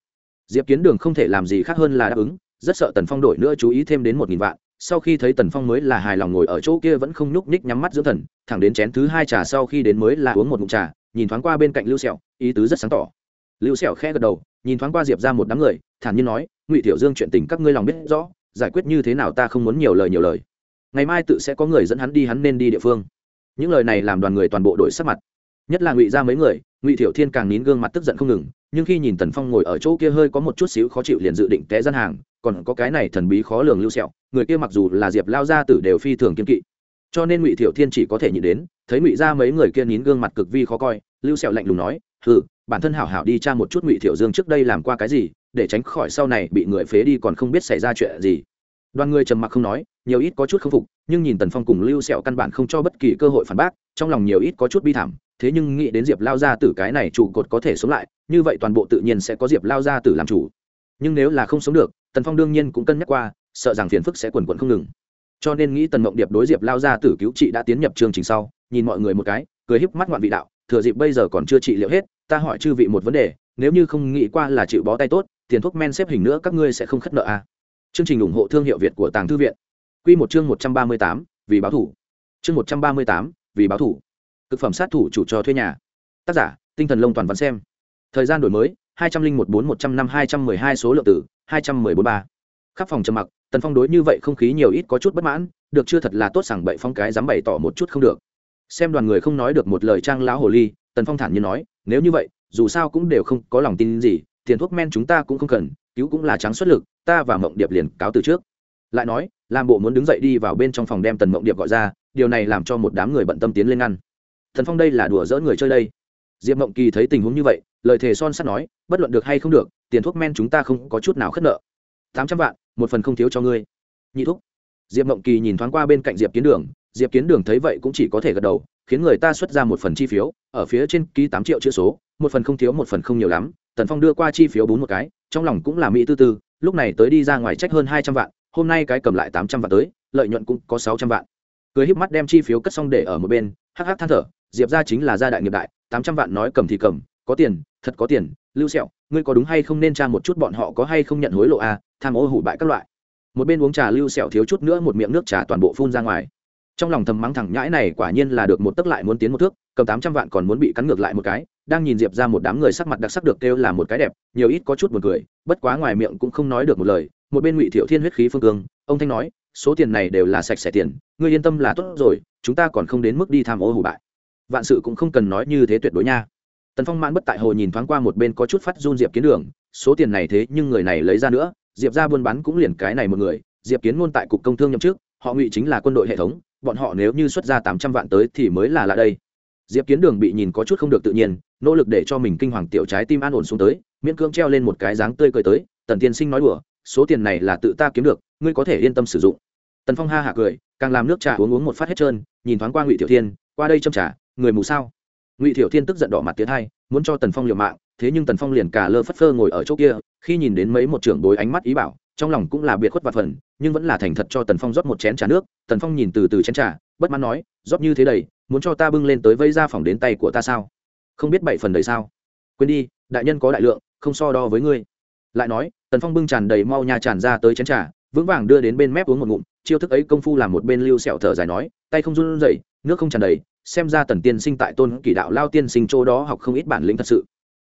Diệp kiến đường không thể làm gì khác hơn là đáp ứng, rất sợ tần phong đổi nữa chú ý thêm đến một nghìn vạn, sau khi thấy tần phong mới là hài lòng ngồi ở chỗ kia vẫn không nhúc nhích nhắm mắt dưỡng thần, thẳng đến chén thứ hai trà sau khi đến mới là uống một ngụm trà, nhìn thoáng qua bên cạnh lưu sẹo, ý tứ rất sáng tỏ. Lưu sẹo khẽ gật đầu, nhìn thoáng qua diệp ra một đám người, thản nhiên nói, ngụy tiểu dương chuyện tình các ngươi lòng biết rõ, giải quyết như thế nào ta không muốn nhiều lời nhiều lời. Ngày mai tự sẽ có người dẫn hắn đi, hắn nên đi địa phương những lời này làm đoàn người toàn bộ đổi sắc mặt. Nhất là ngụy ra mấy người, ngụy thiểu thiên càng nín gương mặt tức giận không ngừng, nhưng khi nhìn tần phong ngồi ở chỗ kia hơi có một chút xíu khó chịu liền dự định té gian hàng, còn có cái này thần bí khó lường lưu sẹo, người kia mặc dù là diệp lao gia tử đều phi thường kiên kỵ. Cho nên ngụy thiểu thiên chỉ có thể nhìn đến, thấy ngụy ra mấy người kia nín gương mặt cực vi khó coi, lưu sẹo lạnh lùng nói ừ bản thân hảo hảo đi tra một chút ngụy thiểu dương trước đây làm qua cái gì, để tránh khỏi sau này bị người phế đi còn không biết xảy ra chuyện gì. Đoàn người trầm mặc không nói, nhiều ít có chút k phục nhưng nhìn tần phong cùng lưu sẹo căn bản không cho bất kỳ cơ hội phản bác, trong lòng nhiều ít có chút bi thảm, thế nhưng nghĩ đến diệp lao gia tử cái này trụ cột có thể sống lại, như vậy toàn bộ tự nhiên sẽ có diệp lao gia tử làm chủ. Nhưng nếu là không sống được, tần phong đương nhiên cũng cân nhắc qua, sợ rằng phiền phức sẽ quần quận không ngừng. Cho nên nghĩ tần mộng điệp đối diệp lao gia tử cứu trị đã tiến nhập chương trình sau, nhìn mọi người một cái, cười híp mắt ngoạn vị đạo, thừa dịp bây giờ còn chưa trị liệu hết, ta hỏi chư vị một vấn đề, nếu như không nghĩ qua là chịu bó tay tốt, tiền thuốc men xếp hình nữa các ngươi sẽ không khất nợ à. chương trình ủng hộ thương hiệu việt của tàng thư viện. Quy một chương một trăm ba mươi tám, vì báo thủ. Chương một trăm ba mươi tám, vì báo thủ. Cực phẩm sát thủ chủ cho thuê nhà. Tác giả, tinh thần lông toàn văn xem. Thời gian đổi mới, hai trăm linh một bốn một trăm năm hai trăm mười hai số lượng tử hai trăm mười bốn ba. Khắp phòng trầm mặc, tần phong đối như vậy không khí nhiều ít có chút bất mãn, được chưa thật là tốt sảng bậy phong cái dám bày tỏ một chút không được. Xem đoàn người không nói được một lời trang lão hồ ly, tần phong thản nhiên nói, nếu như vậy, dù sao cũng đều không có lòng tin gì, tiền thuốc men chúng ta cũng không cần, cứu cũng là trắng xuất lực, ta và mộng điệp liền cáo từ trước. Lại nói làm bộ muốn đứng dậy đi vào bên trong phòng đem tần mộng điệp gọi ra, điều này làm cho một đám người bận tâm tiến lên ngăn. Thần phong đây là đùa dỡ người chơi đây. Diệp mộng kỳ thấy tình huống như vậy, lời thề son sắt nói, bất luận được hay không được, tiền thuốc men chúng ta không có chút nào khất nợ. Tám trăm vạn, một phần không thiếu cho ngươi. Nhị thúc. Diệp mộng kỳ nhìn thoáng qua bên cạnh diệp kiến đường, diệp kiến đường thấy vậy cũng chỉ có thể gật đầu, khiến người ta xuất ra một phần chi phiếu, ở phía trên ký tám triệu chữ số, một phần không thiếu, một phần không nhiều lắm. Tần phong đưa qua chi phiếu bốn một cái, trong lòng cũng là mỹ tư tư, lúc này tới đi ra ngoài trách hơn hai trăm vạn hôm nay cái cầm lại tám trăm vạn tới, lợi nhuận cũng có sáu trăm vạn. Cười híp mắt đem chi phiếu cất xong để ở một bên, hắc hắc than thở, diệp ra chính là gia đại nghiệp đại, tám trăm vạn nói cầm thì cầm, có tiền, thật có tiền, lưu sẹo, ngươi có đúng hay không nên tra một chút bọn họ có hay không nhận hối lộ à tham ô hủ bại các loại. Một bên uống trà lưu sẹo thiếu chút nữa một miệng nước trà toàn bộ phun ra ngoài. Trong lòng thầm mắng thẳng nhãi này quả nhiên là được một tấc lại muốn tiến một thước, cầm tám trăm vạn còn muốn bị cắn ngược lại một cái, đang nhìn diệp ra một đám người sắc mặt đặc sắc được kêu là một cái đẹp, nhiều ít có chút buồn cười, bất quá ngoài miệng cũng không nói được một lời một bên ngụy thiệu thiên huyết khí phương cương, ông thanh nói, số tiền này đều là sạch sẽ tiền, ngươi yên tâm là tốt rồi, chúng ta còn không đến mức đi tham ô hủ bại. Vạn sự cũng không cần nói như thế tuyệt đối nha. Tần phong mãn bất tại hồ nhìn thoáng qua một bên có chút phát run diệp kiến đường, số tiền này thế nhưng người này lấy ra nữa, diệp ra buôn bán cũng liền cái này một người, diệp kiến ngôn tại cục công thương nhậm trước họ ngụy chính là quân đội hệ thống, bọn họ nếu như xuất ra tám trăm vạn tới thì mới là lạ đây. Diệp kiến đường bị nhìn có chút không được tự nhiên, nỗ lực để cho mình kinh hoàng tiểu trái tim an ổn xuống tới, miễn cưỡng treo lên một cái dáng tươi cười tới, tần tiên sinh nói đùa số tiền này là tự ta kiếm được, ngươi có thể yên tâm sử dụng. Tần phong ha hạ cười, càng làm nước trà uống uống một phát hết trơn, nhìn thoáng qua ngụy tiểu thiên, qua đây châm trà, người mù sao? Ngụy tiểu thiên tức giận đỏ mặt tiến hai, muốn cho tần phong liều mạng, thế nhưng tần phong liền cả lơ phất phơ ngồi ở chỗ kia, khi nhìn đến mấy một trưởng bối ánh mắt ý bảo, trong lòng cũng là biệt khuất vặt phần, nhưng vẫn là thành thật cho tần phong rót một chén trà nước, tần phong nhìn từ từ chén trà, bất mãn nói, rót như thế đầy, muốn cho ta bưng lên tới vây ra phòng đến tay của ta sao? Không biết bảy phần đầy sao? Quên đi, đại nhân có đại lượng, không so đo với ngươi. Lại nói tần phong bưng tràn đầy mau nha tràn ra tới chén trà, vững vàng đưa đến bên mép uống một ngụm, chiêu thức ấy công phu làm một bên lưu sẹo thở dài nói, tay không run rẩy, nước không tràn đầy, xem ra tần tiên sinh tại tôn kỷ đạo lao tiên sinh chỗ đó học không ít bản lĩnh thật sự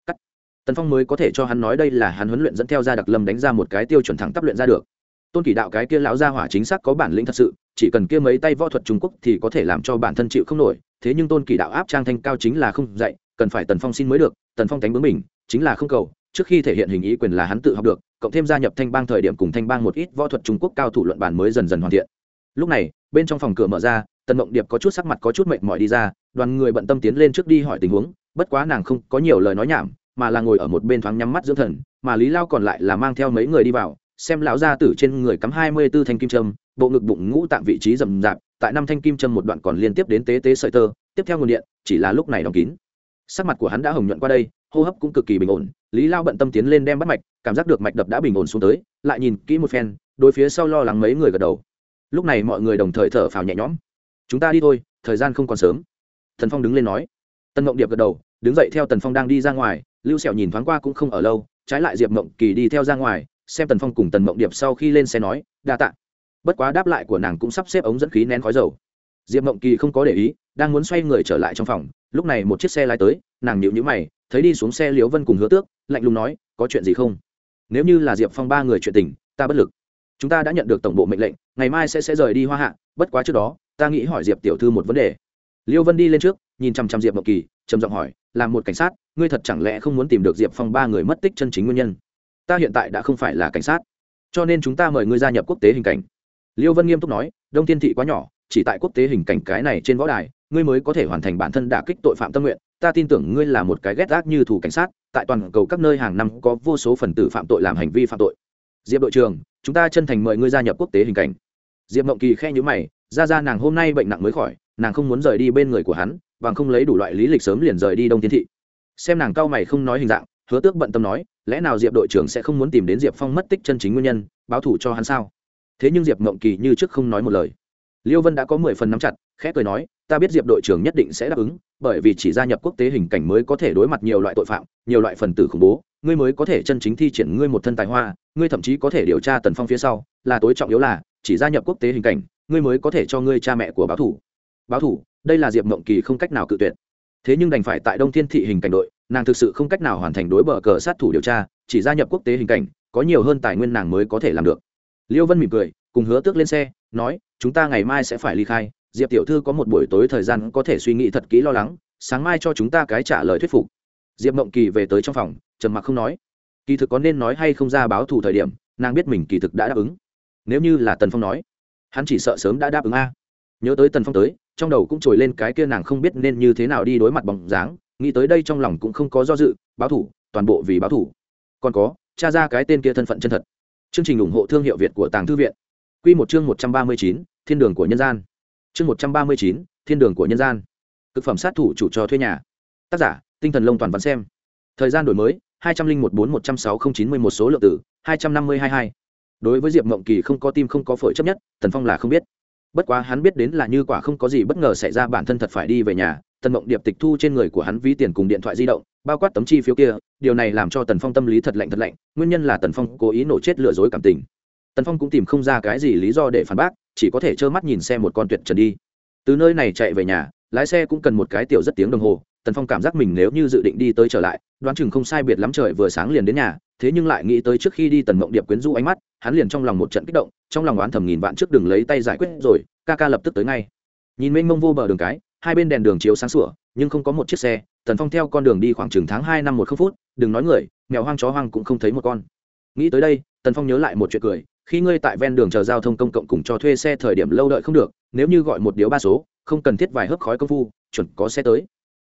Cắt. tần phong mới có thể cho hắn nói đây là hắn huấn luyện dẫn theo ra đặc lâm đánh ra một cái tiêu chuẩn thẳng tắp luyện ra được tôn kỷ đạo cái kia lão gia hỏa chính xác có bản lĩnh thật sự, chỉ cần kia mấy tay võ thuật trung quốc thì có thể làm cho bản thân chịu không nổi, thế nhưng tôn kỷ đạo áp trang thanh cao chính là không dạy, cần phải tần phong xin mới được, tần phong đánh bướng mình, chính là không cầu, trước khi thể hiện hình ý quyền là hắn tự học được cộng thêm gia nhập thanh bang thời điểm cùng thanh bang một ít võ thuật trung quốc cao thủ luận bàn mới dần dần hoàn thiện. Lúc này, bên trong phòng cửa mở ra, tần mộng điệp có chút sắc mặt có chút mệt mỏi đi ra, đoàn người bận tâm tiến lên trước đi hỏi tình huống, bất quá nàng không có nhiều lời nói nhảm, mà là ngồi ở một bên thoáng nhắm mắt dưỡng thần, mà lý lao còn lại là mang theo mấy người đi vào, xem lão gia tử trên người cắm hai mươi b ố thanh kim trâm bộ ngực bụng ngũ tạm vị trí rầm rạp, tại năm thanh kim trâm một đoạn còn liên tiếp đến tế tế sợi tơ, tiếp theo nguồn điện, chỉ là lúc này đóng kín. Sắc mặt của hắn đã hồng nhuận qua đây hô hấp cũng cực kỳ bình ổn, lý lao bận tâm tiến lên đem bắt mạch, cảm giác được mạch đập đã bình ổn xuống tới, lại nhìn kỹ một phen, đối phía sau lo lắng mấy người gật đầu. Lúc này mọi người đồng thời thở phào nhẹ nhõm. Chúng ta đi thôi, thời gian không còn sớm. Thần phong đứng lên nói. Tân mộng điệp gật đầu, đứng dậy theo tần phong đang đi ra ngoài, lưu sẹo nhìn thoáng qua cũng không ở lâu, trái lại diệp mộng kỳ đi theo ra ngoài, xem tần phong cùng tần mộng điệp sau khi lên xe nói, đa tạ. Bất quá đáp lại của nàng cũng sắp xếp ống dẫn khí nén khói dầu diệp mộng kỳ không có để ý, đang muốn xoay người trở lại trong phòng, lúc này một chiếc xe lái tới, nàng nhịu nhữ mày, thấy đi xuống xe liễu vân cùng hứa tước, lạnh lùng nói, có chuyện gì không? Nếu như là diệp phong ba người chuyện tình, ta bất lực. Chúng ta đã nhận được tổng bộ mệnh lệnh, ngày mai sẽ sẽ rời đi hoa hạ, bất quá trước đó, ta nghĩ hỏi diệp tiểu thư một vấn đề. Liêu vân đi lên trước, nhìn chăm chăm diệp mộng kỳ, trầm giọng hỏi làm một cảnh sát, ngươi thật chẳng lẽ không muốn tìm được diệp phong ba người mất tích chân chính nguyên nhân? Ta hiện tại đã không phải là cảnh sát, cho nên chúng ta mời ngươi gia nhập quốc tế hình cảnh. Liêu vân nghiêm túc nói, đông thiên thị quá nhỏ chỉ tại quốc tế hình cảnh cái này trên võ đài, ngươi mới có thể hoàn thành bản thân đả kích tội phạm tâm nguyện. Ta tin tưởng ngươi là một cái ghét ác như thủ cảnh sát, tại toàn cầu các nơi hàng năm có vô số phần tử phạm tội làm hành vi phạm tội. Diệp đội trưởng, chúng ta chân thành mời ngươi gia nhập quốc tế hình cảnh. Diệp mộng kỳ khe nhữ mày, ra ra nàng hôm nay bệnh nặng mới khỏi, nàng không muốn rời đi bên người của hắn và không lấy đủ loại lý lịch sớm liền rời đi đông tiến thị. Xem nàng cao mày không nói hình dạng, hứa tước bận tâm nói, lẽ nào diệp đội trưởng sẽ không muốn tìm đến diệp phong mất tích chân chính nguyên nhân, báo thủ cho hắn sao? Thế nhưng diệp mộng kỳ như trước không nói một lời liêu vân đã có mười phần nắm chặt, khẽ cười nói, ta biết diệp đội trưởng nhất định sẽ đáp ứng, bởi vì chỉ gia nhập quốc tế hình cảnh mới có thể đối mặt nhiều loại tội phạm, nhiều loại phần tử khủng bố, ngươi mới có thể chân chính thi triển ngươi một thân tài hoa, ngươi thậm chí có thể điều tra tần phong phía sau, là tối trọng yếu là, chỉ gia nhập quốc tế hình cảnh, ngươi mới có thể cho ngươi cha mẹ của báo thủ. Báo thủ? Đây là diệp mộng kỳ không cách nào cự tuyệt. Thế nhưng đành phải tại đông thiên thị hình cảnh đội, nàng thực sự không cách nào hoàn thành đối bờ cờ sát thủ điều tra, chỉ gia nhập quốc tế hình cảnh, có nhiều hơn tài nguyên nàng mới có thể làm được. Liêu vân mỉm cười cùng hứa tước lên xe, nói, chúng ta ngày mai sẽ phải ly khai, diệp tiểu thư có một buổi tối thời gian có thể suy nghĩ thật kỹ lo lắng, sáng mai cho chúng ta cái trả lời thuyết phục. Diệp mộng kỳ về tới trong phòng, trầm mặc không nói. Kỳ thực có nên nói hay không ra báo thù thời điểm, nàng biết mình kỳ thực đã đáp ứng. Nếu như là tần phong nói, hắn chỉ sợ sớm đã đáp ứng a. Nhớ tới tần phong tới, trong đầu cũng trồi lên cái kia nàng không biết nên như thế nào đi đối mặt bóng dáng, nghĩ tới đây trong lòng cũng không có do dự, báo thủ toàn bộ vì báo thủ còn có, tra ra cái tên kia thân phận chân thật. Chương trình ủng hộ thương hiệu việt của tàng thư viện. Quy một chương một trăm ba mươi chín, thiên đường của nhân gian. Chương một trăm ba mươi chín, thiên đường của nhân gian. Cực phẩm sát thủ chủ cho thuê nhà. Tác giả, tinh thần lông toàn văn xem. Thời gian đổi mới, hai trăm linh một bốn một trăm sáu không chín mươi một số lượng tử hai trăm năm mươi hai hai. Đối với diệp mộng kỳ không có tim không có phổi chấp nhất, tần phong là không biết. Bất quá hắn biết đến là như quả không có gì bất ngờ xảy ra bản thân thật phải đi về nhà, tần mộng điệp tịch thu trên người của hắn ví tiền cùng điện thoại di động, bao quát tấm chi phiếu kia, điều này làm cho tần phong tâm lý thật lạnh thật lạnh, nguyên nhân là tần phong cố ý nổ chết lừa dối cảm tình tần phong cũng tìm không ra cái gì lý do để phản bác, chỉ có thể trơ mắt nhìn xe một con tuyệt trần đi. Từ nơi này chạy về nhà, lái xe cũng cần một cái tiểu rất tiếng đồng hồ, tần phong cảm giác mình nếu như dự định đi tới trở lại, đoán chừng không sai biệt lắm trời vừa sáng liền đến nhà, thế nhưng lại nghĩ tới trước khi đi tần mộng điệp quyến rũ ánh mắt, hắn liền trong lòng một trận kích động, trong lòng oán thầm nghìn vạn trước đường lấy tay giải quyết rồi, ca ca lập tức tới ngay. Nhìn mênh mông vô bờ đường cái, hai bên đèn đường chiếu sáng sủa, nhưng không có một chiếc xe, tần phong theo con đường đi khoảng chừng tháng hai năm một phút, đừng nói người, mèo hoang chó hoang cũng không thấy một con. Nghĩ tới đây, tần phong nhớ lại một chuyện cười khi ngươi tại ven đường chờ giao thông công cộng cùng cho thuê xe thời điểm lâu đợi không được, nếu như gọi một điếu ba số, không cần thiết vài hớp khói công phu, chuẩn có xe tới.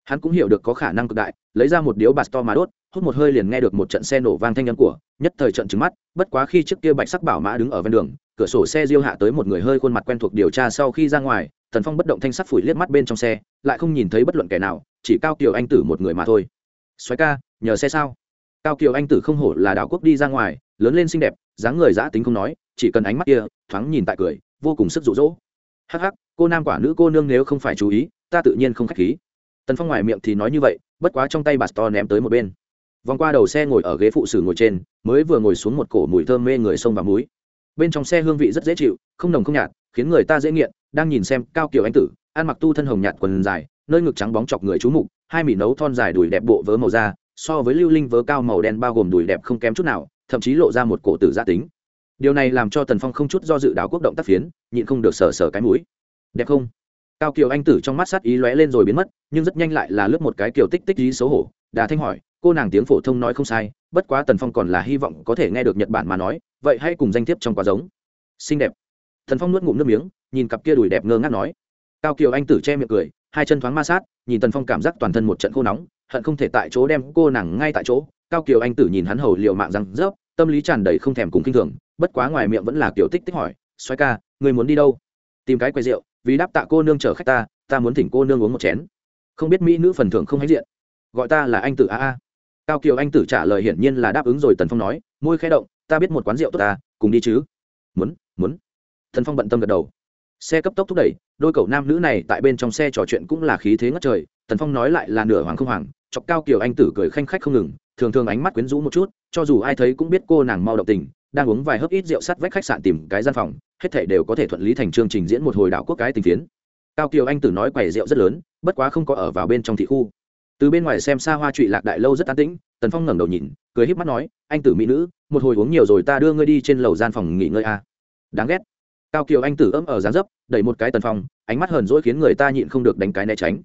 Hắn cũng hiểu được có khả năng cực đại, lấy ra một điếu bạt to mà đốt, hút một hơi liền nghe được một trận xe nổ vang thanh âm của, nhất thời trận trứng mắt, bất quá khi chiếc kia bạch sắc bảo mã đứng ở ven đường, cửa sổ xe diêu hạ tới một người hơi khuôn mặt quen thuộc điều tra sau khi ra ngoài, tần phong bất động thanh sắc phủi liếc mắt bên trong xe, lại không nhìn thấy bất luận kẻ nào, chỉ cao kiều anh tử một người mà thôi. Xoáy ca, nhờ xe sao? Cao kiều anh tử không hổ là đảo quốc đi ra ngoài, lớn lên xinh đẹp dáng người giã tính không nói, chỉ cần ánh mắt kia thoáng nhìn tại cười, vô cùng sức rụ rỗ hắc hắc, cô nam quả nữ cô nương nếu không phải chú ý, ta tự nhiên không khách khí. Tần phong ngoài miệng thì nói như vậy, bất quá trong tay bà to ném tới một bên. Vòng qua đầu xe ngồi ở ghế phụ sử ngồi trên, mới vừa ngồi xuống một cổ mùi thơm mê người sông và muối. Bên trong xe hương vị rất dễ chịu, không nồng không nhạt, khiến người ta dễ nghiện, đang nhìn xem cao kiều anh tử, ăn mặc tu thân hồng nhạt quần dài, nơi ngực trắng bóng chọc người chú mục, hai mì nấu thon dài đùi đẹp bộ vớ màu da, so với lưu linh vớ cao màu đen bao gồm đùi đẹp không kém chút nào thậm chí lộ ra một cổ tử gia tính. Điều này làm cho tần phong không chút do dự đảo quốc động tác phiến, nhịn không được sờ sờ cái mũi. Đẹp không? Cao kiều anh tử trong mắt sát ý lóe lên rồi biến mất, nhưng rất nhanh lại là lướt một cái kiều tích tích ý xấu hổ. Đà thanh hỏi, cô nàng tiếng phổ thông nói không sai, bất quá tần phong còn là hy vọng có thể nghe được nhật bản mà nói, vậy hãy cùng danh thiếp trong quá giống. Xinh đẹp. Thần phong nuốt ngụm nước miếng, nhìn cặp kia đùi đẹp ngơ ngác nói. Cao kiều anh tử che miệng cười, hai chân thoáng ma sát, nhìn tần phong cảm giác toàn thân một trận khô nóng, hận không thể tại chỗ đem cô nàng ngay tại chỗ. Cao kiều anh tử nhìn hắn hầu liệu mạng răng rớp tâm lý tràn đầy không thèm cùng kinh thường, bất quá ngoài miệng vẫn là kiểu tích tích hỏi xoay ca người muốn đi đâu? Tìm cái quầy rượu, vì đáp tạ cô nương chở khách ta ta muốn thỉnh cô nương uống một chén. Không biết mỹ nữ phần thưởng không hãnh diện. Gọi ta là anh tử a a. Cao kiều anh tử trả lời hiển nhiên là đáp ứng rồi tần phong nói, môi khẽ động, ta biết một quán rượu tốt ta, cùng đi chứ. Muốn muốn. Tần phong bận tâm gật đầu. Xe cấp tốc thúc đẩy, đôi cậu nam nữ này tại bên trong xe trò chuyện cũng là khí thế ngất trời. Tần phong nói lại là nửa hoàng không hoàng, chọc cao kiều anh tử cười khanh khách không ngừng thường thường ánh mắt quyến rũ một chút, cho dù ai thấy cũng biết cô nàng mau động tình, đang uống vài hớp ít rượu sắt vách khách sạn tìm cái gian phòng, hết thể đều có thể thuận lý thành chương trình diễn một hồi đảo quốc cái tình phiến. Cao kiều anh tử nói quầy rượu rất lớn, bất quá không có ở vào bên trong thị khu. Từ bên ngoài xem xa hoa trụy lạc đại lâu rất an tĩnh, tần phong ngẩng đầu nhìn, cười híp mắt nói, anh tử mỹ nữ, một hồi uống nhiều rồi ta đưa ngươi đi trên lầu gian phòng nghỉ ngơi a. À. đáng ghét. Cao kiều anh tử ấm ở dáng dấp, đẩy một cái tần phong, ánh mắt hờn dỗi khiến người ta nhịn không được đánh cái né tránh.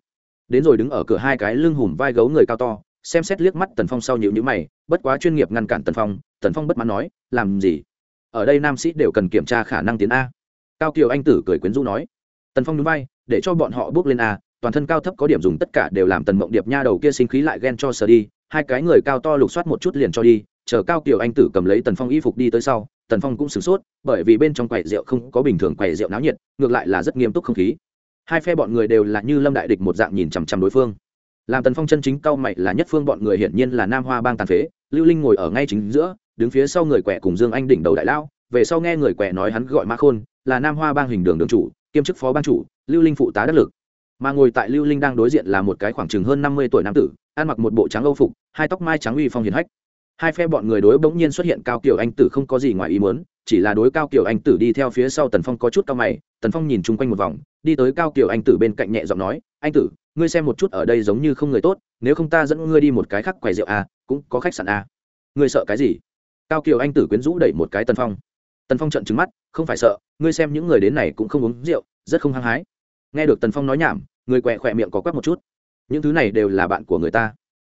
Đến rồi đứng ở cửa hai cái lưng hùm vai gấu người cao to xem xét liếc mắt tần phong sau nhịu nhữ mày, bất quá chuyên nghiệp ngăn cản tần phong tần phong bất mãn nói, làm gì? Ở đây nam sĩ đều cần kiểm tra khả năng tiến a. Cao kiều anh tử cười quyến rũ nói, tần phong núi bay để cho bọn họ bước lên a, toàn thân cao thấp có điểm dùng tất cả đều làm tần mộng điệp nha đầu kia sinh khí lại ghen cho sờ đi, hai cái người cao to lục soát một chút liền cho đi, chờ cao kiều anh tử cầm lấy tần phong y phục đi tới sau, tần phong cũng sửng sốt, bởi vì bên trong quầy rượu không có bình thường quầy rượu náo nhiệt, ngược lại là rất nghiêm túc không khí. Hai phe bọn người đều là như lâm đại địch một dạng nhìn chằm chằm đối phương làm tần phong chân chính cao mày là nhất phương bọn người hiển nhiên là nam hoa bang tàn phế. Lưu linh ngồi ở ngay chính giữa, đứng phía sau người quẻ cùng dương anh đỉnh đầu đại lão về sau nghe người quẻ nói hắn gọi mã khôn, là nam hoa bang hình đường đường chủ, kiêm chức phó ban chủ, lưu linh phụ tá đắc lực. Mà ngồi tại lưu linh đang đối diện là một cái khoảng chừng hơn năm mươi tuổi nam tử, ăn mặc một bộ trắng âu phục, hai tóc mai trắng uy phong hiền hách. Hai phe bọn người đối bỗng nhiên xuất hiện cao kiểu anh tử không có gì ngoài ý muốn, chỉ là đối cao kiểu anh tử đi theo phía sau tần phong có chút cao mày. Tần phong nhìn chung quanh một vòng, đi tới cao kiểu anh tử bên cạnh nhẹ giọng nói, anh tử ngươi xem một chút ở đây giống như không người tốt nếu không ta dẫn ngươi đi một cái khác quầy rượu à, cũng có khách sạn à? ngươi sợ cái gì? Cao kiều anh tử quyến rũ đẩy một cái tần phong. Tần phong trận trứng mắt không phải sợ ngươi xem những người đến này cũng không uống rượu rất không hăng hái. Nghe được tần phong nói nhảm người quẹ khỏe miệng có quắc một chút. Những thứ này đều là bạn của người ta.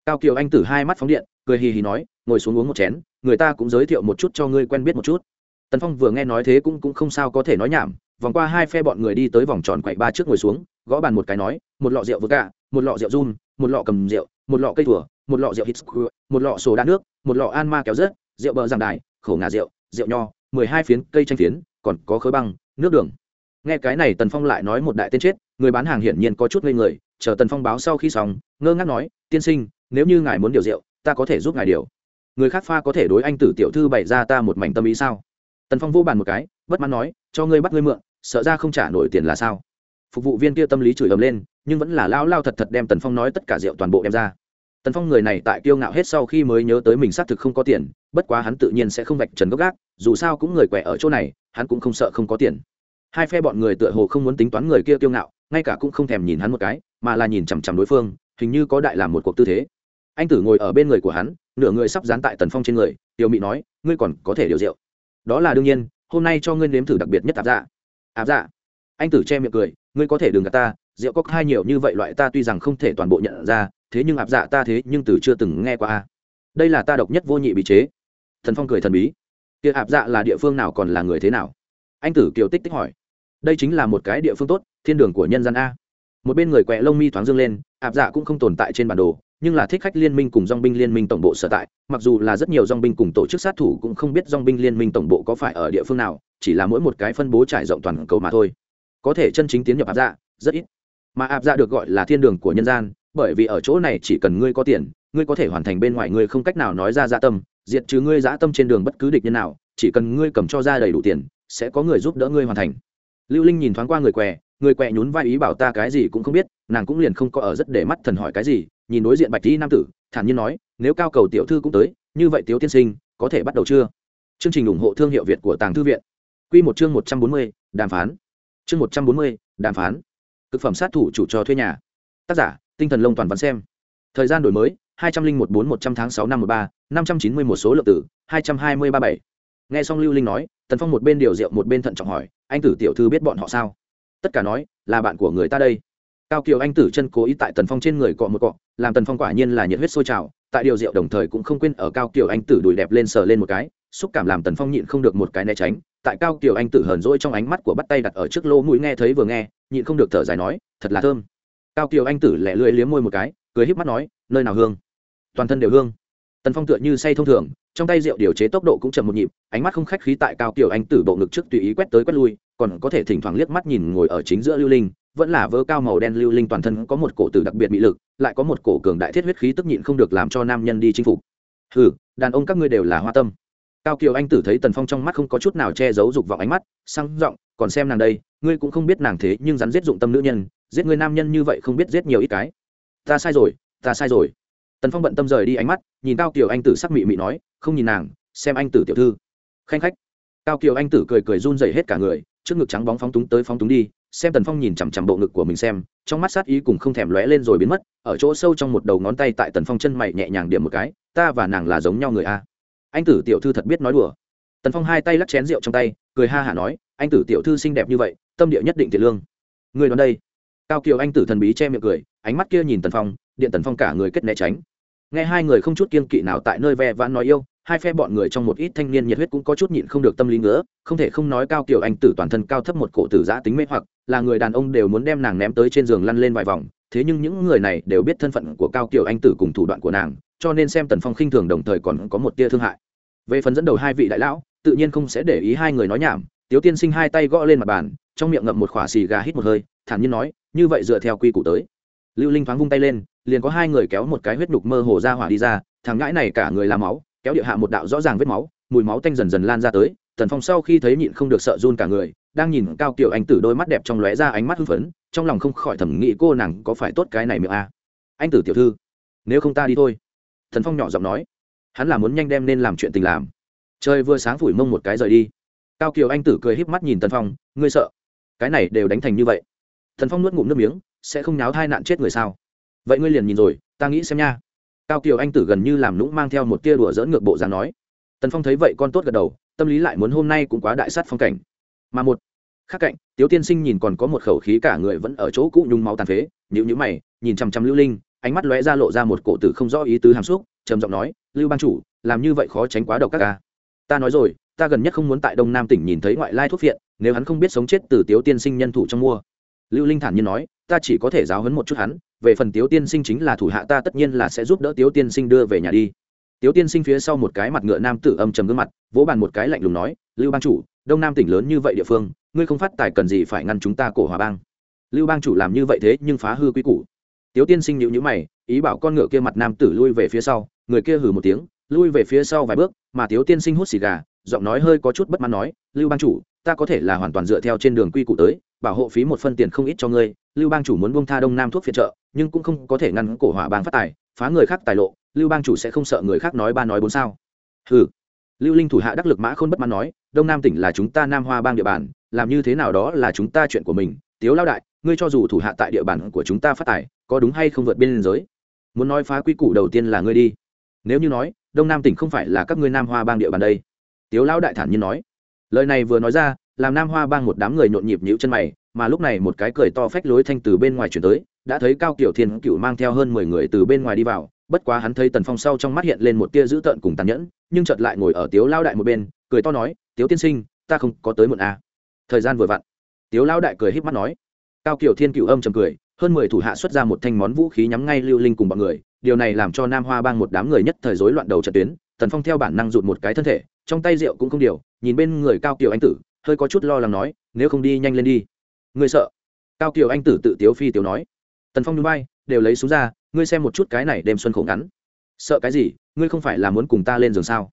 Cao kiều anh tử hai mắt phóng điện cười hì hì nói ngồi xuống uống một chén người ta cũng giới thiệu một chút cho ngươi quen biết một chút. Tần phong vừa nghe nói thế cũng cũng không sao có thể nói nhảm vòng qua hai phe bọn người đi tới vòng tròn quậy ba trước ngồi xuống, gõ bàn một cái nói, một lọ rượu vừa cả một lọ rượu run một lọ cầm rượu, một lọ cây thủa một lọ rượu hít một lọ sổ đa nước, một lọ an ma kéo rớt, rượu bờ giang đài, khổ ngà rượu rượu nho, mười hai phiến cây tranh phiến, còn có khớ băng, nước đường. Nghe cái này tần phong lại nói một đại tên chết, người bán hàng hiển nhiên có chút ngây người, chờ tần phong báo sau khi xong, ngơ ngác nói, tiên sinh, nếu như ngài muốn điều rượu, ta có thể giúp ngài điều. Người khác pha có thể đối anh tử tiểu thư bày ra ta một mảnh tâm ý sao? Tần phong vô bàn một cái, bất mãn nói, cho ngươi bắt ngươi mượn sợ ra không trả nổi tiền là sao? Phục vụ viên kia tâm lý chửi ầm lên, nhưng vẫn là lao lao thật thật đem tần phong nói tất cả rượu toàn bộ đem ra. Tần phong người này tại kiêu ngạo hết sau khi mới nhớ tới mình xác thực không có tiền, bất quá hắn tự nhiên sẽ không vạch trần gốc gác, dù sao cũng người quẻ ở chỗ này, hắn cũng không sợ không có tiền. Hai phe bọn người tựa hồ không muốn tính toán người kia kiêu ngạo, ngay cả cũng không thèm nhìn hắn một cái, mà là nhìn chằm chằm đối phương, hình như có đại làm một cuộc tư thế. Anh tử ngồi ở bên người của hắn, nửa người sắp dán tại tần phong trên người, tiểu mị nói, ngươi còn có thể điều rượu. Đó là đương nhiên, hôm nay cho ngươi nếm thử đặc biệt nhất tạp dạ áp dạ. Anh tử che miệng cười, ngươi có thể đừng gạt ta, rượu có hai nhiều như vậy loại ta tuy rằng không thể toàn bộ nhận ra, thế nhưng áp dạ ta thế nhưng từ chưa từng nghe qua đây là ta độc nhất vô nhị bị chế. Thần phong cười thần bí. Kia áp dạ là địa phương nào còn là người thế nào? Anh tử kiều tích tích hỏi. Đây chính là một cái địa phương tốt, thiên đường của nhân dân a. Một bên người quẹ lông mi thoáng dương lên áp dạ cũng không tồn tại trên bản đồ nhưng là thích khách liên minh cùng dong binh liên minh tổng bộ sở tại, mặc dù là rất nhiều dong binh cùng tổ chức sát thủ cũng không biết dong binh liên minh tổng bộ có phải ở địa phương nào, chỉ là mỗi một cái phân bố trải rộng toàn cầu mà thôi. Có thể chân chính tiến nhập áp dạ rất ít. Mà áp dạ được gọi là thiên đường của nhân gian, bởi vì ở chỗ này chỉ cần ngươi có tiền, ngươi có thể hoàn thành bên ngoài ngươi không cách nào nói ra dạ tâm, diệt trừ ngươi dã tâm trên đường bất cứ địch nhân nào, chỉ cần ngươi cầm cho ra đầy đủ tiền, sẽ có người giúp đỡ ngươi hoàn thành. Lưu linh nhìn thoáng qua người què người què nhún vai ý bảo ta cái gì cũng không biết, nàng cũng liền không có ở rất để mắt thần hỏi cái gì nhìn đối diện bạch tí nam tử, thản nhiên nói, nếu cao cầu tiểu thư cũng tới, như vậy tiếu tiên sinh, có thể bắt đầu chưa? Chương trình ủng hộ thương hiệu việt của tàng thư viện. Q một chương một trăm bốn mươi, đàm phán. Chương một trăm bốn mươi, đàm phán. Thực phẩm sát thủ chủ cho thuê nhà. Tác giả, tinh thần lông toàn văn xem. Thời gian đổi mới, hai trăm linh một bốn một trăm tháng sáu năm một ba, năm trăm chín mươi một số lượng tử, hai trăm hai mươi ba bảy. Nghe xong lưu linh nói, tần phong một bên điều rượu một bên thận trọng hỏi, anh tử tiểu thư biết bọn họ sao? Tất cả nói, là bạn của người ta đây. Cao kiều anh tử chân cố ý tại tần phong trên người cọ một cọ làm tần phong quả nhiên là nhiệt huyết sôi trào, tại điều rượu đồng thời cũng không quên ở cao kiểu anh tử đùi đẹp lên sờ lên một cái, xúc cảm làm tần phong nhịn không được một cái né tránh, tại cao kiểu anh tử hờn rỗi trong ánh mắt của bắt tay đặt ở trước lỗ mũi nghe thấy vừa nghe, nhịn không được thở dài nói, thật là thơm. Cao kiểu anh tử lẹ lưỡi liếm môi một cái, cười híp mắt nói, nơi nào hương? Toàn thân đều hương. Tần phong tựa như say thông thường, trong tay rượu điều chế tốc độ cũng chậm một nhịp, ánh mắt không khách khí tại cao kiểu anh tử bộ ngực trước tùy ý quét tới quét lui, còn có thể thỉnh thoảng liếc mắt nhìn ngồi ở chính giữa lưu linh vẫn là vớ cao màu đen lưu linh toàn thân có một cổ tử đặc biệt bị lực, lại có một cổ cường đại thiết huyết khí tức nhịn không được làm cho nam nhân đi chinh phục. Hừ, đàn ông các ngươi đều là hoa tâm. Cao kiều anh tử thấy tần phong trong mắt không có chút nào che giấu dục vọng ánh mắt, sang giọng, còn xem nàng đây, ngươi cũng không biết nàng thế, nhưng rắn giết dụng tâm nữ nhân, giết người nam nhân như vậy không biết giết nhiều ít cái. Ta sai rồi, ta sai rồi. Tần phong bận tâm rời đi ánh mắt, nhìn cao kiều anh tử sắc mị mị nói, không nhìn nàng, xem anh tử tiểu thư. Khanh khách. Cao kiều anh tử cười cười run dày hết cả người, trước ngực trắng bóng phóng túng tới phóng túng đi xem tần phong nhìn chằm chằm bộ ngực của mình xem, trong mắt sát ý cùng không thèm lóe lên rồi biến mất, ở chỗ sâu trong một đầu ngón tay tại tần phong chân mày nhẹ nhàng điểm một cái, ta và nàng là giống nhau người a. Anh tử tiểu thư thật biết nói đùa. Tần phong hai tay lắc chén rượu trong tay, cười ha hả nói, anh tử tiểu thư xinh đẹp như vậy, tâm địa nhất định thiệt lương. Người đón đây. Cao kiều anh tử thần bí che miệng cười, ánh mắt kia nhìn tần phong, điện tần phong cả người kết né tránh. Nghe hai người không chút kiên kỵ nào tại nơi ve vãn nói yêu hai phe bọn người trong một ít thanh niên nhiệt huyết cũng có chút nhịn không được tâm lý nữa, không thể không nói cao kiểu anh tử toàn thân cao thấp một cổ tử giã tính mê hoặc là người đàn ông đều muốn đem nàng ném tới trên giường lăn lên vài vòng thế nhưng những người này đều biết thân phận của cao kiểu anh tử cùng thủ đoạn của nàng cho nên xem tần phong khinh thường đồng thời còn có một tia thương hại. Về phần dẫn đầu hai vị đại lão tự nhiên không sẽ để ý hai người nói nhảm tiếu tiên sinh hai tay gõ lên mặt bàn trong miệng ngậm một khỏa xì gà hít một hơi thản nhiên nói như vậy dựa theo quy củ tới. Lưu linh thoáng vung tay lên liền có hai người kéo một cái huyết nhục mơ hồ ra hỏa đi ra thằng ngãi này cả người làm máu kéo địa hạ một đạo rõ ràng vết máu, mùi máu tanh dần dần lan ra tới, tần phong sau khi thấy nhịn không được sợ run cả người, đang nhìn cao kiểu anh tử đôi mắt đẹp trong lóe ra ánh mắt hưng phấn, trong lòng không khỏi thẩm nghĩ cô nàng có phải tốt cái này miệng a à? anh tử tiểu thư, nếu không ta đi thôi. Thần phong nhỏ giọng nói, hắn là muốn nhanh đem nên làm chuyện tình làm. Trời vừa sáng phủi mông một cái rời đi. Cao kiều anh tử cười híp mắt nhìn tần phong, ngươi sợ? Cái này đều đánh thành như vậy. Thần phong nuốt ngụm nước miếng, sẽ không nháo thai nạn chết người sao? Vậy ngươi liền nhìn rồi, ta nghĩ xem nha cao kiều anh tử gần như làm lũng mang theo một tia đùa dỡn ngược bộ dáng nói. Tần phong thấy vậy con tốt gật đầu, tâm lý lại muốn hôm nay cũng quá đại sát phong cảnh. Mà một khác cạnh, tiếu tiên sinh nhìn còn có một khẩu khí cả người vẫn ở chỗ cũ nhung máu tàn phế nhữ nhữ mày, nhìn chằm chằm lưu linh, ánh mắt lóe ra lộ ra một cổ tử không rõ ý tứ hàm xúc, trầm giọng nói, lưu ban chủ, làm như vậy khó tránh quá độc các ca à. ta nói rồi, ta gần nhất không muốn tại đông nam tỉnh nhìn thấy ngoại lai thuốc viện nếu hắn không biết sống chết từ tiếu tiên sinh nhân thủ trong mua. Lưu linh thản nhiên nói, ta chỉ có thể giáo hấn một chút hắn về phần tiếu tiên sinh chính là thủ hạ ta, tất nhiên là sẽ giúp đỡ tiếu tiên sinh đưa về nhà đi. Tiếu tiên sinh phía sau một cái mặt ngựa nam tử âm trầm gương mặt, vỗ bàn một cái lạnh lùng nói, lưu bang chủ, đông nam tỉnh lớn như vậy địa phương, ngươi không phát tài cần gì phải ngăn chúng ta cổ hòa bang. Lưu bang chủ làm như vậy thế nhưng phá hư quy củ. Tiếu tiên sinh nhịu nhữ mày, ý bảo con ngựa kia mặt nam tử lui về phía sau, người kia hừ một tiếng, lui về phía sau vài bước, mà tiếu tiên sinh hút xì gà, giọng nói hơi có chút bất mãn nói, lưu bang chủ, ta có thể là hoàn toàn dựa theo trên đường quy củ tới, bảo hộ phí một phân tiền không ít cho ngươi lưu bang chủ muốn buông tha đông nam thuốc phiện trợ, nhưng cũng không có thể ngăn cổ hỏa bang phát tài, phá người khác tài lộ, lưu bang chủ sẽ không sợ người khác nói ba nói bốn sao. Ừ lưu linh thủ hạ đắc lực mã khôn bất mãn nói, đông nam tỉnh là chúng ta nam hoa bang địa bàn, làm như thế nào đó là chúng ta chuyện của mình. Tiếu lao đại, ngươi cho dù thủ hạ tại địa bàn của chúng ta phát tài, có đúng hay không vượt biên giới? Muốn nói phá quy củ đầu tiên là ngươi đi. Nếu như nói, đông nam tỉnh không phải là các ngươi nam hoa bang địa bàn đây. Tiếu lão đại thản nhiên nói. Lời này vừa nói ra, làm nam hoa bang một đám người nhộn nhịp nhíu chân mày mà lúc này một cái cười to phách lối thanh từ bên ngoài chuyển tới, đã thấy cao kiểu thiên cựu mang theo hơn mười người từ bên ngoài đi vào, bất quá hắn thấy tần phong sau trong mắt hiện lên một tia dữ tợn cùng tàn nhẫn, nhưng chợt lại ngồi ở tiếu lao đại một bên, cười to nói, tiếu tiên sinh, ta không có tới muộn à. thời gian vừa vặn, tiếu lao đại cười híp mắt nói cao kiểu thiên cựu âm chầm cười, hơn mười thủ hạ xuất ra một thanh món vũ khí nhắm ngay lưu linh cùng bọn người, điều này làm cho nam hoa bang một đám người nhất thời rối loạn đầu trận tuyến, tần phong theo bản năng rụt một cái thân thể, trong tay rượu cũng không điều, nhìn bên người cao kiều anh tử, hơi có chút lo lắng nói, nếu không đi nhanh lên đi ngươi sợ. Cao kiều anh tử tự tiếu phi tiếu nói. Tần phong núi bay đều lấy xuống ra, ngươi xem một chút cái này đêm xuân khổ ngắn. Sợ cái gì, ngươi không phải là muốn cùng ta lên giường sao?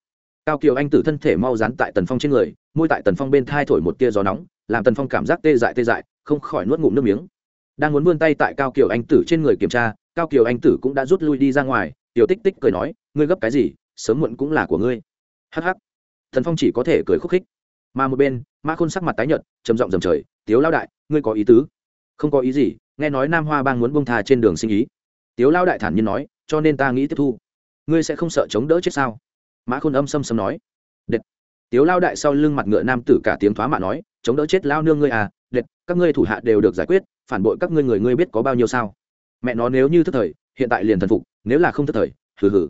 Cao kiều anh tử thân thể mau dán tại tần phong trên người, môi tại tần phong bên thai thổi một tia gió nóng, làm tần phong cảm giác tê dại tê dại, không khỏi nuốt ngụm nước miếng. Đang muốn vươn tay tại cao kiều anh tử trên người kiểm tra, cao kiều anh tử cũng đã rút lui đi ra ngoài, tiểu tích tích cười nói, ngươi gấp cái gì, sớm muộn cũng là của ngươi. Hh Tần phong chỉ có thể cười khúc khích mà một bên mã khôn sắc mặt tái nhợt, trầm giọng dầm trời, tiếu lao đại, ngươi có ý tứ? Không có ý gì, nghe nói nam hoa bang muốn bông thà trên đường sinh ý. Tiếu lao đại thản nhiên nói, cho nên ta nghĩ tiếp thu. Ngươi sẽ không sợ chống đỡ chết sao? Mã khôn âm xâm xâm nói, đệt. Tiếu lao đại sau lưng mặt ngựa nam tử cả tiếng thoá mạ nói, chống đỡ chết lao nương ngươi à đệt, các ngươi thủ hạ đều được giải quyết, phản bội các ngươi người ngươi biết có bao nhiêu sao? Mẹ nó nếu như thức thời, hiện tại liền thần phục, nếu là không thức thời, hừ hừ.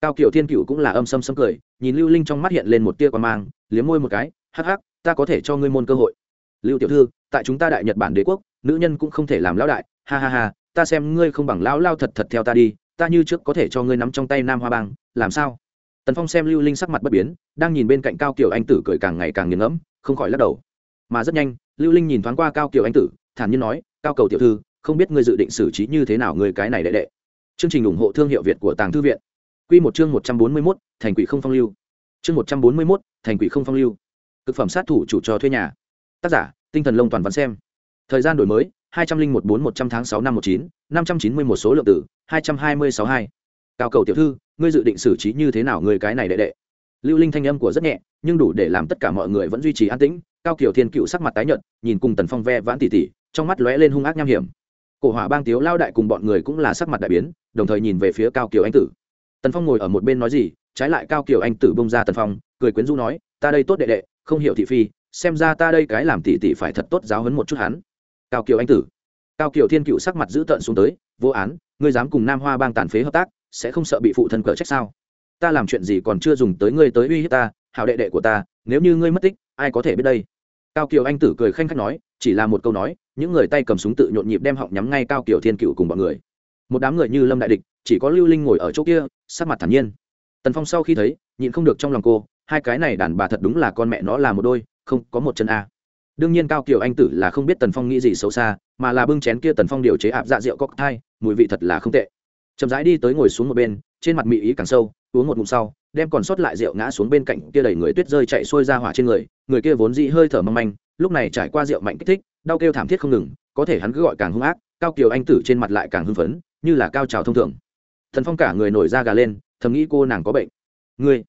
Cao kiều thiên cựu cũng là âm xâm xâm cười, nhìn lưu linh trong mắt hiện lên một tia quan mang, liếm môi một cái hắc hắc ta có thể cho ngươi môn cơ hội. Lưu tiểu thư tại chúng ta đại nhật bản đế quốc nữ nhân cũng không thể làm lão đại. Ha ha ha ta xem ngươi không bằng lão lao thật thật theo ta đi ta như trước có thể cho ngươi nắm trong tay nam hoa bang làm sao? Tần phong xem lưu linh sắc mặt bất biến đang nhìn bên cạnh cao kiều anh tử cười càng ngày càng nghiền ngẫm không khỏi lắc đầu. Mà rất nhanh lưu linh nhìn thoáng qua cao kiều anh tử thản nhiên nói cao cầu tiểu thư không biết ngươi dự định xử trí như thế nào người cái này đệ đệ. Chương trình ủng hộ thương hiệu việt của tàng thư viện. Quy một chương 141, thành quỷ không phong lưu. Chương 141, thành quỷ không phong lưu. Cực phẩm sát thủ chủ cho thuê nhà. Tác giả: Tinh thần lông toàn văn xem. Thời gian đổi mới: 2014-100 tháng 6 năm 19, 591 số lượng tử, 2262. Cao cầu tiểu thư, ngươi dự định xử trí như thế nào người cái này đệ đệ? Lưu Linh thanh âm của rất nhẹ, nhưng đủ để làm tất cả mọi người vẫn duy trì an tĩnh. Cao Kiều Thiên cựu sắc mặt tái nhợt, nhìn cùng Tần Phong ve vãn tỉ tỉ, trong mắt lóe lên hung ác nham hiểm. Cổ Hỏa Bang Tiếu lao đại cùng bọn người cũng là sắc mặt đại biến, đồng thời nhìn về phía Cao Kiều anh tử tần phong ngồi ở một bên nói gì trái lại cao kiều anh tử bông ra tần phong cười quyến rũ nói ta đây tốt đệ đệ không hiểu thị phi, xem ra ta đây cái làm tỷ tỷ phải thật tốt giáo hấn một chút hắn. Cao kiều anh tử. Cao kiều thiên cựu sắc mặt giữ tợn xuống tới, vô án, ngươi dám cùng nam hoa bang tàn phế hợp tác, sẽ không sợ bị phụ thân cờ trách sao? Ta làm chuyện gì còn chưa dùng tới ngươi tới uy hiếp ta hào đệ đệ của ta, nếu như ngươi mất tích, ai có thể biết đây? Cao kiều anh tử cười khanh khách nói, chỉ là một câu nói, những người tay cầm súng tự nhộn nhịp đem họng nhắm ngay cao kiều thiên cựu cùng bọn người. Một đám người như lâm đại địch, chỉ có lưu linh ngồi ở chỗ kia, sắc mặt thản nhiên. Tần phong sau khi thấy, nhịn không được trong lòng cô hai cái này đàn bà thật đúng là con mẹ nó là một đôi, không, có một chân a. Đương nhiên cao kiều anh tử là không biết tần phong nghĩ gì xấu xa, mà là bưng chén kia tần phong điều chế ạp dạ rượu cocktail thai mùi vị thật là không tệ. Chậm rãi đi tới ngồi xuống một bên, trên mặt mị ý càng sâu, uống một ngụm sau, đem còn sót lại rượu ngã xuống bên cạnh kia đẩy người tuyết rơi chạy xuôi ra hỏa trên người người kia vốn dĩ hơi thở mong manh, lúc này trải qua rượu mạnh kích thích, đau kêu thảm thiết không ngừng, có thể hắn cứ gọi càng hung ác, cao kiều anh tử trên mặt lại càng hưng phấn, như là cao trào thông thường. Thần phong cả người nổi da gà lên, thầm nghĩ cô nàng có bệnh. Ngươi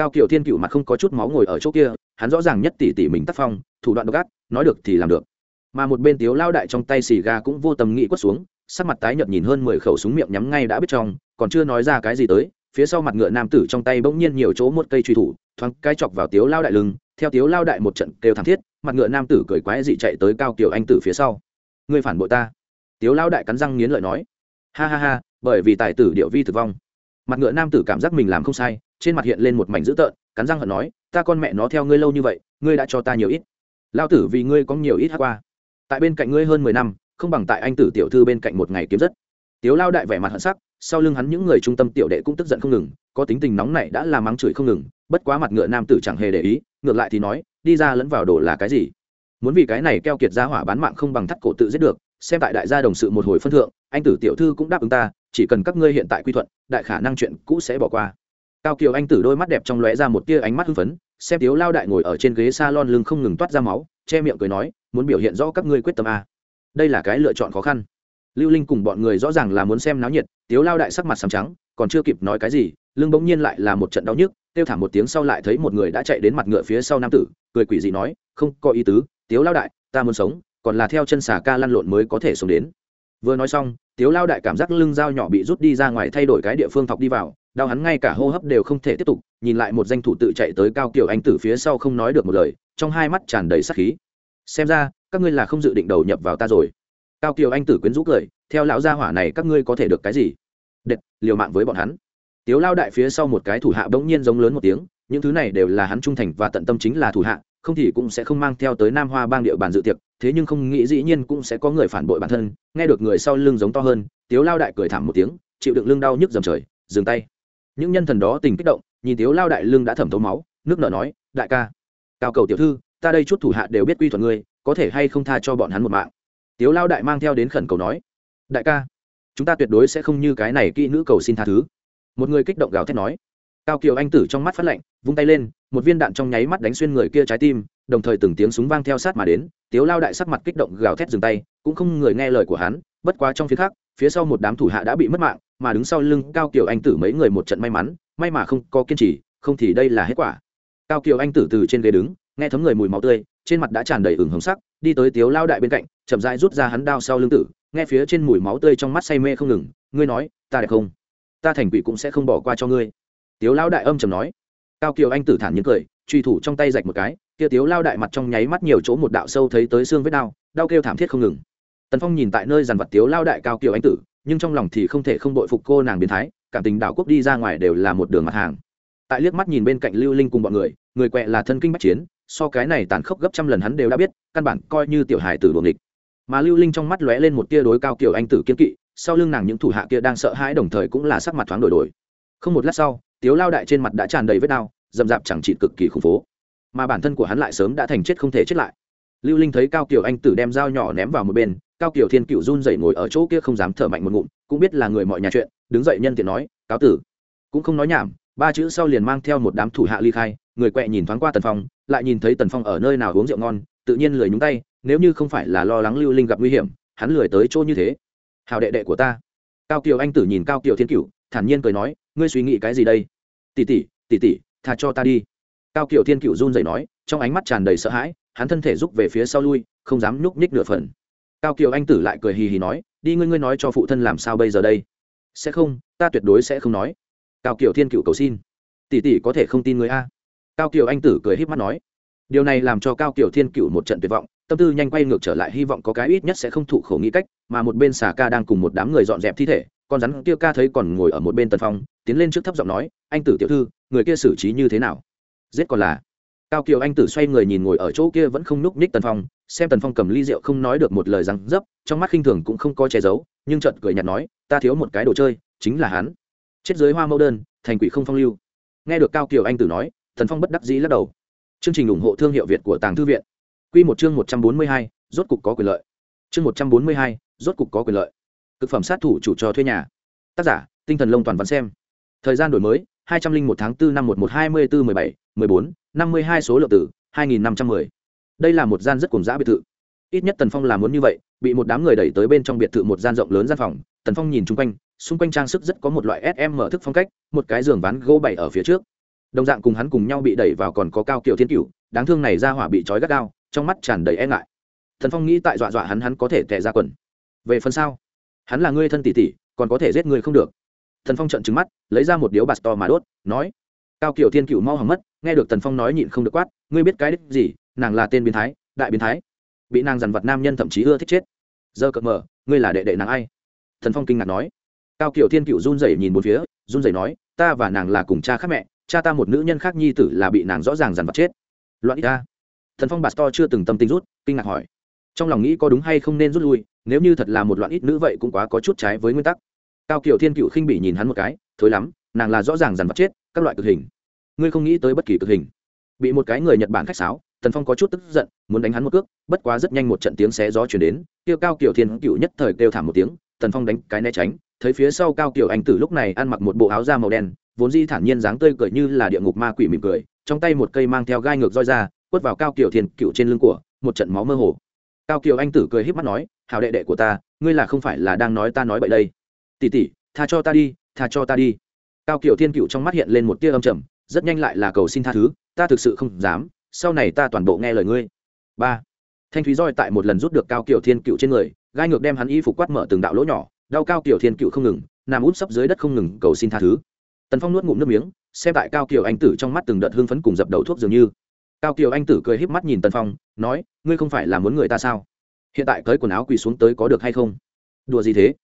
cao kiểu thiên cựu mặt không có chút máu ngồi ở chỗ kia, hắn rõ ràng nhất tỷ tỷ mình tác phong, thủ đoạn độc ác, nói được thì làm được. Mà một bên tiếu lao đại trong tay xì gà cũng vô tầm nghị quất xuống, sắc mặt tái nhợt nhìn hơn mười khẩu súng miệng nhắm ngay đã biết trong, còn chưa nói ra cái gì tới, phía sau mặt ngựa nam tử trong tay bỗng nhiên nhiều chỗ một cây truy thủ, thoáng cái chọc vào tiếu lao đại lưng, theo tiếu lao đại một trận kêu thảm thiết, mặt ngựa nam tử cười quái dị chạy tới cao kiều anh tử phía sau. Ngươi phản bội ta. Tiếu lao đại cắn răng nghiến lợi nói. Ha ha ha, bởi vì tài tử điệu vi tử vong mặt ngựa nam tử cảm giác mình làm không sai, trên mặt hiện lên một mảnh dữ tợn, cắn răng hận nói, ta con mẹ nó theo ngươi lâu như vậy, ngươi đã cho ta nhiều ít. Lao tử vì ngươi có nhiều ít hát qua. Tại bên cạnh ngươi hơn mười năm, không bằng tại anh tử tiểu thư bên cạnh một ngày kiếm rất. Tiếu lao đại vẻ mặt hận sắc, sau lưng hắn những người trung tâm tiểu đệ cũng tức giận không ngừng, có tính tình nóng này đã làm mắng chửi không ngừng, bất quá mặt ngựa nam tử chẳng hề để ý, ngược lại thì nói, đi ra lẫn vào đồ là cái gì? Muốn vì cái này keo kiệt ra hỏa bán mạng không bằng thắt cổ tự giết được, xem tại đại gia đồng sự một hồi phân thượng, anh tử tiểu thư cũng đáp ứng ta chỉ cần các ngươi hiện tại quy thuận, đại khả năng chuyện cũ sẽ bỏ qua. Cao kiều anh tử đôi mắt đẹp trong lóe ra một tia ánh mắt hưng phấn, xem tiếu lao đại ngồi ở trên ghế s a lon lưng không ngừng toát ra máu, che miệng cười nói, muốn biểu hiện rõ các ngươi quyết tâm a. Đây là cái lựa chọn khó khăn. Lưu linh cùng bọn người rõ ràng là muốn xem náo nhiệt, tiếu lao đại sắc mặt sầm trắng, còn chưa kịp nói cái gì, lưng bỗng nhiên lại là một trận đau nhức, kêu thảm một tiếng sau lại thấy một người đã chạy đến mặt ngựa phía sau nam tử, cười quỷ dị nói, không có ý tứ, tiếu lao đại, ta muốn sống, còn là theo chân xà ca lăn lộn mới có thể sống đến vừa nói xong, tiếu lao đại cảm giác lưng dao nhỏ bị rút đi ra ngoài thay đổi cái địa phương thọc đi vào, đau hắn ngay cả hô hấp đều không thể tiếp tục, nhìn lại một danh thủ tự chạy tới cao kiểu anh tử phía sau không nói được một lời, trong hai mắt tràn đầy sắc khí. Xem ra, các ngươi là không dự định đầu nhập vào ta rồi. Cao kiều anh tử quyến rũ cười, theo lão gia hỏa này, các ngươi có thể được cái gì? Đệt liều mạng với bọn hắn. Tiếu lao đại phía sau một cái thủ hạ bỗng nhiên giống lớn một tiếng, những thứ này đều là hắn trung thành và tận tâm chính là thủ hạ, không thì cũng sẽ không mang theo tới nam hoa bang địa bàn dự tiệc thế nhưng không nghĩ dĩ nhiên cũng sẽ có người phản bội bản thân, nghe được người sau lưng giống to hơn, tiếu lao đại cười thảm một tiếng, chịu đựng lưng đau nhức dầm trời, dừng tay. Những nhân thần đó tình kích động, nhìn tiếu lao đại lưng đã thẩm thấu máu, nước nở nói, đại ca, cao cầu tiểu thư, ta đây chút thủ hạ đều biết quy thuận ngươi, có thể hay không tha cho bọn hắn một mạng? Tiếu lao đại mang theo đến khẩn cầu nói, đại ca, chúng ta tuyệt đối sẽ không như cái này kỹ nữ cầu xin tha thứ. Một người kích động gào thét nói cao kiều anh tử trong mắt phát lạnh, vung tay lên, một viên đạn trong nháy mắt đánh xuyên người kia trái tim, đồng thời từng tiếng súng vang theo sát mà đến, tiếu lao đại sắc mặt kích động gào thét dừng tay, cũng không người nghe lời của hắn, bất quá trong phía khác, phía sau một đám thủ hạ đã bị mất mạng, mà đứng sau lưng cao kiều anh tử mấy người một trận may mắn, may mà không có kiên trì, không thì đây là hết quả. Cao kiều anh tử từ trên ghế đứng, nghe thấm người mùi máu tươi, trên mặt đã tràn đầy ửng hồng sắc, đi tới tiếu lao đại bên cạnh, chậm rãi rút ra hắn đao sau lưng tử, nghe phía trên mùi máu tươi trong mắt say mê không ngừng, ngươi nói, ta đẹp không? Ta thành quỷ cũng sẽ không bỏ qua cho ngươi tiếu lao đại âm chầm nói. Cao kiều anh tử thản nhiên cười, truy thủ trong tay rạch một cái, kia tiếu lao đại mặt trong nháy mắt nhiều chỗ một đạo sâu thấy tới xương vết đau đau kêu thảm thiết không ngừng. Tần phong nhìn tại nơi dàn vật tiếu lao đại cao kiều anh tử, nhưng trong lòng thì không thể không đội phục cô nàng biến thái, cảm tình đảo quốc đi ra ngoài đều là một đường mặt hàng. Tại liếc mắt nhìn bên cạnh lưu linh cùng bọn người người quẹ là thân kinh bách chiến, so cái này tàn khốc gấp trăm lần hắn đều đã biết, căn bản coi như tiểu hài tử đuồng địch mà lưu linh trong mắt lóe lên một tia đối cao kiểu anh tử kiên kỵ, sau lưng nàng những thủ hạ kia đang sợ hãi đồng thời cũng là sắc mặt thoáng đổi đổi. Không một lát sau tiếu lao đại trên mặt đã tràn đầy vết đau dầm dạp chẳng trị cực kỳ khủng phố. Mà bản thân của hắn lại sớm đã thành chết không thể chết lại. Lưu linh thấy cao kiều anh tử đem dao nhỏ ném vào một bên, cao kiều thiên cựu run dậy ngồi ở chỗ kia không dám thở mạnh một ngụm, cũng biết là người mọi nhà chuyện, đứng dậy nhân tiện nói, cáo tử. Cũng không nói nhảm, ba chữ sau liền mang theo một đám thủ hạ ly khai, người quẹ nhìn thoáng qua tần phong, lại nhìn thấy tần phong ở nơi nào uống rượu ngon, tự nhiên lười nhúng tay, nếu như không phải là lo lắng lưu linh gặp nguy hiểm, hắn lười tới chỗ như thế. Hào đệ đệ của ta. Cao kiều anh tử nhìn cao kiều thiên cựu thản nhiên cười nói ngươi suy nghĩ cái gì đây? Tỉ tỉ tỉ tỉ thà cho ta đi. Cao kiều thiên cựu run rẩy nói, trong ánh mắt tràn đầy sợ hãi, hắn thân thể rút về phía sau lui, không dám nhúc nhích nửa phần. Cao kiều anh tử lại cười hì hì nói, đi ngươi ngươi nói cho phụ thân làm sao bây giờ đây? Sẽ không, ta tuyệt đối sẽ không nói. Cao kiều thiên cựu cầu xin. Tỷ tỷ có thể không tin người a? Cao kiều anh tử cười h í p mắt nói, điều này làm cho cao kiều thiên cựu một trận tuyệt vọng tâm tư nhanh quay ngược trở lại, hy vọng có cái ít nhất sẽ không thụ khổ nghĩ cách, mà một bên xà ca đang cùng một đám người dọn dẹp thi thể, con rắn kia ca thấy còn ngồi ở một bên tần phong, tiến lên trước thấp giọng nói, anh tử tiểu thư, người kia xử trí như thế nào? Giết còn là. Cao kiều anh tử xoay người nhìn ngồi ở chỗ kia vẫn không núp ních tần phong, xem tần phong cầm ly rượu không nói được một lời răng dấp, trong mắt khinh thường cũng không có che giấu, nhưng chợt cười nhạt nói, ta thiếu một cái đồ chơi, chính là hắn. Chết dưới hoa mẫu đơn, thành quỷ không phong lưu. Nghe được cao kiều anh tử nói, tần phong bất đắc dĩ lắc đầu. Chương trình ủng hộ thương hiệu việt của tàng thư viện. Quy một chương một trăm bốn mươi hai, rốt cục có quyền lợi. Chương một trăm bốn mươi hai, rốt cục có quyền lợi. Cực phẩm sát thủ chủ trò thuê nhà. Tác giả, tinh thần lông toàn văn xem. Thời gian đổi mới, hai trăm linh một tháng 4 năm một một hai mươi bốn mười bảy, mười bốn, năm mươi hai số lượng tử hai nghìn năm trăm mười. Đây là một gian rất cùng dã biệt thự. Ít nhất tần phong là muốn như vậy, bị một đám người đẩy tới bên trong biệt thự một gian rộng lớn gian phòng. Tần phong nhìn xung quanh xung quanh trang sức rất có một loại sm mở thức phong cách, một cái giường ván gỗ bày ở phía trước. Đồng dạng cùng hắn cùng nhau bị đẩy vào còn có cao kiểu thiên cửu, đáng thương này ra hỏa bị trói gắt gao trong mắt tràn đầy e ngại. Thần phong nghĩ tại dọa dọa hắn hắn có thể tệ ra quần. Về phần sau hắn là ngươi thân tỷ tỷ, còn có thể giết người không được. Thần phong trận trứng mắt, lấy ra một điếu bạt to mà đốt, nói, cao kiểu thiên cựu mau hỏng mất, nghe được tần phong nói nhịn không được quát, ngươi biết cái đích gì? Nàng là tên biến thái, đại biến thái. Bị nàng dằn vặt nam nhân thậm chí ưa thích chết. Giờ cợt mờ, ngươi là đệ đệ nàng ai? Thần phong kinh ngạc nói. Cao kiểu thiên cựu run rẩy nhìn một phía, run rẩy nói, ta và nàng là cùng cha khác mẹ, cha ta một nữ nhân khác nhi tử là bị nàng rõ ràng dằn vặt chết. Loạn ít ta thần phong bạt to chưa từng tâm tính rút, kinh ngạc hỏi. Trong lòng nghĩ có đúng hay không nên rút lui, nếu như thật là một loạn ít nữ vậy cũng quá có chút trái với nguyên tắc. Cao kiểu thiên cựu khinh bị nhìn hắn một cái thối lắm, nàng là rõ ràng dằn vặt chết, các loại cực hình. Ngươi không nghĩ tới bất kỳ cực hình. Bị một cái người nhật bản khách sáo tần phong có chút tức giận, muốn đánh hắn một cước, bất quá rất nhanh một trận tiếng xé gió chuyển đến tiêu cao kiểu thiên cựu nhất thời kêu thảm một tiếng tần phong đánh cái né tránh, thấy phía sau cao kiểu anh tử lúc này ăn mặc một bộ áo da màu đen, vốn di thản nhiên dáng tươi cười như là địa ngục ma quỷ mỉm cười, trong tay một cây mang theo gai ngược roi ra quất vào cao kiều thiên cựu trên lưng của, một trận máu mơ hồ. Cao kiều anh tử cười híp mắt nói hào đệ đệ của ta, ngươi là không phải là đang nói ta nói bậy đây. Tỉ tỉ tha cho ta đi, tha cho ta đi. Cao kiều thiên cựu trong mắt hiện lên một tia âm trầm, rất nhanh lại là cầu xin tha thứ, ta thực sự không dám, sau này ta toàn bộ nghe lời ngươi. Ba. Thanh thúy roi tại một lần rút được cao kiều thiên cựu trên người, gai ngược đem hắn y phục quát mở từng đạo lỗ nhỏ, đau cao kiều thiên cựu không ngừng, nằm út sấp dưới đất không ngừng cầu xin tha thứ. Tần phong nuốt ngụm nước miếng, xem tại cao kiều anh tử trong mắt từng đợt hưng phấn cùng dập đầu thuốc dường như cao kiều anh tử cười híp mắt nhìn tần phong, nói, ngươi không phải là muốn người ta sao? Hiện tại cởi quần áo quỳ xuống tới có được hay không? Đùa gì thế?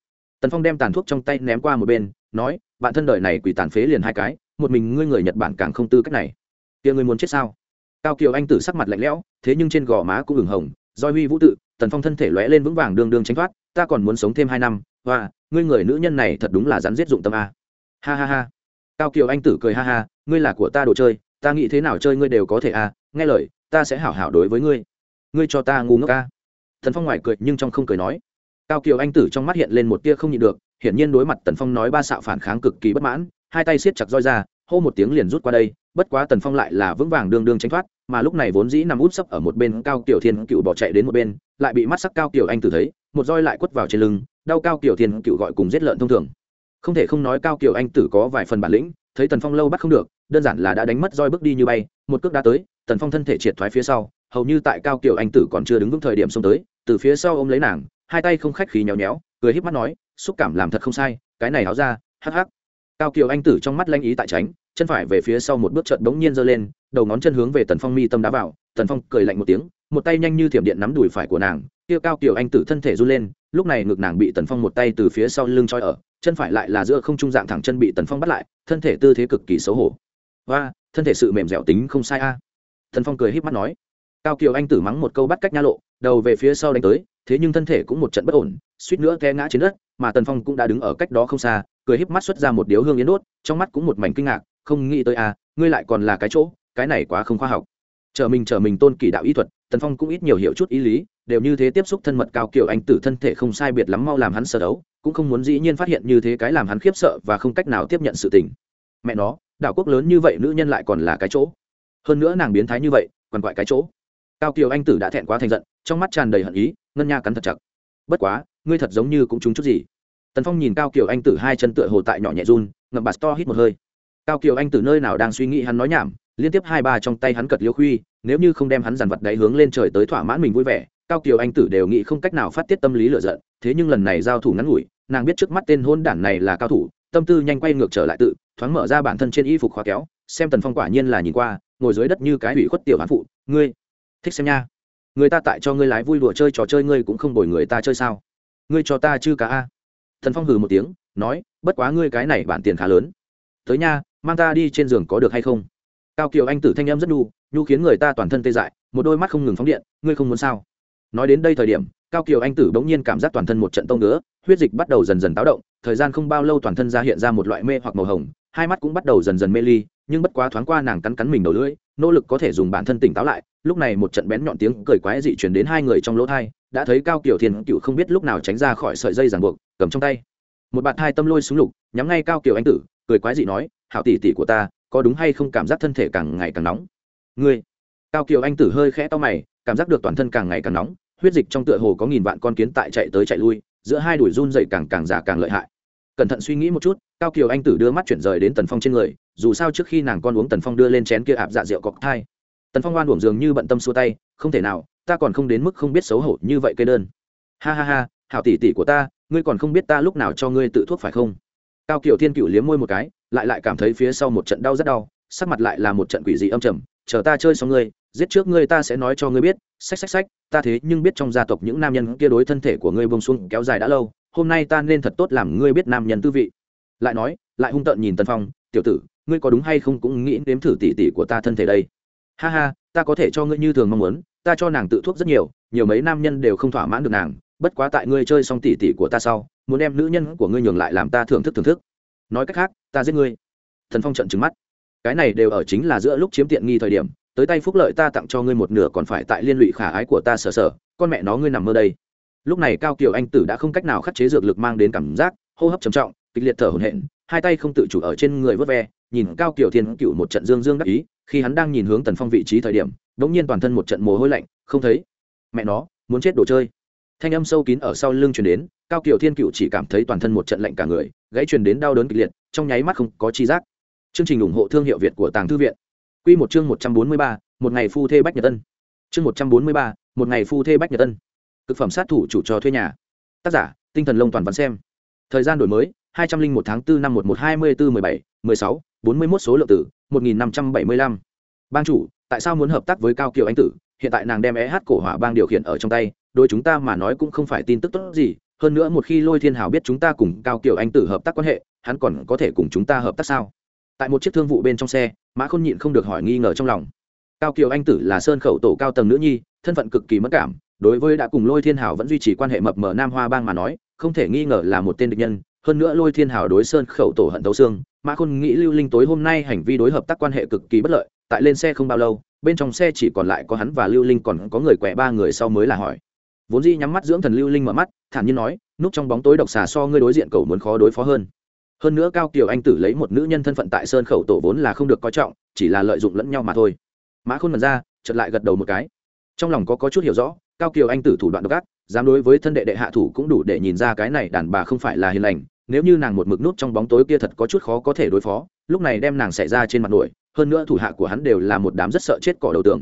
Tần phong đem tàn thuốc trong tay ném qua một bên, nói, bạn thân đời này quỳ tàn phế liền hai cái, một mình ngươi người nhật bản càng không tư cách này. Kia ngươi muốn chết sao? Cao kiều anh tử sắc mặt lạnh lẽo, thế nhưng trên gò má cũng ửng hồng doi huy vũ tự, tần phong thân thể lóe lên vững vàng đường đường tránh thoát, ta còn muốn sống thêm hai năm và ngươi người nữ nhân này thật đúng là rắn giết dụng tâm a. Ha ha ha. Cao kiều anh tử cười ha ha, ngươi là của ta đồ chơi, ta nghĩ thế nào chơi ngươi đều có thể a nghe lời, ta sẽ hảo hảo đối với ngươi. Ngươi cho ta ngu ngốc ca. Thần phong ngoài cười nhưng trong không cười nói. Cao kiều anh tử trong mắt hiện lên một tia không nhịn được, hiển nhiên đối mặt tần phong nói ba xạo phản kháng cực kỳ bất mãn, hai tay siết chặt roi ra, hô một tiếng liền rút qua đây, bất quá tần phong lại là vững vàng đương đương tránh thoát, mà lúc này vốn dĩ nằm út sấp ở một bên cao kiều thiên cựu bỏ chạy đến một bên, lại bị mắt sắc cao kiều anh tử thấy, một roi lại quất vào trên lưng, đau cao kiều thiên cựu gọi cùng giết lợn thông thường. Không thể không nói cao kiều anh tử có vài phần bản lĩnh, thấy tần phong lâu bắt không được, đơn giản là đã đánh mất roi bước đi như bay, một cước đã tới tần phong thân thể triệt thoái phía sau, hầu như tại cao kiểu anh tử còn chưa đứng vững thời điểm xông tới, từ phía sau ôm lấy nàng, hai tay không khách khí nhéo nhéo, cười híp mắt nói, xúc cảm làm thật không sai, cái này háo ra hắc hắc. Cao kiều anh tử trong mắt lanh ý tại tránh, chân phải về phía sau một bước trận bỗng nhiên giơ lên, đầu ngón chân hướng về tần phong mi tâm đá vào, tần phong cười lạnh một tiếng, một tay nhanh như thiểm điện nắm đùi phải của nàng, kia cao kiều anh tử thân thể run lên, lúc này ngực nàng bị tần phong một tay từ phía sau lưng trói ở, chân phải lại là giữa không trung dạng thẳng chân bị tần phong bắt lại, thân thể tư thế cực kỳ xấu hổ. Và thân thể sự mềm dẻo tính không sai a. Thần phong cười híp mắt nói cao kiều anh tử mắng một câu bắt cách nha lộ đầu về phía sau đánh tới thế nhưng thân thể cũng một trận bất ổn suýt nữa té ngã trên đất mà tần phong cũng đã đứng ở cách đó không xa cười híp mắt xuất ra một điếu hương yến đốt trong mắt cũng một mảnh kinh ngạc không nghĩ tới à, ngươi lại còn là cái chỗ cái này quá không khoa học. Chờ mình chờ mình tôn kỳ đạo y thuật tần phong cũng ít nhiều hiểu chút ý lý đều như thế tiếp xúc thân mật cao kiểu anh tử thân thể không sai biệt lắm mau làm hắn sợ đấu cũng không muốn dĩ nhiên phát hiện như thế cái làm hắn khiếp sợ và không cách nào tiếp nhận sự tình. Mẹ nó đảo quốc lớn như vậy nữ nhân lại còn là cái chỗ hơn nữa nàng biến thái như vậy còn quại cái chỗ. Cao kiều anh tử đã thẹn quá thành giận, trong mắt tràn đầy hận ý, ngân nha cắn thật chặt. Bất quá, ngươi thật giống như cũng trúng chút gì. Tần phong nhìn cao kiều anh tử hai chân tựa hồ tại nhỏ nhẹ run, ngậm bạt to hít một hơi. Cao kiều anh tử nơi nào đang suy nghĩ hắn nói nhảm, liên tiếp hai ba trong tay hắn cật liêu khuy, nếu như không đem hắn dàn vật đáy hướng lên trời tới thỏa mãn mình vui vẻ, cao kiều anh tử đều nghĩ không cách nào phát tiết tâm lý lựa giận, thế nhưng lần này giao thủ ngắn ngủi, nàng biết trước mắt tên hôn đản này là cao thủ, tâm tư nhanh quay ngược trở lại tự, thoáng mở ra bản thân trên y phục khóa kéo, xem tần phong quả nhiên là nhìn qua ngồi dưới đất như cái ủy khuất tiểu hán phụ, ngươi, thích xem nha. Người ta tại cho ngươi lái vui đùa chơi trò chơi ngươi cũng không đổi người ta chơi sao? Ngươi cho ta chư cả a. Thần phong hừ một tiếng, nói, bất quá ngươi cái này bản tiền khá lớn. Tới nha, mang ta đi trên giường có được hay không? Cao kiều anh tử thanh em rất nhu nhu khiến người ta toàn thân tê dại, một đôi mắt không ngừng phóng điện, ngươi không muốn sao? Nói đến đây thời điểm, cao kiều anh tử bỗng nhiên cảm giác toàn thân một trận tông nữa huyết dịch bắt đầu dần dần táo động, thời gian không bao lâu toàn thân ra hiện ra một loại mê hoặc màu hồng, hai mắt cũng bắt đầu dần dần mê ly nhưng bất quá thoáng qua nàng cắn cắn mình đầu lưỡi, nỗ lực có thể dùng bản thân tỉnh táo lại, lúc này một trận bén nhọn tiếng cười quái dị chuyển đến hai người trong lỗ thai, đã thấy cao kiểu thiên cựu không biết lúc nào tránh ra khỏi sợi dây ràng buộc, cầm trong tay. Một bạn hai tâm lôi xuống lục, nhắm ngay cao kiểu anh tử, cười quái dị nói, hảo tỷ tỷ của ta, có đúng hay không cảm giác thân thể càng ngày càng nóng? Ngươi? Cao kiều anh tử hơi khẽ to mày, cảm giác được toàn thân càng ngày càng nóng, huyết dịch trong tựa hồ có nghìn vạn con kiến tại chạy tới chạy lui, giữa hai đùi run dậy càng càng già càng lợi hại cẩn thận suy nghĩ một chút, cao kiều anh tử đưa mắt chuyển rời đến tần phong trên người, dù sao trước khi nàng con uống tần phong đưa lên chén kia ạp dạ rượu cọc thai. Tần phong oan uổng dường như bận tâm xua tay, không thể nào, ta còn không đến mức không biết xấu hổ như vậy cây đơn. Ha ha ha, hảo tỷ tỷ của ta, ngươi còn không biết ta lúc nào cho ngươi tự thuốc phải không? Cao kiều thiên cựu liếm môi một cái, lại lại cảm thấy phía sau một trận đau rất đau, sắc mặt lại là một trận quỷ dị âm trầm, chờ ta chơi xong ngươi, giết trước ngươi ta sẽ nói cho ngươi biết, xách xách xách, ta thế nhưng biết trong gia tộc những nam nhân kia đối thân thể của ngươi bông xuống kéo dài đã lâu hôm nay ta nên thật tốt làm ngươi biết nam nhân tư vị. Lại nói, lại hung tợn nhìn tần phong, tiểu tử, ngươi có đúng hay không cũng nghĩ nếm thử tỉ tỉ của ta thân thể đây. Ha ha, ta có thể cho ngươi như thường mong muốn, ta cho nàng tự thuốc rất nhiều nhiều mấy nam nhân đều không thỏa mãn được nàng, bất quá tại ngươi chơi xong tỉ tỉ của ta sau, muốn đem nữ nhân của ngươi nhường lại làm ta thưởng thức thưởng thức. Nói cách khác, ta giết ngươi. Thần phong trận trứng mắt. Cái này đều ở chính là giữa lúc chiếm tiện nghi thời điểm, tới tay phúc lợi ta tặng cho ngươi một nửa còn phải tại liên lụy khả ái của ta sở sở con mẹ nó ngươi nằm mơ đây lúc này cao kiều anh tử đã không cách nào khắc chế dược lực mang đến cảm giác, hô hấp trầm trọng, kịch liệt thở hổn hển, hai tay không tự chủ ở trên người vớt ve, nhìn cao kiều thiên cựu một trận dương dương đắc ý, khi hắn đang nhìn hướng tần phong vị trí thời điểm đ ỗ n g nhiên toàn thân một trận mồ hôi lạnh, không thấy. Mẹ nó, muốn chết đồ chơi. Thanh âm sâu kín ở sau lưng chuyển đến, cao kiều thiên cựu chỉ cảm thấy toàn thân một trận lạnh cả người gãy truyền đến đau đớn kịch liệt, trong nháy mắt không có chi giác. Chương trình ủng hộ thương hiệu việt của tàng thư viện. Q một chương một trăm bốn mươi ba, một ngày phu thê bách nhật tân. Chương một trăm bốn mươi ba, một ngày phu thê bách nhật tân cực phẩm sát thủ chủ trò thuê nhà. Tác giả, tinh thần lông toàn văn xem. Thời gian đổi mới, hai trăm linh một tháng bốn năm một một hai mươi bốn mười bảy, mười sáu, bốn mươi mốt số lượng tử, một nghìn năm trăm bảy mươi lăm. Bang chủ, tại sao muốn hợp tác với cao kiều anh tử? Hiện tại nàng đem é hát cổ hỏa bang điều khiển ở trong tay đôi chúng ta mà nói cũng không phải tin tức tốt gì. Hơn nữa một khi lôi thiên hào biết chúng ta cùng cao kiều anh tử hợp tác quan hệ, hắn còn có thể cùng chúng ta hợp tác sao? Tại một chiếc thương vụ bên trong xe, mã khôn nhịn không được hỏi nghi ngờ trong lòng. Cao kiều anh tử là sơn khẩu tổ cao tầng nữ nhi, thân phận cực kỳ mất cảm đối với đã cùng lôi thiên hảo vẫn duy trì quan hệ mập mờ nam hoa bang mà nói không thể nghi ngờ là một tên địch nhân hơn nữa lôi thiên hảo đối sơn khẩu tổ hận tấu xương mã khôn nghĩ lưu linh tối hôm nay hành vi đối hợp tác quan hệ cực kỳ bất lợi tại lên xe không bao lâu bên trong xe chỉ còn lại có hắn và lưu linh còn có người quẹ ba người sau mới là hỏi. Vốn dĩ nhắm mắt dưỡng thần lưu linh mở mắt thản nhiên nói núp trong bóng tối độc xà so ngươi đối diện cầu muốn khó đối phó hơn. Hơn nữa cao kiều anh tử lấy một nữ nhân thân phận tại sơn khẩu tổ vốn là không được coi trọng chỉ là lợi dụng lẫn nhau mà thôi. Mã khôn mật ra chợt lại gật đầu một cái. Trong lòng có, có chút hiểu rõ cao kiều anh tử thủ đoạn độc ác, dám đối với thân đệ đệ hạ thủ cũng đủ để nhìn ra cái này đàn bà không phải là hiền lành, nếu như nàng một mực nút trong bóng tối kia thật có chút khó có thể đối phó, lúc này đem nàng xảy ra trên mặt nổi, hơn nữa thủ hạ của hắn đều là một đám rất sợ chết cỏ đầu tường.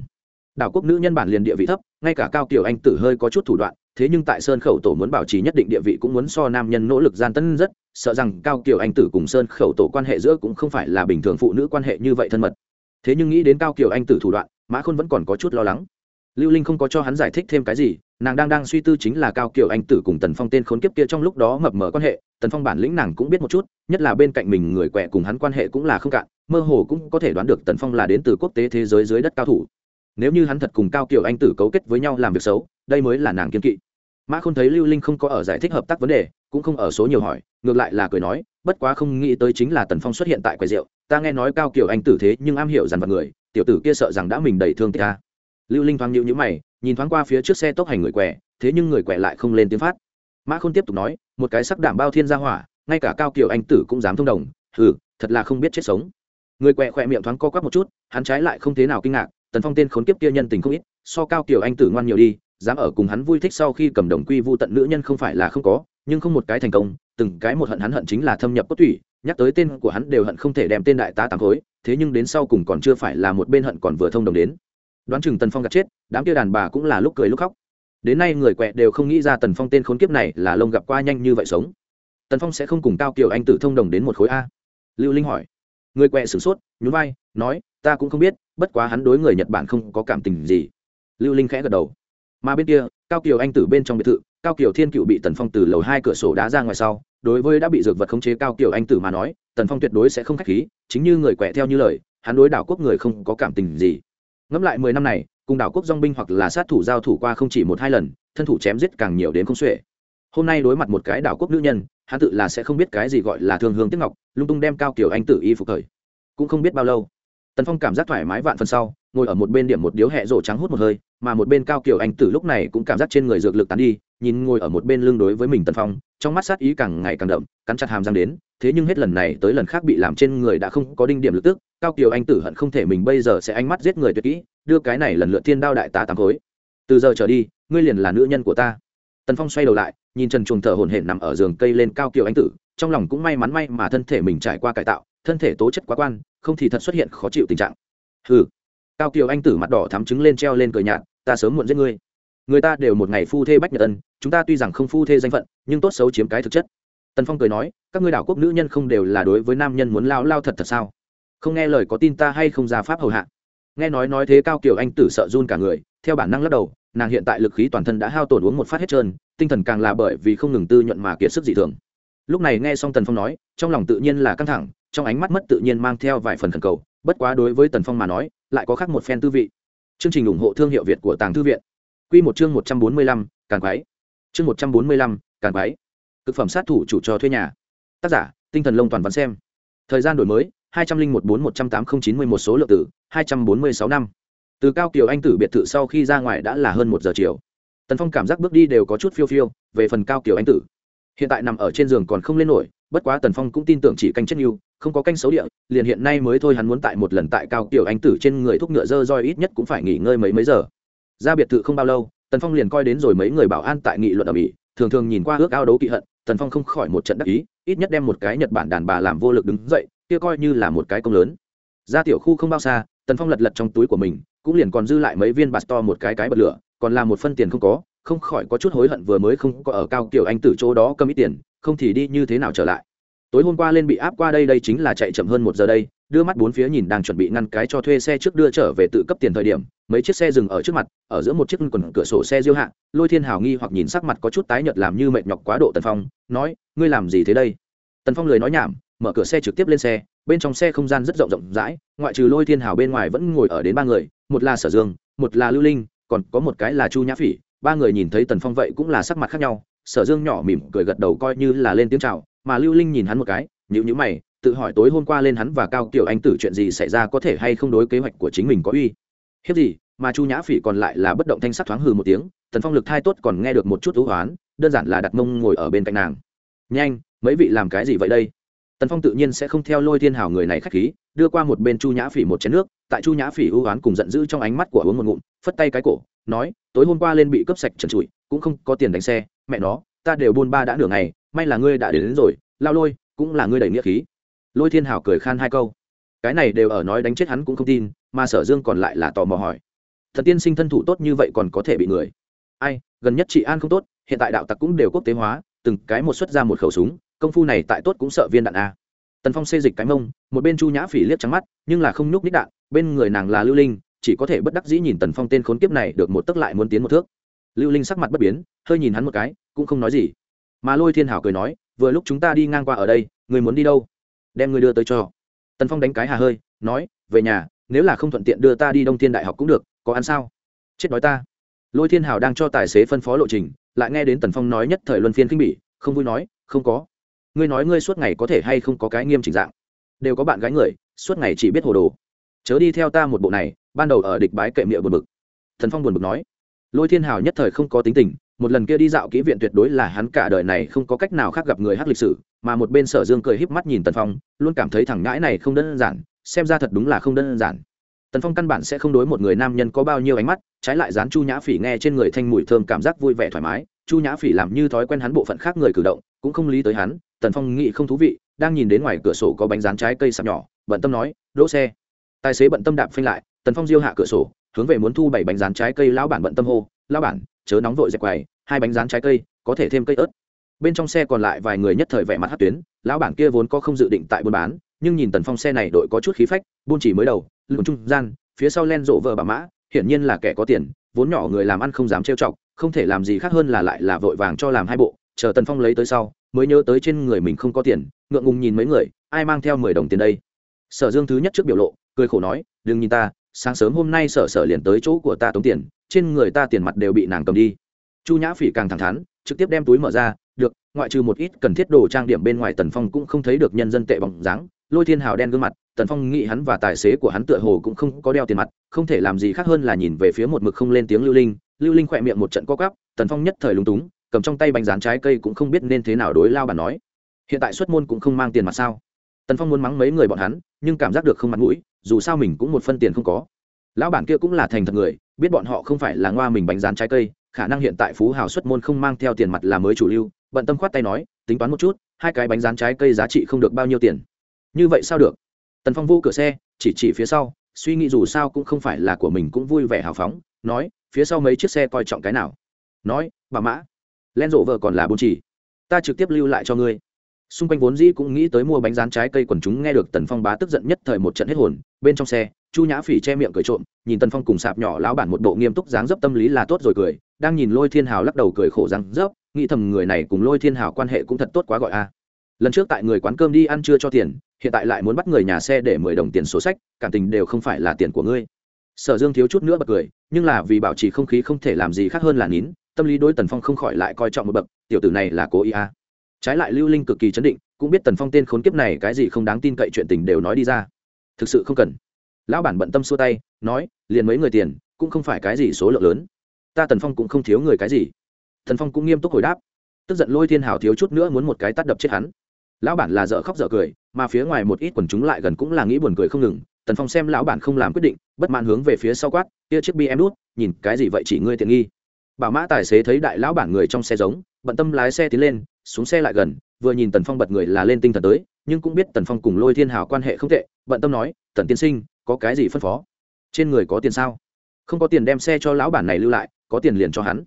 Đảo quốc nữ nhân bản liền địa vị thấp, ngay cả cao kiều anh tử hơi có chút thủ đoạn, thế nhưng tại sơn khẩu tổ muốn bảo trì nhất định địa vị cũng muốn so nam nhân nỗ lực gian tân rất, sợ rằng cao kiều anh tử cùng sơn khẩu tổ quan hệ giữa cũng không phải là bình thường phụ nữ quan hệ như vậy thân mật. Thế nhưng nghĩ đến cao kiều anh tử thủ đoạn, mã khôn vẫn còn có chút lo lắng lưu linh không có cho hắn giải thích thêm cái gì, nàng đang đang suy tư chính là cao kiều anh tử cùng tần phong tên khốn kiếp kia trong lúc đó mập mờ quan hệ, tần phong bản lĩnh nàng cũng biết một chút, nhất là bên cạnh mình người quẹ cùng hắn quan hệ cũng là không cạn, mơ hồ cũng có thể đoán được tần phong là đến từ quốc tế thế giới dưới đất cao thủ. Nếu như hắn thật cùng cao kiều anh tử cấu kết với nhau làm việc xấu, đây mới là nàng kiên kỵ. Mã không thấy lưu linh không có ở giải thích hợp tác vấn đề, cũng không ở số nhiều hỏi, ngược lại là cười nói, bất quá không nghĩ tới chính là tần phong xuất hiện tại quầy rượu, ta nghe nói cao kiều anh tử thế nhưng am hiểu dằn vặt người, tiểu tử kia sợ rằng đã mình đầy thương tích ta lưu linh thoáng nhịu nhữ mày, nhìn thoáng qua phía trước xe tốc hành người quẻ thế nhưng người quẻ lại không lên tiếng phát. Mã không tiếp tục nói, một cái sắc đảm bao thiên gia hỏa, ngay cả cao kiều anh tử cũng dám thông đồng, hừ, thật là không biết chết sống. Người quẹ khỏe miệng thoáng co quắp một chút, hắn trái lại không thế nào kinh ngạc, tần phong tên khốn kiếp kia nhân tình không ít, so cao kiều anh tử ngoan nhiều đi, dám ở cùng hắn vui thích sau khi cầm đồng quy vu tận nữ nhân không phải là không có, nhưng không một cái thành công, từng cái một hận hắn hận chính là thâm nhập cốt thủy nhắc tới tên của hắn đều hận không thể đem tên đại tá tám khối, thế nhưng đến sau cùng còn chưa phải là một bên hận còn vừa thông đồng đến đoán chừng tần phong gạt chết, đám kia đàn bà cũng là lúc cười lúc khóc. Đến nay người quẹ đều không nghĩ ra tần phong tên khốn kiếp này là lông gặp qua nhanh như vậy sống. Tần phong sẽ không cùng cao kiều anh tử thông đồng đến một khối a. Lưu linh hỏi. Người quẹ sửng sốt, nhún vai, nói, ta cũng không biết, bất quá hắn đối người nhật bản không có cảm tình gì. Lưu linh khẽ gật đầu. Mà bên kia, cao kiều anh tử bên trong biệt thự, cao kiều thiên cựu bị tần phong từ lầu hai cửa sổ đá ra ngoài sau, đối với đã bị dược vật khống chế cao kiều anh tử mà nói, tần phong tuyệt đối sẽ không k h á c h khí, chính như người quẹ theo như lời, hắn đối đảo quốc người không có cảm tình gì ngẫm lại mười năm này, cùng đảo quốc dong binh hoặc là sát thủ giao thủ qua không chỉ một hai lần, thân thủ chém giết càng nhiều đến không xuể. Hôm nay đối mặt một cái đảo quốc nữ nhân, hắn tự là sẽ không biết cái gì gọi là thương hương tiếc ngọc, lung tung đem cao kiểu anh tử y phục thời. Cũng không biết bao lâu, tần phong cảm giác thoải mái vạn phần sau, ngồi ở một bên điểm một điếu hẹ rổ trắng hút một hơi, mà một bên cao kiểu anh tử lúc này cũng cảm giác trên người dược lực tán đi, nhìn ngồi ở một bên lưng đối với mình tần phong, trong mắt sát ý càng ngày càng đậm, cắn chặt hàm răng đến, thế nhưng hết lần này tới lần khác bị làm trên người đã không có đinh điểm lực tức cao kiều anh tử hận không thể mình bây giờ sẽ ánh mắt giết người tuyệt kỹ, đưa cái này lần lượt thiên đao đại tá tám khối. Từ giờ trở đi, ngươi liền là nữ nhân của ta. Tần phong xoay đầu lại, nhìn trần chuồng thở hổn hển nằm ở giường cây lên cao kiều anh tử, trong lòng cũng may mắn may mà thân thể mình trải qua cải tạo, thân thể tố chất quá quan, không thì thật xuất hiện khó chịu tình trạng. Hừ. Cao kiều anh tử mặt đỏ thắm trứng lên treo lên cười nhạt, ta sớm muộn giết ngươi. Người ta đều một ngày phu thê bách nhật ân, chúng ta tuy rằng không phu thê danh phận, nhưng tốt xấu chiếm cái thực chất. Tần phong cười nói, các ngươi đảo quốc nữ nhân không đều là đối với nam nhân muốn lao lao thật thật sao? Không nghe lời có tin ta hay không ra pháp hầu hạ. Nghe nói nói thế cao kiều anh tử sợ run cả người, theo bản năng lắc đầu, nàng hiện tại lực khí toàn thân đã hao tổn uống một phát hết trơn, tinh thần càng là bởi vì không ngừng tư nhuận mà kiệt sức dị thường. Lúc này nghe xong tần phong nói, trong lòng tự nhiên là căng thẳng, trong ánh mắt mất tự nhiên mang theo vài phần khẩn cầu, bất quá đối với tần phong mà nói, lại có khác một phen tư vị. Chương trình ủng hộ thương hiệu việt của tàng thư viện. Q một chương một trăm bốn mươi lăm càng quái. Chương một trăm bốn mươi lăm càng quái. Thực phẩm sát thủ chủ cho thuê nhà. Tác giả, tinh thần lông toàn văn xem. Thời gian đổi mới hai trăm linh một bốn một trăm tám mươi chín mươi một số lượng tử hai trăm bốn mươi sáu năm. Từ cao kiều anh tử biệt thự sau khi ra ngoài đã là hơn một giờ chiều. Tần phong cảm giác bước đi đều có chút phiêu phiêu, về phần cao kiều anh tử. Hiện tại nằm ở trên giường còn không lên nổi, bất quá tần phong cũng tin tưởng chỉ canh chất yêu không có canh xấu địa, liền hiện nay mới thôi hắn muốn tại một lần tại cao kiều anh tử trên người thúc ngựa dơ roi ít nhất cũng phải nghỉ ngơi mấy mấy giờ. Ra biệt thự không bao lâu, tần phong liền coi đến rồi mấy người bảo an tại nghị luận ở mỹ, thường thường nhìn qua ước ao đấu kỵ hận, tần phong không khỏi một trận đắc ý, ít nhất đem một cái nhật bản đàn bà làm vô lực đứng dậy kia coi như là một cái công lớn. Ra tiểu khu không bao xa, tần phong lật lật trong túi của mình, cũng liền còn dư lại mấy viên bạt to một cái cái bật lửa, còn là một phân tiền không có, không khỏi có chút hối hận vừa mới không có ở cao kiểu anh từ chỗ đó cầm ít tiền, không thì đi như thế nào trở lại. Tối hôm qua lên bị áp qua đây đây chính là chạy chậm hơn một giờ đây, đưa mắt bốn phía nhìn đang chuẩn bị ngăn cái cho thuê xe trước đưa trở về tự cấp tiền thời điểm, mấy chiếc xe dừng ở trước mặt, ở giữa một chiếc quần cửa sổ xe diêu hạ, lôi thiên hào nghi hoặc nhìn sắc mặt có chút tái nhợt làm như mệt nhọc quá độ tần phong, nói, ngươi làm gì thế đây? Tần phong lười nói nhảm mở cửa xe trực tiếp lên xe, bên trong xe không gian rất rộng rộng rãi, ngoại trừ lôi thiên hào bên ngoài vẫn ngồi ở đến ba người, một là sở dương, một là lưu linh, còn có một cái là chu nhã phỉ, ba người nhìn thấy tần phong vậy cũng là sắc mặt khác nhau. Sở dương nhỏ mỉm cười gật đầu coi như là lên tiếng chào, mà lưu linh nhìn hắn một cái nhữ nhữ mày, tự hỏi tối hôm qua lên hắn và cao kiểu anh tử chuyện gì xảy ra có thể hay không đối kế hoạch của chính mình có uy. Hiếp gì, mà chu nhã phỉ còn lại là bất động thanh sắc thoáng hừ một tiếng, tần phong lực thai tốt còn nghe được một chút thú hoán đơn giản là đặt mông ngồi ở bên cạnh nàng. Nhanh, mấy vị làm cái gì vậy đây? Tần phong tự nhiên sẽ không theo lôi thiên hào người này k h á c h khí đưa qua một bên chu nhã phỉ một chén nước tại chu nhã phỉ ưu oán cùng giận dữ trong ánh mắt của uống một ngụm phất tay cái cổ nói tối hôm qua lên bị cướp sạch trần trụi cũng không có tiền đánh xe mẹ nó ta đều buôn ba đã nửa ngày may là ngươi đã đến, đến rồi lao lôi cũng là ngươi đầy nghĩa khí. Lôi thiên hảo cười khan hai câu. Cái này đều ở nói đánh chết hắn cũng không tin mà sở dương còn lại là tò mò hỏi thần tiên sinh thân thủ tốt như vậy còn có thể bị người? Ai gần nhất chị an không tốt hiện tại đạo tặc cũng đều quốc tế hóa từng cái một xuất ra một khẩu súng công phu này tại tốt cũng sợ viên đạn a. Tần phong xê dịch cái mông, một bên chu nhã phỉ liếc trắng mắt, nhưng là không nhúc ních đạn, bên người nàng là lưu linh, chỉ có thể bất đắc dĩ nhìn tần phong tên khốn kiếp này được một tấc lại muốn tiến một thước. Lưu linh sắc mặt bất biến, hơi nhìn hắn một cái, cũng không nói gì. Mà lôi thiên hảo cười nói, vừa lúc chúng ta đi ngang qua ở đây, người muốn đi đâu? Đem người đưa tới cho. Tần phong đánh cái hà hơi, nói, về nhà, nếu là không thuận tiện đưa ta đi đông thiên đại học cũng được, có ăn sao? Chết đói ta. Lôi thiên hảo đang cho tài xế phân phó lộ trình, lại nghe đến tần phong nói nhất thời luân phiên kinh bỉ, không vui nói, không có ngươi nói ngươi suốt ngày có thể hay không có cái nghiêm chỉnh dạng? Đều có bạn gái người, suốt ngày chỉ biết hồ đồ. Chớ đi theo ta một bộ này, ban đầu ở địch bái kệ miệng buồn bực. Thần phong buồn bực nói. Lôi thiên hào nhất thời không có tính tình, một lần kia đi dạo kỹ viện tuyệt đối là hắn cả đời này không có cách nào khác gặp người hát lịch sử, mà một bên sở dương cười híp mắt nhìn tần phong, luôn cảm thấy thằng ngãi này không đơn giản, xem ra thật đúng là không đơn giản. Tần phong căn bản sẽ không đối một người nam nhân có bao nhiêu ánh mắt, trái lại dán chu nhã phỉ nghe trên người thanh mùi thơm cảm giác vui vẻ thoải mái, chu nhã phỉ làm như thói quen hắn bộ phận khác người cử động, cũng không lý tới hắn tần phong nghĩ không thú vị, đang nhìn đến ngoài cửa sổ có bánh rán trái cây sạp nhỏ, bận tâm nói, đỗ xe. Tài xế bận tâm đạp phanh lại, tần phong diêu hạ cửa sổ, hướng về muốn thu bảy bánh rán trái cây lão bản bận tâm hô, lão bản, chớ nóng vội dẹp quầy, hai bánh rán trái cây, có thể thêm cây ớt. Bên trong xe còn lại vài người nhất thời vẻ mặt hát tuyến, lão bản kia vốn có không dự định tại buôn bán, nhưng nhìn tần phong xe này đội có chút khí phách, buôn chỉ mới đầu lưng trung gian, phía sau len rộ vợ bà mã, hiển nhiên là kẻ có tiền, vốn nhỏ người làm ăn không dám trêu chọc, không thể làm gì khác hơn là lại là vội vàng cho làm hai bộ, chờ tần phong lấy tới sau mới nhớ tới trên người mình không có tiền, ngượng ngùng nhìn mấy người, ai mang theo mười đồng tiền đây? Sở dương thứ nhất trước biểu lộ, cười khổ nói, đừng nhìn ta, sáng sớm hôm nay sở sở liền tới chỗ của ta tống tiền, trên người ta tiền mặt đều bị nàng cầm đi. Chu nhã phỉ càng thẳng thắn, trực tiếp đem túi mở ra, được, ngoại trừ một ít cần thiết đồ trang điểm bên ngoài tần phong cũng không thấy được nhân dân tệ bóng dáng. Lôi thiên hào đen gương mặt, tần phong nghĩ hắn và tài xế của hắn tựa hồ cũng không có đeo tiền mặt, không thể làm gì khác hơn là nhìn về phía một mực không lên tiếng lưu linh. Lưu linh khỏe miệng một trận co cắp tần phong nhất thời lúng túng cầm trong tay bánh rán trái cây cũng không biết nên thế nào đối lao bản nói. Hiện tại xuất môn cũng không mang tiền mặt sao? Tần phong muốn mắng mấy người bọn hắn, nhưng cảm giác được không mặt mũi, dù sao mình cũng một phân tiền không có. Lão bản kia cũng là thành thật người, biết bọn họ không phải là ngoa mình bánh rán trái cây, khả năng hiện tại phú hào xuất môn không mang theo tiền mặt là mới chủ lưu, bận tâm khoát tay nói, tính toán một chút, hai cái bánh rán trái cây giá trị không được bao nhiêu tiền. Như vậy sao được? Tần phong vô cửa xe, chỉ chỉ phía sau, suy nghĩ dù sao cũng không phải là của mình cũng vui vẻ hào phóng, nói, phía sau mấy chiếc xe coi trọng cái nào? Nói, bà mã len rộ vợ còn là bốn chỉ. Ta trực tiếp lưu lại cho ngươi. Xung quanh vốn dĩ cũng nghĩ tới mua bánh rán trái cây quần chúng nghe được tần phong bá tức giận nhất thời một trận hết hồn, bên trong xe, chu nhã phỉ che miệng cười trộm, nhìn tần phong cùng sạp nhỏ lão bản một bộ nghiêm túc dáng dấp tâm lý là tốt rồi cười, đang nhìn lôi thiên hào lắc đầu cười khổ răng dấp nghĩ thầm người này cùng lôi thiên hào quan hệ cũng thật tốt quá gọi a. Lần trước tại người quán cơm đi ăn chưa cho tiền, hiện tại lại muốn bắt người nhà xe để mười đồng tiền số sách, cảm tình đều không phải là tiền của ngươi. Sở dương thiếu chút nữa bật cười, nhưng là vì bảo trì không khí không thể làm gì khác hơn là nín tâm lý đối tần phong không khỏi lại coi trọng một bậc, tiểu tử này là cố ý à. trái lại lưu linh cực kỳ chấn định, cũng biết tần phong tên khốn kiếp này cái gì không đáng tin cậy chuyện tình đều nói đi ra. Thực sự không cần. Lão bản bận tâm xua tay, nói, liền mấy người tiền, cũng không phải cái gì số lượng lớn. Ta tần phong cũng không thiếu người cái gì. Tần phong cũng nghiêm túc hồi đáp. Tức giận lôi thiên hào thiếu chút nữa muốn một cái tắt đập chết hắn. Lão bản là dở khóc dở cười, mà phía ngoài một ít quần chúng lại gần cũng là nghĩ buồn cười không ngừng. Tần phong xem lão bản không làm quyết định, bất mãn hướng về phía sau quát, kia chiếc bi em đút nhìn cái gì vậy chỉ ngươi tiện nghi? Bảo mã tài xế thấy đại lão bản người trong xe giống, bận tâm lái xe tiến lên, xuống xe lại gần, vừa nhìn tần phong bật người là lên tinh thần tới, nhưng cũng biết tần phong cùng lôi thiên hào quan hệ không tệ, bận tâm nói, tần tiên sinh, có cái gì phân phó? Trên người có tiền sao? Không có tiền đem xe cho lão bản này lưu lại, có tiền liền cho hắn.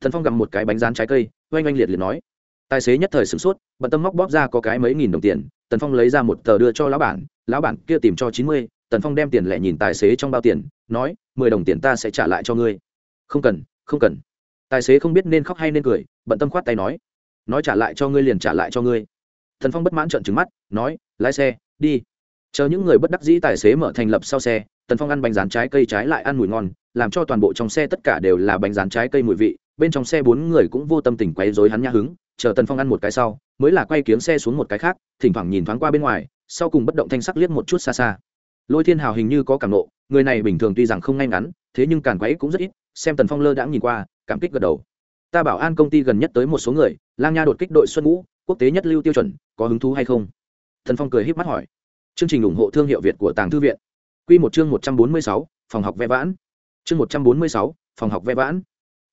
Thần phong gặm một cái bánh rán trái cây, oanh oanh liệt liệt nói. Tài xế nhất thời sửng sốt, bận tâm móc bóp ra có cái mấy nghìn đồng tiền, tần phong lấy ra một tờ đưa cho lão bản lão bản, kia tìm cho chín mươi, tần phong đem tiền lẻ nhìn tài xế trong bao tiền, nói, mười đồng tiền ta sẽ trả lại cho ngươi. Không cần không cần. Tài xế không biết nên khóc hay nên cười, bận tâm khoát tay nói. Nói trả lại cho ngươi liền trả lại cho ngươi. Thần phong bất mãn trợn trừng mắt, nói, lái xe, đi. Chờ những người bất đắc dĩ tài xế mở thành lập sau xe tần phong ăn bánh rán trái cây trái lại ăn mùi ngon, làm cho toàn bộ trong xe tất cả đều là bánh rán trái cây mùi vị. Bên trong xe bốn người cũng vô tâm tình quấy dối hắn nhã hứng, chờ tần phong ăn một cái sau, mới là quay kiếng xe xuống một cái khác, thỉnh thoảng nhìn thoáng qua bên ngoài, sau cùng bất động thanh sắc liếc một chút xa xa. Lôi thiên hào hình như có cảm nộ người này bình thường tuy rằng không ngay ngắn, thế nhưng càn quấy cũng rất ít, xem tần phong lơ đãng nhìn qua, cảm kích gật đầu. Ta bảo an công ty gần nhất tới một số người, lang nha đột kích đội xuân ngũ, quốc tế nhất lưu tiêu chuẩn, có hứng thú hay không? Thần phong cười h í p mắt hỏi. Chương trình ủng hộ thương hiệu việt của tàng thư viện. Q một chương một trăm bốn mươi sáu, phòng học vẽ vãn. Chương một trăm bốn mươi sáu, phòng học vẽ vãn.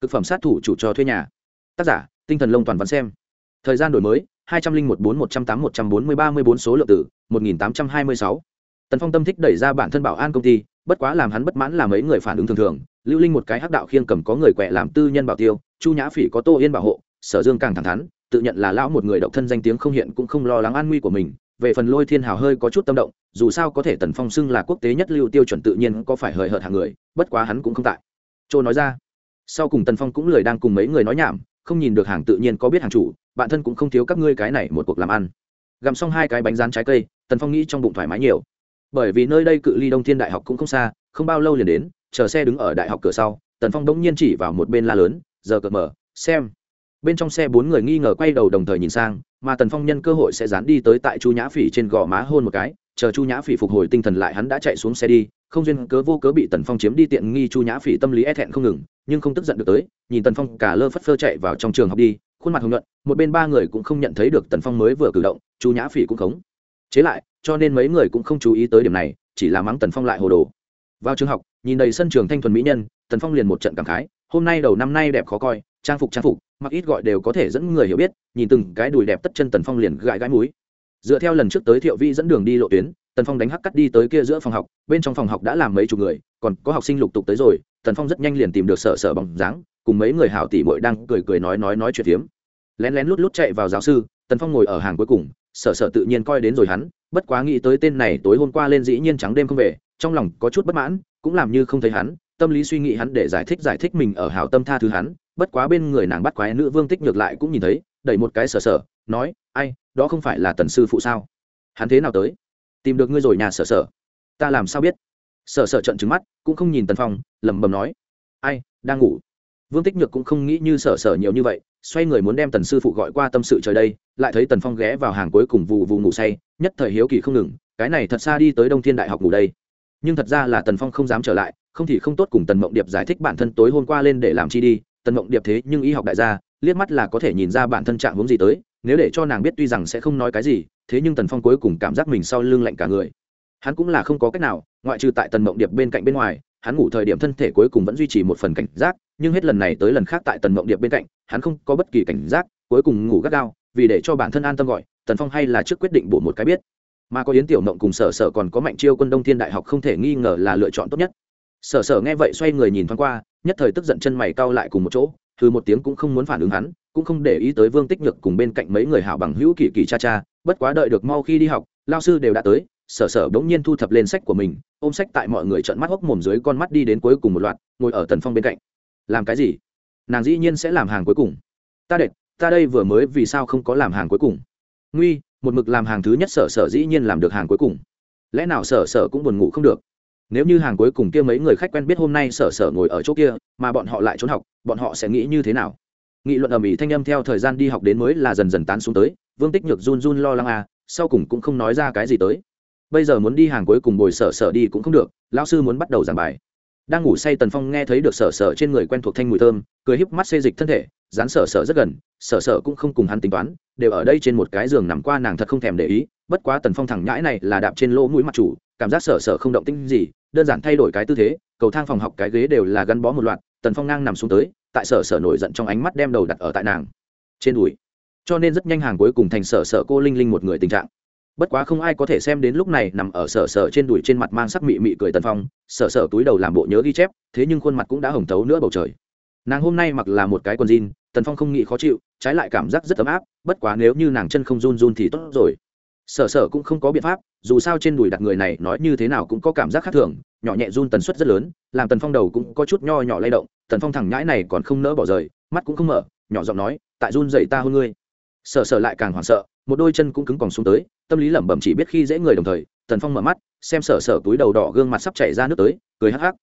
Thực phẩm sát thủ chủ trò thuê nhà. Tác giả, tinh thần lông toàn văn xem. Thời gian đổi mới, hai trăm linh một bốn một trăm tám một trăm bốn mươi ba mươi bốn số lượng tử một nghìn tám trăm hai mươi sáu. Tần phong tâm thích đẩy ra bản thân bảo an công ty bất quá làm hắn bất mãn là mấy người phản ứng thường thường, lưu linh một cái hắc đạo khiêng cầm có người quẹ làm tư nhân bảo tiêu, chu nhã phỉ có tô yên bảo hộ, sở dương càng thẳng thắn, tự nhận là lão một người độc thân danh tiếng không hiện cũng không lo lắng an nguy của mình, về phần lôi thiên hào hơi có chút tâm động, dù sao có thể tần phong xưng là quốc tế nhất lưu tiêu chuẩn tự nhiên có phải hời hợt hàng người, bất quá hắn cũng không tại. Châu nói ra, sau cùng tần phong cũng lười đang cùng mấy người nói nhảm, không nhìn được hàng tự nhiên có biết hàng chủ, bạn thân cũng không thiếu các ngươi cái này một cuộc làm ăn. Gặm xong hai cái bánh rán trái cây, tần phong nghĩ trong bụng thoải mái nhiều bởi vì nơi đây cự ly đông thiên đại học cũng không xa, không bao lâu liền đến, chờ xe đứng ở đại học cửa sau, tần phong bỗng nhiên chỉ vào một bên la lớn, giờ cợt mở, xem. Bên trong xe bốn người nghi ngờ quay đầu đồng thời nhìn sang, mà tần phong nhân cơ hội sẽ dán đi tới tại chu nhã phỉ trên gò má hôn một cái, chờ chu nhã phỉ phục hồi tinh thần lại hắn đã chạy xuống xe đi, không duyên cớ vô cớ bị tần phong chiếm đi tiện nghi chu nhã phỉ tâm lý e thẹn không ngừng, nhưng không tức giận được tới, nhìn tần phong cả lơ phất phơ chạy vào trong trường học đi, khuôn mặt hồng nhuận, một bên ba người cũng không nhận thấy được tần phong mới vừa cử động, chu nhã phỉ cũng khống. Chế lại cho nên mấy người cũng không chú ý tới điểm này, chỉ là mắng tần phong lại hồ đồ. Vào trường học, nhìn đầy sân trường thanh thuần mỹ nhân, tần phong liền một trận cảm khái, hôm nay đầu năm nay đẹp khó coi, trang phục trang phục, mặc ít gọi đều có thể dẫn người hiểu biết, nhìn từng cái đùi đẹp tất chân tần phong liền gãi gãi múi dựa theo lần trước tới thiệu vi dẫn đường đi lộ tuyến, tần phong đánh hắc cắt đi tới kia giữa phòng học, bên trong phòng học đã làm mấy chục người, còn có học sinh lục tục tới rồi, tần phong rất nhanh liền tìm được sở sở bằng dáng, cùng mấy người hảo tỷ mội đang cười cười nói nói nói chuyện phiếm. Lén lén lút lút chạy vào giáo sư, tần phong ngồi ở hàng cuối cùng sở sở tự nhiên coi đến rồi hắn, bất quá nghĩ tới tên này tối hôm qua lên dĩ nhiên trắng đêm không về, trong lòng có chút bất mãn, cũng làm như không thấy hắn, tâm lý suy nghĩ hắn để giải thích giải thích mình ở hảo tâm tha thứ hắn, bất quá bên người nàng bắt quái nữ vương tích ngược lại cũng nhìn thấy, đẩy một cái sở sở, nói, ai, đó không phải là tần sư phụ sao? Hắn thế nào tới? Tìm được ngươi rồi nhà sở sở? Ta làm sao biết? Sở sở trận trứng mắt, cũng không nhìn tần phong, lẩm bẩm nói, ai, đang ngủ? Vương tích nhược cũng không nghĩ như sở sở nhiều như vậy xoay người muốn đem tần sư phụ gọi qua tâm sự trời đây, lại thấy tần phong ghé vào hàng cuối cùng vụ vụ ngủ say, nhất thời hiếu kỳ không ngừng, cái này thật xa đi tới đông thiên đại học ngủ đây. Nhưng thật ra là tần phong không dám trở lại, không thì không tốt cùng tần mộng điệp giải thích bản thân tối hôm qua lên để làm chi đi, tần mộng điệp thế nhưng y học đại gia, liếc mắt là có thể nhìn ra bản thân trạng hướng gì tới, nếu để cho nàng biết tuy rằng sẽ không nói cái gì, thế nhưng tần phong cuối cùng cảm giác mình sau lưng lạnh cả người. Hắn cũng là không có cách nào, ngoại trừ tại tần mộng điệp bên cạnh bên ngoài hắn ngủ thời điểm thân thể cuối cùng vẫn duy trì một phần cảnh giác, nhưng hết lần này tới lần khác tại tần mộng điệp bên cạnh, hắn không có bất kỳ cảnh giác, cuối cùng ngủ gắt gao, vì để cho bản thân an tâm gọi, tần phong hay là trước quyết định bổ một cái biết. Mà có yến tiểu mộng cùng sở sở còn có mạnh chiêu quân đông thiên đại học không thể nghi ngờ là lựa chọn tốt nhất. Sở sở nghe vậy xoay người nhìn thoáng qua, nhất thời tức giận chân mày cau lại cùng một chỗ thứ một tiếng cũng không muốn phản ứng hắn, cũng không để ý tới vương tích nhược cùng bên cạnh mấy người hảo bằng hữu kỳ kỳ cha cha, bất quá đợi được mau khi đi học, lao sư đều đã tới sở sở bỗng nhiên thu thập lên sách của mình, ôm sách tại mọi người trợn mắt hốc mồm dưới con mắt đi đến cuối cùng một loạt, ngồi ở tần phong bên cạnh. Làm cái gì? Nàng dĩ nhiên sẽ làm hàng cuối cùng. Ta đệt, ta đây vừa mới vì sao không có làm hàng cuối cùng? Nguy, một mực làm hàng thứ nhất sở sở dĩ nhiên làm được hàng cuối cùng. Lẽ nào sở sở cũng buồn ngủ không được? Nếu như hàng cuối cùng kia mấy người khách quen biết hôm nay sở sở ngồi ở chỗ kia, mà bọn họ lại trốn học, bọn họ sẽ nghĩ như thế nào? Nghị luận ầm ĩ thanh âm theo thời gian đi học đến mới là dần dần tán xuống tới, vương tích nhược run run lo lắng à sau cùng cũng không nói ra cái gì tới bây giờ muốn đi hàng cuối cùng bồi sở sở đi cũng không được, lão sư muốn bắt đầu giảng bài. Đang ngủ say tần phong nghe thấy được sở sở trên người quen thuộc thanh mùi thơm, cười híp mắt xê dịch thân thể, dán sở sở rất gần, sở sở cũng không cùng hắn tính toán, đều ở đây trên một cái giường nằm qua nàng thật không thèm để ý, bất quá tần phong thẳng nhãi này là đạp trên lỗ mũi mặt chủ, cảm giác sở sở không động tinh gì, đơn giản thay đổi cái tư thế, cầu thang phòng học cái ghế đều là gắn bó một loạt, tần phong ngang nằm xuống tới, tại sở sở nổi giận trong ánh mắt đem đầu đặt ở tại nàng trên đùi. Cho nên rất nhanh hàng cuối cùng thành sở sở cô linh linh một người tình trạng bất quá không ai có thể xem đến lúc này nằm ở sở sở trên đùi trên mặt mang sắc mị mị cười tần phong, sở sở túi đầu làm bộ nhớ ghi chép, thế nhưng khuôn mặt cũng đã hồng tấu nữa bầu trời. Nàng hôm nay mặc là một cái quần jean, tần phong không nghĩ khó chịu, trái lại cảm giác rất ấm áp, bất quá nếu như nàng chân không run run thì tốt rồi. Sở sở cũng không có biện pháp, dù sao trên đùi đặt người này nói như thế nào cũng có cảm giác khác thường, nhỏ nhẹ run tần suất rất lớn, làm tần phong đầu cũng có chút nho nhỏ lay động, tần phong thẳng nhãi này còn không nỡ bỏ rời, mắt cũng không mở, nhỏ giọng nói, tại run dậy ta hơn ngươi. Sở sở lại càng hoảng sợ một đôi chân cũng cứng còn xuống tới, tâm lý lẩm bẩm chỉ biết khi dễ người đồng thời, tần phong mở mắt, xem sở sở túi đầu đỏ gương mặt sắp chảy ra nước tới, cười hắc hắc.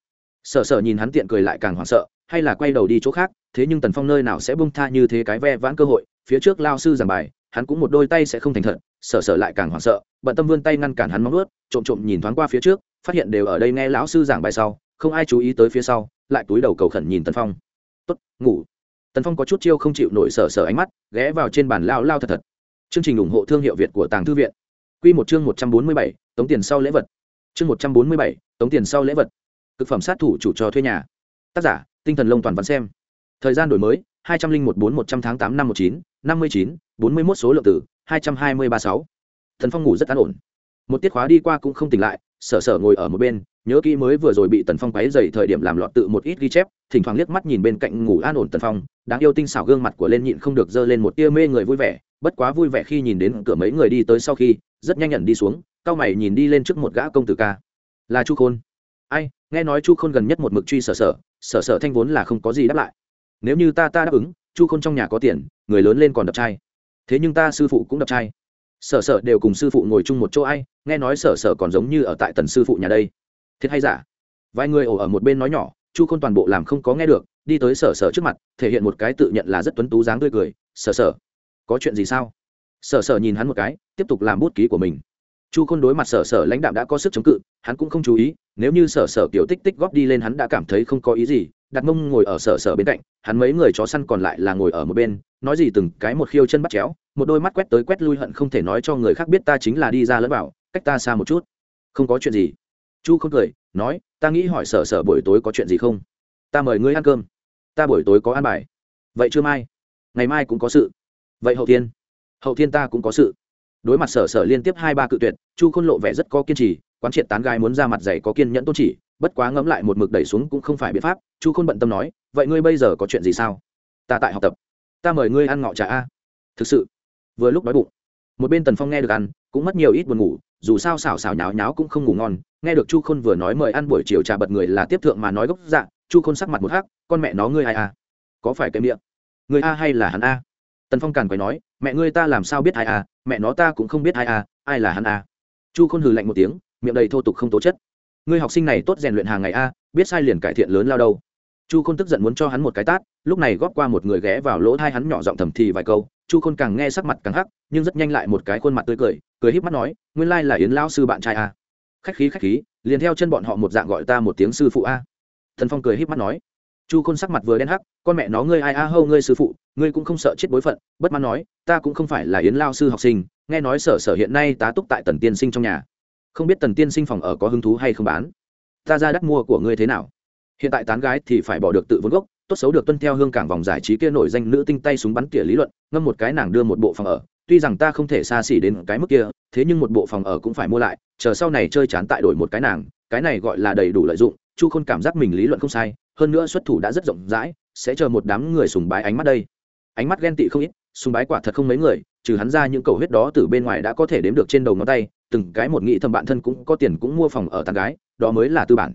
Sở sở nhìn hắn tiện cười lại càng hoảng sợ, hay là quay đầu đi chỗ khác, thế nhưng tần phong nơi nào sẽ bung tha như thế cái ve vãn cơ hội, phía trước lao sư giảng bài, hắn cũng một đôi tay sẽ không thành thật, sở sở lại càng hoảng sợ, bận tâm vươn tay ngăn cản hắn móng ướt trộm trộm nhìn thoáng qua phía trước, phát hiện đều ở đây nghe lão sư giảng bài sau, không ai chú ý tới phía sau, lại túi đầu cầu khẩn nhìn tần phong. Tốt, ngủ. Tần phong có chút chiêu không chịu nổi sở sở ánh mắt, ghé vào trên bàn lao lao thật thật chương trình ủng hộ thương hiệu việt của tàng thư viện. Quy một chương một trăm bốn mươi bảy, tống tiền sau lễ vật. Chương một trăm bốn mươi bảy, tống tiền sau lễ vật. Cực phẩm sát thủ chủ cho thuê nhà. Tác giả, tinh thần lông toàn văn xem. Thời gian đổi mới, hai trăm linh một bốn một trăm tháng tám năm một chín, năm mươi chín, bốn mươi một số lượng tử hai trăm hai mươi ba sáu. Thần phong ngủ rất an ổn. Một tiết khóa đi qua cũng không tỉnh lại, sở sở ngồi ở một bên, nhớ kỹ mới vừa rồi bị tần phong quấy dày thời điểm làm lọt tự một ít ghi chép, thỉnh thoảng liếc mắt nhìn bên cạnh ngủ an ổn tần phong, đáng yêu tinh xảo gương mặt của lên nhịn không được dơ lên một tia mê người vui vẻ bất quá vui vẻ khi nhìn đến cửa mấy người đi tới sau khi, rất nhanh nhận đi xuống, cao mày nhìn đi lên trước một gã công tử ca. Là chu khôn. Ai, nghe nói chu khôn gần nhất một mực truy sở sở sở sở thanh vốn là không có gì đáp lại. Nếu như ta ta đáp ứng, chu khôn trong nhà có tiền, người lớn lên còn đập trai thế nhưng ta sư phụ cũng đập trai sở sở đều cùng sư phụ ngồi chung một chỗ ai, nghe nói sở sở còn giống như ở tại tần sư phụ nhà đây. Thiệt hay giả? Vài người ổ ở một bên nói nhỏ, chu khôn toàn bộ làm không có nghe được, đi tới sở sở trước mặt, thể hiện một cái tự nhận là rất tuấn tú dáng tươi cười, sở sở có chuyện gì sao? Sở sở nhìn hắn một cái, tiếp tục làm bút ký của mình. Chu khôn đối mặt sở sở lãnh đạo đã có sức chống cự, hắn cũng không chú ý, nếu như sở sở kiểu tích tích góp đi lên hắn đã cảm thấy không có ý gì đặt mông ngồi ở sở sở bên cạnh, hắn mấy người chó săn còn lại là ngồi ở một bên, nói gì từng cái một khiêu chân bắt chéo, một đôi mắt quét tới quét lui hận không thể nói cho người khác biết ta chính là đi ra lẫn vào, cách ta xa một chút. Không có chuyện gì. Chu không cười, nói, ta nghĩ hỏi sở sở buổi tối có chuyện gì không? Ta mời ngươi ăn cơm. Ta buổi tối có ăn bài. Vậy chưa mai. Ngày mai cũng có sự vậy hậu thiên? Hậu thiên ta cũng có sự. Đối mặt sở sở liên tiếp hai ba cự tuyệt, chu khôn lộ vẻ rất có kiên trì, quán triệt tán gái muốn ra mặt dày có kiên nhẫn tôn chỉ, bất quá ngẫm lại một mực đẩy xuống cũng không phải biện pháp, chu khôn bận tâm nói, vậy ngươi bây giờ có chuyện gì sao? Ta tại học tập. Ta mời ngươi ăn ngọ trà a. Thực sự, vừa lúc đói bụng, một bên tần phong nghe được ăn, cũng mất nhiều ít buồn ngủ, dù sao xào xào nháo nháo cũng không ngủ ngon, nghe được chu khôn vừa nói mời ăn buổi chiều trà bật người là tiếp thượng mà nói gốc dạ chu khôn sắc mặt một hắc, con mẹ nó ngươi ai a có phải cái miệng? Người a hay là hắn a? Tần phong càn quay nói, mẹ ngươi ta làm sao biết ai à? mẹ nó ta cũng không biết ai à? ai là hắn à? chu khôn hừ lạnh một tiếng, miệng đầy thô tục không tố chất ngươi học sinh này tốt rèn luyện hàng ngày a biết sai liền cải thiện lớn lao đâu chu khôn tức giận muốn cho hắn một cái tát, lúc này góp qua một người ghé vào lỗ thai hắn nhỏ giọng thầm thì vài câu chu khôn càng nghe sắc mặt càng hắc, nhưng rất nhanh lại một cái khuôn mặt tươi cười cười híp mắt nói, nguyên lai là yến lao sư bạn trai a khách khí khách khí, liền theo chân bọn họ một dạng gọi ta một tiếng sư phụ à? a thần phong cười híp mắt nói chu khôn sắc mặt vừa đen hắc, con mẹ nó, ngươi ai a hâu, ngươi sư phụ, ngươi cũng không sợ chết bối phận, bất mãn nói, ta cũng không phải là yến lao sư học sinh, nghe nói sở sở hiện nay tá túc tại tần tiên sinh trong nhà. Không biết tần tiên sinh phòng ở có hứng thú hay không bán? Ta ra đắt mua của ngươi thế nào? Hiện tại tán gái thì phải bỏ được tự vốn gốc, tốt xấu được tuân theo hương cảng vòng giải trí kia nổi danh nữ tinh tay súng bắn tỉa lý luận, ngâm một cái nàng đưa một bộ phòng ở. Tuy rằng ta không thể xa xỉ đến cái mức kia, thế nhưng một bộ phòng ở cũng phải mua lại, chờ sau này chơi chán tại đổi một cái nàng, cái này gọi là đầy đủ lợi dụng. Chu khôn cảm giác mình lý luận không sai hơn nữa xuất thủ đã rất rộng rãi, sẽ chờ một đám người sùng bái ánh mắt đây. Ánh mắt ghen tị không ít, sùng bái quả thật không mấy người, trừ hắn ra những cầu huyết đó từ bên ngoài đã có thể đếm được trên đầu ngón tay, từng cái một nghĩ thầm bạn thân cũng có tiền cũng mua phòng ở tàn gái, đó mới là tư bản.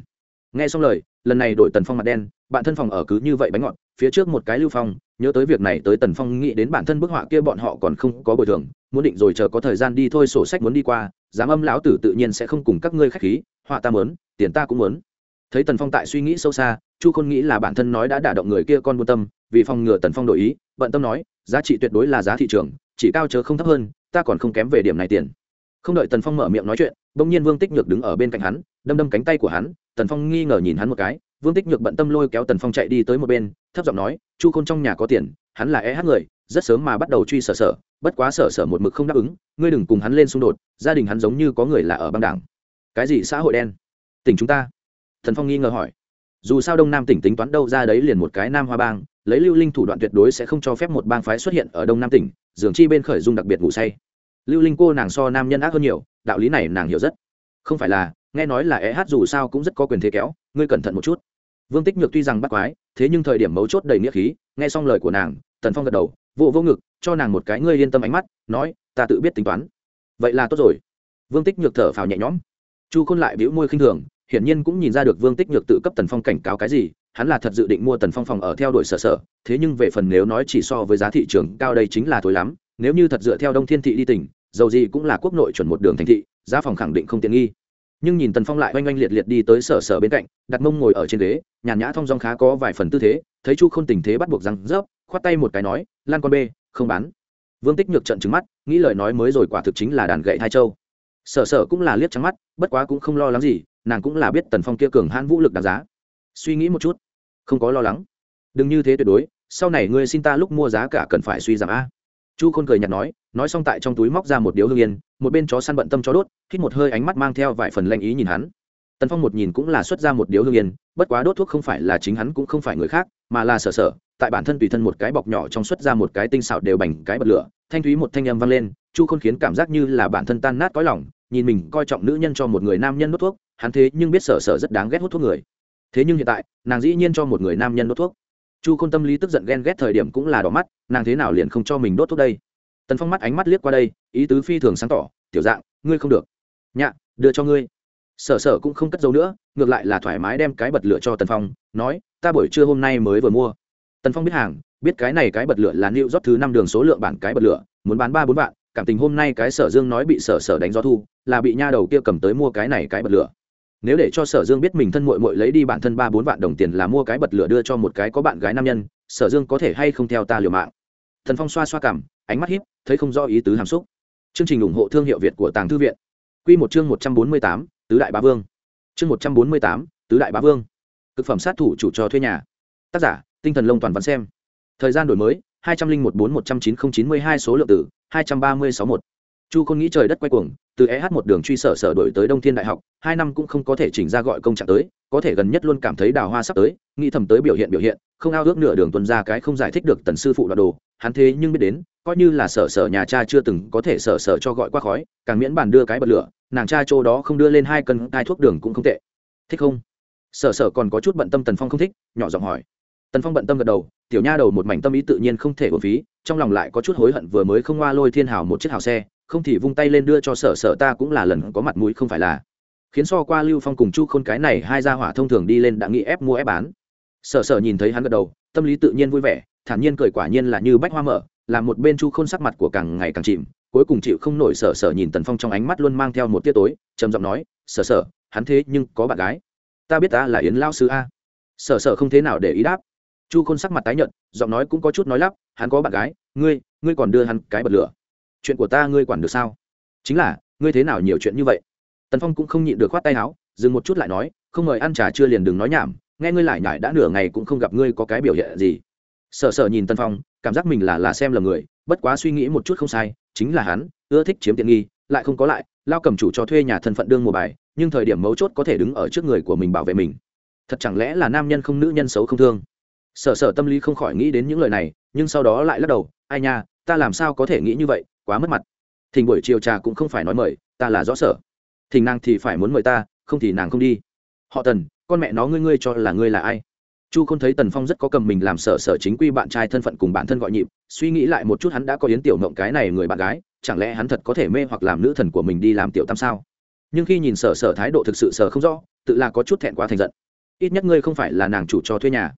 Nghe xong lời, lần này đổi tần phong mặt đen, bạn thân phòng ở cứ như vậy bánh ngọt, phía trước một cái lưu phong, nhớ tới việc này tới tần phong nghĩ đến bản thân bức họa kia bọn họ còn không có bồi thường, muốn định rồi chờ có thời gian đi thôi sổ sách muốn đi qua, dám âm lão tử tự nhiên sẽ không cùng các ngươi khách khí, họa ta mớn tiền ta cũng muốn thấy tần phong tại suy nghĩ sâu xa, chu khôn nghĩ là bản thân nói đã đả động người kia con buôn tâm, vì phòng ngừa tần phong đổi ý, bận tâm nói, giá trị tuyệt đối là giá thị trường, chỉ cao chớ không thấp hơn, ta còn không kém về điểm này tiền. Không đợi tần phong mở miệng nói chuyện, bỗng nhiên vương tích nhược đứng ở bên cạnh hắn, đâm đâm cánh tay của hắn, tần phong nghi ngờ nhìn hắn một cái, vương tích nhược bận tâm lôi kéo tần phong chạy đi tới một bên, thấp giọng nói, chu khôn trong nhà có tiền, hắn là e hát người, rất sớm mà bắt đầu truy sở sở, bất quá sở sở một mực không đáp ứng, ngươi đừng cùng hắn lên xung đột, gia đình hắn giống như có người là ở băng đảng. Cái gì xã hội đen? Tỉnh chúng ta thần phong nghi ngờ hỏi. Dù sao đông nam tỉnh tính toán đâu ra đấy liền một cái nam hoa bang, lấy lưu linh thủ đoạn tuyệt đối sẽ không cho phép một bang phái xuất hiện ở đông nam tỉnh, dường chi bên khởi dung đặc biệt ngủ say. Lưu linh cô nàng so nam nhân ác hơn nhiều, đạo lý này nàng hiểu rất. Không phải là, nghe nói là e hát dù sao cũng rất có quyền thế kéo, ngươi cẩn thận một chút. Vương tích nhược tuy rằng bắt quái, thế nhưng thời điểm mấu chốt đầy nghĩa khí, nghe xong lời của nàng, tần phong gật đầu, vô vô ngực, cho nàng một cái ngươi yên tâm ánh mắt, nói, ta tự biết tính toán. Vậy là tốt rồi. Vương tích nhược thở phào nhẹ nhõm. Chu khôn lại bĩu môi khinh thường hiển nhiên cũng nhìn ra được vương tích nhược tự cấp tần phong cảnh cáo cái gì, hắn là thật dự định mua tần phong phòng ở theo đuổi sở sở, thế nhưng về phần nếu nói chỉ so với giá thị trường cao đây chính là tối lắm, nếu như thật dựa theo đông thiên thị đi tỉnh, dầu gì cũng là quốc nội chuẩn một đường thành thị, giá phòng khẳng định không tiện nghi. Nhưng nhìn tần phong lại oanh oanh liệt liệt đi tới sở sở bên cạnh, đặt mông ngồi ở trên ghế, nhàn nhã thong dong khá có vài phần tư thế, thấy chu Khôn tình thế bắt buộc răng rớp, khoát tay một cái nói, lan con bê, không bán. Vương tích nhược trận trứng mắt, nghĩ lời nói mới rồi quả thực chính là đàn gậy hai châu. Sở sở cũng là liếc trắng mắt, bất quá cũng không lo lắng gì nàng cũng là biết tần phong kia cường hãn vũ lực đáng giá. Suy nghĩ một chút, không có lo lắng. Đừng như thế tuyệt đối, sau này ngươi xin ta lúc mua giá cả cần phải suy giảm a. Chu khôn cười nhạt nói nói xong tại trong túi móc ra một điếu hương yên, một bên chó săn bận tâm cho đốt, hít một hơi ánh mắt mang theo vài phần lanh ý nhìn hắn. Tần phong một nhìn cũng là xuất ra một điếu hương yên, bất quá đốt thuốc không phải là chính hắn cũng không phải người khác, mà là sở sở, tại bản thân tùy thân một cái bọc nhỏ trong xuất ra một cái tinh xảo đều bành cái bật lửa, thanh thúy một thanh âm vang lên, chu khôn khiến cảm giác như là bản thân tan nát cõi lòng, nhìn mình coi trọng nữ nhân cho một người nam nhân đốt thuốc hắn thế nhưng biết sở sở rất đáng ghét hút thuốc người. Thế nhưng hiện tại, nàng dĩ nhiên cho một người nam nhân đốt thuốc. Chu k h ô n tâm lý tức giận ghen ghét thời điểm cũng là đỏ mắt, nàng thế nào liền không cho mình đốt thuốc đây? Tần phong mắt ánh mắt liếc qua đây, ý tứ phi thường sáng tỏ, tiểu dạng, ngươi không được. Nhạ, đưa cho ngươi. Sở sở cũng không cất dấu nữa, ngược lại là thoải mái đem cái bật lửa cho tần phong, nói, ta buổi trưa hôm nay mới vừa mua. Tần phong biết hàng, biết cái này cái bật lửa là nịu rót thứ năm đường số lượng bản cái bật lửa, muốn bán ba bốn vạn, cảm tình hôm nay cái sở dương nói bị sở sở đánh gió thu, là bị nha đầu kia cầm tới mua cái này cái bật lửa nếu để cho sở dương biết mình thân mội mội lấy đi bản thân ba bốn vạn đồng tiền là mua cái bật lửa đưa cho một cái có bạn gái nam nhân, sở dương có thể hay không theo ta liều mạng? Thần phong xoa xoa cảm, ánh mắt hiếp thấy không do ý tứ hàm xúc. Chương trình ủng hộ thương hiệu việt của tàng thư viện. Q một chương một trăm bốn mươi tám, tứ đại bá vương. Chương một trăm bốn mươi tám, tứ đại bá vương. Thực phẩm sát thủ chủ trò thuê nhà. Tác giả, tinh thần lông toàn văn xem. Thời gian đổi mới, hai trăm linh một bốn một trăm chín mươi chín mươi hai số lượng tử hai trăm ba mươi sáu một. Chu không nghĩ trời đất quay cuồng từ eh một đường truy sở sở đổi tới đông thiên đại học, hai năm cũng không có thể chỉnh ra gọi công trạng tới, có thể gần nhất luôn cảm thấy đào hoa sắp tới, nghĩ thầm tới biểu hiện biểu hiện, không ao ước nửa đường tuần ra cái không giải thích được tần sư phụ đoạn đồ, hắn thế nhưng biết đến, coi như là sở sở nhà cha chưa từng có thể sở sở cho gọi qua khói, càng miễn bàn đưa cái bật lửa, nàng cha chỗ đó không đưa lên hai cân, hai thuốc đường cũng không tệ. Thích không? Sở sở còn có chút bận tâm tần phong không thích, nhỏ giọng hỏi. Tần phong bận tâm gật đầu, tiểu nha đầu một mảnh tâm ý tự nhiên không thể bổ phí, trong lòng lại có chút hối hận vừa mới không qua lôi thiên hào một chiếc hào xe không thì vung tay lên đưa cho sở sở ta cũng là lần có mặt mũi không phải là. Khiến so qua lưu phong cùng chu khôn cái này hai gia hỏa thông thường đi lên đã nghĩ ép mua ép bán. Sở sở nhìn thấy hắn gật đầu, tâm lý tự nhiên vui vẻ, thản nhiên cười quả nhiên là như bách hoa mở làm một bên chu khôn sắc mặt của càng ngày càng chìm, cuối cùng chịu không nổi sở sở nhìn tần phong trong ánh mắt luôn mang theo một tia tối, trầm giọng nói, sở sở, hắn thế nhưng có bạn gái. Ta biết ta là yến lao sư a. Sở sở không thế nào để ý đáp. Chu khôn sắc mặt tái nhợt, giọng nói cũng có chút nói lắp, hắn có bạn gái, ngươi ngươi còn đưa hắn cái bật lửa chuyện của ta ngươi quản được sao? Chính là, ngươi thế nào nhiều chuyện như vậy? Tần phong cũng không nhịn được khoát tay áo, dừng một chút lại nói, không mời ăn trà chưa liền đừng nói nhảm, nghe ngươi lại nhải đã nửa ngày cũng không gặp ngươi có cái biểu hiện gì. Sợ sợ nhìn tân phong, cảm giác mình là là xem là người, bất quá suy nghĩ một chút không sai, chính là hắn, ưa thích chiếm tiện nghi, lại không có lại, lao cầm chủ cho thuê nhà thân phận đương mùa bài, nhưng thời điểm mấu chốt có thể đứng ở trước người của mình bảo vệ mình. Thật chẳng lẽ là nam nhân không nữ nhân xấu không thương? Sở sở tâm lý không khỏi nghĩ đến những lời này, nhưng sau đó lại lắc đầu, ai nha, ta làm sao có thể nghĩ như vậy? Quá mất mặt. Thỉnh buổi chiều trà cũng không phải nói mời, ta là rõ sở. Thỉnh nàng thì phải muốn mời ta, không thì nàng không đi. Họ tần, con mẹ nó ngươi ngươi cho là ngươi là ai? Chu không thấy tần phong rất có cầm mình làm sở sở chính quy bạn trai thân phận cùng bản thân gọi nhịp, suy nghĩ lại một chút hắn đã có yến tiểu mộng cái này người bạn gái, chẳng lẽ hắn thật có thể mê hoặc làm nữ thần của mình đi làm tiểu tam sao? Nhưng khi nhìn sở sở thái độ thực sự sở không rõ, tự là có chút thẹn quá thành giận. Ít nhất ngươi không phải là nàng chủ cho thuê nhà.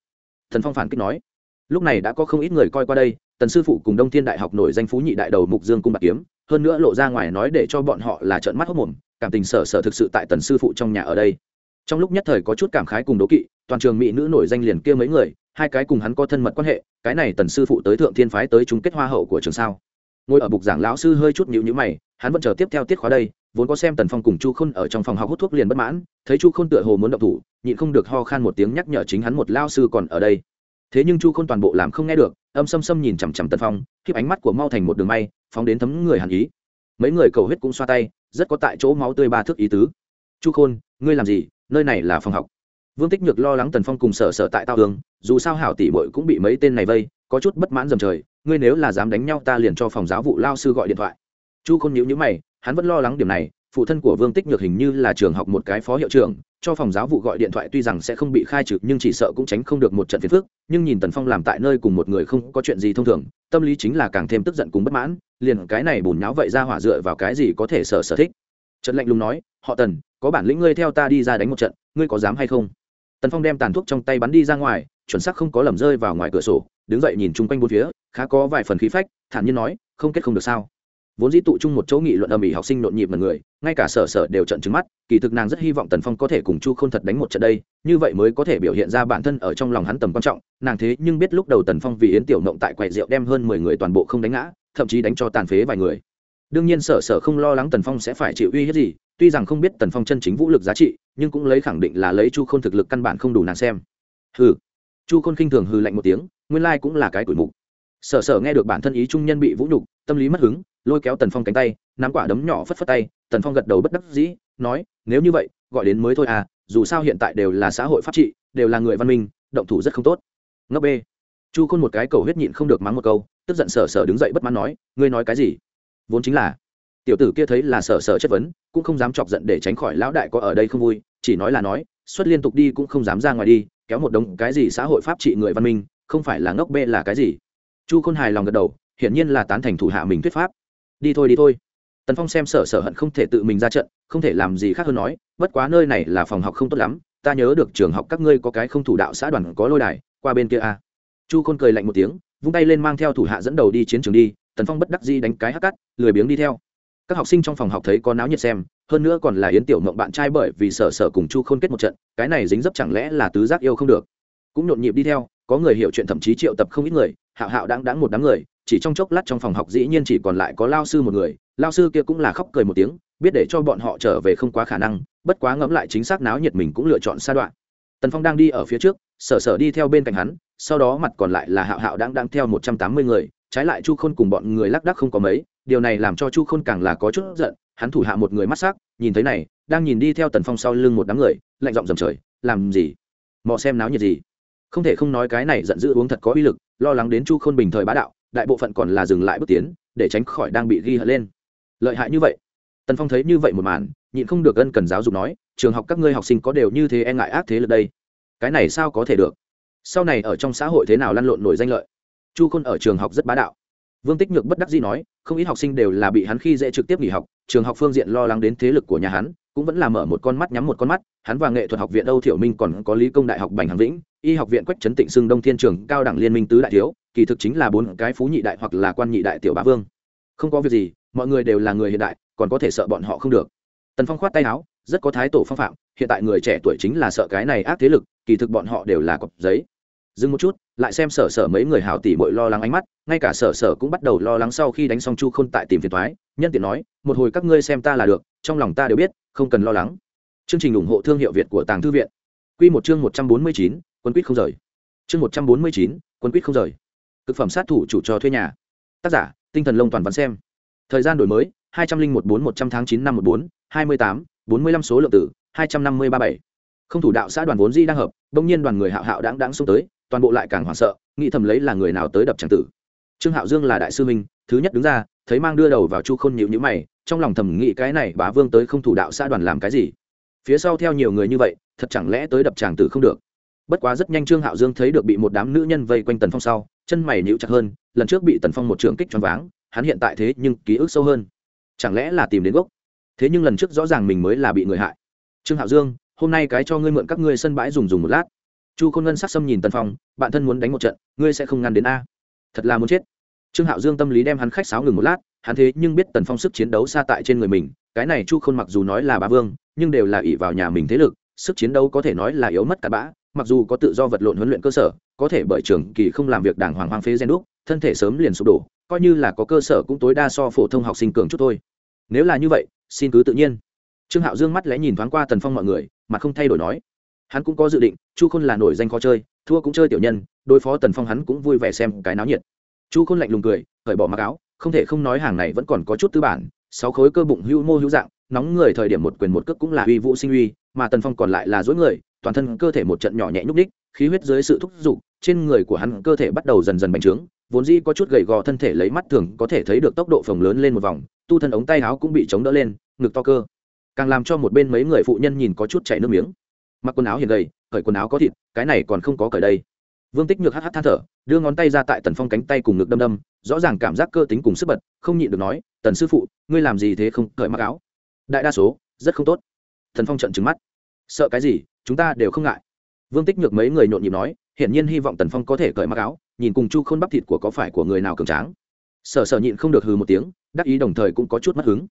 Thần phong phản kích nói lúc này đã có không ít người coi qua đây, tần sư phụ cùng đông thiên đại học nổi danh phú nhị đại đầu mục dương cung bạc kiếm, hơn nữa lộ ra ngoài nói để cho bọn họ là trợn mắt hốc mồm, cảm tình sở sở thực sự tại tần sư phụ trong nhà ở đây. Trong lúc nhất thời có chút cảm khái cùng đố kỵ, toàn trường mỹ nữ nổi danh liền kia mấy người, hai cái cùng hắn có thân mật quan hệ, cái này tần sư phụ tới thượng thiên phái tới chung kết hoa hậu của trường sao. Ngồi ở bục giảng lão sư hơi chút nhịu nhữ mày, hắn vẫn chờ tiếp theo tiết khóa đây, vốn có xem tần phong cùng chu khôn ở trong phòng học hút thuốc liền bất mãn, thấy chu khôn tựa hồ muốn động thủ, nhịn không được ho khan một tiếng nhắc nhở chính hắn một lao sư còn ở đây thế nhưng chu khôn toàn bộ làm không nghe được, âm xâm xâm nhìn chằm chằm tân phong, khiếp ánh mắt của mau thành một đường may, phóng đến thấm người hàn ý. Mấy người cầu huyết cũng xoa tay, rất có tại chỗ máu tươi ba thước ý tứ. Chu khôn, ngươi làm gì? Nơi này là phòng học. Vương tích nhược lo lắng tần phong cùng sở sở tại tao tường dù sao hảo tỷ bội cũng bị mấy tên này vây, có chút bất mãn dầm trời, ngươi nếu là dám đánh nhau, ta liền cho phòng giáo vụ lao sư gọi điện thoại. Chu khôn nhíu nhíu mày, hắn vẫn lo lắng điểm này phụ thân của vương tích nhược hình như là trường học một cái phó hiệu trưởng, cho phòng giáo vụ gọi điện thoại tuy rằng sẽ không bị khai trừ nhưng chỉ sợ cũng tránh không được một trận phiền phức, nhưng nhìn tần phong làm tại nơi cùng một người không có chuyện gì thông thường, tâm lý chính là càng thêm tức giận cùng bất mãn, liền cái này bùn nháo vậy ra hỏa dựa vào cái gì có thể sở sở thích. Trần lạnh lùng nói, họ tần, có bản lĩnh ngươi theo ta đi ra đánh một trận, ngươi có dám hay không? Tần phong đem tàn thuốc trong tay bắn đi ra ngoài, chuẩn xác không có lầm rơi vào ngoài cửa sổ, đứng dậy nhìn chung quanh bốn phía, khá có vài phần khí phách, thản nhiên nói, không kết không được sao? Vốn dĩ tụ chung một chỗ nghị luận âm ỉ học sinh nhộn nhịp mật người, ngay cả sở sở đều trận trứng mắt, kỳ thực nàng rất hy vọng tần phong có thể cùng chu k h ô n thật đánh một trận đây, như vậy mới có thể biểu hiện ra bản thân ở trong lòng hắn tầm quan trọng, nàng thế nhưng biết lúc đầu tần phong vì yến tiểu mộng tại quầy rượu đem hơn mười người toàn bộ không đánh ngã, thậm chí đánh cho tàn phế vài người. Đương nhiên sở sở không lo lắng tần phong sẽ phải chịu uy hiếp gì, tuy rằng không biết tần phong chân chính vũ lực giá trị, nhưng cũng lấy khẳng định là lấy chu k h ô n thực lực căn bản không đủ nàng xem. Hừ. Chu khôn khinh thường hừ lạnh một tiếng, nguyên lai cũng là cái tuổi mục. Sở sở nghe được bản thân ý trung nhân bị vũ nhục tâm lý mất hứng, lôi kéo tần phong cánh tay, nắm quả đấm nhỏ phất phất tay, tần phong gật đầu bất đắc dĩ, nói, nếu như vậy, gọi đến mới thôi à dù sao hiện tại đều là xã hội pháp trị, đều là người văn minh, động thủ rất không tốt. Ngốc b chu khôn một cái cầu huyết nhịn không được mắng một câu, tức giận sở sở đứng dậy bất mãn nói, ngươi nói cái gì? Vốn chính là, tiểu tử kia thấy là sở sở chất vấn, cũng không dám chọc giận để tránh khỏi lão đại có ở đây không vui, chỉ nói là nói, xuất liên tục đi cũng không dám ra ngoài đi, kéo một đống cái gì xã hội pháp trị người văn minh, không phải là ngốc bê là cái gì? Chu khôn hài lòng gật đầu hiển nhiên là tán thành thủ hạ mình thuyết pháp. Đi thôi đi thôi. Tần phong xem sở sở hận không thể tự mình ra trận, không thể làm gì khác hơn nói, bất quá nơi này là phòng học không tốt lắm, ta nhớ được trường học các ngươi có cái không thủ đạo xã đoàn có lôi đài, qua bên kia a. À. chu khôn cười lạnh một tiếng, vung tay lên mang theo thủ hạ dẫn đầu đi chiến trường đi, tần phong bất đắc di đánh cái hắc cắt lười biếng đi theo. Các học sinh trong phòng học thấy có náo nhiệt xem, hơn nữa còn là yến tiểu mộng bạn trai bởi vì sở sở cùng chu khôn kết một trận, cái này dính dấp chẳng lẽ là tứ giác yêu không được. Cũng nhộn nhịp đi theo, có người hiểu chuyện thậm chí triệu tập không ít người hạo hạo đáng đáng một đám người, chỉ trong chốc lát trong phòng học dĩ nhiên chỉ còn lại có lao sư một người, lao sư kia cũng là khóc cười một tiếng, biết để cho bọn họ trở về không quá khả năng, bất quá ngẫm lại chính xác náo nhiệt mình cũng lựa chọn sa đoạn. Tần phong đang đi ở phía trước, sở sở đi theo bên cạnh hắn, sau đó mặt còn lại là hạo hạo đang đang theo một trăm tám mươi người, trái lại chu khôn cùng bọn người lác đác không có mấy, điều này làm cho chu khôn càng là có chút giận, hắn thủ hạ một người mắt s á c nhìn thấy này, đang nhìn đi theo tần phong sau lưng một đám người, lạnh giọng dầm trời, làm gì? Mò xem náo nhiệt gì? Không thể không nói cái này giận dữ uống thật có uy lực lo lắng đến chu khôn bình thời bá đạo, đại bộ phận còn là dừng lại bước tiến, để tránh khỏi đang bị ghi hận lên. Lợi hại như vậy? Tần phong thấy như vậy một màn, nhịn không được ân cần giáo dục nói, trường học các ngươi học sinh có đều như thế e ngại ác thế lực đây? Cái này sao có thể được? Sau này ở trong xã hội thế nào lăn lộn nổi danh lợi? Chu khôn ở trường học rất bá đạo. Vương tích nhược bất đắc dĩ nói, không ít học sinh đều là bị hắn khi dễ trực tiếp nghỉ học, trường học phương diện lo lắng đến thế lực của nhà hắn, cũng vẫn là mở một con mắt nhắm một con mắt, hắn và nghệ thuật học viện âu thiểu minh còn có lý công đại học bành hằng vĩnh y học viện quách trấn tịnh xưng đông thiên trường, cao đẳng liên minh tứ đại thiếu, kỳ thực chính là bốn cái phú nhị đại hoặc là quan nhị đại tiểu bá vương. Không có việc gì, mọi người đều là người hiện đại, còn có thể sợ bọn họ không được. Tần phong khoát tay áo, rất có thái tổ phong phạm, hiện tại người trẻ tuổi chính là sợ cái này ác thế lực, kỳ thực bọn họ đều là cọc giấy. Dừng một chút, lại xem sở sở mấy người hào tỷ bội lo lắng ánh mắt, ngay cả sở sở cũng bắt đầu lo lắng sau khi đánh xong chu k h ô n tại tìm phiền thoái nhân tiện nói, một hồi các ngươi xem ta là được, trong lòng ta đều biết, không cần lo lắng. Chương trình ủng hộ thương hiệu việt của tàng thư viện. Quy một chương một trăm bốn mươi chín quân quýt không rời. Chương một trăm bốn mươi chín quân quýt không rời. Cực phẩm sát thủ chủ cho thuê nhà. Tác giả tinh thần lông toàn văn xem. Thời gian đổi mới hai trăm linh một bốn một trăm tháng chín năm một bốn hai mươi tám bốn mươi lăm số lượng tử hai trăm năm mươi ba bảy. Không thủ đạo xã đoàn vốn di đang hợp bỗng nhiên đoàn người hạo hạo đãng đãng xuống tới toàn bộ lại càng hoảng sợ nghĩ thầm lấy là người nào tới đập chẳng tử. Trương hạo dương là đại sư huynh, thứ nhất đứng ra thấy mang đưa đầu vào chu khôn nhíu nhíu mày trong lòng thầm nghĩ cái này bá vương tới không thủ đạo xã đoàn làm cái gì phía sau theo nhiều người như vậy, thật chẳng lẽ tới đập tràng tử không được? Bất quá rất nhanh trương hạo dương thấy được bị một đám nữ nhân vây quanh tần phong sau, chân mày níu chặt hơn, lần trước bị tần phong một trường kích choáng váng, hắn hiện tại thế nhưng ký ức sâu hơn. Chẳng lẽ là tìm đến gốc? Thế nhưng lần trước rõ ràng mình mới là bị người hại. Trương hạo dương, hôm nay cái cho ngươi mượn các ngươi sân bãi dùng dùng một lát. Chu khôn ngân sắc xâm nhìn tần phong, bạn thân muốn đánh một trận, ngươi sẽ không ngăn đến a. Thật là muốn chết. Trương hạo dương tâm lý đem hắn khách sáo ngừng một lát, hắn thế nhưng biết tần phong sức chiến đấu xa tại trên người mình, cái này chu khôn mặc dù nói là bá vương nhưng đều là ỷ vào nhà mình thế lực, sức chiến đấu có thể nói là yếu mất cả bã, mặc dù có tự do vật lộn huấn luyện cơ sở, có thể bởi trường kỳ không làm việc đàng hoàng hoang phế gen đúc, thân thể sớm liền sụp đổ, coi như là có cơ sở cũng tối đa so phổ thông học sinh cường chút thôi. Nếu là như vậy, xin cứ tự nhiên. Trương hạo dương mắt lẽ nhìn thoáng qua tần phong mọi người mà không thay đổi nói. Hắn cũng có dự định, chu khôn là nổi danh khó chơi, thua cũng chơi tiểu nhân, đối phó tần phong hắn cũng vui vẻ xem cái náo nhiệt. Chu khôn lạnh lùng cười, cởi bỏ mặc áo, không thể không nói hàng này vẫn còn có chút tư bản sáu khối cơ bụng hữu mô hữu dạng, nóng người thời điểm một quyền một cước cũng là uy vũ sinh uy, mà tần phong còn lại là dối người, toàn thân cơ thể một trận nhỏ nhẹ nhúc ních khí huyết dưới sự thúc giục, trên người của hắn cơ thể bắt đầu dần dần bành trướng, vốn dĩ có chút gầy gò thân thể lấy mắt thường có thể thấy được tốc độ phồng lớn lên một vòng, tu thân ống tay áo cũng bị chống đỡ lên, ngực to cơ. Càng làm cho một bên mấy người phụ nhân nhìn có chút chảy nước miếng. Mặc quần áo hiền gầy, cởi quần áo có thịt, cái này còn không có cởi đây. Vương tích nhược hh than thở, đưa ngón tay ra tại tần phong cánh tay cùng ngực đâm đâm, rõ ràng cảm giác cơ tính cùng sức bật, không nhịn được nói tần sư phụ, ngươi làm gì thế không cởi mặc áo? Đại đa số, rất không tốt. Thần phong trận trứng mắt. Sợ cái gì? Chúng ta đều không ngại. Vương tích nhược mấy người nhộn nhịp nói, hiển nhiên hy vọng tần phong có thể cởi mặc áo, nhìn cùng chu khôn bắp thịt của có phải của người nào cường tráng. Sợ sợ nhịn không được hừ một tiếng, đắc ý đồng thời cũng có chút mất hứng.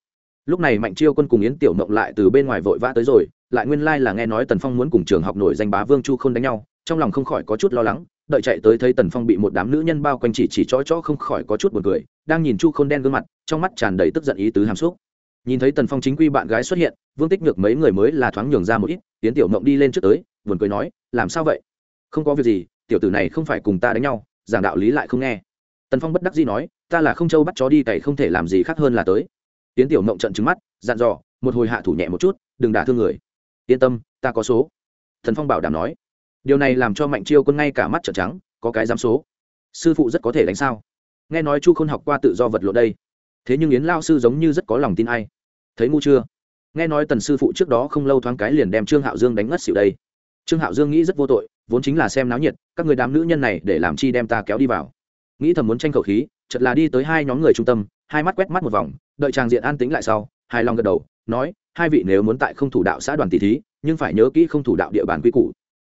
Lúc này mạnh chiêu quân cùng yến tiểu mộng lại từ bên ngoài vội vã tới rồi, lại nguyên lai là nghe nói tần phong muốn cùng trường học nổi danh bá vương chu không đánh nhau, trong lòng không khỏi có chút lo lắng đợi chạy tới thấy tần phong bị một đám nữ nhân bao quanh chỉ chỉ chó chó không khỏi có chút buồn cười, đang nhìn chu khôn đen gương mặt, trong mắt tràn đầy tức giận ý tứ hàm xúc. Nhìn thấy tần phong chính quy bạn gái xuất hiện, vương tích nhược mấy người mới là thoáng nhường ra một ít tiến tiểu mộng đi lên trước tới, buồn cười nói, làm sao vậy? Không có việc gì, tiểu tử này không phải cùng ta đánh nhau, giảng đạo lý lại không nghe. Tần phong bất đắc dĩ nói, ta là không châu bắt chó đi, cày không thể làm gì khác hơn là tới. Tiến tiểu mộng trận trứng mắt, dặn dò, một hồi hạ thủ nhẹ một chút, đừng đả thương người. Yên tâm, ta có số. Thần phong bảo đảm nói điều này làm cho mạnh chiêu quân ngay cả mắt trợn trắng, có cái dám số. Sư phụ rất có thể đánh sao? Nghe nói chu khôn học qua tự do vật lộ đây. Thế nhưng yến lao sư giống như rất có lòng tin ai? Thấy ngu chưa? Nghe nói tần sư phụ trước đó không lâu thoáng cái liền đem trương hạo dương đánh ngất xỉu đây. Trương hạo dương nghĩ rất vô tội, vốn chính là xem náo nhiệt, các người đám nữ nhân này để làm chi đem ta kéo đi vào. Nghĩ thầm muốn tranh khẩu khí chật là đi tới hai nhóm người trung tâm, hai mắt quét mắt một vòng, đợi tràng diện an tĩnh lại sau, hài lòng gật đầu, nói, hai vị nếu muốn tại không thủ đạo xã đoàn tỷ thí, nhưng phải nhớ kỹ không thủ đạo địa bàn quy củ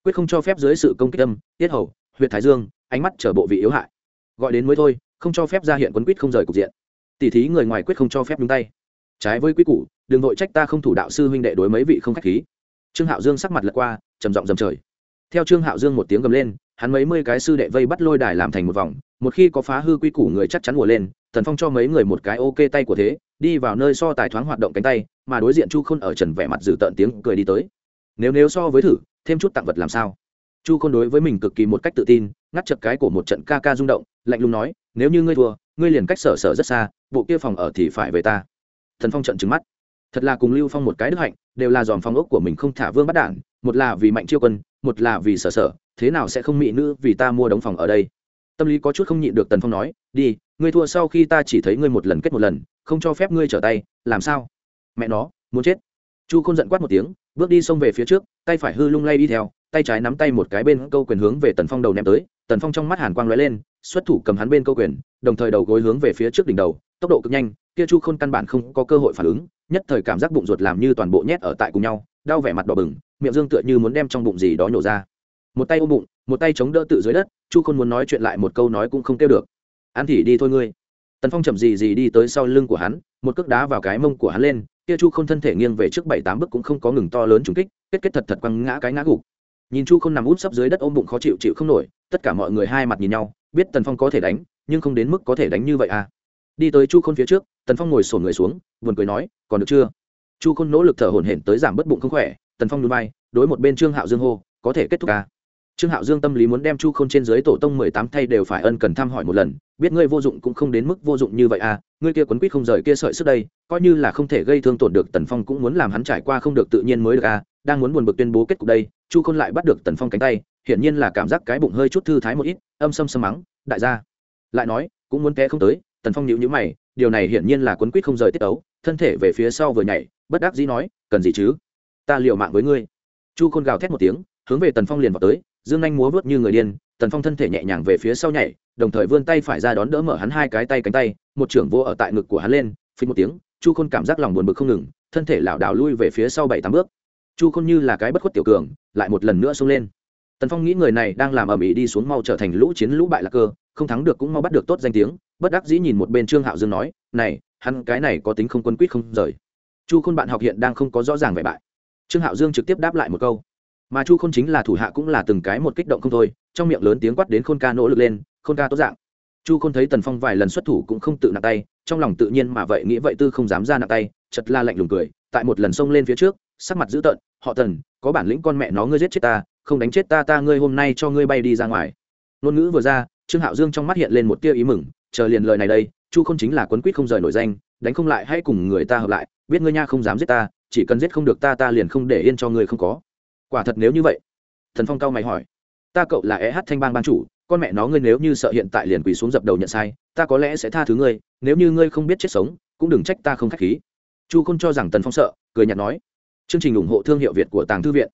quyết không cho phép dưới sự công kích âm, tiết hầu huyện thái dương, ánh mắt chở bộ vị yếu hại. Gọi đến mới thôi, không cho phép ra hiện quấn quýt không rời cục diện. Tỷ thí người ngoài quyết không cho phép nhúng tay. Trái với quy củ, đừng vội trách ta không thủ đạo sư huynh đệ đối mấy vị không khách khí. Trương hạo dương sắc mặt lật qua, trầm giọng dầm trời. Theo trương hạo dương một tiếng gầm lên, hắn mấy mươi cái sư đệ vây bắt lôi đài làm thành một vòng, một khi có phá hư quy củ người chắc chắn mùa lên, tần phong cho mấy người một cái ok tay của thế, đi vào nơi so tài thoáng hoạt động cánh tay, mà đối diện chu khôn ở trần vẻ mặt dữ tợn tiếng cười đi tới. Nếu nếu so với thử thêm chút tặng vật làm sao? Chu khôn đối với mình cực kỳ một cách tự tin, ngắt chật cái của một trận ca ca rung động, lạnh lùng nói, nếu như ngươi thua, ngươi liền cách sở sở rất xa, bộ kia phòng ở thì phải về ta. Thần phong trận trứng mắt. Thật là cùng lưu phong một cái đức hạnh, đều là dòm phong ốc của mình không thả vương bắt đản một là vì mạnh chiêu quân, một là vì sở sở, thế nào sẽ không mỹ nữ vì ta mua đống phòng ở đây? Tâm lý có chút không nhịn được tần phong nói, đi, ngươi thua sau khi ta chỉ thấy ngươi một lần kết một lần, không cho phép ngươi trở tay, làm sao? Mẹ nó, muốn chết. Chu không giận quát một tiếng bước đi xông về phía trước, tay phải hư lung lay đi theo, tay trái nắm tay một cái bên câu quyền hướng về tần phong đầu ném tới, tần phong trong mắt hàn quang lóe lên, xuất thủ cầm hắn bên câu quyền, đồng thời đầu gối hướng về phía trước đỉnh đầu, tốc độ cực nhanh, kia chu khôn căn bản không có cơ hội phản ứng, nhất thời cảm giác bụng ruột làm như toàn bộ nhét ở tại cùng nhau, đau vẻ mặt đỏ bừng, miệng dương tựa như muốn đem trong bụng gì đó nhổ ra. Một tay ôm bụng, một tay chống đỡ tự dưới đất, chu khôn muốn nói chuyện lại một câu nói cũng không kêu được. Ăn thì đi thôi ngươi. Tần phong chậm gì gì đi tới sau lưng của hắn, một cước đá vào cái mông của hắn lên kia chu k h ô n thân thể nghiêng về trước bảy tám bước cũng không có ngừng to lớn trúng kích, kết kết thật thật quăng ngã cái ngã gục. Nhìn chu không nằm út sấp dưới đất ôm bụng khó chịu chịu không nổi, tất cả mọi người hai mặt nhìn nhau, biết tần phong có thể đánh, nhưng không đến mức có thể đánh như vậy à. Đi tới chu khôn phía trước, tần phong ngồi sổn người xuống, buồn cười nói, còn được chưa? Chu khôn nỗ lực thở hổn hển tới giảm bớt bụng không khỏe, tần phong núi bay đối một bên trương hạo dương hô, có thể kết thúc à? Trương hạo dương tâm lý muốn đem chu k h ô n trên dưới tổ tông mười tám thay đều phải ân cần thăm hỏi một lần, biết ngươi vô dụng cũng không đến mức vô dụng như vậy à ngươi kia quấn quýt không rời kia sợi sức đây, coi như là không thể gây thương tổn được tần phong cũng muốn làm hắn trải qua không được tự nhiên mới được à đang muốn buồn bực tuyên bố kết cục đây, chu khôn lại bắt được tần phong cánh tay, hiển nhiên là cảm giác cái bụng hơi chút thư thái một ít, âm xâm xâm mắng, đại gia. Lại nói, cũng muốn té không tới, tần phong nhịu nhữ mày, điều này hiển nhiên là quấn quýt không rời tiết ấu thân thể về phía sau vừa nhảy, bất đắc dĩ nói, cần gì chứ? Ta liệu mạng với ngươi. Chu khôn gào thét một tiếng, hướng về tần phong liền vào tới dương anh múa vớt như người điên, tần phong thân thể nhẹ nhàng về phía sau nhảy, đồng thời vươn tay phải ra đón đỡ mở hắn hai cái tay cánh tay, một trưởng vô ở tại ngực của hắn lên, phí một tiếng, chu khôn cảm giác lòng buồn bực không ngừng, thân thể lảo đảo lui về phía sau bảy tám bước. Chu khôn như là cái bất khuất tiểu cường, lại một lần nữa xông lên. Tần phong nghĩ người này đang làm ầm ĩ đi xuống mau trở thành lũ chiến lũ bại lạc cơ, không thắng được cũng mau bắt được tốt danh tiếng, bất đắc dĩ nhìn một bên trương hạo dương nói, này, hắn cái này có tính không quân quýt không rời. Chu khôn bạn học hiện đang không có rõ ràng vẻ bại. Trương hạo dương trực tiếp đáp lại một câu mà chu khôn chính là thủ hạ cũng là từng cái một kích động không thôi, trong miệng lớn tiếng quát đến khôn ca nỗ lực lên, khôn ca tốt dạng. Chu khôn thấy tần phong vài lần xuất thủ cũng không tự nặng tay, trong lòng tự nhiên mà vậy, nghĩ vậy tư không dám ra nặng tay chật la lạnh lùng cười, tại một lần xông lên phía trước, sắc mặt dữ tợn, họ tần, có bản lĩnh con mẹ nó ngươi giết chết ta, không đánh chết ta ta ngươi hôm nay cho ngươi bay đi ra ngoài. Ngôn ngữ vừa ra, trương hạo dương trong mắt hiện lên một tia ý mừng, chờ liền lời này đây, chu không chính là quấn quýt không rời nổi danh, đánh không lại hay cùng người ta hợp lại, biết ngươi nha không dám giết ta, chỉ cần giết không được ta ta liền không để yên cho ngươi không có quả thật nếu như vậy, thần phong cao mày hỏi, ta cậu là e hát thanh bang ban chủ, con mẹ nó ngươi nếu như sợ hiện tại liền quỳ xuống dập đầu nhận sai, ta có lẽ sẽ tha thứ ngươi, nếu như ngươi không biết chết sống, cũng đừng trách ta không k h á c h khí. Chu k h ô n cho rằng tần phong sợ, cười n h ạ t nói, chương trình ủng hộ thương hiệu việt của tàng thư viện.